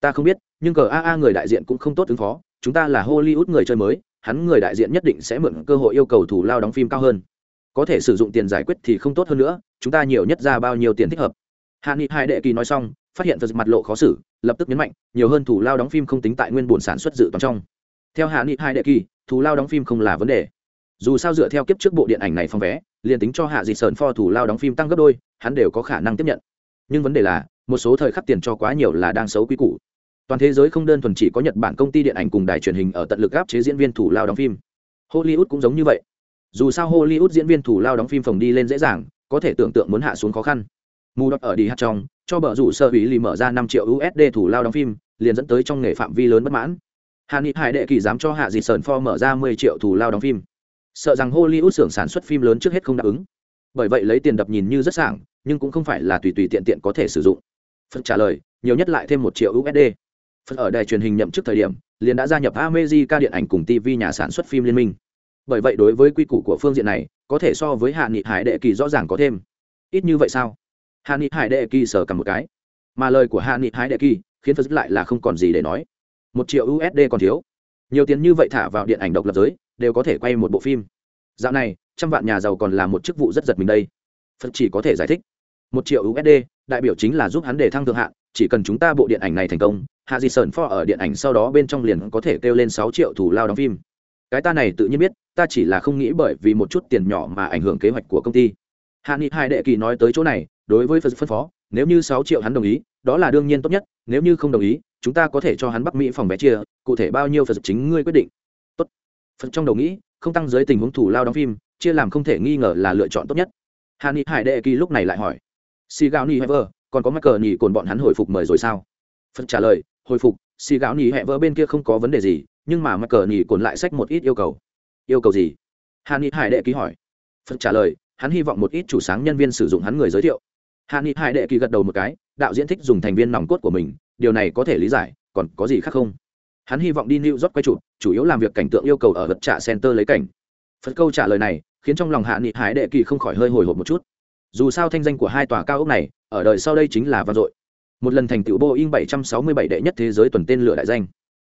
ta không biết, nhưng cờ aa người đại diện cũng không tốt ứng phó. Chúng ta là hollywood người chơi mới, hắn người đại diện nhất định sẽ mượn cơ hội yêu cầu thủ lao đóng phim cao hơn. Có thể sử dụng tiền giải quyết thì không tốt hơn nữa, chúng ta nhiều nhất ra bao nhiêu tiền thích hợp. Hạ nghị hai đệ kỳ nói xong, phát hiện phật mặt lộ khó xử, lập tức nhấn mạnh, nhiều hơn thủ lao đóng phim không tính tại nguyên bổn sản xuất dự toán trong. Theo hạ nghị hai đệ kỳ, thủ lao đóng phim không là vấn đề. Dù sao dựa theo kiếp trước bộ điện ảnh này phong vé liền tính cho hạ dị sơn pho thủ lao đóng phim tăng gấp đôi, hắn đều có khả năng tiếp nhận. Nhưng vấn đề là, một số thời khắc tiền cho quá nhiều là đang xấu quý củ. Toàn thế giới không đơn thuần chỉ có nhật bản công ty điện ảnh cùng đài truyền hình ở tận lực áp chế diễn viên thủ lao đóng phim. Hollywood cũng giống như vậy. Dù sao hollywood diễn viên thủ lao đóng phim phòng đi lên dễ dàng, có thể tưởng tượng muốn hạ xuống khó khăn. Mù đọc ở đi hát trong, cho bờ rủ sơ ý lì mở ra năm triệu usd thủ lao đóng phim, liền dẫn tới trong nghề phạm vi lớn bất mãn. Hà nghị hải đệ kỳ dám cho hạ dịt sơn pho mở ra mười triệu thủ lao đóng phim sợ rằng hollywood xưởng sản xuất phim lớn trước hết không đáp ứng bởi vậy lấy tiền đập nhìn như rất sảng nhưng cũng không phải là tùy tùy tiện tiện có thể sử dụng phật trả lời nhiều nhất lại thêm một triệu usd phật ở đài truyền hình nhậm chức thời điểm liền đã gia nhập America điện ảnh cùng TV nhà sản xuất phim liên minh. Bởi vậy đối với quy củ của phương diện này, có thể so với Hạ Nghị Hải Đệ Kỳ rõ ràng có thêm. Ít như vậy sao? Hạ Nghị Hải Đệ Kỳ sờ cầm một cái. Mà lời của Hạ Nghị Hải Đệ Kỳ khiến Phật lại là không còn gì để nói. Một triệu USD còn thiếu. Nhiều tiền như vậy thả vào điện ảnh độc lập giới, đều có thể quay một bộ phim. Dạo này, trăm vạn nhà giàu còn làm một chức vụ rất giật mình đây. Phật chỉ có thể giải thích. Một triệu USD, đại biểu chính là giúp hắn để thăng thượng hạng, chỉ cần chúng ta bộ điện ảnh này thành công, hạ dị sơn pho ở điện ảnh sau đó bên trong liền có thể kêu lên sáu triệu thủ lao đóng phim cái ta này tự nhiên biết ta chỉ là không nghĩ bởi vì một chút tiền nhỏ mà ảnh hưởng kế hoạch của công ty hạ nghị hai đệ kỳ nói tới chỗ này đối với Phật phân phó nếu như sáu triệu hắn đồng ý đó là đương nhiên tốt nhất nếu như không đồng ý chúng ta có thể cho hắn bắc mỹ phòng vé chia cụ thể bao nhiêu phật chính ngươi quyết định phật trong đầu nghĩ, không tăng dưới tình huống thủ lao đóng phim, chia làm không thể nghi ngờ là lựa chọn tốt nhất. Hà ni hải đệ kỳ lúc này lại hỏi si gạo ni hever còn có mắc cờ nhì cồn bọn hắn hồi phục mời rồi sao? Phật trả lời, hồi phục si gạo ni hever bên kia không có vấn đề gì, nhưng mà mắc cờ nhì cồn lại sách một ít yêu cầu. Yêu cầu gì? Hà ni hải đệ ký hỏi. Phật trả lời, hắn hy vọng một ít chủ sáng nhân viên sử dụng hắn người giới thiệu. Hà ni hải đệ kỳ gật đầu một cái, đạo diễn thích dùng thành viên nòng cốt của mình, điều này có thể lý giải, còn có gì khác không? Hắn hy vọng đi new york quay chụp, chủ yếu làm việc cảnh tượng yêu cầu ở vật Trả center lấy cảnh. Phật câu trả lời này, khiến trong lòng hạ nghị hải đệ kỳ không khỏi hơi hồi hộp một chút. Dù sao thanh danh của hai tòa cao ốc này, ở đời sau đây chính là vang dội. Một lần thành tựu boeing 767 đệ nhất thế giới tuần tên lửa đại danh.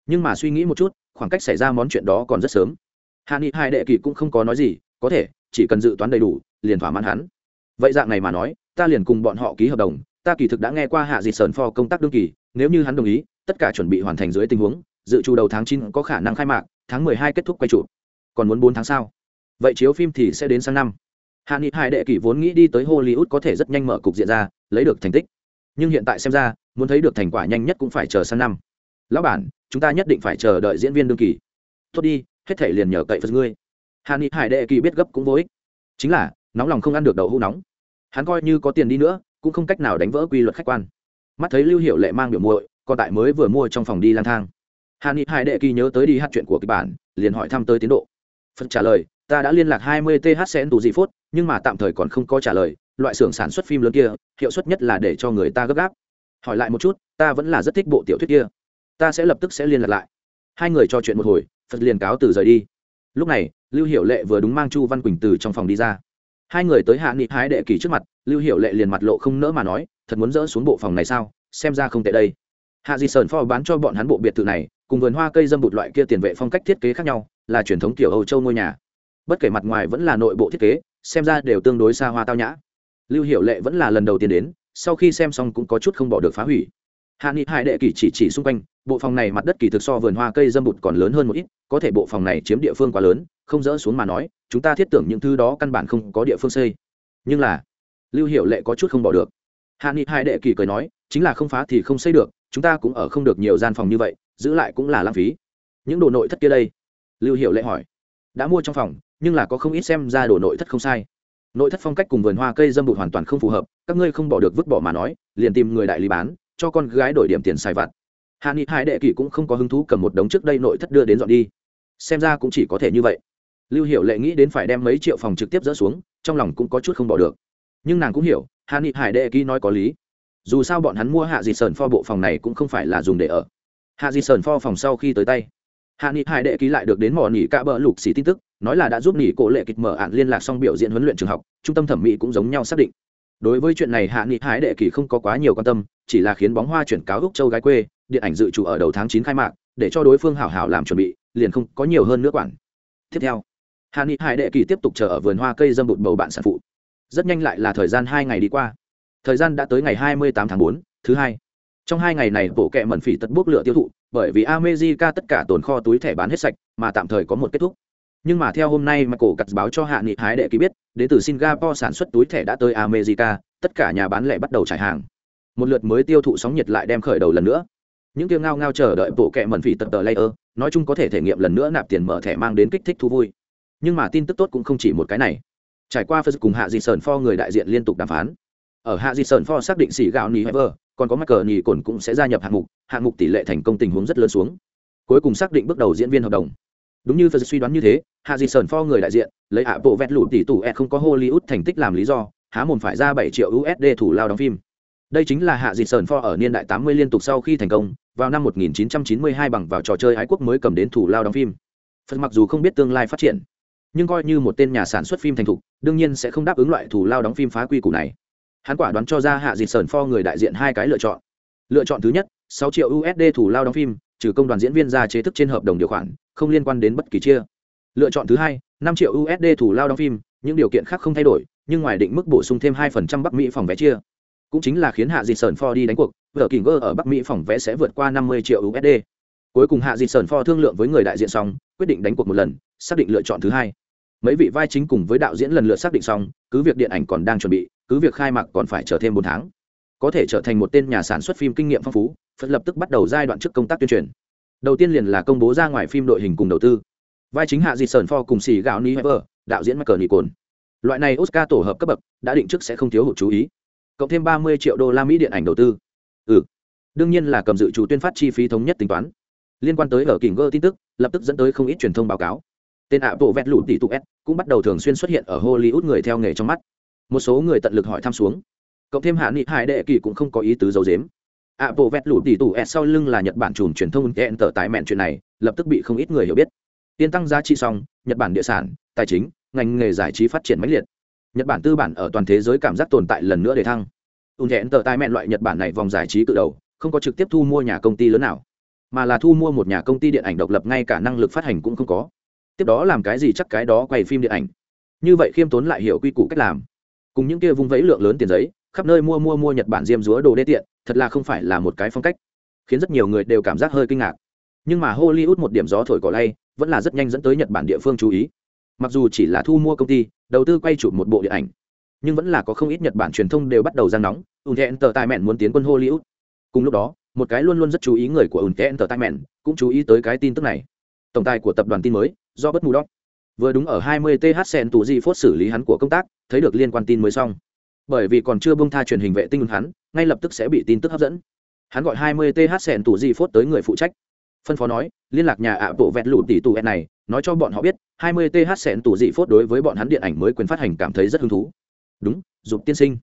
Nhưng mà suy nghĩ một chút, khoảng cách xảy ra món chuyện đó còn rất sớm. Hạ nghị hải đệ kỳ cũng không có nói gì, có thể, chỉ cần dự toán đầy đủ, liền thỏa mãn hắn. Vậy dạng này mà nói, ta liền cùng bọn họ ký hợp đồng, ta kỳ thực đã nghe qua hạ dịt sơn pho công tác đương kỳ, nếu như hắn đồng ý, tất cả chuẩn bị hoàn thành dưới tình huống dự trù đầu tháng chín có khả năng khai mạc, tháng mười hai kết thúc quay trụ còn muốn bốn tháng sau vậy chiếu phim thì sẽ đến sang năm. Hạ nghị Hải đệ kỷ vốn nghĩ đi tới hollywood có thể rất nhanh mở cục diện ra, lấy được thành tích. Nhưng hiện tại xem ra, muốn thấy được thành quả nhanh nhất cũng phải chờ sang năm. Lão bản, chúng ta nhất định phải chờ đợi diễn viên đương kỳ. Tốt đi, hết thể liền nhờ cậy phật ngươi. Hạ nghị hải đệ kỳ biết gấp cũng vô ích. Chính là, nóng lòng không ăn được đậu hũ nóng. Hắn coi như có tiền đi nữa, cũng không cách nào đánh vỡ quy luật khách quan. Mắt thấy lưu hiệu lệ mang biểu muội, còn tại mới vừa mua trong phòng đi lang thang hạ ni hải đệ kỳ nhớ tới đi hát chuyện của kịch bản, liền hỏi thăm tới tiến độ. Phật trả lời, ta đã liên lạc hai mươi th sẽ tù gì phốt, nhưng mà tạm thời còn không có trả lời, loại xưởng sản xuất phim lớn kia, hiệu suất nhất là để cho người ta gấp gáp. Hỏi lại một chút, ta vẫn là rất thích bộ tiểu thuyết kia. Ta sẽ lập tức sẽ liên lạc lại. Hai người trò chuyện một hồi, phật liền cáo từ rời đi. Lúc này, lưu hiệu lệ vừa đúng mang chu văn quỳnh từ trong phòng đi ra. Hai người tới hạ nghị hái đệ kỳ trước mặt, lưu hiệu lệ liền mặt lộ không nỡ mà nói, thật muốn dỡ xuống bộ phòng này sao? Xem ra không tệ đây. Hạ di sơn phò bán cho bọn hắn bộ biệt thự này cùng vườn hoa cây dâm bụt loại kia tiền vệ phong cách thiết kế khác nhau, là truyền thống kiểu âu châu ngôi nhà. Bất kể mặt ngoài vẫn là nội bộ thiết kế, xem ra đều tương đối xa hoa tao nhã. Lưu hiệu lệ vẫn là lần đầu tiên đến, sau khi xem xong cũng có chút không bỏ được phá hủy. Hạ nghị hai đệ kỳ chỉ chỉ xung quanh, bộ phòng này mặt đất kỳ thực so vườn hoa cây dâm bụt còn lớn hơn một ít, có thể bộ phòng này chiếm địa phương quá lớn, không dỡ xuống mà nói, chúng ta thiết tưởng những thứ đó căn bản không có địa phương xây. Nhưng là, lưu hiệu lệ có chút không bỏ được. Hạ nghị hai đệ kỳ cười nói, chính là không phá thì không xây được chúng ta cũng ở không được nhiều gian phòng như vậy, giữ lại cũng là lãng phí. Những đồ nội thất kia đây? Lưu hiệu lệ hỏi. Đã mua trong phòng, nhưng là có không ít xem ra đồ nội thất không sai. Nội thất phong cách cùng vườn hoa cây dâm bụt hoàn toàn không phù hợp, các ngươi không bỏ được vứt bỏ mà nói, liền tìm người đại lý bán, cho con gái đổi điểm tiền xài vặt. Hạ nghị hai đệ kỷ cũng không có hứng thú cầm một đống trước đây nội thất đưa đến dọn đi. Xem ra cũng chỉ có thể như vậy. Lưu hiểu lệ nghĩ đến phải đem mấy triệu phòng trực tiếp dỡ xuống, trong lòng cũng có chút không bỏ được. Nhưng nàng cũng hiểu hạ nghị hải đệ kỳ nói có lý dù sao bọn hắn mua hạ dì sơn pho bộ phòng này cũng không phải là dùng để ở. Hạ dì sơn pho phòng sau khi tới tay, hạ nghị hải đệ ký lại được đến mỏ nỉ cả bờ lục xì tin tức, nói là đã giúp nỉ cổ lệ kịch mở ạn liên lạc xong biểu diễn huấn luyện trường học, trung tâm thẩm mỹ cũng giống nhau xác định. Đối với chuyện này hạ nghị hải đệ kỳ không có quá nhiều quan tâm, chỉ là khiến bóng hoa chuyển cáo gốc châu gái quê, điện ảnh dự trù ở đầu tháng chín khai mạc, để cho đối phương hảo hảo làm chuẩn bị, liền không có nhiều hơn nữa quản. Tiếp theo, hạ nghị hải đệ kỳ tiếp tục chờ ở vườn hoa cây dâm bụt bầu bạn sản phụ. Rất nhanh lại là thời gian hai ngày đi qua thời gian đã tới ngày hai mươi tám tháng 4, thứ hai. Trong hai ngày này bộ kệ mẩn phỉ tật bước lửa tiêu thụ bởi vì amejica tất cả tồn kho túi thẻ bán hết sạch mà tạm thời có một kết thúc. Nhưng mà theo hôm nay mà cổ cặt báo cho hạ nghị hái đệ ký biết đến từ singapore sản xuất túi thẻ đã tới america tất cả nhà bán lẻ bắt đầu trải hàng. Một lượt mới tiêu thụ sóng nhiệt lại đem khởi đầu lần nữa. Những tiêu ngao ngao chờ đợi bộ kệ mẩn phỉ tật tờ layer nói chung có thể thể nghiệm lần nữa nạp tiền mở thẻ mang đến kích thích thú vui. Nhưng mà tin tức tốt cũng không chỉ một cái này. Trải qua phật cùng hạ dị sơn pho người đại diện liên tục đàm phán ở hạ Di sơn pho xác định xỉ gạo nỉ hever còn có mắc cờ nỉ cồn cũng sẽ gia nhập hạng mục hạng mục tỷ lệ thành công tình huống rất lớn xuống. Cuối cùng xác định bước đầu diễn viên hợp đồng. Đúng như phật suy đoán như thế, hạ Di sơn pho người đại diện, lấy ạ bộ vét lụt tỷ tủ ed không có hollywood thành tích làm lý do, há mồm phải ra bảy triệu usd thủ lao đóng phim. Đây chính là hạ Di sơn pho ở niên đại tám mươi liên tục sau khi thành công, vào năm 1992 bằng vào trò chơi ái quốc mới cầm đến thủ lao đóng phim. Phật mặc dù không biết tương lai phát triển, nhưng coi như một tên nhà sản xuất phim thành thục, đương nhiên sẽ không đáp ứng loại thủ lao đóng phim phá quy củ này hắn quả đoán cho ra hạ dịt Sởn pho người đại diện hai cái lựa chọn. Lựa chọn thứ nhất, sáu triệu usd thủ lao đóng phim, trừ công đoàn diễn viên ra chế thức trên hợp đồng điều khoản, không liên quan đến bất kỳ chia. Lựa chọn thứ hai, năm triệu usd thủ lao đóng phim, những điều kiện khác không thay đổi, nhưng ngoài định mức bổ sung thêm hai phần trăm bắc mỹ phòng vé chia. Cũng chính là khiến hạ dịt Sởn pho đi đánh cuộc vở kỳ ngơ ở bắc mỹ phòng vé sẽ vượt qua năm mươi triệu usd cuối cùng hạ dịt Sởn pho thương lượng với người đại diện xong, quyết định đánh cuộc một lần, xác định lựa chọn thứ hai. Mấy vị vai chính cùng với đạo diễn lần lượt xác định xong, cứ việc điện ảnh còn đang chuẩn bị cứ việc khai mạc còn phải chờ thêm bốn tháng. Có thể trở thành một tên nhà sản xuất phim kinh nghiệm phong phú, phật lập tức bắt đầu giai đoạn trước công tác tuyên truyền. Đầu tiên liền là công bố ra ngoài phim đội hình cùng đầu tư. Vai chính hạ dị sờn pho cùng xì gạo ni hever đạo diễn michael nicol loại này oscar tổ hợp cấp bậc, đã định trước sẽ không thiếu hụt chú ý. Cộng thêm ba mươi triệu đô la mỹ điện ảnh đầu tư. Ừ. Đương nhiên là cầm dự chủ tuyên phát chi phí thống nhất tính toán. Liên quan tới ở kỉnh gơ tin tức, lập tức dẫn tới không ít truyền thông báo cáo. Tên ạ bộ vẹt lụt tỷ tụ s cũng bắt đầu thường xuyên xuất hiện ở hollywood người theo nghề trong mắt một số người tận lực hỏi thăm xuống. Cộng thêm hạ nghị hải đệ kỳ cũng không có ý tứ giấu dếm ạ bộ vẹt lụt tỷ tù s sau lưng là nhật bản chùm truyền thông kẹn tờ tái mẹn chuyện này, lập tức bị không ít người hiểu biết. Tiên tăng giá trị xong, nhật bản địa sản, tài chính, ngành nghề giải trí phát triển mãnh liệt. Nhật bản tư bản ở toàn thế giới cảm giác tồn tại lần nữa để thăng. Ùn thẹn tờ tái mẹn loại nhật bản này vòng giải trí cự đầu, không có trực tiếp thu mua nhà công ty lớn nào, mà là thu mua một nhà công ty điện ảnh độc lập, ngay cả năng lực phát hành cũng không có. Tiếp đó làm cái gì chắc cái đó quay phim điện ảnh. Như vậy khiêm tốn lại hiểu quy củ cách làm cùng những kia vung vẫy lượng lớn tiền giấy, khắp nơi mua mua mua nhật bản diêm dúa đồ đê tiện, thật là không phải là một cái phong cách. Khiến rất nhiều người đều cảm giác hơi kinh ngạc. Nhưng mà hollywood một điểm gió thổi cỏ lay, vẫn là rất nhanh dẫn tới nhật bản địa phương chú ý. Mặc dù chỉ là thu mua công ty, đầu tư quay chụp một bộ điện ảnh, nhưng vẫn là có không ít nhật bản truyền thông đều bắt đầu giang nóng ùn thẹn tờ tài mẹn muốn tiến quân hollywood. Cùng lúc đó, một cái luôn luôn rất chú ý người của ùn thẹn tờ tài mẹn cũng chú ý tới cái tin tức này. Tổng tài của tập đoàn tin mới do bất mù đốc vừa đúng ở 20 th sen tù di phốt xử lý hắn của công tác thấy được liên quan tin mới xong. Bởi vì còn chưa bông tha truyền hình vệ tinh hắn, ngay lập tức sẽ bị tin tức hấp dẫn. Hắn gọi 20 th sen tù di phốt tới người phụ trách. Phân phó nói, liên lạc nhà ạ bộ vẹt lụt tỷ tù này, nói cho bọn họ biết 20 th sen tù di phốt đối với bọn hắn điện ảnh mới quyền phát hành cảm thấy rất hứng thú. Đúng, dục tiên sinh.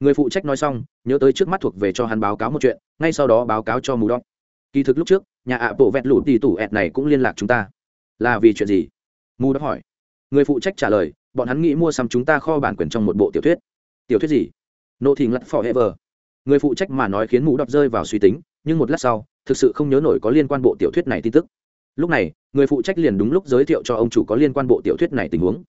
Người phụ trách nói xong, nhớ tới trước mắt thuộc về cho hắn báo cáo một chuyện, ngay sau đó báo cáo cho mù đọc. Kỳ thực lúc trước, nhà ạ bộ vẹt lụt tỷ tù ẹt này cũng liên lạc chúng ta. Là vì chuyện gì? Mù đọc hỏi. Người phụ trách trả lời bọn hắn nghĩ mua sắm chúng ta kho bản quyền trong một bộ tiểu thuyết. Tiểu thuyết gì? Nộ thì ngắt phò ever người phụ trách mà nói khiến mũ đọc rơi vào suy tính, nhưng một lát sau, thực sự không nhớ nổi có liên quan bộ tiểu thuyết này tin tức. Lúc này, người phụ trách liền đúng lúc giới thiệu cho ông chủ có liên quan bộ tiểu thuyết này tình huống.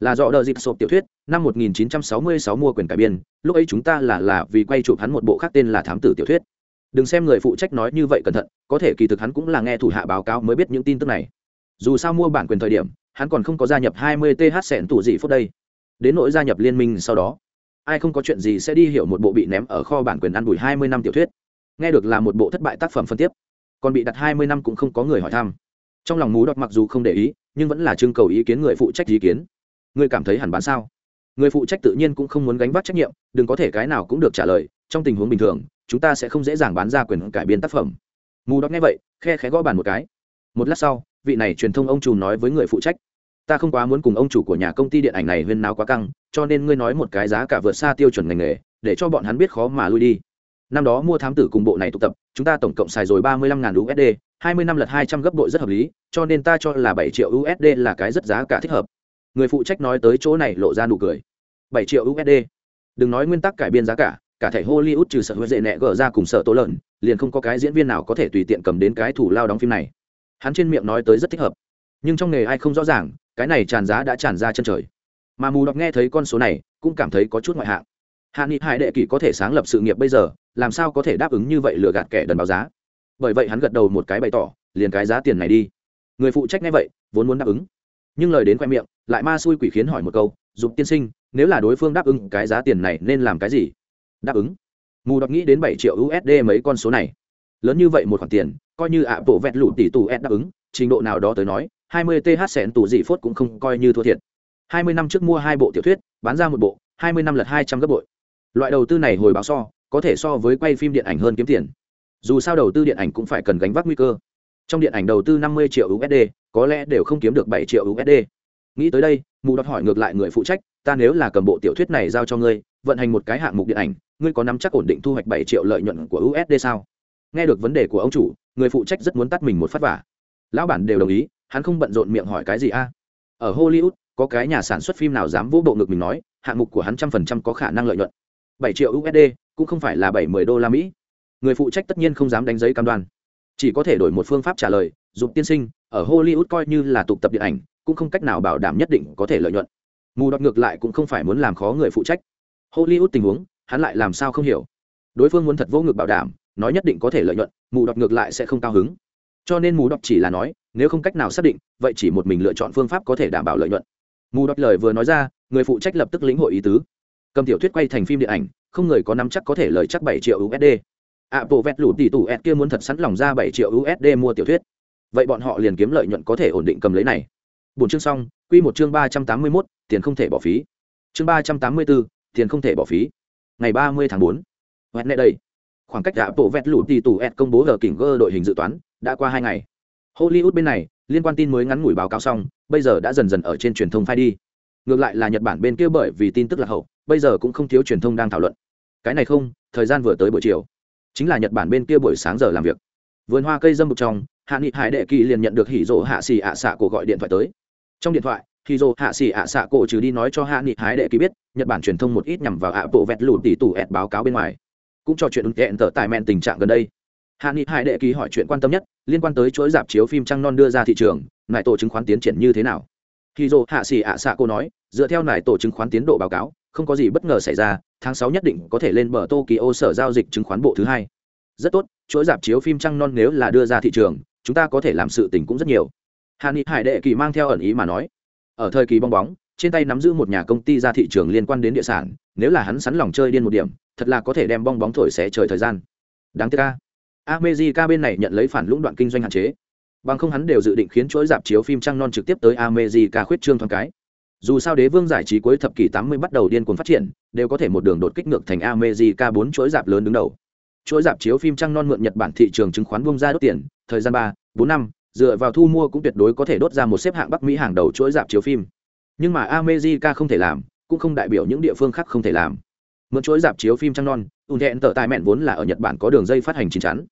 Là do đờ dịp sộp tiểu thuyết, năm 1966 mua quyền cải biên, lúc ấy chúng ta là là vì quay chụp hắn một bộ khác tên là thám tử tiểu thuyết. Đừng xem người phụ trách nói như vậy cẩn thận, có thể kỳ thực hắn cũng là nghe thủ hạ báo cáo mới biết những tin tức này. Dù sao mua bản quyền thời điểm hắn còn không có gia nhập 20 th sẹn tủ gì phút đây. Đến nỗi gia nhập liên minh sau đó, ai không có chuyện gì sẽ đi hiểu một bộ bị ném ở kho bản quyền ăn bùi 20 năm tiểu thuyết. Nghe được là một bộ thất bại tác phẩm phân tiếp, còn bị đặt 20 năm cũng không có người hỏi thăm. Trong lòng mú đọc mặc dù không để ý, nhưng vẫn là trưng cầu ý kiến người phụ trách ý kiến. Người cảm thấy hẳn bán sao? Người phụ trách tự nhiên cũng không muốn gánh vác trách nhiệm, đừng có thể cái nào cũng được trả lời, trong tình huống bình thường, chúng ta sẽ không dễ dàng bán ra quyền cải biên tác phẩm. Mù đọc nghe vậy, khe khẽ gõ bàn một cái. Một lát sau, vị này truyền thông ông chủ nói với người phụ trách ta không quá muốn cùng ông chủ của nhà công ty điện ảnh này huyên náo quá căng, cho nên ngươi nói một cái giá cả vượt xa tiêu chuẩn ngành nghề, để cho bọn hắn biết khó mà lui đi. Năm đó mua thám tử cùng bộ này tụ tập, chúng ta tổng cộng xài rồi ba mươi lăm ngàn usd hai mươi năm lật hai trăm gấp đội rất hợp lý, cho nên ta cho là bảy triệu usd là cái rất giá cả thích hợp. Người phụ trách nói tới chỗ này lộ ra nụ cười. bảy triệu usd đừng nói nguyên tắc cải biên giá cả cả thẻ hollywood trừ sợ huệ dễ nẹ gở ra cùng sợ tố lợn, liền không có cái diễn viên nào có thể tùy tiện cầm đến cái thủ lao đóng phim này. Hắn trên miệng nói tới rất thích hợp. Nhưng trong nghề ai không rõ ràng cái này tràn giá đã tràn ra chân trời. Mà mù đọc nghe thấy con số này, cũng cảm thấy có chút ngoại hạng. Hạ nghị hải đệ kỳ có thể sáng lập sự nghiệp bây giờ, làm sao có thể đáp ứng như vậy lừa gạt kẻ đần báo giá? Bởi vậy hắn gật đầu một cái bày tỏ, liền cái giá tiền này đi. Người phụ trách nghe vậy, vốn muốn đáp ứng. Nhưng lời đến khoe miệng, lại ma xui quỷ khiến hỏi một câu, dục tiên sinh, nếu là đối phương đáp ứng cái giá tiền này nên làm cái gì? Đáp ứng. Mù đọc nghĩ đến bảy triệu usd mấy con số này. Lớn như vậy một khoản tiền, coi như ạ bộ vẹt lụ tỷ tù s đáp ứng, trình độ nào đó tới nói hai mươi th sẹn tù dị phốt cũng không coi như thua thiệt. hai mươi năm trước mua hai bộ tiểu thuyết, bán ra một bộ, hai mươi năm lật hai trăm gấp bội. Loại đầu tư này hồi báo so, có thể so với quay phim điện ảnh hơn kiếm tiền. Dù sao đầu tư điện ảnh cũng phải cần gánh vác nguy cơ. Trong điện ảnh đầu tư năm mươi triệu usd có lẽ đều không kiếm được 7 triệu usd nghĩ tới đây, mù đọc hỏi ngược lại người phụ trách, ta nếu là cầm bộ tiểu thuyết này giao cho ngươi, vận hành một cái hạng mục điện ảnh, ngươi có nắm chắc ổn định thu hoạch 7 triệu lợi nhuận của usd sao? Nghe được vấn đề của ông chủ, người phụ trách rất muốn tắt mình một phát vả lão bản đều đồng ý, hắn không bận rộn miệng hỏi cái gì a. Ở hollywood, có cái nhà sản xuất phim nào dám vỗ bộ ngực mình nói, hạng mục của hắn trăm phần trăm có khả năng lợi nhuận. Bảy triệu usd cũng không phải là bảy mươi đô la mỹ. Người phụ trách tất nhiên không dám đánh giấy cam đoan. Chỉ có thể đổi một phương pháp trả lời, dục tiên sinh, ở hollywood coi như là tục tập điện ảnh, cũng không cách nào bảo đảm nhất định có thể lợi nhuận. Mù đọc ngược lại cũng không phải muốn làm khó người phụ trách. Hollywood tình huống, hắn lại làm sao không hiểu. Đối phương muốn thật vô ngực bảo đảm, nói nhất định có thể lợi nhuận, mù đọc ngược lại sẽ không cao hứng cho nên mù đọc chỉ là nói nếu không cách nào xác định vậy chỉ một mình lựa chọn phương pháp có thể đảm bảo lợi nhuận. Mù đọc lời vừa nói ra người phụ trách lập tức lĩnh hội ý tứ. Cầm tiểu thuyết quay thành phim điện ảnh không người có nắm chắc có thể lời chắc bảy triệu usd ạ à, bộ vẹt lủ tỷ tủ ed kia muốn thật sẵn lòng ra bảy triệu usd mua tiểu thuyết. Vậy bọn họ liền kiếm lợi nhuận có thể ổn định cầm lấy này. Bốn chương xong quy một chương ba trăm tám mươi 381, tiền không thể bỏ phí. Chương ba trăm tám mươi bốn tiền không thể bỏ phí. Ngày ba mươi tháng bốn. Hoẹt nệ đây. Khoảng cách đã bộ vẹt lủ tỷ tủ ed công bố ở kỉnh gơ đội hình dự toán đã qua hai ngày. Hollywood bên này, liên quan tin mới ngắn ngủi báo cáo xong, bây giờ đã dần dần ở trên truyền thông phai đi. Ngược lại là nhật bản bên kia bởi vì tin tức là hậu, bây giờ cũng không thiếu truyền thông đang thảo luận. Cái này không, thời gian vừa tới buổi chiều. Chính là nhật bản bên kia buổi sáng giờ làm việc. Vườn hoa cây dâm một trong, hạ nghị hải đệ kỳ liền nhận được hỉ rỗ hạ xì ạ xạ cổ gọi điện thoại tới. Trong điện thoại, hỉ rỗ hạ xì ạ xạ cổ trừ đi nói cho hạ nghị hải đệ kỳ biết, nhật bản truyền thông một ít nhằm vào ạ bộ vẹt lụt tỷ tủ ẹt báo cáo bên ngoài. Cũng cho chuyện ứng hẹn tở tài mẹn tình trạng gần đây hạ nghị hải đệ kỳ hỏi chuyện quan tâm nhất, liên quan tới chuỗi dạp chiếu phim trăng non đưa ra thị trường nại tổ chứng khoán tiến triển như thế nào? Khi dô hạ xỉ ạ xạ cô nói, dựa theo nại tổ chứng khoán tiến độ báo cáo, không có gì bất ngờ xảy ra, tháng sáu nhất định có thể lên bờ tokyo sở giao dịch chứng khoán bộ thứ hai. Rất tốt, chuỗi dạp chiếu phim trăng non nếu là đưa ra thị trường, chúng ta có thể làm sự tình cũng rất nhiều. Hạ nghị hải đệ kỳ mang theo ẩn ý mà nói, ở thời kỳ bong bóng, trên tay nắm giữ một nhà công ty ra thị trường liên quan đến địa sản, nếu là hắn sắn lòng chơi điên một điểm, thật là có thể đem bong bóng thổi xé trời thời gian. Đáng tiếc ca America bên này nhận lấy phản lũng đoạn kinh doanh hạn chế. Bằng không hắn đều dự định khiến chuỗi dạp chiếu phim trăng non trực tiếp tới America khuyết trương thoáng cái. Dù sao đế vương giải trí cuối thập kỷ 80 bắt đầu điên cuồng phát triển, đều có thể một đường đột kích ngược thành America bốn chuỗi dạp lớn đứng đầu. Chuỗi dạp chiếu phim trăng non mượn nhật bản thị trường chứng khoán bung ra đốt tiền, thời gian ba, bốn năm, dựa vào thu mua cũng tuyệt đối có thể đốt ra một xếp hạng bắc mỹ hàng đầu chuỗi dạp chiếu phim. Nhưng mà america không thể làm, cũng không đại biểu những địa phương khác không thể làm. Mượn chuỗi dạp chiếu phim trăng non ùn hẹn tờ tài mẹn vốn là ở nhật bản có đường dây phát hành chín chắn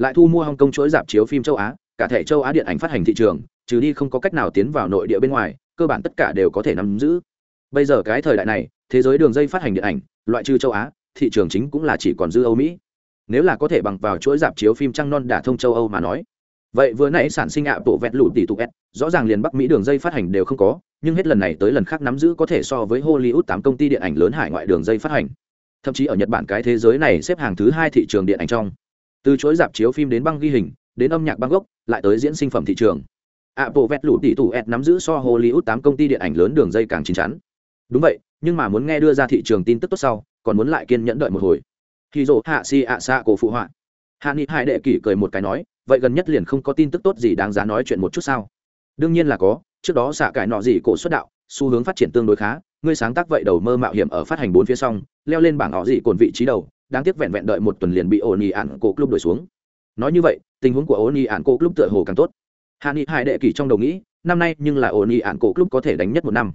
lại thu mua hong kong chuỗi dạp chiếu phim châu á, cả thể châu á điện ảnh phát hành thị trường, trừ đi không có cách nào tiến vào nội địa bên ngoài, cơ bản tất cả đều có thể nắm giữ. Bây giờ cái thời đại này, thế giới đường dây phát hành điện ảnh, loại trừ châu á, thị trường chính cũng là chỉ còn dư âu mỹ. Nếu là có thể bằng vào chuỗi dạp chiếu phim trăng non đả thông châu âu mà nói. Vậy vừa nãy sản sinh ạ, bộ vẹn lụt tỷ tục s rõ ràng liền bắc mỹ đường dây phát hành đều không có, nhưng hết lần này tới lần khác nắm giữ có thể so với hollywood tám công ty điện ảnh lớn hải ngoại đường dây phát hành. Thậm chí ở nhật bản cái thế giới này xếp hàng thứ hai thị trường điện ảnh trong từ chối dạp chiếu phim đến băng ghi hình đến âm nhạc băng gốc lại tới diễn sinh phẩm thị trường. Apple vẹt lũ tỷ tủ ed nắm giữ so Hollywood tám công ty điện ảnh lớn đường dây càng chín chắn. Đúng vậy, nhưng mà muốn nghe đưa ra thị trường tin tức tốt sau, còn muốn lại kiên nhẫn đợi một hồi. Khi dỗ hạ si ạ xạ cổ phụ họa. Hạ nghị hai đệ kỷ cười một cái nói vậy gần nhất liền không có tin tức tốt gì đáng giá nói chuyện một chút sao? Đương nhiên là có trước đó xạ cải nọ gì cổ xuất đạo xu hướng phát triển tương đối khá ngươi sáng tác vậy đầu mơ mạo hiểm ở phát hành bốn phía xong leo lên bảng họ gì cồn vị trí đầu đáng tiếc vẹn vẹn đợi một tuần liền bị ổn ỉ ạn cổ club đổi xuống. Nói như vậy, tình huống của ổn ỉ ạn cổ club tựa hồ càng tốt. Hạ nghị hải đệ kỷ trong đầu nghĩ, năm nay nhưng là ổn ỉ ạn cổ club có thể đánh nhất một năm.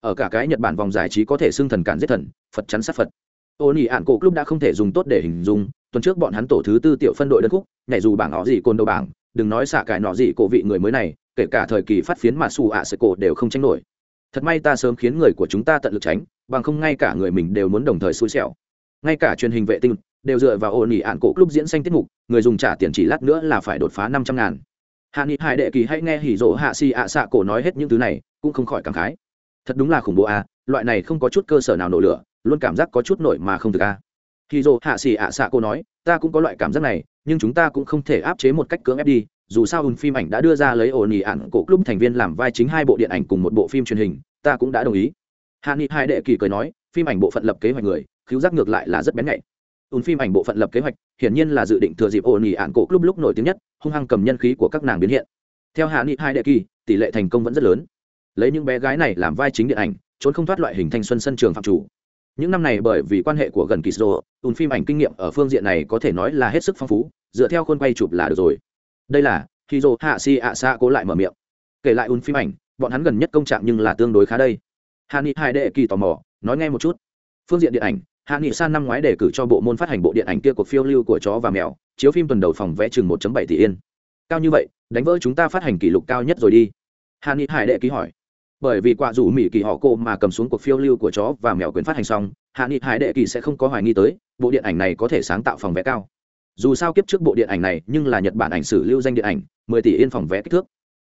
Ở cả cái nhật bản vòng giải trí có thể xưng thần cản giết thần, phật chắn sát phật. Ổn ỉ ạn cổ club đã không thể dùng tốt để hình dung, tuần trước bọn hắn tổ thứ tư tiểu phân đội đơn khúc, nhảy dù bảng họ gì côn đầu bảng, đừng nói xả cải nọ gì cổ vị người mới này, kể cả thời kỳ phát phiến mà xù ạ sẽ cổ đều không tranh nổi. Thật may ta sớm khiến người của chúng ta tận lực tránh, bằng không ngay cả người mình đều muốn đồng thời xui xẻo ngay cả truyền hình vệ tinh đều dựa vào ổn ỉ ạn cổ club diễn xanh tiết mục, người dùng trả tiền chỉ lát nữa là phải đột phá năm trăm ngàn. Hạ nghị hải đệ kỳ hay nghe hỉ rỗ hạ si ạ xạ cổ nói hết những thứ này, cũng không khỏi cảm khái. Thật đúng là khủng bố à loại này không có chút cơ sở nào nổ lửa, luôn cảm giác có chút nổi mà không thực a à. hỉ rỗ hạ xì ạ xạ cô nói, ta cũng có loại cảm giác này, nhưng chúng ta cũng không thể áp chế một cách cưỡng ép đi, dù sao ùn phim ảnh đã đưa ra lấy ổn ỉ ạn cổ club thành viên làm vai chính hai bộ điện ảnh cùng một bộ phim truyền hình, ta cũng đã đồng ý. Hạ nghị hai đệ kỳ cười nói, phim ảnh bộ phận lập kế hoạch người khiếu giác ngược lại là rất bén nhạy. Ùn phim ảnh bộ phận lập kế hoạch, hiển nhiên là dự định thừa dịp ổn ỉ ạn cổ club lúc nổi tiếng nhất, hung hăng cầm nhân khí của các nàng biến hiện. Theo hạ nghị hai đệ kỳ, tỷ lệ thành công vẫn rất lớn. Lấy những bé gái này làm vai chính điện ảnh, trốn không thoát loại hình thanh xuân sân trường phạm chủ. Những năm này bởi vì quan hệ của gần kỳ sô ùn phim ảnh kinh nghiệm ở phương diện này có thể nói là hết sức phong phú, dựa theo khuôn quay chụp là được rồi. Đây là khi dô hạ si ạ xa cố lại mở miệng. Kể lại ùn phim ảnh, bọn hắn gần nhất công trạng nhưng là tương đối khá đây. Hạ nghị hai đệ kỳ tò mò, nói nghe một chút. Phương diện điện ảnh hạ nghị san năm ngoái đề cử cho bộ môn phát hành bộ điện ảnh kia cuộc phiêu lưu của chó và mèo, chiếu phim tuần đầu phòng vẽ chừng một bảy tỷ yên. Cao như vậy, đánh vỡ chúng ta phát hành kỷ lục cao nhất rồi đi. Hạ nghị hải đệ ký hỏi. Bởi vì quả rủ mỹ kỳ họ cô mà cầm xuống cuộc phiêu lưu của chó và mèo quyền phát hành xong, hạ nghị hải đệ kỳ sẽ không có hoài nghi tới, bộ điện ảnh này có thể sáng tạo phòng vé cao. Dù sao kiếp trước bộ điện ảnh này nhưng là nhật bản ảnh sử lưu danh điện ảnh, mười tỷ yên phòng vé kích thước.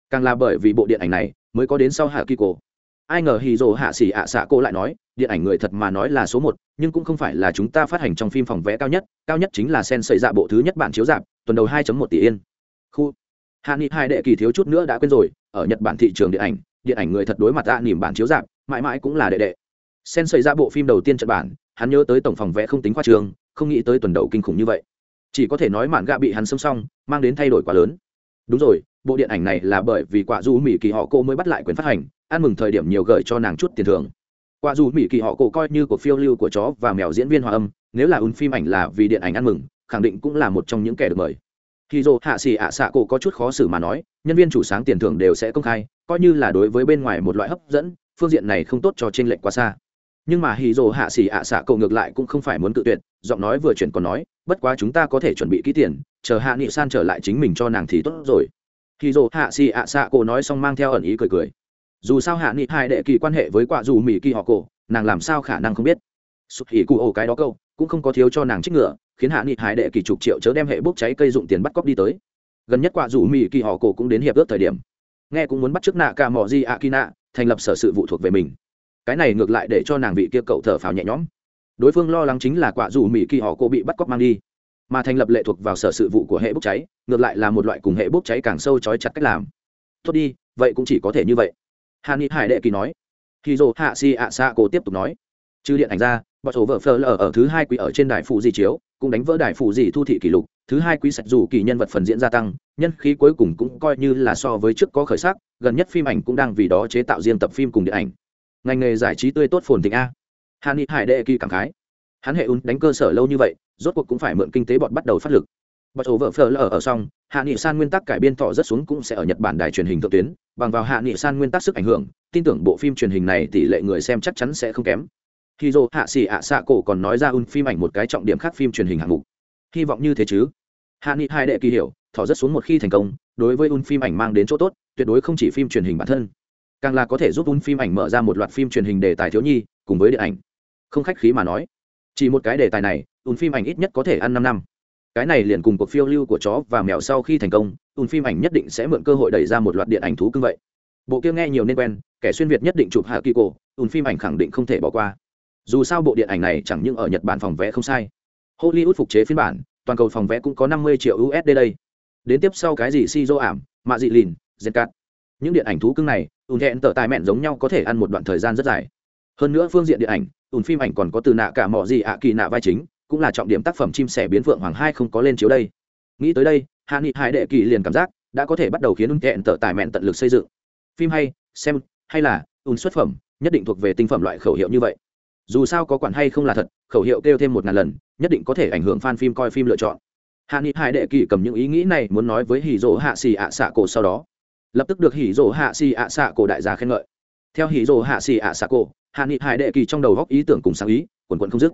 Càng là bởi vì bộ điện ảnh này mới có đến sau hạ kỳ cổ. Ai ngờ hì dồ hạ xỉ ạ xạ cô lại nói điện ảnh người thật mà nói là số một, nhưng cũng không phải là chúng ta phát hành trong phim phòng vé cao nhất cao nhất chính là sen xây dạ bộ thứ nhất bản chiếu dạp tuần đầu hai một tỷ yên. Khu. Hạ nghị hai đệ kỳ thiếu chút nữa đã quên rồi, ở nhật bản thị trường điện ảnh điện ảnh người thật đối mặt ra nỉm bản chiếu dạp mãi mãi cũng là đệ đệ. Sen xảy ra bộ phim đầu tiên trận bản, hắn nhớ tới tổng phòng vẽ không tính khoa trường, không nghĩ tới tuần đầu kinh khủng như vậy. Chỉ có thể nói mạn gạ bị hắn xâm xong, mang đến thay đổi quá lớn. Đúng rồi, bộ điện ảnh này là bởi vì quả du mỹ kỳ họ cô mới bắt lại quyền phát hành, ăn mừng thời điểm nhiều gửi cho nàng chút tiền thưởng quả dù mỹ kỳ họ cổ coi như cuộc phiêu lưu của chó và mèo diễn viên hòa âm, nếu là un phim ảnh là vì điện ảnh ăn mừng, khẳng định cũng là một trong những kẻ được mời. Khi dồ hạ xì ạ xạ cổ có chút khó xử mà nói, nhân viên chủ sáng tiền thưởng đều sẽ công khai, coi như là đối với bên ngoài một loại hấp dẫn, phương diện này không tốt cho t r ê n lệch quá xa. Nhưng mà hì dồ hạ xì ạ xạ cổ ngược lại cũng không phải muốn tự tuyệt, giọng nói vừa chuyển còn nói, bất quá chúng ta có thể chuẩn bị kỹ tiền, chờ hạ nghị san trở lại chính mình cho nàng thì tốt rồi. Hì dồ hạ xì ạ xạ cổ nói xong mang theo ẩn ý cười cười dù sao hạ nghị hai đệ kỳ quan hệ với quả dù mỹ kỳ họ cổ, nàng làm sao khả năng không biết? Sụt hỉ cụ ổ cái đó câu, cũng không có thiếu cho nàng trích ngựa, khiến hạ nghị hải đệ kỳ chục triệu chớ đem hệ bốc cháy cây dụng tiền bắt cóc đi tới. Gần nhất quả rủ mỹ kỳ họ cổ cũng đến hiệp ước thời điểm. Nghe cũng muốn bắt trước nạ cả mò di a kina thành lập sở sự vụ thuộc về mình. Cái này ngược lại để cho nàng vị kia cậu thở phào nhẹ nhõm. Đối phương lo lắng chính là quả rủ mỹ kỳ họ cổ bị bắt cóc mang đi. Mà thành lập lệ thuộc vào sở sự vụ của hệ bốc cháy, ngược lại là một loại cùng hệ bốc cháy càng sâu trói chặt cách làm. Tốt đi, vậy cũng chỉ có thể như vậy hà ni hải đệ kỳ nói. Khi dồ hạ si ạ xạ cổ tiếp tục nói. Trừ điện ảnh ra, bọn ổ vợ phờ lờ ở thứ hai quý ở trên đài phụ di chiếu, cũng đánh vỡ đài phụ di thu thị kỷ lục, thứ hai quý sạch dù kỳ nhân vật phần diễn gia tăng, nhân khí cuối cùng cũng coi như là so với trước có khởi sắc, gần nhất phim ảnh cũng đang vì đó chế tạo riêng tập phim cùng điện ảnh. Ngành nghề giải trí tươi tốt phồn thịnh a. Hàn ni hải đệ kỳ cảm khái. Hắn hệ un đánh cơ sở lâu như vậy, rốt cuộc cũng phải mượn kinh tế bọn bắt đầu phát lực bật ổ vợ phở lở ở xong hạ nghị san nguyên tắc cải biên thọ rất xuống cũng sẽ ở nhật bản đài truyền hình thượng tuyến. Bằng vào hạ nghị san nguyên tắc sức ảnh hưởng, tin tưởng bộ phim truyền hình này tỷ lệ người xem chắc chắn sẽ không kém. Khi dô hạ xỉ ạ xạ cổ còn nói ra un phim ảnh một cái trọng điểm khác phim truyền hình hạng mục. Hy vọng như thế chứ? Hạ nghị hai đệ kỳ hiểu, thọ rất xuống một khi thành công, đối với un phim ảnh mang đến chỗ tốt, tuyệt đối không chỉ phim truyền hình bản thân. Càng là có thể giúp un phim ảnh mở ra một loạt phim truyền hình đề tài thiếu nhi, cùng với điện ảnh. Không khách khí mà nói, chỉ một cái đề tài này, un phim ảnh ít nhất có thể ăn năm năm cái này liền cùng cuộc phiêu lưu của chó và mèo sau khi thành công ùn phim ảnh nhất định sẽ mượn cơ hội đẩy ra một loạt điện ảnh thú cưng vậy. Bộ kia nghe nhiều nên quen, kẻ xuyên việt nhất định chụp hạ kỳ cổ ùn phim ảnh khẳng định không thể bỏ qua. Dù sao bộ điện ảnh này chẳng những ở nhật bản phòng vé không sai. Hollywood phục chế phiên bản, toàn cầu phòng vé cũng có năm mươi triệu usd đây. Đến tiếp sau cái gì si dô ảm, mạ dị lìn dệt cạn. những điện ảnh thú cưng này ùn hẹn tở tài mẹn giống nhau có thể ăn một đoạn thời gian rất dài. Hơn nữa phương diện điện ảnh ùn phim ảnh còn có từ nạ cả mỏ gì ạ kỳ nạ vai chính cũng là trọng điểm tác phẩm chim sẻ biến phượng hoàng hai không có lên chiếu đây. Nghĩ tới đây, hạ nghị hải đệ kỳ liền cảm giác đã có thể bắt đầu khiến ùn thẹn tở tài mẹn tận lực xây dựng. Phim hay, xem, hay là, ùn xuất phẩm, nhất định thuộc về tinh phẩm loại khẩu hiệu như vậy. Dù sao có quản hay không là thật, khẩu hiệu kêu thêm một ngàn lần, nhất định có thể ảnh hưởng fan phim coi phim lựa chọn. Hạ nghị hải đệ kỳ cầm những ý nghĩ này muốn nói với hỉ dỗ hạ xì ạ xạ cổ sau đó, lập tức được hỉ dỗ hạ xì ạ xạ cổ đại gia khen ngợi. Theo hỉ dỗ hạ xì ạ xạ cổ, hạ nghị hải đệ kỳ trong đầu góc ý tưởng cùng sáng ý, quần quận không dứt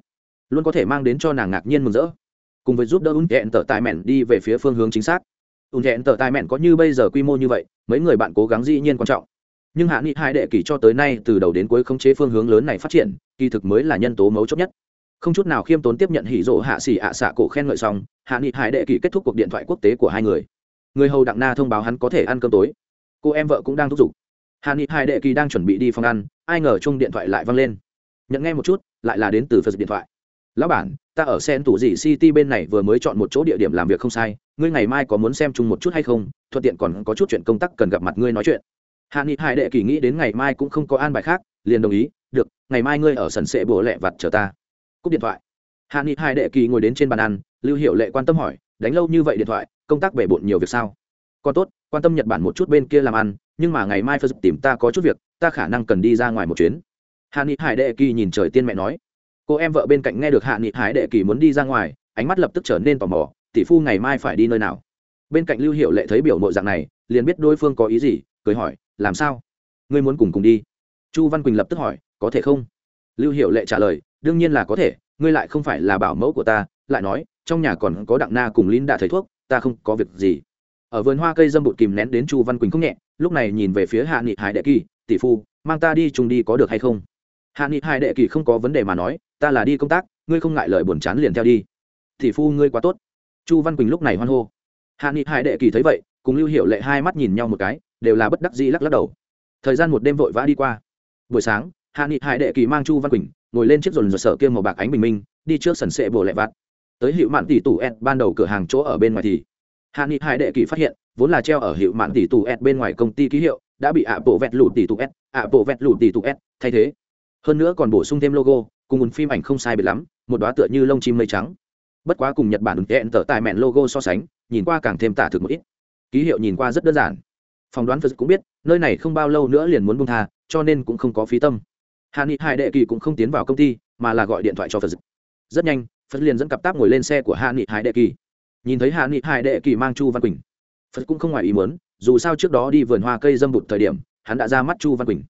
luôn có thể mang đến cho nàng ngạc nhiên mừng rỡ. Cùng với giúp đỡ ung thẹn tở tài mẹn đi về phía phương hướng chính xác. Ung thẹn tở tài mẹn có như bây giờ quy mô như vậy, mấy người bạn cố gắng dĩ nhiên quan trọng. Nhưng hạ nghị hai đệ kỳ cho tới nay từ đầu đến cuối khống chế phương hướng lớn này phát triển, kỳ thực mới là nhân tố mấu chốt nhất. Không chút nào khiêm tốn tiếp nhận hỉ rộ hạ xỉ ạ xạ cổ khen ngợi xong, hạ nghị hải đệ kỳ kết thúc cuộc điện thoại quốc tế của hai người. Người hầu đặng na thông báo hắn có thể ăn cơm tối. Cô em vợ cũng đang thúc giục. Hạ nghị hải đệ kỳ đang chuẩn bị đi phòng ăn, ai ngờ chung điện thoại lại văng lên. Nhận nghe một chút, lại là đến từ phật điện thoại lão bản, ta ở sen tủ dị city bên này vừa mới chọn một chỗ địa điểm làm việc không sai, ngươi ngày mai có muốn xem chung một chút hay không? Thuận tiện còn có chút chuyện công tác cần gặp mặt ngươi nói chuyện. Hạ nghị hải đệ kỳ nghĩ đến ngày mai cũng không có an bài khác, liền đồng ý, được, ngày mai ngươi ở sân sệ bổ lẹ vặt chờ ta. Cúp điện thoại. Hạ nghị hải đệ kỳ ngồi đến trên bàn ăn, lưu hiệu lệ quan tâm hỏi, đánh lâu như vậy điện thoại, công tác bể bộn nhiều việc sao? Còn tốt, quan tâm nhật bản một chút bên kia làm ăn, nhưng mà ngày mai phật tìm ta có chút việc, ta khả năng cần đi ra ngoài một chuyến. Hạ nghị hải đệ kỳ nhìn trời tiên mẹ nói cô em vợ bên cạnh nghe được hạ nghị hải đệ kỳ muốn đi ra ngoài, ánh mắt lập tức trở nên tò mò, tỷ phu ngày mai phải đi nơi nào? Bên cạnh lưu hiệu lệ thấy biểu mộ dạng này, liền biết đối phương có ý gì, cười hỏi, làm sao? Ngươi muốn cùng cùng đi? Chu văn quỳnh lập tức hỏi, có thể không? Lưu hiệu lệ trả lời, đương nhiên là có thể, ngươi lại không phải là bảo mẫu của ta. Lại nói, trong nhà còn có đặng na cùng lín đã thầy thuốc, ta không có việc gì. Ở vườn hoa cây dâm bụt kìm nén đến chu văn quỳnh không nhẹ, lúc này nhìn về phía hạ nghị hải đệ kỳ, tỷ phu, mang ta đi chung đi có được hay không? Hạ nghị Hai đệ kỳ không có vấn đề mà nói, ta là đi công tác, ngươi không ngại lời buồn chán liền theo đi. Thì phu ngươi quá tốt. Chu văn quỳnh lúc này hoan hô. Hạ nghị Hai đệ kỳ thấy vậy, cùng lưu hiệu lệ hai mắt nhìn nhau một cái, đều là bất đắc dĩ lắc lắc đầu. Thời gian một đêm vội vã đi qua. Buổi sáng, hạ nghị hải đệ kỳ mang chu văn quỳnh, ngồi lên chiếc dồn dồn sở kia màu bạc ánh bình minh, đi trước sần sệ bồ lẹ vặt tới hiệu mạn tỷ tủ ed ban đầu cửa hàng chỗ ở bên ngoài thì, hạ nghị hải đệ kỳ phát hiện, vốn là treo ở hiệu mạn tỷ tủ ed bên ngoài công ty ký hiệu, đã bị ạ bộ vẹt lụt tỷ tủ ed ạ bộ vẹt lụt tỷ tủ ed thay thế hơn nữa còn bổ sung thêm logo, cùng một phim ảnh không sai biệt lắm, một đoá tựa như lông chim mây trắng. Bất quá cùng nhật bản ứng hẹn tở tài mẹn logo so sánh, nhìn qua càng thêm tả thực một ít. Ký hiệu nhìn qua rất đơn giản. Phỏng đoán phật cũng biết, nơi này không bao lâu nữa liền muốn bung tha, cho nên cũng không có phí tâm. Hà ni hải đệ kỳ cũng không tiến vào công ty, mà là gọi điện thoại cho phật. Rất nhanh, phật liền dẫn cặp táp ngồi lên xe của hà ni hải đệ kỳ. Nhìn thấy hà ni hải đệ kỳ mang chu văn quỳnh, phật cũng không ngoài ý muốn, dù sao trước đó đi vườn hoa cây dâm bụt thời điểm, hắn đã ra mắt chu văn quỳnh.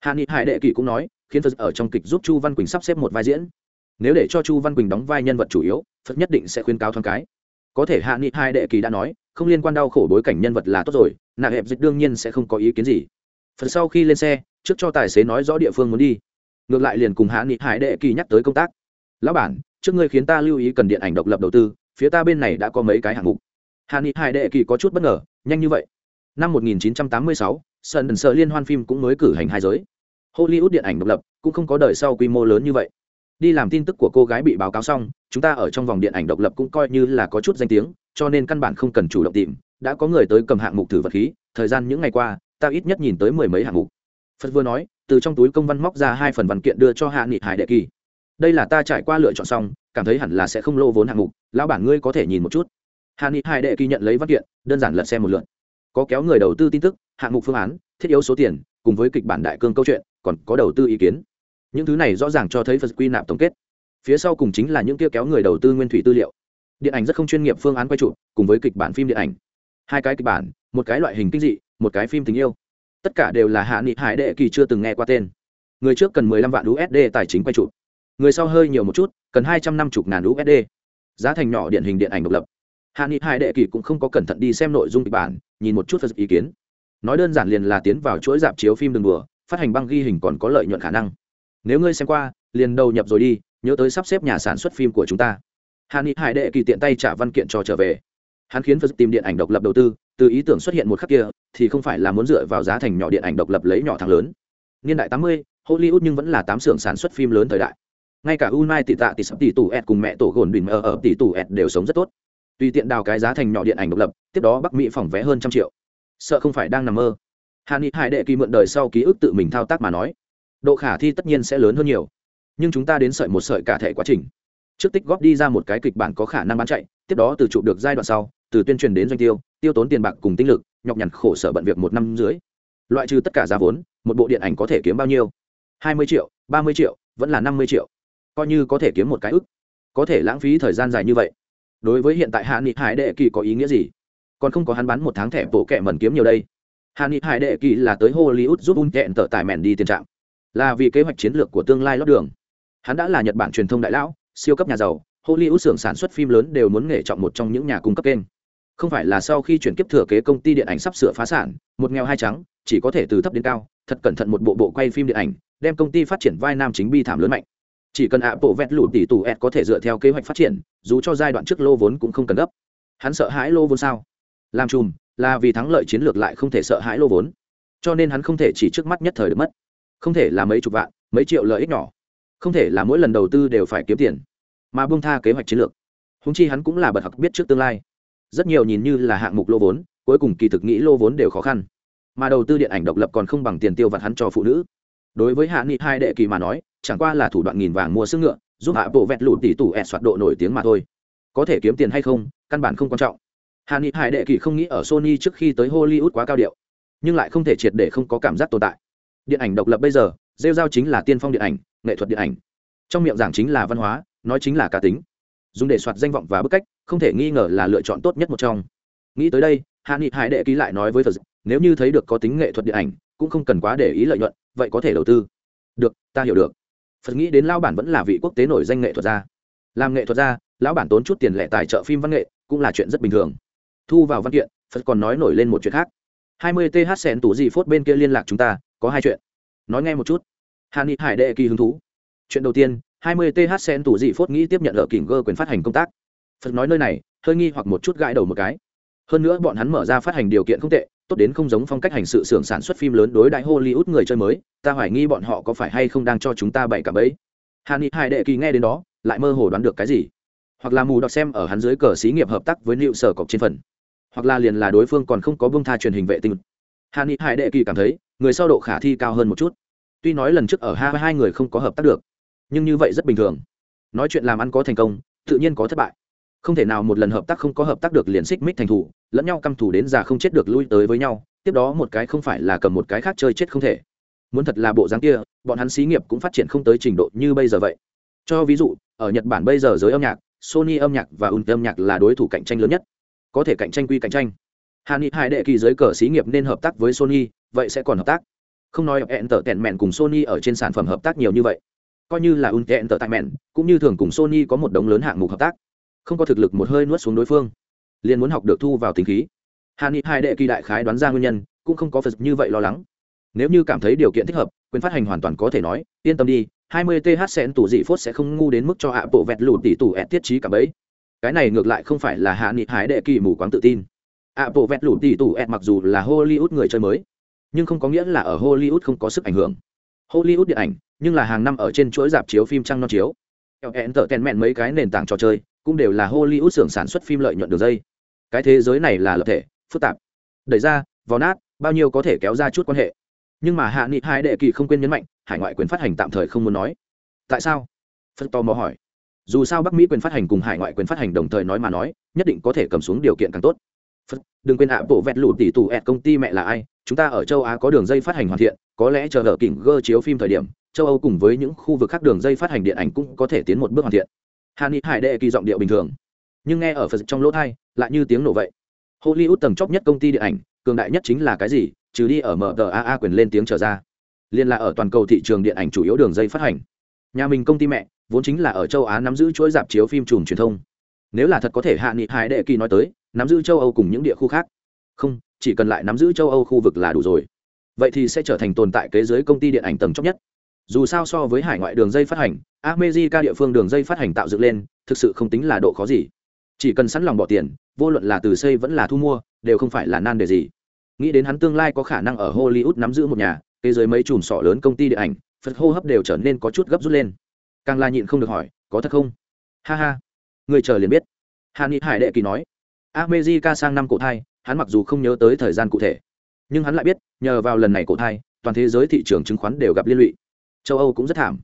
Hà ni hải đệ kỳ cũng nói khiến phật ở trong kịch giúp chu văn quỳnh sắp xếp một vai diễn. Nếu để cho chu văn quỳnh đóng vai nhân vật chủ yếu phật nhất định sẽ khuyên cáo thoáng cái. Có thể hạ nghị hai đệ kỳ đã nói không liên quan đau khổ bối cảnh nhân vật là tốt rồi nạ hẹp dịch đương nhiên sẽ không có ý kiến gì. Phần sau khi lên xe trước cho tài xế nói rõ địa phương muốn đi. Ngược lại liền cùng hạ nghị hải đệ kỳ nhắc tới công tác. Lão bản trước ngươi khiến ta lưu ý cần điện ảnh độc lập đầu tư phía ta bên này đã có mấy cái hạng mục. Hạ nghị hải đệ kỳ có chút bất ngờ nhanh như vậy. Năm 1986, sân sợ liên hoan phim cũng mới cử hành hai giới hollywood điện ảnh độc lập cũng không có đời sau quy mô lớn như vậy. Đi làm tin tức của cô gái bị báo cáo xong, chúng ta ở trong vòng điện ảnh độc lập cũng coi như là có chút danh tiếng, cho nên căn bản không cần chủ động tìm. Đã có người tới cầm hạng mục thử vật khí, thời gian những ngày qua, ta ít nhất nhìn tới mười mấy hạng mục. Phật vừa nói, từ trong túi công văn móc ra hai phần văn kiện đưa cho hạ nghị hải đệ kỳ. Đây là ta trải qua lựa chọn xong, cảm thấy hẳn là sẽ không lô vốn hạng mục, lão bản ngươi có thể nhìn một chút. Hạ nghị hải đệ kỳ nhận lấy văn kiện, đơn giản lật xem một lượt. Có kéo người đầu tư tin tức, hạng mục phương án, thiết yếu số tiền, cùng với kịch bản đại cương câu chuyện còn có đầu tư ý kiến. Những thứ này rõ ràng cho thấy phật quy nạp tổng kết. Phía sau cùng chính là những kia kéo người đầu tư nguyên thủy tư liệu. Điện ảnh rất không chuyên nghiệp phương án quay trụ cùng với kịch bản phim điện ảnh. Hai cái kịch bản, một cái loại hình kinh dị, một cái phim tình yêu. Tất cả đều là hạ nghị hải đệ kỳ chưa từng nghe qua tên. Người trước cần mười lăm vạn usd tài chính quay trụ người sau hơi nhiều một chút, cần hai trăm năm mươi ngàn usd giá thành nhỏ điện hình điện ảnh độc lập. Hạ nghị hải đệ kỳ cũng không có cẩn thận đi xem nội dung kịch bản, nhìn một chút phật ý kiến. Nói đơn giản liền là tiến vào chuỗi dạp chiếu phim đường đùa phát hành băng ghi hình còn có lợi nhuận khả năng. Nếu ngươi xem qua, liền đầu nhập rồi đi, nhớ tới sắp xếp nhà sản xuất phim của chúng ta. Hàn ni hải đệ kỳ tiện tay trả văn kiện cho trở về. Hắn khiến phật tìm điện ảnh độc lập đầu tư, từ ý tưởng xuất hiện một khắc kia, thì không phải là muốn dựa vào giá thành nhỏ điện ảnh độc lập lấy nhỏ thằng lớn. Niên đại tám mươi, hollywood nhưng vẫn là tám xưởng sản xuất phim lớn thời đại. Ngay cả unai tỷ tạ, tỷ sắp tỷ tủ ed cùng mẹ tổ gồn bình ở ở tỷ tủ ed đều sống rất tốt. Tùy tiện đào cái giá thành nhỏ điện ảnh độc lập, tiếp đó bắc mỹ phỏng vé hơn trăm triệu. Sợ không phải đang nằm mơ hà ni hải đệ kỳ mượn đời sau ký ức tự mình thao tác mà nói, độ khả thi tất nhiên sẽ lớn hơn nhiều. Nhưng chúng ta đến sợi một sợi cả thể quá trình. Trước tích góp đi ra một cái kịch bản có khả năng bán chạy, tiếp đó từ chụp được giai đoạn sau, từ tuyên truyền đến doanh tiêu tiêu tốn tiền bạc cùng tinh lực, nhọc nhằn khổ sở bận việc một năm dưới loại trừ tất cả giá vốn, một bộ điện ảnh có thể kiếm bao nhiêu? Hai mươi triệu, ba mươi triệu, vẫn là năm mươi triệu. Coi như có thể kiếm một cái ức, có thể lãng phí thời gian dài như vậy. Đối với hiện tại hạ nghị hải đệ kỳ có ý nghĩa gì? Còn không có hắn bán một tháng thẻ bộ kẹ mẩn kiếm nhiều đây hạ nghị hải đệ kỳ là tới hollywood giúp un kẹn tở tải mẹn đi tiền trạm. Là vì kế hoạch chiến lược của tương lai lót đường. Hắn đã là nhật bản truyền thông đại lão, siêu cấp nhà giàu, hollywood xưởng sản xuất phim lớn đều muốn nghề chọn một trong những nhà cung cấp kênh. Không phải là sau khi chuyển kiếp thừa kế công ty điện ảnh sắp sửa phá sản, một nghèo hai trắng, chỉ có thể từ thấp đến cao, thật cẩn thận một bộ bộ quay phim điện ảnh, đem công ty phát triển vai nam chính bi thảm lớn mạnh. Chỉ cần ạ bộ vẹt lụt tỷ tù ed có thể dựa theo kế hoạch phát triển, dù cho giai đoạn trước lô vốn cũng không cần gấp. Hắn sợ hãi lô vốn sao? Làm chùm là vì thắng lợi chiến lược lại không thể sợ hãi lô vốn. Cho nên hắn không thể chỉ trước mắt nhất thời được mất. Không thể là mấy chục vạn, mấy triệu lợi ích nhỏ. Không thể là mỗi lần đầu tư đều phải kiếm tiền, mà bông tha kế hoạch chiến lược. Húng chi hắn cũng là bật học biết trước tương lai. Rất nhiều nhìn như là hạng mục lô vốn, cuối cùng kỳ thực nghĩ lô vốn đều khó khăn. Mà đầu tư điện ảnh độc lập còn không bằng tiền tiêu vặt hắn cho phụ nữ. Đối với hạ nghị hai đệ kỳ mà nói, chẳng qua là thủ đoạn nghìn vàng mua sức ngựa, giúp hạ bộ vẹt lụt tỷ tủ ẹt soạt độ nổi tiếng mà thôi. Có thể kiếm tiền hay không, căn bản không quan trọng hà ni hải đệ kỳ không nghĩ ở sony trước khi tới hollywood quá cao điệu, nhưng lại không thể triệt để không có cảm giác tồn tại. Điện ảnh độc lập bây giờ, rêu giao chính là tiên phong điện ảnh, nghệ thuật điện ảnh. Trong miệng giảng chính là văn hóa, nói chính là cá tính. Dùng để soạt danh vọng và bức cách, không thể nghi ngờ là lựa chọn tốt nhất một trong. Nghĩ tới đây hạ nghị hải đệ ký lại nói với phật nếu như thấy được có tính nghệ thuật điện ảnh, cũng không cần quá để ý lợi nhuận, vậy có thể đầu tư. Được, ta hiểu được. Phật nghĩ đến lao bản vẫn là vị quốc tế nổi danh nghệ thuật gia. Làm nghệ thuật gia, lão bản tốn chút tiền lệ tài trợ phim văn nghệ, cũng là chuyện rất bình thường thu vào văn kiện, phật còn nói nổi lên một chuyện khác. Hai mươi th sen tủ gì phốt bên kia liên lạc chúng ta, có hai chuyện. Nói nghe một chút. Hàn ni hải đệ kỳ hứng thú. Chuyện đầu tiên 20 th sen tủ dị phốt nghĩ tiếp nhận ở kỉnh gơ quyền phát hành công tác. Phật nói nơi này, hơi nghi hoặc một chút gãi đầu một cái. Hơn nữa bọn hắn mở ra phát hành điều kiện không tệ, tốt đến không giống phong cách hành sự xưởng sản xuất phim lớn đối đại hollywood người chơi mới, ta hoài nghi bọn họ có phải hay không đang cho chúng ta bày cả bấy hàn ni hải đệ kỳ nghe đến đó, lại mơ hồ đoán được cái gì. Hoặc là mù đọc xem ở hắn dưới cờ xí nghiệp hợp tác với liệu sở cọc trên phần hoặc là liền là đối phương còn không có bông tha truyền hình vệ tinh. Hạ nghị hải đệ kỳ cảm thấy, người sau độ khả thi cao hơn một chút. Tuy nói lần trước ở hai hai người không có hợp tác được, nhưng như vậy rất bình thường. Nói chuyện làm ăn có thành công, tự nhiên có thất bại. Không thể nào một lần hợp tác không có hợp tác được liền xích mích thành thủ, lẫn nhau căm thủ đến già không chết được lui tới với nhau, tiếp đó một cái không phải là cầm một cái khác chơi chết không thể. Muốn thật là bộ dáng kia, bọn hắn xí nghiệp cũng phát triển không tới trình độ như bây giờ vậy. Cho ví dụ, ở nhật bản bây giờ giới âm nhạc, sony âm nhạc và ùn âm nhạc là đối thủ cạnh tranh lớn nhất có thể cạnh tranh quy cạnh tranh. Hà ni hai đệ kỳ giới cờ xí nghiệp nên hợp tác với sony, vậy sẽ còn hợp tác. Không nói hẹn tờ tẹn mẹn cùng sony ở trên sản phẩm hợp tác nhiều như vậy. Coi như là un hẹn tờ tại mẹn cũng như thường cùng sony có một đống lớn hạng mục hợp tác. Không có thực lực một hơi nuốt xuống đối phương, liền muốn học được thu vào tính khí. Hà ni hai đệ kỳ đại khái đoán ra nguyên nhân, cũng không có phật như vậy lo lắng. Nếu như cảm thấy điều kiện thích hợp, quyền phát hành hoàn toàn có thể nói, yên tâm đi 20 th sen tủ dị phốt sẽ không ngu đến mức cho hạ bộ vẹt lụt tỷ tủ ẹt tiết trí cả bấy cái này ngược lại không phải là hạ nghị hái đệ kỳ mù quáng tự tin. Ạ bộ vẹt lủ tỷ tủ ẹt mặc dù là hollywood người chơi mới, nhưng không có nghĩa là ở hollywood không có sức ảnh hưởng. Hollywood điện ảnh, nhưng là hàng năm ở trên chuỗi dạp chiếu phim trăng non chiếu. Hẹn tợ tèn mẹn mấy cái nền tảng trò chơi, cũng đều là hollywood xưởng sản xuất phim lợi nhuận đường dây. Cái thế giới này là lập thể, phức tạp. Đẩy ra, vò nát, bao nhiêu có thể kéo ra chút quan hệ. Nhưng mà hạ nghị hai đệ kỳ không quên nhấn mạnh, hải ngoại quyền phát hành tạm thời không muốn nói. Tại sao? Phật tò mò hỏi dù sao bắc mỹ quyền phát hành cùng hải ngoại quyền phát hành đồng thời nói mà nói nhất định có thể cầm xuống điều kiện càng tốt phật, đừng quên ạ, bộ vẹt lụt tỷ tù ẹt công ty mẹ là ai? Chúng ta ở châu á có đường dây phát hành hoàn thiện, có lẽ chờ đợi kỉnh gơ chiếu phim thời điểm, châu âu cùng với những khu vực khác đường dây phát hành điện ảnh cũng có thể tiến một bước hoàn thiện. Hà ni hải đệ kỳ giọng điệu bình thường. Nhưng nghe ở phật trong lỗ thai lại như tiếng nổ vậy. Hollywood tầng chóp nhất công ty điện ảnh, cường đại nhất chính là cái gì? Trừ đi ở mtaa quyền lên tiếng trở ra. Liên là ở toàn cầu thị trường điện ảnh chủ yếu đường dây phát hành. Nhà mình công ty mẹ vốn chính là ở châu á nắm giữ chuỗi dạp chiếu phim trùm truyền thông. Nếu là thật có thể hạ nghị hải đệ kỳ nói tới, nắm giữ châu âu cùng những địa khu khác. Không, chỉ cần lại nắm giữ châu âu khu vực là đủ rồi. Vậy thì sẽ trở thành tồn tại kế giới công ty điện ảnh tầng chóp nhất. Dù sao so với hải ngoại đường dây phát hành, America địa phương đường dây phát hành tạo dựng lên, thực sự không tính là độ khó gì. Chỉ cần sẵn lòng bỏ tiền, vô luận là từ xây vẫn là thu mua, đều không phải là nan đề gì. Nghĩ đến hắn tương lai có khả năng ở hollywood nắm giữ một nhà thế giới mấy chùm sọ lớn công ty điện ảnh, phật hô hấp đều trở nên có chút gấp rút lên càng la nhịn không được hỏi có thật không? Ha ha người chờ liền biết. Hà ni hải đệ kỳ nói amejica sang năm cổ thai hắn mặc dù không nhớ tới thời gian cụ thể nhưng hắn lại biết nhờ vào lần này cổ thai toàn thế giới thị trường chứng khoán đều gặp liên lụy. Châu âu cũng rất thảm.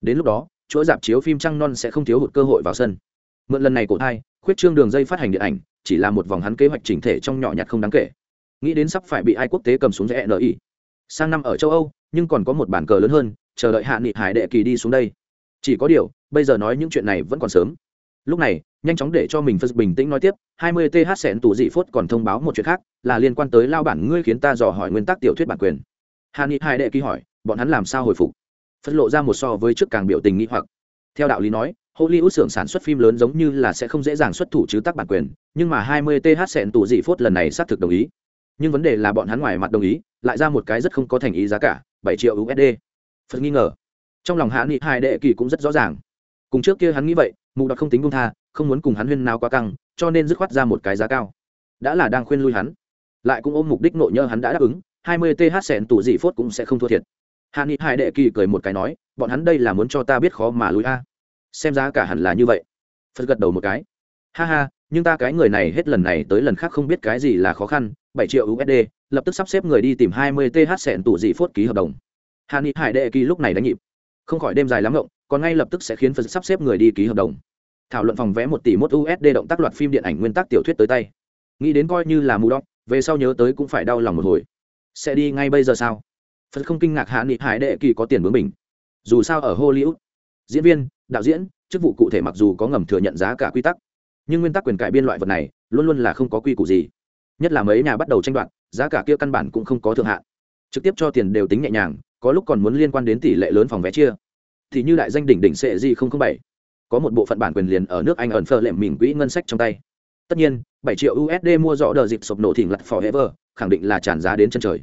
Đến lúc đó chuỗi dạp chiếu phim trăng non sẽ không thiếu hụt cơ hội vào sân. Mượn lần này cổ thai khuyết trương đường dây phát hành điện ảnh chỉ là một vòng hắn kế hoạch chỉnh thể trong nhỏ nhặt không đáng kể. Nghĩ đến sắp phải bị ai quốc tế cầm xuống rẽ ỉ, sang năm ở châu âu nhưng còn có một bản cờ lớn hơn chờ đợi hạ nghị hải đệ kỳ đi xuống đây chỉ có điều, bây giờ nói những chuyện này vẫn còn sớm. Lúc này, nhanh chóng để cho mình phân bình tĩnh nói tiếp 20 th sẹn tù dị phốt còn thông báo một chuyện khác, là liên quan tới lao bản ngươi khiến ta dò hỏi nguyên tắc tiểu thuyết bản quyền. Hạ ni hai đệ ký hỏi, bọn hắn làm sao hồi phục? Phật lộ ra một so với trước càng biểu tình nghĩ hoặc. Theo đạo lý nói, hollywood xưởng sản xuất phim lớn giống như là sẽ không dễ dàng xuất thủ chứ tác bản quyền, nhưng mà 20 th sẹn tù dị phốt lần này xác thực đồng ý. Nhưng vấn đề là bọn hắn ngoài mặt đồng ý, lại ra một cái rất không có thành ý giá cả, bảy triệu usd phật nghi ngờ trong lòng hạ nghị hai đệ kỳ cũng rất rõ ràng. Cùng trước kia hắn nghĩ vậy, mụ đặc không tính công tha, không muốn cùng hắn huyên nào quá căng, cho nên dứt khoát ra một cái giá cao. Đã là đang khuyên lui hắn, lại cũng ôm mục đích nội nhơ hắn đã đáp ứng, hai mươi th sẹn tủ dị phốt cũng sẽ không thua thiệt. Hạ nghị hai đệ kỳ cười một cái nói, bọn hắn đây là muốn cho ta biết khó mà lui a. Xem giá cả hẳn là như vậy. Phật gật đầu một cái. Ha ha, nhưng ta cái người này hết lần này tới lần khác không biết cái gì là khó khăn, bảy triệu usd lập tức sắp xếp người đi tìm hai mươi th sẹn tủ dị phốt ký hợp đồng. Hạ nghị hải đệ kỳ lúc này đánh nhịp không khỏi đêm dài lắm ngộng, còn ngay lập tức sẽ khiến phật sắp xếp người đi ký hợp đồng. Thảo luận phòng vẽ một tỷ một usd động tác loạt phim điện ảnh nguyên tắc tiểu thuyết tới tay. Nghĩ đến coi như là mù đọc về sau nhớ tới cũng phải đau lòng một hồi. Sẽ đi ngay bây giờ sao? Phật không kinh ngạc hạ nghị hải đệ kỳ có tiền bướng mình dù sao ở hollywood, diễn viên, đạo diễn, chức vụ cụ thể mặc dù có ngầm thừa nhận giá cả quy tắc, nhưng nguyên tắc quyền cải biên loại vật này luôn luôn là không có quy củ gì. Nhất là mấy nhà bắt đầu tranh đoạt, giá cả kia căn bản cũng không có thượng hạn. Trực tiếp cho tiền đều tính nhẹ nhàng có lúc còn muốn liên quan đến tỷ lệ lớn phòng vé chia. Thì như đại danh đỉnh đỉnh sệ di bảy, có một bộ phận bản quyền liền ở nước anh ẩn phơ lệm mình quỹ ngân sách trong tay. Tất nhiên, bảy triệu usd mua rõ đờ dịp sụp nổ thỉnh lặt forever, khẳng định là tràn giá đến chân trời.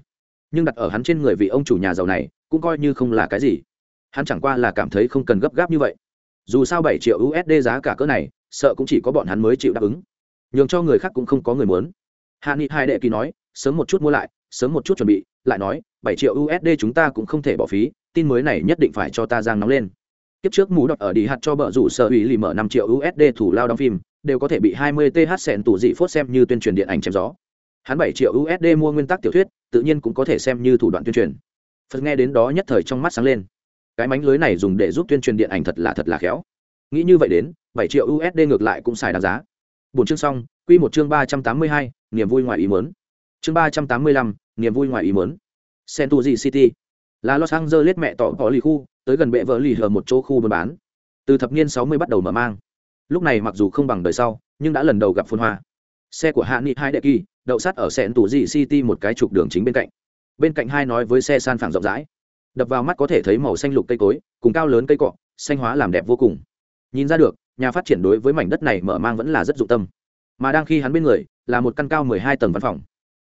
Nhưng đặt ở hắn trên người vị ông chủ nhà giàu này, cũng coi như không là cái gì. Hắn chẳng qua là cảm thấy không cần gấp gáp như vậy. Dù sao bảy triệu usd giá cả cỡ này, sợ cũng chỉ có bọn hắn mới chịu đáp ứng. Nhường cho người khác cũng không có người muốn. Hạ nghị hai đệ kỳ nói, sớm một chút mua lại, sớm một chút chuẩn bị. Lại nói bảy triệu usd chúng ta cũng không thể bỏ phí tin mới này nhất định phải cho ta giang nóng lên. Kiếp trước mũ đọt ở đi hạt cho bờ rủ sở ủy lì mở năm triệu usd thủ lao đóng phim đều có thể bị 20 th sẹn tủ dị phốt xem như tuyên truyền điện ảnh chém gió. Hắn 7 triệu usd mua nguyên tắc tiểu thuyết tự nhiên cũng có thể xem như thủ đoạn tuyên truyền. Phật nghe đến đó nhất thời trong mắt sáng lên. Cái mánh lưới này dùng để giúp tuyên truyền điện ảnh thật là thật là khéo. Nghĩ như vậy đến 7 triệu usd ngược lại cũng xài đáng giá. Bốn chương xong quy một chương 382, niềm vui ngoài ý muốn. Chương 385, niềm vui ngoài ý muốn. Century City. Là Los Angeles mẹ tỏ có lì khu, tới gần bệ vợ lì hờ một chỗ khu buôn bán. Từ thập niên 60 bắt đầu mở mang. Lúc này mặc dù không bằng đời sau, nhưng đã lần đầu gặp phun hoa. Xe của hạ nghị hai đệ kỳ, đậu sát ở sẹn city một cái trục đường chính bên cạnh. Bên cạnh hai nói với xe san phẳng rộng rãi. Đập vào mắt có thể thấy màu xanh lục cây cối, cùng cao lớn cây cọ, xanh hóa làm đẹp vô cùng. Nhìn ra được, nhà phát triển đối với mảnh đất này mở mang vẫn là rất dụng tâm. Mà đang khi hắn bên người, là một căn cao 12 tầng văn phòng.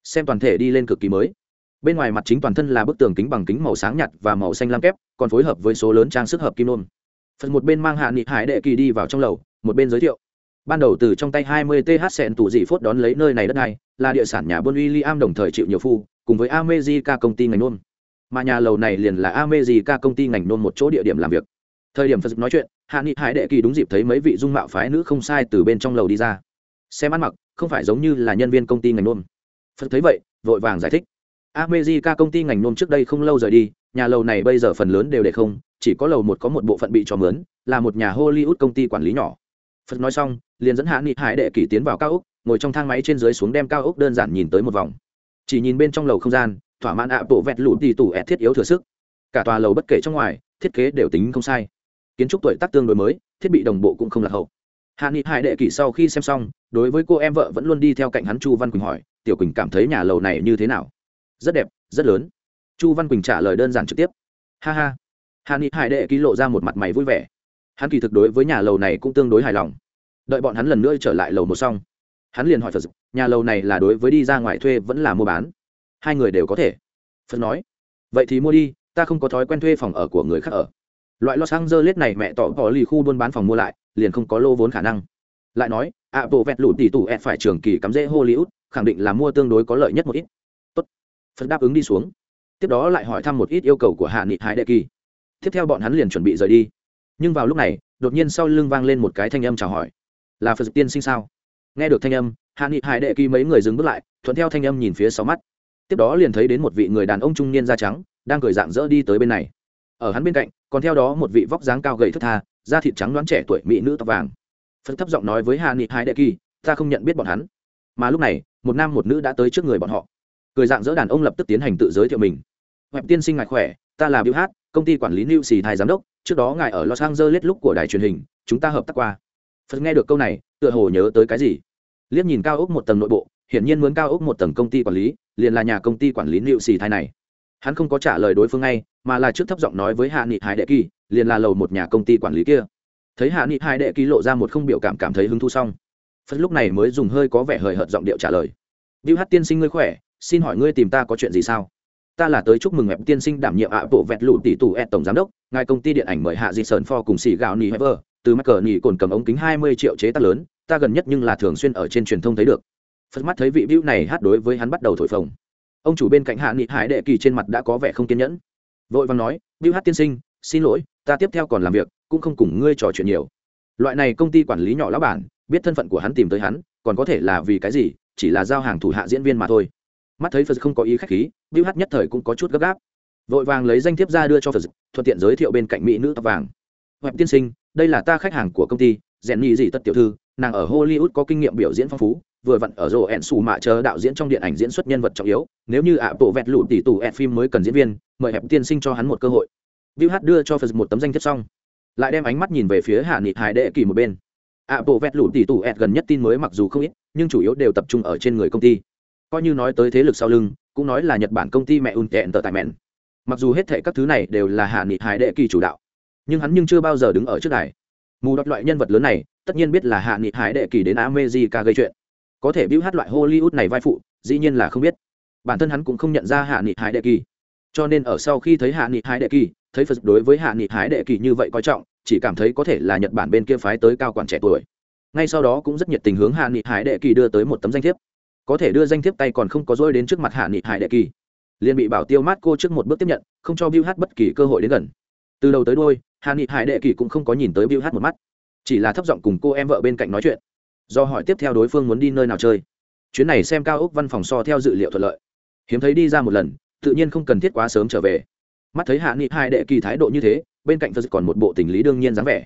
Xem toàn thể đi lên cực kỳ mới bên ngoài mặt chính toàn thân là bức tường kính bằng kính màu sáng nhạt và màu xanh lam kép, còn phối hợp với số lớn trang sức hợp kim nôm phần một bên mang hạ nghị hải đệ kỳ đi vào trong lầu, một bên giới thiệu. Ban đầu từ trong tay 20 th sẹn tủ dị phốt đón lấy nơi này đất này, là địa sản nhà buôn William đồng thời chịu nhiều phu, cùng với America công ty ngành nôm mà nhà lầu này liền là America công ty ngành nôm một chỗ địa điểm làm việc. Thời điểm phật nói chuyện, hạ nghị hải đệ kỳ đúng dịp thấy mấy vị dung mạo phái nữ không sai từ bên trong lầu đi ra. Xem ăn mặc, không phải giống như là nhân viên công ty ngành nôm phật thấy vậy, vội vàng giải thích. America công ty ngành nôm trước đây không lâu rời đi, nhà lầu này bây giờ phần lớn đều để không, chỉ có lầu một có một bộ phận bị cho mướn, là một nhà hollywood công ty quản lý nhỏ. Phật nói xong, liền dẫn hạ nghị hải đệ kỷ tiến vào cao ốc, ngồi trong thang máy trên dưới xuống đem cao ốc đơn giản nhìn tới một vòng. Chỉ nhìn bên trong lầu không gian, thỏa mãn ạ bộ vẹt lụt tỷ tủ ẹt thiết yếu thừa sức. Cả tòa lầu bất kể trong ngoài, thiết kế đều tính không sai. Kiến trúc tuổi tác tương đối mới, thiết bị đồng bộ cũng không lạc hậu. Hạ nghị hải đệ kỷ sau khi xem xong, đối với cô em vợ vẫn luôn đi theo cạnh hắn chu văn quỳnh hỏi, tiểu quỳnh cảm thấy nhà lầu này như thế nào? Rất đẹp, rất lớn. Chu văn quỳnh trả lời đơn giản trực tiếp. Ha ha. Hà ni hải đệ ký lộ ra một mặt mày vui vẻ. Hắn kỳ thực đối với nhà lầu này cũng tương đối hài lòng. Đợi bọn hắn lần nữa trở lại lầu một xong, hắn liền hỏi phật nhà lầu này là đối với đi ra ngoài thuê vẫn là mua bán? Hai người đều có thể. Phật nói, vậy thì mua đi, ta không có thói quen thuê phòng ở của người khác ở. Loại los angeles này mẹ tỏ bỏ lì khu buôn bán phòng mua lại, liền không có lô vốn khả năng. Lại nói ạ bộ vẹt lụt tỷ tủ ẹt phải trường kỳ cắm rễ hollywood, khẳng định là mua tương đối có lợi nhất một ít phật đáp ứng đi xuống. Tiếp đó lại hỏi thăm một ít yêu cầu của hạ nghị hải đệ kỳ. Tiếp theo bọn hắn liền chuẩn bị rời đi. Nhưng vào lúc này, đột nhiên sau lưng vang lên một cái thanh âm chào hỏi. Là phật tiên sinh sao? Nghe được thanh âm, hạ nghị hải đệ kỳ mấy người dừng bước lại, thuận theo thanh âm nhìn phía sau mắt. Tiếp đó liền thấy đến một vị người đàn ông trung niên da trắng, đang cười dạng dỡ đi tới bên này. Ở hắn bên cạnh, còn theo đó một vị vóc dáng cao gầy thất tha, da thịt trắng đoán trẻ tuổi mỹ nữ tóc vàng. Phật thấp giọng nói với hạ nghị hải đệ kỳ, ta không nhận biết bọn hắn. Mà lúc này, một nam một nữ đã tới trước người bọn họ cười dạng dỡ đàn ông lập tức tiến hành tự giới thiệu mình. Hoẹp tiên sinh ngài khỏe ta là biểu hát công ty quản lý new xì thai giám đốc trước đó ngài ở los angeles lúc của đài truyền hình chúng ta hợp tác qua. Phật nghe được câu này tựa hồ nhớ tới cái gì? Liếc nhìn cao ốc một tầng nội bộ hiển nhiên muốn cao ốc một tầng công ty quản lý liền là nhà công ty quản lý liệu xì thai này. Hắn không có trả lời đối phương ngay mà là trước thấp giọng nói với hạ nghị hải đệ kỳ liền là lầu một nhà công ty quản lý kia. Thấy hạ nghị hải đệ kỳ lộ ra một không biểu cảm cảm thấy hứng thu xong phật lúc này mới dùng hơi có vẻ hời hợt giọng điệu trả lời. Bill Hát tiên sinh ngươi khỏe, xin hỏi ngươi tìm ta có chuyện gì sao? Ta là tới chúc mừng web tiên sinh đảm nhiệm ạ bộ vẹt lụ tỷ tù ed tổng giám đốc, ngài công ty điện ảnh mời hạ Di Sơn For cùng xì gạo nỉ Hever, từ mắc cờ nỉ cồn cầm ống kính hai mươi triệu chế tác lớn, ta gần nhất nhưng là thường xuyên ở trên truyền thông thấy được. Phật mắt thấy vị bưu này hát đối với hắn bắt đầu thổi phồng. Ông chủ bên cạnh hạ nghị hải đệ kỳ trên mặt đã có vẻ không kiên nhẫn. Vội vàng nói, bưu hát tiên sinh, xin lỗi, ta tiếp theo còn làm việc, cũng không cùng ngươi trò chuyện nhiều. Loại này công ty quản lý nhỏ lão bản, biết thân phận của hắn tìm tới hắn, còn có thể là vì cái gì, chỉ là giao hàng thủ hạ diễn viên mà thôi mắt thấy phật không có ý khách khí bill hát nhất thời cũng có chút gấp gáp. Vội vàng lấy danh thiếp ra đưa cho phật, thuận tiện giới thiệu bên cạnh mỹ nữ tóc vàng. Hoặc tiên sinh, đây là ta khách hàng của công ty, rèn nhị dị tất tiểu thư, nàng ở hollywood có kinh nghiệm biểu diễn phong phú, vừa vặn ở rổ ẹn xù mạ chờ đạo diễn trong điện ảnh diễn xuất nhân vật trọng yếu, nếu như ạ bộ vẹt lụ tỷ tù ẹn phim mới cần diễn viên, mời hẹp tiên sinh cho hắn một cơ hội. Viu hát đưa cho phật một tấm danh thiếp xong. Lại đem ánh mắt nhìn về phía hạ nghị hải đệ kỳ một bên. ạ bộ vẹt lụ tỷ tù ẹn gần nhất tin mới mặc dù không ít, nhưng chủ yếu đều tập trung ở trên người công ty coi như nói tới thế lực sau lưng, cũng nói là nhật bản công ty mẹ un tẹn tờ tại mẹn mặc dù hết thệ các thứ này đều là hạ nghị hải đệ kỳ chủ đạo, nhưng hắn nhưng chưa bao giờ đứng ở trước đài. Mù đọc loại nhân vật lớn này, tất nhiên biết là hạ nghị hải đệ kỳ đến america gây chuyện. Có thể bưu hát loại hollywood này vai phụ, dĩ nhiên là không biết. Bản thân hắn cũng không nhận ra hạ nghị hải đệ kỳ. Cho nên ở sau khi thấy hạ nghị hải đệ kỳ, thấy phật đối với hạ nghị hải đệ kỳ như vậy coi trọng, chỉ cảm thấy có thể là nhật bản bên kia phái tới cao quản trẻ tuổi. Ngay sau đó cũng rất nhiệt tình hướng hạ nghị hải đệ kỳ đưa tới một tấm danh thiếp có thể đưa danh thiếp tay còn không có dôi đến trước mặt hạ nghị hải đệ kỳ. Liền bị bảo tiêu mát cô trước một bước tiếp nhận, không cho bill hát bất kỳ cơ hội đến gần. Từ đầu tới đôi hạ nghị hải đệ kỳ cũng không có nhìn tới bill hát một mắt. Chỉ là thấp giọng cùng cô em vợ bên cạnh nói chuyện. Do hỏi tiếp theo đối phương muốn đi nơi nào chơi. Chuyến này xem cao ốc văn phòng so theo dự liệu thuận lợi. Hiếm thấy đi ra một lần, tự nhiên không cần thiết quá sớm trở về. Mắt thấy hạ nghị hai đệ kỳ thái độ như thế, bên cạnh phật còn một bộ tình lý đương nhiên dáng vẻ.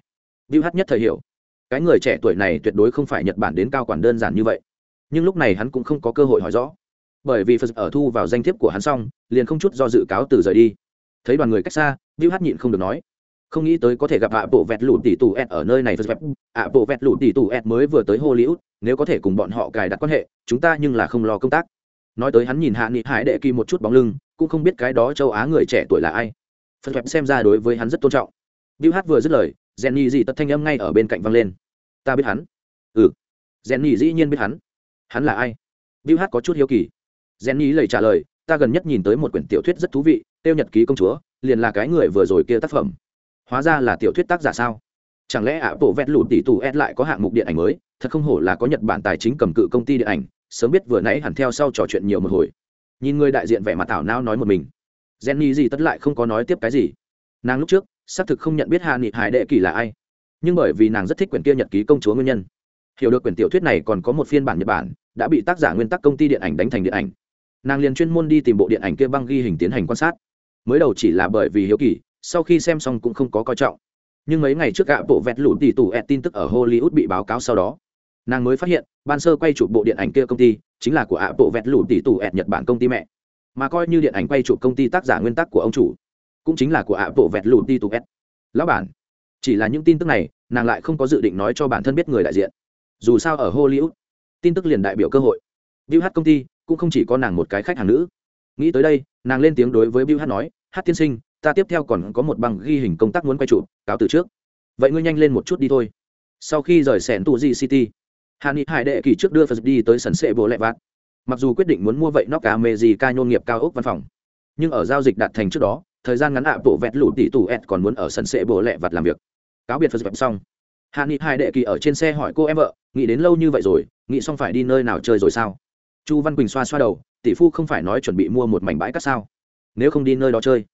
Bill hát nhất thời hiểu, cái người trẻ tuổi này tuyệt đối không phải nhật bản đến cao quản đơn giản như vậy nhưng lúc này hắn cũng không có cơ hội hỏi rõ. Bởi vì phật ở thu vào danh thiếp của hắn xong, liền không chút do dự cáo từ rời đi. Thấy đoàn người cách xa viu hát nhịn không được nói, không nghĩ tới có thể gặp ạ bộ vẹt lụt tỷ tù ed ở nơi này phật ạ bộ vẹt lụt tỷ tù ed mới vừa tới hollywood, nếu có thể cùng bọn họ cài đặt quan hệ, chúng ta nhưng là không lo công tác. Nói tới hắn nhìn hạ nghị hải đệ kỳ một chút bóng lưng, cũng không biết cái đó châu á người trẻ tuổi là ai. Phật web xem ra đối với hắn rất tôn trọng. Bill hát vừa dứt lời, jenny dị tật thanh âm ngay ở bên cạnh văng lên. Ta biết hắn. Ừ. Jenny dĩ nhiên biết hắn hắn là ai? Viu hát có chút hiếu kỳ. Jenny lầy trả lời, ta gần nhất nhìn tới một quyển tiểu thuyết rất thú vị, tiêu nhật ký công chúa, liền là cái người vừa rồi kia tác phẩm. Hóa ra là tiểu thuyết tác giả sao? Chẳng lẽ ạ bộ vẹt lụt tỷ tù ed lại có hạng mục điện ảnh mới? Thật không hổ là có nhật bản tài chính cầm cự công ty điện ảnh, sớm biết vừa nãy hẳn theo sau trò chuyện nhiều một hồi. Nhìn người đại diện vẻ mặt tảo nao nói một mình. Jenny gì tất lại không có nói tiếp cái gì. Nàng lúc trước, xác thực không nhận biết hạ nghị hải đệ kỳ là ai. Nhưng bởi vì nàng rất thích quyển kia nhật ký công chúa nguyên nhân hiểu được quyển tiểu thuyết này còn có một phiên bản nhật bản, đã bị tác giả nguyên tắc công ty điện ảnh đánh thành điện ảnh. Nàng liền chuyên môn đi tìm bộ điện ảnh kia băng ghi hình tiến hành quan sát. Mới đầu chỉ là bởi vì hiếu kỳ, sau khi xem xong cũng không có coi trọng. Nhưng mấy ngày trước gạ bộ vẹt lũ tỷ tù ẹt tin tức ở hollywood bị báo cáo sau đó, nàng mới phát hiện, ban sơ quay chụp bộ điện ảnh kia công ty chính là của ạ bộ vẹt lũ tỷ tù ẹt nhật bản công ty mẹ. Mà coi như điện ảnh quay chụp công ty tác giả nguyên tắc của ông chủ, cũng chính là của ạ bộ vẹt lũ tỷ tù ẹt. Lão bản, chỉ là những tin tức này, nàng lại không có dự định nói cho bản thân biết người đại diện dù sao ở hollywood, tin tức liền đại biểu cơ hội. Bill hát công ty cũng không chỉ có nàng một cái khách hàng nữ. Nghĩ tới đây, nàng lên tiếng đối với bill hát nói hát tiên sinh, ta tiếp theo còn có một bằng ghi hình công tác muốn quay chụp, cáo từ trước. Vậy ngươi nhanh lên một chút đi thôi. Sau khi rời sẻn tù di city hà ni hải đệ kỳ trước đưa phật đi tới sân sệ bộ lẹ vạt. Mặc dù quyết định muốn mua vậy nóc cá mê gì ca nhôn nghiệp cao ốc văn phòng, nhưng ở giao dịch đạt thành trước đó, thời gian ngắn ạ bộ vẹt lụ tỷ tù ẹt còn muốn ở sân sệ bộ lẹ vạt làm việc. Cáo biệt phật xong hạ nghị hải đệ kỳ ở trên xe hỏi cô em vợ, nghĩ đến lâu như vậy rồi, nghĩ xong phải đi nơi nào chơi rồi sao? Chu văn quỳnh xoa xoa đầu, tỷ phu không phải nói chuẩn bị mua một mảnh bãi cát sao? Nếu không đi nơi đó chơi.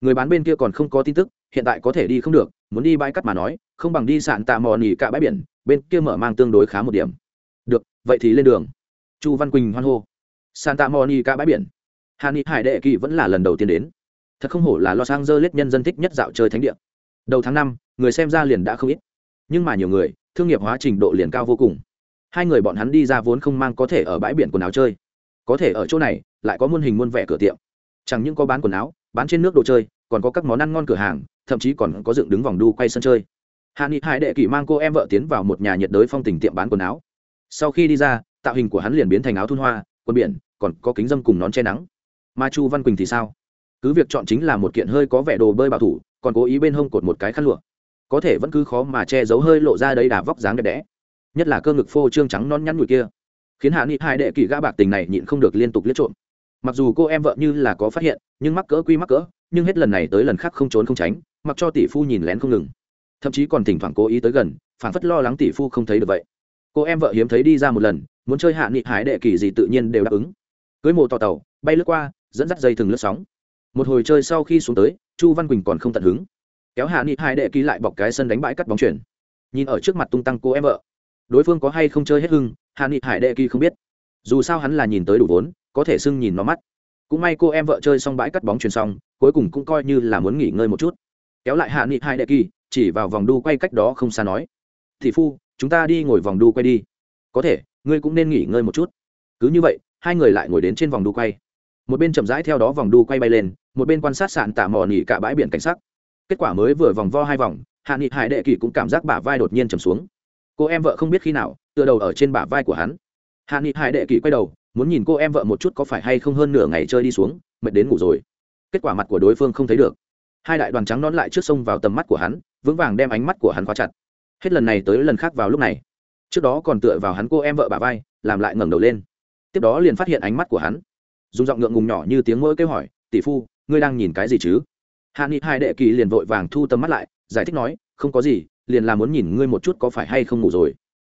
Người bán bên kia còn không có tin tức, hiện tại có thể đi không được, muốn đi bãi cát mà nói, không bằng đi sạn tạ mò nỉ cả bãi biển, bên kia mở mang tương đối khá một điểm. Được, vậy thì lên đường. Chu văn quỳnh hoan hô. Santa monica bãi biển. Hà ni hải đệ kỳ vẫn là lần đầu tiên đến. Thật không hổ là los angeles nhân dân thích nhất dạo chơi thánh địa. Đầu tháng năm, người xem ra liền đã không ít nhưng mà nhiều người, thương nghiệp hóa trình độ liền cao vô cùng. Hai người bọn hắn đi ra vốn không mang có thể ở bãi biển quần áo chơi. Có thể ở chỗ này, lại có muôn hình muôn vẻ cửa tiệm. Chẳng những có bán quần áo, bán trên nước đồ chơi, còn có các món ăn ngon cửa hàng, thậm chí còn có dựng đứng vòng đu quay sân chơi. Hạ nghị hải đệ kỷ mang cô em vợ tiến vào một nhà nhiệt đới phong tình tiệm bán quần áo. Sau khi đi ra, tạo hình của hắn liền biến thành áo thun hoa, quần biển, còn có kính dâm cùng nón che nắng. Ma chu văn quỳnh thì sao? Cứ việc chọn chính là một kiện hơi có vẻ đồ bơi bảo thủ, còn cố ý bên hông cột một cái khăn lụa có thể vẫn cứ khó mà che giấu hơi lộ ra đấy đà vóc dáng đẹp đẽ. Nhất là cơ ngực phô trương trắng non nhắn nhủi kia. Khiến hạ nghị hai đệ kỳ gã bạc tình này nhịn không được liên tục liếc trộm. Mặc dù cô em vợ như là có phát hiện, nhưng mắc cỡ quy mắc cỡ, nhưng hết lần này tới lần khác không trốn không tránh, mặc cho tỷ phu nhìn lén không ngừng. Thậm chí còn thỉnh thoảng cố ý tới gần, phản phất lo lắng tỷ phu không thấy được vậy. Cô em vợ hiếm thấy đi ra một lần, muốn chơi hạ nghị hải đệ kỳ gì tự nhiên đều đáp ứng. Cưới mộ tò tàu, bay lướt qua, dẫn dắt dây thừng lướt sóng. Một hồi chơi sau khi xuống tới, chu văn quỳnh còn không tận hứng kéo hạ nghị hải đệ ký lại bọc cái sân đánh bãi cắt bóng chuyển nhìn ở trước mặt tung tăng cô em vợ. Đối phương có hay không chơi hết hưng, hạ nghị hải đệ kỳ không biết. Dù sao hắn là nhìn tới đủ vốn, có thể sưng nhìn nó mắt. Cũng may cô em vợ chơi xong bãi cắt bóng chuyển xong, cuối cùng cũng coi như là muốn nghỉ ngơi một chút. Kéo lại hạ nghị hải đệ kỳ chỉ vào vòng đu quay cách đó không xa nói thị phu, chúng ta đi ngồi vòng đu quay đi. Có thể, ngươi cũng nên nghỉ ngơi một chút. Cứ như vậy, hai người lại ngồi đến trên vòng đu quay. Một bên chậm rãi theo đó vòng đu quay bay lên, một bên quan sát sạn tả mò nỉ cả bãi biển cảnh sắc kết quả mới vừa vòng vo hai vòng, hạ nghị hải đệ kỳ cũng cảm giác bả vai đột nhiên trầm xuống. Cô em vợ không biết khi nào, tựa đầu ở trên bả vai của hắn. Hạ nghị hải đệ kỳ quay đầu, muốn nhìn cô em vợ một chút có phải hay không hơn nửa ngày chơi đi xuống, mệt đến ngủ rồi. Kết quả mặt của đối phương không thấy được. Hai đại đoàn trắng nón lại trước sông vào tầm mắt của hắn, vững vàng đem ánh mắt của hắn khóa chặt. Hết lần này tới lần khác vào lúc này. Trước đó còn tựa vào hắn cô em vợ bà vai, làm lại ngẩng đầu lên. Tiếp đó liền phát hiện ánh mắt của hắn. Dùng giọng ngượng ngùng nhỏ như tiếng mỡ kêu hỏi, tỷ phu, ngươi đang nhìn cái gì chứ? Hạ nghị hai đệ kỳ liền vội vàng thu tầm mắt lại, giải thích nói, không có gì, liền là muốn nhìn ngươi một chút có phải hay không ngủ rồi.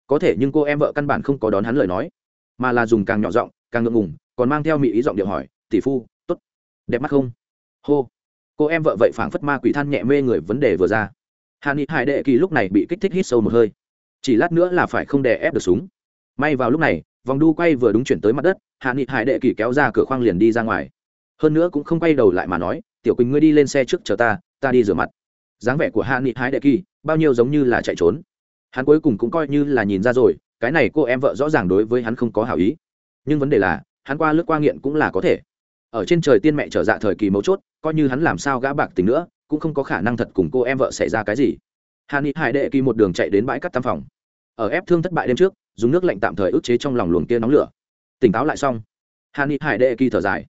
Có thể nhưng cô em vợ căn bản không có đón hắn lời nói, mà là dùng càng nhỏ giọng, càng ngượng ngùng, còn mang theo mỹ ý giọng điệu hỏi, tỷ phu t ố t đẹp mắt không? Hô. Cô em vợ vậy phảng phất ma quỷ than nhẹ mê người vấn đề vừa ra. Hạ nghị hải đệ kỳ lúc này bị kích thích hít sâu một hơi. Chỉ lát nữa là phải không đè ép được súng. May vào lúc này, vòng đu quay vừa đúng chuyển tới mặt đất, hạ nghị hải đệ kỳ kéo ra cửa khoang liền đi ra ngoài hơn nữa cũng không quay đầu lại mà nói, tiểu quỳnh ngươi đi lên xe trước chờ ta ta đi rửa mặt. Dáng vẻ của hạ nghị hái đệ kỳ, bao nhiêu giống như là chạy trốn. Hắn cuối cùng cũng coi như là nhìn ra rồi, cái này cô em vợ rõ ràng đối với hắn không có hảo ý. Nhưng vấn đề là, hắn qua lướt qua nghiện cũng là có thể. Ở trên trời tiên mẹ trở dạ thời kỳ mấu chốt, coi như hắn làm sao gã bạc tình nữa, cũng không có khả năng thật cùng cô em vợ xảy ra cái gì. Hà nghị hải đệ kỳ một đường chạy đến bãi cắt tam phòng. Ở ép thương thất bại đêm trước, dùng nước lạnh tạm thời ức chế trong lòng luồng kia nóng lửa. Tỉnh táo lại xong. Hà nghị hải đệ kỳ thở dài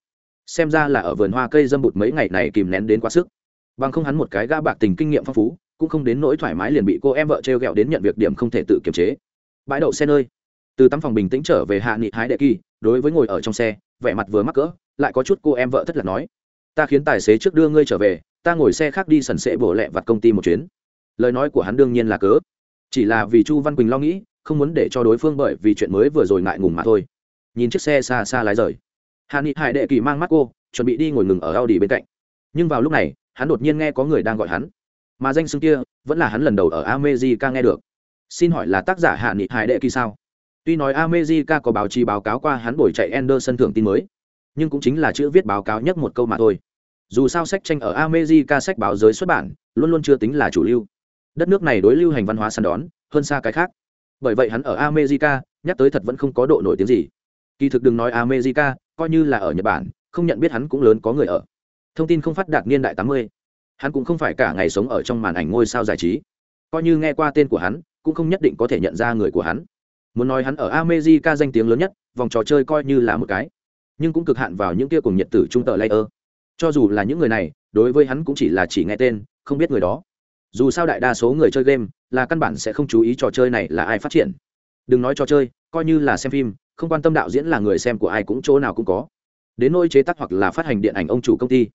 xem ra là ở vườn hoa cây dâm bụt mấy ngày này kìm nén đến quá sức. Bằng không hắn một cái gã bạc tình kinh nghiệm phong phú, cũng không đến nỗi thoải mái liền bị cô em vợ t r e o g ẹ o đến nhận việc điểm không thể tự kiềm chế. Bãi đậu xe nơi từ tắm phòng bình tĩnh trở về hạ nghị hái đệ kỳ, đối với ngồi ở trong xe, vẻ mặt vừa mắc cỡ, lại có chút cô em vợ thất lạc nói, ta khiến tài xế trước đưa ngươi trở về, ta ngồi xe khác đi sần sệ bổ lẹ vặt công ty một chuyến. Lời nói của hắn đương nhiên là cớ. Chỉ là vì chu văn quỳnh lo nghĩ, không muốn để cho đối phương bởi vì chuyện mới vừa rồi ngại ngùng mà thôi. Nhìn chiếc xe xa xa lái rời hạ nghị hải đệ kỳ mang mắt cô chuẩn bị đi ngồi ngừng ở a u bên cạnh nhưng vào lúc này hắn đột nhiên nghe có người đang gọi hắn mà danh xưng kia vẫn là hắn lần đầu ở America nghe được. Xin hỏi là tác giả Hạ Nghị Hải Đệ Kỳ sao? Tuy nói America có báo chí báo cáo qua hắn buổi chạy Anderson thưởng tin mới, nhưng cũng chính là chữ viết báo cáo nhất một câu mà thôi. Dù sao sách tranh ở America sách báo giới xuất bản, luôn luôn chưa tính là chủ lưu. Đất nước này đối lưu hành văn hóa săn đón, hơn xa cái khác. Bởi vậy hắn ở America, nhắc tới thật vẫn không có độ nổi tiếng gì. Kỳ thực đừng nói America, coi như là ở Nhật Bản, không nhận biết hắn cũng lớn có người ở. Thông tin không phát đạt niên đại tám mươi. Hắn cũng không phải cả ngày sống ở trong màn ảnh ngôi sao giải trí. Coi như nghe qua tên của hắn cũng không nhất định có thể nhận ra người của hắn. Muốn nói hắn ở America danh tiếng lớn nhất vòng trò chơi coi như là một cái. Nhưng cũng cực hạn vào những kia cùng nhiệt tử trung tờ layer. Cho dù là những người này đối với hắn cũng chỉ là chỉ nghe tên không biết người đó. Dù sao đại đa số người chơi game là căn bản sẽ không chú ý trò chơi này là ai phát triển. Đừng nói trò chơi coi như là xem phim không quan tâm đạo diễn là người xem của ai cũng chỗ nào cũng có. Đến nỗi chế tác hoặc là phát hành điện ảnh ông chủ công ty,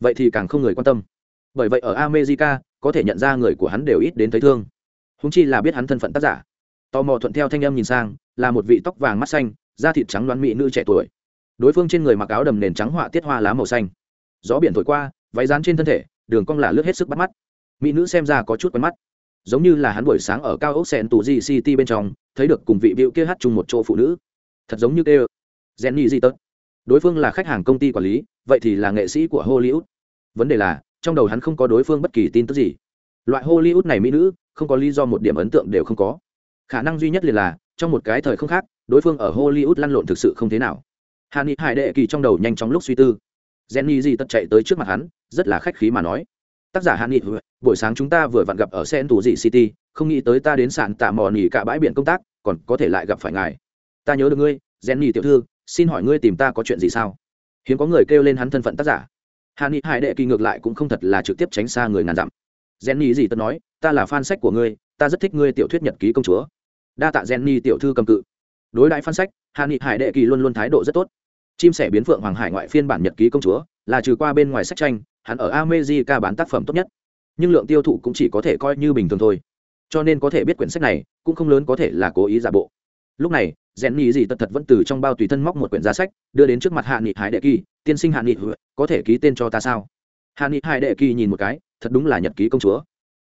vậy thì càng không người quan tâm. Bởi vậy ở america, có thể nhận ra người của hắn đều ít đến thấy thương. Húng chi là biết hắn thân phận tác giả. Tò mò thuận theo thanh âm nhìn sang, là một vị tóc vàng mắt xanh, da thịt trắng đoán mỹ nữ trẻ tuổi. Đối phương trên người mặc áo đầm nền trắng họa tiết hoa lá màu xanh. Gió biển thổi qua, váy rán trên thân thể, đường cong là lướt hết sức bắt mắt. Mỹ nữ xem ra có chút quen mắt. Giống như là hắn buổi sáng ở cao ốc sen tù di city bên trong, thấy được cùng vị bịu kia hát chung một chỗ phụ nữ thật giống như kêu, jenny di tớt đối phương là khách hàng công ty quản lý, vậy thì là nghệ sĩ của hollywood. Vấn đề là, trong đầu hắn không có đối phương bất kỳ tin tức gì. Loại hollywood này mỹ nữ, không có lý do một điểm ấn tượng đều không có. Khả năng duy nhất liền là, trong một cái thời không khác, đối phương ở hollywood lăn lộn thực sự không thế nào. Hàn ni hải đệ kỳ trong đầu nhanh chóng lúc suy tư. Jenny gì tất chạy tới trước mặt hắn, rất là khách khí mà nói. Tác giả hàn ni buổi sáng chúng ta vừa vặn gặp ở sen tù dị city, không nghĩ tới ta đến sàn tạ mò nỉ cả bãi biển công tác, còn có thể lại gặp phải ngài ta nhớ được ngươi, jenny tiểu thư, xin hỏi ngươi tìm ta có chuyện gì sao? Hiếm có người kêu lên hắn thân phận tác giả. Hà ni hải đệ kỳ ngược lại cũng không thật là trực tiếp tránh xa người ngàn dặm. Jenny gì tớ nói, ta là fan sách của ngươi, ta rất thích ngươi tiểu thuyết nhật ký công chúa. Đa tạ jenny tiểu thư cầm cự. Đối đãi fan sách hà ni hải đệ kỳ luôn luôn thái độ rất tốt. Chim sẻ biến phượng hoàng hải ngoại phiên bản nhật ký công chúa, là trừ qua bên ngoài sách tranh, hắn ở America bán tác phẩm tốt nhất. Nhưng lượng tiêu thụ cũng chỉ có thể coi như bình thường thôi. Cho nên có thể biết quyển sách này, cũng không lớn có thể là cố ý giả bộ. Lúc này rèn nhì gì tật thật vẫn từ trong bao tùy thân móc một quyển giá sách, đưa đến trước mặt hạ nghị hải đệ kỳ, tiên sinh hạ nghị, có thể ký tên cho ta sao? Hạ nghị hải đệ kỳ nhìn một cái, thật đúng là nhật ký công chúa.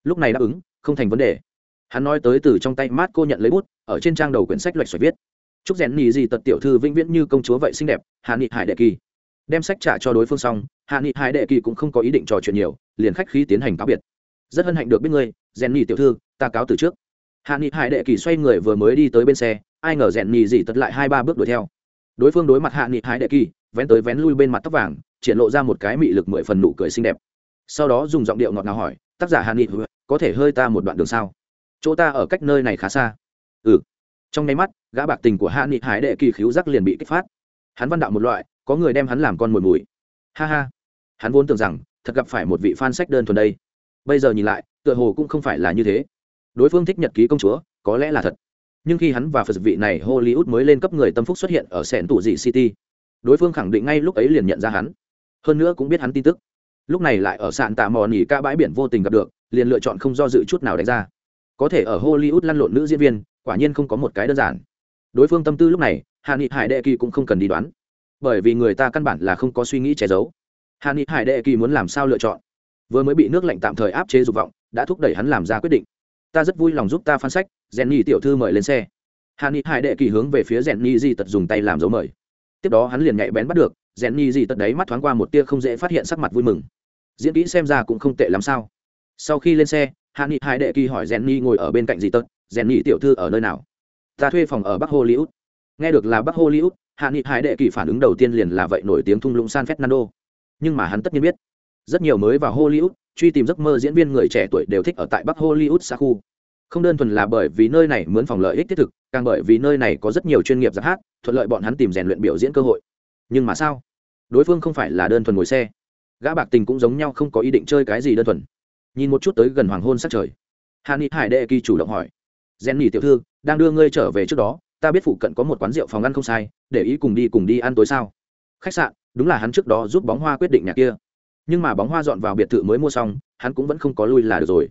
Lúc này đáp ứng, không thành vấn đề. Hắn nói tới từ trong tay mát cô nhận lấy bút, ở trên trang đầu quyển sách loạch xoạch viết, chúc rèn nhì gì tật tiểu thư vĩnh viễn như công chúa vậy xinh đẹp, hạ nghị hải đệ kỳ. Đem sách trả cho đối phương xong, hạ nghị hải đệ kỳ cũng không có ý định trò chuyện nhiều, liền khách khí tiến hành cáo biệt. Rất hân hạnh được biết ngươi, rèn nhì tiểu thư, ta cáo từ trước. Hạ nghị hải đệ kỳ xoay người vừa mới đi tới bên xe ai ngờ rèn nhì gì tật lại hai ba bước đuổi theo. Đối phương đối mặt hạ nghị hải đệ kỳ, vén tới vén lui bên mặt tóc vàng, triển lộ ra một cái mị lực mười phần nụ cười xinh đẹp. Sau đó dùng giọng điệu ngọt ngào hỏi, tác giả hạ nghị có thể hơi ta một đoạn đường sao? Chỗ ta ở cách nơi này khá xa. Ừ. Trong nháy mắt, gã bạc tình của hạ nghị hải đệ kỳ khíu giác liền bị kích phát. Hắn văn đạo một loại, có người đem hắn làm con mồi mùi. Ha ha. Hắn vốn tưởng rằng, thật gặp phải một vị fan sách đơn thuần đây. Bây giờ nhìn lại, tựa hồ cũng không phải là như thế. Đối phương thích nhật ký công chúa, có lẽ là thật nhưng khi hắn và phật vị này hollywood mới lên cấp người tâm phúc xuất hiện ở sẻn tủ dị city, đối phương khẳng định ngay lúc ấy liền nhận ra hắn. Hơn nữa cũng biết hắn tin tức. Lúc này lại ở sạn tạ mò nỉ ca bãi biển vô tình gặp được, liền lựa chọn không do dự chút nào đánh ra. Có thể ở hollywood lăn lộn nữ diễn viên, quả nhiên không có một cái đơn giản. Đối phương tâm tư lúc này hạ nghị hải đệ kỳ cũng không cần đi đoán. Bởi vì người ta căn bản là không có suy nghĩ che giấu. Hạ nghị hải đệ kỳ muốn làm sao lựa chọn? Vừa mới bị nước lạnh tạm thời áp chế dục vọng, đã thúc đẩy hắn làm ra quyết định ta rất vui lòng giúp ta phán sách, rèn nhi tiểu thư mời lên xe. Hà ni hải đệ kỳ hướng về phía rèn nhi di tật dùng tay làm dấu mời. Tiếp đó hắn liền nhạy bén bắt được, rèn nhi di tật đấy mắt thoáng qua một tia không dễ phát hiện sắc mặt vui mừng. Diễn kỹ xem ra cũng không tệ lắm sao. Sau khi lên xe, hạ nghị hải đệ kỳ hỏi rèn nhi ngồi ở bên cạnh di tật, rèn nhi tiểu thư ở nơi nào? Ta thuê phòng ở bắc hollywood. Nghe được là bắc hollywood, hạ nghị hải đệ kỳ phản ứng đầu tiên liền là vậy nổi tiếng thung lũng san fernando. Nhưng mà hắn tất nhiên biết, rất nhiều mới vào hollywood truy tìm giấc mơ diễn viên người trẻ tuổi đều thích ở tại bắc hollywood xa khu. Không đơn thuần là bởi vì nơi này mướn phòng lợi ích thiết thực, càng bởi vì nơi này có rất nhiều chuyên nghiệp giáp hát, thuận lợi bọn hắn tìm rèn luyện biểu diễn cơ hội. Nhưng mà sao? Đối phương không phải là đơn thuần ngồi xe. Gã bạc tình cũng giống nhau không có ý định chơi cái gì đơn thuần. Nhìn một chút tới gần hoàng hôn sắc trời. Hàn ni hải đệ kỳ chủ động hỏi. Rèn nhỉ tiểu thư, đang đưa ngươi trở về trước đó, ta biết phụ cận có một quán rượu phòng ăn không sai, để ý cùng đi cùng đi ăn tối sao? Khách sạn, đúng là hắn trước đó giúp bóng hoa quyết định nhà kia nhưng mà bóng hoa dọn vào biệt thự mới mua xong, hắn cũng vẫn không có lui là được rồi.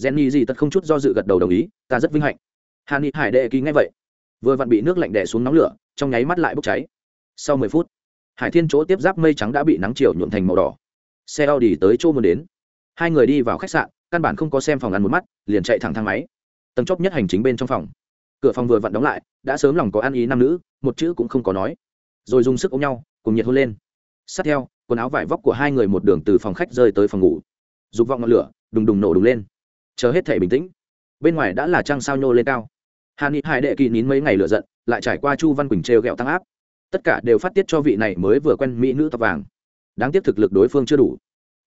Jenny gì tất không chút do dự gật đầu đồng ý, ta rất vinh hạnh. Hà ni hải đệ ký ngay vậy. Vừa vặn bị nước lạnh đè xuống nóng lửa, trong nháy mắt lại bốc cháy. Sau mười phút, hải thiên chỗ tiếp giáp mây trắng đã bị nắng chiều nhuộn thành màu đỏ. Xe a u tới chỗ muốn đến. Hai người đi vào khách sạn, căn bản không có xem phòng ăn một mắt, liền chạy thẳng thang máy. Tầng chóp nhất hành chính bên trong phòng. Cửa phòng vừa vặn đóng lại, đã sớm lòng có ăn ý nam nữ, một chữ cũng không có nói. Rồi dùng sức ôm nhau, cùng nhiệt hôn lên. Sát theo quần áo vải vóc của hai người một đường từ phòng khách rơi tới phòng ngủ. Dục vọng ngọn lửa, đùng đùng nổ đùng lên. Chờ hết thể bình tĩnh, bên ngoài đã là trăng sao nhô lên cao. Hà ni hải đệ kỳ nín mấy ngày lửa giận, lại trải qua chu văn quỳnh trêu ghẹo tăng áp. Tất cả đều phát tiết cho vị này mới vừa quen mỹ nữ tóc vàng. Đáng tiếc thực lực đối phương chưa đủ,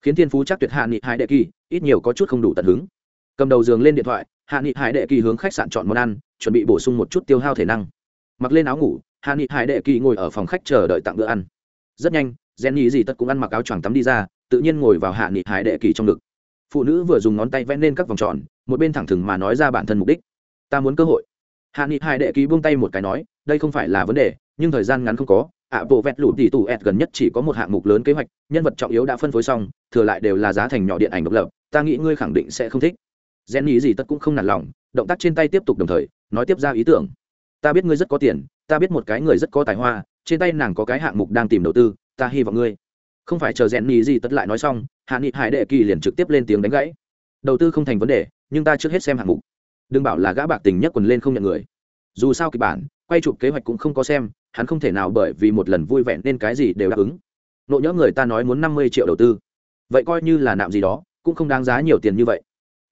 khiến thiên phú chắc tuyệt hạ nghị hải đệ kỳ, ít nhiều có chút không đủ tận hứng. Cầm đầu giường lên điện thoại hạ nghị hải đệ kỳ hướng khách sạn chọn món ăn, chuẩn bị bổ sung một chút tiêu hao thể năng. Mặc lên áo ngủ hạ nghị hải đệ kỳ ngồi ở phòng khách chờ đợi tặng bữa ăn. Rất nhanh gen nhì gì tất cũng ăn mặc áo choàng tắm đi ra, tự nhiên ngồi vào hạ nghị hải đệ kỳ trong ngực. Phụ nữ vừa dùng ngón tay vẽ lên các vòng tròn, một bên thẳng thừng mà nói ra bản thân mục đích. Ta muốn cơ hội. Hạ nghị hải đệ kỳ buông tay một cái nói, đây không phải là vấn đề, nhưng thời gian ngắn không có. Ạ bộ vẹt lụt tỷ tù ẹt gần nhất chỉ có một hạng mục lớn kế hoạch, nhân vật trọng yếu đã phân phối xong, thừa lại đều là giá thành nhỏ điện ảnh độc lập, ta nghĩ ngươi khẳng định sẽ không thích. Gen nghĩ gì tất cũng không nản lòng, động tác trên tay tiếp tục đồng thời, nói tiếp ra ý tưởng. Ta biết ngươi rất có tiền, ta biết một cái người rất có tài hoa, trên tay nàng có cái hạng mục đang tìm đầu tư ta hy vọng ngươi. Không phải chờ rèn nhì gì tất lại nói xong, hạ nghị hải đệ kỳ liền trực tiếp lên tiếng đánh gãy. Đầu tư không thành vấn đề, nhưng ta trước hết xem hạng mục. Đừng bảo là gã bạc tình nhất quần lên không nhận người. Dù sao kịch bản, quay chụp kế hoạch cũng không có xem, hắn không thể nào bởi vì một lần vui vẻ nên cái gì đều đáp ứng. Nộ nhỡ người ta nói muốn năm mươi triệu đầu tư. Vậy coi như là nạm gì đó, cũng không đáng giá nhiều tiền như vậy.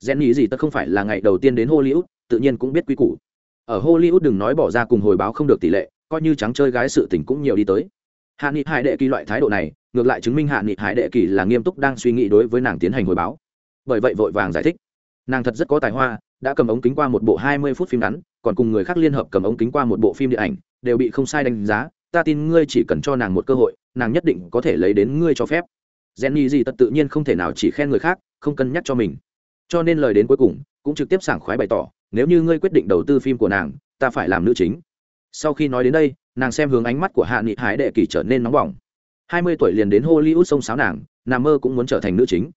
Rèn nhì gì tất không phải là ngày đầu tiên đến hollywood, tự nhiên cũng biết quy củ. Ở hollywood đừng nói bỏ ra cùng hồi báo không được tỷ lệ, coi như trắng chơi gái sự tình cũng nhiều đi tới hạ nghị hải đệ kỳ loại thái độ này, ngược lại chứng minh hạ nghị hải đệ kỳ là nghiêm túc đang suy nghĩ đối với nàng tiến hành hồi báo. Bởi vậy vội vàng giải thích. Nàng thật rất có tài hoa, đã cầm ống kính qua một bộ hai mươi phút phim ngắn, còn cùng người khác liên hợp cầm ống kính qua một bộ phim điện ảnh, đều bị không sai đánh giá, ta tin ngươi chỉ cần cho nàng một cơ hội, nàng nhất định có thể lấy đến ngươi cho phép. Jenny gì tật tự nhiên không thể nào chỉ khen người khác, không cân nhắc cho mình. Cho nên lời đến cuối cùng, cũng trực tiếp sảng khoái bày tỏ, nếu như ngươi quyết định đầu tư phim của nàng, ta phải làm nữ chính. Sau khi nói đến đây nàng xem hướng ánh mắt của hạ nghị hải đệ kỳ trở nên nóng bỏng. Hai mươi tuổi liền đến hollywood sông sáo nàng nàng mơ cũng muốn trở thành nữ chính.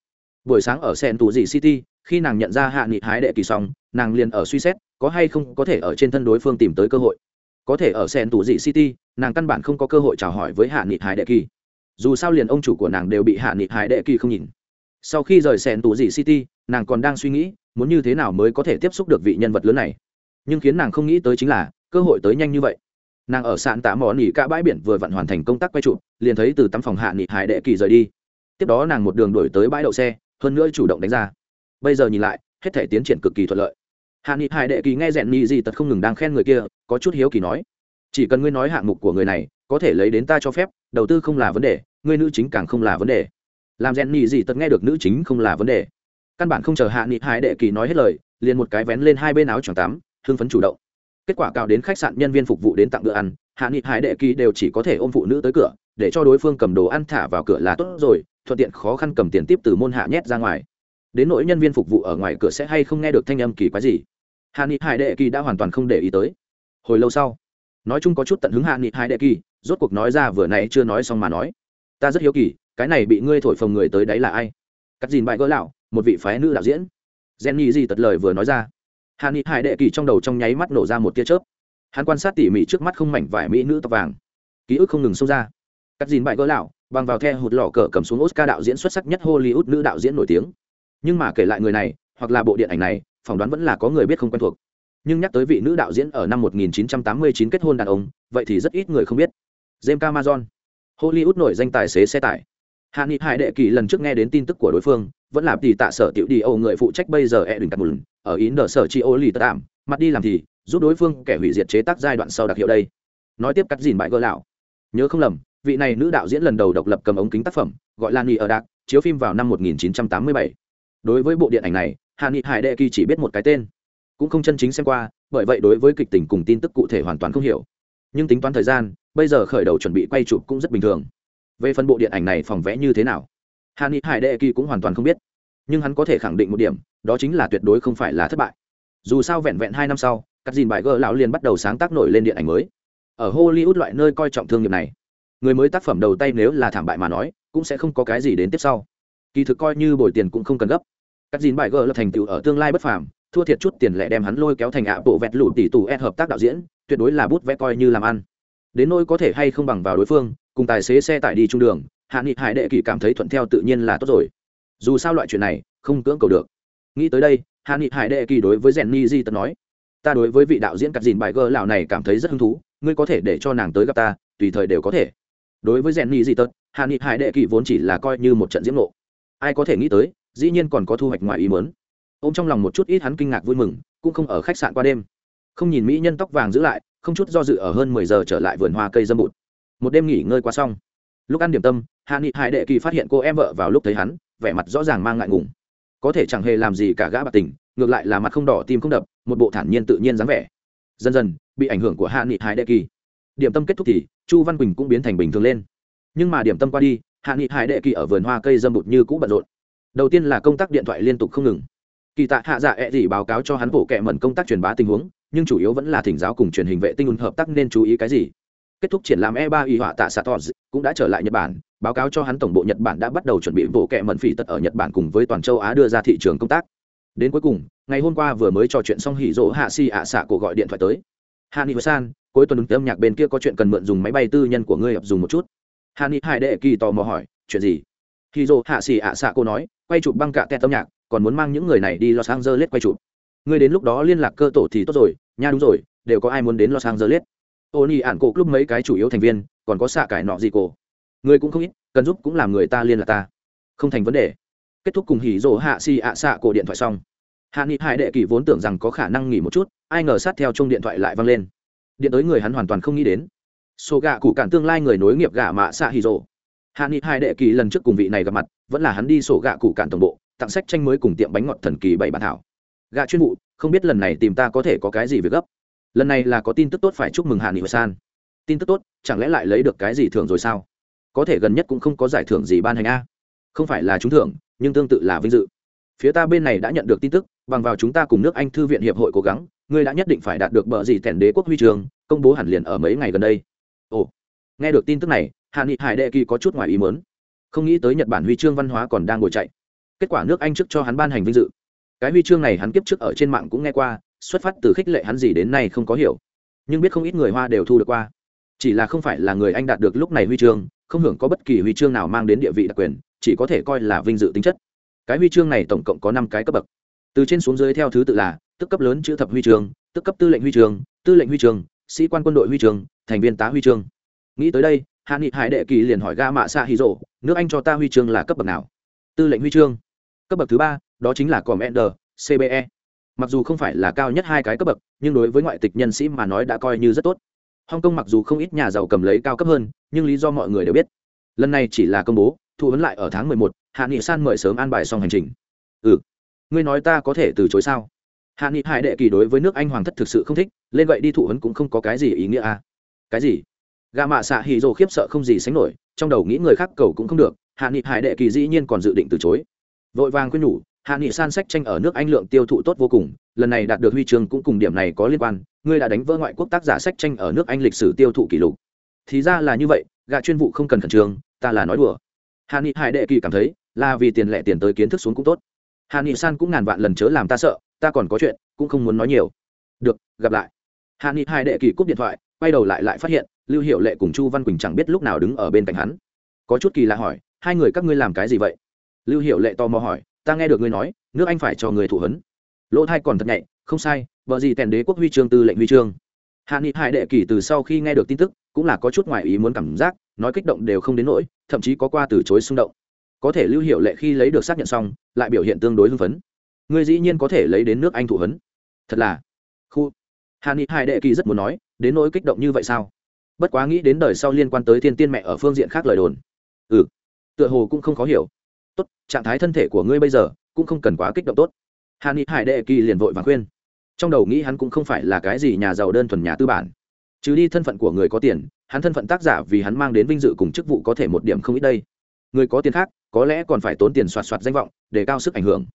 Buổi sáng ở sen tù dị city, khi nàng nhận ra hạ nghị hái đệ kỳ xong, nàng liền ở suy xét, có hay không có thể ở trên thân đối phương tìm tới cơ hội. Có thể ở sen tù dị city, nàng căn bản không có cơ hội chào hỏi với hạ nghị hái đệ kỳ. Dù sao liền ông chủ của nàng đều bị hạ nghị hái đệ kỳ không nhìn. Sau khi rời sen tù dị city, nàng còn đang suy nghĩ, muốn như thế nào mới có thể tiếp xúc được vị nhân vật lớn này. Nhưng khiến nàng không nghĩ tới chính là, cơ hội tới nhanh như vậy nàng ở sạn tạ mỏ nỉ cả bãi biển vừa vặn hoàn thành công tác quay trụ, liền thấy từ tắm phòng hạ nghị hải đệ kỳ rời đi. Tiếp đó nàng một đường đổi tới bãi đậu xe, hơn nữa chủ động đánh ra. Bây giờ nhìn lại, hết thể tiến triển cực kỳ thuận lợi. Hạ nghị hải đệ kỳ nghe rèn nhị gì tật không ngừng đang khen người kia, có chút hiếu kỳ nói, chỉ cần ngươi nói hạng mục của người này, có thể lấy đến ta cho phép, đầu tư không là vấn đề, ngươi nữ chính càng không là vấn đề. Làm rèn nhị gì tật nghe được nữ chính không là vấn đề. Căn bản không chờ hạ nghị hải đệ kỳ nói hết lời, liền một cái vén lên hai bên áo choàng tắm, hưng phấn chủ động kết quả cao đến khách sạn nhân viên phục vụ đến tặng bữa ăn, hạ nghị hải đệ kỳ đều chỉ có thể ôm phụ nữ tới cửa, để cho đối phương cầm đồ ăn thả vào cửa là tốt rồi, thuận tiện khó khăn cầm tiền tiếp từ môn hạ nhét ra ngoài. Đến nỗi nhân viên phục vụ ở ngoài cửa sẽ hay không nghe được thanh âm kỳ quái gì? Hạ nghị hải đệ kỳ đã hoàn toàn không để ý tới. Hồi lâu sau, nói chung có chút tận hứng hạ nghị hải đệ kỳ, rốt cuộc nói ra vừa nãy chưa nói xong mà nói. Ta rất hiếu kỳ, cái này bị ngươi thổi phồng người tới đấy là ai? Cắt dìn bại gỡ lão, một vị phái nữ đạo diễn. Gen gì tật lời vừa nói ra hạ nghị hải đệ kỳ trong đầu trong nháy mắt nổ ra một tia chớp. Hắn quan sát tỉ mỉ trước mắt không mảnh vải mỹ nữ tóc vàng. Ký ức không ngừng xông ra. Cắt dìn bại gỡ lão bằng vào theo hụt lò cờ cầm xuống oscar đạo diễn xuất sắc nhất hollywood nữ đạo diễn nổi tiếng. Nhưng mà kể lại người này, hoặc là bộ điện ảnh này, phỏng đoán vẫn là có người biết không quen thuộc. Nhưng nhắc tới vị nữ đạo diễn ở năm 1989 kết hôn đàn ông, vậy thì rất ít người không biết. James cameron, hollywood nổi danh tài xế xe tải hạ nghị hải đệ kỳ lần trước nghe đến tin tức của đối phương, vẫn là tỷ tạ sở tiểu đi âu người phụ trách bây giờ e đình cắt mùn, ở ý nở sở chi ô lì tạm mặt đi làm thì, giúp đối phương kẻ hủy diệt chế tác giai đoạn sau đặc hiệu đây. Nói tiếp cắt dìn bại gỡ lão. Nhớ không lầm, vị này nữ đạo diễn lần đầu độc lập cầm ống kính tác phẩm, gọi là nghị ở đạc, chiếu phim vào năm 1987. đối với bộ điện ảnh này, hạ nghị hải đệ kỳ chỉ biết một cái tên. Cũng không chân chính xem qua, bởi vậy đối với kịch tình cùng tin tức cụ thể hoàn toàn không hiểu. Nhưng tính toán thời gian, bây giờ khởi đầu chuẩn bị quay chụp cũng rất bình thường về phần bộ điện ảnh này phòng vẽ như thế nào? Hàn ni hải đệ kỳ cũng hoàn toàn không biết. Nhưng hắn có thể khẳng định một điểm, đó chính là tuyệt đối không phải là thất bại. Dù sao vẹn vẹn hai năm sau, các dìn bài gỡ lão liền bắt đầu sáng tác nổi lên điện ảnh mới. Ở hollywood loại nơi coi trọng thương nghiệp này, người mới tác phẩm đầu tay nếu là thảm bại mà nói, cũng sẽ không có cái gì đến tiếp sau. Kỳ thực coi như bồi tiền cũng không cần gấp. Các dìn bài gỡ là thành tựu ở tương lai bất phàm, thua thiệt chút tiền lẻ đem hắn lôi kéo thành ạ bộ vẹt lụt tỷ tù e hợp tác đạo diễn, tuyệt đối là bút vẽ coi như làm ăn. Đến nỗi có thể hay không bằng vào đối phương cùng tài xế xe tải đi trung đường, hạ nghị hải đệ kỳ cảm thấy thuận theo tự nhiên là tốt rồi. Dù sao loại chuyện này, không cưỡng cầu được. Nghĩ tới đây, hạ nghị hải đệ kỳ đối với rèn ni di tật nói, ta đối với vị đạo diễn cắt dìn bài gơ lào này cảm thấy rất hứng thú, ngươi có thể để cho nàng tới gặp ta, tùy thời đều có thể. Đối với rèn ni di tật hạ nghị hải đệ kỳ vốn chỉ là coi như một trận diễm lộ ai có thể nghĩ tới, dĩ nhiên còn có thu hoạch ngoài ý mớn ô m trong lòng một chút ít hắn kinh ngạc vui mừng, cũng không ở khách sạn qua đêm. Không nhìn mỹ nhân tóc vàng giữ lại, không chút do dự ở hơn mười giờ trở lại vườn hoa cây dâm bụt một đêm nghỉ ngơi qua xong. Lúc ăn điểm tâm, hạ nghị hải đệ kỳ phát hiện cô em vợ vào lúc thấy hắn, vẻ mặt rõ ràng mang ngại ngùng. Có thể chẳng hề làm gì cả gã bạc tình, ngược lại là mặt không đỏ tim không đập, một bộ thản nhiên tự nhiên dáng vẻ. Dần dần, bị ảnh hưởng của hạ nghị hải đệ kỳ, điểm tâm kết thúc thì chu văn quỳnh cũng biến thành bình thường lên. Nhưng mà điểm tâm qua đi, hạ nghị hải đệ kỳ ở vườn hoa cây dâm bụt như cũ bận rộn. Đầu tiên là công tác điện thoại liên tục không ngừng. Kỳ tạ hạ dạ ẹ、e、gì báo cáo cho hắn bộ kệ mẩn công tác truyền bá tình huống, nhưng chủ yếu vẫn là thỉnh giáo cùng truyền hình vệ tinh ứng hợp tác nên chú ý cái gì kết thúc triển lãm e 3 y họa tạ satos cũng đã trở lại nhật bản, báo cáo cho hắn tổng bộ nhật bản đã bắt đầu chuẩn bị bộ kệ mẩn phỉ tật ở nhật bản cùng với toàn châu á đưa ra thị trường công tác. Đến cuối cùng, ngày hôm qua vừa mới trò chuyện xong hỉ rỗ hạ si ạ xạ cổ gọi điện thoại tới. Hani san, cuối tuần ứng âm nhạc bên kia có chuyện cần mượn dùng máy bay tư nhân của ngươi dùng một chút. Hani Hải đệ kỳ tò mò hỏi, chuyện gì? Hỉ rỗ hạ si ạ xạ cô nói, quay chụp băng cạ tẹt âm nhạc, còn muốn mang những người này đi los angeles quay chụp. Ngươi đến lúc đó liên lạc cơ tổ thì tốt rồi, nha đúng rồi, đều có ai muốn đến los angeles? Ô nhi ạn cổ club mấy cái chủ yếu thành viên, còn có xạ cải nọ gì cổ. Người cũng không ít, cần giúp cũng làm người ta liên lạc ta. Không thành vấn đề. Kết thúc cùng hỉ rỗ hạ xì ạ xạ cổ điện thoại xong. Hạ nghị hải đệ kỳ vốn tưởng rằng có khả năng nghỉ một chút, ai ngờ sát theo chung điện thoại lại văng lên. Điện tới người hắn hoàn toàn không nghĩ đến. Số gạ cụ cản tương lai người nối nghiệp gạ mạ xạ hỉ rỗ hạ nghị hải đệ kỳ lần trước cùng vị này gặp mặt, vẫn là hắn đi sổ gạ cụ cản tổng bộ, tặng sách tranh mới cùng tiệm bánh ngọt thần kỳ bảy bản thảo. Gạ chuyên vụ, không biết lần này tìm ta có thể có cái gì việc gấp lần này là có tin tức tốt phải chúc mừng hạ nghị san. Tin tức tốt, chẳng lẽ lại lấy được cái gì thưởng rồi sao? Có thể gần nhất cũng không có giải thưởng gì ban hành a. Không phải là trúng thưởng, nhưng tương tự là vinh dự. Phía ta bên này đã nhận được tin tức, bằng vào chúng ta cùng nước anh thư viện hiệp hội cố gắng, ngươi đã nhất định phải đạt được bờ gì thèn đế quốc huy trường công bố hẳn liền ở mấy ngày gần đây. Ồ, nghe được tin tức này hạ nghị hải đệ kỳ có chút ngoài ý mớn không nghĩ tới nhật bản huy chương văn hóa còn đang ngồi chạy. Kết quả nước anh trước cho hắn ban hành vinh dự. Cái huy chương này hắn kiếp trước ở trên mạng cũng nghe qua xuất phát từ khích lệ hắn gì đến nay không có hiểu. Nhưng biết không ít người hoa đều thu được qua. Chỉ là không phải là người anh đạt được lúc này huy chương, không hưởng có bất kỳ huy chương nào mang đến địa vị đặc quyền, chỉ có thể coi là vinh dự tính chất. Cái huy chương này tổng cộng có năm cái cấp bậc. Từ trên xuống dưới theo thứ tự là tức cấp lớn chữ thập huy chương, tức cấp tư lệnh huy chương, tư lệnh huy chương, sĩ quan quân đội huy chương, thành viên tá huy chương. Nghĩ tới đây, hạ nghị hải đệ kỳ liền hỏi ga mạ xạ hy rộ nước anh cho ta huy chương là cấp bậc nào? Tư lệnh huy chương. Cấp bậc thứ ba, đó chính là commander cbe mặc dù không phải là cao nhất hai cái cấp bậc, nhưng đối với ngoại tịch nhân sĩ mà nói đã coi như rất tốt. Hong kong mặc dù không ít nhà giàu cầm lấy cao cấp hơn, nhưng lý do mọi người đều biết. Lần này chỉ là công bố, thu vấn lại ở tháng mười một, hạ nghị san mời sớm an bài xong hành trình. Ừ. Ngươi nói ta có thể từ chối sao? Hạ nghị hải đệ kỳ đối với nước anh hoàng thất thực sự không thích, lên vậy đi thụ vấn cũng không có cái gì ý nghĩa à? Cái gì? Gà mạ xạ hì dồ khiếp sợ không gì sánh nổi, trong đầu nghĩ người khác cầu cũng không được, hạ nghị hải đệ kỳ dĩ nhiên còn dự định từ chối. Vội vàng khuyên nhủ hạ nghị san sách tranh ở nước anh lượng tiêu thụ tốt vô cùng, lần này đạt được huy chương cũng cùng điểm này có liên quan, ngươi đã đánh vỡ ngoại quốc tác giả sách tranh ở nước anh lịch sử tiêu thụ kỷ lục. Thì ra là như vậy gạ chuyên vụ không cần khẩn trương, ta là nói đùa. Hạ nghị hải đệ kỳ cảm thấy, là vì tiền lẻ tiền tới kiến thức xuống cũng tốt. Hạ nghị san cũng ngàn vạn lần chớ làm ta sợ, ta còn có chuyện, cũng không muốn nói nhiều. Được, gặp lại. Hạ nghị hải đệ kỳ cúp điện thoại, quay đầu lại lại phát hiện, lưu hiệu lệ cùng chu văn quỳnh chẳng biết lúc nào đứng ở bên cạnh hắn. Có chút kỳ lạ hỏi, hai người các ngươi làm cái gì vậy? Lưu hiệu lệ tò mò hỏi ta nghe được ngươi nói, nước anh phải cho người thụ hấn. Lỗ thai còn thật nhạy không sai vợ gì tèn đế quốc huy chương tư lệnh huy chương. Hạ nghị hải đệ kỳ từ sau khi nghe được tin tức, cũng là có chút ngoài ý muốn cảm giác, nói kích động đều không đến nỗi, thậm chí có qua từ chối xung động. Có thể lưu hiệu lệ khi lấy được xác nhận xong, lại biểu hiện tương đối hưng phấn. Người dĩ nhiên có thể lấy đến nước anh thụ hấn. Thật là khu hạ nghị hải đệ kỳ rất muốn nói, đến nỗi kích động như vậy sao? Bất quá nghĩ đến đời sau liên quan tới thiên tiên mẹ ở phương diện khác lời đồn. Ừ tựa hồ cũng không khó hiểu tốt, trạng thái thân thể của ngươi bây giờ cũng không cần quá kích động tốt. Hà ni hải đệ kỳ liền vội và khuyên. Trong đầu nghĩ hắn cũng không phải là cái gì nhà giàu đơn thuần nhà tư bản. Trừ đi thân phận của người có tiền, hắn thân phận tác giả vì hắn mang đến vinh dự cùng chức vụ có thể một điểm không ít đây. Người có tiền khác, có lẽ còn phải tốn tiền soạt soạt danh vọng, để cao sức ảnh hưởng.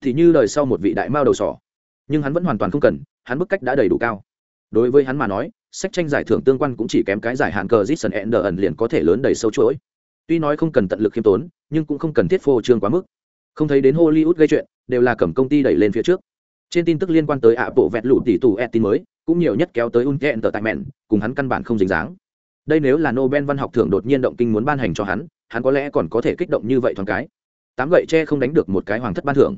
Thì như đời sau một vị đại mao đầu sỏ. Nhưng hắn vẫn hoàn toàn không cần, hắn bức cách đã đầy đủ cao. Đối với hắn mà nói, sách tranh giải thưởng tương quan cũng chỉ kém cái giải hạn cờ Jason Ender ẩn liền có thể lớn đầy sâu chuỗi. Tuy nói không cần tận lực khiêm tốn, nhưng cũng không cần thiết phô trương quá mức. Không thấy đến Hollywood gây chuyện, đều là cầm công ty đẩy lên phía trước. Trên tin tức liên quan tới ạ bộ vẹt lụ tỷ tù tin mới, cũng nhiều nhất kéo tới Unten tờ tại mẹn, cùng hắn căn bản không dính dáng. Đây nếu là Nobel văn học thưởng đột nhiên động kinh muốn ban hành cho hắn, hắn có lẽ còn có thể kích động như vậy thoáng cái. Tám gậy tre không đánh được một cái hoàng thất ban thưởng,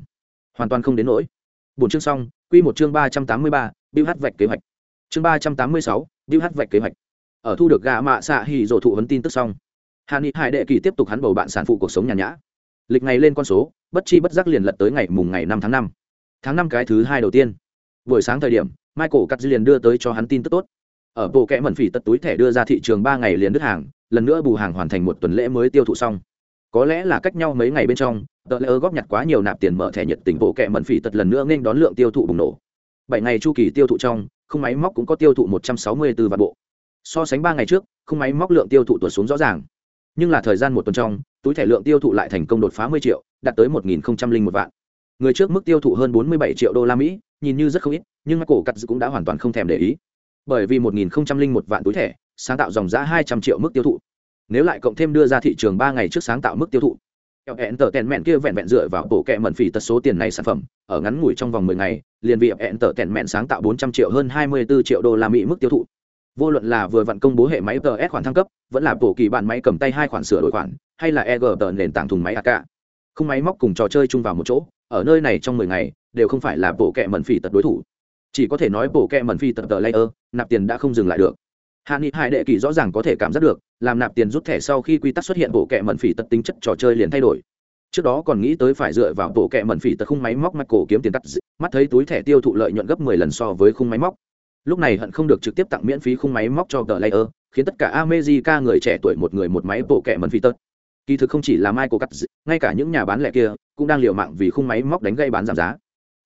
hoàn toàn không đến nỗi. Buổi chương xong, quy một chương ba trăm tám mươi ba, Bill hát vạch kế hoạch chương ba trăm tám mươi sáu bill hát vạch kế hoạch ở thu được gà mạ xạ hỉ dỗ thụ vấn tin tức xong hà ni hải đệ kỳ tiếp tục hắn bầu bạn sản phụ cuộc sống nhàn nhã. Lịch ngày lên con số, bất chi bất giác liền lật tới ngày mùng ngày năm tháng năm. Tháng năm cái thứ hai đầu tiên. Buổi sáng thời điểm, michael cắt liền đưa tới cho hắn tin tức tốt. Ở bộ kẽ mẩn phỉ tật túi thẻ đưa ra thị trường ba ngày liền đứt hàng, lần nữa bù hàng hoàn thành một tuần lễ mới tiêu thụ xong. Có lẽ là cách nhau mấy ngày bên trong, tờ lễ góp nhặt quá nhiều nạp tiền mở thẻ nhiệt tình bộ kẹ mẩn phỉ tật lần nữa nên đón lượng tiêu thụ bùng nổ. Bảy ngày chu kỳ tiêu thụ trong không máy móc cũng có tiêu thụ 164 vạn bộ. So sánh ba ngày trước không máy móc lượng tiêu thụ tuột xuống rõ ràng nhưng là thời gian một tuần trong, túi thẻ lượng tiêu thụ lại thành công đột phá 10 triệu, đạt tới 1.001 vạn. Người trước mức tiêu thụ hơn 47 triệu đô la mỹ, nhìn như rất không ít, nhưng cổ cắt cũng đã hoàn toàn không thèm để ý. Bởi vì 1.001 vạn túi thẻ, sáng tạo dòng giá 200 triệu mức tiêu thụ. Nếu lại cộng thêm đưa ra thị trường ba ngày trước sáng tạo mức tiêu thụ hẹn tờ tèn mẹn kia vẹn vẹn dựa vào bộ kẹ mẩn phỉ tật số tiền này sản phẩm, ở ngắn ngủi trong vòng mười ngày, liền vì hẹn tờ tèn mẹn sáng tạo bốn trăm triệu hơn hai mươi 24 triệu đô la mỹ mức tiêu thụ vô luận là vừa vặn công bố hệ máy ts khoản thăng cấp, vẫn là bộ kỳ bản máy cầm tay hai khoản sửa đổi khoản, hay là eg tờ nền tảng thùng máy ak không máy móc cùng trò chơi chung vào một chỗ, ở nơi này trong mười ngày, đều không phải là bộ kẹ mẩn phỉ tật đối thủ. Chỉ có thể nói bộ kẹ mẩn phỉ tật tờ layer, nạp tiền đã không dừng lại được. Hạ nghị hải đệ kỳ rõ ràng có thể cảm giác được, làm nạp tiền rút thẻ sau khi quy tắc xuất hiện bộ kẹ mẩn phỉ tật tính chất trò chơi liền thay đổi. Trước đó còn nghĩ tới phải dựa vào bộ kẹ mẩn phỉ tật khung máy móc mắt cổ kiếm tiền cắt mắt thấy túi thẻ tiêu thụ lợi nhuận gấp mười lần so với khung máy móc lúc này hận không được trực tiếp tặng miễn phí khung máy móc cho tờ layer, khiến tất cả amejica người trẻ tuổi một người một máy bộ kẻ mần phi tớt. Kỳ thực không chỉ là michael cắt ngay cả những nhà bán lẻ kia cũng đang liều mạng vì khung máy móc đánh gây bán giảm giá.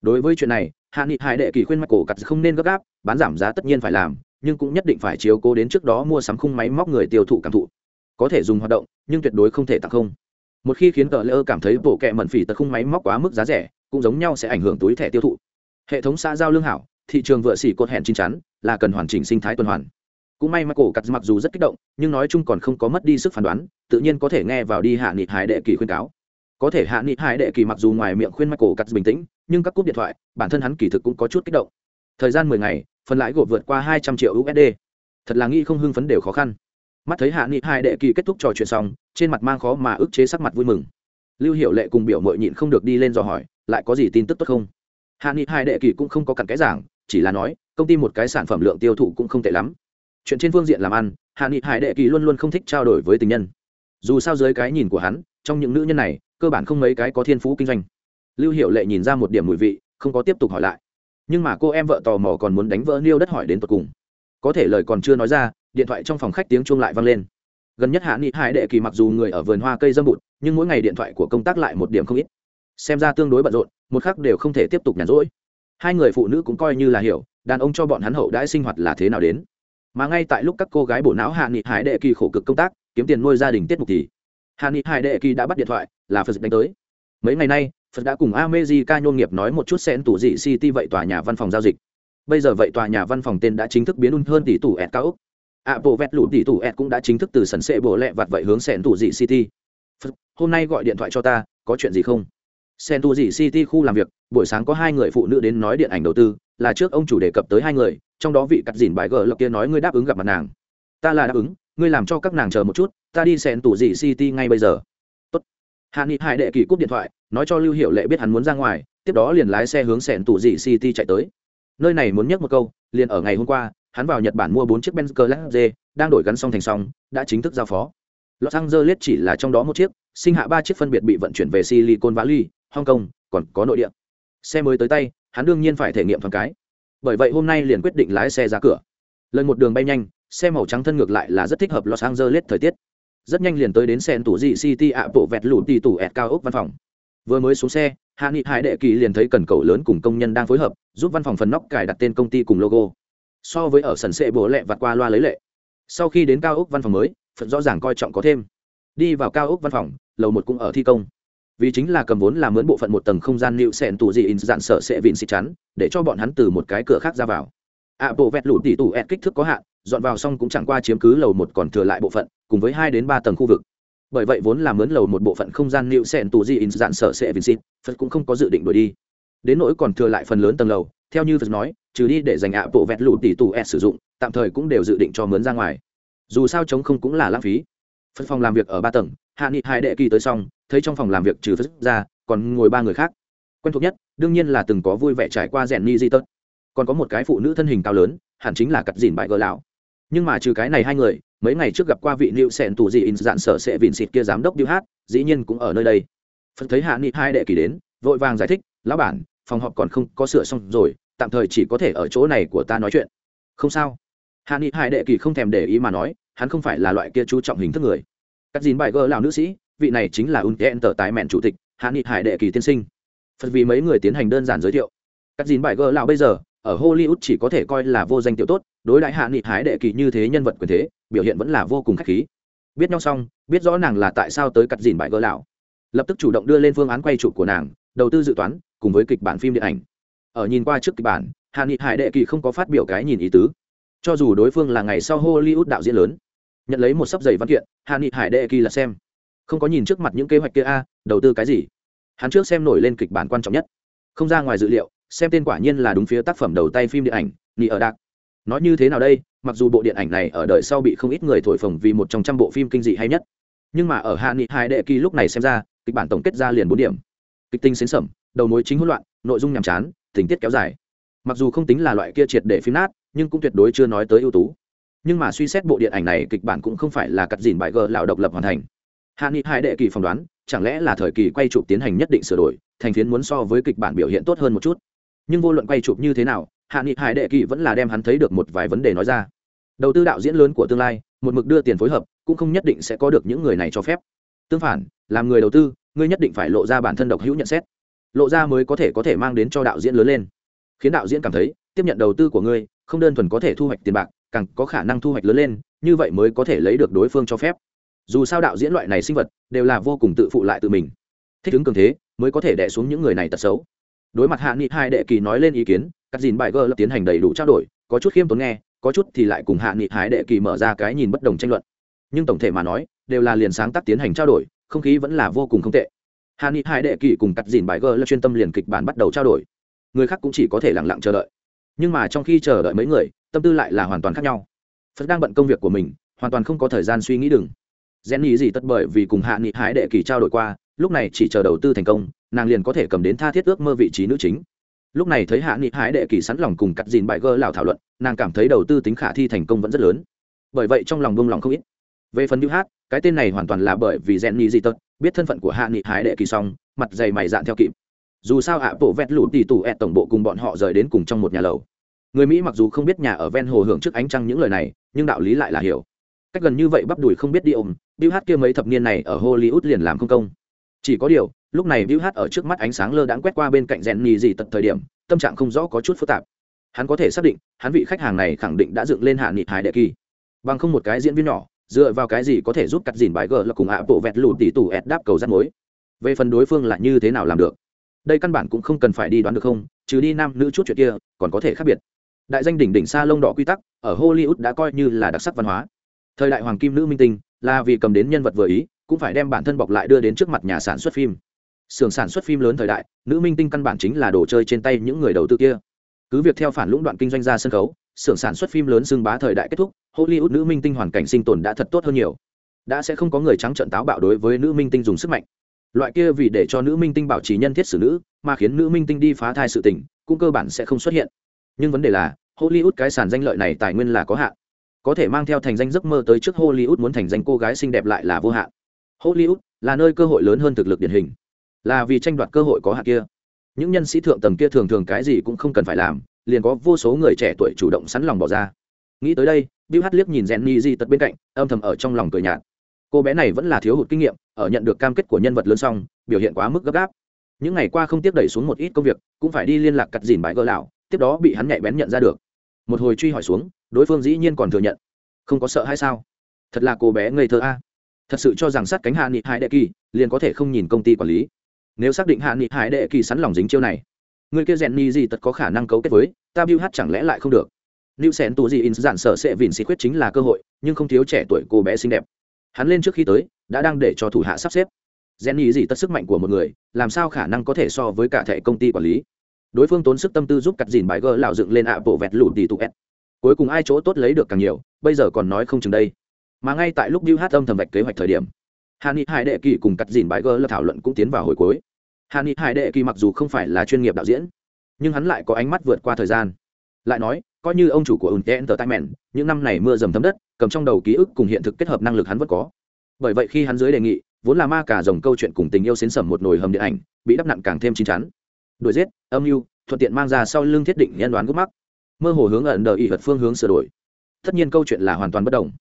Đối với chuyện này, hạ nghị hải đệ kỳ khuyên michael cắt không nên gấp gáp, bán giảm giá tất nhiên phải làm, nhưng cũng nhất định phải chiếu cố đến trước đó mua sắm khung máy móc người tiêu thụ cảm thụ. Có thể dùng hoạt động, nhưng tuyệt đối không thể tặng không. Một khi khiến tờ lơ cảm thấy bộ kẹ mẩn phỉ tật khung máy móc quá mức giá rẻ, cũng giống nhau sẽ ảnh hưởng túi thẻ tiêu thụ. Hệ thống xã giao lương hảo thị trường vựa xỉ cột hẹn chín chắn, là cần hoàn chỉnh sinh thái tuần hoàn. Cũng may michael cổ cắt mặc dù rất kích động, nhưng nói chung còn không có mất đi sức phán đoán, tự nhiên có thể nghe vào đi hạ nghị hải đệ kỳ khuyên cáo. Có thể hạ nghị hải đệ kỳ mặc dù ngoài miệng khuyên michael cắt bình tĩnh, nhưng các cúp điện thoại, bản thân hắn kỳ thực cũng có chút kích động. Thời gian mười ngày, phần lãi gộp vượt qua hai trăm triệu usd thật là nghĩ không hưng phấn đều khó khăn. Mắt thấy hạ nghị hai đệ kỳ kết thúc trò chuyện xong, trên mặt mang khó mà ức chế sắc mặt vui mừng. Lưu hiệu lệ cùng biểu mội nhịn không được đi lên dò hỏi, lại có gì tin tức tốt không? Hạ nghị hai đệ kỳ cũng không có cặn cái giảng chỉ là nói, công ty một cái sản phẩm lượng tiêu thụ cũng không tệ lắm. Chuyện trên phương diện làm ăn, hạ nghị hải đệ kỳ luôn luôn không thích trao đổi với tình nhân. Dù sao dưới cái nhìn của hắn, trong những nữ nhân này, cơ bản không mấy cái có thiên phú kinh doanh. Lưu hiệu lệ nhìn ra một điểm mùi vị, không có tiếp tục hỏi lại. Nhưng mà cô em vợ tò mò còn muốn đánh vỡ niêu đất hỏi đến tột cùng. Có thể lời còn chưa nói ra, điện thoại trong phòng khách tiếng chuông lại vang lên. Gần nhất hạ nghị hải đệ kỳ mặc dù người ở vườn hoa cây dâm bụt, nhưng mỗi ngày điện thoại của công tác lại một điểm không ít. Xem ra tương đối bận rộn, một khắc đều không thể tiếp tục nhàn rỗi hai người phụ nữ cũng coi như là hiểu đàn ông cho bọn hắn hậu đãi sinh hoạt là thế nào đến. Mà ngay tại lúc các cô gái bổ não hạ nghị hải đệ kỳ khổ cực công tác kiếm tiền nuôi gia đình tiết mục thì hạ nghị hải đệ kỳ đã bắt điện thoại là phật đánh tới. Mấy ngày nay phật đã cùng amejica nhôn nghiệp nói một chút xen tủ dị city vậy tòa nhà văn phòng giao dịch. Bây giờ vậy tòa nhà văn phòng tên đã chính thức biến un hơn tỷ tủ ed cao úc. Bộ vẹt lụt tỷ tủ ed cũng đã chính thức từ sần sệ bộ lẹ vặt vậy hướng xen tủ dị city phật, hôm nay gọi điện thoại cho ta có chuyện gì không? Sen tủ dị city khu làm việc, buổi sáng có hai người phụ nữ đến nói điện ảnh đầu tư, là trước ông chủ đề cập tới hai người, trong đó vị cắt dỉn bài gờ lộc kia nói ngươi đáp ứng gặp mặt nàng. Ta là đáp ứng, ngươi làm cho các nàng chờ một chút, ta đi xẹn tủ dị city ngay bây giờ. Tốt. hạ nghị hải đệ kỳ cúp điện thoại, nói cho lưu hiệu lệ biết hắn muốn ra ngoài, tiếp đó liền lái xe hướng xẹn tủ dị city chạy tới. Nơi này muốn nhắc một câu, liền ở ngày hôm qua, hắn vào nhật bản mua bốn chiếc benz class đang đổi gắn xong thành xong, đã chính thức giao phó. Los angeles chỉ là trong đó một chiếc, sinh hạ ba chiếc phân biệt bị vận chuyển về silicon valley hong kong, còn có nội địa. Xe mới tới tay, hắn đương nhiên phải thể nghiệm thoáng cái. Bởi vậy hôm nay liền quyết định lái xe ra cửa. Lần một đường bay nhanh, xe màu trắng thân ngược lại là rất thích hợp los angeles thời tiết. Rất nhanh liền tới đến xe tủ dị city ạ, bộ vẹt lụt tì tủ ẹt cao ốc văn phòng. Vừa mới xuống xe, hạ nghị hải đệ kỳ liền thấy cần cầu lớn cùng công nhân đang phối hợp, giúp văn phòng phần nóc cài đặt tên công ty cùng logo. So với ở sần sệ bố lẹ vặt qua loa lấy lệ. Sau khi đến cao ốc văn phòng mới, phật rõ ràng coi trọng có thêm. Đi vào cao ốc văn phòng, lầu một cũng ở thi công vì chính là cầm vốn làm mướn bộ phận một tầng không gian liệu sẹn tủ gì in dạn sợ sẽ vịn xịt chắn, để cho bọn hắn từ một cái cửa khác ra vào. Ạ bộ vẹt lụt tỉ tủ ẹt kích thước có hạn, dọn vào xong cũng chẳng qua chiếm cứ lầu một còn thừa lại bộ phận, cùng với hai đến ba tầng khu vực. Bởi vậy vốn là mướn lầu một bộ phận không gian liệu sẹn tủ gì in dạn sợ sẽ vịn xịt, phật cũng không có dự định đổi đi. Đến nỗi còn thừa lại phần lớn tầng lầu, theo như phật nói, trừ đi để dành ạ bộ vẹt lụt tỉ tủ ẹt sử dụng, tạm thời cũng đều dự định cho mướn ra ngoài. Dù sao chống không cũng là lãng phí. Phật phòng làm việc ở ba tầng hạ nghị hai đệ kỳ tới xong, thấy trong phòng làm việc trừ phật ra, còn ngồi ba người khác. Quen thuộc nhất, đương nhiên là từng có vui vẻ trải qua rèn ni di tớt còn có một cái phụ nữ thân hình cao lớn, hẳn chính là cặt dìn bại gờ lão. Nhưng mà trừ cái này hai người, mấy ngày trước gặp qua vị liệu sẹn tù dị in dạn sở sệ vịn xịt kia giám đốc điêu hát, dĩ nhiên cũng ở nơi đây. Phật thấy hạ nghị hai đệ kỳ đến, vội vàng giải thích, lão bản, phòng họp còn không có sửa xong rồi, tạm thời chỉ có thể ở chỗ này của ta nói chuyện. Không sao. Hạ nghị hai đệ kỳ không thèm để ý mà nói, hắn không phải là loại kia chú trọng hình thức người cắt dìn bài gờ lão nữ sĩ, vị này chính là unten tờ tái mẹn chủ tịch, hạ nghị hải đệ kỳ tiên sinh. Phật vì mấy người tiến hành đơn giản giới thiệu. Cắt dìn bài gờ lão bây giờ, ở hollywood chỉ có thể coi là vô danh tiểu tốt, đối đại hạ nghị hải đệ kỳ như thế nhân vật quyền thế, biểu hiện vẫn là vô cùng khách khí. Biết nhau xong, biết rõ nàng là tại sao tới cắt dìn bài gờ lão. Lập tức chủ động đưa lên phương án quay chụp của nàng, đầu tư dự toán, cùng với kịch bản phim điện ảnh. Ở nhìn qua trước kịch bản, hạ nghị hải đệ kỳ không có phát biểu cái nhìn ý tứ. Cho dù đối phương là ngày sau hollywood đạo diễn lớn nhận lấy một sấp giày văn kiện hạ nghị hải đệ kỳ là xem. Không có nhìn trước mặt những kế hoạch kia a, đầu tư cái gì? Hắn trước xem nổi lên kịch bản quan trọng nhất. Không ra ngoài dự liệu, xem tên quả nhiên là đúng phía tác phẩm đầu tay phim điện ảnh, nị ở đạc. Nói như thế nào đây? Mặc dù bộ điện ảnh này ở đời sau bị không ít người thổi phồng vì một trong trăm bộ phim kinh dị hay nhất. Nhưng mà ở hạ nghị hai đệ kỳ lúc này xem ra, kịch bản tổng kết ra liền bốn điểm. Kịch tinh xến sẩm, đầu mối chính hỗn loạn, nội dung nhàm chán, tình tiết kéo dài. Mặc dù không tính là loại kia triệt để phim nát, nhưng cũng tuyệt đối chưa nói tới ưu tú nhưng mà suy xét bộ điện ảnh này kịch bản cũng không phải là cắt dìn bài gờ lão độc lập hoàn thành. Hạ nghị hai đệ kỳ phỏng đoán, chẳng lẽ là thời kỳ quay chụp tiến hành nhất định sửa đổi, thành phiến muốn so với kịch bản biểu hiện tốt hơn một chút? Nhưng vô luận quay chụp như thế nào, hạ nghị hải đệ kỳ vẫn là đem hắn thấy được một vài vấn đề nói ra. Đầu tư đạo diễn lớn của tương lai, một mực đưa tiền phối hợp, cũng không nhất định sẽ có được những người này cho phép. Tương phản, làm người đầu tư, ngươi nhất định phải lộ ra bản thân độc hữu nhận xét. Lộ ra mới có thể có thể mang đến cho đạo diễn lớn lên. Khiến đạo diễn cảm thấy, tiếp nhận đầu tư của ngươi, không đơn thuần có thể thu hoạch tiền bạc càng có khả năng thu hoạch lớn lên, như vậy mới có thể lấy được đối phương cho phép. Dù sao đạo diễn loại này sinh vật, đều là vô cùng tự phụ lại tự mình. Thích ứng cường thế, mới có thể đẻ xuống những người này tật xấu. Đối mặt hạ nghị hai đệ kỳ nói lên ý kiến cắt dìn bài gơ lập tiến hành đầy đủ trao đổi, có chút khiêm tốn nghe, có chút thì lại cùng hạ nghị hai đệ kỳ mở ra cái nhìn bất đồng tranh luận. Nhưng tổng thể mà nói, đều là liền sáng tác tiến hành trao đổi, không khí vẫn là vô cùng không tệ. Hạ nghị hai đệ kỳ cùng cắt dìn bài gơ lập chuyên tâm liền kịch bản bắt đầu trao đổi. Người khác cũng chỉ có thể lẳng lặng chờ đợi. Nhưng mà trong khi chờ đợi mấy người tâm tư lại là hoàn toàn khác nhau. Phật đang bận công việc của mình, hoàn toàn không có thời gian suy nghĩ đừng. Rèn nghĩ gì tất bởi vì cùng hạ nghị hái đệ kỳ trao đổi qua, lúc này chỉ chờ đầu tư thành công, nàng liền có thể cầm đến tha thiết ước mơ vị trí nữ chính. Lúc này thấy hạ nghị hái đệ kỳ sẵn lòng cùng cắt dìn bại gơ lào thảo luận, nàng cảm thấy đầu tư tính khả thi thành công vẫn rất lớn. Bởi vậy trong lòng buông lòng không ít. Về phần hữu hát, cái tên này hoàn toàn là bởi vì rèn nghĩ gì tất biết thân phận của hạ nghị hái đệ kỳ xong, mặt dày mày dạn theo kịp. Dù sao hạ bộ vét lụt tỷ tù ẹ tổng bộ cùng bọn họ rời đến cùng trong một nhà lầu người mỹ mặc dù không biết nhà ở ven hồ hưởng trước ánh trăng những lời này, nhưng đạo lý lại là hiểu. Cách gần như vậy bắp đùi không biết đi ôm, bill hát kia mấy thập niên này ở hollywood liền làm không công. Chỉ có điều, lúc này bill hát ở trước mắt ánh sáng lơ đãng quét qua bên cạnh rèn nhì gì tận thời điểm, tâm trạng không rõ có chút phức tạp. Hắn có thể xác định, hắn vị khách hàng này khẳng định đã dựng lên hạ nghị hải đệ kỳ. Bằng không một cái diễn viên nhỏ, dựa vào cái gì có thể giúp cắt dìn bài gờ là cùng hạ bộ vẹt lụt tỷ tủ ẹt đáp cầu rắt mối. Về phần đối phương là như thế nào làm được? Đây căn bản cũng không cần phải đi đoán được không, trừ đi nam nữ chút chuyện kia, còn có thể khác biệt đại danh đỉnh đỉnh sa lông đỏ quy tắc, ở hollywood đã coi như là đặc sắc văn hóa. Thời đại hoàng kim nữ minh tinh, là vì cầm đến nhân vật vừa ý, cũng phải đem bản thân bọc lại đưa đến trước mặt nhà sản xuất phim. Xưởng sản xuất phim lớn thời đại, nữ minh tinh căn bản chính là đồ chơi trên tay những người đầu tư kia. Cứ việc theo phản lũng đoạn kinh doanh ra sân khấu xưởng sản xuất phim lớn xưng bá thời đại kết thúc, hollywood nữ minh tinh hoàn cảnh sinh tồn đã thật tốt hơn nhiều. Đã sẽ không có người trắng trợn táo bạo đối với nữ minh tinh dùng sức mạnh. Loại kia vì để cho nữ minh tinh bảo trì nhân thiết xử nữ, mà khiến nữ minh tinh đi phá thai sự tình, cũng cơ bản sẽ không xuất hiện nhưng vấn đề là, hollywood cái sàn danh lợi này tài nguyên là có hạn. Có thể mang theo thành danh giấc mơ tới trước hollywood muốn thành danh cô gái xinh đẹp lại là vô hạn. Hollywood là nơi cơ hội lớn hơn thực lực điển hình. Là vì tranh đoạt cơ hội có hạn kia. Những nhân sĩ thượng tầng kia thường thường cái gì cũng không cần phải làm, liền có vô số người trẻ tuổi chủ động sẵn lòng bỏ ra. Nghĩ tới đây, bill hát liếc nhìn jenny di tật bên cạnh, âm thầm ở trong lòng cười nhạt. Cô bé này vẫn là thiếu hụt kinh nghiệm, ở nhận được cam kết của nhân vật lớn xong, biểu hiện quá mức gấp gáp. Những ngày qua không tiếp đẩy xuống một ít công việc, cũng phải đi liên lạc cặt dìn bãi gỡ lão tiếp đó bị hắn nhạy bén nhận ra được. Một hồi truy hỏi xuống đối phương dĩ nhiên còn thừa nhận. Không có sợ hay sao? Thật là cô bé ngây thơ a. À. Thật sự cho rằng sát cánh hạ nghị hải đệ kỳ liền có thể không nhìn công ty quản lý. Nếu xác định hạ nghị hải đệ kỳ sẵn lòng dính chiêu này người kia rèn ni gì tật có khả năng cấu kết với ta biêu hát chẳng lẽ lại không được? Lưu Sen tù gì in giản sở sẽ vịn xì quyết chính là cơ hội, nhưng không thiếu trẻ tuổi cô bé xinh đẹp. Hắn lên trước khi tới, đã đang để cho thủ hạ sắp xếp. Jenny gì tất sức mạnh của một người, làm sao khả năng có thể so với cả thể công ty quản lý. Đối phương tốn sức tâm tư giúp cắt dìn bài gờ lão dựng lên ạ bộ vẹt lụt đi tụ ẹt. Cuối cùng ai chỗ tốt lấy được càng nhiều, bây giờ còn nói không chừng đây. Mà ngay tại lúc Bill Hát âm thầm vạch kế hoạch thời điểm, Hàn ni Hải Đệ Kỳ cùng cắt dìn bài gờ lập thảo luận cũng tiến vào hồi cuối. Hàn ni Hải Đệ Kỳ mặc dù không phải là chuyên nghiệp đạo diễn, nhưng hắn lại có ánh mắt vượt qua thời gian. Lại nói, coi như ông chủ của Unte mẹn những năm này mưa dầm thấm đất, cầm trong đầu ký ức cùng hiện thực kết hợp năng lực hắn vẫn có. Bởi vậy khi hắn dưới đề nghị, vốn là ma cả dòng câu chuyện cùng tình yêu xến sầm một nồi hầm điện ảnh, bị đắp nặn càng thêm chín chắn. Đuổi giết, âm mưu, thuận tiện mang ra sau lưng thiết định nhân đoán gốc mắc. Mơ hồ hướng ẩn đờ ý vật phương hướng sửa đổi. Tất nhiên câu chuyện là hoàn toàn bất đồng.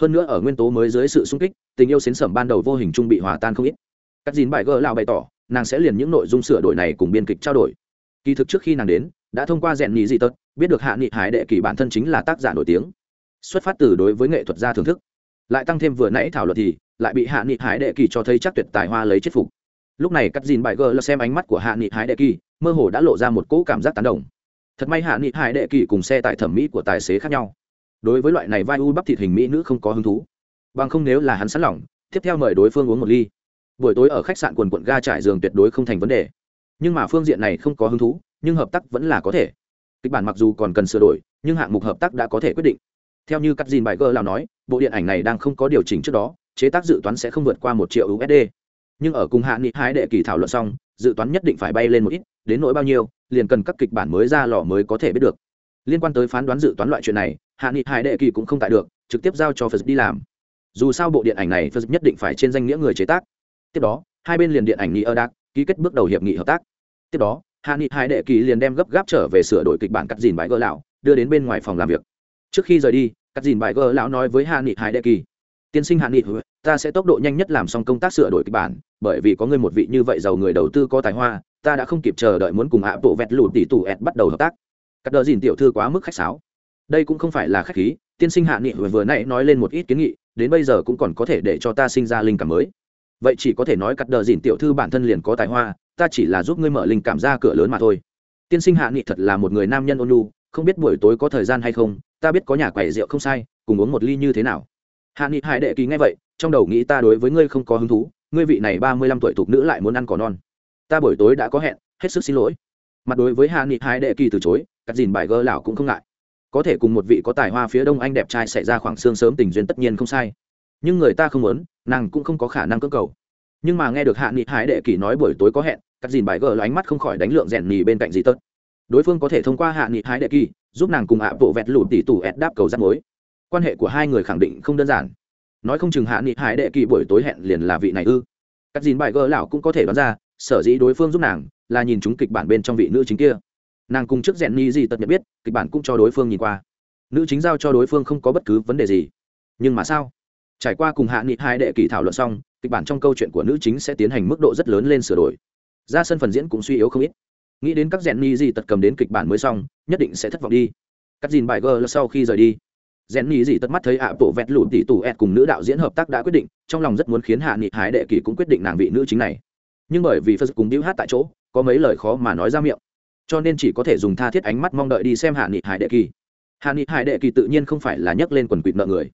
Hơn nữa ở nguyên tố mới dưới sự sung kích, tình yêu xến sẩm ban đầu vô hình trung bị hòa tan không ít. Các dìn bài gỡ lão bày tỏ, nàng sẽ liền những nội dung sửa đổi này cùng biên kịch trao đổi. Kỳ thực trước khi nàng đến, đã thông qua rèn nhị dị tật biết được hạ nghị hải đệ kỳ bản thân chính là tác giả nổi tiếng xuất phát từ đối với nghệ thuật gia thưởng thức lại tăng thêm vừa nãy thảo luận thì lại bị hạ nghị hải đệ kỳ cho thấy chắc tuyệt tài hoa lấy chết phục lúc này cắt dìn bài gờ là xem ánh mắt của hạ nghị hải đệ kỳ, mơ hồ đã lộ ra một cỗ cảm giác tán đồng. Thật may hạ nghị hải đệ kỳ cùng xe tải thẩm mỹ của tài xế khác nhau. Đối với loại này vai u bắp thịt hình mỹ nữ không có hứng thú. Bằng không nếu là hắn sẵn lỏng tiếp theo mời đối phương uống một ly. Buổi tối ở khách sạn quần quận ga trải giường tuyệt đối không thành vấn đề. Nhưng mà phương diện này không có hứng thú, nhưng hợp tác vẫn là có thể. Kịch bản mặc dù còn cần sửa đổi, nhưng hạng mục hợp tác đã có thể quyết định. Theo như cắt dìn bài gơ lao nói, bộ điện ảnh này đang không có điều chỉnh trước đó, chế tác dự toán sẽ không vượt qua một triệu usd nhưng ở cùng hạ nghị hái đệ kỳ thảo luận xong, dự toán nhất định phải bay lên một ít, đến nỗi bao nhiêu, liền cần các kịch bản mới ra lò mới có thể biết được. Liên quan tới phán đoán dự toán loại chuyện này, hạ nghị Hải đệ kỳ cũng không tại được, trực tiếp giao cho phật đi làm. Dù sao bộ điện ảnh này phật nhất định phải trên danh nghĩa người chế tác. Tiếp đó, hai bên liền điện ảnh nghị ơ đạc ký kết bước đầu hiệp nghị hợp tác. Tiếp đó, hạ nghị Hải đệ kỳ liền đem gấp gáp trở về sửa đổi kịch bản cắt dìn bãi gỡ lão, đưa đến bên ngoài phòng làm việc. Trước khi rời đi, cắt dìn bãi gỡ lão nói với hạ nghị Hải đệ kỳ tiên sinh hạ nghị ta sẽ tốc độ nhanh nhất làm xong công tác sửa đổi kịch bản, bởi vì có người một vị như vậy giàu người đầu tư có tài hoa, ta đã không kịp chờ đợi muốn cùng hạ bộ vẹt lụt tỷ tủ ẹt bắt đầu hợp tác. Cắt đờ dìn tiểu thư quá mức khách sáo. Đây cũng không phải là khách khí, tiên sinh hạ nghị vừa nãy nói lên một ít kiến nghị, đến bây giờ cũng còn có thể để cho ta sinh ra linh cảm mới. Vậy chỉ có thể nói cắt đờ dìn tiểu thư bản thân liền có tài hoa, ta chỉ là giúp ngươi mở linh cảm ra cửa lớn mà thôi. Tiên sinh hạ nghị thật là một người nam nhân ôn nhu, không biết buổi tối có thời gian hay không, ta biết có nhà quầy rượu không sai, cùng uống một ly như thế nào hạ nghị hải đệ kỳ nghe vậy, trong đầu nghĩ ta đối với ngươi không có hứng thú, ngươi vị này ba mươi lăm tuổi thục nữ lại muốn ăn cỏ non. Ta buổi tối đã có hẹn, hết sức xin lỗi. Mặt đối với hạ nghị hải đệ kỳ từ chối, cắt dìn bài gơ lão cũng không ngại. Có thể cùng một vị có tài hoa phía đông anh đẹp trai xảy ra khoảng xương sớm tình duyên tất nhiên không sai. Nhưng người ta không muốn, nàng cũng không có khả năng cưỡng cầu. Nhưng mà nghe được hạ nghị hải đệ kỳ nói buổi tối có hẹn, cắt dìn bài gờ là ánh mắt không khỏi đánh lượng rèn nhì bên cạnh gì tớt. Đối phương có thể thông qua hạ nghị Hải đệ kỳ, giúp nàng cùng hạ bộ vẹt lụt tỷ tủ ép đáp cầu rắt mối quan hệ của hai người khẳng định không đơn giản. Nói không chừng hạ nghị hải đệ kỳ buổi tối hẹn liền là vị này ư. Cắt dìn bài gờ lão cũng có thể đoán ra, sở dĩ đối phương giúp nàng là nhìn chúng kịch bản bên trong vị nữ chính kia. Nàng cùng trước rèn ni gì tật nhận biết, kịch bản cũng cho đối phương nhìn qua. Nữ chính giao cho đối phương không có bất cứ vấn đề gì. Nhưng mà sao? Trải qua cùng hạ nghị hai đệ kỳ thảo luận xong, kịch bản trong câu chuyện của nữ chính sẽ tiến hành mức độ rất lớn lên sửa đổi. Ra sân phần diễn cũng suy yếu không ít. Nghĩ đến các rèn ni gì tật cầm đến kịch bản mới xong, nhất định sẽ thất vọng đi. Cắt dìn bài gờ sau khi rời đi rèn ni gì tật mắt thấy ạ, bộ vẹt lụt tỷ tù ẹt cùng nữ đạo diễn hợp tác đã quyết định, trong lòng rất muốn khiến hạ nghị hái đệ kỳ cũng quyết định nàng vị nữ chính này. Nhưng bởi vì phật cùng điêu hát tại chỗ, có mấy lời khó mà nói ra miệng. Cho nên chỉ có thể dùng tha thiết ánh mắt mong đợi đi xem hạ nghị hải đệ kỳ hạ nghị hải đệ kỳ tự nhiên không phải là nhấc lên quần quỵt nợ người.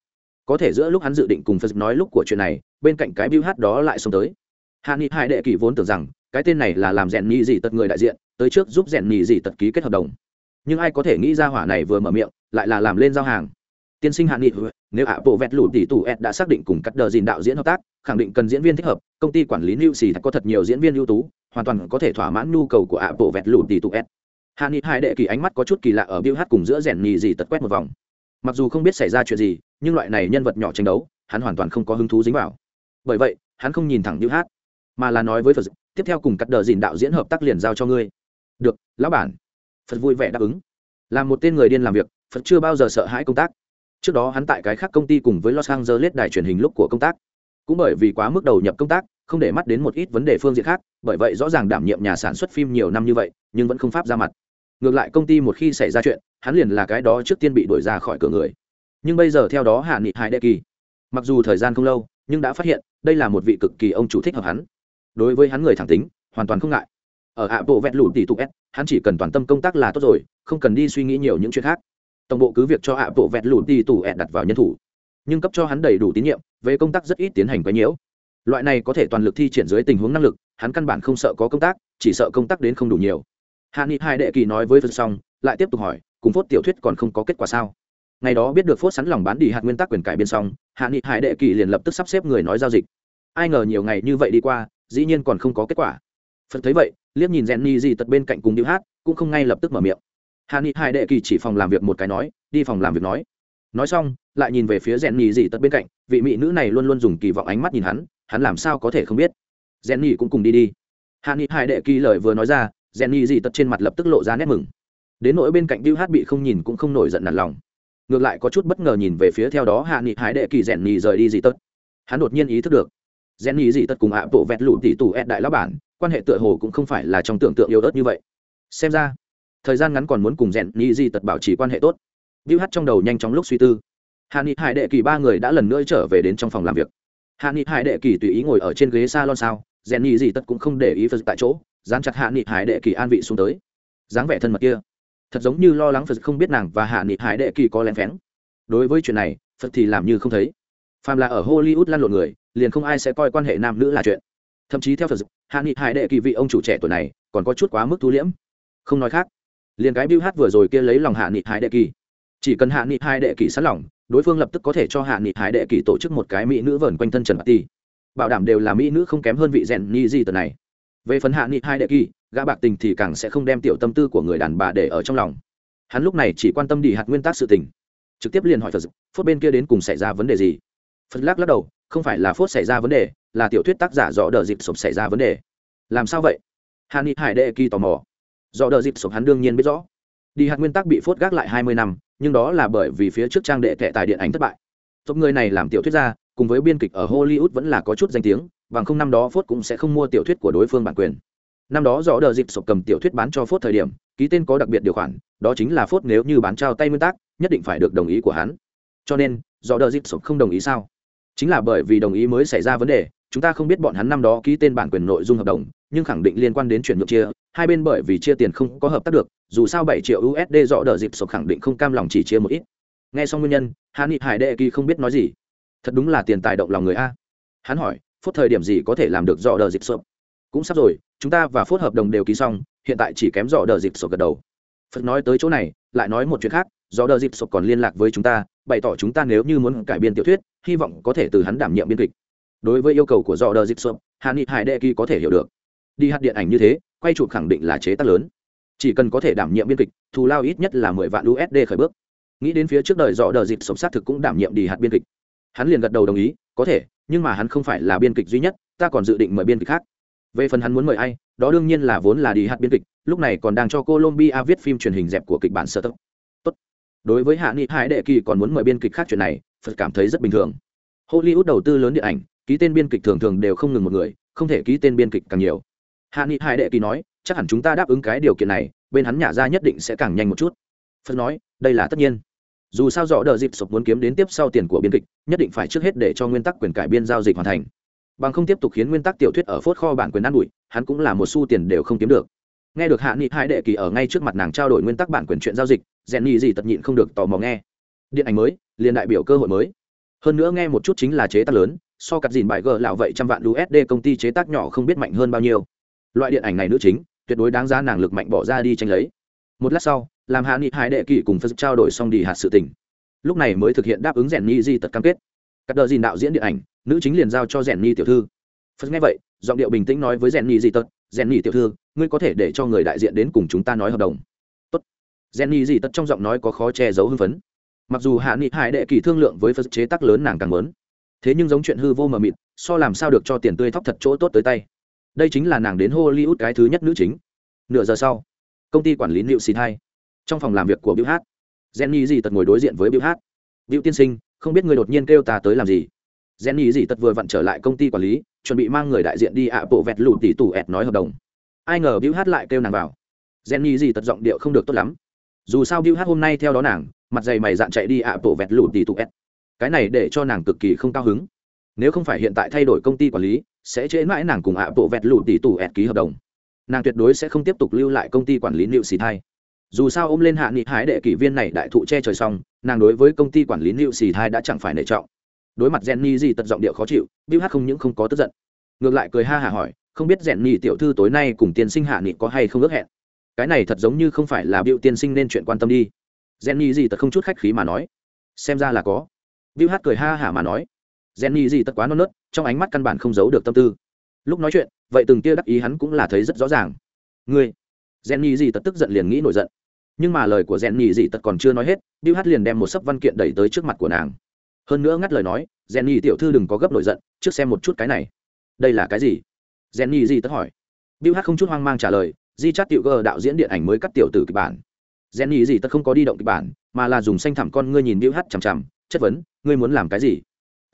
Có thể giữa lúc hắn dự định cùng phật nói lúc của chuyện này, bên cạnh cái biêu hát đó lại xông tới. Hạ nghị hải đệ kỳ vốn tưởng rằng, cái tên này là làm rèn nhị dị tật người đại diện, tới trước giúp rèn nhị dị tật ký kết hợp đồng. Nhưng ai có thể nghĩ ra hỏa này vừa mở miệng, lại là làm lên giao hàng tiên sinh hạn nghị, nếu ạ bộ vẹt lụt tỷ tù ed đã xác định cùng cắt đờ dìn đạo diễn hợp tác, khẳng định cần diễn viên thích hợp, công ty quản lý lưu xì có thật nhiều diễn viên ưu tú, hoàn toàn có thể thỏa mãn nhu cầu của ạ bộ vẹt lụt tỷ tù ed hạ nghị hai đệ kỳ ánh mắt có chút kỳ lạ ở bill hát cùng giữa rèn nhì gì tật quét một vòng. Mặc dù không biết xảy ra chuyện gì, nhưng loại này nhân vật nhỏ tranh đấu, hắn hoàn toàn không có hứng thú dính vào. Bởi vậy, hắn không nhìn thẳng bill hát mà là nói với phật tiếp theo cùng cắt đờ dìn đạo diễn hợp tác liền giao cho ngươi. Được, lão bản. Phật vui vẻ đáp ứng. Là một tên người điên làm việc, phật chưa bao giờ sợ hãi công tác trước đó hắn tại cái khác công ty cùng với los angeles đài truyền hình lúc của công tác. Cũng bởi vì quá mức đầu nhập công tác, không để mắt đến một ít vấn đề phương diện khác, bởi vậy rõ ràng đảm nhiệm nhà sản xuất phim nhiều năm như vậy, nhưng vẫn không pháp ra mặt. Ngược lại công ty một khi xảy ra chuyện, hắn liền là cái đó trước tiên bị đuổi ra khỏi cửa người. Nhưng bây giờ theo đó hạ nghị hai đệ kỳ, mặc dù thời gian không lâu, nhưng đã phát hiện, đây là một vị cực kỳ ông chủ thích hợp hắn. Đối với hắn người thẳng tính, hoàn toàn không ngại. Ở hạ bộ vẹn lụt tỷ tụ s, hắn chỉ cần toàn tâm công tác là tốt rồi, không cần đi suy nghĩ nhiều những chuyện khác tổng bộ cứ việc cho hạ bộ vẹt lụt đi tù s đặt vào nhân thủ. Nhưng cấp cho hắn đầy đủ tín nhiệm, về công tác rất ít tiến hành quấy nhiễu. Loại này có thể toàn lực thi triển dưới tình huống năng lực, hắn căn bản không sợ có công tác, chỉ sợ công tác đến không đủ nhiều. Hạ nghị hai đệ kỳ nói với phật xong lại tiếp tục hỏi, cùng phốt tiểu thuyết còn không có kết quả sao? Ngày đó biết được phốt sắn lòng bán đi hạt nguyên tắc quyền cải biên xong hạ nghị hải đệ kỳ liền lập tức sắp xếp người nói giao dịch. Ai ngờ nhiều ngày như vậy đi qua, dĩ nhiên còn không có kết quả. Phật thấy vậy, liếc nhìn rèn ni gì tật bên cạnh cùng điệu hát, cũng không ngay lập tức mở miệng hạ nghị hải đệ kỳ chỉ phòng làm việc một cái nói, đi phòng làm việc nói. Nói xong, lại nhìn về phía rèn nhì dị tật bên cạnh, vị mỹ nữ này luôn luôn dùng kỳ vọng ánh mắt nhìn hắn hắn làm sao có thể không biết. Rèn nhì cũng cùng đi đi. Hạ nghị hải đệ kỳ lời vừa nói ra rèn nhì dị tật trên mặt lập tức lộ ra nét mừng. Đến nỗi bên cạnh điêu hát bị không nhìn cũng không nổi giận nản lòng. Ngược lại có chút bất ngờ nhìn về phía theo đó hạ nghị hải đệ kỳ rèn nhì rời đi dị tật hắn đột nhiên ý thức được rèn nhì dị tật cùng ạ bộ vẹt lụ tỷ tù ed đại lão bản, quan hệ tựa hồ cũng không phải là trong tưởng tượng yêu ớt như vậy. Xem ra thời gian ngắn còn muốn cùng rèn ni di tật bảo trì quan hệ tốt. Viu hát trong đầu nhanh chóng lúc suy tư. Hạ nghị hải đệ kỳ ba người đã lần nữa trở về đến trong phòng làm việc. Hạ nghị hải đệ kỳ tùy ý ngồi ở trên ghế salon sao rèn ni di tật cũng không để ý phật tại chỗ, dán chặt hạ nghị hải đệ kỳ an vị xuống tới. Dáng vẻ thân mật kia, thật giống như lo lắng phật không biết nàng và hạ nghị hải đệ kỳ có lén phén. Đối với chuyện này, phật thì làm như không thấy. Phàm là ở hollywood lăn lộn người, liền không ai sẽ coi quan hệ nam nữ là chuyện. Thậm chí theo phật, hạ nghị hải đệ kỳ vị ông chủ trẻ tuổi này, còn có chút quá mức thu liễm. Không nói khác liền cái biêu hát vừa rồi kia lấy lòng hạ nghị hai đệ kỳ. Chỉ cần hạ nghị hai đệ kỳ sẵn lòng, đối phương lập tức có thể cho hạ nghị hai đệ kỳ tổ chức một cái mỹ nữ vờn quanh thân trần ti bảo đảm đều là mỹ nữ không kém hơn vị rèn ni di tờ này. Về phần hạ nghị hai đệ kỳ, gã bạc tình thì càng sẽ không đem tiểu tâm tư của người đàn bà để ở trong lòng. Hắn lúc này chỉ quan tâm đi hạt nguyên tắc sự tình. Trực tiếp liền hỏi phật phốt bên kia đến cùng xảy ra vấn đề gì? Phật lắc lắc đầu, không phải là phốt xảy ra vấn đề, là tiểu thuyết tác giả dọ đờ dịp sụp xảy ra vấn đề. Làm sao vậy? Hà ni hải đệ kỳ tò mò do đờ dịp sộp hắn đương nhiên biết rõ. Đi hạt nguyên tắc bị phốt gác lại hai mươi năm, nhưng đó là bởi vì phía trước trang đệ thẻ tài điện ảnh thất bại. Tộc người này làm tiểu thuyết gia cùng với biên kịch ở hollywood vẫn là có chút danh tiếng, bằng không năm đó phốt cũng sẽ không mua tiểu thuyết của đối phương bản quyền. Năm đó do đờ dịp sộp cầm tiểu thuyết bán cho phốt thời điểm, ký tên có đặc biệt điều khoản, đó chính là phốt nếu như bán trao tay nguyên tắc, nhất định phải được đồng ý của hắn. Cho nên, do đờ dịp sộp không đồng ý sao? Chính là bởi vì đồng ý mới xảy ra vấn đề chúng ta không biết bọn hắn năm đó ký tên bản quyền nội dung hợp đồng, nhưng khẳng định liên quan đến chuyển nhượng chia, hai bên bởi vì chia tiền không có hợp tác được, dù sao bảy triệu usd dọ đờ dịp sộp khẳng định không cam lòng chỉ chia một ít. Nghe xong nguyên nhân hắn nghị hải đệ kỳ không biết nói gì. Thật đúng là tiền tài động lòng người a. Hắn hỏi phút thời điểm gì có thể làm được dọ đờ dịp sộp cũng sắp rồi, chúng ta và phút hợp đồng đều ký xong, hiện tại chỉ kém dọ đờ dịp sộp gật đầu. Phật nói tới chỗ này, lại nói một chuyện khác do đờ dịp sộp còn liên lạc với chúng ta, bày tỏ chúng ta nếu như muốn cải biên tiểu thuyết, hy vọng có thể từ hắn đảm nhiệm biên kịch đối với yêu cầu của do đờ dịp sộp hạ nghị hải đệ kỳ có thể hiểu được. Đi hạt điện ảnh như thế, quay chụp khẳng định là chế tác lớn. Chỉ cần có thể đảm nhiệm biên kịch, thù lao ít nhất là mười vạn usd khởi bước. Nghĩ đến phía trước đời dọ đờ dịp sộp xác thực cũng đảm nhiệm đi hạt biên kịch. Hắn liền gật đầu đồng ý, có thể, nhưng mà hắn không phải là biên kịch duy nhất, ta còn dự định mời biên kịch khác. Về phần hắn muốn mời ai, đó đương nhiên là vốn là đi hạt biên kịch, lúc này còn đang cho colombia viết phim truyền hình dẹp của kịch bản sơ tốc. Tốt. Đối với hạ nghị hải đệ kỳ còn muốn mời biên kịch khác chuyện này, phật cảm thấy rất bình thường. Hollywood đầu tư lớn điện ảnh ký tên biên kịch thường thường đều không ngừng một người, không thể ký tên biên kịch càng nhiều. Hạ nghị hải đệ kỳ nói, chắc hẳn chúng ta đáp ứng cái điều kiện này, bên hắn nhả ra nhất định sẽ càng nhanh một chút. Phật nói, đây là tất nhiên. Dù sao rõ đờ dịp sụp muốn kiếm đến tiếp sau tiền của biên kịch, nhất định phải trước hết để cho nguyên tắc quyền cải biên giao dịch hoàn thành. Bằng không tiếp tục khiến nguyên tắc tiểu thuyết ở phốt kho bản quyền ăn bụi hắn cũng là một xu tiền đều không kiếm được. Nghe được hạ nghị hai đệ kỳ ở ngay trước mặt nàng trao đổi nguyên tắc bản quyền chuyện giao dịch rèn nghị gì tật nhịn không được tò mò nghe. Điện ảnh mới, liền đại biểu cơ hội mới. Hơn nữa nghe một chút chính là chế tác lớn so cắt dìn bài g lão vậy trăm vạn usd công ty chế tác nhỏ không biết mạnh hơn bao nhiêu. Loại điện ảnh này nữ chính, tuyệt đối đáng giá nàng lực mạnh bỏ ra đi tranh lấy. Một lát sau, làm hạ nghị hải đệ kỳ cùng phật trao đổi xong đi hạt sự tình. Lúc này mới thực hiện đáp ứng rèn nhi di tật cam kết. Các đợt dìn đạo diễn điện ảnh, nữ chính liền giao cho rèn nhi tiểu thư. Phật nghe vậy, giọng điệu bình tĩnh nói với rèn nhi di tật rèn nhi tiểu thư, ngươi có thể để cho người đại diện đến cùng chúng ta nói hợp đồng. Tốt. Rèn nhi di tật trong giọng nói có khó che giấu hưng phấn. Mặc dù hạ nghị hải đệ kỳ thương lượng với phật chế tác lớn nàng càng lớn thế nhưng giống chuyện hư vô mờ mịt, so làm sao được cho tiền tươi thóc thật chỗ tốt tới tay. Đây chính là nàng đến hollywood cái thứ nhất nữ chính. Nửa giờ sau, công ty quản lý liệu xịt hai, trong phòng làm việc của bill hát jenny dì tật ngồi đối diện với bill hát bill tiên sinh, không biết người đột nhiên kêu ta tới làm gì? Jenny dì tật vừa vặn trở lại công ty quản lý, chuẩn bị mang người đại diện đi ạ bộ vẹt lụt tỷ tủ ẹt nói hợp đồng. Ai ngờ bill hát lại kêu nàng vào. Jenny dì tật giọng điệu không được tốt lắm. Dù sao bill hát hôm nay theo đó nàng, mặt dày mày dạn chạy đi ạ bộ vẹt lụt tỷ tủ ẹt cái này để cho nàng cực kỳ không cao hứng. Nếu không phải hiện tại thay đổi công ty quản lý, sẽ chế mãi nàng cùng ạ bộ vẹt lụt tỷ tủ ẹt ký hợp đồng. Nàng tuyệt đối sẽ không tiếp tục lưu lại công ty quản lý liệu xì thai dù sao ôm lên hạ nghị hái đệ kỷ viên này đại thụ che trời xong, nàng đối với công ty quản lý liệu xì thai đã chẳng phải nể trọng. Đối mặt jenny gì tật giọng điệu khó chịu, bill hát không những không có tức giận, ngược lại cười ha hả hỏi, không biết rèn ni tiểu thư tối nay cùng tiên sinh hạ nghị có hay không ước hẹn? Cái này thật giống như không phải là biểu tiên sinh nên chuyện quan tâm đi. Jenny gì tật không chút khách khí mà nói, xem ra là có bill hát cười ha hả mà nói, jenny gì tất quá non nớt, trong ánh mắt căn bản không giấu được tâm tư. Lúc nói chuyện, vậy từng tia đắc ý hắn cũng là thấy rất rõ ràng. Ngươi. Jenny gì tất tức giận liền nghĩ nổi giận. Nhưng mà lời của jenny gì tất còn chưa nói hết, bill hát liền đem một sấp văn kiện đẩy tới trước mặt của nàng. Hơn nữa ngắt lời nói, jenny tiểu thư đừng có gấp nổi giận, trước xem một chút cái này. Đây là cái gì? Jenny gì tất hỏi. Bill hát không chút hoang mang trả lời, di chát tiểu gờ đạo diễn điện ảnh mới cắt tiểu tử kịch bản. Jenny gì tất không có đi động kịch bản, mà là dùng xanh thẳm con ngươi nhìn bill hát chằm chằm, chất vấn ngươi muốn làm cái gì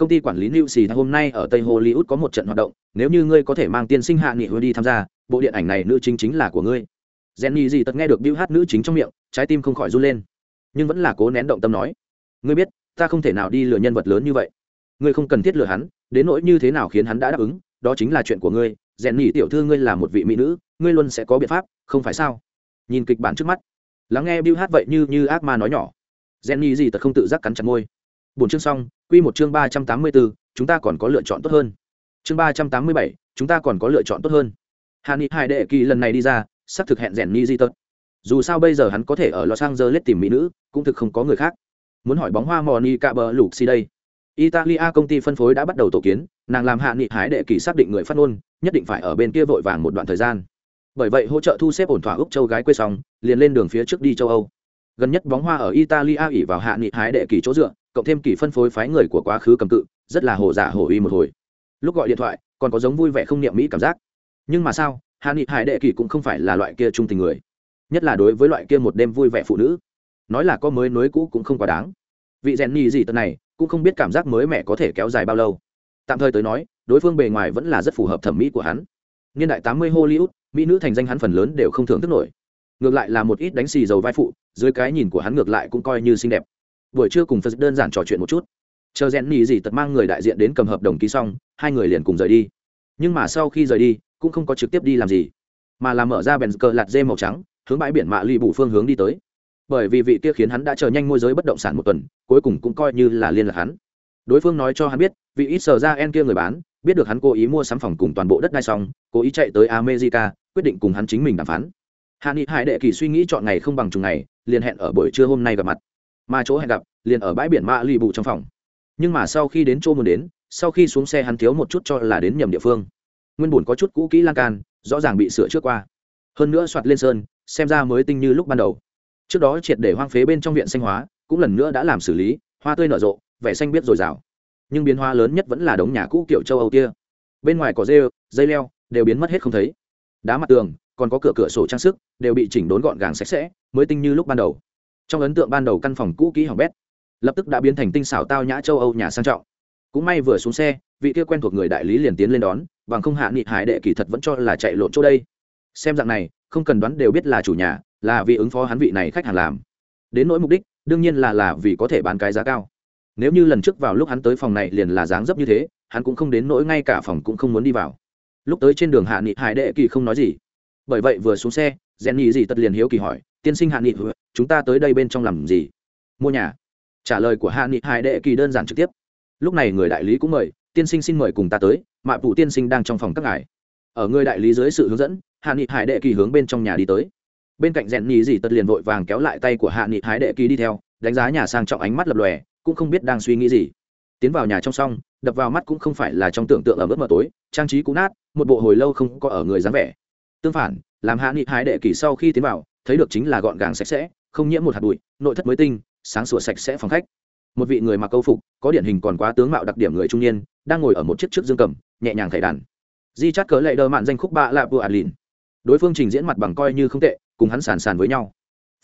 công ty quản lý New Xì hôm nay ở Tây Hollywood có một trận hoạt động, nếu như ngươi có thể mang tiên sinh hạ nghị hứa đi tham gia, bộ điện ảnh này nữ chính chính là của ngươi. Jenny gì tật nghe được Bill hát nữ chính trong miệng, trái tim không khỏi run lên, nhưng vẫn là cố nén động tâm nói, ngươi biết, ta không thể nào đi lừa nhân vật lớn như vậy. Ngươi không cần thiết lừa hắn, đến nỗi như thế nào khiến hắn đã đáp ứng, đó chính là chuyện của ngươi. Jenny tiểu thư ngươi là một vị mỹ nữ, ngươi luôn sẽ có biện pháp, không phải sao? Nhìn kịch bản trước mắt, lắng nghe Bill hát vậy như như ác ma nói nhỏ. Jenny gì tật không tự giác cắn chặt môi. Buổi chương xong, quy một chương ba trăm tám mươi bốn, chúng ta còn có lựa chọn tốt hơn. Chương ba trăm tám mươi bảy, chúng ta còn có lựa chọn tốt hơn. Hàn Nghị Hải Đệ Kỳ lần này đi ra, sắp thực hẹn rèn Ni Di Tật. Dù sao bây giờ hắn có thể ở Los Angeles tìm mỹ nữ, cũng thực không có người khác. Muốn hỏi bóng hoa Monica Bellucci đây. Italia công ty phân phối đã bắt đầu tổ kiến, nàng làm Hạ Nghị Hải Đệ Kỳ xác định người phát ngôn, nhất định phải ở bên kia vội vàng một đoạn thời gian. Bởi vậy hỗ trợ thu xếp ổn thỏa Úc châu gái quê xong, liền lên đường phía trước đi châu Âu. Gần nhất bóng hoa ở Italia ỉ vào Hạ Nghị Hải Đệ Kỳ chỗ dựa, cộng thêm kỳ phân phối phái người của quá khứ cầm cự, rất là hồ giả hồ uy một hồi. Lúc gọi điện thoại, còn có giống vui vẻ không niệm mỹ cảm giác. Nhưng mà sao hạ nghị hải đệ kỳ cũng không phải là loại kia trung tình người, nhất là đối với loại kia một đêm vui vẻ phụ nữ. Nói là có mới nối cũ cũng không quá đáng. Vị rèn nhì gì tật này, cũng không biết cảm giác mới mẻ có thể kéo dài bao lâu. Tạm thời tới nói, đối phương bề ngoài vẫn là rất phù hợp thẩm mỹ của hắn. Niên đại tám mươi hollywood, mỹ nữ thành danh hắn phần lớn đều không thưởng thức nổi. Ngược lại là một ít đánh xì dầu vai phụ, dưới cái nhìn của hắn ngược lại cũng coi như xinh đẹp buổi trưa cùng phật đơn giản trò chuyện một chút. Chờ rèn nhì gì tật mang người đại diện đến cầm hợp đồng ký xong, hai người liền cùng rời đi. Nhưng mà sau khi rời đi, cũng không có trực tiếp đi làm gì, mà là mở ra bèn cờ lạt dê màu trắng, hướng bãi biển mạ lì bù phương hướng đi tới. Bởi vì vị kia khiến hắn đã chờ nhanh môi giới bất động sản một tuần, cuối cùng cũng coi như là liên lạc hắn. Đối phương nói cho hắn biết, vị ít sờ ra en kia người bán, biết được hắn cố ý mua sắm phòng cùng toàn bộ đất đai xong, cố ý chạy tới america, quyết định cùng hắn chính mình đàm phán. Hạ nghị hải đệ kỳ suy nghĩ chọn ngày không bằng chừng ngày, liền hẹn ở buổi trưa hôm nay gặp mặt mà chỗ hẹn gặp liền ở bãi biển mạ lì bù trong phòng. Nhưng mà sau khi đến chỗ muốn đến, sau khi xuống xe hắn thiếu một chút cho là đến nhầm địa phương. Nguyên bùn có chút cũ kỹ lan can, rõ ràng bị sửa trước qua. Hơn nữa soạt lên sơn, xem ra mới tinh như lúc ban đầu. Trước đó triệt để hoang phế bên trong viện xanh hóa, cũng lần nữa đã làm xử lý, hoa tươi nở rộ, vẻ xanh biết dồi dào. Nhưng biến hoa lớn nhất vẫn là đống nhà cũ kiểu châu âu kia. Bên ngoài có rêu, dây leo, đều biến mất hết không thấy. Đá mặt tường, còn có cửa cửa sổ trang sức, đều bị chỉnh đốn gọn gàng sạch sẽ, mới tinh như lúc ban đầu trong ấn tượng ban đầu căn phòng cũ kỹ hỏng bét, lập tức đã biến thành tinh xảo tao nhã châu âu nhà sang trọng. Cũng may vừa xuống xe, vị kia quen thuộc người đại lý liền tiến lên đón, bằng không hạ nghị hải đệ kỳ thật vẫn cho là chạy lộn chỗ đây. Xem dạng này, không cần đoán đều biết là chủ nhà, là vì ứng phó hắn vị này khách hàng làm. Đến nỗi mục đích, đương nhiên là là vì có thể bán cái giá cao. Nếu như lần trước vào lúc hắn tới phòng này liền là dáng dấp như thế, hắn cũng không đến nỗi ngay cả phòng cũng không muốn đi vào. Lúc tới trên đường hạ nghị hải đệ kỳ không nói gì. Bởi vậy vừa xuống xe rèn nhị gì tật liền hiếu kỳ hỏi, tiên sinh hạ nghị chúng ta tới đây bên trong làm gì? Mua nhà. Trả lời của hạ nghị hải đệ kỳ đơn giản trực tiếp. Lúc này người đại lý cũng mời, tiên sinh xin mời cùng ta tới mạ phụ tiên sinh đang trong phòng các ngài. Ở người đại lý dưới sự hướng dẫn, hạ nghị hải đệ kỳ hướng bên trong nhà đi tới. Bên cạnh rèn nhì gì tật liền vội vàng kéo lại tay của hạ nghị hải đệ kỳ đi theo, đánh giá nhà sang trọng ánh mắt lập lòe, cũng không biết đang suy nghĩ gì. Tiến vào nhà trong xong, đập vào mắt cũng không phải là trong tưởng tượng ở mức mờ tối, trang trí cũ nát, một bộ hồi lâu không có ở người dáng vẻ. Tương phản, làm hạ nghị hải đệ kỳ sau khi tiến vào, thấy được chính là gọn gàng sạch sẽ không nhiễm một hạt bụi, nội thất mới tinh, sáng sủa sạch sẽ phòng khách. Một vị người mặc câu phục, có điển hình còn quá tướng mạo đặc điểm người trung niên, đang ngồi ở một chiếc trước dương cầm, nhẹ nhàng thầy đàn. Di chắt cớ lệ đơ mạn danh khúc bạ lạ bùa lìn. Đối phương trình diễn mặt bằng coi như không tệ, cùng hắn sàn sàn với nhau.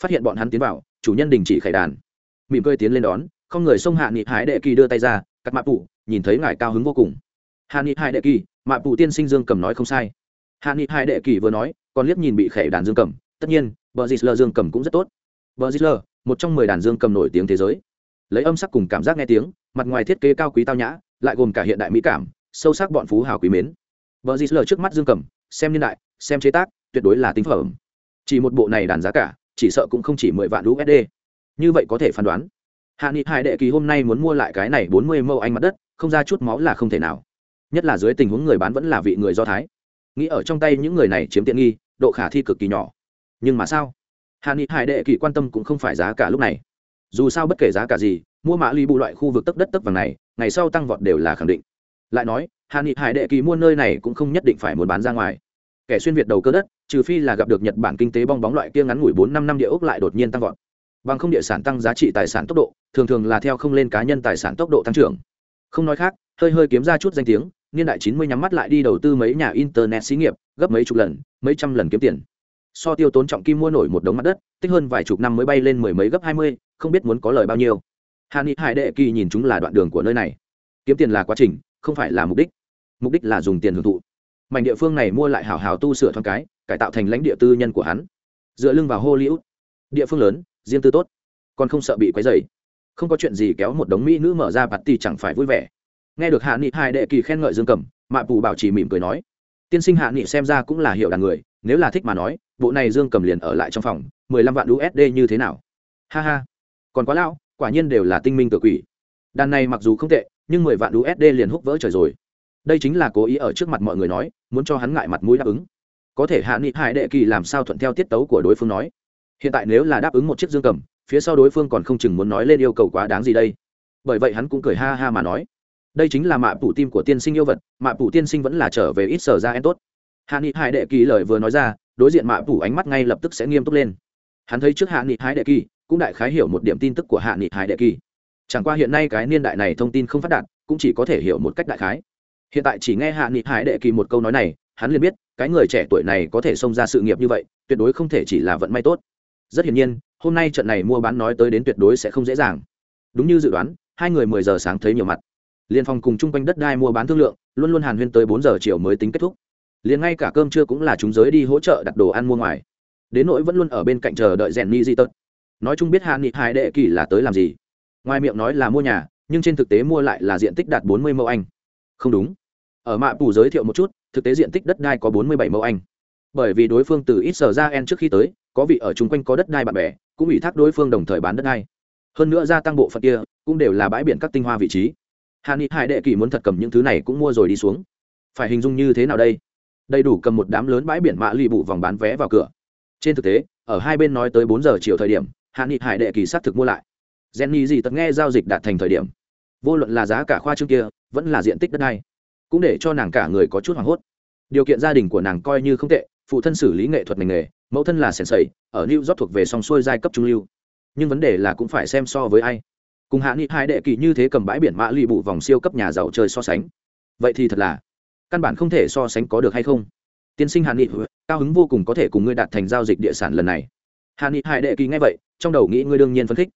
Phát hiện bọn hắn tiến vào, chủ nhân đình chỉ khải đàn. Mỉm cười tiến lên đón, không người xông hạ nghị hái đệ kỳ đưa tay ra, cắt mạ phụ nhìn thấy ngài cao hứng vô cùng. Hạ nghị hai đệ kỳ, mạ phụ tiên sinh dương cầm nói không sai. Hạ nghị hai đệ kỳ vừa nói, còn liếc nhìn bị khải đàn dương cầm, tất nhiên, bờ dì lờ dương cầm cũng rất tốt bờ dì một trong mười đàn dương cầm nổi tiếng thế giới. Lấy âm sắc cùng cảm giác nghe tiếng, mặt ngoài thiết kế cao quý tao nhã, lại gồm cả hiện đại mỹ cảm, sâu sắc bọn phú hào quý mến. Bơ dì trước mắt dương cầm, xem niên đại, xem chế tác, tuyệt đối là tinh phẩm. Chỉ một bộ này đàn giá cả, chỉ sợ cũng không chỉ mười vạn usd như vậy có thể phán đoán. Hạ nghị hải đệ kỳ hôm nay muốn mua lại cái này bốn mươi mẫu anh mặt đất, không ra chút máu là không thể nào. Nhất là dưới tình huống người bán vẫn là vị người do thái. Nghĩ ở trong tay những người này chiếm tiện nghi, độ khả thi cực kỳ nhỏ. Nhưng mà sao? Hạ nghị hải đệ kỳ quan tâm cũng không phải giá cả lúc này. Dù sao bất kể giá cả gì, mua mã ly bù loại khu vực tấp đất tấp vàng này, ngày sau tăng vọt đều là khẳng định. Lại nói hạ nghị hải đệ kỳ mua nơi này cũng không nhất định phải muốn bán ra ngoài. Kẻ xuyên việt đầu cơ đất, trừ phi là gặp được nhật bản kinh tế bong bóng loại kia ngắn ngủi bốn năm năm địa ốc lại đột nhiên tăng vọt. Bằng không địa sản tăng giá trị tài sản tốc độ, thường thường là theo không lên cá nhân tài sản tốc độ tăng trưởng. Không nói khác, hơi hơi kiếm ra chút danh tiếng, niên đại chín mươi nhắm mắt lại đi đầu tư mấy nhà internet xí nghiệp, gấp mấy chục lần, mấy trăm lần kiếm tiền so tiêu tốn trọng kim mua nổi một đống mặt đất, tích hơn vài chục năm mới bay lên mười mấy gấp hai mươi, không biết muốn có lời bao nhiêu. Hàn ni hải đệ kỳ nhìn chúng là đoạn đường của nơi này. Kiếm tiền là quá trình, không phải là mục đích. Mục đích là dùng tiền hưởng thụ. Mảnh địa phương này mua lại hào hào tu sửa thoáng cái, cải tạo thành lãnh địa tư nhân của hắn. Dựa lưng vào hollywood. Địa phương lớn, riêng tư tốt. Còn không sợ bị quấy dày không có chuyện gì kéo một đống mỹ nữ mở ra bạt tì chẳng phải vui vẻ. Nghe được hạ nghị hai đệ kỳ khen ngợi dương cầm, mạ bù bảo trì mỉm cười nói. Tiên sinh hạ nghị xem ra cũng là hiệu đàn người, nếu là thích mà nói bộ này dương cầm liền ở lại trong phòng, mười lăm vạn usd như thế nào? Ha ha, còn quá lão, quả nhiên đều là tinh minh tự quỷ. Đàn này mặc dù không tệ, nhưng mười vạn usd liền hút vỡ trời rồi. Đây chính là cố ý ở trước mặt mọi người nói, muốn cho hắn ngại mặt mũi đáp ứng. Có thể hạ nghị hải đệ kỳ làm sao thuận theo tiết tấu của đối phương nói. Hiện tại nếu là đáp ứng một chiếc dương cầm, phía sau đối phương còn không chừng muốn nói lên yêu cầu quá đáng gì đây. Bởi vậy hắn cũng cười ha ha mà nói. Đây chính là mạ phủ tim của tiên sinh yêu vật, mạ phủ tiên sinh vẫn là trở về ít sở ra en tốt. Hạ nghị hải đệ kỳ lời vừa nói ra đối diện mạ phủ ánh mắt ngay lập tức sẽ nghiêm túc lên. Hắn thấy trước hạ nghị hải đệ kỳ, cũng đại khái hiểu một điểm tin tức của hạ nghị hải đệ kỳ. Chẳng qua hiện nay cái niên đại này thông tin không phát đạt, cũng chỉ có thể hiểu một cách đại khái. Hiện tại chỉ nghe hạ nghị hải đệ kỳ một câu nói này, hắn liền biết, cái người trẻ tuổi này có thể xông ra sự nghiệp như vậy, tuyệt đối không thể chỉ là vận may tốt. Rất hiển nhiên, hôm nay trận này mua bán nói tới đến tuyệt đối sẽ không dễ dàng. Đúng như dự đoán, hai người mười giờ sáng thấy nhiều mặt. Liên phòng cùng chung quanh đất đai mua bán thương lượng, luôn luôn hàn huyên tới bốn giờ chiều mới tính kết thúc liền ngay cả cơm trưa cũng là chúng giới đi hỗ trợ đặt đồ ăn mua ngoài. Đến nỗi vẫn luôn ở bên cạnh chờ đợi rèn ni di tật. Nói chung biết hạ nghị hai đệ kỳ là tới làm gì. Ngoài miệng nói là mua nhà, nhưng trên thực tế mua lại là diện tích đạt bốn mươi mẫu anh. Không đúng. Ở mạ pù giới thiệu một chút, thực tế diện tích đất đai có bốn mươi bảy mẫu anh. Bởi vì đối phương từ ít sở ra en trước khi tới, có vị ở chung quanh có đất đai bạn bè, cũng ủy thác đối phương đồng thời bán đất đai. Hơn nữa gia tăng bộ phận kia, cũng đều là bãi biển các tinh hoa vị trí. Hà ni hải đệ kỳ muốn thật cầm những thứ này cũng mua rồi đi xuống. Phải hình dung như thế nào đây? Đầy đủ cầm một đám lớn bãi biển mạ lì bụ vòng bán vé vào cửa. Trên thực tế, ở hai bên nói tới bốn giờ chiều thời điểm, hạ nghị hải đệ kỳ xác thực mua lại. Jenny gì tật nghe giao dịch đạt thành thời điểm. Vô luận là giá cả khoa trương kia, vẫn là diện tích đất này. cũng để cho nàng cả người có chút hoảng hốt. Điều kiện gia đình của nàng coi như không tệ, phụ thân xử lý nghệ thuật ngành nghề, mẫu thân là sèn sầy, ở new york thuộc về song xuôi giai cấp trung lưu. Nhưng vấn đề là cũng phải xem so với ai. Cùng hạ nghị hai đệ kỳ như thế cầm bãi biển mã lụy bụ vòng siêu cấp nhà giàu chơi so sánh. Vậy thì thật là căn bản không thể so sánh có được hay không. Tiên sinh Hàn nghị, cao hứng vô cùng có thể cùng ngươi đạt thành giao dịch địa sản lần này. Hàn nghị Hải đệ kỳ nghe vậy, trong đầu nghĩ ngươi đương nhiên phân khích.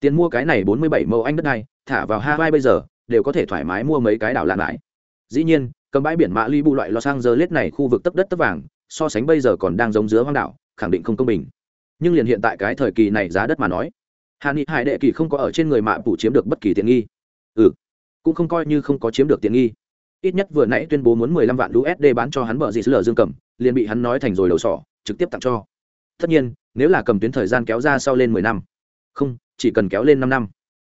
Tiền mua cái này bốn mươi bảy mẫu anh đất này, thả vào hawaii bây giờ, đều có thể thoải mái mua mấy cái đảo lạ lại. Dĩ nhiên, cầm bãi biển mã ly bù loại los angeles này khu vực tấp đất tấp vàng, so sánh bây giờ còn đang giống giữa hoang đảo, khẳng định không công bình. Nhưng liền hiện tại cái thời kỳ này giá đất mà nói, hàn ni hải đệ kỳ không có ở trên người mạ phủ chiếm được bất kỳ tiện nghi. Ừ cũng không coi như không có chiếm được tiện nghi ít nhất vừa nãy tuyên bố muốn mười lăm vạn usd bán cho hắn bờ gì lở dương cầm, liền bị hắn nói thành rồi đầu sỏ, trực tiếp tặng cho. Tất nhiên, nếu là cầm tuyến thời gian kéo ra sau lên mười năm, không, chỉ cần kéo lên năm năm.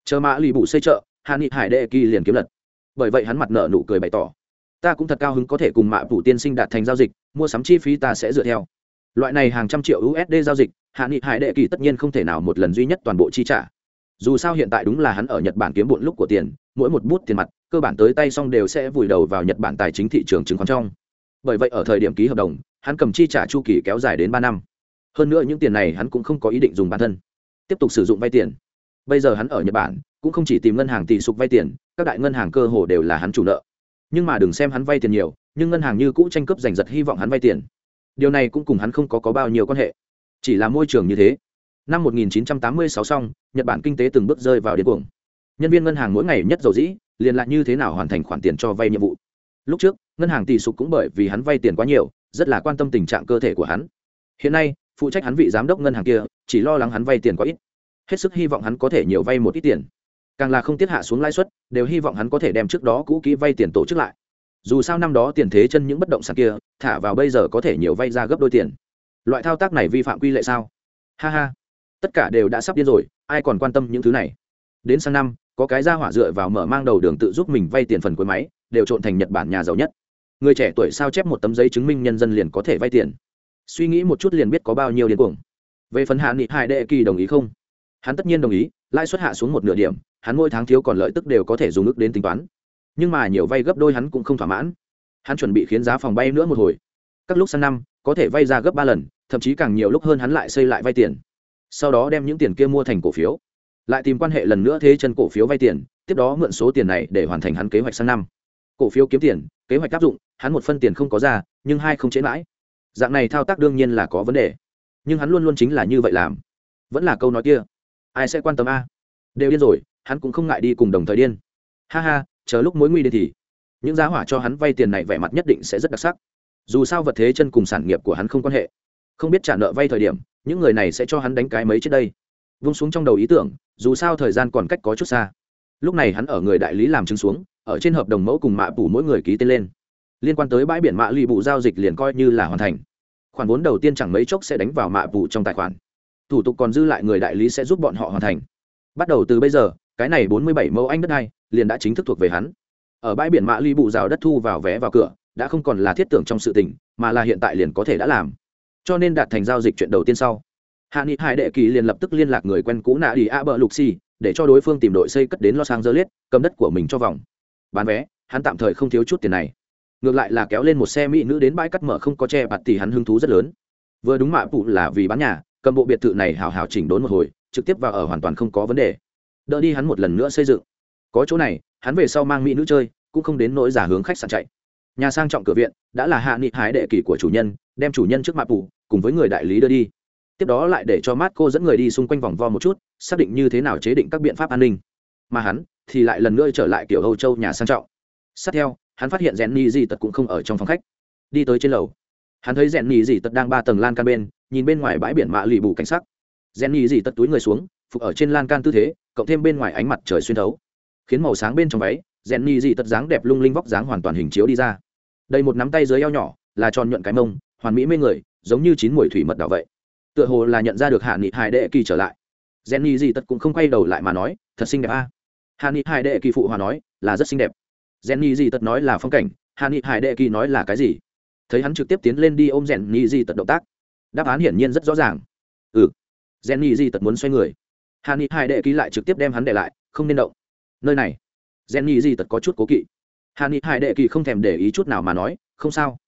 Chờ mã lì bụ xây chợ hạ nghị hải đệ kỳ liền kiếm lật. Bởi vậy hắn mặt nở nụ cười bày tỏ, ta cũng thật cao hứng có thể cùng mạ phủ tiên sinh đạt thành giao dịch, mua sắm chi phí ta sẽ dựa theo. Loại này hàng trăm triệu usd giao dịch hạ nghị hải đệ kỳ tất nhiên không thể nào một lần duy nhất toàn bộ chi trả. Dù sao hiện tại đúng là hắn ở nhật bản kiếm bộn lúc của tiền, mỗi một bút tiền mặt cơ bản tới tay xong đều sẽ vùi đầu vào nhật bản tài chính thị trường chứng khoán trong. Bởi vậy ở thời điểm ký hợp đồng hắn cầm chi trả chu kỳ kéo dài đến ba năm. Hơn nữa những tiền này hắn cũng không có ý định dùng bản thân tiếp tục sử dụng vay tiền. Bây giờ hắn ở nhật bản cũng không chỉ tìm ngân hàng tỷ sục vay tiền các đại ngân hàng cơ hồ đều là hắn chủ nợ. Nhưng mà đừng xem hắn vay tiền nhiều nhưng ngân hàng như cũ tranh cướp giành giật hy vọng hắn vay tiền. Điều này cũng cùng hắn không có, có bao nhiêu quan hệ. Chỉ là môi trường như thế. Năm 1986 xong nhật bản kinh tế từng bước rơi vào điên cuồng. Nhân viên ngân hàng mỗi ngày nhất dầu dĩ liền lại như thế nào hoàn thành khoản tiền cho vay nhiệm vụ? Lúc trước, ngân hàng tỷ sục cũng bởi vì hắn vay tiền quá nhiều, rất là quan tâm tình trạng cơ thể của hắn. Hiện nay, phụ trách hắn vị giám đốc ngân hàng kia, chỉ lo lắng hắn vay tiền quá ít. Hết sức hy vọng hắn có thể nhiều vay một ít tiền. Càng là không tiết hạ xuống lãi suất, đều hy vọng hắn có thể đem trước đó cũ kỹ vay tiền tổ chức lại. Dù sao năm đó tiền thế chân những bất động sản kia, thả vào bây giờ có thể nhiều vay ra gấp đôi tiền. Loại thao tác này vi phạm quy lệ sao? Ha ha. Tất cả đều đã sắp điên rồi, ai còn quan tâm những thứ này? Đến sang năm có cái ra hỏa dựa vào mở mang đầu đường tự giúp mình vay tiền phần cuối máy, đều trộn thành nhật bản nhà giàu nhất. Người trẻ tuổi sao chép một tấm giấy chứng minh nhân dân liền có thể vay tiền. Suy nghĩ một chút liền biết có bao nhiêu điên cuồng. Về phần hạ nghị hai đệ kỳ đồng ý không? Hắn tất nhiên đồng ý, lãi suất hạ xuống một nửa điểm, hắn mỗi tháng thiếu còn lợi tức đều có thể dùng ước đến tính toán. Nhưng mà nhiều vay gấp đôi hắn cũng không thỏa mãn. Hắn chuẩn bị khiến giá phòng bay nữa một hồi. Các lúc sang năm, có thể vay ra gấp ba lần, thậm chí càng nhiều lúc hơn hắn lại xây lại vay tiền. Sau đó đem những tiền kia mua thành cổ phiếu lại tìm quan hệ lần nữa thế chân cổ phiếu vay tiền, tiếp đó mượn số tiền này để hoàn thành hắn kế hoạch sang năm. Cổ phiếu kiếm tiền, kế hoạch áp dụng, hắn một phân tiền không có ra, nhưng hai không chế mãi. Dạng này thao tác đương nhiên là có vấn đề. Nhưng hắn luôn luôn chính là như vậy làm. Vẫn là câu nói kia, ai sẽ quan tâm a? Đều điên rồi, hắn cũng không ngại đi cùng đồng thời điên. Ha ha, chờ lúc mối nguy đến thì, những giá hỏa cho hắn vay tiền này vẻ mặt nhất định sẽ rất đặc sắc. Dù sao vật thế chân cùng sản nghiệp của hắn không quan hệ. Không biết trả nợ vay thời điểm, những người này sẽ cho hắn đánh cái mấy trước đây vung xuống trong đầu ý tưởng, dù sao thời gian còn cách có chút xa. Lúc này hắn ở người đại lý làm chứng xuống, ở trên hợp đồng mẫu cùng mạ phủ mỗi người ký tên lên. Liên quan tới bãi biển mạ lụy bụ giao dịch liền coi như là hoàn thành. Khoản vốn đầu tiên chẳng mấy chốc sẽ đánh vào mạ phủ trong tài khoản. Thủ tục còn dư lại người đại lý sẽ giúp bọn họ hoàn thành. Bắt đầu từ bây giờ, cái này bốn mươi bảy mẫu anh đất này, liền đã chính thức thuộc về hắn. Ở bãi biển mạ ly bụ rào đất thu vào vé vào cửa, đã không còn là thiết tưởng trong sự tình, mà là hiện tại liền có thể đã làm. Cho nên đạt thành giao dịch chuyện đầu tiên sau hạ nghị hải đệ kỳ liền lập tức liên lạc người quen cũ nạ đi a bờ lục xì, để cho đối phương tìm đội xây cất đến lo sang dơ liết cầm đất của mình cho vòng. Bán vé, hắn tạm thời không thiếu chút tiền này. Ngược lại là kéo lên một xe mỹ nữ đến bãi cắt mở không có che bạt thì hắn hứng thú rất lớn. Vừa đúng mạ phụ là vì bán nhà, cầm bộ biệt thự này hào hào chỉnh đốn một hồi, trực tiếp vào ở hoàn toàn không có vấn đề. Đỡ đi hắn một lần nữa xây dựng. Có chỗ này, hắn về sau mang mỹ nữ chơi, cũng không đến nỗi giả hướng khách sạn chạy. Nhà sang trọng cửa viện, đã là hạ nghị hái đệ kỳ của chủ nhân, đem chủ nhân trước mạ phụ, cùng với người đại lý đưa đi tiếp đó lại để cho mát cô dẫn người đi xung quanh vòng vo một chút, xác định như thế nào chế định các biện pháp an ninh. Mà hắn thì lại lần nữa trở lại kiểu âu châu nhà sang trọng. Sát theo, hắn phát hiện rèn ni gì tật cũng không ở trong phòng khách. Đi tới trên lầu, hắn thấy rèn ni gì tật đang ba tầng lan can bên, nhìn bên ngoài bãi biển mạ lì bù cảnh sắc. Rèn ni gì tật túi người xuống, phục ở trên lan can tư thế, cộng thêm bên ngoài ánh mặt trời xuyên thấu. Khiến màu sáng bên trong váy rèn ni dị tật dáng đẹp lung linh vóc dáng hoàn toàn hình chiếu đi ra. Đây một nắm tay dưới eo nhỏ, là tròn nhuận cái mông, hoàn mỹ mê người, giống như chín mùi thủy mật đảo vậy tựa hồ là nhận ra được hạ nghị hải đệ kỳ trở lại. Rèn ni gì tật cũng không quay đầu lại mà nói, thật xinh đẹp a. Hạ nghị hải đệ kỳ phụ hòa nói, là rất xinh đẹp. Rèn ni gì tật nói là phong cảnh, hạ nghị hải đệ kỳ nói là cái gì? Thấy hắn trực tiếp tiến lên đi ôm rèn ni gì tật động tác, đáp án hiển nhiên rất rõ ràng. Ừ. Rèn ni gì tật muốn xoay người. Hạ nghị hải đệ kỳ lại trực tiếp đem hắn để lại, không nên động. Nơi này. Gen nhị gì tật có chút cố kỵ. Hạ nghị hải đệ kỳ không thèm để ý chút nào mà nói, không sao.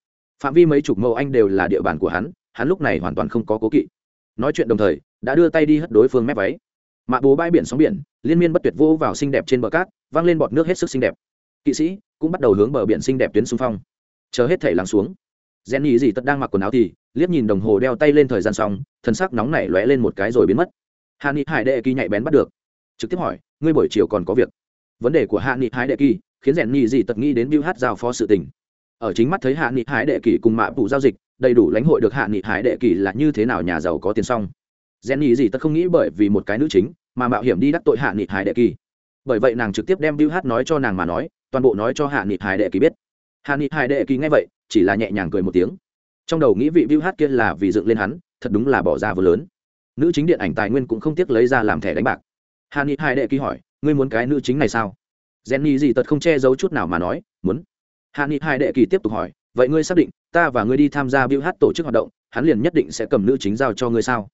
Phạm vi mấy chục mẫu anh đều là địa bàn của hắn hắn lúc này hoàn toàn không có cố kỵ nói chuyện đồng thời, đã đưa tay đi hất đối phương mép váy. Mạ bố bãi biển sóng biển, liên miên bất tuyệt vô vào xinh đẹp trên bờ cát văng lên bọt nước hết sức xinh đẹp. Kỵ sĩ cũng bắt đầu hướng bờ biển xinh đẹp tuyến xung phong. Chờ hết thể lắng xuống. Gen nhị gì tật đang mặc quần áo thì, liếc nhìn đồng hồ đeo tay lên thời gian xong thân sắc nóng nảy lóe lên một cái rồi biến mất. Hạ nghị hải đệ kỳ nhạy bén bắt được. Trực tiếp hỏi, ngươi buổi chiều còn có việc? Vấn đề của hạ nghị hải đệ kỳ khiến rèn nhị dị tật nghĩ đến bill hát giao phó sự tình ở chính mắt thấy hạ nghị Hải đệ kỳ cùng mạ phụ giao dịch, đầy đủ lãnh hội được hạ nghị Hải đệ kỳ là như thế nào nhà giàu có tiền xong. Rèn nghĩ gì tất không nghĩ bởi vì một cái nữ chính mà mạo hiểm đi đắc tội hạ nghị Hải đệ kỳ bởi vậy nàng trực tiếp đem bill hát nói cho nàng mà nói, toàn bộ nói cho hạ nghị Hải đệ kỳ biết. Hạ nghị Hải đệ kỳ nghe vậy, chỉ là nhẹ nhàng cười một tiếng. Trong đầu nghĩ vị bill hát kia là vì dựng lên hắn, thật đúng là bỏ ra vừa lớn. Nữ chính điện ảnh tài nguyên cũng không tiếc lấy ra làm thẻ đánh bạc. Hạ nghị Hải đệ kỳ hỏi, ngươi muốn cái nữ chính này sao? Jenny gì tật không che giấu chút nào mà nói, muốn hạ nghị hai đệ kỳ tiếp tục hỏi, vậy ngươi xác định ta và ngươi đi tham gia biểu hát tổ chức hoạt động, hắn liền nhất định sẽ cầm nữ chính giao cho ngươi sao?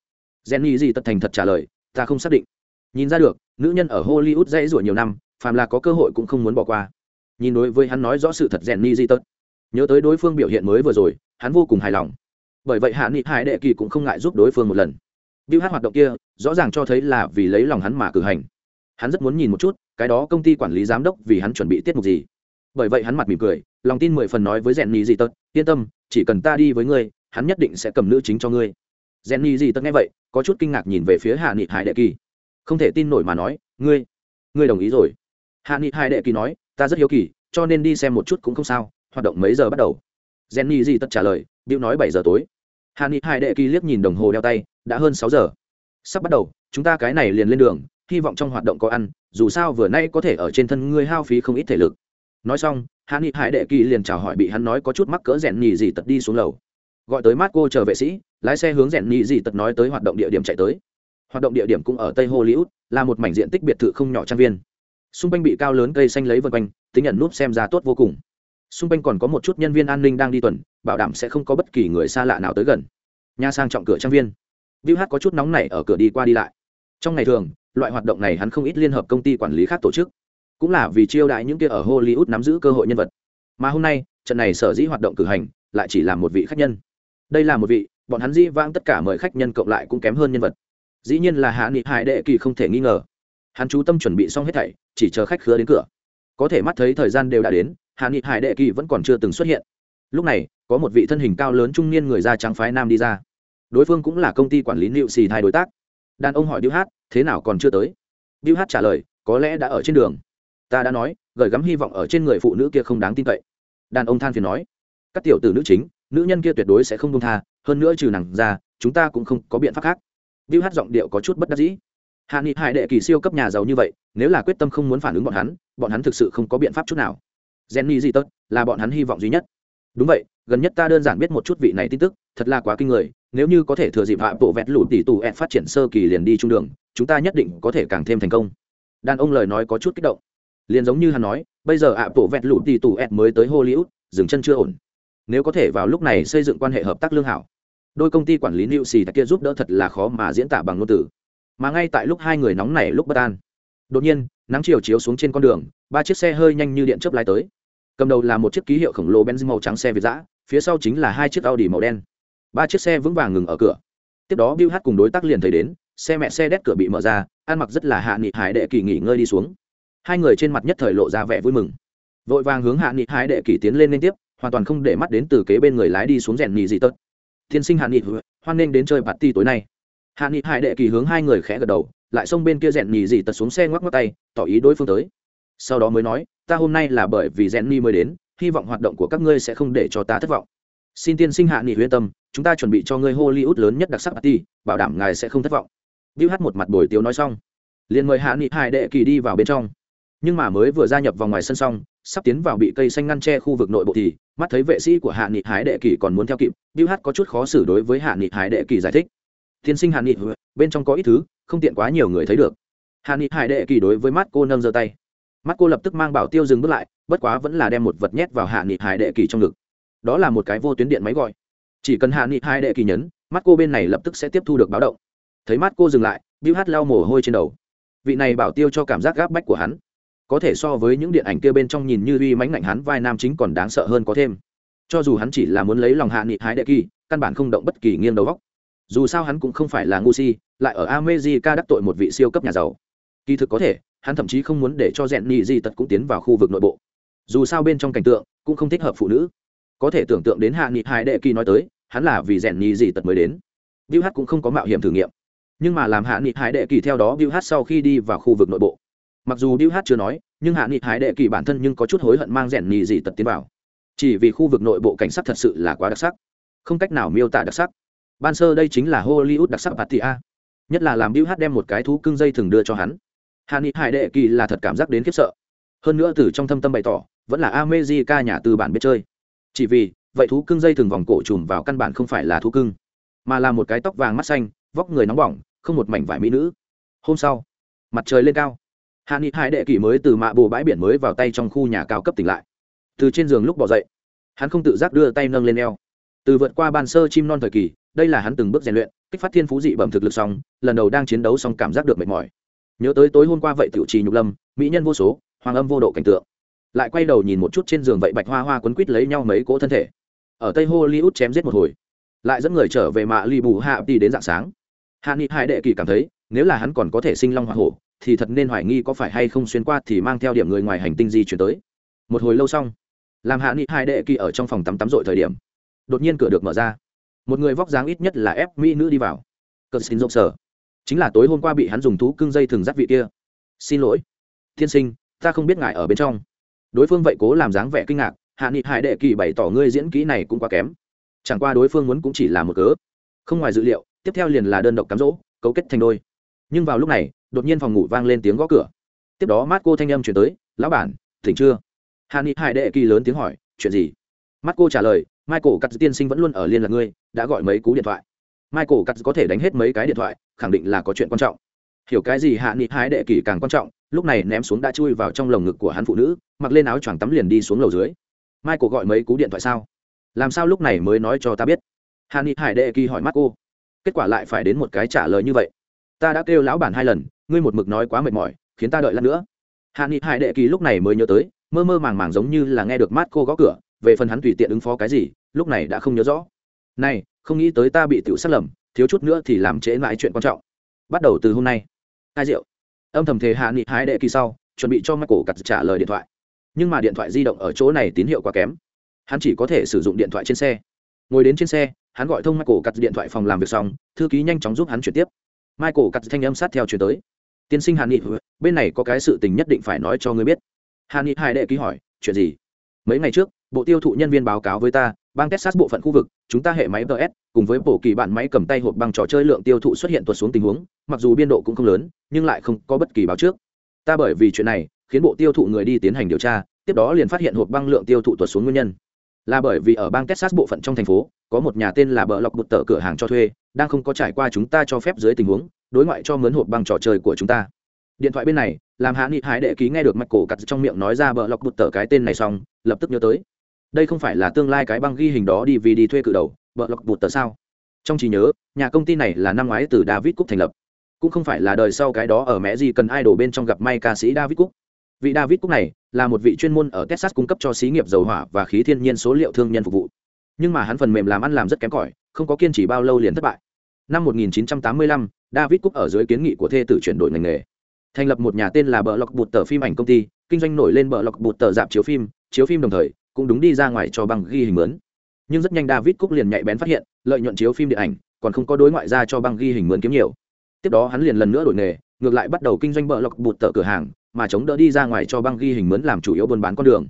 Jenny gì tật thành thật trả lời, ta không xác định. Nhìn ra được, nữ nhân ở hollywood dãy rủa nhiều năm, phàm là có cơ hội cũng không muốn bỏ qua. Nhìn đối với hắn nói rõ sự thật jenny gì tật, nhớ tới đối phương biểu hiện mới vừa rồi, hắn vô cùng hài lòng. Bởi vậy hạ nghị hải đệ kỳ cũng không ngại giúp đối phương một lần. Bill hát hoạt động kia, rõ ràng cho thấy là vì lấy lòng hắn mà cử hành. Hắn rất muốn nhìn một chút, cái đó công ty quản lý giám đốc vì hắn chuẩn bị tiết mục gì. Bởi vậy hắn mặt mỉm cười lòng tin mười phần nói với rèn nhì dị tật, yên tâm, chỉ cần ta đi với ngươi, hắn nhất định sẽ cầm nữ chính cho ngươi. Rèn nhì dị tật nghe vậy, có chút kinh ngạc nhìn về phía hạ nghị hải đệ kỳ. Không thể tin nổi mà nói, ngươi ngươi đồng ý rồi. Hạ nghị hải đệ kỳ nói, ta rất hiếu kỳ, cho nên đi xem một chút cũng không sao, hoạt động mấy giờ bắt đầu? Rèn nhì dị tật trả lời điệu nói bảy giờ tối. Hạ nghị hải đệ kỳ liếc nhìn đồng hồ đeo tay, đã hơn sáu giờ. Sắp bắt đầu, chúng ta cái này liền lên đường, hy vọng trong hoạt động có ăn, dù sao vừa nay có thể ở trên thân ngươi hao phí không ít thể lực. Nói xong hạ nghị hải đệ kỳ liền chào hỏi bị hắn nói có chút mắc cỡ rèn nhì gì tật đi xuống lầu. Gọi tới mát cô chờ vệ sĩ lái xe hướng rèn nhì gì tật nói tới hoạt động địa điểm chạy tới. Hoạt động địa điểm cũng ở tây hollywood là một mảnh diện tích biệt thự không nhỏ trang viên. Xung quanh bị cao lớn cây xanh lấy vân quanh tính nhận núp xem ra tốt vô cùng. Xung quanh còn có một chút nhân viên an ninh đang đi tuần bảo đảm sẽ không có bất kỳ người xa lạ nào tới gần. Nhà sang trọng cửa trang viên. Viu Hát có chút nóng nảy ở cửa đi qua đi lại. Trong ngày thường, loại hoạt động này hắn không ít liên hợp công ty quản lý khác tổ chức, cũng là vì chiêu đãi những kia ở Hollywood nắm giữ cơ hội nhân vật. Mà hôm nay, trận này sở dĩ hoạt động cử hành, lại chỉ là một vị khách nhân. Đây là một vị, bọn hắn dĩ vãng tất cả mời khách nhân cộng lại cũng kém hơn nhân vật. Dĩ nhiên là Hạ Nghị Hải Đệ Kỳ không thể nghi ngờ. Hắn chú tâm chuẩn bị xong hết thảy, chỉ chờ khách khứa đến cửa. Có thể mắt thấy thời gian đều đã đến, Hạ Nghị Hải Đệ Kỳ vẫn còn chưa từng xuất hiện. Lúc này, có một vị thân hình cao lớn trung niên người da trắng phái nam đi ra đối phương cũng là công ty quản lý liệu xì thai đối tác đàn ông hỏi điêu hát thế nào còn chưa tới điêu hát trả lời có lẽ đã ở trên đường ta đã nói, gửi gắm hy vọng ở trên người phụ nữ kia không đáng tin cậy. Đàn ông than phiền nói, các tiểu tử nữ chính, nữ nhân kia tuyệt đối sẽ không công tha, hơn nữa trừ nàng ra, chúng ta cũng không có biện pháp khác. Viu hát giọng điệu có chút bất đắc dĩ. Hạ nghị hải đệ kỳ siêu cấp nhà giàu như vậy, nếu là quyết tâm không muốn phản ứng bọn hắn bọn hắn thực sự không có biện pháp chút nào. Jenny di tớt là bọn hắn hy vọng duy nhất. Đúng vậy, gần nhất ta đơn giản biết một chút vị này tin tức, thật là quá kinh người, nếu như có thể thừa dịp hạ bộ vẹt lụt tỷ tù ed phát triển sơ kỳ liền đi trung đường, chúng ta nhất định có thể càng thêm thành công. Đàn ông lời nói có chút kích động liền giống như hắn nói, bây giờ ạ bộ vẹt lụt tỷ tù ed mới tới hollywood, dừng chân chưa ổn. Nếu có thể vào lúc này xây dựng quan hệ hợp tác lương hảo, đôi công ty quản lý liệu xì kia giúp đỡ thật là khó mà diễn tả bằng ngôn từ. Mà ngay tại lúc hai người nóng nảy lúc bất an, đột nhiên, nắng chiều chiếu xuống trên con đường, ba chiếc xe hơi nhanh như điện chớp lái tới. Cầm đầu là một chiếc ký hiệu khổng lồ benz màu trắng xe việt giã phía sau chính là hai chiếc audi màu đen. Ba chiếc xe vững vàng ngừng ở cửa. Tiếp đó bill hát cùng đối tác liền thấy đến, xe mẹ xe đét cửa bị mở ra, ăn mặc rất là hạ nghị hải đệ kỳ nghỉ ngơi đi xuống hai người trên mặt nhất thời lộ ra vẻ vui mừng. Vội vàng hướng hạ nghị hải đệ kỳ tiến lên liên tiếp, hoàn toàn không để mắt đến từ kế bên người lái đi xuống rèn nhì dị tớt tiên sinh hạ nghị, hoan nghênh đến chơi bạt ti tối nay. Hạ nghị hải đệ kỳ hướng hai người khẽ gật đầu, lại xông bên kia rèn nhì dị tật xuống xe ngoắc ngoắc tay, tỏ ý đối phương tới. Sau đó mới nói, ta hôm nay là bởi vì rèn nhì mới đến, hy vọng hoạt động của các ngươi sẽ không để cho ta thất vọng. Xin tiên sinh hạ nghị huyên tâm, chúng ta chuẩn bị cho ngươi hollywood lớn nhất đặc sắc party bảo đảm ngài sẽ không thất vọng. Bill hát một mặt bồi tiếu nói xong, liền mời hạ nghị hải đệ kỳ đi vào bên trong nhưng mà mới vừa gia nhập vào ngoài sân xong, sắp tiến vào bị cây xanh ngăn tre khu vực nội bộ thì, mắt thấy vệ sĩ của hạ nghị hải đệ kỳ còn muốn theo kịp, bill hát có chút khó xử đối với hạ nghị hải đệ kỳ giải thích. Tiên sinh hạ nghị, bên trong có ít thứ, không tiện quá nhiều người thấy được. Hạ nghị hải đệ kỳ đối với mắt cô nâng giơ tay. Mắt cô lập tức mang bảo tiêu dừng bước lại, bất quá vẫn là đem một vật nhét vào hạ nghị hải đệ kỳ trong ngực. Đó là một cái vô tuyến điện máy gọi. Chỉ cần hạ nghị Hải đệ kỳ nhấn, mắt cô bên này lập tức sẽ tiếp thu được báo động. Thấy mắt cô dừng lại, bill hát lau mồ hôi trên đầu. Vị này bảo tiêu cho cảm giác gáp bách của hắn có thể so với những điện ảnh kia bên trong nhìn như uy mánh ngạnh hắn, vai nam chính còn đáng sợ hơn có thêm. Cho dù hắn chỉ là muốn lấy lòng hạ nghị hái đệ kỳ, căn bản không động bất kỳ nghiêng đầu góc. Dù sao hắn cũng không phải là ngu si, lại ở amejica đắc tội một vị siêu cấp nhà giàu. Kỳ thực có thể, hắn thậm chí không muốn để cho rèn nhị di tật cũng tiến vào khu vực nội bộ. Dù sao bên trong cảnh tượng, cũng không thích hợp phụ nữ. Có thể tưởng tượng đến hạ nghị hai đệ kỳ nói tới, hắn là vì rèn nhị gì tật mới đến. Bill Hát cũng không có mạo hiểm thử nghiệm. Nhưng mà làm hạ nghị hải đệ kỳ theo đó, Bill Hát sau khi đi vào khu vực nội bộ mặc dù điêu Hát chưa nói, nhưng hạ nghị hải đệ kỳ bản thân nhưng có chút hối hận mang rẻn nhì gì tật tiến vào. Chỉ vì khu vực nội bộ cảnh sát thật sự là quá đặc sắc. Không cách nào miêu tả đặc sắc. Ban sơ đây chính là hollywood đặc sắc party a nhất là làm điêu Hát đem một cái thú cưng dây thường đưa cho hắn. Hạ nghị hải đệ kỳ là thật cảm giác đến khiếp sợ. Hơn nữa từ trong thâm tâm bày tỏ, vẫn là amejica nhà tư bản biết chơi. Chỉ vì, vậy thú cưng dây thường vòng cổ trùm vào căn bản không phải là thú cưng, mà là một cái tóc vàng mắt xanh, vóc người nóng bỏng, không một mảnh vải mỹ nữ. Hôm sau, mặt trời lên cao hạ nghị hai đệ kỷ mới từ mạ bồ bãi biển mới vào tay trong khu nhà cao cấp tỉnh lại. Từ trên giường lúc bỏ dậy, hắn không tự giác đưa tay nâng lên eo. Từ vượt qua bàn sơ chim non thời kỳ, đây là hắn từng bước rèn luyện, kích phát thiên phú dị bẩm thực lực xong, lần đầu đang chiến đấu xong cảm giác được mệt mỏi. Nhớ tới tối hôm qua vậy tiểu trì nhục lâm, mỹ nhân vô số, hoàng âm vô độ cảnh tượng. Lại quay đầu nhìn một chút trên giường vậy bạch hoa hoa quấn quít lấy nhau mấy cỗ thân thể. Ở tây hollywood chém giết một hồi, lại dẫn người trở về mạ li bù hạ đi đến dạng sáng. Hạ nghị hải đệ kỳ cảm thấy, nếu là hắn còn có thể sinh long hoa hổ thì thật nên hoài nghi có phải hay không xuyên qua thì mang theo điểm người ngoài hành tinh di chuyển tới. Một hồi lâu xong, làm hạ nghị hai đệ kỳ ở trong phòng tắm tắm rội thời điểm, đột nhiên cửa được mở ra. Một người vóc dáng ít nhất là ép mỹ nữ đi vào. Cờ xin rộng sở. Chính là tối hôm qua bị hắn dùng thú cưng dây thừng dắt vị kia. Xin lỗi. Tiên sinh, ta không biết ngài ở bên trong. Đối phương vậy cố làm dáng vẻ kinh ngạc, hạ nghị hải đệ kỳ bày tỏ ngươi diễn kỹ này cũng quá kém. Chẳng qua đối phương muốn cũng chỉ là một cớ. Không ngoài dự liệu, tiếp theo liền là đơn độc cám dỗ, cấu kết thành đôi. Nhưng vào lúc này đột nhiên phòng ngủ vang lên tiếng gõ cửa. Tiếp đó mắt cô thanh âm chuyển tới, lão bản, tỉnh chưa? Hạ ni hải đệ kỳ lớn tiếng hỏi, chuyện gì? Mắt cô trả lời, michael cắt tiên sinh vẫn luôn ở liên lạc ngươi, đã gọi mấy cú điện thoại? Michael cắt có thể đánh hết mấy cái điện thoại, khẳng định là có chuyện quan trọng. Hiểu cái gì hạ nghị hái đệ kỳ càng quan trọng, lúc này ném xuống đã chui vào trong lồng ngực của hắn phụ nữ, mặc lên áo choàng tắm liền đi xuống lầu dưới. Michael gọi mấy cú điện thoại sao? Làm sao lúc này mới nói cho ta biết? Hạ nghị hải đệ kỳ hỏi mắt cô kết quả lại phải đến một cái trả lời như vậy ta đã kêu lão bản hai lần, ngươi một mực nói quá mệt mỏi, khiến ta đợi lát nữa. Hạ nghị hải đệ kỳ lúc này mới nhớ tới, mơ mơ màng màng giống như là nghe được mát cô gõ cửa, về phần hắn tùy tiện ứng phó cái gì, lúc này đã không nhớ rõ. Này, không nghĩ tới ta bị tiểu sát lầm, thiếu chút nữa thì làm trễ mãi chuyện quan trọng. Bắt đầu từ hôm nay. Hai rượu âm thầm thề hạ nghị hái đệ kỳ sau, chuẩn bị cho michael cặt trả lời điện thoại. Nhưng mà điện thoại di động ở chỗ này tín hiệu quá kém. Hắn chỉ có thể sử dụng điện thoại trên xe. Ngồi đến trên xe, hắn gọi thông michael cặt điện thoại phòng làm việc xong, thư ký nhanh chóng giúp hắn chuyển tiếp michael cắt thanh âm sát theo chuyển tới. Tiên sinh hàn nghị, bên này có cái sự tình nhất định phải nói cho ngươi biết. Hàn nghị hai đệ ký hỏi, chuyện gì? Mấy ngày trước, bộ tiêu thụ nhân viên báo cáo với ta, bang texas bộ phận khu vực, chúng ta hệ máy ts cùng với bộ kỳ bản máy cầm tay hộp băng trò chơi lượng tiêu thụ xuất hiện tuột xuống tình huống, mặc dù biên độ cũng không lớn, nhưng lại không có bất kỳ báo trước. Ta bởi vì chuyện này, khiến bộ tiêu thụ người đi tiến hành điều tra, tiếp đó liền phát hiện hộp băng lượng tiêu thụ tuột xuống nguyên nhân là bởi vì ở bang texas bộ phận trong thành phố, có một nhà tên là bờ lọc bụt tờ cửa hàng cho thuê, đang không có trải qua chúng ta cho phép dưới tình huống, đối ngoại cho mướn hộp băng trò chơi của chúng ta. Điện thoại bên này, làm hạ nghị hải đệ ký nghe được mạch cổ cặt trong miệng nói ra bờ lọc bụt tờ cái tên này xong, lập tức nhớ tới. Đây không phải là tương lai cái băng ghi hình đó đi vì đi thuê cự đầu, bờ lọc bụt tờ sao? Trong trí nhớ, nhà công ty này là năm ngoái từ david cook thành lập. Cũng không phải là đời sau cái đó ở mẹ gì cần idol bên trong gặp may ca sĩ david cook vị david cook này là một vị chuyên môn ở texas cung cấp cho xí nghiệp dầu hỏa và khí thiên nhiên số liệu thương nhân phục vụ. Nhưng mà hắn phần mềm làm ăn làm rất kém cỏi không có kiên trì bao lâu liền thất bại. Năm 1985, david cook ở dưới kiến nghị của thê tử chuyển đổi ngành nghề. Thành lập một nhà tên là bờ lọc bụt tờ phim ảnh công ty kinh doanh nổi lên bờ lọc bụt tờ dạp chiếu phim chiếu phim đồng thời cũng đúng đi ra ngoài cho băng ghi hình mướn. Nhưng rất nhanh david cúc liền nhạy bén phát hiện lợi nhuận chiếu phim điện ảnh còn không có đối ngoại ra cho băng ghi hình mướn kiếm nhiều. Tiếp đó hắn liền lần nữa đổi nghề ngược lại bắt đầu kinh doanh bờ lọc bụt tờ cửa hàng mà chống đỡ đi ra ngoài cho băng ghi hình mướn làm chủ yếu buôn bán con đường.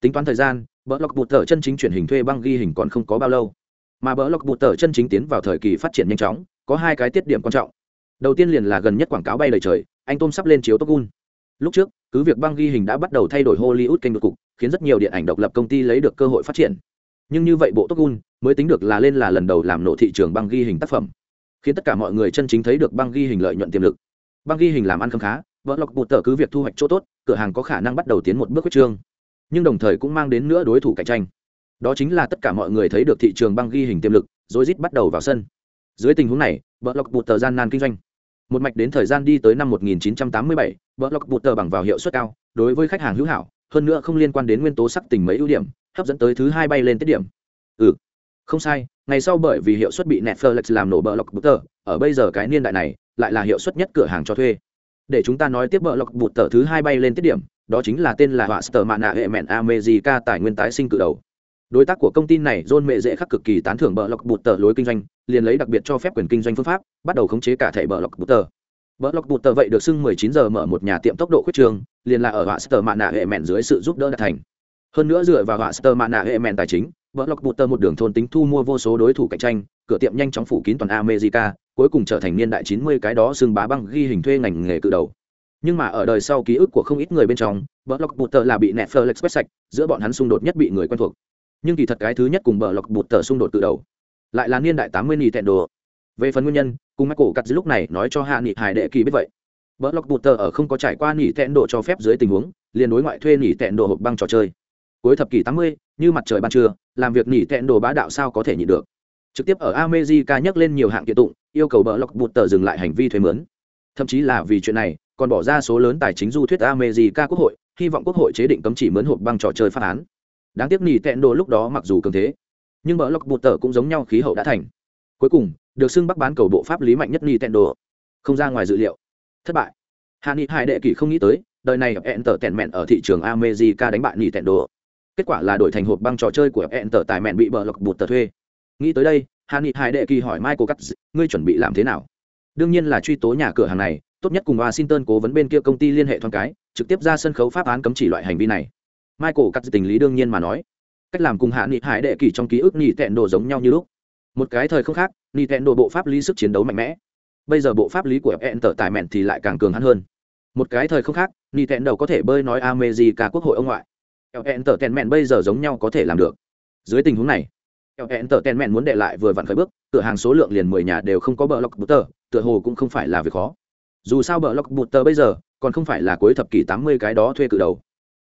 Tính toán thời gian, bờ lọc bụt tờ chân chính chuyển hình thuê băng ghi hình còn không có bao lâu. Mà bờ lọc bụt tờ chân chính tiến vào thời kỳ phát triển nhanh chóng, có hai cái tiết điểm quan trọng. Đầu tiên liền là gần nhất quảng cáo bay lời trời, anh tôm sắp lên chiếu tốc gun lúc trước, cứ việc băng ghi hình đã bắt đầu thay đổi hollywood kênh đột cục, khiến rất nhiều điện ảnh độc lập công ty lấy được cơ hội phát triển. Nhưng như vậy bộ tốc gun mới tính được là lên là lần đầu làm nổ thị trường băng ghi hình tác phẩm, khiến tất cả mọi người chân chính thấy được băng ghi hình lợi nhuận tiềm lực. Băng ghi hình làm ăn không khá vợ lọc bụt tờ cứ việc thu hoạch chỗ tốt cửa hàng có khả năng bắt đầu tiến một bước quyết trương nhưng đồng thời cũng mang đến nữa đối thủ cạnh tranh đó chính là tất cả mọi người thấy được thị trường băng ghi hình tiềm lực rồi rít bắt đầu vào sân dưới tình huống này vợ lọc bụt tờ gian nan kinh doanh một mạch đến thời gian đi tới năm 1987, bùn tờ bằng vào hiệu suất cao, đối với khách hàng hữu hảo, hơn nữa không liên quan đến nguyên tố sắc tình mấy ưu điểm, hấp dẫn tới thứ hai bay lên tiết điểm. Ừ, không sai, ngày sau bởi vì hiệu suất bị Netflix làm nổ Block Butter, ở bây giờ cái niên đại này, lại là hiệu suất nhất cửa hàng cho thuê. Để chúng ta nói tiếp bợ lọc bụt tờ thứ hai bay lên tiết điểm, đó chính là tên là Waster Mana hệ mẹn America tài nguyên tái sinh cự đầu. Đối tác của công ty này john mẹ dễ khắc cực kỳ tán thưởng bờ lọc bụt tờ lối kinh doanh liền lấy đặc biệt cho phép quyền kinh doanh phương pháp bắt đầu khống chế cả thẻ bờ lọc bụt tờ. Bờ lọc bụt tờ vậy được xưng 19 giờ mở một nhà tiệm tốc độ khuyết trường liền là ở họa sơ mạ nạ hệ mẹn dưới sự giúp đỡ đạt thành. Hơn nữa dựa vào họa sơ mạ nạ hệ mẹn tài chính bờ lọc bụt tờ một đường thôn tính thu mua vô số đối thủ cạnh tranh cửa tiệm nhanh chóng phủ kín toàn america cuối cùng trở thành niên đại 90 cái đó xương bá băng ghi hình thuê ngành nghề cự đầu. Nhưng mà ở đời sau ký ức của không ít người bên trong bờ lọc bụt tờ là bị netflix quét sạch, giữa bọn hắn xung đột nhất bị người quen thuộc. Nhưng kỳ thật cái thứ nhất cùng bờ lọc bụt tờ xung đột từ đầu, lại là niên đại tám mươi đồ về phần nguyên nhân, cùng mắt cổ cắt lúc này nói cho hạ nghị hải đệ kỳ biết vậy. Bờ lọc bụt tờ ở không có trải qua nỉ tẹn đồ cho phép dưới tình huống, liền đối ngoại thuê nỉ tẹn đồ hộp băng trò chơi. Cuối thập kỷ tám mươi, như mặt trời ban trưa, làm việc nỉ tẹn đồ bá đạo sao có thể nhịn được. Trực tiếp ở America nhắc lên nhiều hạng kiện tụng yêu cầu bờ lọc bụt tờ dừng lại hành vi thuế mướn. Thậm chí là vì chuyện này, còn bỏ ra số lớn tài chính du thuyết America quốc hội, hy vọng quốc hội chế định cấm chỉ mướn hộp băng trò chơi phát án. Đáng tiếc nỉ tẹn đồ lúc đó mặc dù cường thế, nhưng bờ lọc bụt tờ cũng giống nhau, khí hậu đã thành. Cuối cùng, được xưng bắc bán cầu bộ pháp lý mạnh nhất nỉ tẹn đồ không ra ngoài dự liệu. Thất bại. Hạ nghị hải đệ kỷ không nghĩ tới, đời này hẹn tờ tẹn mẹn ở thị trường America đánh bại nỉ tẹn đồ kết quả là đổi thành hộp băng trò chơi của hẹn tờ tài mẹn bị bờ lọc bụt tờ thuê. Nghĩ tới đây hạ nghị hải đệ kỳ hỏi michael cắt ngươi chuẩn bị làm thế nào? Đương nhiên là truy tố nhà cửa hàng này, tốt nhất cùng washington cố vấn bên kia công ty liên hệ thoáng cái, trực tiếp ra sân khấu pháp án cấm chỉ loại hành vi này. Michael cắt tình lý đương nhiên mà nói. Cách làm cùng hạ nghị hải đệ kỳ trong ký ức nhị tẹn đồ giống nhau như lúc. Một cái thời không khác nhị tẹn đồ bộ pháp lý sức chiến đấu mạnh mẽ. Bây giờ bộ pháp lý của fn tờ tài mẹn thì lại càng cường hắn hơn. Một cái thời không khác nhị tẹn đầu có thể bơi nói america quốc hội ông ngoại. Fn tờ tẹn mẹn bây giờ giống nhau có thể làm được. Dưới tình huống này fn tờ ten mẹn muốn đệ lại vừa vặn khởi bước, cửa hàng số lượng liền mười nhà đều không có bờ lọc bút tờ, tựa hồ cũng không phải là việc khó. Dù sao bờ lọc bút tờ bây giờ còn không phải là cuối thập kỷ tám mươi cái đó thuê cự đầu.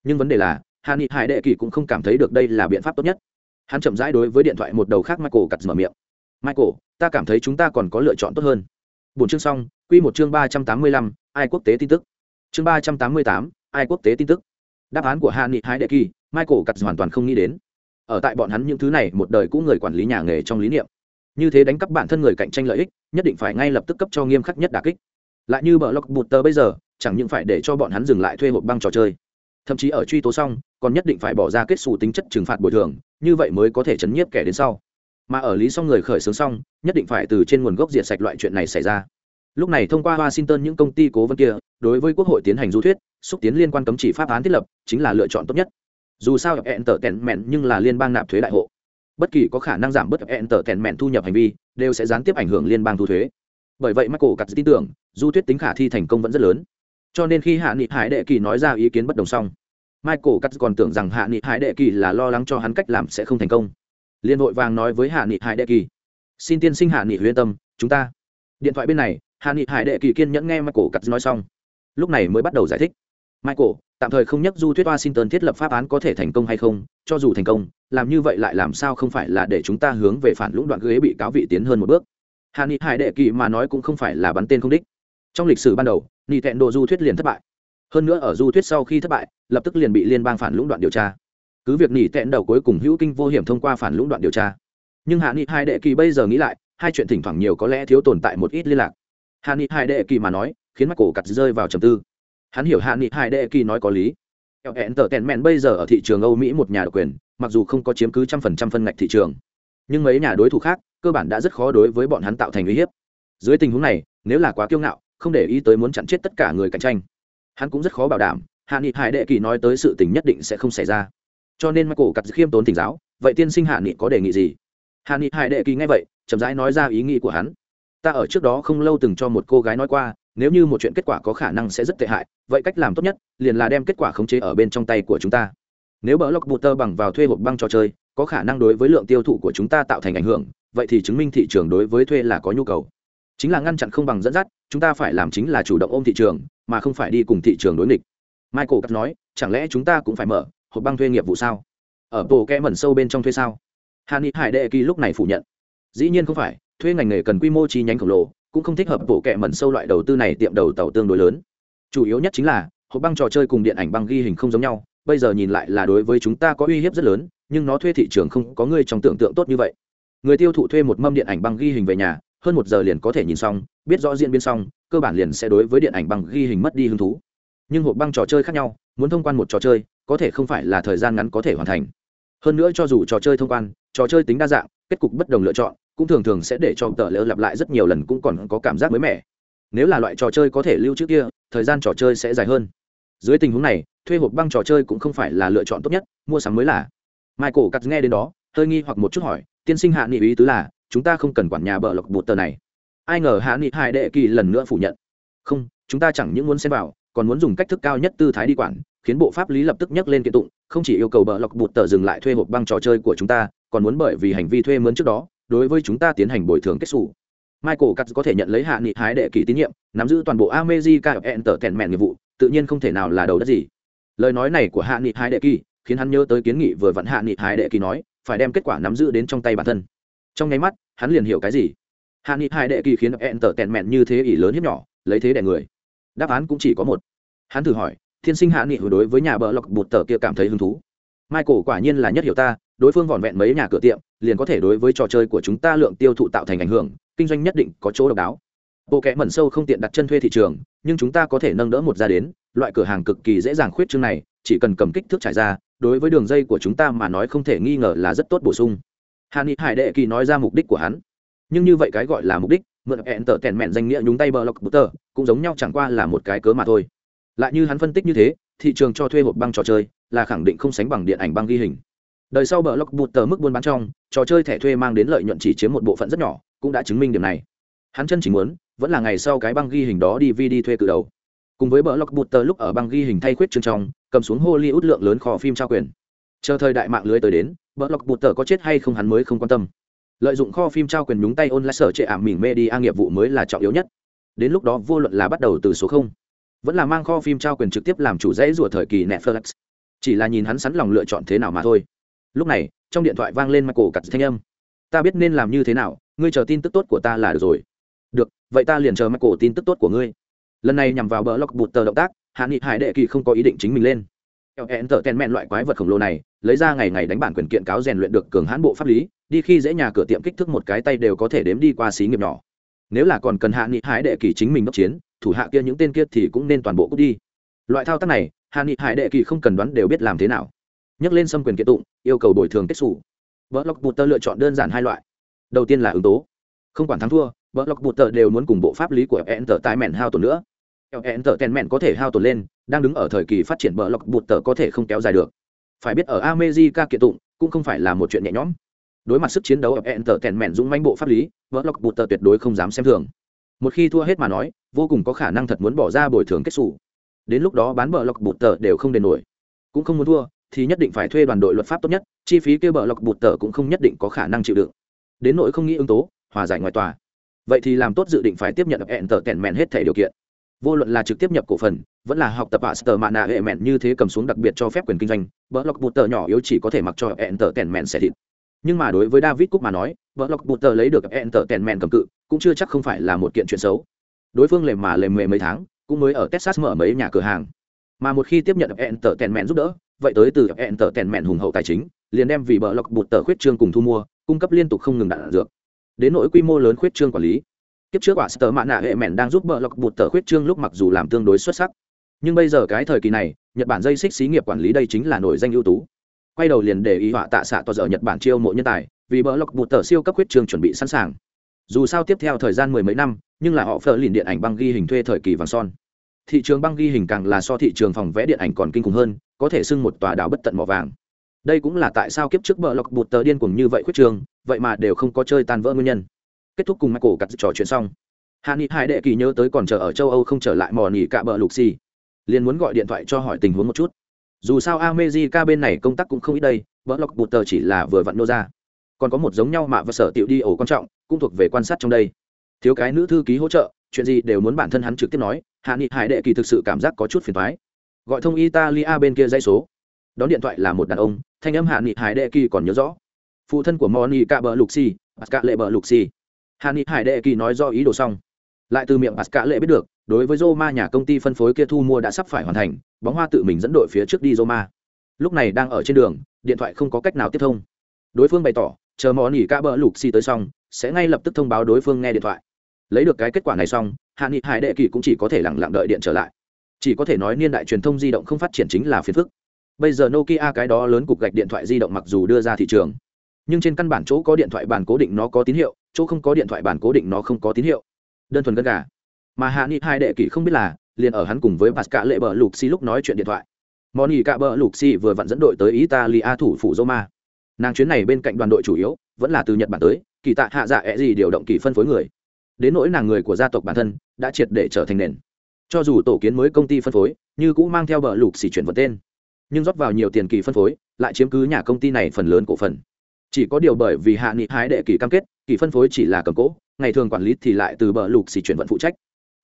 Nhưng vấn đề là hạ nghị hải đệ kỳ cũng không cảm thấy được đây là biện pháp tốt nhất. Hắn chậm rãi đối với điện thoại một đầu khác michael cặt mở miệng. Michael, ta cảm thấy chúng ta còn có lựa chọn tốt hơn. Bốn chương xong q một chương ba trăm tám mươi lăm, ai quốc tế tin tức. Chương ba trăm tám mươi tám, ai quốc tế tin tức. Đáp án của hạ nghị hải đệ kỳ michael cặt hoàn toàn không nghĩ đến ở tại bọn hắn những thứ này một đời cũng người quản lý nhà nghề trong lý niệm. Như thế đánh cắp bản thân người cạnh tranh lợi ích, nhất định phải ngay lập tức cấp cho nghiêm khắc nhất đà kích. Lại như bờ lọc bụt tờ bây giờ, chẳng những phải để cho bọn hắn dừng lại thuê hộp băng trò chơi. Thậm chí ở truy tố xong, còn nhất định phải bỏ ra kết xù tính chất trừng phạt bồi thường, như vậy mới có thể chấn nhiếp kẻ đến sau. Mà ở lý xong người khởi xướng xong, nhất định phải từ trên nguồn gốc diệt sạch loại chuyện này xảy ra. Lúc này thông qua washington những công ty cố vấn kia, đối với quốc hội tiến hành du thuyết, xúc tiến liên quan cấm chỉ pháp án thiết lập, chính là lựa chọn tốt nhất dù sao hẹn tở tèn mẹn nhưng là liên bang nạp thuế đại hộ. Bất kỳ có khả năng giảm bớt hẹn tở tèn mẹn thu nhập hành vi, đều sẽ gián tiếp ảnh hưởng liên bang thu thuế. Bởi vậy michael cắt tin tưởng, du thuyết tính khả thi thành công vẫn rất lớn. Cho nên khi hạ nghị hải đệ kỳ nói ra ý kiến bất đồng xong, michael cắt còn tưởng rằng hạ nghị hải đệ kỳ là lo lắng cho hắn cách làm sẽ không thành công. Liên hội vàng nói với hạ nghị hải đệ kỳ, xin tiên sinh hạ nghị huyên tâm, chúng ta. Điện thoại bên này, hạ nghị hải đệ kỳ kiên nhẫn nghe michael cắt nói xong, lúc này mới bắt đầu giải thích. Michael tạm thời không nhắc du thuyết washington thiết lập pháp án có thể thành công hay không, cho dù thành công, làm như vậy lại làm sao không phải là để chúng ta hướng về phản lũng đoạn ghế bị cáo vị tiến hơn một bước. Hạ nghị hải đệ kỳ mà nói cũng không phải là bắn tên không đích. Trong lịch sử ban đầu nghị thẹn độ du thuyết liền thất bại. Hơn nữa ở du thuyết sau khi thất bại, lập tức liền bị liên bang phản lũng đoạn điều tra. Cứ việc nỉ tẹn đầu cuối cùng hữu kinh vô hiểm thông qua phản lũng đoạn điều tra. Nhưng hạ nghị hai đệ kỳ bây giờ nghĩ lại, hai chuyện thỉnh thoảng nhiều có lẽ thiếu tồn tại một ít liên lạc. Hạ nghị hai đệ kỳ mà nói, khiến mắt cổ cặt rơi vào trầm tư hắn hiểu hạ nghị hai đệ kỳ nói có lý. Hẹn tờ tèn mẹn bây giờ ở thị trường âu mỹ một nhà độc quyền, mặc dù không có chiếm cứ trăm phần trăm phân ngạch thị trường. Nhưng mấy nhà đối thủ khác, cơ bản đã rất khó đối với bọn hắn tạo thành uy hiếp. Dưới tình huống này, nếu là quá kiêu ngạo, không để ý tới muốn chặn chết tất cả người cạnh tranh. Hắn cũng rất khó bảo đảm, hạ nghị hải đệ kỳ nói tới sự tình nhất định sẽ không xảy ra. Cho nên michael cắt khiêm tốn tỉnh giáo, vậy tiên sinh hạ nghị có đề nghị gì? Hạ nghị hải đệ kỳ nghe vậy, chậm rãi nói ra ý nghĩ của hắn. Ta ở trước đó không lâu từng cho một cô gái nói qua nếu như một chuyện kết quả có khả năng sẽ rất tệ hại, vậy cách làm tốt nhất liền là đem kết quả khống chế ở bên trong tay của chúng ta. Nếu bờ lọc bụt tơ bằng vào thuê hộp băng trò chơi, có khả năng đối với lượng tiêu thụ của chúng ta tạo thành ảnh hưởng, vậy thì chứng minh thị trường đối với thuê là có nhu cầu. Chính là ngăn chặn không bằng dẫn dắt, chúng ta phải làm chính là chủ động ôm thị trường, mà không phải đi cùng thị trường đối nghịch. Michael cắt nói, chẳng lẽ chúng ta cũng phải mở hộp băng thuê nghiệp vụ sao? Ở bộ kẽ mẩn sâu bên trong thuê sao? Hàn ni hải đệ kỳ lúc này phủ nhận. Dĩ nhiên không phải, thuê ngành nghề cần quy mô chi nhánh khổng lồ cũng không thích hợp bộ kệ mẩn sâu loại đầu tư này tiệm đầu tàu tương đối lớn. Chủ yếu nhất chính là, hộp băng trò chơi cùng điện ảnh băng ghi hình không giống nhau, bây giờ nhìn lại là đối với chúng ta có uy hiếp rất lớn, nhưng nó thuê thị trường không có người trong tưởng tượng tốt như vậy. Người tiêu thụ thuê một mâm điện ảnh băng ghi hình về nhà, hơn một giờ liền có thể nhìn xong, biết rõ diễn biến xong, cơ bản liền sẽ đối với điện ảnh băng ghi hình mất đi hứng thú. Nhưng hộp băng trò chơi khác nhau, muốn thông quan một trò chơi, có thể không phải là thời gian ngắn có thể hoàn thành. Hơn nữa cho dù trò chơi thông quan, trò chơi tính đa dạng, kết cục bất đồng lựa chọn cũng thường thường sẽ để cho tờ lỡ lặp lại rất nhiều lần cũng còn có cảm giác mới mẻ. Nếu là loại trò chơi có thể lưu trước kia, thời gian trò chơi sẽ dài hơn. Dưới tình huống này, thuê hộp băng trò chơi cũng không phải là lựa chọn tốt nhất, mua sắm mới là. Michael cắt nghe đến đó, hơi nghi hoặc một chút hỏi, tiên sinh hạ nghị ý tứ là, chúng ta không cần quản nhà bờ lọc bột tờ này. Ai ngờ hạ nghị hai đệ kỳ lần nữa phủ nhận. Không, chúng ta chẳng những muốn xem vào, còn muốn dùng cách thức cao nhất tư thái đi quản, khiến bộ pháp lý lập tức nhắc lên kiện tụng, không chỉ yêu cầu bờ lọc bột tờ dừng lại thuê hộp băng trò chơi của chúng ta, còn muốn bởi vì hành vi thuê mướn trước đó đối với chúng ta tiến hành bồi thường kết xù. Michael cắt có thể nhận lấy hạ nghị hái đệ kỳ tín nhiệm, nắm giữ toàn bộ amejica entertainment nghiệp vụ, tự nhiên không thể nào là đầu đất gì. Lời nói này của hạ nghị hái đệ kỳ khiến hắn nhớ tới kiến nghị vừa vặn hạ nghị hái đệ kỳ nói, phải đem kết quả nắm giữ đến trong tay bản thân. Trong nháy mắt, hắn liền hiểu cái gì. Hạ nghị hái đệ kỳ khiến entertainment như thế ỷ lớn hiếp nhỏ, lấy thế đẻ người. Đáp án cũng chỉ có một. Hắn thử hỏi, thiên sinh hạ nghị hồi đối với nhà bờ lọc bụt tờ kia cảm thấy hứng thú? Michael quả nhiên là nhất hiểu ta, đối phương vỏn vẹn mấy nhà cửa tiệm liền có thể đối với trò chơi của chúng ta lượng tiêu thụ tạo thành ảnh hưởng, kinh doanh nhất định có chỗ độc đáo. Bộ kẽ mẩn sâu không tiện đặt chân thuê thị trường, nhưng chúng ta có thể nâng đỡ một ra đến, loại cửa hàng cực kỳ dễ dàng khuyết chương này, chỉ cần cầm kích thước trải ra, đối với đường dây của chúng ta mà nói không thể nghi ngờ là rất tốt bổ sung. Hà ni hải đệ kỳ nói ra mục đích của hắn. Nhưng như vậy cái gọi là mục đích, mượn hẹn tờ tèn mẹn danh nghĩa nhúng tay bờ lọc bút tờ, cũng giống nhau chẳng qua là một cái cớ mà thôi. Lại như hắn phân tích như thế, thị trường cho thuê hộp băng trò chơi là khẳng định không sánh bằng điện ảnh băng ghi hình đời sau bờ lóc bụt tờ mức buôn bán trong, trò chơi thẻ thuê mang đến lợi nhuận chỉ chiếm một bộ phận rất nhỏ, cũng đã chứng minh điểm này. Hắn chân chỉ muốn, vẫn là ngày sau cái băng ghi hình đó đi vi đi thuê cự đầu. Cùng với bờ lóc bụt tờ lúc ở băng ghi hình thay khuyết chương trong, cầm xuống hollywood lượng lớn kho phim trao quyền. Chờ thời đại mạng lưới tới đến, bờ lóc bụt tờ có chết hay không hắn mới không quan tâm. Lợi dụng kho phim trao quyền nhúng tay ôn lại sở trệ ảm đi làm nghiệp vụ mới là trọng yếu nhất. Đến lúc đó vô luận là bắt đầu từ số không, vẫn là mang kho phim trao quyền trực tiếp làm chủ dãy rùa thời kỳ netflix. Chỉ là nhìn hắn sẵn lòng lựa chọn thế nào mà thôi lúc này, trong điện thoại vang lên michael cặt thanh âm. Ta biết nên làm như thế nào, ngươi chờ tin tức tốt của ta là được rồi. Được, vậy ta liền chờ michael tin tức tốt của ngươi. Lần này nhằm vào bờ lọc bụt tờ động tác, hạ nghị hải đệ kỳ không có ý định chính mình lên. Eo hẹn tờ ten mẹn loại quái vật khổng lồ này, lấy ra ngày ngày đánh bản quyền kiện cáo rèn luyện được cường hãn bộ pháp lý, đi khi dễ nhà cửa tiệm kích thước một cái tay đều có thể đếm đi qua xí nghiệp nhỏ. Nếu là còn cần hạ nghị hải đệ kỳ chính mình đốc chiến, thủ hạ kia những tên kia thì cũng nên toàn bộ cút đi. Loại thao tác này, hạ nghị hải đệ kỳ không cần đoán đều biết làm thế nào nhắc lên xâm quyền kiện tụng, yêu cầu bồi thường kết xù. Vợ lọc bụt tờ lựa chọn đơn giản hai loại. Đầu tiên là ứng tố. Không quản thắng thua, vợ lọc bụt tờ đều muốn cùng bộ pháp lý của hẹn tờ tái mẹn hao tổn nữa. Hẹn tờ tèn mẹn có thể hao tổn lên, đang đứng ở thời kỳ phát triển vợ lọc bụt tờ có thể không kéo dài được. Phải biết ở America kiện tụng cũng không phải là một chuyện nhẹ nhõm. Đối mặt sức chiến đấu ở enter tèn mẹn dũng manh bộ pháp lý, vợ lọc bụt tờ tuyệt đối không dám xem thường. Một khi thua hết mà nói, vô cùng có khả năng thật muốn bỏ ra bồi thường kết xù. Đến lúc đó bán bờ lọc bụt tờ đều không đền nổi, cũng không muốn thua thì nhất định phải thuê đoàn đội luật pháp tốt nhất, chi phí kêu bờ lọc bụt tờ cũng không nhất định có khả năng chịu đựng. Đến nỗi không nghĩ ứng tố, hòa giải ngoài tòa. Vậy thì làm tốt dự định phải tiếp nhận hẹn tờ tèn mẹn hết thể điều kiện. Vô luận là trực tiếp nhập cổ phần, vẫn là học tập ạ sờ mạ nạ hệ mẹn như thế cầm xuống đặc biệt cho phép quyền kinh doanh, bờ lọc bụt tờ nhỏ yếu chỉ có thể mặc cho hẹn tờ tèn mẹn xẻ thịt. Nhưng mà đối với david cook mà nói vợ lọc bụt tờ lấy được enter tèn mẹn cầm cự, cũng chưa chắc không phải là một kiện chuyện xấu. Đối phương lề mà lề mề mấy tháng, cũng mới ở texas mở mấy nhà cửa hàng mà một khi tiếp nhận hẹn tờ tèn mẹn giúp đỡ, vậy tới từ hẹn tờ tèn mẹn hùng hậu tài chính, liền đem vì bờ lọc bụt tờ khuyết trương cùng thu mua, cung cấp liên tục không ngừng đạn dược. Đến nỗi quy mô lớn khuyết trương quản lý. Tiếp trước quả sơ mạ nạ hệ mẹn đang giúp bờ lọc bụt tờ khuyết trương lúc mặc dù làm tương đối xuất sắc. Nhưng bây giờ cái thời kỳ này, nhật bản dây xích xí nghiệp quản lý đây chính là nổi danh ưu tú. Quay đầu liền để ý họa tạ xạ tòa dở nhật bản chiêu mộ nhân tài, vì bờ lọc bụt tờ siêu cấp khuyết trương chuẩn bị sẵn sàng. Dù sao tiếp theo thời gian mười mấy năm, nhưng là họ phờ liền điện ảnh băng ghi hình thuê thời kỳ vàng son thị trường băng ghi hình càng là so thị trường phòng vẽ điện ảnh còn kinh khủng hơn, có thể xưng một tòa đảo bất tận mỏ vàng. Đây cũng là tại sao kiếp trước bờ lọc bụt tờ điên cuồng như vậy khuyết trường, vậy mà đều không có chơi tan vỡ nguyên nhân. Kết thúc cùng michael cắt trò chuyện xong. Hạ nghị hai đệ kỳ nhớ tới còn chờ ở châu âu không trở lại mò nỉ cả bờ lục xì. Liền muốn gọi điện thoại cho hỏi tình huống một chút. Dù sao America bên này công tác cũng không ít đây, Bờ lọc bụt tờ chỉ là vừa vặn nô ra. Còn có một giống nhau mà và sở tiểu đi ổ quan trọng, cũng thuộc về quan sát trong đây. Thiếu cái nữ thư ký hỗ trợ chuyện gì đều muốn bản thân hắn trực tiếp nói hạ nghị hải đệ kỳ thực sự cảm giác có chút phiền thoái gọi thông italia bên kia dây số đón điện thoại là một đàn ông thanh âm hạ nghị hải đệ kỳ còn nhớ rõ phụ thân của moni cạ bờ lục xì pasca lệ bờ lục xì hạ nghị hải đệ kỳ nói do ý đồ xong lại từ miệng pasca lệ biết được đối với Roma nhà công ty phân phối kia thu mua đã sắp phải hoàn thành, bóng hoa tự mình dẫn đội phía trước đi Roma. Lúc này đang ở trên đường, điện thoại không có cách nào tiếp thông. Đối phương bày tỏ, chờ món nghỉ cả bờ lục xì tới xong, sẽ ngay lập tức thông báo đối phương nghe điện thoại. Lấy được cái kết quả này xong, Hạ Nghị Hải Đệ Kỳ cũng chỉ có thể lặng lặng đợi điện trở lại. Chỉ có thể nói niên đại truyền thông di động không phát triển chính là phiền phức. Bây giờ Nokia cái đó lớn cục gạch điện thoại di động mặc dù đưa ra thị trường, nhưng trên căn bản chỗ có điện thoại bản cố định nó có tín hiệu, chỗ không có điện thoại bản cố định nó không có tín hiệu. Đơn thuần gân gà mà hạ nghị hai đệ kỷ không biết là liền ở hắn cùng với pascal lệ bờ lục xi lúc nói chuyện điện thoại moni cả bờ lục xi vừa vặn dẫn đội tới italia thủ phủ roma nàng chuyến này bên cạnh đoàn đội chủ yếu vẫn là từ nhật bản tới kỳ tạ hạ dạ ẹ gì điều động kỳ phân phối người đến nỗi nàng người của gia tộc bản thân đã triệt để trở thành nền. Cho dù tổ kiến mới công ty phân phối, như cũng mang theo bờ lục xì chuyển vật tên, nhưng rót vào nhiều tiền kỳ phân phối, lại chiếm cứ nhà công ty này phần lớn cổ phần. Chỉ có điều bởi vì hạ nghị hái đệ kỳ cam kết, kỳ phân phối chỉ là cầm cố, ngày thường quản lý thì lại từ bờ lục xì chuyển vận phụ trách.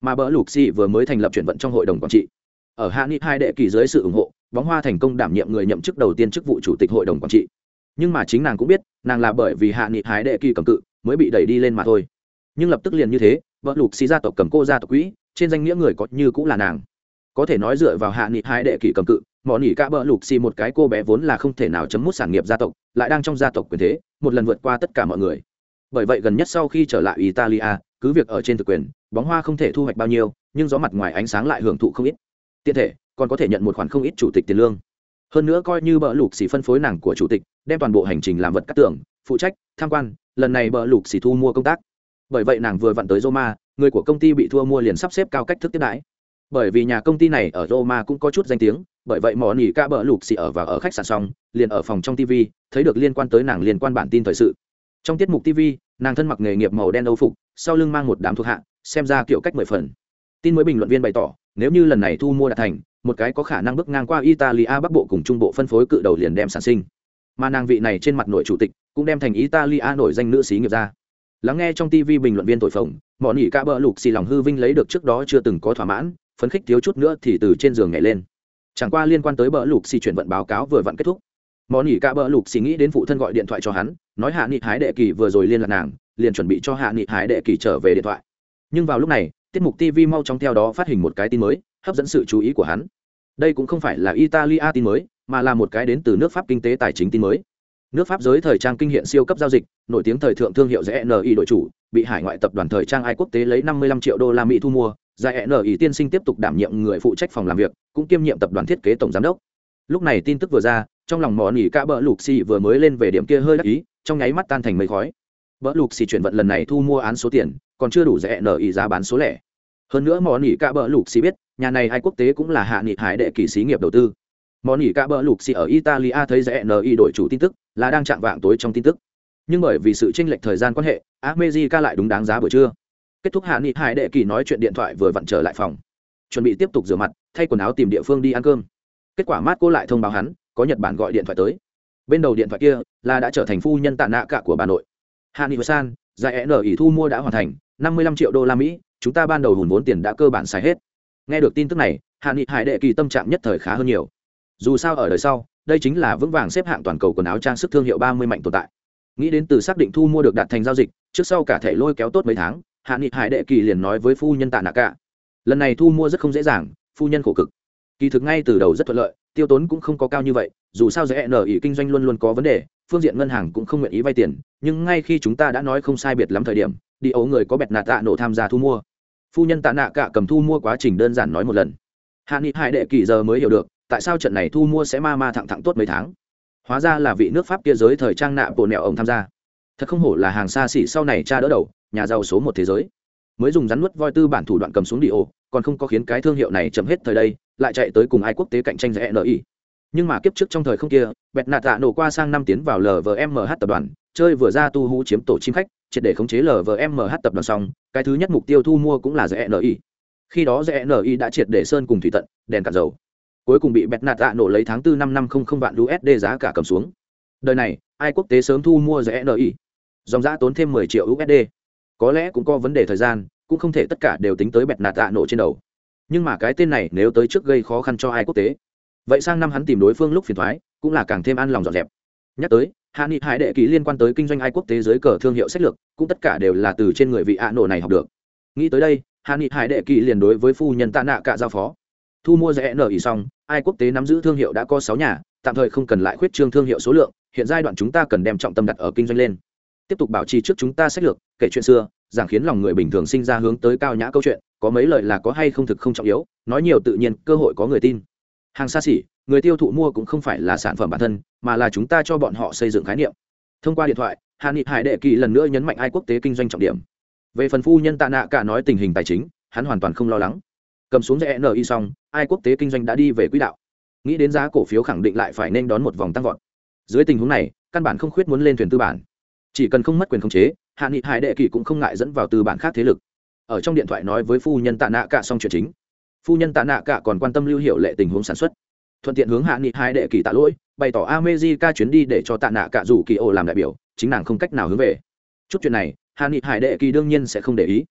Mà bờ lục xì vừa mới thành lập chuyển vận trong hội đồng quản trị. Ở hạ nghị hai đệ kỳ dưới sự ủng hộ, bóng hoa thành công đảm nhiệm người nhậm chức đầu tiên chức vụ chủ tịch hội đồng quản trị. Nhưng mà chính nàng cũng biết, nàng là bởi vì hạ nghị hái đệ kỳ cầm cự, mới bị đẩy đi lên mà thôi nhưng lập tức liền như thế, vợ lục xì gia tộc cầm cô gia tộc quỹ, trên danh nghĩa người có như cũng là nàng. Có thể nói dựa vào hạ nghị hai đệ kỳ cầm cự mỏ nỉ cả bờ lục xì một cái cô bé vốn là không thể nào chấm mút sản nghiệp gia tộc, lại đang trong gia tộc quyền thế, một lần vượt qua tất cả mọi người. Bởi vậy gần nhất sau khi trở lại italia, cứ việc ở trên thực quyền, bóng hoa không thể thu hoạch bao nhiêu, nhưng gió mặt ngoài ánh sáng lại hưởng thụ không ít. Tiện thể, còn có thể nhận một khoản không ít chủ tịch tiền lương. Hơn nữa coi như bờ lục xì phân phối nàng của chủ tịch, đem toàn bộ hành trình làm vật cắt tưởng phụ trách, tham quan, lần này bờ lục xì thu mua công tác bởi vậy nàng vừa vặn tới roma, người của công ty bị thua mua liền sắp xếp cao cách thức tiếp đãi. Bởi vì nhà công ty này ở roma cũng có chút danh tiếng, bởi vậy mỏ nỉ ca bỡ lục xì ở và ở khách sạn xong, liền ở phòng trong tv thấy được liên quan tới nàng liên quan bản tin thời sự. Trong tiết mục tv nàng thân mặc nghề nghiệp màu đen âu phục, sau lưng mang một đám thuộc hạ, xem ra kiểu cách mười phần. Tin mới bình luận viên bày tỏ, nếu như lần này thu mua đạt thành, một cái có khả năng bước ngang qua italia bắc bộ cùng trung bộ phân phối cự đầu liền đem sản sinh. Mà nàng vị này trên mặt nội chủ tịch, cũng đem thành italia nổi danh nữ sĩ nghiệp ra lắng nghe trong tv bình luận viên tội phồng mọn nhị ca bỡ lục xì lòng hư vinh lấy được trước đó chưa từng có thỏa mãn, phấn khích thiếu chút nữa thì từ trên giường nhảy lên. Chẳng qua liên quan tới bỡ lục xì chuyển vận báo cáo vừa vặn kết thúc. Mọn nhị ca bỡ lục xì nghĩ đến phụ thân gọi điện thoại cho hắn, nói hạ nghị hái đệ kỳ vừa rồi liên lạc nàng, liền chuẩn bị cho hạ nghị hái đệ kỳ trở về điện thoại. Nhưng vào lúc này, tiết mục tv mau chóng theo đó phát hình một cái tin mới, hấp dẫn sự chú ý của hắn. Đây cũng không phải là italia tin mới, mà là một cái đến từ nước pháp kinh tế tài chính tin mới nước pháp giới thời trang kinh hiện siêu cấp giao dịch, nổi tiếng thời thượng thương hiệu dễ ni đội chủ, bị hải ngoại tập đoàn thời trang ai quốc tế lấy 55 triệu đô la mỹ thu mua. Giải ni tiên sinh tiếp tục đảm nhiệm người phụ trách phòng làm việc, cũng kiêm nhiệm tập đoàn thiết kế tổng giám đốc. Lúc này tin tức vừa ra, trong lòng mỏ nỉ cả bỡ lục xì vừa mới lên về điểm kia hơi đắc ý, trong nháy mắt tan thành mây khói. Bỡ lục xì chuyển vận lần này thu mua án số tiền, còn chưa đủ rẻ nở ý giá bán số lẻ. Hơn nữa mỏ nỉ cả bỡ lục xì biết, nhà này Ai quốc tế cũng là hạ nghị hải đệ kỳ xí nghiệp đầu tư. Mỏ nỉ cả bỡ lục xì ở italia thấy rẻ nở ý đổi chủ tin tức là đang chạm vạng tối trong tin tức. Nhưng bởi vì sự tranh lệch thời gian quan hệ, America lại đúng đáng giá buổi trưa. Kết thúc hạ nghị hải đệ kỳ nói chuyện điện thoại vừa vặn trở lại phòng. Chuẩn bị tiếp tục rửa mặt, thay quần áo tìm địa phương đi ăn cơm. Kết quả mát cô lại thông báo hắn, có nhật bản gọi điện thoại tới. Bên đầu điện thoại kia là đã trở thành phu nhân tạ nạ cả của bà nội. Hạ nghị san, giải n ỉ thu mua đã hoàn thành, năm mươi lăm triệu đô la mỹ, chúng ta ban đầu hùn vốn tiền đã cơ bản xài hết. Nghe được tin tức này, hạ nghị hải đệ kỳ tâm trạng nhất thời khá hơn nhiều. Dù sao ở đời sau đây chính là vững vàng xếp hạng toàn cầu quần áo trang sức thương hiệu ba mươi mạnh tồn tại. Nghĩ đến từ xác định thu mua được đạt thành giao dịch, trước sau cả thể lôi kéo tốt mấy tháng, hạ nghị hải đệ kỳ liền nói với phu nhân tạ nạ cả lần này thu mua rất không dễ dàng, phu nhân khổ cực. Kỳ thực ngay từ đầu rất thuận lợi, tiêu tốn cũng không có cao như vậy, dù sao dễ nở ý kinh doanh luôn luôn có vấn đề, phương diện ngân hàng cũng không nguyện ý vay tiền, nhưng ngay khi chúng ta đã nói không sai biệt lắm thời điểm, đi ấu người có bẹt nạt tạ nổ tham gia thu mua. Phu nhân tạ nạ cả cầm thu mua quá trình đơn giản nói một lần. Hạ nghị hải đệ kỳ giờ mới hiểu được tại sao trận này thu mua sẽ ma ma thẳng thẳng tốt mấy tháng? Hóa ra là vị nước pháp kia giới thời trang nạ bộ nẹo ông tham gia. Thật không hổ là hàng xa xỉ sau này cha đỡ đầu, nhà giàu số một thế giới. Mới dùng rắn nuốt voi tư bản thủ đoạn cầm xuống đi ô còn không có khiến cái thương hiệu này chậm hết thời đây, lại chạy tới cùng ai quốc tế cạnh tranh rẽ nợ ý nhưng mà kiếp trước trong thời không kia, bẹt nạt tạ nổ qua sang năm tiến vào lvmh tập đoàn, chơi vừa ra tu hú chiếm tổ chim khách, triệt để khống chế lvmh tập đoàn xong, cái thứ nhất mục tiêu thu mua cũng là rẽ ni khi đó rẽ ni đã triệt để sơn cùng thủy tận, đèn cạn dầu cuối cùng bị bẹt nạt tạ nổ lấy tháng tư năm năm không không vạn usd giá cả cầm xuống. Đời này, ai quốc tế sớm thu mua rẽ ni dòng giá tốn thêm mười triệu usd có lẽ cũng có vấn đề thời gian, cũng không thể tất cả đều tính tới bẹt nạt tạ nổ trên đầu. Nhưng mà cái tên này nếu tới trước gây khó khăn cho ai quốc tế. Vậy sang năm hắn tìm đối phương lúc phiền thoái, cũng là càng thêm an lòng dọn dẹp. Nhắc tới, hạ nghị hải đệ ký liên quan tới kinh doanh ai quốc tế dưới cờ thương hiệu sách lược, cũng tất cả đều là từ trên người vị ạ nổ này học được. Nghĩ tới đây, hạ nghị hải đệ ký liền đối với phu nhân tạ nạ cả giao phó thu mua rẻ nở ý xong, ai quốc tế nắm giữ thương hiệu đã có sáu nhà, tạm thời không cần lại khuyết trương thương hiệu số lượng, hiện giai đoạn chúng ta cần đem trọng tâm đặt ở kinh doanh lên. Tiếp tục bảo trì trước chúng ta sách lược, kể chuyện xưa, giảng khiến lòng người bình thường sinh ra hướng tới cao nhã câu chuyện, có mấy lời là có hay không thực không trọng yếu, nói nhiều tự nhiên, cơ hội có người tin. Hàng xa xỉ, người tiêu thụ mua cũng không phải là sản phẩm bản thân, mà là chúng ta cho bọn họ xây dựng khái niệm. Thông qua điện thoại hà nghị hải đệ kỳ lần nữa nhấn mạnh ai quốc tế kinh doanh trọng điểm. Về phần phu nhân tạ nạ cả nói tình hình tài chính, hắn hoàn toàn không lo lắng cầm xuống rẽ ni xong, ai quốc tế kinh doanh đã đi về quỹ đạo. Nghĩ đến giá cổ phiếu khẳng định lại phải nên đón một vòng tăng vọt. Dưới tình huống này, căn bản không khuyết muốn lên thuyền tư bản. Chỉ cần không mất quyền khống chế, hạ nghị hải đệ kỳ cũng không ngại dẫn vào tư bản khác thế lực. Ở trong điện thoại nói với phu nhân tạ nạ cả xong chuyện chính. Phu nhân tạ nạ cả còn quan tâm lưu hiệu lệ tình huống sản xuất. Thuận tiện hướng hạ nghị hải đệ kỳ tạ lỗi, bày tỏ amejica chuyến đi để cho tạ nạ cả rủ kỳ Ổ làm đại biểu, chính nàng không cách nào hướng về. Chút chuyện này, hạ nghị hải đệ kỳ đương nhiên sẽ không để ý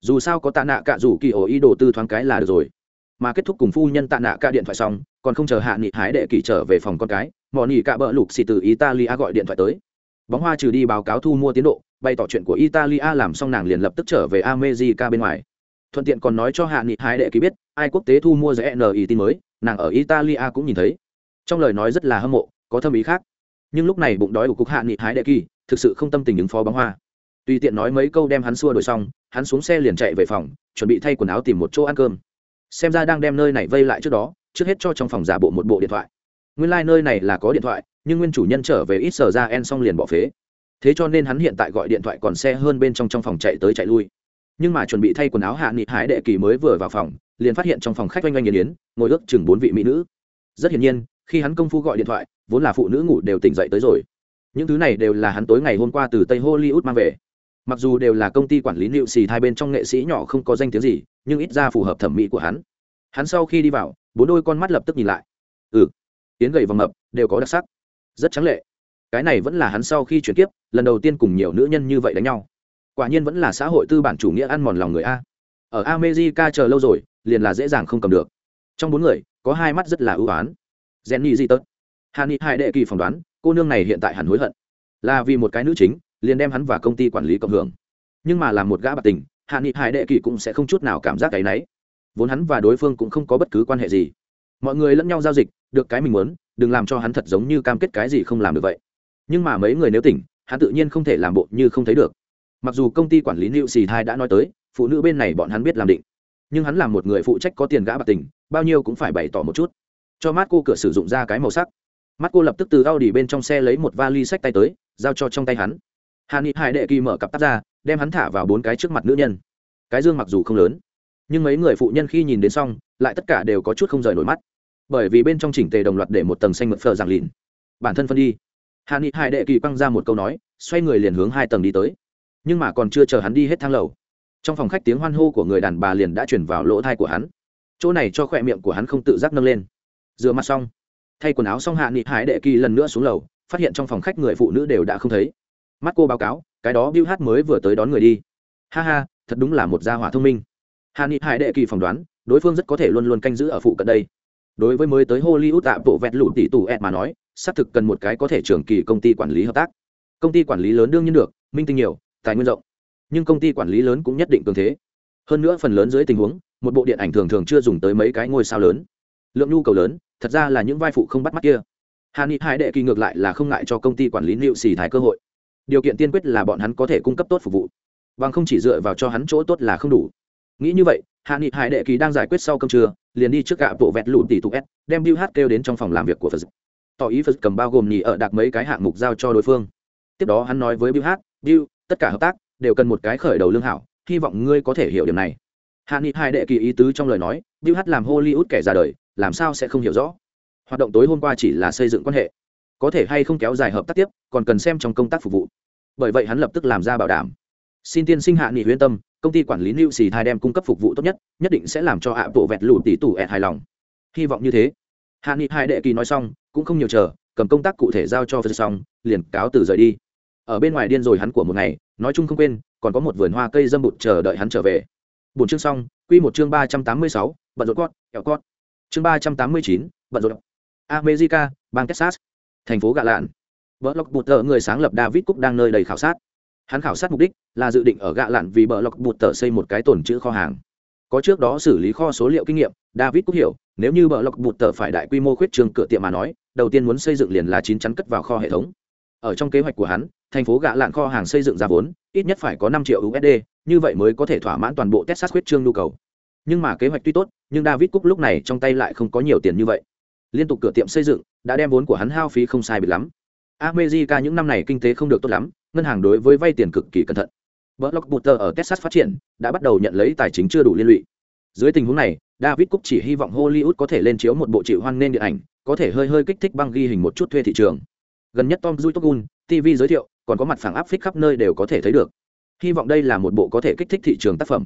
dù sao có tạ nạ cả rủ kỳ ổ ý đồ tư thoáng cái là được rồi. Mà kết thúc cùng phu nhân tạ nạ cả điện thoại xong, còn không chờ hạ nghị hái đệ kỳ trở về phòng con cái mọn nghị cạ bỡ lục xì từ italia gọi điện thoại tới. Bóng hoa trừ đi báo cáo thu mua tiến độ, bày tỏ chuyện của italia làm xong nàng liền lập tức trở về america bên ngoài. Thuận tiện còn nói cho hạ nghị hái đệ ký biết, ai quốc tế thu mua giải ni tin mới, nàng ở italia cũng nhìn thấy. Trong lời nói rất là hâm mộ, có thâm ý khác. Nhưng lúc này bụng đói của cục hạ nghị hái đệ kỳ thực sự không tâm tình ứng phó bóng hoa tùy tiện nói mấy câu đem hắn xua đổi xong, hắn xuống xe liền chạy về phòng, chuẩn bị thay quần áo tìm một chỗ ăn cơm. Xem ra đang đem nơi này vây lại trước đó, trước hết cho trong phòng giả bộ một bộ điện thoại. Nguyên lai、like、nơi này là có điện thoại, nhưng nguyên chủ nhân trở về ít sở ra en xong liền bỏ phế. Thế cho nên hắn hiện tại gọi điện thoại còn xe hơn bên trong trong phòng chạy tới chạy lui. Nhưng mà chuẩn bị thay quần áo hạ nghị hái đệ kỳ mới vừa vào phòng, liền phát hiện trong phòng khách oanh oanh nghiền yến ngồi ước chừng bốn vị mỹ nữ. Rất hiển nhiên, khi hắn công phu gọi điện thoại, vốn là phụ nữ ngủ đều tỉnh dậy tới rồi. Những thứ này đều là hắn tối ngày hôm qua từ tây hollywood mang về mặc dù đều là công ty quản lý liệu xì hai bên trong nghệ sĩ nhỏ không có danh tiếng gì, nhưng ít ra phù hợp thẩm mỹ của hắn. Hắn sau khi đi vào, bốn đôi con mắt lập tức nhìn lại. Ừ tiến gầy và mập đều có đặc sắc. Rất trắng lệ. Cái này vẫn là hắn sau khi chuyển tiếp lần đầu tiên cùng nhiều nữ nhân như vậy đánh nhau. Quả nhiên vẫn là xã hội tư bản chủ nghĩa ăn mòn lòng người a. Ở america chờ lâu rồi, liền là dễ dàng không cầm được. Trong bốn người, có hai mắt rất là ưu oán jenny di tớt hà ni hai đệ kỳ phỏng đoán, cô nương này hiện tại hẳn hối hận. Là vì một cái nữ chính liền đem hắn và công ty quản lý cộng hưởng. Nhưng mà làm một gã bạc tình, hạ nghị hải đệ kỳ cũng sẽ không chút nào cảm giác cái náy vốn hắn và đối phương cũng không có bất cứ quan hệ gì. Mọi người lẫn nhau giao dịch, được cái mình muốn, đừng làm cho hắn thật giống như cam kết cái gì không làm được vậy. Nhưng mà mấy người nếu tỉnh, hắn tự nhiên không thể làm bộ như không thấy được. Mặc dù công ty quản lý liệu xì thai đã nói tới, phụ nữ bên này bọn hắn biết làm định. Nhưng hắn là một người phụ trách có tiền gã bạc tình, bao nhiêu cũng phải bày tỏ một chút. Cho mát cô cửa sử dụng ra cái màu sắc. Mắt cô lập tức từ Audi bên trong xe lấy một vali sách tay tới, giao cho trong tay hắn. Hàn ni hải đệ kỳ mở cặp tắt ra, đem hắn thả vào bốn cái trước mặt nữ nhân. Cái dương mặc dù không lớn, nhưng mấy người phụ nhân khi nhìn đến xong, lại tất cả đều có chút không rời nổi mắt. Bởi vì bên trong chỉnh tề đồng loạt để một tầng xanh mượt phờ giảng lìn bản thân phân đi. Hàn ni hải đệ kỳ quăng ra một câu nói, xoay người liền hướng hai tầng đi tới. Nhưng mà còn chưa chờ hắn đi hết thang lầu, trong phòng khách tiếng hoan hô của người đàn bà liền đã chuyển vào lỗ thai của hắn. Chỗ này cho khỏe miệng của hắn không tự giác nâng lên. Rửa mặt xong, thay quần áo xong hạ nghị hải đệ kỳ lần nữa xuống lầu, phát hiện trong phòng khách người phụ nữ đều đã không thấy mắt cô báo cáo, cái đó bill hát mới vừa tới đón người đi. Ha ha, thật đúng là một gia hỏa thông minh. Hà ni hải đệ kỳ phỏng đoán, đối phương rất có thể luôn luôn canh giữ ở phụ cận đây. Đối với mới tới hollywood tạ bộ vẹt lụt tỷ tù ed mà nói, xác thực cần một cái có thể trường kỳ công ty quản lý hợp tác. Công ty quản lý lớn đương nhiên được, minh tinh nhiều, tài nguyên rộng. Nhưng công ty quản lý lớn cũng nhất định cường thế. Hơn nữa phần lớn dưới tình huống, một bộ điện ảnh thường thường chưa dùng tới mấy cái ngôi sao lớn. Lượng nhu cầu lớn, thật ra là những vai phụ không bắt mắt kia. Hà ni hải đệ kỳ ngược lại là không ngại cho công ty quản lý liệu xì thái cơ hội điều kiện tiên quyết là bọn hắn có thể cung cấp tốt phục vụ. Bằng không chỉ dựa vào cho hắn chỗ tốt là không đủ. Nghĩ như vậy, hạ nghị hải đệ kỳ đang giải quyết sau cơm trưa, liền đi trước gạ bộ vẹt lụt tỷ tục s đem bill hát kêu đến trong phòng làm việc của phật tỏ ý phật cầm bao gồm nhì ở đặt mấy cái hạng mục giao cho đối phương. Tiếp đó hắn nói với bill hát bill, tất cả hợp tác đều cần một cái khởi đầu lương hảo, hy vọng ngươi có thể hiểu điểm này. Hạ nghị hải đệ kỳ ý tứ trong lời nói, bill hát làm hollywood kẻ ra đời, làm sao sẽ không hiểu rõ? Hoạt động tối hôm qua chỉ là xây dựng quan hệ. Có thể hay không kéo dài hợp tác tiếp, còn cần xem trong công tác phục vụ bởi vậy hắn lập tức làm ra bảo đảm. Xin tiên sinh hạ nghị huyên tâm, công ty quản lý new xì thai đem cung cấp phục vụ tốt nhất nhất định sẽ làm cho hạ bộ vẹt lụt tỷ tủ ẹt hài lòng. Hy vọng như thế. Hạ nghị hai đệ kỳ nói xong, cũng không nhiều chờ, cầm công tác cụ thể giao cho phật xong, liền cáo từ rời đi. Ở bên ngoài điên rồi hắn của một ngày, nói chung không quên, còn có một vườn hoa cây dâm bụt chờ đợi hắn trở về. Bốn chương xong, quy một chương ba trăm tám mươi sáu, bận rộn cót, kẹo cót. Chương ba trăm tám mươi chín, bận rộn. America, bang texas, thành phố gạ lạn. Bờ lộc bụt Tở người sáng lập david cook đang nơi đầy khảo sát. Hắn khảo sát mục đích là dự định ở gạ lạn vì bờ lộc bụt Tở xây một cái tồn chữ kho hàng. Có trước đó xử lý kho số liệu kinh nghiệm, david cook hiểu, nếu như bờ lộc bụt Tở phải đại quy mô khuyết trường cửa tiệm mà nói, đầu tiên muốn xây dựng liền là chín chắn cất vào kho hệ thống. Ở trong kế hoạch của hắn, thành phố gạ lạn kho hàng xây dựng ra vốn, ít nhất phải có năm triệu usd như vậy mới có thể thỏa mãn toàn bộ texas khuyết trương nhu cầu. Nhưng mà kế hoạch tuy tốt, nhưng david cook lúc này trong tay lại không có nhiều tiền như vậy. Liên tục cửa tiệm xây dựng, đã đem vốn của hắn hao phí không sai biệt lắm america những năm này kinh tế không được tốt lắm ngân hàng đối với vay tiền cực kỳ cẩn thận Blockbuster ở Texas phát triển đã bắt đầu nhận lấy tài chính chưa đủ liên lụy. Dưới tình huống này, David Cook chỉ hy vọng Hollywood có thể lên chiếu một bộ chịu hoan nên điện ảnh, có thể hơi hơi kích thích băng ghi hình một chút thuê thị trường. Gần nhất Tom Zuitogun, TV giới thiệu, còn có mặt phẳng áp phích khắp nơi đều có thể thấy được. Hy vọng đây là một bộ có thể kích thích thị trường tác phẩm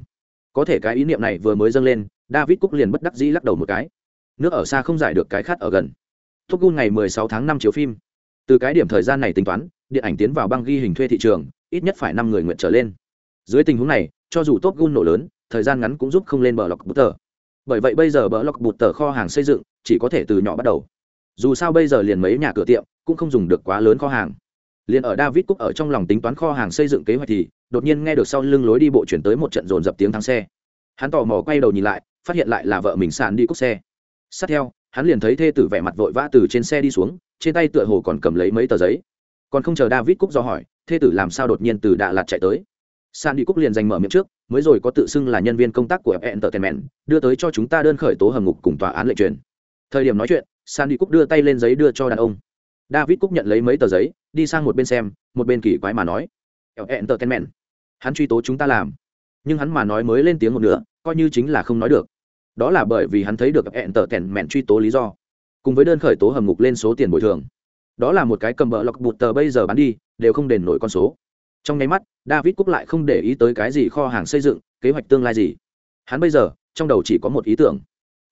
có thể cái ý niệm này vừa mới dâng lên david Cook liền bất đắc dĩ lắc đầu một cái nước ở xa không giải được cái khát ở gần top gun ngày 16 tháng 5 chiếu phim từ cái điểm thời gian này tính toán, điện ảnh tiến vào băng ghi hình thuê thị trường, ít nhất phải năm người nguyện trở lên. Dưới tình huống này, cho dù top gun nổ lớn, thời gian ngắn cũng giúp không lên bờ lọc bút tờ. Bởi vậy bây giờ bờ lọc bút tờ kho hàng xây dựng chỉ có thể từ nhỏ bắt đầu. Dù sao bây giờ liền mấy nhà cửa tiệm cũng không dùng được quá lớn kho hàng. Liền ở david cúc ở trong lòng tính toán kho hàng xây dựng kế hoạch thì, đột nhiên nghe được sau lưng lối đi bộ chuyển tới một trận dồn dập tiếng thắng xe. Hắn tò mò quay đầu nhìn lại, phát hiện lại là vợ mình sàn đi cúc xe. Sát theo, hắn liền thấy thê tử vẻ mặt vội vã từ trên xe đi xuống trên tay tựa hồ còn cầm lấy mấy tờ giấy. Còn không chờ david cúc do hỏi, thê tử làm sao đột nhiên từ đà lạt chạy tới? San đi cúc liền giành mở miệng trước, mới rồi có tự xưng là nhân viên công tác của entertainment, đưa tới cho chúng ta đơn khởi tố hầm ngục cùng tòa án lệnh truyền. Thời điểm nói chuyện san đi cúc đưa tay lên giấy đưa cho đàn ông. David cúc nhận lấy mấy tờ giấy, đi sang một bên xem, một bên kỳ quái mà nói entertainment, hắn truy tố chúng ta làm. Nhưng hắn mà nói mới lên tiếng một nửa, coi như chính là không nói được. Đó là bởi vì hắn thấy được entertainment truy tố lý do cùng với đơn khởi tố hầm ngục lên số tiền bồi thường. Đó là một cái cầm bợ lọc bụt tờ bây giờ bán đi, đều không đền nổi con số. Trong nháy mắt, david cúc lại không để ý tới cái gì kho hàng xây dựng, kế hoạch tương lai gì. Hắn bây giờ, trong đầu chỉ có một ý tưởng.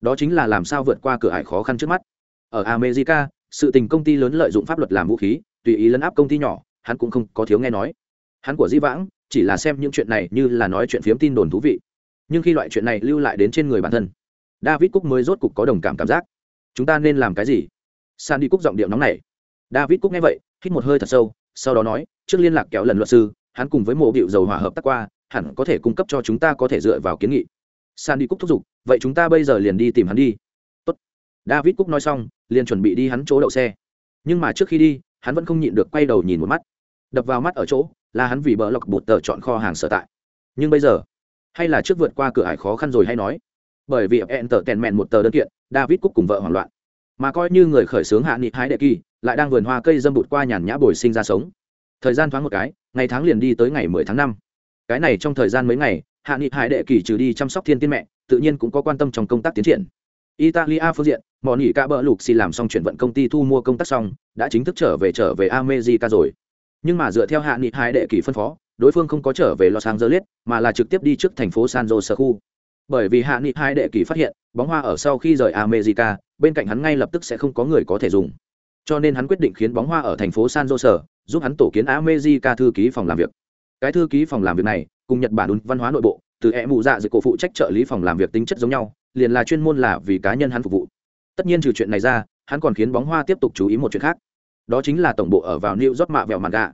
Đó chính là làm sao vượt qua cửa ải khó khăn trước mắt. Ở america, sự tình công ty lớn lợi dụng pháp luật làm vũ khí, tùy ý lấn áp công ty nhỏ, hắn cũng không có thiếu nghe nói. Hắn của di vãng, chỉ là xem những chuyện này như là nói chuyện phiếm tin đồn thú vị. Nhưng khi loại chuyện này lưu lại đến trên người bản thân, david cúc mới rốt cục có đồng cảm cảm giác chúng ta nên làm cái gì? San đi cúc giọng điệu nóng này david cúc nghe vậy, hít một hơi thật sâu, sau đó nói, trước liên lạc kéo lần luật sư, hắn cùng với mộ điệu dầu hỏa hợp tác qua, hẳn có thể cung cấp cho chúng ta có thể dựa vào kiến nghị. San đi cúc thúc giục, vậy chúng ta bây giờ liền đi tìm hắn đi. Tốt. david cúc nói xong, liền chuẩn bị đi hắn chỗ đậu xe. Nhưng mà trước khi đi, hắn vẫn không nhịn được quay đầu nhìn một mắt. Đập vào mắt ở chỗ, là hắn vì bờ lọc bột tờ chọn kho hàng sở tại. Nhưng bây giờ, hay là trước vượt qua cửa ải khó khăn rồi hay nói bởi vì enter tèn mẹn một tờ đơn kiện, david cúc cùng vợ hoảng loạn. Mà coi như người khởi xướng hạ nghị hái đệ kỳ, lại đang vườn hoa cây dâm bụt qua nhàn nhã bồi sinh ra sống. Thời gian thoáng một cái, ngày tháng liền đi tới ngày mười tháng năm. Cái này trong thời gian mấy ngày, hạ nghị hải đệ kỳ trừ đi chăm sóc thiên tiên mẹ, tự nhiên cũng có quan tâm trong công tác tiến triển. Italia phương diện bọn nghỉ ca bỡ lục xì làm xong chuyển vận công ty thu mua công tác xong, đã chính thức trở về trở về america rồi. Nhưng mà dựa theo hạ nghị hải đệ kỳ phân phó, đối phương không có trở về los angeles, mà là trực tiếp đi trước thành phố san jose khu bởi vì hạ nghị hai đệ kỳ phát hiện, bóng hoa ở sau khi rời america, bên cạnh hắn ngay lập tức sẽ không có người có thể dùng. Cho nên hắn quyết định khiến bóng hoa ở thành phố san jose, giúp hắn tổ kiến america thư ký phòng làm việc. Cái thư ký phòng làm việc này, cùng nhật bản văn hóa nội bộ, từ e mụ dạ dưới cổ phụ trách trợ lý phòng làm việc tính chất giống nhau, liền là chuyên môn là vì cá nhân hắn phục vụ. Tất nhiên trừ chuyện này ra, hắn còn khiến bóng hoa tiếp tục chú ý một chuyện khác. Đó chính là tổng bộ ở vào new york mạ vẹo mặt gà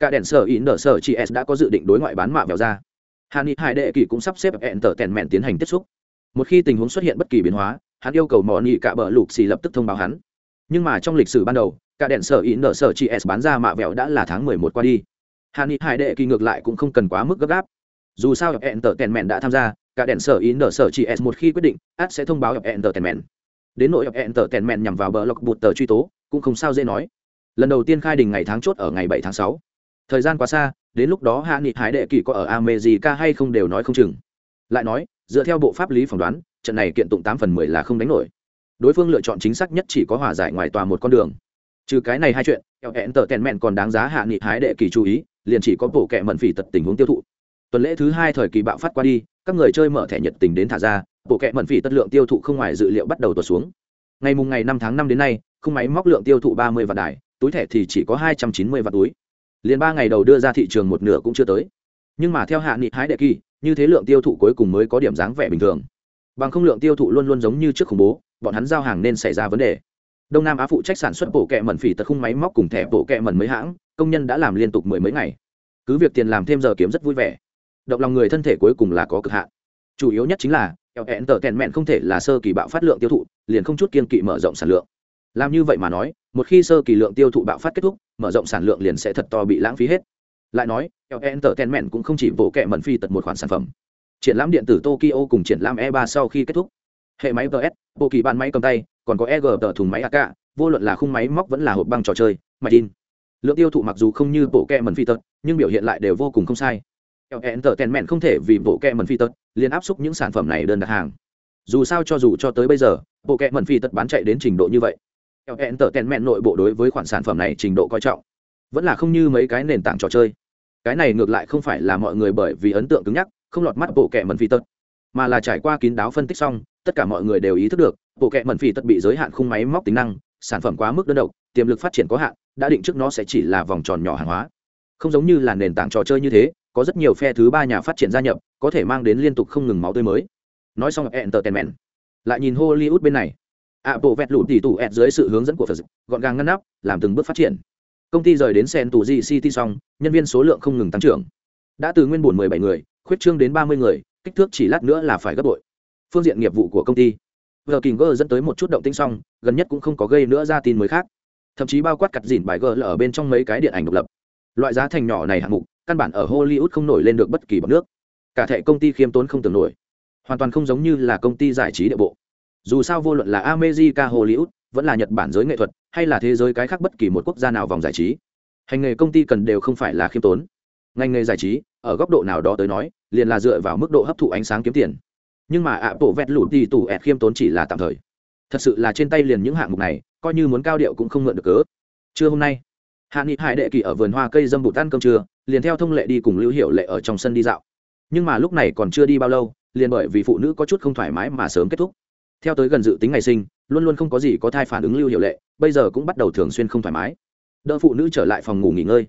cả đèn sở ý nở sở chị s đã có dự định đối ngoại bán mạ vẹo ra hà ni hải đệ kỳ cũng sắp xếp hẹn tở tèn mẹn tiến hành tiếp xúc. Một khi tình huống xuất hiện bất kỳ biến hóa, hắn yêu cầu mỏ nị cả bờ lục xì lập tức thông báo hắn. Nhưng mà trong lịch sử ban đầu, cả đèn sở ý nợ sở chị s bán ra mạ vẹo đã là tháng mười một qua đi. Hà ni hải đệ kỳ ngược lại cũng không cần quá mức gấp gáp. Dù sao hẹn tở tèn mẹn đã tham gia, cả đèn sở ý nợ sở chị s một khi quyết định át sẽ thông báo hẹn tở tèn mẹn đến nội hẹn tở tèn mẹn nhằm vào bờ lộc bụt tờ truy tố, cũng không sao dễ nói. Lần đầu tiên khai đình ngày tháng chốt ở ngày bảy tháng sáu. Thời gian quá xa đến lúc đó hạ nghị hải đệ kỳ có ở america hay không đều nói không chừng. Lại nói, dựa theo bộ pháp lý phỏng đoán, trận này kiện tụng tám phần mười là không đánh nổi. Đối phương lựa chọn chính xác nhất chỉ có hòa giải ngoài tòa một con đường. Trừ cái này hai chuyện eo hẹn tờ tèn mẹn còn đáng giá hạ nghị hái đệ kỳ chú ý, liền chỉ có bộ kẹ mận phỉ tật tình huống tiêu thụ. Tuần lễ thứ hai thời kỳ bạo phát qua đi, các người chơi mở thẻ nhiệt tình đến thả ra, bộ kẹ mận phỉ tất lượng tiêu thụ không ngoài dự liệu bắt đầu tuột xuống. Ngày mùng ngày năm tháng năm đến nay, không máy móc lượng tiêu thụ ba mươi vạn đài, túi thẻ thì chỉ có hai trăm chín mươi vạn túi liền ba ngày đầu đưa ra thị trường một nửa cũng chưa tới. Nhưng mà theo hạ nghị hái đệ kỳ, như thế lượng tiêu thụ cuối cùng mới có điểm dáng vẻ bình thường. Bằng không lượng tiêu thụ luôn luôn giống như trước khủng bố, bọn hắn giao hàng nên xảy ra vấn đề. Đông nam á phụ trách sản xuất bộ kẹ mẩn phỉ tật khung máy móc cùng thẻ bộ kẹ mẩn mấy hãng, công nhân đã làm liên tục mười mấy ngày. Cứ việc tiền làm thêm giờ kiếm rất vui vẻ. Động lòng người thân thể cuối cùng là có cực hạn. Chủ yếu nhất chính là, kẹo hẹn tờ kèn mẹn không thể là sơ kỳ bạo phát lượng tiêu thụ, liền không chút kiên kỵ mở rộng sản lượng. Làm như vậy mà nói một khi sơ kỳ lượng tiêu thụ bạo phát kết thúc mở rộng sản lượng liền sẽ thật to bị lãng phí hết. Lại nói entertainment cũng không chỉ bộ kẹ mẩn phi tật một khoản sản phẩm. Triển lãm điện tử tokyo cùng triển lãm e 3 sau khi kết thúc. Hệ máy ts bộ kỳ bàn máy cầm tay còn có eg tờ thùng máy ak vô luận là khung máy móc vẫn là hộp băng trò chơi máy in, lượng tiêu thụ mặc dù không như bộ kẹ mẩn phi tật nhưng biểu hiện lại đều vô cùng không sai. Entertainment không thể vì bộ kẹ mẩn phi tật liền áp xúc những sản phẩm này đơn đặt hàng. Dù sao cho dù cho tới bây giờ bộ kẹ mẩn phi tật bán chạy đến trình độ như vậy hẹn tở tèn mẹn nội bộ đối với khoản sản phẩm này trình độ coi trọng. Vẫn là không như mấy cái nền tảng trò chơi. Cái này ngược lại không phải là mọi người bởi vì ấn tượng cứng nhắc, không lọt mắt bộ kệ mẩn phi tật, mà là trải qua kín đáo phân tích xong, tất cả mọi người đều ý thức được, bộ kệ mẩn phi tật bị giới hạn khung máy móc tính năng, sản phẩm quá mức đơn độc, tiềm lực phát triển có hạn, đã định trước nó sẽ chỉ là vòng tròn nhỏ hàng hóa. Không giống như là nền tảng trò chơi như thế, có rất nhiều phe thứ ba nhà phát triển gia nhập, có thể mang đến liên tục không ngừng máu tươi mới. Nói xong Entertainment lại nhìn hollywood bên này ạ, bộ vẹt lụt tỷ tủ ẹt dưới sự hướng dẫn của phật gọn gàng ngăn nắp, làm từng bước phát triển. Công ty rời đến sen tù di city xong, nhân viên số lượng không ngừng tăng trưởng. Đã từ nguyên bổn 17 người, khuyết trương đến 30 người, kích thước chỉ lát nữa là phải gấp bội. Phương diện nghiệp vụ của công ty. Vờ kình gơ dẫn tới một chút động tinh xong, gần nhất cũng không có gây nữa ra tin mới khác. Thậm chí bao quát cặt dỉn bài gơ là ở bên trong mấy cái điện ảnh độc lập. Loại giá thành nhỏ này hạng mục, căn bản ở hollywood không nổi lên được bất kỳ bọc nước. Cả thệ công ty khiêm tốn không tưởng nổi. Hoàn toàn không giống như là công ty giải trí địa bộ dù sao vô luận là america, hollywood, vẫn là nhật bản giới nghệ thuật, hay là thế giới cái khác bất kỳ một quốc gia nào vòng giải trí, hành nghề công ty cần đều không phải là khiêm tốn. Ngành nghề giải trí, ở góc độ nào đó tới nói, liền là dựa vào mức độ hấp thụ ánh sáng kiếm tiền. Nhưng mà ạ, bộ vẹt lụt đi tủ ẹt khiêm tốn chỉ là tạm thời. Thật sự là trên tay liền những hạng mục này, coi như muốn cao điệu cũng không mượn được cớ. Trưa hôm nay, hạ nghị hải đệ kỳ ở vườn hoa cây dâm bụt ăn cơm trưa, liền theo thông lệ đi cùng lưu hiệu lệ ở trong sân đi dạo. Nhưng mà lúc này còn chưa đi bao lâu, liền bởi vì phụ nữ có chút không thoải mái mà sớm kết thúc theo tới gần dự tính ngày sinh, luôn luôn không có gì có thai phản ứng lưu hiệu lệ, bây giờ cũng bắt đầu thường xuyên không thoải mái. Đỡ phụ nữ trở lại phòng ngủ nghỉ ngơi.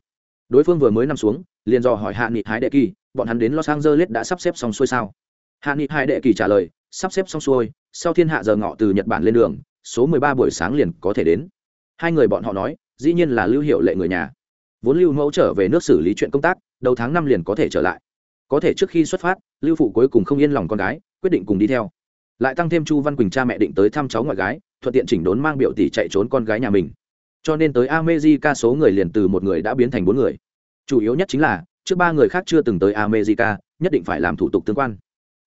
Đối phương vừa mới nằm xuống, liền dò hỏi hạ nghị hái đệ kỳ, bọn hắn đến los angeles đã sắp xếp xong xuôi sao? Hạ nghị hai đệ kỳ trả lời, sắp xếp xong xuôi, sau thiên hạ giờ ngọ từ nhật bản lên đường, số mười ba buổi sáng liền có thể đến. Hai người bọn họ nói, dĩ nhiên là lưu hiệu lệ người nhà. Vốn lưu mẫu trở về nước xử lý chuyện công tác, đầu tháng năm liền có thể trở lại. Có thể trước khi xuất phát, lưu phụ cuối cùng không yên lòng con gái, quyết định cùng đi theo lại tăng thêm chu văn quỳnh cha mẹ định tới thăm cháu ngoại gái, thuận tiện chỉnh đốn mang biểu tỷ chạy trốn con gái nhà mình. Cho nên tới America số người liền từ một người đã biến thành bốn người. Chủ yếu nhất chính là, trước ba người khác chưa từng tới America, nhất định phải làm thủ tục tương quan.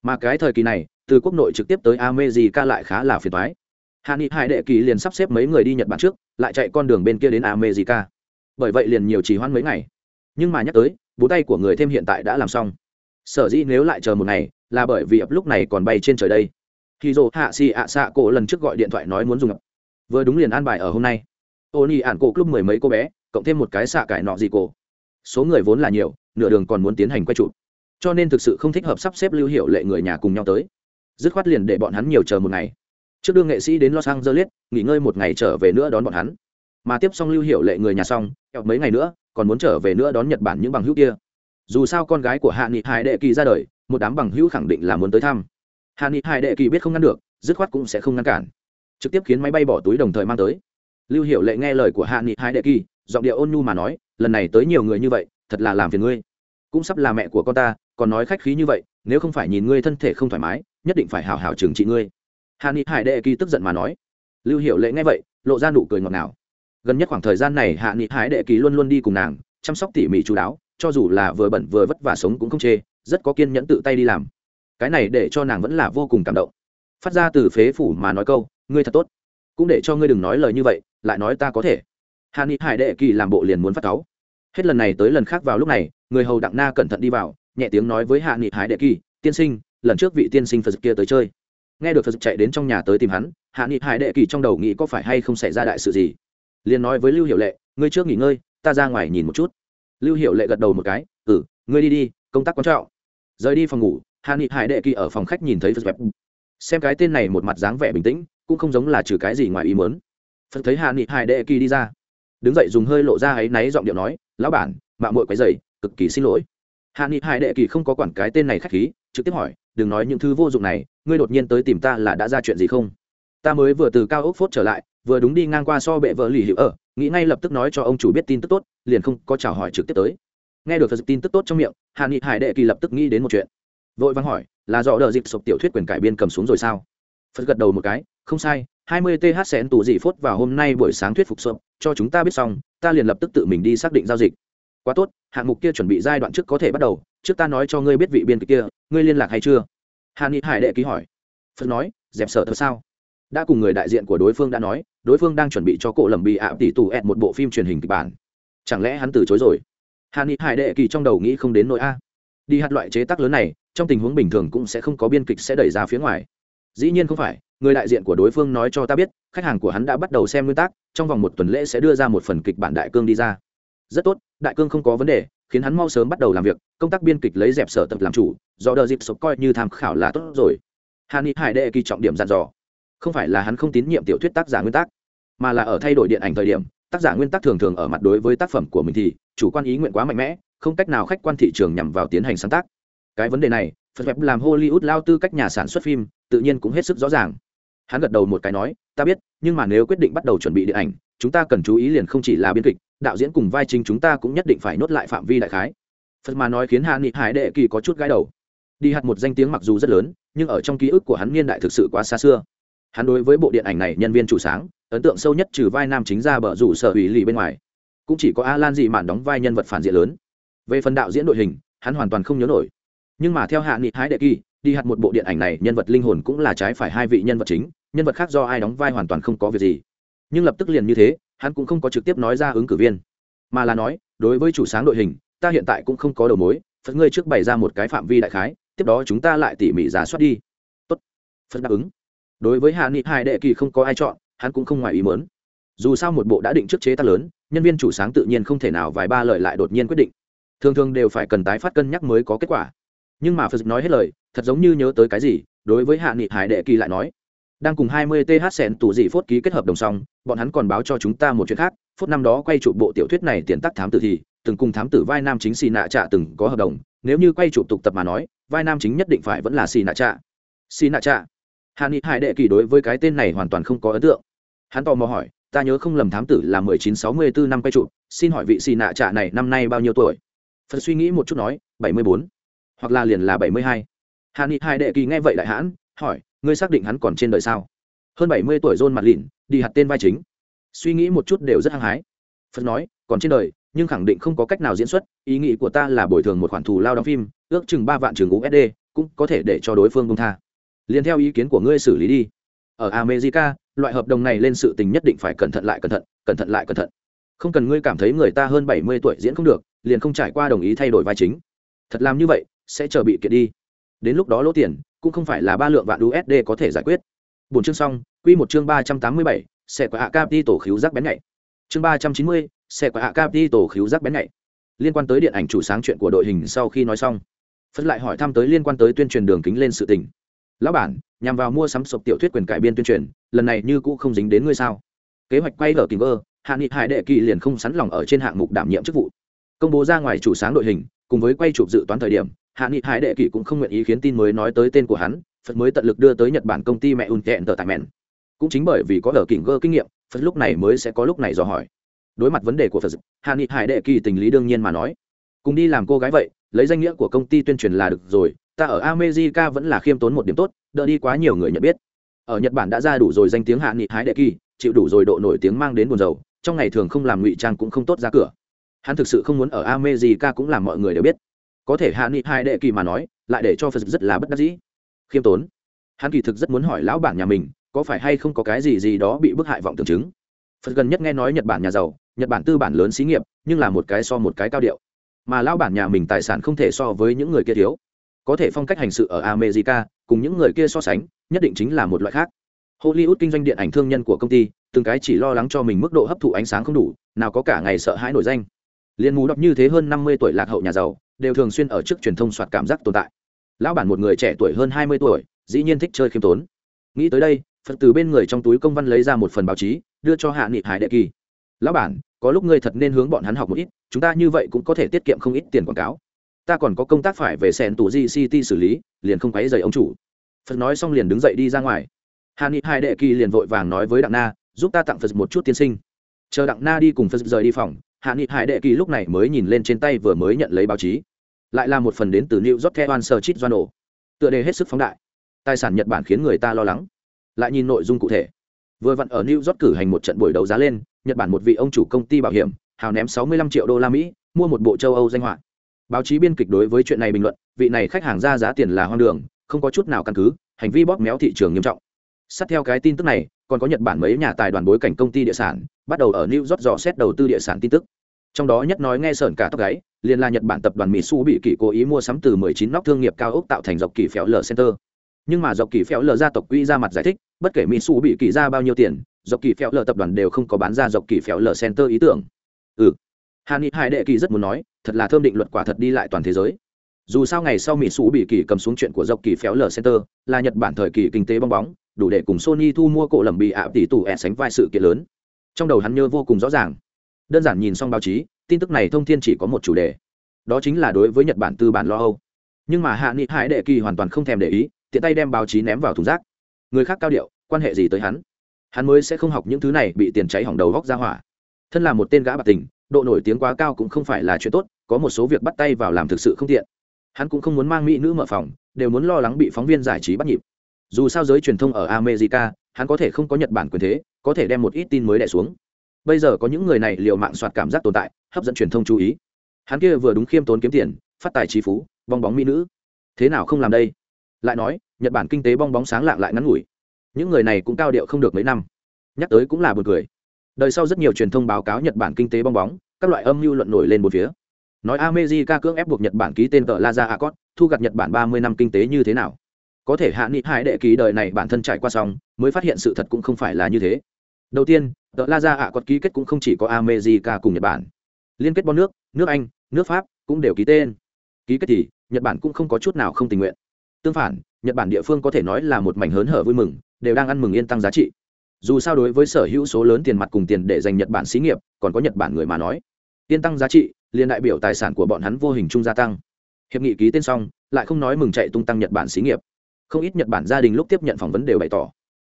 Mà cái thời kỳ này, từ quốc nội trực tiếp tới America lại khá là phiền toái. Hạ nghị hải đệ kỳ liền sắp xếp mấy người đi nhật bản trước, lại chạy con đường bên kia đến America. Bởi vậy liền nhiều trì hoãn mấy ngày. Nhưng mà nhắc tới, bố tay của người thêm hiện tại đã làm xong. Sở dĩ nếu lại chờ một ngày, là bởi vì ập lúc này còn bay trên trời đây thì dồ hạ xì ạ xạ cổ lần trước gọi điện thoại nói muốn dùng vừa đúng liền an bài ở hôm nay. Ô nhi ạn cổ club mười mấy cô bé, cộng thêm một cái xạ cải nọ gì cổ. Số người vốn là nhiều, nửa đường còn muốn tiến hành quay trụ cho nên thực sự không thích hợp sắp xếp lưu hiệu lệ người nhà cùng nhau tới. Dứt khoát liền để bọn hắn nhiều chờ một ngày. Trước đương nghệ sĩ đến los angeles, nghỉ ngơi một ngày trở về nữa đón bọn hắn. Mà tiếp xong lưu hiệu lệ người nhà xong, kẹo mấy ngày nữa, còn muốn trở về nữa đón nhật bản những bằng hữu kia. Dù sao con gái của hạ nghị hải đệ kỳ ra đời, một đám bằng hữu khẳng định là muốn tới thăm hạ ni hải đệ kỳ biết không ngăn được, dứt khoát cũng sẽ không ngăn cản. Trực tiếp khiến máy bay bỏ túi đồng thời mang tới. Lưu hiệu lệ nghe lời của hạ nghị hai đệ kỳ, giọng điệu ôn nhu mà nói, lần này tới nhiều người như vậy, thật là làm phiền ngươi. Cũng sắp là mẹ của con ta, còn nói khách khí như vậy, nếu không phải nhìn ngươi thân thể không thoải mái, nhất định phải hào hào trừng trị ngươi. Hạ nghị hải đệ kỳ tức giận mà nói. Lưu hiệu lệ nghe vậy, lộ ra nụ cười ngọt ngào. Gần nhất khoảng thời gian này hạ nghị hải đệ kỳ luôn luôn đi cùng nàng, chăm sóc tỉ mỉ chú đáo, cho dù là vừa bẩn vừa vất vả sống cũng không chê, rất có kiên nhẫn tự tay đi làm cái này để cho nàng vẫn là vô cùng cảm động. Phát ra từ phế phủ mà nói câu, ngươi thật tốt. Cũng để cho ngươi đừng nói lời như vậy, lại nói ta có thể. Hạ ni hải đệ kỳ làm bộ liền muốn phát cáu. Hết lần này tới lần khác vào lúc này, người hầu đặng na cẩn thận đi vào, nhẹ tiếng nói với hạ nghị hải đệ kỳ, tiên sinh, lần trước vị tiên sinh phật kia tới chơi. Nghe được phật chạy đến trong nhà tới tìm hắn hạ nghị hải đệ kỳ trong đầu nghĩ có phải hay không xảy ra đại sự gì. Liền nói với lưu hiệu lệ, ngươi trước nghỉ ngơi, ta ra ngoài nhìn một chút. Lưu hiệu lệ gật đầu một cái ừ ngươi đi đi, công tác quan trọng. Rời đi phòng ngủ hạ nghị hải đệ kỳ ở phòng khách nhìn thấy phật web. Xem cái tên này một mặt dáng vẻ bình tĩnh, cũng không giống là trừ cái gì ngoài ý mớn phật thấy hạ nghị hải đệ kỳ đi ra. Đứng dậy dùng hơi lộ ra áy náy giọng điệu nói, lão bản mạng mội quấy dày cực kỳ xin lỗi. Hạ nghị hải đệ kỳ không có quản cái tên này k h á c h khí, trực tiếp hỏi, đừng nói những thứ vô dụng này, ngươi đột nhiên tới tìm ta là đã ra chuyện gì không? Ta mới vừa từ cao ốc phốt trở lại, vừa đúng đi ngang qua so bệ vợ lì hữu ở, nghĩ ngay lập tức nói cho ông chủ biết tin tức tốt, liền không có chào hỏi trực tiếp tới. Nghe được thật tin tức tốt trong miệng, hạ nghị hải đệ kỳ lập tức nghĩ đến một chuyện vội vắng hỏi, là do đờ dịp sộp tiểu thuyết quyền cải biên cầm xuống rồi sao? Phật gật đầu một cái, không sai, hai mươi th sẽ tù dị phốt vào hôm nay buổi sáng thuyết phục sộp cho chúng ta biết xong, ta liền lập tức tự mình đi xác định giao dịch. Quá tốt, hạng mục kia chuẩn bị giai đoạn trước có thể bắt đầu, trước ta nói cho ngươi biết vị biên kịch kia, ngươi liên lạc hay chưa? Hà ni hải đệ ký hỏi. Phật nói, dẹp sợ thật sao? Đã cùng người đại diện của đối phương đã nói, đối phương đang chuẩn bị cho cổ lầm bị ạ tỷ tù ẹt một bộ phim truyền hình kịch bản. Chẳng lẽ hắn từ chối rồi? Hà ni hải đệ kỳ trong đầu nghĩ không đến nỗi a. Đi hạt loại chế tác lớn này trong tình huống bình thường cũng sẽ không có biên kịch sẽ đẩy ra phía ngoài. Dĩ nhiên không phải, người đại diện của đối phương nói cho ta biết, khách hàng của hắn đã bắt đầu xem nguyên tắc trong vòng một tuần lễ sẽ đưa ra một phần kịch bản đại cương đi ra. Rất tốt, đại cương không có vấn đề, khiến hắn mau sớm bắt đầu làm việc, công tác biên kịch lấy dẹp sở tập làm chủ, do đờ dịp sộp coi như tham khảo là tốt rồi. Hàn ni hải đệ kỳ trọng điểm dặn dò. Không phải là hắn không tín nhiệm tiểu thuyết tác giả nguyên tắc mà là ở thay đổi điện ảnh thời điểm, tác giả nguyên tắc thường thường ở mặt đối với tác phẩm của mình thì chủ quan ý nguyện quá mạnh mẽ, không cách nào khách quan thị trường nhằm vào tiến hành sáng tác cái vấn đề này, phật web làm hollywood lao tư cách nhà sản xuất phim, tự nhiên cũng hết sức rõ ràng. Hắn gật đầu một cái nói, ta biết, nhưng mà nếu quyết định bắt đầu chuẩn bị điện ảnh, chúng ta cần chú ý liền không chỉ là biên kịch, đạo diễn cùng vai chính chúng ta cũng nhất định phải nốt lại phạm vi đại khái. Phật mà nói khiến hạ nghị hải đệ kỳ có chút gái đầu. Đi hạt một danh tiếng mặc dù rất lớn, nhưng ở trong ký ức của hắn niên đại thực sự quá xa xưa. Hắn đối với bộ điện ảnh này nhân viên chủ sáng, ấn tượng sâu nhất trừ vai nam chính ra bờ rủ sở ủy lì bên ngoài. Cũng chỉ có alan dị mạn đóng vai nhân vật phản diện lớn. Về phần đạo diễn đội hình, hắn hoàn toàn không nhớ nổi nhưng mà theo hạ nghị hái đệ kỳ, đi hạt một bộ điện ảnh này, nhân vật linh hồn cũng là trái phải hai vị nhân vật chính, nhân vật khác do ai đóng vai hoàn toàn không có việc gì. Nhưng lập tức liền như thế, hắn cũng không có trực tiếp nói ra ứng cử viên. Mà là nói, đối với chủ sáng đội hình, ta hiện tại cũng không có đầu mối, phật ngươi trước bày ra một cái phạm vi đại khái, tiếp đó chúng ta lại tỉ mỉ giả soát đi. Tốt. Phật đáp ứng. Đối với hạ nghị hai đệ kỳ không có ai chọn, hắn cũng không ngoài ý mớn dù sao một bộ đã định trước chế tác lớn, nhân viên chủ sáng tự nhiên không thể nào vài ba lời lại đột nhiên quyết định. Thường thường đều phải cần tái phát cân nhắc mới có kết quả nhưng mà phật nói hết lời, thật giống như nhớ tới cái gì, đối với hạ nghị hải đệ kỳ lại nói, đang cùng 20 th sẹn tủ dị phốt ký kết hợp đồng xong, bọn hắn còn báo cho chúng ta một chuyện khác phút năm đó quay chụp bộ tiểu thuyết này tiền tắc thám tử thì, từng cùng thám tử vai nam chính xì nạ trạ từng có hợp đồng, nếu như quay chụp tục tập mà nói, vai nam chính nhất định phải vẫn là xì nạ trạ. Xì nạ trạ. Hạ nghị hải đệ kỳ đối với cái tên này hoàn toàn không có ấn tượng. Hắn tò mò hỏi, ta nhớ không lầm thám tử là 1964 năm quay chụp, xin hỏi vị xì nạ trạ này năm nay bao nhiêu tuổi? Phật suy nghĩ một chút nói 74 hoặc là liền là 72 hạ nghị hải đệ kỳ nghe vậy đại hãn, hỏi, ngươi xác định hắn còn trên đời sao? Hơn 70 tuổi rôn mặt lìn đi hạt tên vai chính. Suy nghĩ một chút đều rất hăng hái. Phật nói, còn trên đời, nhưng khẳng định không có cách nào diễn xuất, ý nghĩ của ta là bồi thường một khoản thù lao đóng phim, ước chừng ba vạn trường usd cũng có thể để cho đối phương công tha. Liền theo ý kiến của ngươi xử lý đi. Ở america, loại hợp đồng này lên sự tình nhất định phải cẩn thận lại cẩn thận cẩn thận lại cẩn thận. Không cần ngươi cảm thấy người ta hơn bảy mươi tuổi diễn không được, liền không trải qua đồng ý thay đổi vai chính. Thật làm như vậy sẽ chờ bị kiện đi. Đến lúc đó lỗ tiền cũng không phải là ba lượng vạn usd có thể giải quyết. Bốn chương xong, quy một chương ba trăm tám mươi bảy sẽ có hạ capi tổ khiếu rắc bén nhạy. Chương ba trăm chín mươi sẽ có hạ capi tổ khiếu rắc bén nhạy. Liên quan tới điện ảnh chủ sáng chuyện của đội hình sau khi nói xong phân lại hỏi thăm tới liên quan tới tuyên truyền đường kính lên sự tình. Lão bản, nhằm vào mua sắm sộp tiểu thuyết quyền cải biên tuyên truyền, lần này như cũ không dính đến ngươi sao? Kế hoạch quay ở tình vơ hạ nghị hải đệ kỳ liền không sẵn lòng ở trên hạng mục đảm nhiệm chức vụ. Công bố ra ngoài chủ sáng đội hình, cùng với quay chụp dự toán thời điểm hạ nghị hải đệ kỳ cũng không nguyện ý khiến tin mới nói tới tên của hắn, phật mới tận lực đưa tới nhật bản công ty mẹ ùn tẹn tờ tại mẹn cũng chính bởi vì có ở kỉnh gơ kinh nghiệm, phật lúc này mới sẽ có lúc này dò hỏi. Đối mặt vấn đề của phật, hạ nghị hải đệ kỳ tình lý đương nhiên mà nói. Cùng đi làm cô gái vậy, lấy danh nghĩa của công ty tuyên truyền là được rồi, ta ở america vẫn là khiêm tốn một điểm tốt, đỡ đi quá nhiều người nhận biết. Ở nhật bản đã ra đủ rồi danh tiếng hạ nghị hái đệ kỳ chịu đủ rồi độ nổi tiếng mang đến buồn dầu trong ngày thường không làm ngụy trang cũng không tốt ra cửa. Hắn thực sự không muốn ở america cũng làm mọi người đều biết có thể hạ nghị hai đệ kỳ mà nói, lại để cho phật rất là bất đắc dĩ. Khiêm tốn. Hắn kỳ thực rất muốn hỏi lão bản nhà mình, có phải hay không có cái gì gì đó bị bức hại vọng tưởng chứng. Phật gần nhất nghe nói nhật bản nhà giàu, nhật bản tư bản lớn xí nghiệp, nhưng là một cái so một cái cao điệu. Mà lão bản nhà mình tài sản không thể so với những người kia thiếu. Có thể phong cách hành sự ở america, cùng những người kia so sánh, nhất định chính là một loại khác. Hollywood kinh doanh điện ảnh thương nhân của công ty, từng cái chỉ lo lắng cho mình mức độ hấp thụ ánh sáng không đủ, nào có cả ngày sợ hãi nổi danh. Liên mù đọc như thế hơn năm mươi tuổi lạc hậu nhà giàu đều thường xuyên ở trước truyền thông soạt cảm giác tồn tại. Lão bản một người trẻ tuổi hơn hai mươi tuổi, dĩ nhiên thích chơi khiêm tốn. Nghĩ tới đây, phật từ bên người trong túi công văn lấy ra một phần báo chí, đưa cho hạ nghị hải đệ kỳ. Lão bản, có lúc ngươi thật nên hướng bọn hắn học một ít, chúng ta như vậy cũng có thể tiết kiệm không ít tiền quảng cáo. Ta còn có công tác phải về sen tù di city xử lý, liền không quấy dày ông chủ. Phật nói xong liền đứng dậy đi ra ngoài. Hạ nghị hải đệ kỳ liền vội vàng nói với đặng na, giúp ta tặng phật một chút tiên sinh. Chờ đặng na đi cùng phật rời đi phòng, hạ nghị hải đệ kỳ lúc này mới nhìn lên trên tay vừa mới nhận lấy báo chí lại là một phần đến từ new york theo sơ chít doano tựa đề hết sức phóng đại. Tài sản nhật bản khiến người ta lo lắng. Lại nhìn nội dung cụ thể. Vừa vặn ở new york cử hành một trận buổi đấu giá lên, nhật bản một vị ông chủ công ty bảo hiểm, hào ném 65 triệu đô la mỹ, mua một bộ châu âu danh họa. Báo chí biên kịch đối với chuyện này bình luận, vị này khách hàng ra giá tiền là hoang đường, không có chút nào căn cứ, hành vi bóp méo thị trường nghiêm trọng. Sát theo cái tin tức này, còn có nhật bản mấy nhà tài đoàn bối cảnh công ty địa sản, bắt đầu ở new york dò xét đầu tư địa sản tin tức. Trong đó nhất nói nghe sởn cả tóc gáy liền là nhật bản tập đoàn mỹ su bị kỳ cố ý mua sắm từ 19 nóc thương nghiệp cao ốc tạo thành dọc kỳ phéo lở center. Nhưng mà dọc kỳ phéo lở gia tộc quỹ ra mặt giải thích, bất kể mỹ su bị kỳ ra bao nhiêu tiền, dọc kỳ phéo lở tập đoàn đều không có bán ra dọc kỳ phéo lở center ý tưởng. Ừ. Hà Nghị hai đệ kỳ rất muốn nói, thật là thơm định luật quả thật đi lại toàn thế giới. Dù sao ngày sau mỹ bị kỳ cầm xuống chuyện của dọc kỳ phéo lở center, là nhật bản thời kỳ kinh tế bong bóng, đủ để cùng sony thu mua cổ lầm bị ạ tỷ tủ ẻ sánh vai sự kiện lớn. Trong đầu hắn nhớ vô cùng rõ ràng đơn giản nhìn xong báo chí, tin tức này thông thiên chỉ có một chủ đề. Đó chính là đối với nhật bản tư bản lo âu. Nhưng mà hạ nghị hải đệ kỳ hoàn toàn không thèm để ý, tiện tay đem báo chí ném vào thùng rác. Người khác cao điệu, quan hệ gì tới hắn? Hắn mới sẽ không học những thứ này bị tiền cháy hỏng đầu góc ra hỏa. Thân là một tên gã bạc tình, độ nổi tiếng quá cao cũng không phải là chuyện tốt, có một số việc bắt tay vào làm thực sự không tiện. Hắn cũng không muốn mang mỹ nữ mở phòng, đều muốn lo lắng bị phóng viên giải trí bắt nhịp. Dù sao giới truyền thông ở america, hắn có thể không có nhật bản quyền thế, có thể đem một ít tin mới đẻ xuống bây giờ có những người này liều mạng soạt cảm giác tồn tại, hấp dẫn truyền thông chú ý. Hắn kia vừa đúng khiêm tốn kiếm tiền, phát tài trí phú, bong bóng mỹ nữ. Thế nào không làm đây? Lại nói, nhật bản kinh tế bong bóng sáng lạng lại ngắn ngủi. Những người này cũng cao điệu không được mấy năm. Nhắc tới cũng là b u ồ n cười. Đời sau rất nhiều truyền thông báo cáo nhật bản kinh tế bong bóng, các loại âm mưu luận nổi lên một phía. Nói america cưỡng ép buộc nhật bản ký tên tờ laza accord, thu gặt nhật bản ba mươi năm kinh tế như thế nào? Có thể hạ nghị hai đệ ký đời này bản thân trải qua xong, mới phát hiện sự thật cũng không phải là như thế đầu tiên, tờ ạ quật ký kết cũng không chỉ có america cùng nhật bản. Liên kết bom nước nước anh, nước pháp cũng đều ký tên. Ký kết thì, nhật bản cũng không có chút nào không tình nguyện. Tương phản, nhật bản địa phương có thể nói là một mảnh hớn hở vui mừng, đều đang ăn mừng yên tăng giá trị. Dù sao đối với sở hữu số lớn tiền mặt cùng tiền để dành nhật bản xí nghiệp, còn có nhật bản người mà nói, yên tăng giá trị liên đại biểu tài sản của bọn hắn vô hình chung gia tăng. Hiệp nghị ký tên xong, lại không nói mừng chạy tung tăng nhật bản xí nghiệp. Không ít nhật bản gia đình lúc tiếp nhận phỏng vấn đều bày tỏ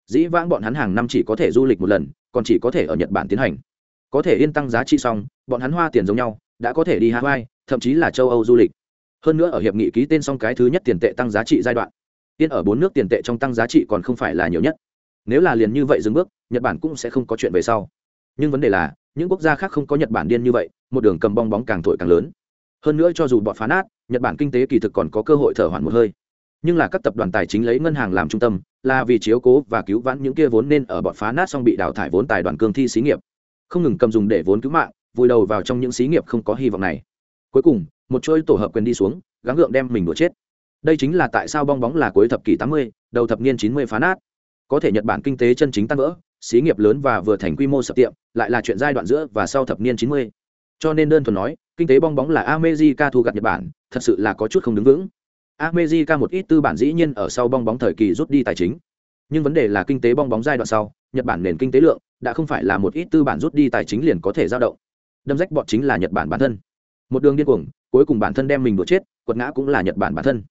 dĩ vãng bọn hắn hàng năm chỉ có thể du lịch một lần, còn chỉ có thể ở nhật bản tiến hành. Có thể yên tăng giá trị xong, bọn hắn hoa tiền giống nhau, đã có thể đi hawaii, thậm chí là châu âu du lịch. Hơn nữa ở hiệp nghị ký tên xong cái thứ nhất tiền tệ tăng giá trị giai đoạn. Tiên ở bốn nước tiền tệ trong tăng giá trị còn không phải là nhiều nhất. Nếu là liền như vậy dừng bước, nhật bản cũng sẽ không có chuyện về sau. Nhưng vấn đề là, những quốc gia khác không có nhật bản điên như vậy, một đường cầm bong bóng càng thổi càng lớn. Hơn nữa cho dù bọn phá nát, nhật bản kinh tế kỳ thực còn có cơ hội thở hoàn một hơi nhưng là các tập đoàn tài chính lấy ngân hàng làm trung tâm là vì chiếu cố và cứu vãn những kia vốn nên ở bọn phá nát xong bị đào thải vốn tài đoàn cương thi xí nghiệp. Không ngừng cầm dùng để vốn cứu mạng vùi đầu vào trong những xí nghiệp không có hy vọng này. Cuối cùng một chuỗi tổ hợp quyền đi xuống gắng gượng đem mình đuổi chết. Đây chính là tại sao bong bóng là cuối thập kỷ 80, đầu thập niên 90 phá nát. Có thể nhật bản kinh tế chân chính tăng vỡ xí nghiệp lớn và vừa thành quy mô sập tiệm lại là chuyện giai đoạn giữa và sau thập niên 90. cho nên đơn thuần nói kinh tế bong bóng là america thu gặt nhật bản thật sự là có chút không đứng vững america một ít tư bản dĩ nhiên ở sau bong bóng thời kỳ rút đi tài chính. Nhưng vấn đề là kinh tế bong bóng giai đoạn sau, nhật bản nền kinh tế lượng đã không phải là một ít tư bản rút đi tài chính liền có thể dao động. Đâm rách bọn chính là nhật bản bản thân. Một đường điên cuồng, cuối cùng bản thân đem mình đùa chết, quật ngã cũng là nhật bản bản thân.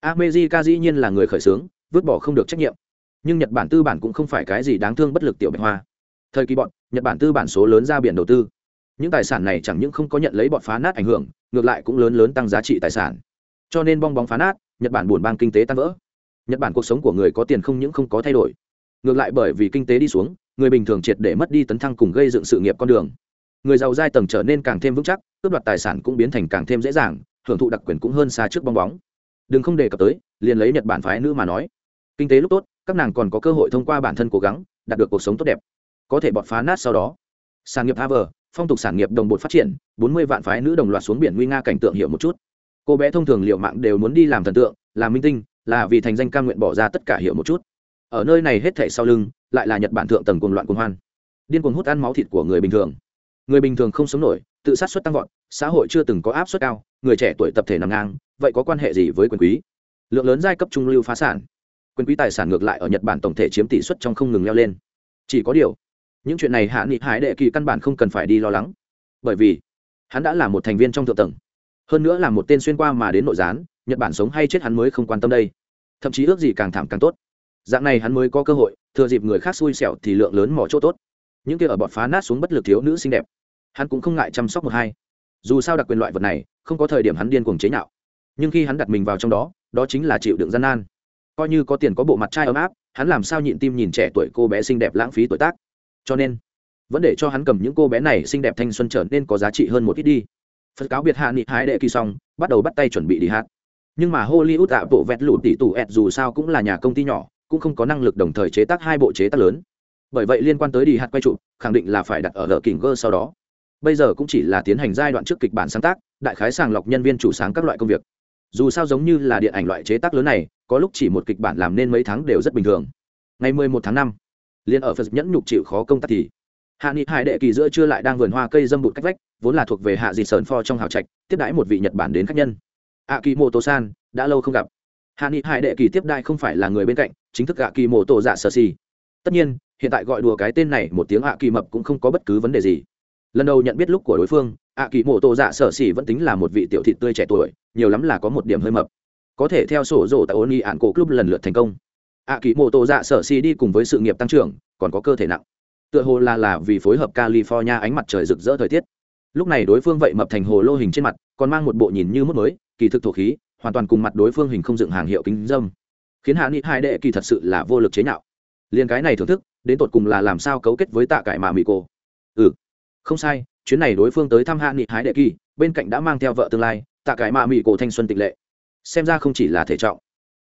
America dĩ nhiên là người khởi xướng, vứt bỏ không được trách nhiệm. Nhưng nhật bản tư bản cũng không phải cái gì đáng thương bất lực tiểu bạch hoa. Thời kỳ bọn, nhật bản tư bản số lớn ra biển đầu tư. Những tài sản này chẳng những không có nhận lấy bọn phá nát ảnh hưởng, ngược lại cũng lớn lớn tăng giá trị tài sản cho nên bong bóng phá nát, nhật bản buồn bang kinh tế tan vỡ. Nhật bản cuộc sống của người có tiền không những không có thay đổi, ngược lại bởi vì kinh tế đi xuống, người bình thường triệt để mất đi tấn thăng cùng gây dựng sự nghiệp con đường. Người giàu giai tầng trở nên càng thêm vững chắc, cướp đoạt tài sản cũng biến thành càng thêm dễ dàng, hưởng thụ đặc quyền cũng hơn xa trước bong bóng. Đừng không đề cập tới, liền lấy nhật bản phái nữ mà nói. Kinh tế lúc tốt, các nàng còn có cơ hội thông qua bản thân cố gắng, đạt được cuộc sống tốt đẹp. Có thể bọt phá nát sau đó. Sản nghiệp haver phong tục sản nghiệp đồng bột phát triển, bốn mươi vạn phái nữ đồng loạt xuống biển nguy nga cảnh tượng hiểu một chút cô bé thông thường liệu mạng đều muốn đi làm thần tượng làm minh tinh, là vì thành danh ca nguyện bỏ ra tất cả hiệu một chút. Ở nơi này hết thảy sau lưng, lại là nhật bản thượng tầng cuồng loạn cuồng hoan. Điên cuồng hút ăn máu thịt của người bình thường. Người bình thường không sống nổi, tự sát suất tăng vọt, xã hội chưa từng có áp suất cao, người trẻ tuổi tập thể nằm ngang, vậy có quan hệ gì với quyền quý? Lượng lớn giai cấp trung lưu phá sản. Quyền quý tài sản ngược lại ở nhật bản tổng thể chiếm tỷ suất trong không ngừng leo lên. Chỉ có điều, những chuyện này hạ nghị hải đệ kỳ căn bản không cần phải đi lo lắng. Bởi vì, hắn đã là một thành viên trong thượng tầng hơn nữa là một tên xuyên qua mà đến nội gián, nhật bản sống hay chết hắn mới không quan tâm đây. Thậm chí ước gì càng thảm càng tốt. Dạng này hắn mới có cơ hội, thừa dịp người khác xui xẻo thì lượng lớn mỏ chỗ tốt. Những kia ở bọn phá nát xuống bất lực thiếu nữ xinh đẹp, hắn cũng không ngại chăm sóc một hai. Dù sao đặc quyền loại vật này, không có thời điểm hắn điên cuồng chế nhạo. Nhưng khi hắn đặt mình vào trong đó đó chính là chịu đựng gian nan. Coi như có tiền có bộ mặt trai ấm áp, hắn làm sao nhịn tim nhìn trẻ tuổi cô bé xinh đẹp lãng phí tuổi tác. Cho nên, vẫn để cho hắn cầm những cô bé này xinh đẹp thanh xuân trở nên có giá trị hơn một ít đi phật cáo biệt hạ nghị hái đệ kỳ xong, bắt đầu bắt tay chuẩn bị đi hát. Nhưng mà hollywood tạ bộ vẹt lụt tỷ tù ẹt dù sao cũng là nhà công ty nhỏ, cũng không có năng lực đồng thời chế tác hai bộ chế tác lớn. Bởi vậy liên quan tới đi hạt quay trụ khẳng định là phải đặt ở lợ kình gơ sau đó. Bây giờ cũng chỉ là tiến hành giai đoạn trước kịch bản sáng tác, đại khái sàng lọc nhân viên chủ sáng các loại công việc. Dù sao giống như là điện ảnh loại chế tác lớn này, có lúc chỉ một kịch bản làm nên mấy tháng đều rất bình thường. Ngày mười một tháng năm liên ở phật nhẫn nhục chịu khó công tác thì, hạ nghị hải đệ kỳ giữa trưa lại đang vườn hoa cây dâm bụt cách vách vốn là thuộc về hạ dị sơn pho trong hào trạch, tiếp đãi một vị nhật bản đến khách nhân. A kỳ mô tô san đã lâu không gặp. Hạ nghị hải đệ kỳ tiếp đai không phải là người bên cạnh, chính thức ạ kỳ mô tô dạ sơ xì tất nhiên, hiện tại gọi đùa cái tên này một tiếng ạ kỳ mập cũng không có bất cứ vấn đề gì. Lần đầu nhận biết lúc của đối phương ạ kỳ mô tô dạ sở xỉ vẫn tính là một vị tiểu thị tươi trẻ tuổi, nhiều lắm là có một điểm hơi mập. Có thể theo sổ rổ tại ôn y ạn cổ club lần lượt thành công. Ạ kỳ mô tô dạ sở xì đi cùng với sự nghiệp tăng trưởng, còn có cơ thể nặng. Tựa hồ là là vì phối hợp california ánh mặt trời rực rỡ thời tiết lúc này đối phương vậy mập thành hồ lô hình trên mặt, còn mang một bộ nhìn như mức mới, kỳ thực thổ khí, hoàn toàn cùng mặt đối phương hình không dựng hàng hiệu kính dâm. Khiến hạ nghị hai đệ kỳ thật sự là vô lực chế nhạo. Liền cái này thưởng thức, đến tột cùng là làm sao cấu kết với tạ cải mà mỹ cô? Ừ không sai, chuyến này đối phương tới thăm hạ nghị hái đệ kỳ, bên cạnh đã mang theo vợ tương lai, tạ cải mà mỹ cô thanh xuân tịch lệ. Xem ra không chỉ là thể trọng.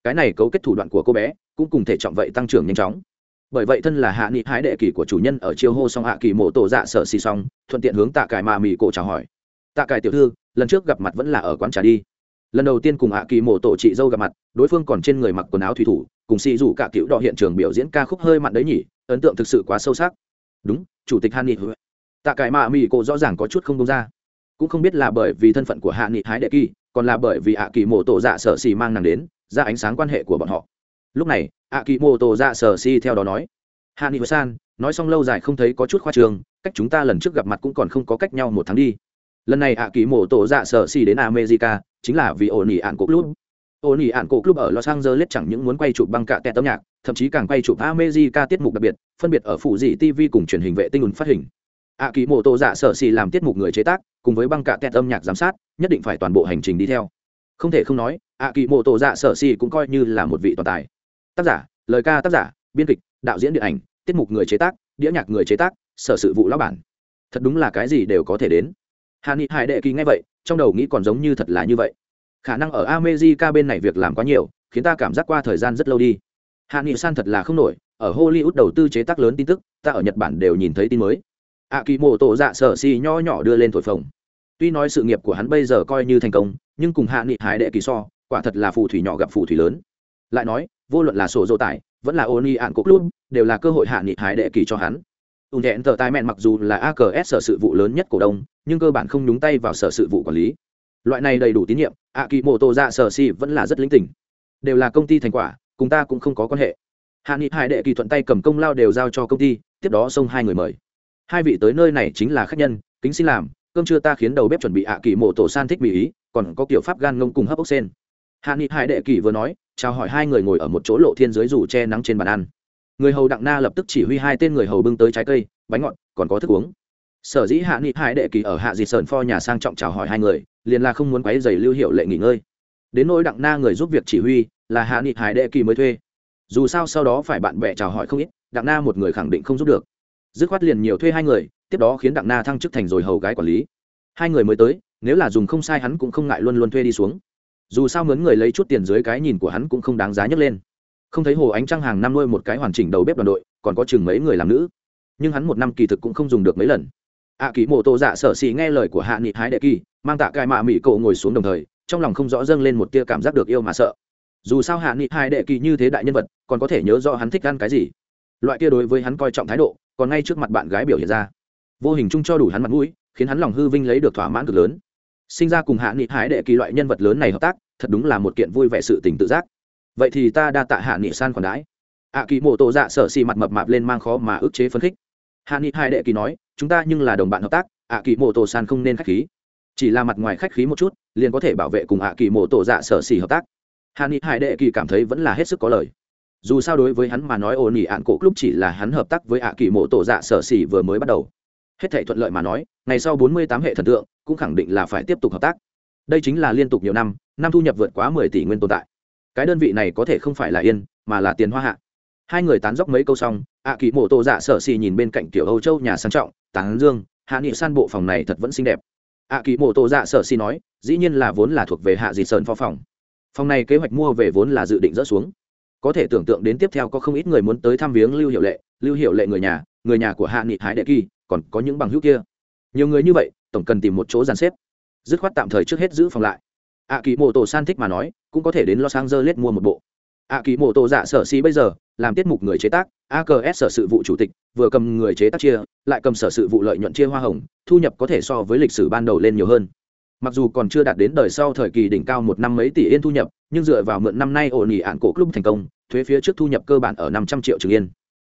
Cái này cấu kết thủ đoạn của cô bé, cũng cùng thể trọng vậy tăng trưởng nhanh chóng bởi vậy thân là hạ nghị hái đệ kỳ của chủ nhân ở chiêu hô xong hạ kỳ mộ tổ dạ sở xì xong, thuận tiện hướng tạ cải mà mì cổ chào hỏi. Tạ cải tiểu thư, lần trước gặp mặt vẫn là ở quán trà đi. Lần đầu tiên cùng hạ kỳ mộ tổ chị dâu gặp mặt, đối phương còn trên người mặc quần áo thủy thủ, cùng xì rủ cả cựu đọ hiện trường biểu diễn ca khúc hơi mặn đấy nhỉ, ấn tượng thực sự quá sâu sắc. Đúng, chủ tịch hạ nghị tạ cải mà mì cổ rõ ràng có chút không đông ra. Cũng không biết là bởi vì thân phận của hạ nghị hái đệ kỳ, còn là bởi vì hạ kỳ mộ tổ dạ sở xì mang nàng đến, ra ánh sáng quan hệ của bọn họ. Lúc này ạ kỳ mô tô dạ sở si theo đó nói. Hạ nghị san nói xong lâu dài không thấy có chút khoa trường cách chúng ta lần trước gặp mặt cũng còn không có cách nhau một tháng đi. Lần này ạ kỳ mô tô dạ sở si đến america, chính là vì ổn ỉ ạn cổ club. Ổn ỉ ạn cổ club ở los angeles chẳng những muốn quay chụp băng cạ tẹt âm nhạc, thậm chí càng quay chụp america tiết mục đặc biệt, phân biệt ở phụ dị tv cùng truyền hình vệ tinh ùn phát hình. Ạ kỳ mô tô dạ sở si làm tiết mục người chế tác, cùng với băng cạ tẹt âm nhạc giám sát, nhất định phải toàn bộ hành trình đi theo. Không thể không nói ạ kỳ mô tô dạ sở si cũng coi như là một vị toàn tài tác giả, lời ca tác giả, biên kịch, đạo diễn điện ảnh, tiết mục người chế tác, đĩa nhạc người chế tác, sở sự vụ lão bản. Thật đúng là cái gì đều có thể đến. Hà ni hải đệ kỳ nghe vậy, trong đầu nghĩ còn giống như thật là như vậy. Khả năng ở amejica bên này việc làm quá nhiều, khiến ta cảm giác qua thời gian rất lâu đi. Hạ nghị san thật là không nổi, ở hollywood đầu tư chế tác lớn tin tức, ta ở nhật bản đều nhìn thấy tin mới. Ạ kỳ mộ tổ dạ sở si nho nhỏ đưa lên thổi phồng. Tuy nói sự nghiệp của hắn bây giờ coi như thành công, nhưng cùng hạ nghị hải đệ kỳ so, quả thật là phù thủy nhỏ gặp phù thủy lớn lại nói, vô luận là sổ dỗ tải, vẫn là ôn y ạn cốc luôn đều là cơ hội hạ nghị hải đệ kỳ cho hắn. Ùn thẹn tờ tai mẹn mặc dù là aks sở sự vụ lớn nhất cổ đông, nhưng cơ bản không nhúng tay vào sở sự vụ quản lý. Loại này đầy đủ tín nhiệm ạ kỳ mộ tổ ra sở si vẫn là rất lính tình. Đều là công ty thành quả, cùng ta cũng không có quan hệ. Hạ nghị hải đệ kỳ thuận tay cầm công lao đều giao cho công ty, tiếp đó xông hai người mời. Hai vị tới nơi này chính là khách nhân, kính xin làm, cơm trưa ta khiến đầu bếp chuẩn bị ạ kỳ mộ tổ san thích bị ý, còn có kiểu pháp gan ngông cùng hấp ốc sen. Hạ nghị hải đệ kỳ vừa nói chào hỏi hai người ngồi ở một chỗ lộ thiên dưới dù che nắng trên bàn ăn. Người hầu đặng na lập tức chỉ huy hai tên người hầu bưng tới trái cây, bánh ngọt, còn có thức uống. Sở dĩ hạ nghị hải đệ kỳ ở hạ dì sơn pho nhà sang trọng chào hỏi hai người, liền là không muốn quấy giày lưu hiệu lệ nghỉ ngơi. Đến nỗi đặng na người giúp việc chỉ huy, là hạ nghị hải đệ kỳ mới thuê. Dù sao sau đó phải bạn bè chào hỏi không ít, đặng na một người khẳng định không giúp được. Dứt khoát liền nhiều thuê hai người, tiếp đó khiến đặng na thăng chức thành rồi hầu gái quản lý. Hai người mới tới, nếu là dùng không sai hắn cũng không ngại luôn luôn thuê đi xuống dù sao mướn người lấy chút tiền dưới cái nhìn của hắn cũng không đáng giá nhấc lên. Không thấy hồ ánh trăng hàng năm nuôi một cái hoàn chỉnh đầu bếp đoàn đội còn có chừng mấy người làm nữ. Nhưng hắn một năm kỳ thực cũng không dùng được mấy lần. Ạ à, kỳ mộ tổ dạ sở xì nghe lời của hạ nghị hái đệ kỳ mang tạ cai mạ mỹ cậu ngồi xuống đồng thời trong lòng không rõ dâng lên một tia cảm giác được yêu mà sợ. Dù sao hạ nghị hai đệ kỳ như thế đại nhân vật còn có thể nhớ rõ hắn thích ăn cái gì. Loại kia đối với hắn coi trọng thái độ còn ngay trước mặt bạn gái biểu hiện ra. Vô hình chung cho đủ hắn mặt mũi khiến hắn lòng hư vinh lấy được thỏa mãn cực lớn sinh ra cùng hạ nghị hái đệ kỳ loại nhân vật lớn này hợp tác, thật đúng là một kiện vui vẻ sự tình tự giác. Vậy thì ta đa tạ hạ nghị san còn đãi. Ạ kỳ mộ tổ dạ sở xì mặt mập mạp lên mang khó mà ức chế phấn khích. Hạ nghị hai đệ kỳ nói, chúng ta nhưng là đồng bạn hợp tác, ạ kỳ mộ tổ san không nên khách khí. Chỉ là mặt ngoài khách khí một chút, liền có thể bảo vệ cùng ạ kỳ mộ tổ dạ sở xì hợp tác. Hạ nghị hai đệ kỳ cảm thấy vẫn là hết sức có lời. Dù sao đối với hắn mà nói ổn ỉ ạn cổ lúc chỉ là hắn hợp tác với ạ kỳ mộ tổ dạ sở xỉ vừa mới bắt đầu hết thể thuận lợi mà nói, ngày sau bốn mươi tám hệ thần tượng cũng khẳng định là phải tiếp tục hợp tác. Đây chính là liên tục nhiều năm năm thu nhập vượt quá mười tỷ nguyên tồn tại. Cái đơn vị này có thể không phải là yên, mà là tiền hoa hạ. Hai người tán dóc mấy câu xong ạ kỳ mộ tổ dạ sở xì nhìn bên cạnh kiểu âu châu nhà sang trọng tán dương, hạ nghị san bộ phòng này thật vẫn xinh đẹp. Ạ kỳ mộ tổ dạ sở xì nói, dĩ nhiên là vốn là thuộc về hạ dị sơn phó phòng. Phòng này kế hoạch mua về vốn là dự định rỡ xuống. Có thể tưởng tượng đến tiếp theo có không ít người muốn tới thăm viếng lưu hiệu lệ, lưu hiệu lệ người nhà người nhà của hạ nghị hải đệ kỳ còn có những bằng hữu kia. Nhiều người như vậy, tổng cần tìm một chỗ dàn xếp. Dứt khoát tạm thời trước hết giữ phòng lại. Ạ kỳ mô tổ san thích mà nói, cũng có thể đến los angeles mua một bộ. Ạ kỳ mô tổ dạ sở xí bây giờ, làm tiết mục người chế tác aks sở sự vụ chủ tịch, vừa cầm người chế tác chia, lại cầm sở sự vụ lợi nhuận chia hoa hồng, thu nhập có thể so với lịch sử ban đầu lên nhiều hơn. Mặc dù còn chưa đạt đến đời sau thời kỳ đỉnh cao một năm mấy tỷ yên thu nhập, nhưng dựa vào mượn năm nay ổn ỉ ạn cổ club thành công, thuế phía trước thu nhập cơ bản ở năm trăm triệu trường yên.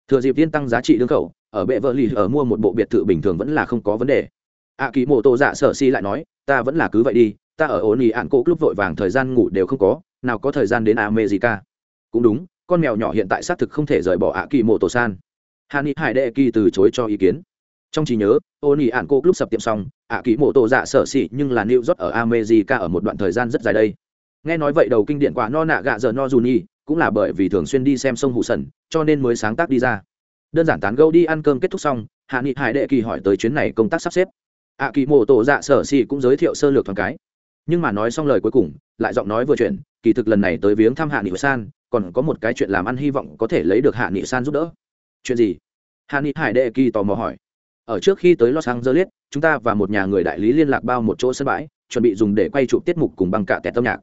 Thừa dịp tiên tăng giá trị đương khẩu ở bệ vợ lì ở mua một bộ biệt thự bình thường vẫn là không có vấn đề. Ạ kỳ mộ tổ dạ sở si lại nói, ta vẫn là cứ vậy đi, ta ở ổn ỉ ạn cỗ lúc vội vàng thời gian ngủ đều không có, nào có thời gian đến america. Cũng đúng, con mèo nhỏ hiện tại xác thực không thể rời bỏ ạ kỳ mộ tổ san. Hà ni hải đệ kỳ từ chối cho ý kiến. Trong trí nhớ ổn nỉ ạn cỗ lúc sập tiệm xong ạ kỳ mộ tổ dạ sở si nhưng là new rót ở amejica ở một đoạn thời gian rất dài đây. Nghe nói vậy đầu kinh điển quả no nạ gạ giờ no dù nhi cũng là bởi vì thường xuyên đi xem sông hụ sần, cho nên mới sáng tác đi ra đơn giản tán gâu đi, ăn cơm kết thúc xong, hạ nghị hải đệ kỳ hỏi tới chuyến này công tác sắp xếp. Ạ kỳ mô tổ dạ sở xì cũng giới thiệu sơ lược thoáng cái. Nhưng mà nói xong lời cuối cùng, lại giọng nói vừa chuyện kỳ thực lần này tới viếng thăm hạ nghị san, còn có một cái chuyện làm ăn hy vọng có thể lấy được hạ nghị san giúp đỡ. Chuyện gì? Hạ nghị hải đệ kỳ tò mò hỏi. Ở trước khi tới los angeles, chúng ta và một nhà người đại lý liên lạc bao một chỗ sân bãi, chuẩn bị dùng để quay chụp tiết mục cùng băng cả tẹt âm nhạc.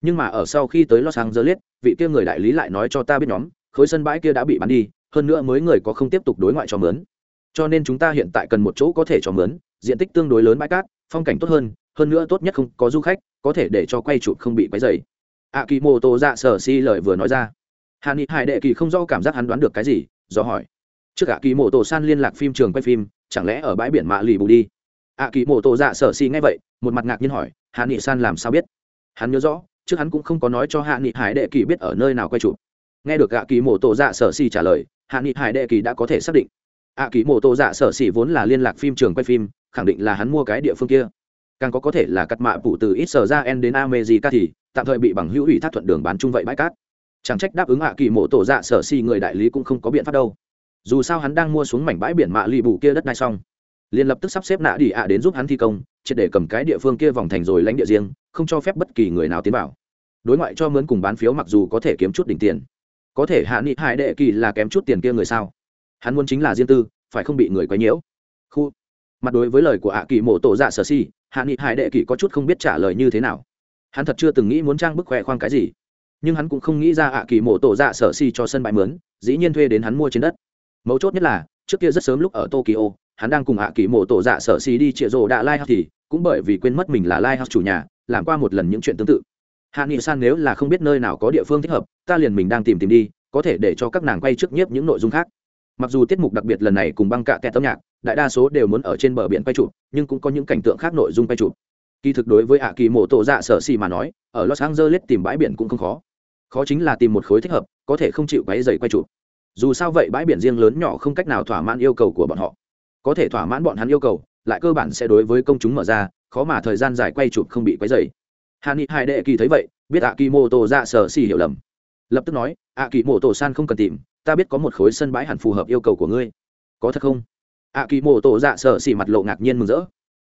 Nhưng mà ở sau khi tới los angeles, vị kia người đại lý lại nói cho ta biết nhóm, khối sân bãi kia đã bị bán đi hơn nữa mới người có không tiếp tục đối ngoại cho mướn. Cho nên chúng ta hiện tại cần một chỗ có thể cho mướn, diện tích tương đối lớn bãi cát, phong cảnh tốt hơn hơn nữa tốt nhất không có du khách, có thể để cho quay chụp không bị quấy dày a kỳ mô tô dạ sở si lời vừa nói ra. Hà ni hải đệ kỳ không do cảm giác hắn đoán được cái gì, do hỏi. Trước a kỳ mô tô san liên lạc phim trường quay phim, chẳng lẽ ở bãi biển mạ lì bù đi? A kỳ mô tô dạ sở si nghe vậy, một mặt ngạc nhiên hỏi hà ni san làm sao biết? Hắn nhớ rõ, trước hắn cũng không có nói cho hạ nghị hải đệ kỳ biết ở nơi nào quay chụp. Nghe được ạ kỳ mổ tổ dạ sở si trả lời hạ nghị hải đệ kỳ đã có thể xác định. Ạ kỳ mô tổ dạ sở xỉ vốn là liên lạc phim trường quay phim, khẳng định là hắn mua cái địa phương kia. Càng có có thể là cắt mạ phụ từ ít sở ra en đến amejica thì, tạm thời bị bằng hữu ủy thác thuận đường bán chung vậy bãi cát. Chẳng trách đáp ứng ạ kỳ mộ tổ dạ sở xỉ người đại lý cũng không có biện pháp đâu. Dù sao hắn đang mua xuống mảnh bãi biển mạ lì bù kia đất này xong. Liền lập tức sắp xếp nạ đi ạ đến giúp hắn thi công, triệt để cầm cái địa phương kia vòng thành rồi lãnh địa riêng, không cho phép bất kỳ người nào tiến vào. Đối ngoại cho mướn cùng bán phiếu mặc dù có thể kiếm chút đỉnh tiền có thể hạ nghị hải đệ kỳ là kém chút tiền kia người sao? Hắn muốn chính là riêng tư, phải không bị người quấy nhiễu? Khu. Mặt đối với lời của hạ kỳ mổ tổ dạ sở si, hạ nghị hải đệ kỳ có chút không biết trả lời như thế nào. Hắn thật chưa từng nghĩ muốn trang bức khoe khoang cái gì. Nhưng hắn cũng không nghĩ ra hạ kỳ mổ tổ dạ sở si cho sân bãi mướn, dĩ nhiên thuê đến hắn mua trên đất. Mấu chốt nhất là, trước kia rất sớm lúc ở tokyo, hắn đang cùng hạ kỳ mổ tổ dạ sở si đi chịa rồ đạ lai thì, cũng bởi vì quên mất mình là lai chủ nhà, làm qua một lần những chuyện tương tự hạ nghị san nếu là không biết nơi nào có địa phương thích hợp, ta liền mình đang tìm tìm đi, có thể để cho các nàng quay trước nhiếp những nội dung khác. Mặc dù tiết mục đặc biệt lần này cùng băng cạ kẹt âm nhạc, đại đa số đều muốn ở trên bờ biển quay chụp, nhưng cũng có những cảnh tượng khác nội dung quay chụp. Kỳ thực đối với ạ kỳ mộ tổ dạ sở xì mà nói, ở los angeles tìm bãi biển cũng không khó. Khó chính là tìm một khối thích hợp, có thể không chịu quáy dày quay chụp. Dù sao vậy bãi biển riêng lớn nhỏ không cách nào thỏa mãn yêu cầu của bọn họ. Có thể thỏa mãn bọn hắn yêu cầu, lại cơ bản sẽ đối với công chúng mở ra, khó mà thời gian dài quay chụp không bị quấy dày hà ni hai đệ kỳ thấy vậy, biết ạ kỳ mô tô ra sở xì hiểu lầm. Lập tức nói ạ kỳ mô tô san không cần tìm, ta biết có một khối sân bãi hẳn phù hợp yêu cầu của ngươi. Có thật không? Ạ kỳ mô tô dạ sở xì mặt lộ ngạc nhiên mừng rỡ.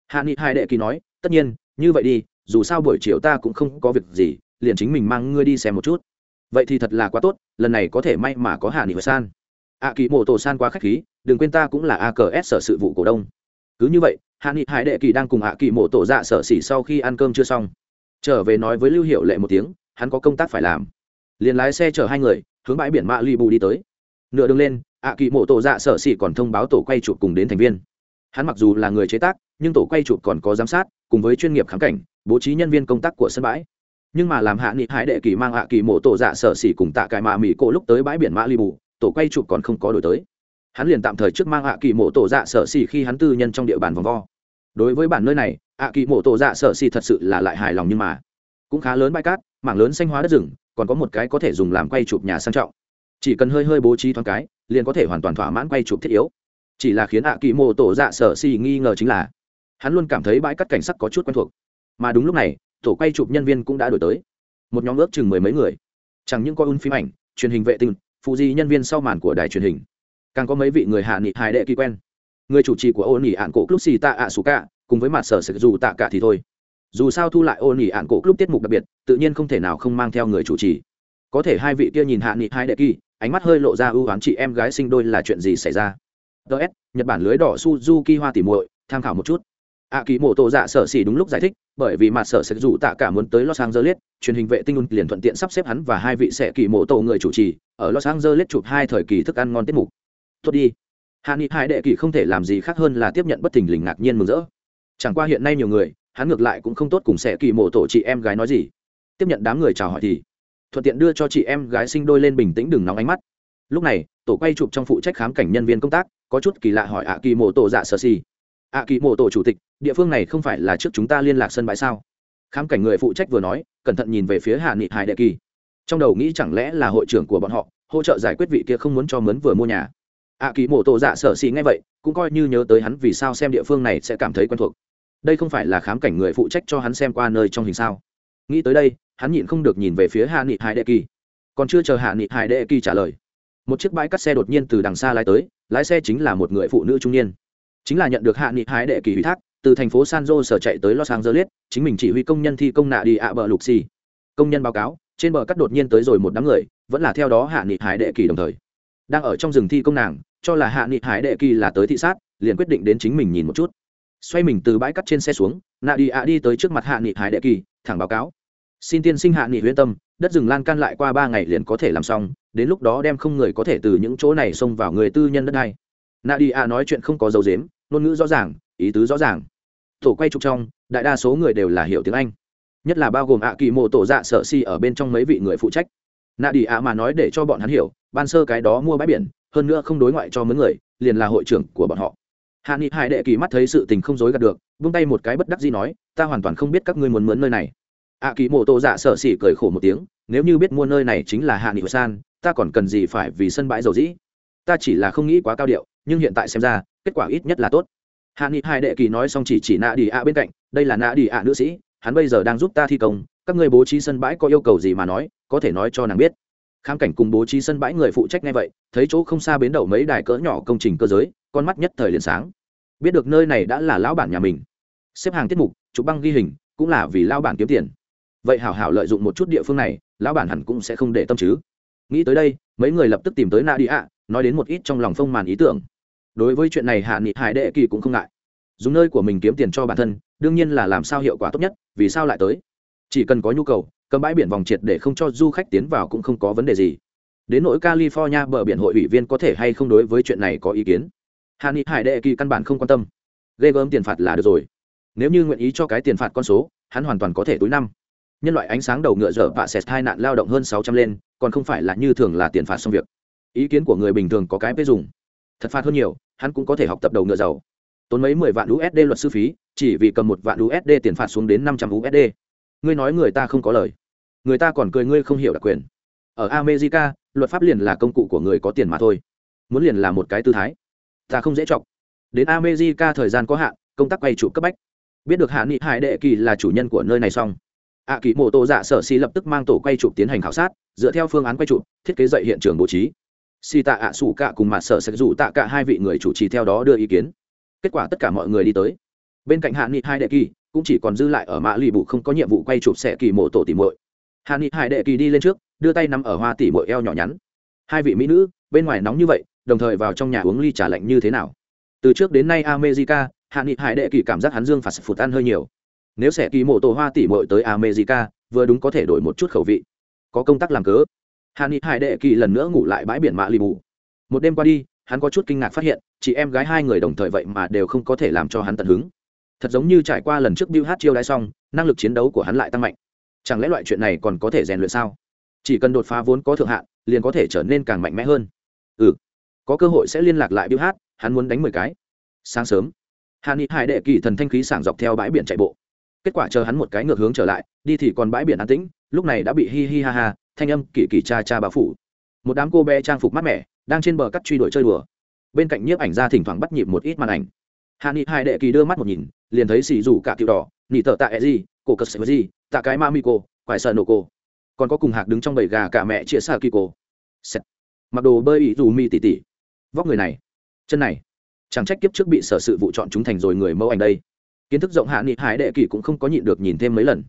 Hạ nghị hai đệ kỳ nói, tất nhiên, như vậy đi, dù sao buổi chiều ta cũng không có việc gì, liền chính mình mang ngươi đi xem một chút. Vậy thì thật là quá tốt, lần này có thể may mà có hạ nghị san. Ạ kỳ mô tô san quá k h á c h khí, đừng quên ta cũng là a cờ s sở sự vụ cổ đông. Cứ như vậy hạ nghị hải đệ kỳ đang cùng ạ kỳ mộ tổ dạ sở xỉ sau khi ăn cơm chưa xong trở về nói với lưu hiệu lệ một tiếng, hắn có công tác phải làm. Liền lái xe chở hai người, hướng bãi biển mạ li bù đi tới. Nửa đường lên hạ kỳ mộ tổ dạ sở xỉ còn thông báo tổ quay chụp cùng đến thành viên. Hắn mặc dù là người chế tác, nhưng tổ quay chụp còn có giám sát, cùng với chuyên nghiệp khám cảnh, bố trí nhân viên công tác của sân bãi. Nhưng mà làm hạ nghị hải đệ kỳ mang hạ kỳ mộ tổ dạ sở xỉ cùng tạ cải mạ mỹ cổ lúc tới bãi biển mã li bù tổ quay chụp còn không có đổi tới. Hắn liền tạm thời trước mang hạ kỳ mộ tổ dạ sở xỉ khi hắn tư nhân trong địa bàn vòng vo. Đối với bản nơi này ạ kỳ mộ tổ dạ sở xì thật sự là lại hài lòng nhưng mà cũng khá lớn bãi cát, mảng lớn xanh hóa đất rừng, còn có một cái có thể dùng làm quay chụp nhà sang trọng. Chỉ cần hơi hơi bố trí thoáng cái, liền có thể hoàn toàn thỏa mãn quay chụp thiết yếu. Chỉ là khiến ạ kỳ mộ tổ dạ sở xì nghi ngờ chính là, hắn luôn cảm thấy bãi cát cảnh sắc có chút quen thuộc. Mà đúng lúc này, tổ quay chụp nhân viên cũng đã đổi tới. Một nhóm ước chừng mười mấy người. Chẳng những coi un phim ảnh, truyền hình vệ tinh, phụ di nhân viên sau màn của đài truyền hình. Càng có mấy vị người hạ nghị hài đệ kỳ quen. Người chủ trì của ôn nghỉ ạn cổ club xì tạ ạ sù cả cùng với mặt sở sực dù tạ cả thì thôi. Dù sao thu lại ô nỉ ạn cổ lúc tiết mục đặc biệt, tự nhiên không thể nào không mang theo người chủ trì. Có thể hai vị kia nhìn hạ nghị hai đệ kỳ, ánh mắt hơi lộ ra ưu oán chị em gái sinh đôi là chuyện gì xảy ra? Ts nhật bản lưới đỏ suzuki hoa tỉ muội, tham khảo một chút. Ạ kỳ mộ tổ dạ sở xỉ đúng lúc giải thích, bởi vì mặt sở sẽ dù tạ cả muốn tới los angeles, truyền hình vệ tinh liền thuận tiện sắp xếp hắn và hai vị sẽ kỳ mộ tổ người chủ trì, ở los angeles chụp hai thời kỳ thức ăn ngon tiết mục. Tốt đi. Hạ nghị hai đệ kỳ không thể làm gì khác hơn là tiếp nhận bất thình lình ngạc nhiên mừng rỡ chẳng qua hiện nay nhiều người, hắn ngược lại cũng không tốt cùng sẽ kỳ mộ tổ chị em gái nói gì. Tiếp nhận đám người chào hỏi thì, thuận tiện đưa cho chị em gái sinh đôi lên bình tĩnh đừng nóng ánh mắt. Lúc này, tổ quay chụp trong phụ trách khám cảnh nhân viên công tác, có chút kỳ lạ hỏi ạ kỳ mộ tổ dạ sơ xì. Ạ kỳ mộ tổ chủ tịch, địa phương này không phải là trước chúng ta liên lạc sân bãi sao? Khám cảnh người phụ trách vừa nói, cẩn thận nhìn về phía hạ nghị hải đệ kỳ. Trong đầu nghĩ chẳng lẽ là hội trưởng của bọn họ, hỗ trợ giải quyết vị kia không muốn cho mướn vừa mua nhà. Ạ kỳ mộ tổ dạ sở xì ngay vậy, cũng coi như nhớ tới hắn vì sao xem địa phương này sẽ cảm thấy quen thuộc đây không phải là khám cảnh người phụ trách cho hắn xem qua nơi trong hình sao? Nghĩ tới đây, hắn nhịn không được nhìn về phía hạ nghị hải đệ kỳ. Còn chưa chờ hạ nghị hải đệ kỳ trả lời, một chiếc bãi cắt xe đột nhiên từ đằng xa lái tới, lái xe chính là một người phụ nữ trung niên. Chính là nhận được hạ nghị hải đệ kỳ ủy thác, từ thành phố san jose sở chạy tới los angeles, chính mình chỉ huy công nhân thi công nạ đi ạ bờ lục xì. Công nhân báo cáo, trên bờ cắt đột nhiên tới rồi một đám người, vẫn là theo đó hạ nghị hải đệ kỳ đồng thời. Đang ở trong rừng thi công nàng, cho là hạ nghị hải đệ kỳ là tới thị sát, liền quyết định đến chính mình nhìn một chút xoay mình từ bãi cắt trên xe xuống nạ đi ạ đi tới trước mặt hạ nghị hải đệ kỳ, thẳng báo cáo. Xin tiên sinh hạ nghị huyên tâm, đất rừng lan can lại qua ba ngày liền có thể làm xong, đến lúc đó đem không người có thể từ những chỗ này xông vào người tư nhân đất này nạ đi ạ nói chuyện không có dấu dếm ngôn ngữ rõ ràng, ý tứ rõ ràng. Tổ quay trục trong, đại đa số người đều là hiểu tiếng anh. Nhất là bao gồm ạ kỳ mộ tổ dạ sợ si ở bên trong mấy vị người phụ trách. Nạ đi ạ mà nói để cho bọn hắn hiểu, ban sơ cái đó mua bãi biển, hơn nữa không đối ngoại cho mấy người, liền là hội trưởng của bọn họ hạ nghị hải đệ kỳ mắt thấy sự tình không dối gạt được vung tay một cái bất đắc gì nói, ta hoàn toàn không biết các ngươi muốn mướn nơi này. Ạ kỳ mộ tổ dạ sợ xỉ cười khổ một tiếng, nếu như biết mua nơi này chính là hạ nghị san, ta còn cần gì phải vì sân bãi dầu dĩ? Ta chỉ là không nghĩ quá cao điệu, nhưng hiện tại xem ra, kết quả ít nhất là tốt. Hạ nghị hai đệ kỳ nói xong chỉ chỉ nạ đi ạ bên cạnh, đây là nạ đi ạ nữ sĩ, hắn bây giờ đang giúp ta thi công, các người bố trí sân bãi có yêu cầu gì mà nói, có thể nói cho nàng biết. Khám cảnh cùng bố trí sân bãi người phụ trách ngay vậy, thấy chỗ không xa bến đậu mấy đài cỡ nhỏ công trình cơ giới con mắt nhất thời liền sáng. Biết được nơi này đã là lão bản nhà mình. Xếp hàng tiết mục, chụp băng ghi hình, cũng là vì lão bản kiếm tiền. Vậy hảo hảo lợi dụng một chút địa phương này, lão bản hẳn cũng sẽ không để tâm chứ. Nghĩ tới đây, mấy người lập tức tìm tới nạ đi ạ nói đến một ít trong lòng phông màn ý tưởng. Đối với chuyện này hạ nghị hải đệ kỳ cũng không ngại. Dùng nơi của mình kiếm tiền cho bản thân, đương nhiên là làm sao hiệu quả tốt nhất, vì sao lại tới? Chỉ cần có nhu cầu, cầm bãi biển vòng triệt để không cho du khách tiến vào cũng không có vấn đề gì. Đến nỗi california bờ biển hội ủy viên có thể hay không đối với chuyện này có ý kiến? Hà ni hải đệ kỳ căn bản không quan tâm. Ghê gớm tiền phạt là được rồi. Nếu như nguyện ý cho cái tiền phạt con số, hắn hoàn toàn có thể túi năm. Nhân loại ánh sáng đầu ngựa dở vạ xẹt hai nạn lao động hơn sáu trăm lên, còn không phải là như thường là tiền phạt xong việc. Ý kiến của người bình thường có cái bế dùng. Thật phạt hơn nhiều, hắn cũng có thể học tập đầu ngựa giàu. Tốn mấy mười vạn usd luật sư phí, chỉ vì cầm một vạn usd tiền phạt xuống đến năm trăm usd ngươi nói người ta không có lời. Người ta còn cười ngươi không hiểu đặc quyền. Ở america, luật pháp liền là công cụ của người có tiền mà thôi. Muốn liền là một cái tư thái ta không dễ chọc. Đến america thời gian có hạn, công tác quay trụ cấp bách. Biết được hạ nghị hải đệ kỳ là chủ nhân của nơi này xong. Ạ kỳ mô tô dạ sở xì lập tức mang tổ quay chụp tiến hành khảo sát, dựa theo phương án quay chụp, thiết kế dậy hiện trường bố trí. Xì tạ ạ sủ cạ cùng mặt sở sẽ dụ tạ cả hai vị người chủ trì theo đó đưa ý kiến. Kết quả tất cả mọi người đi tới. Bên cạnh hạ nghị hai đệ kỳ, cũng chỉ còn dư lại ở mã lì bụ không có nhiệm vụ quay chụp sẽ kỳ mộ tổ tỉ muội. Hạ nghị hai đệ kỳ đi lên trước, đưa tay nắm ở hoa tỉ muội eo nhỏ nhắn. Hai vị mỹ nữ, bên ngoài nóng như vậy đồng thời vào trong nhà uống ly trà lạnh như thế nào. Từ trước đến nay america, hạ nghị hải đệ kỳ cảm giác hắn dương phạt phụt ăn hơi nhiều. Nếu sẽ kỳ mộ tổ hoa tỉ muội tới america, vừa đúng có thể đổi một chút khẩu vị. Có công tác làm cớ. Hạ nghị hải đệ kỳ lần nữa ngủ lại bãi biển mã lì bù một đêm qua đi, hắn có chút kinh ngạc phát hiện, chị em gái hai người đồng thời vậy mà đều không có thể làm cho hắn tận hứng. Thật giống như trải qua lần trước bill hát chiêu đãi xong, năng lực chiến đấu của hắn lại tăng mạnh. Chẳng lẽ loại chuyện này còn có thể rèn luyện sao? Chỉ cần đột phá vốn có thượng hạn, liền có thể trở nên càng mạnh mẽ hơn. Ừ có cơ hội sẽ liên lạc lại biểu hát, hắn muốn đánh mười cái. Sáng sớm, hàn nghị hải đệ kỳ thần thanh khí sảng dọc theo bãi biển chạy bộ. Kết quả chờ hắn một cái ngược hướng trở lại, đi thì còn bãi biển an tĩnh, lúc này đã bị hi hi ha ha, thanh âm kỳ kỳ cha cha bao phủ. Một đám cô bé trang phục mát mẻ, đang trên bờ cắt truy đuổi chơi đùa. Bên cạnh nhiếp ảnh ra thỉnh thoảng bắt nhịp một ít màn ảnh. Hạ nghị hai đệ kỳ đưa mắt một nhìn, liền thấy xì rủ cả tiểu đỏ, nỉ tợ tạ e gì cổ cờ sờ gì tạ cái ma mi cô, quải sợ nổ cô. Còn có cùng hạc đứng trong bầy gà cả mẹ chia xa kỳ cô mặc đồ bơi ý dù mi tỉ tỉ vóc người này. Chân này. Chẳng trách kiếp trước bị sở sự vụ chọn chúng thành rồi người mẫu ảnh đây. Kiến thức rộng hạ nghị hải đệ kỳ cũng không có nhịn được nhìn thêm mấy lần.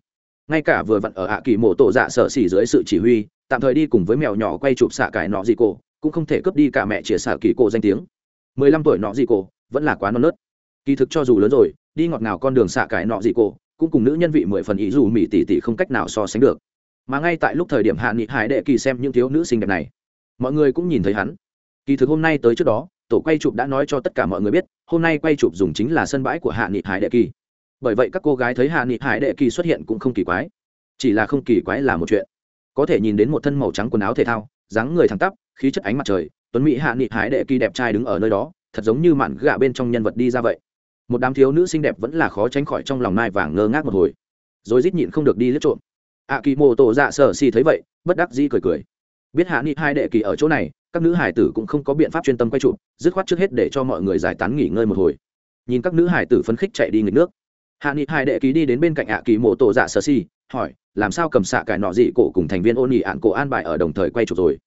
Ngay cả vừa vặn ở hạ kỳ mộ tổ dạ sở xỉ dưới sự chỉ huy, tạm thời đi cùng với mèo nhỏ quay chụp xạ cải nọ gì cổ, cũng không thể cướp đi cả mẹ chia xạ kỳ cổ danh tiếng. Mười lăm tuổi nọ gì cổ, vẫn là quá non nớt. Kỳ thực cho dù lớn rồi, đi ngọt ngào con đường xạ cải nọ gì cổ, cũng cùng nữ nhân vị mười phần ý dù mỹ tỷ tỷ không cách nào so sánh được. Mà ngay tại lúc thời điểm hạ nghị hải đệ kỳ xem những thiếu nữ xinh đẹp này, mọi người cũng nhìn thấy hắn kỳ thực hôm nay tới trước đó, tổ quay chụp đã nói cho tất cả mọi người biết, hôm nay quay chụp dùng chính là sân bãi của hạ nghị hải đệ kỳ. Bởi vậy các cô gái thấy hạ nghị hải đệ kỳ xuất hiện cũng không kỳ quái. Chỉ là không kỳ quái là một chuyện. Có thể nhìn đến một thân màu trắng quần áo thể thao, dáng người thẳng tắp, khí chất ánh mặt trời, tuấn mỹ hạ nghị hải đệ kỳ đẹp trai đứng ở nơi đó, thật giống như mạn gạ bên trong nhân vật đi ra vậy. Một đám thiếu nữ xinh đẹp vẫn là khó tránh khỏi trong lòng nai vàng ngơ ngác một hồi. Rồi rít nhịn không được đi lướt trộm. Ạ kỳ mô tổ dạ sở xì thấy vậy, bất đắc dĩ cười cười. Biết hạ nghị hai đệ kỳ ở chỗ này các nữ hải tử cũng không có biện pháp chuyên tâm quay trụ, dứt khoát trước hết để cho mọi người giải tán nghỉ ngơi một hồi. Nhìn các nữ hải tử phấn khích chạy đi nghịch nước. Hạ nghị hai đệ ký đi đến bên cạnh ạ kỳ mộ tổ dạ sơ si, hỏi, làm sao cầm xạ cải nọ dị cổ cùng thành viên ôn nghị ạn cổ an bài ở đồng thời quay trụ rồi?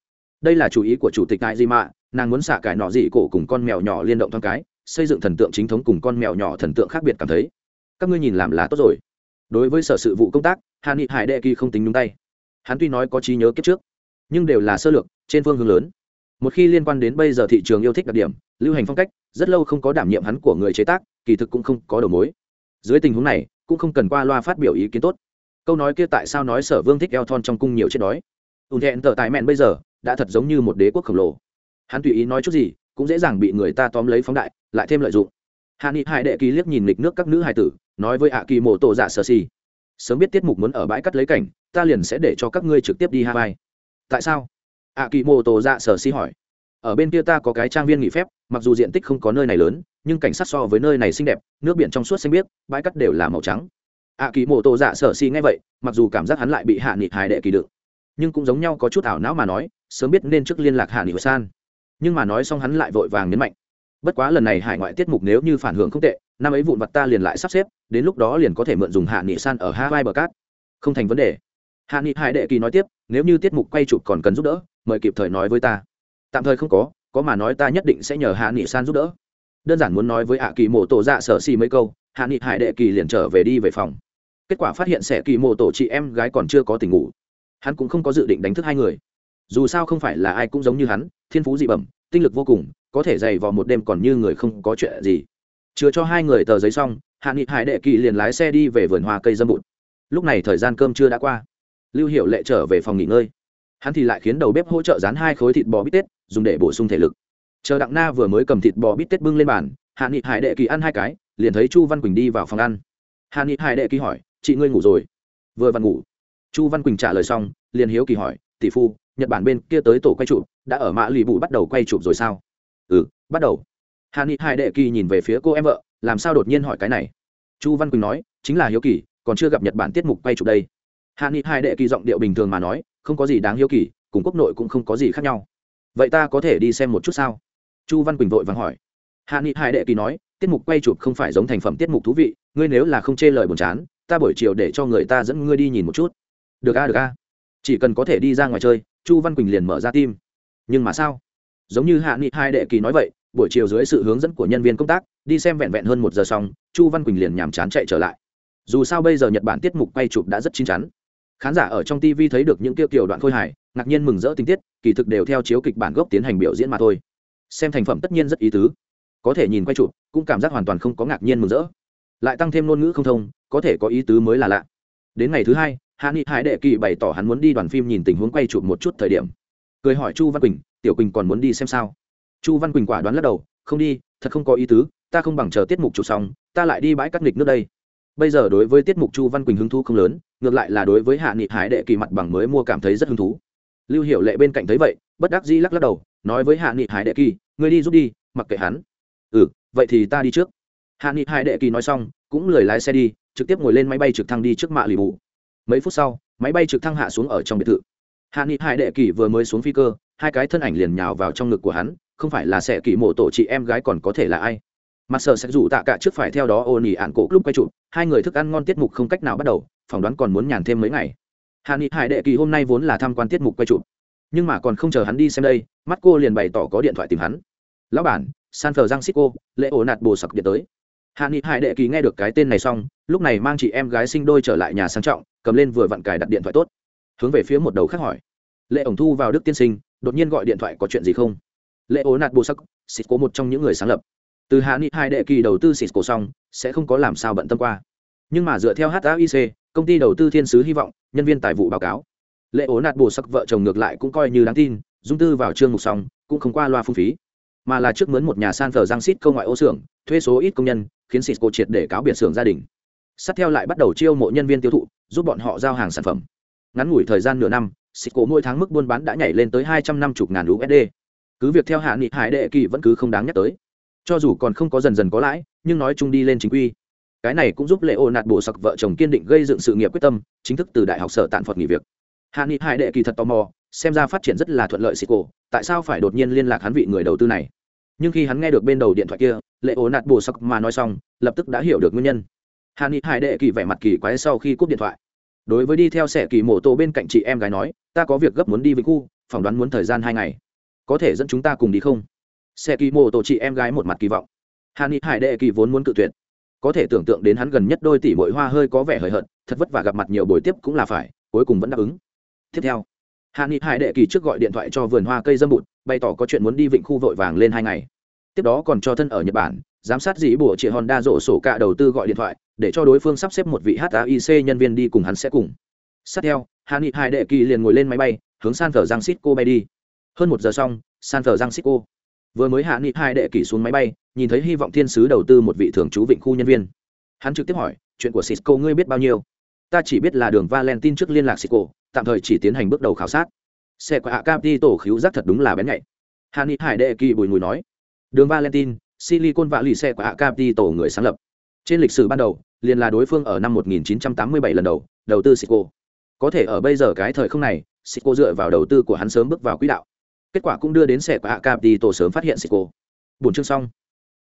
Đây là chủ ý của chủ tịch đại di mạ nàng muốn xạ cải nọ dị cổ cùng con mèo nhỏ liên động thoáng cái, xây dựng thần tượng chính thống cùng con mèo nhỏ thần tượng khác biệt cảm thấy. Các ngươi nhìn làm là tốt rồi. Đối với sở sự vụ công tác, hạ nghị hải đệ kỳ không tính nhúng tay. Hắn tuy nói có trí nhớ kiếp trước, nhưng đều là sơ lược, trên phương hướng lớn một khi liên quan đến bây giờ thị trường yêu thích đặc điểm, lưu hành phong cách, rất lâu không có đảm nhiệm hắn của người chế tác, kỳ thực cũng không có đầu mối. Dưới tình huống này, cũng không cần qua loa phát biểu ý kiến tốt. Câu nói kia tại sao nói sở vương thích eo thon trong cung nhiều chết đói? Ùn thẹn tờ tài mẹn bây giờ, đã thật giống như một đế quốc khổng lồ. Hắn tùy ý nói chút gì, cũng dễ dàng bị người ta tóm lấy phóng đại, lại thêm lợi dụng. Hạ nghị hải đệ ký liếc nhìn lịch nước các nữ hải tử, nói với hạ kỳ mộ tổ giả sơ si sớm biết tiết mục muốn ở bãi cắt lấy cảnh, ta liền sẽ để cho các ngươi trực tiếp đi hawaii. Tại sao? Ạ kỳ mộ Tô dạ Sở si hỏi. Ở bên kia ta có cái trang viên nghỉ phép, mặc dù diện tích không có nơi này lớn, nhưng cảnh sát so với nơi này xinh đẹp, nước biển trong suốt xanh biếc, bãi cắt đều là màu trắng. Ạ kỳ mộ Tô dạ sở si nghe vậy, mặc dù cảm giác hắn lại bị hạ nghị hải đệ kỳ đựng, nhưng cũng giống nhau có chút ảo não mà nói, sớm biết nên trước liên lạc hạ nghị san. Nhưng mà nói xong hắn lại vội vàng nhấn mạnh. Bất quá lần này hải ngoại tiết mục nếu như phản hưởng không tệ, năm ấy vụn vặt ta liền lại sắp xếp, đến lúc đó liền có thể mượn dùng hạ nghị san ở hawaii bờ cát. Không thành vấn đề hạ nghị hải đệ kỳ nói tiếp, nếu như tiết mục quay chụp còn cần giúp đỡ, mời kịp thời nói với ta. Tạm thời không có có mà nói ta nhất định sẽ nhờ hạ nghị san giúp đỡ. Đơn giản muốn nói với hạ kỳ mộ tổ dạ sở xì mấy câu, hạ nghị hải đệ kỳ liền trở về đi về phòng. Kết quả phát hiện sẽ kỳ mộ tổ chị em gái còn chưa có tình ngủ. Hắn cũng không có dự định đánh thức hai người. Dù sao không phải là ai cũng giống như hắn, thiên phú dị bẩm, tinh lực vô cùng, có thể dày vào một đêm còn như người không có chuyện gì. Chứa cho hai người tờ giấy xong, hạ nghị hải đệ kỳ liền lái xe đi về vườn hoa cây dâm bụt. Lúc này thời gian cơm chưa đã qua lưu hiệu lệ trở về phòng nghỉ ngơi. Hắn thì lại khiến đầu bếp hỗ trợ dán hai khối thịt bò bít tết, dùng để bổ sung thể lực. Chờ đặng na vừa mới cầm thịt bò bít tết bưng lên bàn, hạ nghị hải đệ kỳ ăn hai cái, liền thấy chu văn quỳnh đi vào phòng ăn. Hạ nghị hải đệ kỳ hỏi, chị ngươi ngủ rồi? Vừa vặn ngủ. Chu văn quỳnh trả lời xong, liền hiếu kỳ hỏi, tỷ phu, nhật bản bên kia tới tổ quay chụp, đã ở mã lì bụ bắt đầu quay chụp rồi sao? Ừ bắt đầu. Hạ nghị hải đệ kỳ nhìn về phía cô em vợ, làm sao đột nhiên hỏi cái này? Chu văn quỳnh nói, chính là hiếu kỳ, còn chưa gặp nhật bản tiết mục quay chụp đây hạ nghị hải đệ kỳ giọng điệu bình thường mà nói, không có gì đáng hiếu kỳ, cùng quốc nội cũng không có gì khác nhau. Vậy ta có thể đi xem một chút sao? Chu văn quỳnh vội vàng hỏi. Hạ nghị hải đệ kỳ nói, tiết mục quay chụp không phải giống thành phẩm tiết mục thú vị, ngươi nếu là không chê lời buồn chán, ta buổi chiều để cho người ta dẫn ngươi đi nhìn một chút. Được a được a. Chỉ cần có thể đi ra ngoài chơi, chu văn quỳnh liền mở ra tim. Nhưng mà sao? Giống như hạ nghị hai đệ kỳ nói vậy, buổi chiều dưới sự hướng dẫn của nhân viên công tác, đi xem vẹn vẹn hơn một giờ xong, chu văn quỳnh liền nhàm chán chạy trở lại. Dù sao bây giờ nhật bản tiết mục quay chụp đã rất chín chắn khán giả ở trong tv thấy được những tiêu kiểu đoạn khôi hài, ngạc nhiên mừng rỡ tình tiết, kỳ thực đều theo chiếu kịch bản gốc tiến hành biểu diễn mà thôi. Xem thành phẩm tất nhiên rất ý tứ. Có thể nhìn quay chụp, cũng cảm giác hoàn toàn không có ngạc nhiên mừng rỡ. Lại tăng thêm ngôn ngữ không thông, có thể có ý tứ mới là lạ. Đến ngày thứ hai hạ nghị hải đệ kỳ bày tỏ hắn muốn đi đoàn phim nhìn tình huống quay chụp một chút thời điểm. Cười hỏi chu văn quỳnh, tiểu quỳnh còn muốn đi xem sao? Chu văn quỳnh quả đoán lắc đầu, không đi, thật không có ý tứ, ta không bằng chờ tiết mục chụp xong, ta lại đi bãi cắt nghịch nước đây bây giờ đối với tiết mục chu văn quỳnh hứng thú không lớn, ngược lại là đối với hạ nghị hải đệ kỳ mặt bằng mới mua cảm thấy rất hứng thú. Lưu hiệu lệ bên cạnh thấy vậy, bất đắc dĩ lắc lắc đầu, nói với hạ nghị hải đệ kỳ, ngươi đi giúp đi, mặc kệ hắn. Ừ vậy thì ta đi trước. Hạ nghị hải đệ kỳ nói xong, cũng lười lái xe đi, trực tiếp ngồi lên máy bay trực thăng đi trước mạ lì bù. Mấy phút sau, máy bay trực thăng hạ xuống ở trong biệt thự. Hạ nghị hải đệ kỳ vừa mới xuống phi cơ, hai cái thân ảnh liền nhào vào trong ngực của hắn, không phải là sẽ kỳ mộ tổ chị em gái còn có thể là ai? Mặt sợ sẽ rủ tạ cả trước phải theo đó ô nỉ ạn cổ lúc quay chụp, hai người thức ăn ngon tiết mục không cách nào bắt đầu, phỏng đoán còn muốn nhàn thêm mấy ngày. Hà nghị hải đệ kỳ hôm nay vốn là tham quan tiết mục quay chụp, nhưng mà còn không chờ hắn đi xem đây, mắt cô liền bày tỏ có điện thoại tìm hắn. Lão bản, san thờ giang xích cô lễ ổ nạt bồ sặc điện tới. Hạ nghị hải đệ kỳ nghe được cái tên này xong, lúc này mang chị em gái sinh đôi trở lại nhà sang trọng, cầm lên vừa vặn cài đặt điện thoại tốt. Hướng về phía một đầu khác hỏi. Lệ ổng thu vào đức tiên sinh, đột nhiên gọi điện thoại có chuyện gì không? Lệ ổ nạt bồ sắc xích cô một trong những người sáng lập từ hạ nghị hai đệ kỳ đầu tư xịt cổ xong, sẽ không có làm sao bận tâm qua. Nhưng mà dựa theo hic công ty đầu tư thiên sứ hy vọng, nhân viên tài vụ báo cáo. Lệ ố nạt bồ sắc vợ chồng ngược lại cũng coi như đáng tin, dung tư vào chương mục xong, cũng không qua loa phung phí. Mà là trước mướn một nhà san thờ giang xít công ngoại ô xưởng, thuê số ít công nhân, khiến xịt cổ triệt để cáo biệt xưởng gia đình. Sát theo lại bắt đầu chiêu mộ nhân viên tiêu thụ, giúp bọn họ giao hàng sản phẩm. Ngắn ngủi thời gian nửa năm, xịt cổ mỗi tháng mức buôn bán đã nhảy lên tới hai trăm năm mươi ngàn usd cứ việc theo hạ nghị hải đệ kỳ vẫn cứ không đáng nhắc tới cho dù còn không có dần dần có lãi, nhưng nói chung đi lên chính quy. Cái này cũng giúp lệ ô nạt bổ sặc vợ chồng kiên định gây dựng sự nghiệp quyết tâm, chính thức từ đại học sở tạn phật nghỉ việc. Hạ nghị hải đệ kỳ thật tò mò, xem ra phát triển rất là thuận lợi xịt cổ, tại sao phải đột nhiên liên lạc hắn vị người đầu tư này? Nhưng khi hắn nghe được bên đầu điện thoại kia, lệ ô nạt bổ sặc mà nói xong, lập tức đã hiểu được nguyên nhân. Hạ nghị hải đệ kỳ vẻ mặt kỳ quái sau khi cúp điện thoại. Đối với đi theo sẻ kỳ mổ tổ bên cạnh chị em gái nói, ta có việc gấp muốn đi với khu, phỏng đoán muốn thời gian hai ngày. Có thể dẫn chúng ta cùng đi không? Xe kỳ mô tổ chị em gái một mặt kỳ vọng. Hà ni hải đệ kỳ vốn muốn cự tuyệt. Có thể tưởng tượng đến hắn gần nhất đôi tỷ bội hoa hơi có vẻ hời hợt, thật vất vả gặp mặt nhiều buổi tiếp cũng là phải, cuối cùng vẫn đáp ứng. Tiếp theo hà ni hải đệ kỳ trước gọi điện thoại cho vườn hoa cây dâm bụt, bày tỏ có chuyện muốn đi vịnh khu vội vàng lên hai ngày. Tiếp đó còn cho thân ở nhật bản, giám sát dĩ bộ chị honda rộ sổ cả đầu tư gọi điện thoại, để cho đối phương sắp xếp một vị hic nhân viên đi cùng hắn sẽ cùng. Sát theo hà ni hải đệ kỳ liền ngồi lên máy bay, hướng san thờ giang xít cô bay đi. Hơn một giờ xong, san thờ giang xít cô vừa mới hạ nghị hai đệ kỷ xuống máy bay, nhìn thấy hy vọng thiên sứ đầu tư một vị thường trú vịnh khu nhân viên. Hắn trực tiếp hỏi, chuyện của cisco ngươi biết bao nhiêu? Ta chỉ biết là đường valentine trước liên lạc cisco, tạm thời chỉ tiến hành bước đầu khảo sát. Xe của hạ capi tổ khíu giác thật đúng là bén nhạy. Hạ nghị hải đệ kỳ bùi mùi nói, đường valentine, silicon vạ lì xe của hạ capi tổ người sáng lập. Trên lịch sử ban đầu, liền là đối phương ở năm 1987 lần đầu đầu tư cisco. Có thể ở bây giờ cái thời không này, cisco dựa vào đầu tư của hắn sớm bước vào quỹ đạo kết quả cũng đưa đến xe của hạ đi tổ sớm phát hiện cisco bốn chương xong.